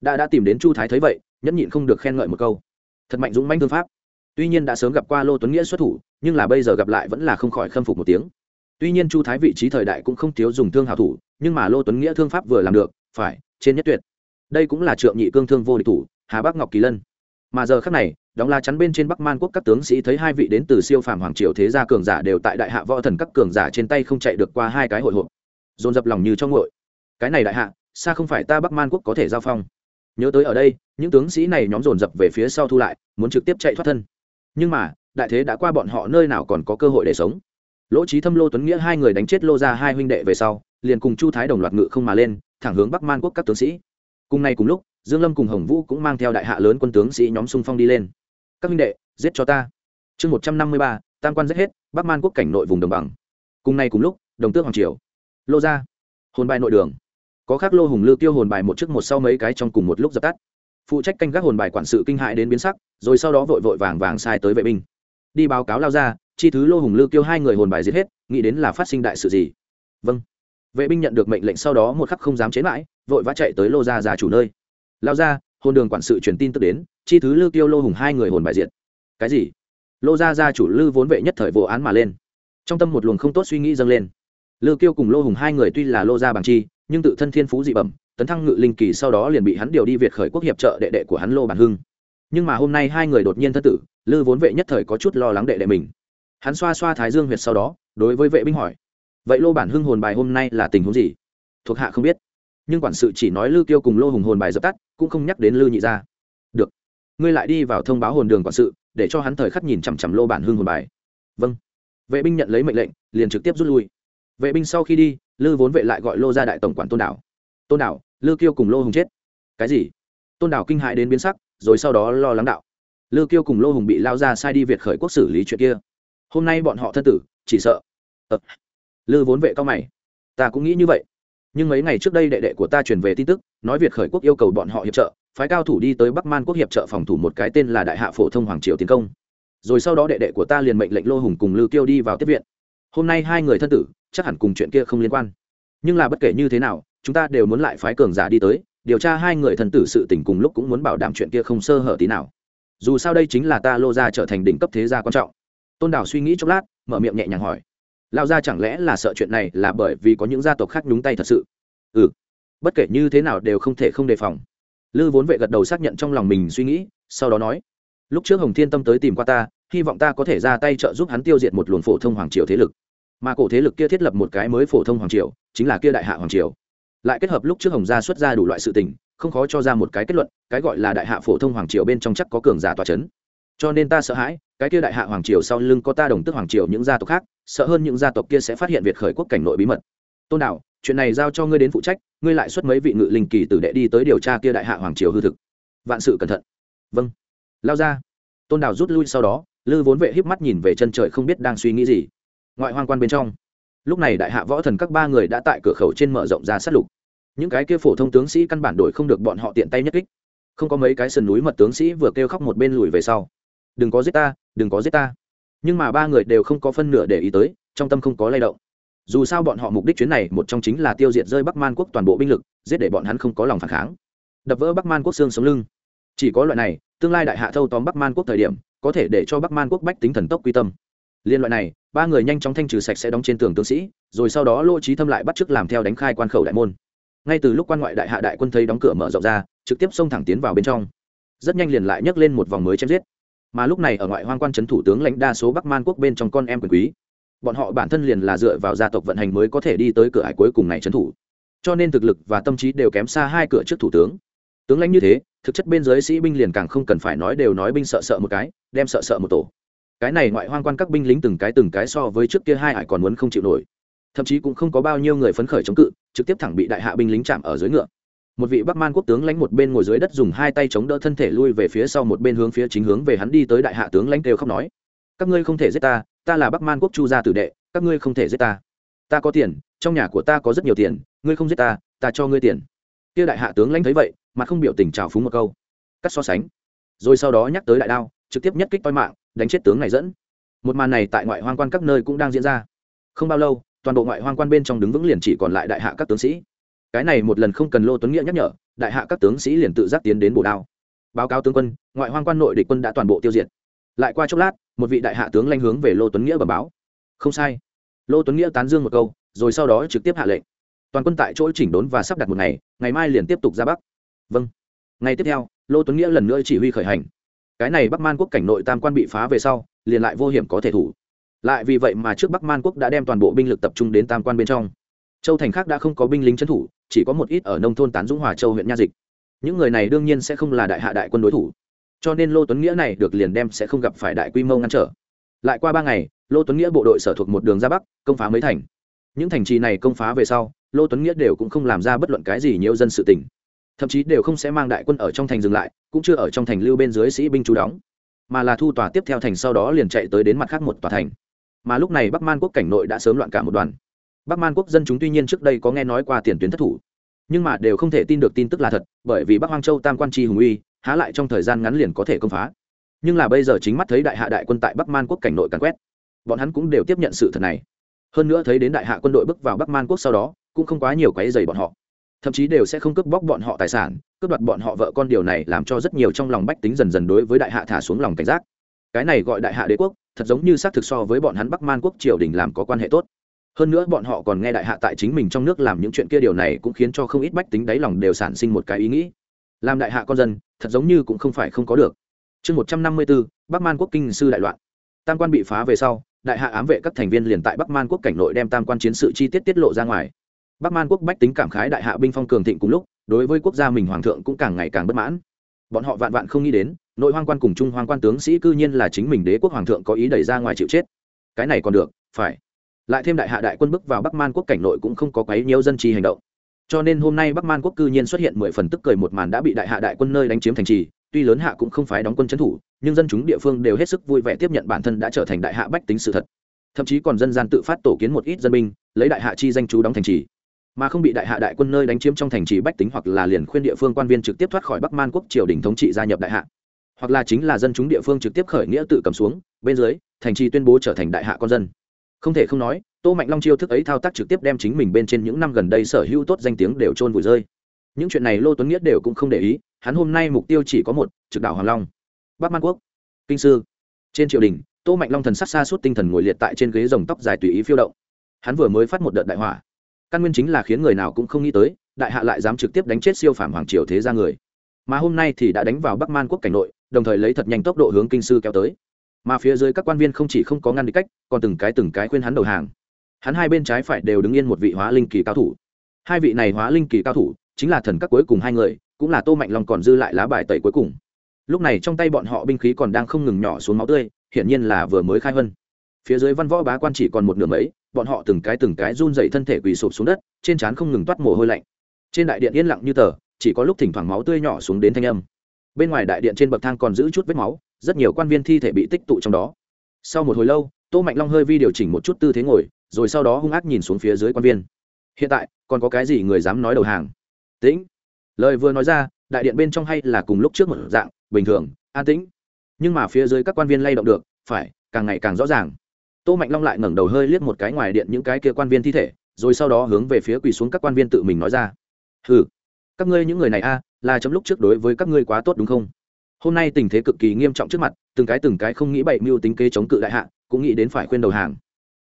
Đã đã tìm đến chu thái thấy vậy, nhẫn nhịn không được khen ngợi một câu. Thật mạnh dũng manh thương pháp. Tuy nhiên đã sớm gặp qua lô tuấn nghĩa xuất thủ, nhưng là bây giờ gặp lại vẫn là không khỏi khâm phục một tiếng. Tuy nhiên chu thái vị trí thời đại cũng không thiếu dùng thương hào thủ, nhưng mà lô tuấn nghĩa thương pháp vừa làm được, phải, trên nhất tuyệt. Đây cũng là trượng nhị cương thương vô địch thủ, hà bắc ngọc kỳ lân. Mà giờ khác này, đóng la chắn bên trên bắc man quốc các tướng sĩ thấy hai vị đến từ siêu phàm hoàng triều thế gia cường giả đều tại đại hạ võ thần các cường giả trên tay không chạy được qua hai cái hội hộp. Dồn dập lòng như trong ngội cái này đại hạ xa không phải ta bắc man quốc có thể giao phong. Nhớ tới ở đây, những tướng sĩ này nhóm dồn dập về phía sau thu lại, muốn trực tiếp chạy thoát thân. Nhưng mà, đại thế đã qua bọn họ nơi nào còn có cơ hội để sống? Lỗ trí thâm, lô tuấn nghĩa hai người đánh chết lô ra hai huynh đệ về sau, liền cùng chu thái đồng loạt ngự không mà lên, thẳng hướng bắc man quốc các tướng sĩ. Cùng ngày cùng lúc, dương lâm cùng hồng vũ cũng mang theo đại hạ lớn quân tướng sĩ nhóm xung phong đi lên. Các huynh đệ, giết cho ta. Chương một trăm năm mươi ba, tam quan giết hết, bắc man quốc cảnh nội vùng đồng bằng. Cùng ngày cùng lúc, đồng tước hoàng triều. Lô ra hồn bài nội đường có khác lô hùng lư tiêu hồn bài một trước một sau mấy cái trong cùng một lúc dập tắt. Phụ trách canh gác hồn bài quản sự kinh hại đến biến sắc, rồi sau đó vội vội vàng vàng sai tới vệ binh. Đi báo cáo lao ra, chi thứ lô hùng lư tiêu hai người hồn bài giết hết, nghĩ đến là phát sinh đại sự gì? Vâng. Vệ binh nhận được mệnh lệnh sau đó một khắc không dám chế mãi, vội vã chạy tới lô gia già chủ nơi. Lao ra, hồn đường quản sự truyền tin tức đến, chi thứ lư tiêu lô hùng hai người hồn bài diệt. cái gì? Lô gia gia chủ lư vốn vệ nhất thời vô án mà lên. Trong tâm một luồng không tốt suy nghĩ dâng lên lư kiêu cùng lô hùng hai người tuy là lô gia bằng chi, nhưng tự thân thiên phú dị bẩm, tấn thăng ngự linh kỳ sau đó liền bị hắn điều đi việt khởi quốc hiệp trợ đệ đệ của hắn lô bản hưng. Nhưng mà hôm nay hai người đột nhiên thất tử, lư vốn vệ nhất thời có chút lo lắng đệ đệ mình. Hắn xoa xoa thái dương huyệt sau đó, đối với vệ binh hỏi, vậy lô bản hưng hồn bài hôm nay là tình huống gì? Thuộc hạ không biết. Nhưng quản sự chỉ nói lư kiêu cùng lô hùng hồn bài dập tắt, cũng không nhắc đến lư nhị ra được, ngươi lại đi vào thông báo hồn đường quản sự, để cho hắn thời khắc nhìn chằm chằm lô bản hưng hồn bài. Vâng. Vệ binh nhận lấy mệnh lệnh, liền trực tiếp rút lui vệ binh sau khi đi, lư vốn vệ lại gọi lô ra đại tổng quản tôn đảo. Tôn đảo, lư kiêu cùng lô hùng chết. Cái gì? Tôn đảo kinh hại đến biến sắc, rồi sau đó lo lắng đạo. Lư kiêu cùng lô hùng bị lao ra sai đi việt khởi quốc xử lý chuyện kia. Hôm nay bọn họ thân tử, chỉ sợ. Ờ. lư vốn vệ cao mày. Ta cũng nghĩ như vậy. Nhưng mấy ngày trước đây đệ đệ của ta truyền về tin tức, nói việt khởi quốc yêu cầu bọn họ hiệp trợ, phái cao thủ đi tới bắc man quốc hiệp trợ phòng thủ một cái tên là đại hạ phổ thông hoàng triều tiến công. Rồi sau đó đệ đệ của ta liền mệnh lệnh lô hùng cùng Lư kiêu đi vào tiếp viện hôm nay hai người thân tử, chắc hẳn cùng chuyện kia không liên quan. Nhưng là bất kể như thế nào, chúng ta đều muốn lại phái cường giả đi tới, điều tra hai người thân tử sự tình cùng lúc cũng muốn bảo đảm chuyện kia không sơ hở tí nào. Dù sao đây chính là ta lô ra trở thành đỉnh cấp thế gia quan trọng. Tôn đảo suy nghĩ chốc lát, mở miệng nhẹ nhàng hỏi. Lao ra chẳng lẽ là sợ chuyện này là bởi vì có những gia tộc khác nhúng tay thật sự? Ừ. Bất kể như thế nào đều không thể không đề phòng. Lư vốn vệ gật đầu xác nhận trong lòng mình suy nghĩ, sau đó nói, lúc trước hồng thiên tâm tới tìm qua ta, hy vọng ta có thể ra tay trợ giúp hắn tiêu diệt một luồng phổ thông hoàng triều thế lực mà cổ thế lực kia thiết lập một cái mới phổ thông hoàng triều, chính là kia đại hạ hoàng triều. Lại kết hợp lúc trước hồng gia xuất ra đủ loại sự tình, không khó cho ra một cái kết luận, cái gọi là đại hạ phổ thông hoàng triều bên trong chắc có cường giả tòa c h ấ n cho nên ta sợ hãi, cái kia đại hạ hoàng triều sau lưng có ta đồng tức hoàng triều những gia tộc khác, sợ hơn những gia tộc kia sẽ phát hiện việt khởi quốc cảnh nội bí mật. Tôn đạo, chuyện này giao cho ngươi đến phụ trách, ngươi lại xuất mấy vị ngự linh kỳ tử đệ đi tới điều tra kia đại hạ hoàng triều hư thực. Vạn sự cẩn thận. Vâng. Lao ra. Tôn đào rút lui sau đó, lư vốn vệ híp mắt nhìn về chân trời không biết đang suy nghĩ gì ngoại hoang quan bên trong. Lúc này đại hạ võ thần các ba người đã tại cửa khẩu trên mở rộng ra sát lục. Những cái kia phổ thông tướng sĩ căn bản đổi không được bọn họ tiện tay nhất kích. Không có mấy cái sườn núi mật tướng sĩ vừa kêu khóc một bên lùi về sau. Đừng có giết ta, đừng có giết ta. Nhưng mà ba người đều không có phân nửa để ý tới, trong tâm không có lay động. Dù sao bọn họ mục đích chuyến này một trong chính là tiêu diệt rơi bắc man quốc toàn bộ binh lực, giết để bọn hắn không có lòng phản kháng. Đập vỡ bắc man quốc xương sống lưng. Chỉ có loại này, tương lai đại hạ thâu tóm bắc man quốc thời điểm, có thể để cho bắc man quốc bách tính thần tốc quy tâm liên loại này, ba người nhanh chóng thanh trừ sạch sẽ đóng trên tường tướng sĩ, rồi sau đó lỗ trí thâm lại bắt chước làm theo đánh khai quan khẩu đại môn. Ngay từ lúc quan ngoại đại hạ đại quân thấy đóng cửa mở rộng ra, trực tiếp xông thẳng tiến vào bên trong. Rất nhanh liền lại nhấc lên một vòng mới chém giết. Mà lúc này ở ngoại hoang quan trấn thủ tướng lãnh đa số bắc man quốc bên trong con em quyền quý, bọn họ bản thân liền là dựa vào gia tộc vận hành mới có thể đi tới cửa hải cuối cùng này trấn thủ. Cho nên thực lực và tâm trí đều kém xa hai cửa trước thủ tướng. Tướng lãnh như thế, thực chất bên dưới sĩ binh liền càng không cần phải nói đều nói binh sợ sợ một cái, đem sợ sợ một tổ cái này ngoại hoang quan các binh lính từng cái từng cái so với trước kia hai hải còn muốn không chịu nổi. Thậm chí cũng không có bao nhiêu người phấn khởi chống cự, trực tiếp thẳng bị đại hạ binh lính chạm ở dưới ngựa. Một vị bắc man quốc tướng lãnh một bên ngồi dưới đất dùng hai tay chống đỡ thân thể lui về phía sau một bên hướng phía chính hướng về hắn đi tới đại hạ tướng lãnh kêu khóc nói. Các ngươi không thể giết ta ta là bắc man quốc chu gia tử đệ, các ngươi không thể giết ta. Ta có tiền, trong nhà của ta có rất nhiều tiền, ngươi không giết ta ta cho ngươi tiền. Kia đại hạ tướng lãnh thấy vậy mà không biểu tình trào phúng một câu. Cắt so sánh. Rồi sau đó nhắc tới đại đao trực tiếp nhất kích toi mạng, đánh chết tướng này dẫn. Một màn này tại ngoại hoang quan các nơi cũng đang diễn ra. Không bao lâu, toàn bộ ngoại hoang quan bên trong đứng vững liền chỉ còn lại đại hạ các tướng sĩ. Cái này một lần không cần lô tuấn nghĩa nhắc nhở, đại hạ các tướng sĩ liền tự giác tiến đến bổ đao. Báo cáo tướng quân, ngoại hoang quan nội địch quân đã toàn bộ tiêu diệt. Lại qua chốc lát, một vị đại hạ tướng lanh hướng về lô tuấn nghĩa bẩm báo. Không sai. Lô tuấn nghĩa tán dương một câu, rồi sau đó trực tiếp hạ lệnh. Toàn quân tại chỗ chỉnh đốn và sắp đặt một ngày ngày mai liền tiếp tục ra bắc. Vâng. Ngày tiếp theo, lô tuấn nghĩa lần nữa chỉ huy khởi hành cái này bắc man quốc cảnh nội tam quan bị phá về sau, liền lại vô hiểm có thể thủ. Lại vì vậy mà trước bắc man quốc đã đem toàn bộ binh lực tập trung đến tam quan bên trong. Châu thành khác đã không có binh lính trấn thủ, chỉ có một ít ở nông thôn tán dũng hòa châu huyện nha dịch. Những người này đương nhiên sẽ không là đại hạ đại quân đối thủ. Cho nên lô tuấn nghĩa này được liền đem sẽ không gặp phải đại quy mô ngăn trở. Lại qua ba ngày, lô tuấn nghĩa bộ đội sở thuộc một đường ra bắc, công phá mấy thành. Những thành trì này công phá về sau, lô tuấn nghĩa đều cũng không làm ra bất luận cái gì nhiều dân sự tỉnh thậm chí đều không sẽ mang đại quân ở trong thành dừng lại, cũng chưa ở trong thành lưu bên dưới sĩ binh chú đóng, mà là thu tòa tiếp theo thành sau đó liền chạy tới đến mặt khác một tòa thành. Mà lúc này bắc man quốc cảnh nội đã sớm loạn cả một đoàn. Bắc man quốc dân chúng tuy nhiên trước đây có nghe nói qua tiền tuyến thất thủ, nhưng mà đều không thể tin được tin tức là thật, bởi vì bắc hoang châu tam quan tri hùng uy, há lại trong thời gian ngắn liền có thể công phá. Nhưng là bây giờ chính mắt thấy đại hạ đại quân tại bắc man quốc cảnh nội càn quét, bọn hắn cũng đều tiếp nhận sự thật này. Hơn nữa thấy đến đại hạ quân đội bước vào bắc man quốc sau đó, cũng không quá nhiều quáy dày bọn họ thậm chí đều sẽ không cướp bóc bọn họ tài sản, cướp đoạt bọn họ vợ con. Điều này làm cho rất nhiều trong lòng bách tính dần dần đối với đại hạ thả xuống lòng cảnh giác. Cái này gọi đại hạ đế quốc, thật giống như xác thực so với bọn hắn bắc man quốc triều đình làm có quan hệ tốt. Hơn nữa bọn họ còn nghe đại hạ tại chính mình trong nước làm những chuyện kia. Điều này cũng khiến cho không ít bách tính đáy lòng đều sản sinh một cái ý nghĩ. Làm đại hạ con dân, thật giống như cũng không phải không có được. Chương một trăm năm mươi bốn, bắc man quốc kinh sư đại loạn. Tam quan bị phá về sau, đại hạ ám vệ các thành viên liền tại bắc man quốc cảnh nội đem tam quan chiến sự chi tiết tiết lộ ra ngoài bắc man quốc bách tính cảm khái đại hạ binh phong cường thịnh cùng lúc, đối với quốc gia mình hoàng thượng cũng càng ngày càng bất mãn. Bọn họ vạn vạn không nghĩ đến, nội hoang quan cùng trung hoang quan tướng sĩ cư nhiên là chính mình đế quốc hoàng thượng có ý đẩy ra ngoài chịu chết. Cái này còn được, phải. Lại thêm đại hạ đại quân bước vào bắc man quốc cảnh nội cũng không có quấy nhiều dân trì hành động. Cho nên hôm nay bắc man quốc cư nhiên xuất hiện mười phần tức cười một màn đã bị đại hạ đại quân nơi đánh chiếm thành trì, tuy lớn hạ cũng không phải đóng quân trấn thủ, nhưng dân chúng địa phương đều hết sức vui vẻ tiếp nhận bản thân đã trở thành đại hạ bách tính sự thật. Thậm chí còn dân gian tự phát tổ kiến một ít dân binh, lấy đại hạ chi danh chú đóng thành trì mà không bị đại hạ đại quân nơi đánh chiếm trong thành trì bách tính hoặc là liền khuyên địa phương quan viên trực tiếp thoát khỏi bắc man quốc triều đình thống trị gia nhập đại hạ hoặc là chính là dân chúng địa phương trực tiếp khởi nghĩa tự cầm xuống bên dưới thành trì tuyên bố trở thành đại hạ con dân không thể không nói tô mạnh long chiêu thức ấy thao tác trực tiếp đem chính mình bên trên những năm gần đây sở hữu tốt danh tiếng đều trôn vùi rơi những chuyện này lô tuấn nghĩa đều cũng không để ý hắn hôm nay mục tiêu chỉ có một trực đảo hoàng long bắc man quốc kinh sư trên triều đình tô mạnh long thần sắc xa suốt tinh thần ngồi liệt tại trên ghế rồng tóc dài tùy ý phiêu động hắn vừa mới phát một đợt đại hỏa căn nguyên chính là khiến người nào cũng không nghĩ tới, đại hạ lại dám trực tiếp đánh chết siêu phàm hoàng triều thế ra người. Mà hôm nay thì đã đánh vào bắc man quốc cảnh nội, đồng thời lấy thật nhanh tốc độ hướng kinh sư kéo tới. Mà phía dưới các quan viên không chỉ không có ngăn địch cách, còn từng cái từng cái khuyên hắn đầu hàng. Hắn hai bên trái phải đều đứng yên một vị hóa linh kỳ cao thủ. Hai vị này hóa linh kỳ cao thủ, chính là thần các cuối cùng hai người, cũng là tô mạnh long còn dư lại lá bài tẩy cuối cùng. Lúc này trong tay bọn họ binh khí còn đang không ngừng nhỏ xuống máu tươi, hiển nhiên là vừa mới khai huân. Phía dưới văn võ bá quan chỉ còn một nửa mấy bọn họ từng cái từng cái run dậy thân thể quỳ sụp xuống đất, trên trán không ngừng toát mồ hôi lạnh. Trên đại điện yên lặng như tờ, chỉ có lúc thỉnh thoảng máu tươi nhỏ xuống đến thanh âm. Bên ngoài đại điện trên bậc thang còn giữ chút vết máu, rất nhiều quan viên thi thể bị tích tụ trong đó. Sau một hồi lâu, tô mạnh long hơi vi điều chỉnh một chút tư thế ngồi, rồi sau đó hung ác nhìn xuống phía dưới quan viên. Hiện tại, còn có cái gì người dám nói đầu hàng? Tĩnh. Lời vừa nói ra, đại điện bên trong hay là cùng lúc trước một dạng, bình thường, an tĩnh. Nhưng mà phía dưới các quan viên lay động được, phải, càng ngày càng rõ ràng tô mạnh long lại ngẩng đầu hơi liếc một cái ngoài điện những cái kia quan viên thi thể, rồi sau đó hướng về phía quỳ xuống các quan viên tự mình nói ra. Ừ các ngươi những người này a, là chấm lúc trước đối với các ngươi quá tốt đúng không? Hôm nay tình thế cực kỳ nghiêm trọng trước mặt, từng cái từng cái không nghĩ bậy mưu tính kế chống cự đại hạ, cũng nghĩ đến phải khuyên đầu hàng.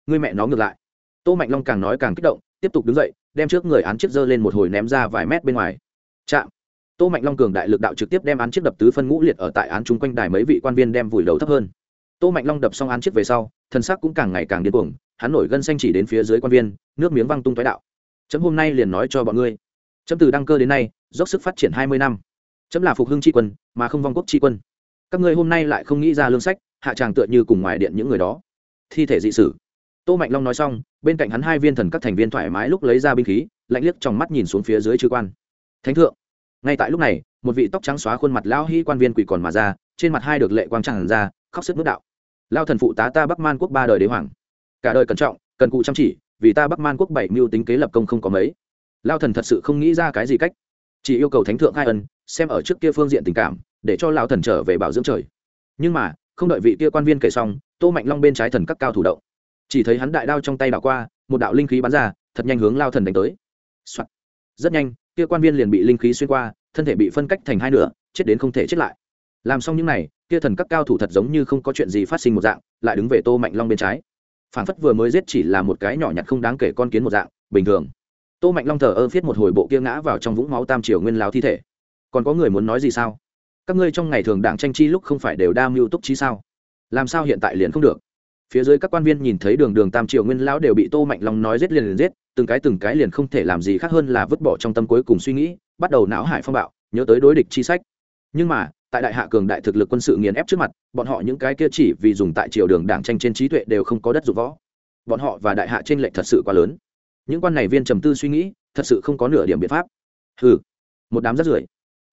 Ngươi mẹ nó ngược lại. Tô mạnh long càng nói càng kích động, tiếp tục đứng dậy, đem trước người án chiếc dơ lên một hồi ném ra vài mét bên ngoài. Chạm. Tô mạnh long cường đại lực đạo trực tiếp đem án chiếc đập tứ phân ngũ liệt ở tại án chung quanh đài mấy vị quan viên đem vùi đầu thấp hơn. Tô mạnh long đập xong án chiếc về sau thân xác cũng càng ngày càng điên cuồng, hắn nổi gân xanh chỉ đến phía dưới quan viên, nước miếng văng tung thoái đạo. Chấm hôm nay liền nói cho bọn ngươi. Chấm từ đăng cơ đến nay, dốc sức phát triển hai mươi năm. Chấm là phục hưng tri quân, mà không vong quốc tri quân. Các ngươi hôm nay lại không nghĩ ra lương sách, hạ tràng tựa như cùng ngoài điện những người đó. Thi thể dị sử. Tô mạnh long nói xong, bên cạnh hắn hai viên thần các thành viên thoải mái lúc lấy ra binh khí, lạnh liếc trong mắt nhìn xuống phía dưới chư quan. Thánh thượng. Ngay tại lúc này, một vị tóc trắng xóa khuôn mặt lão hy quan viên quỷ còn mà ra, trên mặt hai được lệ quang tràn ra, khóc sức nước đạo lao thần phụ tá ta bắc man quốc ba đời đế hoàng cả đời cẩn trọng cần cụ chăm chỉ vì ta bắc man quốc bảy mưu tính kế lập công không có mấy lao thần thật sự không nghĩ ra cái gì cách chỉ yêu cầu thánh thượng hai ân xem ở trước kia phương diện tình cảm để cho lao thần trở về bảo dưỡng trời nhưng mà không đợi vị kia quan viên kể xong tô mạnh long bên trái thần các cao thủ động chỉ thấy hắn đại đao trong tay đảo qua một đạo linh khí bắn ra thật nhanh hướng lao thần đánh tới、Soạn. rất nhanh kia quan viên liền bị linh khí xuyên qua thân thể bị phân cách thành hai nửa chết đến không thể chết lại làm xong những này, kia thần các cao thủ thật giống như không có chuyện gì phát sinh một dạng lại đứng về tô mạnh long bên trái. Phản phất vừa mới giết chỉ là một cái nhỏ nhặt không đáng kể con kiến một dạng bình thường. Tô mạnh long thờ ơ viết một hồi bộ kia ngã vào trong vũng máu tam triều nguyên láo thi thể. Còn có người muốn nói gì sao? Các ngươi trong ngày thường đảng tranh chi lúc không phải đều đa mưu túc trí sao? Làm sao hiện tại liền không được? Phía dưới các quan viên nhìn thấy đường đường tam triều nguyên lão đều bị tô mạnh long nói giết liền liền giết từng cái từng cái liền không thể làm gì khác hơn là vứt bỏ trong tâm cuối cùng suy nghĩ bắt đầu não hải phong bạo nhớ tới đối địch chi sách. Nhưng mà tại đại hạ cường đại thực lực quân sự nghiền ép trước mặt, bọn họ những cái kia chỉ vì dùng tại triều đường đảng tranh trên trí tuệ đều không có đất dụng võ. Bọn họ và đại hạ t r ê n lệch thật sự quá lớn. Những quan này viên trầm tư suy nghĩ, thật sự không có nửa điểm biện pháp. Ừ một đám rắt rưởi.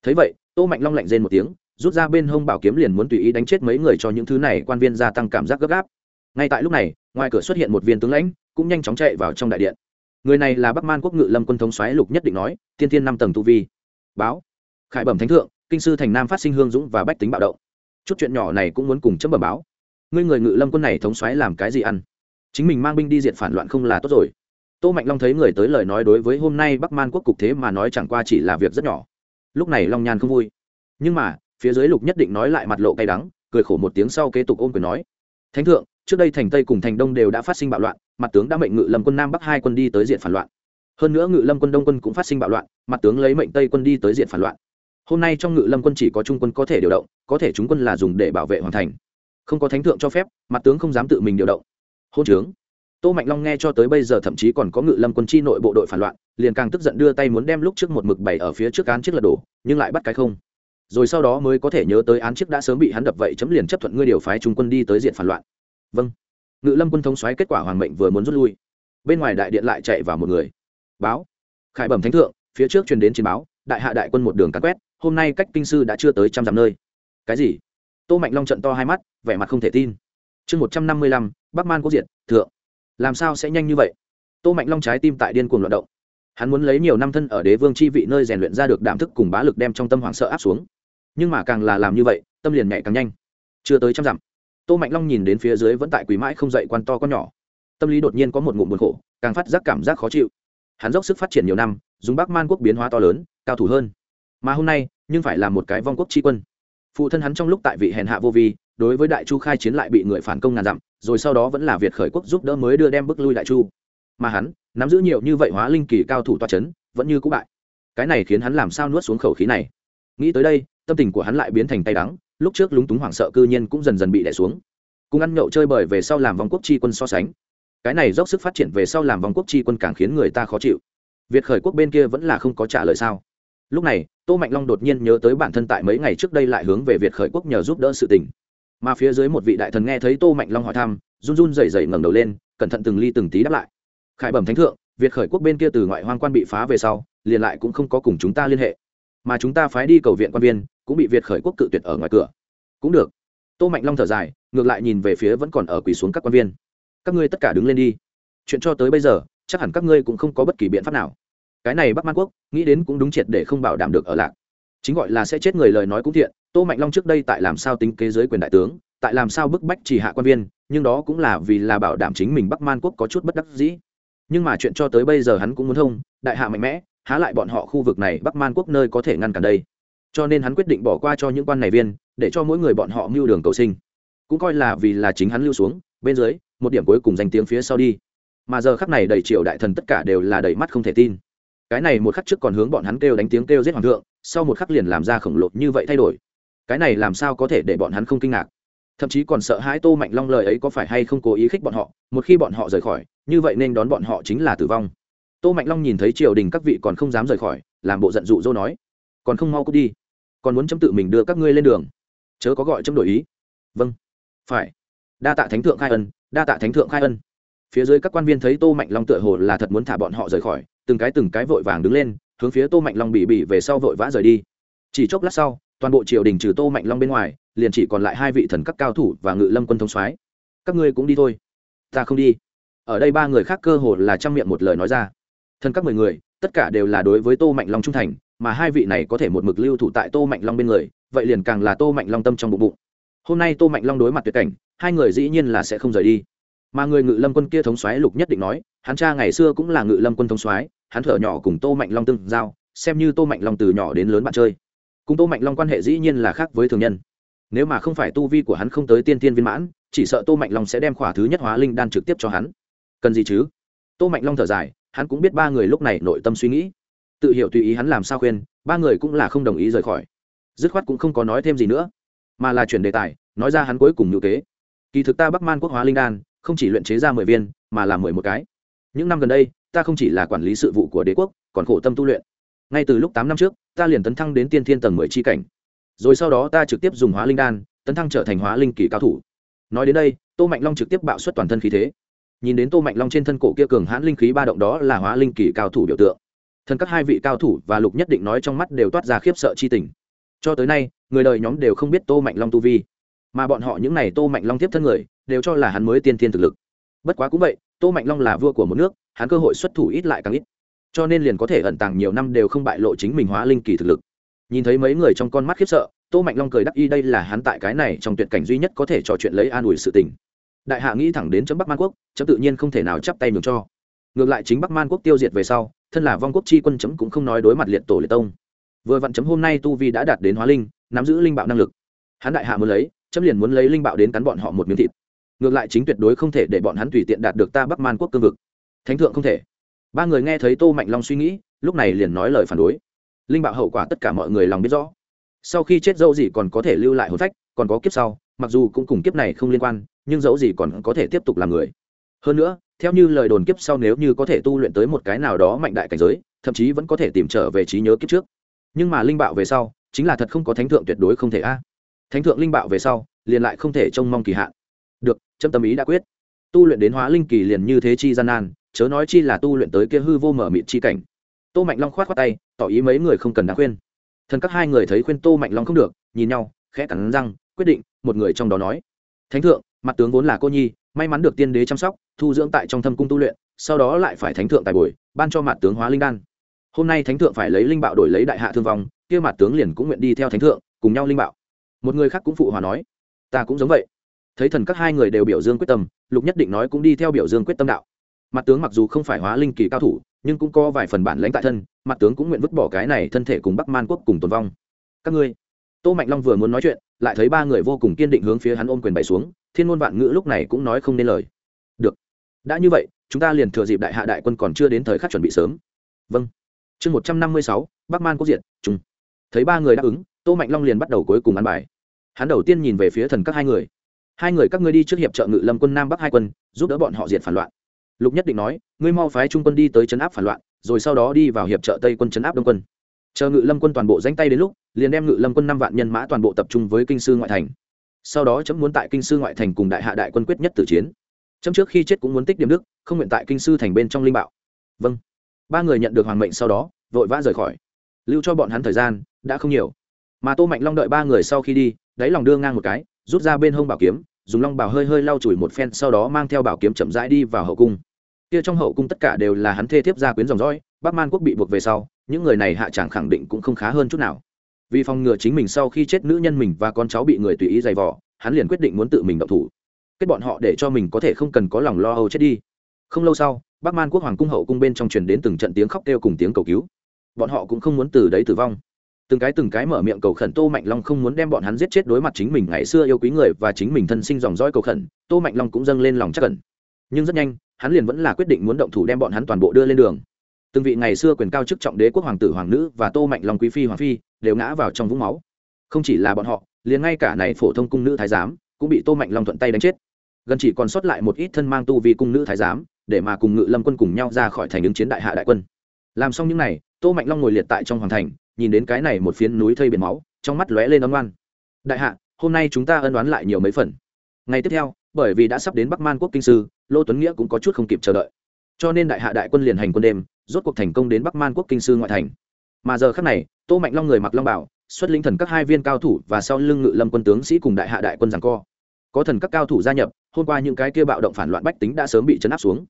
Thấy vậy, tô mạnh long lạnh rên một tiếng, rút ra bên hông bảo kiếm liền muốn tùy ý đánh chết mấy người cho những thứ này quan viên gia tăng cảm giác gấp gáp. Ngay tại lúc này, ngoài cửa xuất hiện một viên tướng lãnh, cũng nhanh chóng chạy vào trong đại điện. Người này là bắc man quốc ngự lâm quân thống xoáy lục nhất định nói, tiên tiên năm tầng tu vi. Báo, khải bẩm thánh thượng kinh sư thành nam phát sinh hương dũng và bách tính bạo động. Chút chuyện nhỏ này cũng muốn cùng chấm bẩm báo. Ngươi người ngự lâm quân này thống xoáy làm cái gì ăn? Chính mình mang binh đi diện phản loạn không là tốt rồi. Tô mạnh long thấy người tới lời nói đối với hôm nay bắc man quốc cục thế mà nói chẳng qua chỉ là việc rất nhỏ. Lúc này long nhan không vui. Nhưng mà, phía dưới lục nhất định nói lại mặt lộ cay đắng, cười khổ một tiếng sau kế tục ôm quyền nói. Thánh thượng, trước đây thành tây cùng thành đông đều đã phát sinh bạo loạn, mặt tướng đã mệnh ngự lâm quân nam bắc hai quân đi tới diện phản loạn. Hơn nữa ngự lâm quân đông quân cũng phát sinh bạo loạn, mặt tướng lấy mệnh tây quân đi tới diện phản loạn hôm nay trong ngự lâm quân chỉ có trung quân có thể điều động, có thể chúng quân là dùng để bảo vệ hoàn thành. Không có thánh thượng cho phép, mặt tướng không dám tự mình điều động. Hôn trướng. Tô mạnh long nghe cho tới bây giờ thậm chí còn có ngự lâm quân chi nội bộ đội phản loạn, liền càng tức giận đưa tay muốn đem lúc trước một mực bày ở phía trước án chiếc lật đổ, nhưng lại bắt cái không. Rồi sau đó mới có thể nhớ tới án chiếc đã sớm bị hắn đập vậy chấm liền chấp thuận ngươi điều phái trung quân đi tới diện phản loạn. Vâng. Ngự lâm quân thống xoáy kết quả hoàng mệnh vừa muốn rút lui. Bên ngoài đại điện lại chạy vào một người. Báo. Khải bẩm thánh thượng, phía trước truyền đến chiến báo, đại hạ đại quân một đường cắn quét hôm nay cách kinh sư đã chưa tới trăm dặm nơi. Cái gì? Tô mạnh long trận to hai mắt, vẻ mặt không thể tin. Chương một trăm năm mươi lăm, bắc man quốc diệt, thượng. Làm sao sẽ nhanh như vậy? Tô mạnh long trái tim tại điên cuồng loạt động. Hắn muốn lấy nhiều năm thân ở đế vương chi vị nơi rèn luyện ra được đảm thức cùng bá lực đem trong tâm hoảng sợ áp xuống. Nhưng mà càng là làm như vậy, tâm liền nhảy càng nhanh. Chưa tới trăm dặm, tô mạnh long nhìn đến phía dưới vẫn tại quý mãi không dậy quan to con nhỏ. Tâm lý đột nhiên có một ngụm buồn khổ, càng phát giác cảm giác khó chịu. Hắn dốc sức phát triển nhiều năm, dùng bắc man quốc biến hóa to lớn, cao thủ hơn mà hôm nay, nhưng phải là một cái vong quốc tri quân. Phụ thân hắn trong lúc tại vị hèn hạ vô vi, đối với đại chu khai chiến lại bị người phản công ngàn dặm, rồi sau đó vẫn là việt khởi quốc giúp đỡ mới đưa đem bức lui đại chu. Mà hắn, nắm giữ nhiều như vậy hóa linh kỳ cao thủ toa c h ấ n vẫn như cũ bại. Cái này khiến hắn làm sao nuốt xuống khẩu khí này? Nghĩ tới đây, tâm tình của hắn lại biến thành tay đắng, lúc trước lúng túng hoảng sợ cư nhiên cũng dần dần bị đẻ xuống. Cùng ăn nhậu chơi bời về sau làm vong quốc chi quân so sánh. Cái này dốc sức phát triển về sau làm vong quốc chi quân càng khiến người ta khó chịu. Việt khởi quốc bên kia vẫn là không có trả lời sao lúc này, tô mạnh long đột nhiên nhớ tới bản thân tại mấy ngày trước đây lại hướng về việt khởi quốc nhờ giúp đỡ sự tình. Mà phía dưới một vị đại thần nghe thấy tô mạnh long hỏi thăm, run run rẩy rẩy ngẩng đầu lên, cẩn thận từng ly từng tí đáp lại. Khải bẩm thánh thượng, việt khởi quốc bên kia từ ngoại hoang quan bị phá về sau, liền lại cũng không có cùng chúng ta liên hệ. Mà chúng ta phái đi cầu viện quan viên, cũng bị việt khởi quốc cự tuyệt ở ngoài cửa. Cũng được. Tô mạnh long thở dài, ngược lại nhìn về phía vẫn còn ở quỳ xuống các quan viên. Các ngươi tất cả đứng lên đi. Chuyện cho tới bây giờ, chắc hẳn các ngươi cũng không có bất kỳ biện pháp nào cái này bắc man quốc nghĩ đến cũng đúng triệt để không bảo đảm được ở lạc chính gọi là sẽ chết người lời nói cũng thiện tô mạnh long trước đây tại làm sao tính kế giới quyền đại tướng tại làm sao bức bách chỉ hạ quan viên nhưng đó cũng là vì là bảo đảm chính mình bắc man quốc có chút bất đắc dĩ nhưng mà chuyện cho tới bây giờ hắn cũng muốn thông đại hạ mạnh mẽ há lại bọn họ khu vực này bắc man quốc nơi có thể ngăn cản đây cho nên hắn quyết định bỏ qua cho những quan này viên để cho mỗi người bọn họ mưu đường cầu sinh cũng coi là vì là chính hắn lưu xuống bên dưới một điểm cuối cùng danh tiếng phía sau đi mà giờ khắc này đầy triều đại thần tất cả đều là đầy mắt không thể tin cái này một khắc trước còn hướng bọn hắn kêu đánh tiếng kêu giết hoàng thượng, sau một khắc liền làm ra khổng lồ như vậy thay đổi. Cái này làm sao có thể để bọn hắn không kinh ngạc? Thậm chí còn sợ hãi tô mạnh long lời ấy có phải hay không cố ý khích bọn họ, một khi bọn họ rời khỏi, như vậy nên đón bọn họ chính là tử vong. Tô mạnh long nhìn thấy triều đình các vị còn không dám rời khỏi, làm bộ giận dụ dỗ nói, còn không mau cút đi, còn muốn chấm tự mình đưa các ngươi lên đường. Chớ có gọi chấm đổi ý. Vâng phải. Đa tạ thánh thượng khai ân, đa tạ thánh thượng khai ân. Phía dưới các quan viên thấy tô mạnh long tựa hồ là thật muốn thả bọn họ rời khỏi từng cái từng cái vội vàng đứng lên, hướng phía tô mạnh long bị bị về sau vội vã rời đi. Chỉ chốc lát sau, toàn bộ triều đình trừ tô mạnh long bên ngoài, liền chỉ còn lại hai vị thần các cao thủ và ngự lâm quân thống soái. Các ngươi cũng đi thôi. Ta không đi. Ở đây ba người khác cơ hồ là trang miệng một lời nói ra. Thần các mười người, tất cả đều là đối với tô mạnh long trung thành, mà hai vị này có thể một mực lưu thủ tại tô mạnh long bên người, vậy liền càng là tô mạnh long tâm trong bụng bụng. Hôm nay tô mạnh long đối mặt tuyệt cảnh, hai người dĩ nhiên là sẽ không rời đi. Mà người ngự lâm quân kia thống soái lục nhất định nói, hắn cha ngày xưa cũng là ngự lâm quân thống soái hắn thở nhỏ cùng tô mạnh long tương giao, xem như tô mạnh long từ nhỏ đến lớn bạn chơi. Cùng tô mạnh long quan hệ dĩ nhiên là khác với thường nhân. Nếu mà không phải tu vi của hắn không tới tiên tiên viên mãn, chỉ sợ tô mạnh long sẽ đem khỏa thứ nhất hóa linh đan trực tiếp cho hắn. Cần gì chứ? Tô mạnh long thở dài, hắn cũng biết ba người lúc này nội tâm suy nghĩ. Tự hiểu tùy ý hắn làm sao khuyên, ba người cũng là không đồng ý rời khỏi. Dứt khoát cũng không có nói thêm gì nữa, mà là chuyển đề tài, nói ra hắn cuối cùng ngữ kế. Kỳ thực ta bắc man quốc hóa linh đan, không chỉ luyện chế ra mười viên, mà là mười một cái. Những năm gần đây ta không chỉ là quản lý sự vụ của đế quốc, còn khổ tâm tu luyện. Ngay từ lúc tám năm trước, ta liền tấn thăng đến tiên thiên tầng mười chi cảnh. Rồi sau đó ta trực tiếp dùng hóa linh đan, tấn thăng trở thành hóa linh kỳ cao thủ. Nói đến đây, tô mạnh long trực tiếp bạo xuất toàn thân khí thế. Nhìn đến tô mạnh long trên thân cổ kia cường hãn linh khí ba động đó là hóa linh kỳ cao thủ biểu tượng. Thân các hai vị cao thủ và lục nhất định nói trong mắt đều toát ra khiếp sợ chi tình. Cho tới nay, người đời nhóm đều không biết tô mạnh long tu vi. Mà bọn họ những n à y tô mạnh long tiếp thân người, đều cho là hắn mới tiên thiên thực lực bất quá cũng vậy, tô mạnh long là vua của một nước, hắn cơ hội xuất thủ ít lại càng ít. Cho nên liền có thể ẩn tàng nhiều năm đều không bại lộ chính mình hóa linh kỳ thực lực. Nhìn thấy mấy người trong con mắt khiếp sợ, tô mạnh long cười đắc y đây là hắn tại cái này trong tuyệt cảnh duy nhất có thể trò chuyện lấy an ủi sự tình. Đại hạ nghĩ thẳng đến chấm bắc man quốc, chấm tự nhiên không thể nào chắp tay mường cho. Ngược lại chính bắc man quốc tiêu diệt về sau, thân là vong quốc chi quân chấm cũng không nói đối mặt liệt tổ liệt tông. Vừa vặn chấm hôm nay tu vi đã đạt đến hóa linh, nắm giữ linh bạo năng lực. Hắn đại hạ muốn lấy, chấm liền muốn lấy linh bạo đến cắn bọn họ một miếng thịt ngược lại chính tuyệt đối không thể để bọn hắn tùy tiện đạt được ta bắc man quốc cương vực. Thánh thượng không thể. Ba người nghe thấy tô mạnh long suy nghĩ, lúc này liền nói lời phản đối. Linh bạo hậu quả tất cả mọi người lòng biết rõ. Sau khi chết dẫu gì còn có thể lưu lại hồn phách, còn có kiếp sau, mặc dù cũng cùng kiếp này không liên quan, nhưng dẫu gì còn có thể tiếp tục làm người. Hơn nữa, theo như lời đồn kiếp sau nếu như có thể tu luyện tới một cái nào đó mạnh đại cảnh giới, thậm chí vẫn có thể tìm trở về trí nhớ kiếp trước. Nhưng mà linh bạo về sau, chính là thật không có thánh thượng tuyệt đối không thể a. Thánh thượng linh bạo về sau, liền lại không thể trông mong kỳ hạn được trâm tâm ý đã quyết. Tu luyện đến hóa linh kỳ liền như thế chi gian nan, chớ nói chi là tu luyện tới kia hư vô mở mịt chi cảnh. Tô mạnh long khoát khoát tay, tỏ ý mấy người không cần đáng khuyên. Thần các hai người thấy khuyên tô mạnh long không được, nhìn nhau, khẽ cắn răng, quyết định, một người trong đó nói. Thánh thượng, mặt tướng vốn là cô nhi, may mắn được tiên đế chăm sóc, thu dưỡng tại trong thâm cung tu luyện, sau đó lại phải thánh thượng tài bồi, ban cho mặt tướng hóa linh đan. Hôm nay thánh thượng phải lấy linh bạo đổi lấy đại hạ thương vong, kia mặt tướng liền cũng nguyện đi theo thánh thượng, cùng nhau linh bạo. Một người khác cũng phụ hòa nói. Ta cũng giống vậy thấy thần các hai người đều biểu dương quyết tâm lục nhất định nói cũng đi theo biểu dương quyết tâm đạo. Mặt tướng mặc dù không phải hóa linh kỳ cao thủ nhưng cũng có vài phần bản lãnh tại thân mặt tướng cũng nguyện vứt bỏ cái này thân thể cùng bắc man quốc cùng tồn vong. Các ngươi tô mạnh long vừa muốn nói chuyện lại thấy ba người vô cùng kiên định hướng phía hắn ôm quyền bày xuống thiên ngôn vạn ngữ lúc này cũng nói không nên lời. Được đã như vậy chúng ta liền thừa dịp đại hạ đại quân còn chưa đến thời khắc chuẩn bị sớm. Vâng. Chương một trăm năm mươi sáu bắc man quốc diện chúng, thấy ba người đáp ứng tô mạnh long liền bắt đầu cuối cùng ăn bài. Hắn đầu tiên nhìn về phía thần các hai người hai người các ngươi đi trước hiệp trợ ngự lâm quân nam bắc hai quân, giúp đỡ bọn họ diệt phản loạn. Lục nhất định nói, ngươi mau phái trung quân đi tới chấn áp phản loạn, rồi sau đó đi vào hiệp trợ tây quân chấn áp đông quân. Chờ ngự lâm quân toàn bộ danh tay đến lúc, liền đem ngự lâm quân năm vạn nhân mã toàn bộ tập trung với kinh sư ngoại thành. Sau đó chấm muốn tại kinh sư ngoại thành cùng đại hạ đại quân quyết nhất tử chiến. Chấm trước khi chết cũng muốn tích điểm đức, không nguyện tại kinh sư thành bên trong linh bạo. Vâng. Ba người nhận được hoàng mệnh sau đó, vội vã rời khỏi. Lưu cho bọn hắn thời gian, đã không nhiều. Mà tô mạnh long đợi ba người sau khi đi, đáy lòng đưa ngang một cái, rút ra bên hông bảo kiếm dùng long bảo hơi hơi lau chùi một phen, sau đó mang theo bảo kiếm chậm rãi đi vào hậu cung. Kia trong hậu cung tất cả đều là hắn thê thiếp gia quyến dòng dõi, bắc man quốc bị buộc về sau, những người này hạ tràng khẳng định cũng không khá hơn chút nào. Vì phòng ngừa chính mình sau khi chết nữ nhân mình và con cháu bị người tùy ý giày vò, hắn liền quyết định muốn tự mình động thủ. Kết bọn họ để cho mình có thể không cần có lòng lo âu chết đi. Không lâu sau, bắc man quốc hoàng cung hậu cung bên trong truyền đến từng trận tiếng khóc kêu cùng tiếng cầu cứu. Bọn họ cũng không muốn từ đấy tử vong từng cái từng cái mở miệng cầu khẩn tô mạnh long không muốn đem bọn hắn giết chết đối mặt chính mình ngày xưa yêu quý người và chính mình thân sinh dòng dõi cầu khẩn tô mạnh long cũng dâng lên lòng chắc cẩn nhưng rất nhanh hắn liền vẫn là quyết định muốn động thủ đem bọn hắn toàn bộ đưa lên đường. Từng vị ngày xưa quyền cao chức trọng đế quốc hoàng tử hoàng nữ và tô mạnh long quý phi hoàng phi đều ngã vào trong vũng máu. Không chỉ là bọn họ liền ngay cả này phổ thông cung nữ thái giám cũng bị tô mạnh long thuận tay đánh chết. Gần chỉ còn sót lại một ít thân mang tu vì cung nữ thái giám để mà cùng ngự lâm quân cùng nhau ra khỏi thành ứng chiến đại hạ đại quân. Làm xong những này, tô mạnh long ngồi liệt tại trong hoàng thành nhìn đến cái này một phiến núi thây biển máu, trong mắt lóe lên ấm ngoan đại hạ, hôm nay chúng ta ân đoán lại nhiều mấy phần. Ngày tiếp theo, bởi vì đã sắp đến bắc man quốc kinh sư, lô tuấn nghĩa cũng có chút không kịp chờ đợi. Cho nên đại hạ đại quân liền hành quân đêm, rốt cuộc thành công đến bắc man quốc kinh sư ngoại thành. Mà giờ khác này, tô mạnh long người mặc long bảo, xuất linh thần các hai viên cao thủ và sau lưng ngự lâm quân tướng sĩ cùng đại hạ đại quân rằng co. Có thần các cao thủ gia nhập, hôm qua những cái kia bạo động phản loạn bách tính đã sớm bị chấn áp xuống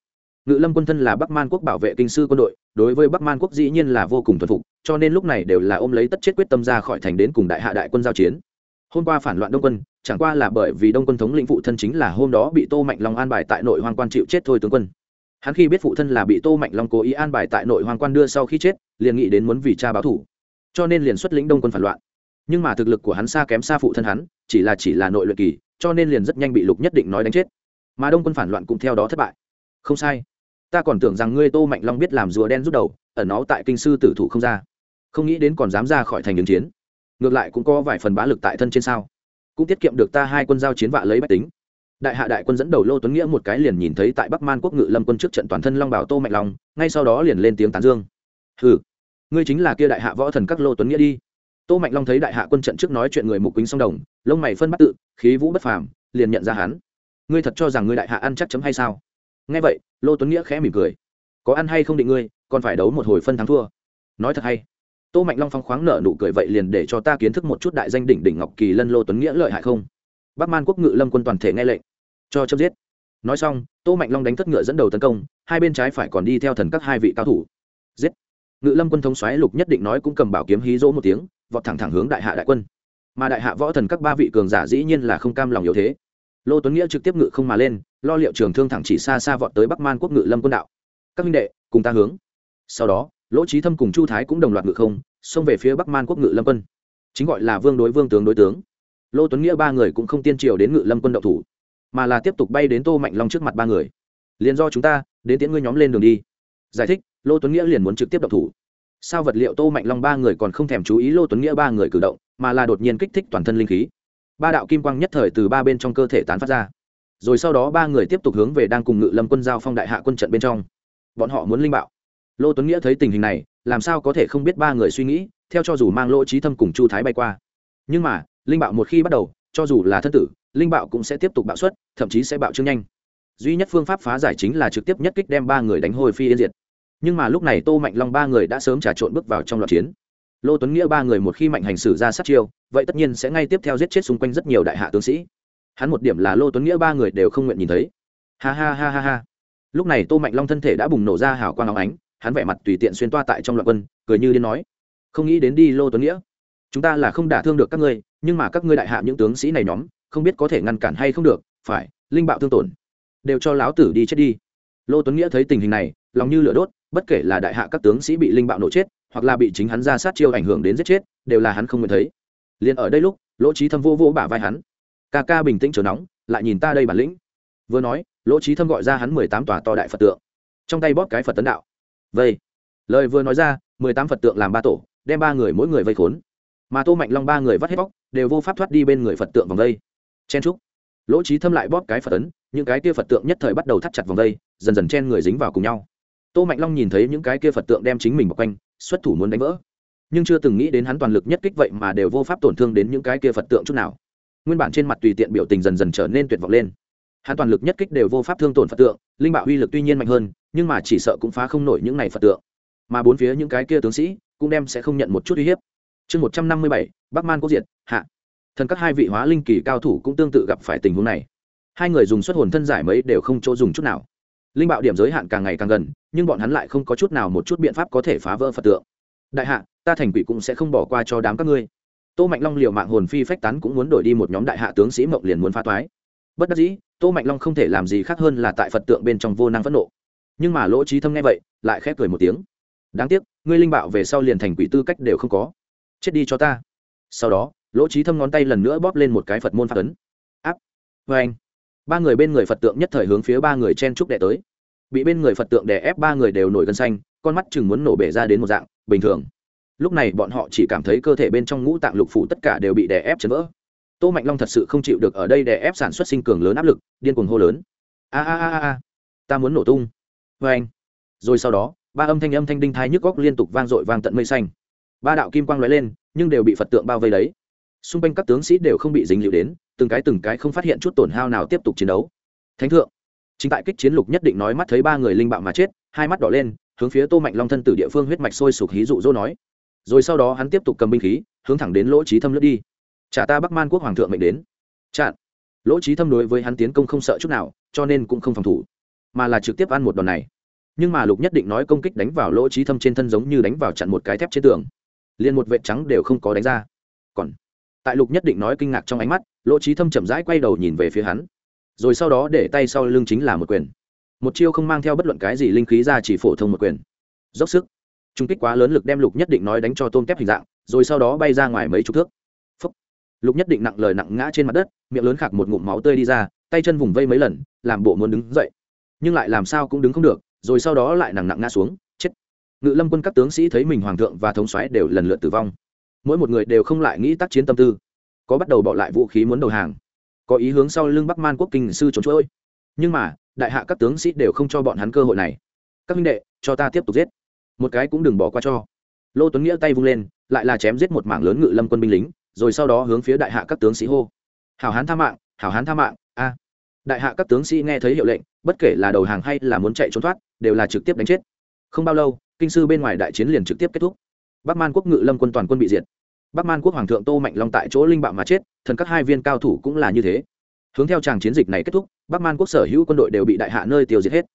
ngự lâm quân thân là bắc man quốc bảo vệ kinh sư quân đội, đối với bắc man quốc dĩ nhiên là vô cùng thuần phục, cho nên lúc này đều là ôm lấy tất chết quyết tâm ra khỏi thành đến cùng đại hạ đại quân giao chiến. Hôm qua phản loạn đông quân, chẳng qua là bởi vì đông quân thống lĩnh phụ thân chính là hôm đó bị tô mạnh long an bài tại nội hoàng quan chịu chết thôi tướng quân. Hắn khi biết phụ thân là bị tô mạnh long cố ý an bài tại nội hoàng quan đưa sau khi chết, liền nghĩ đến muốn vì cha báo thủ. Cho nên liền xuất lĩnh đông quân phản loạn. Nhưng mà thực lực của hắn xa kém xa phụ thân hắn, chỉ là chỉ là nội luyện kỳ, cho nên liền rất nhanh bị lục nhất định nói đánh chết. Mà đông quân phản loạn cũng theo đó thất bại. Không sai ta còn tưởng rằng ngươi tô mạnh long biết làm rùa đen rút đầu ở nó tại kinh sư tử thủ không ra. Không nghĩ đến còn dám ra khỏi thành đường chiến. Ngược lại cũng có vài phần bá lực tại thân trên sao. Cũng tiết kiệm được ta hai quân giao chiến vạ lấy bách tính. Đại hạ đại quân dẫn đầu lô tuấn nghĩa một cái liền nhìn thấy tại bắc man quốc ngự lâm quân trước trận toàn thân long bảo tô mạnh long, ngay sau đó liền lên tiếng tán dương. Hừ, ngươi chính là kia đại hạ võ thần các lô tuấn nghĩa đi. Tô mạnh long thấy đại hạ quân trận trước nói chuyện người mục quýnh song đồng, lông mày phân bắt tự, khí vũ bất phàm, liền nhận ra hắn. Ngươi thật cho rằng ngươi đại hạ ăn chắc chấm hay sao? Nghe vậy, lô tuấn nghĩa khẽ mỉm cười. Có ăn hay không định ngươi, còn phải đấu một hồi phân thắng thua. Nói thật hay. Tô mạnh long phong khoáng nở nụ cười vậy liền để cho ta kiến thức một chút đại danh đỉnh đỉnh ngọc kỳ lân lô tuấn nghĩa lợi hại không? Bắc man quốc ngự lâm quân toàn thể nghe lệnh. Cho chấm giết. Nói xong, tô mạnh long đánh thất ngựa dẫn đầu tấn công, hai bên trái phải còn đi theo thần các hai vị cao thủ. Giết. Ngự lâm quân thống xoáy lục nhất định nói cũng cầm bảo kiếm hí dỗ một tiếng, vọt thẳng thẳng hướng đại hạ đại quân. Mà đại hạ võ thần các ba vị cường giả dĩ nhiên là không cam lòng yếu thế lô tuấn nghĩa trực tiếp ngự không mà lên, lo liệu trường thương thẳng chỉ xa xa vọt tới bắc man quốc ngự lâm quân đạo. Các minh đệ, cùng ta hướng. Sau đó, lỗ trí thâm cùng chu thái cũng đồng loạt ngự không, xông về phía bắc man quốc ngự lâm quân. Chính gọi là vương đối vương, tướng đối tướng. Lô tuấn nghĩa ba người cũng không tiên triều đến ngự lâm quân đậu thủ, mà là tiếp tục bay đến tô mạnh long trước mặt ba người. Liền do chúng ta, đến tiễn ngươi nhóm lên đường đi. Giải thích, lô tuấn nghĩa liền muốn trực tiếp đậu thủ. Sao vật liệu tô mạnh long ba người còn không thèm chú ý lô tuấn nghĩa ba người cử động, mà là đột nhiên kích thích toàn thân linh khí ba đạo kim quang nhất thời từ ba bên trong cơ thể tán phát ra. Rồi sau đó ba người tiếp tục hướng về đang cùng ngự lâm quân giao phong đại hạ quân trận bên trong. Bọn họ muốn linh bạo. Lô tuấn nghĩa thấy tình hình này, làm sao có thể không biết ba người suy nghĩ, theo cho dù mang lỗ trí thâm cùng chu thái bay qua. Nhưng mà, linh bạo một khi bắt đầu, cho dù là thân tử, linh bạo cũng sẽ tiếp tục bạo suất thậm chí sẽ bạo trương nhanh. Duy nhất phương pháp phá giải chính là trực tiếp nhất kích đem ba người đánh hồi phi yên diệt. Nhưng mà lúc này tô mạnh long ba người đã sớm trà trộn bước vào trong loạt chiến lô tuấn nghĩa ba người một khi mạnh hành xử ra sát chiêu, vậy tất nhiên sẽ ngay tiếp theo giết chết xung quanh rất nhiều đại hạ tướng sĩ. Hắn một điểm là lô tuấn nghĩa ba người đều không nguyện nhìn thấy. Ha ha ha ha ha. Lúc này tô mạnh long thân thể đã bùng nổ ra hào quang óng ánh, hắn vẻ mặt tùy tiện xuyên toa tại trong loạn quân, cười như điên nói, không nghĩ đến đi, lô tuấn nghĩa. Chúng ta là không đả thương được các ngươi, nhưng mà các ngươi đại hạ những tướng sĩ này nhóm, không biết có thể ngăn cản hay không được, phải, linh bạo thương tổn. Đều cho láo tử đi chết đi. Lô tuấn nghĩa thấy tình hình này, lòng như lửa đốt, bất kể là đại hạ các tướng sĩ bị linh bạo nổ chết hoặc là bị chính hắn ra sát chiêu ảnh hưởng đến giết chết, đều là hắn không nguyện thấy. Liền ở đây lúc, lỗ trí thâm vô vô bả vai hắn. Ca ca bình tĩnh chờ nóng, lại nhìn ta đây bản lĩnh. Vừa nói, lỗ trí thâm gọi ra hắn mười tám tòa to đại phật tượng. Trong tay bóp cái phật tấn đạo. Vây. Lời vừa nói ra, mười tám phật tượng làm ba tổ, đem ba người mỗi người vây khốn. Mà tô mạnh long ba người vắt hết bóc, đều vô pháp thoát đi bên người phật tượng vòng vây. Chen trúc lỗ trí thâm lại bóp cái phật tấn, những cái kia phật tượng nhất thời bắt đầu thắt chặt vòng vây, dần dần chen người dính vào cùng nhau. Tô mạnh long nhìn thấy những cái kia phật tượng đem chính mình bọc quanh xuất thủ muốn đánh vỡ. Nhưng chưa từng nghĩ đến hắn toàn lực nhất kích vậy mà đều vô pháp tổn thương đến những cái kia phật tượng chút nào. Nguyên bản trên mặt tùy tiện biểu tình dần dần trở nên tuyệt vọng lên. Hắn toàn lực nhất kích đều vô pháp thương tổn phật tượng, linh bạo uy lực tuy nhiên mạnh hơn, nhưng mà chỉ sợ cũng phá không nổi những này phật tượng. Mà bốn phía những cái kia tướng sĩ cũng đem sẽ không nhận một chút uy hiếp. Chương một trăm năm mươi bảy, bắc man quốc diệt, hạ. Thần các hai vị hóa linh kỳ cao thủ cũng tương tự gặp phải tình huống này. Hai người dùng xuất hồn thân giải mấy đều không chỗ dùng chút nào. Linh bạo điểm giới hạn càng ngày càng gần nhưng bọn hắn lại không có chút nào một chút biện pháp có thể phá vỡ phật tượng. Đại hạ, ta thành quỷ cũng sẽ không bỏ qua cho đám các ngươi. Tô mạnh long liều mạng hồn phi phách tán cũng muốn đổi đi một nhóm đại hạ tướng sĩ mộng liền muốn phá toái. Bất đắc dĩ, tô mạnh long không thể làm gì khác hơn là tại phật tượng bên trong vô năng phẫn nộ. Nhưng mà lỗ trí thâm nghe vậy, lại khép cười một tiếng. Đáng tiếc, ngươi linh bạo về sau liền thành quỷ tư cách đều không có. Chết đi cho ta. Sau đó, lỗ trí thâm ngón tay lần nữa bóp lên một cái phật môn phát ấn. Áp. Vê anh ba người bên người phật tượng nhất thời hướng phía ba người chen trúc đệ tới bị bên người phật tượng đè ép, ba người đều nổi gân xanh, con mắt chừng muốn nổ bể ra đến một dạng, bình thường. Lúc này bọn họ chỉ cảm thấy cơ thể bên trong ngũ tạng lục phủ tất cả đều bị đè ép chấn vỡ. Tô mạnh long thật sự không chịu được ở đây đè ép sản xuất sinh cường lớn áp lực, điên cuồng hô lớn. A a a a ta muốn nổ tung. Vê anh. Rồi sau đó, ba âm thanh âm thanh đinh thai nhức góc liên tục vang dội vang tận mây xanh. Ba đạo kim quang lóe lên, nhưng đều bị phật tượng bao vây lấy xung quanh các tướng sĩ đều không bị dính liệu đến, từng cái từng cái không phát hiện chút tổn hao nào tiếp tục chiến đấu. Thánh thượng chính tại kích chiến lục nhất định nói mắt thấy ba người linh bạo mà chết, hai mắt đỏ lên, hướng phía tô mạnh long thân từ địa phương huyết mạch sôi sục hí dụ dỗ nói. Rồi sau đó hắn tiếp tục cầm binh khí, hướng thẳng đến lỗ trí thâm lướt đi. Trả ta bắc man quốc hoàng thượng mệnh đến. Chặn. Lỗ trí thâm đối với hắn tiến công không sợ chút nào, cho nên cũng không phòng thủ, mà là trực tiếp ăn một đòn này. Nhưng mà lục nhất định nói công kích đánh vào lỗ trí thâm trên thân giống như đánh vào chặn một cái thép trên tường. Liền một vệ trắng đều không có đánh ra. Còn, tại lục nhất định nói kinh ngạc trong ánh mắt, lỗ trí thâm chậm rãi quay đầu nhìn về phía hắn rồi sau đó để tay sau lưng chính là một quyền. Một chiêu không mang theo bất luận cái gì linh khí ra chỉ phổ thông một quyền. Dốc sức. Trung kích quá lớn lực đem lục nhất định nói đánh cho tôm kép hình dạng, rồi sau đó bay ra ngoài mấy chục thước. Phúc. lục nhất định nặng lời nặng ngã trên mặt đất, miệng lớn khạc một ngụm máu tươi đi ra, tay chân vùng vây mấy lần, làm bộ muốn đứng dậy. Nhưng lại làm sao cũng đứng không được, rồi sau đó lại nặng nặng ngã xuống, chết. Ngự lâm quân các tướng sĩ thấy mình hoàng thượng và thống soái đều lần lượt tử vong. Mỗi một người đều không lại nghĩ tác chiến tâm tư. Có bắt đầu bỏ lại vũ khí muốn đầu hàng có ý hướng sau lưng bắc man quốc kinh sư trốn trôi. Nhưng mà, đại hạ các tướng sĩ đều không cho bọn hắn cơ hội này. Các minh đệ, cho ta tiếp tục giết. Một cái cũng đừng bỏ qua cho. Lô tuấn nghĩa tay vung lên, lại là chém giết một mảng lớn ngự lâm quân binh lính, rồi sau đó hướng phía đại hạ các tướng sĩ hô. Hảo hán tha mạng, hảo hán tha mạng, a. Đại hạ các tướng sĩ nghe thấy hiệu lệnh, bất kể là đầu hàng hay là muốn chạy trốn thoát, đều là trực tiếp đánh chết. Không bao lâu, kinh sư bên ngoài đại chiến liền trực tiếp kết thúc. Bắc man quốc ngự lâm quân toàn quân bị diệt bắc man quốc hoàng thượng tô mạnh long tại chỗ linh bạo mà chết, thần các hai viên cao thủ cũng là như thế. Hướng theo tràng chiến dịch này kết thúc, bắc man quốc sở hữu quân đội đều bị đại hạ nơi tiêu diệt hết.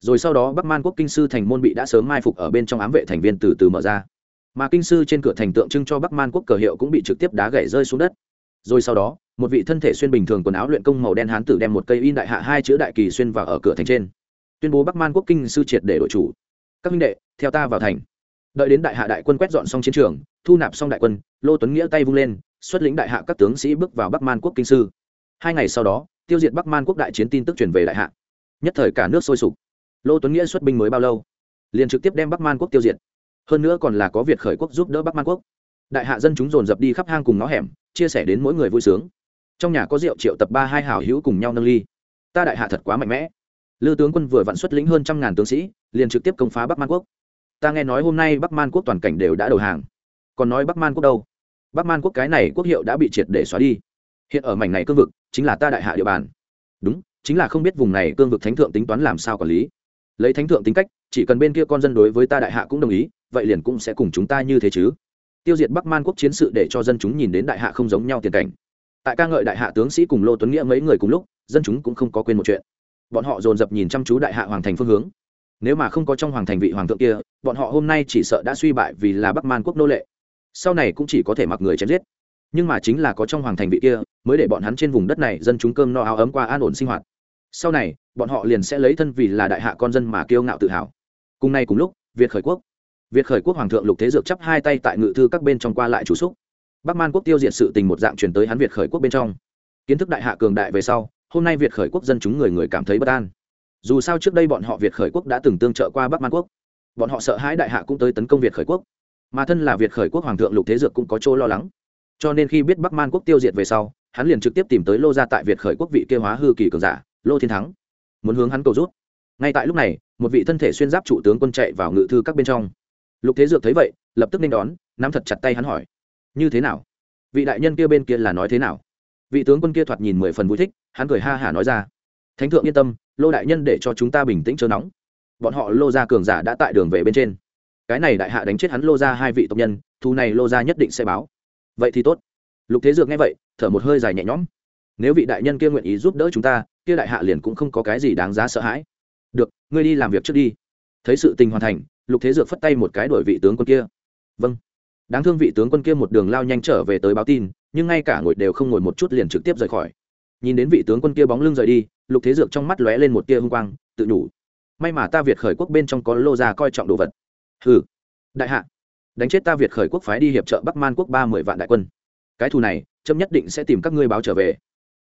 Rồi sau đó bắc man quốc kinh sư thành môn bị đã sớm mai phục ở bên trong ám vệ thành viên từ từ mở ra. Mà kinh sư trên cửa thành tượng trưng cho bắc man quốc cờ hiệu cũng bị trực tiếp đá gãy rơi xuống đất. Rồi sau đó, một vị thân thể xuyên bình thường quần áo luyện công màu đen hán tử đem một cây in đại hạ hai chữ đại kỳ xuyên vào ở cửa thành trên. Tuyên bố bắc man quốc kinh sư triệt để đội chủ. Các minh đệ, theo ta vào thành. Đợi đến đại hạ đại quân quét dọn xong chiến trường thu nạp xong đại quân, lô tuấn nghĩa tay vung lên, xuất lĩnh đại hạ các tướng sĩ bước vào bắc man quốc kinh sư. Hai ngày sau đó, tiêu diệt bắc man quốc đại chiến tin tức truyền về đại hạ. Nhất thời cả nước sôi sục. Lô tuấn nghĩa xuất binh mới bao lâu? Liền trực tiếp đem bắc man quốc tiêu diệt. Hơn nữa còn là có việt khởi quốc giúp đỡ bắc man quốc. Đại hạ dân chúng dồn dập đi khắp hang cùng ngõ hẻm, chia sẻ đến mỗi người vui sướng. Trong nhà có rượu triệu tập ba hai hảo hữu cùng nhau nâng ly. Ta đại hạ thật quá mạnh mẽ. Lư tướng quân vừa vặn xuất lĩnh hơn trăm ngàn tướng sĩ, liền trực tiếp công phá bắc man quốc. Ta nghe nói hôm nay bắc man quốc toàn cảnh đều đã đầu hàng còn nói bắc man quốc đâu? Bắc man quốc cái này quốc hiệu đã bị triệt để xóa đi. Hiện ở mảnh này cương vực chính là ta đại hạ địa bàn. Đúng, chính là không biết vùng này cương vực thánh thượng tính toán làm sao quản lý. Lấy thánh thượng tính cách, chỉ cần bên kia con dân đối với ta đại hạ cũng đồng ý, vậy liền cũng sẽ cùng chúng ta như thế chứ. Tiêu diệt bắc man quốc chiến sự để cho dân chúng nhìn đến đại hạ không giống nhau tiền cảnh. Tại ca ngợi đại hạ tướng sĩ cùng lô tuấn nghĩa mấy người cùng lúc, dân chúng cũng không có quên một chuyện. Bọn họ dồn dập nhìn chăm chú đại hạ hoàng thành phương hướng. Nếu mà không có trong hoàng thành vị hoàng thượng kia, bọn họ hôm nay chỉ sợ đã suy bại vì là bắc man quốc nô lệ sau này cũng chỉ có thể mặc người chém giết. Nhưng mà chính là có trong hoàng thành vị kia, mới để bọn hắn trên vùng đất này dân chúng cơm no áo ấm qua an ổn sinh hoạt. Sau này, bọn họ liền sẽ lấy thân vì là đại hạ con dân mà kiêu ngạo tự hào. Cùng nay cùng lúc, việt khởi quốc. Việt khởi quốc hoàng thượng lục thế dược chắp hai tay tại ngự thư các bên trong qua lại chủ xúc. Bắc man quốc tiêu diệt sự tình một dạng truyền tới hắn việt khởi quốc bên trong. Kiến thức đại hạ cường đại về sau, hôm nay việt khởi quốc dân chúng người người cảm thấy bất an. Dù sao trước đây bọn họ việt khởi quốc đã từng tương trợ qua bắc man quốc. Bọn họ sợ hãi đại hạ cũng tới tấn công việt khởi quốc mà thân là việt khởi quốc hoàng thượng lục thế dược cũng có chỗ lo lắng. Cho nên khi biết bắc man quốc tiêu diệt về sau, hắn liền trực tiếp tìm tới lô gia tại việt khởi quốc vị kêu hóa hư kỳ cường giả, lô thiên thắng, muốn hướng hắn cầu rút ngay tại lúc này, một vị thân thể xuyên giáp trụ tướng quân chạy vào ngự thư các bên trong. Lục thế dược thấy vậy, lập tức nên đón, nắm thật chặt tay hắn hỏi, như thế nào? Vị đại nhân kia bên kia là nói thế nào? Vị tướng quân kia thoạt nhìn mười phần vui thích, hắn cười ha hả nói ra, thánh thượng yên tâm, lô đại nhân để cho chúng ta bình tĩnh chớ nóng. Bọn họ lô ra cường giả đã tại đường về bên trên cái này đại hạ đánh chết hắn lô ra hai vị tộc nhân thu này lô ra nhất định sẽ báo. Vậy thì tốt. Lục thế dược nghe vậy, thở một hơi dài nhẹ nhõm. Nếu vị đại nhân kia nguyện ý giúp đỡ chúng ta, kia đại hạ liền cũng không có cái gì đáng giá sợ hãi. Được, ngươi đi làm việc trước đi. Thấy sự tình hoàn thành, lục thế dược phất tay một cái đổi vị tướng quân kia. Vâng. Đáng thương vị tướng quân kia một đường lao nhanh trở về tới báo tin, nhưng ngay cả ngồi đều không ngồi một chút liền trực tiếp rời khỏi. Nhìn đến vị tướng quân kia bóng lưng rời đi, lục thế dược trong mắt lóe lên một tia hung quang, tự nhủ may mà ta việt khởi quốc bên trong có lô già coi trọng đồ vật hừ. Đại hạ, đánh chết ta việt khởi quốc phái đi hiệp trợ bắc man quốc ba mươi vạn đại quân. Cái thù này trâm nhất định sẽ tìm các ngươi báo trở về.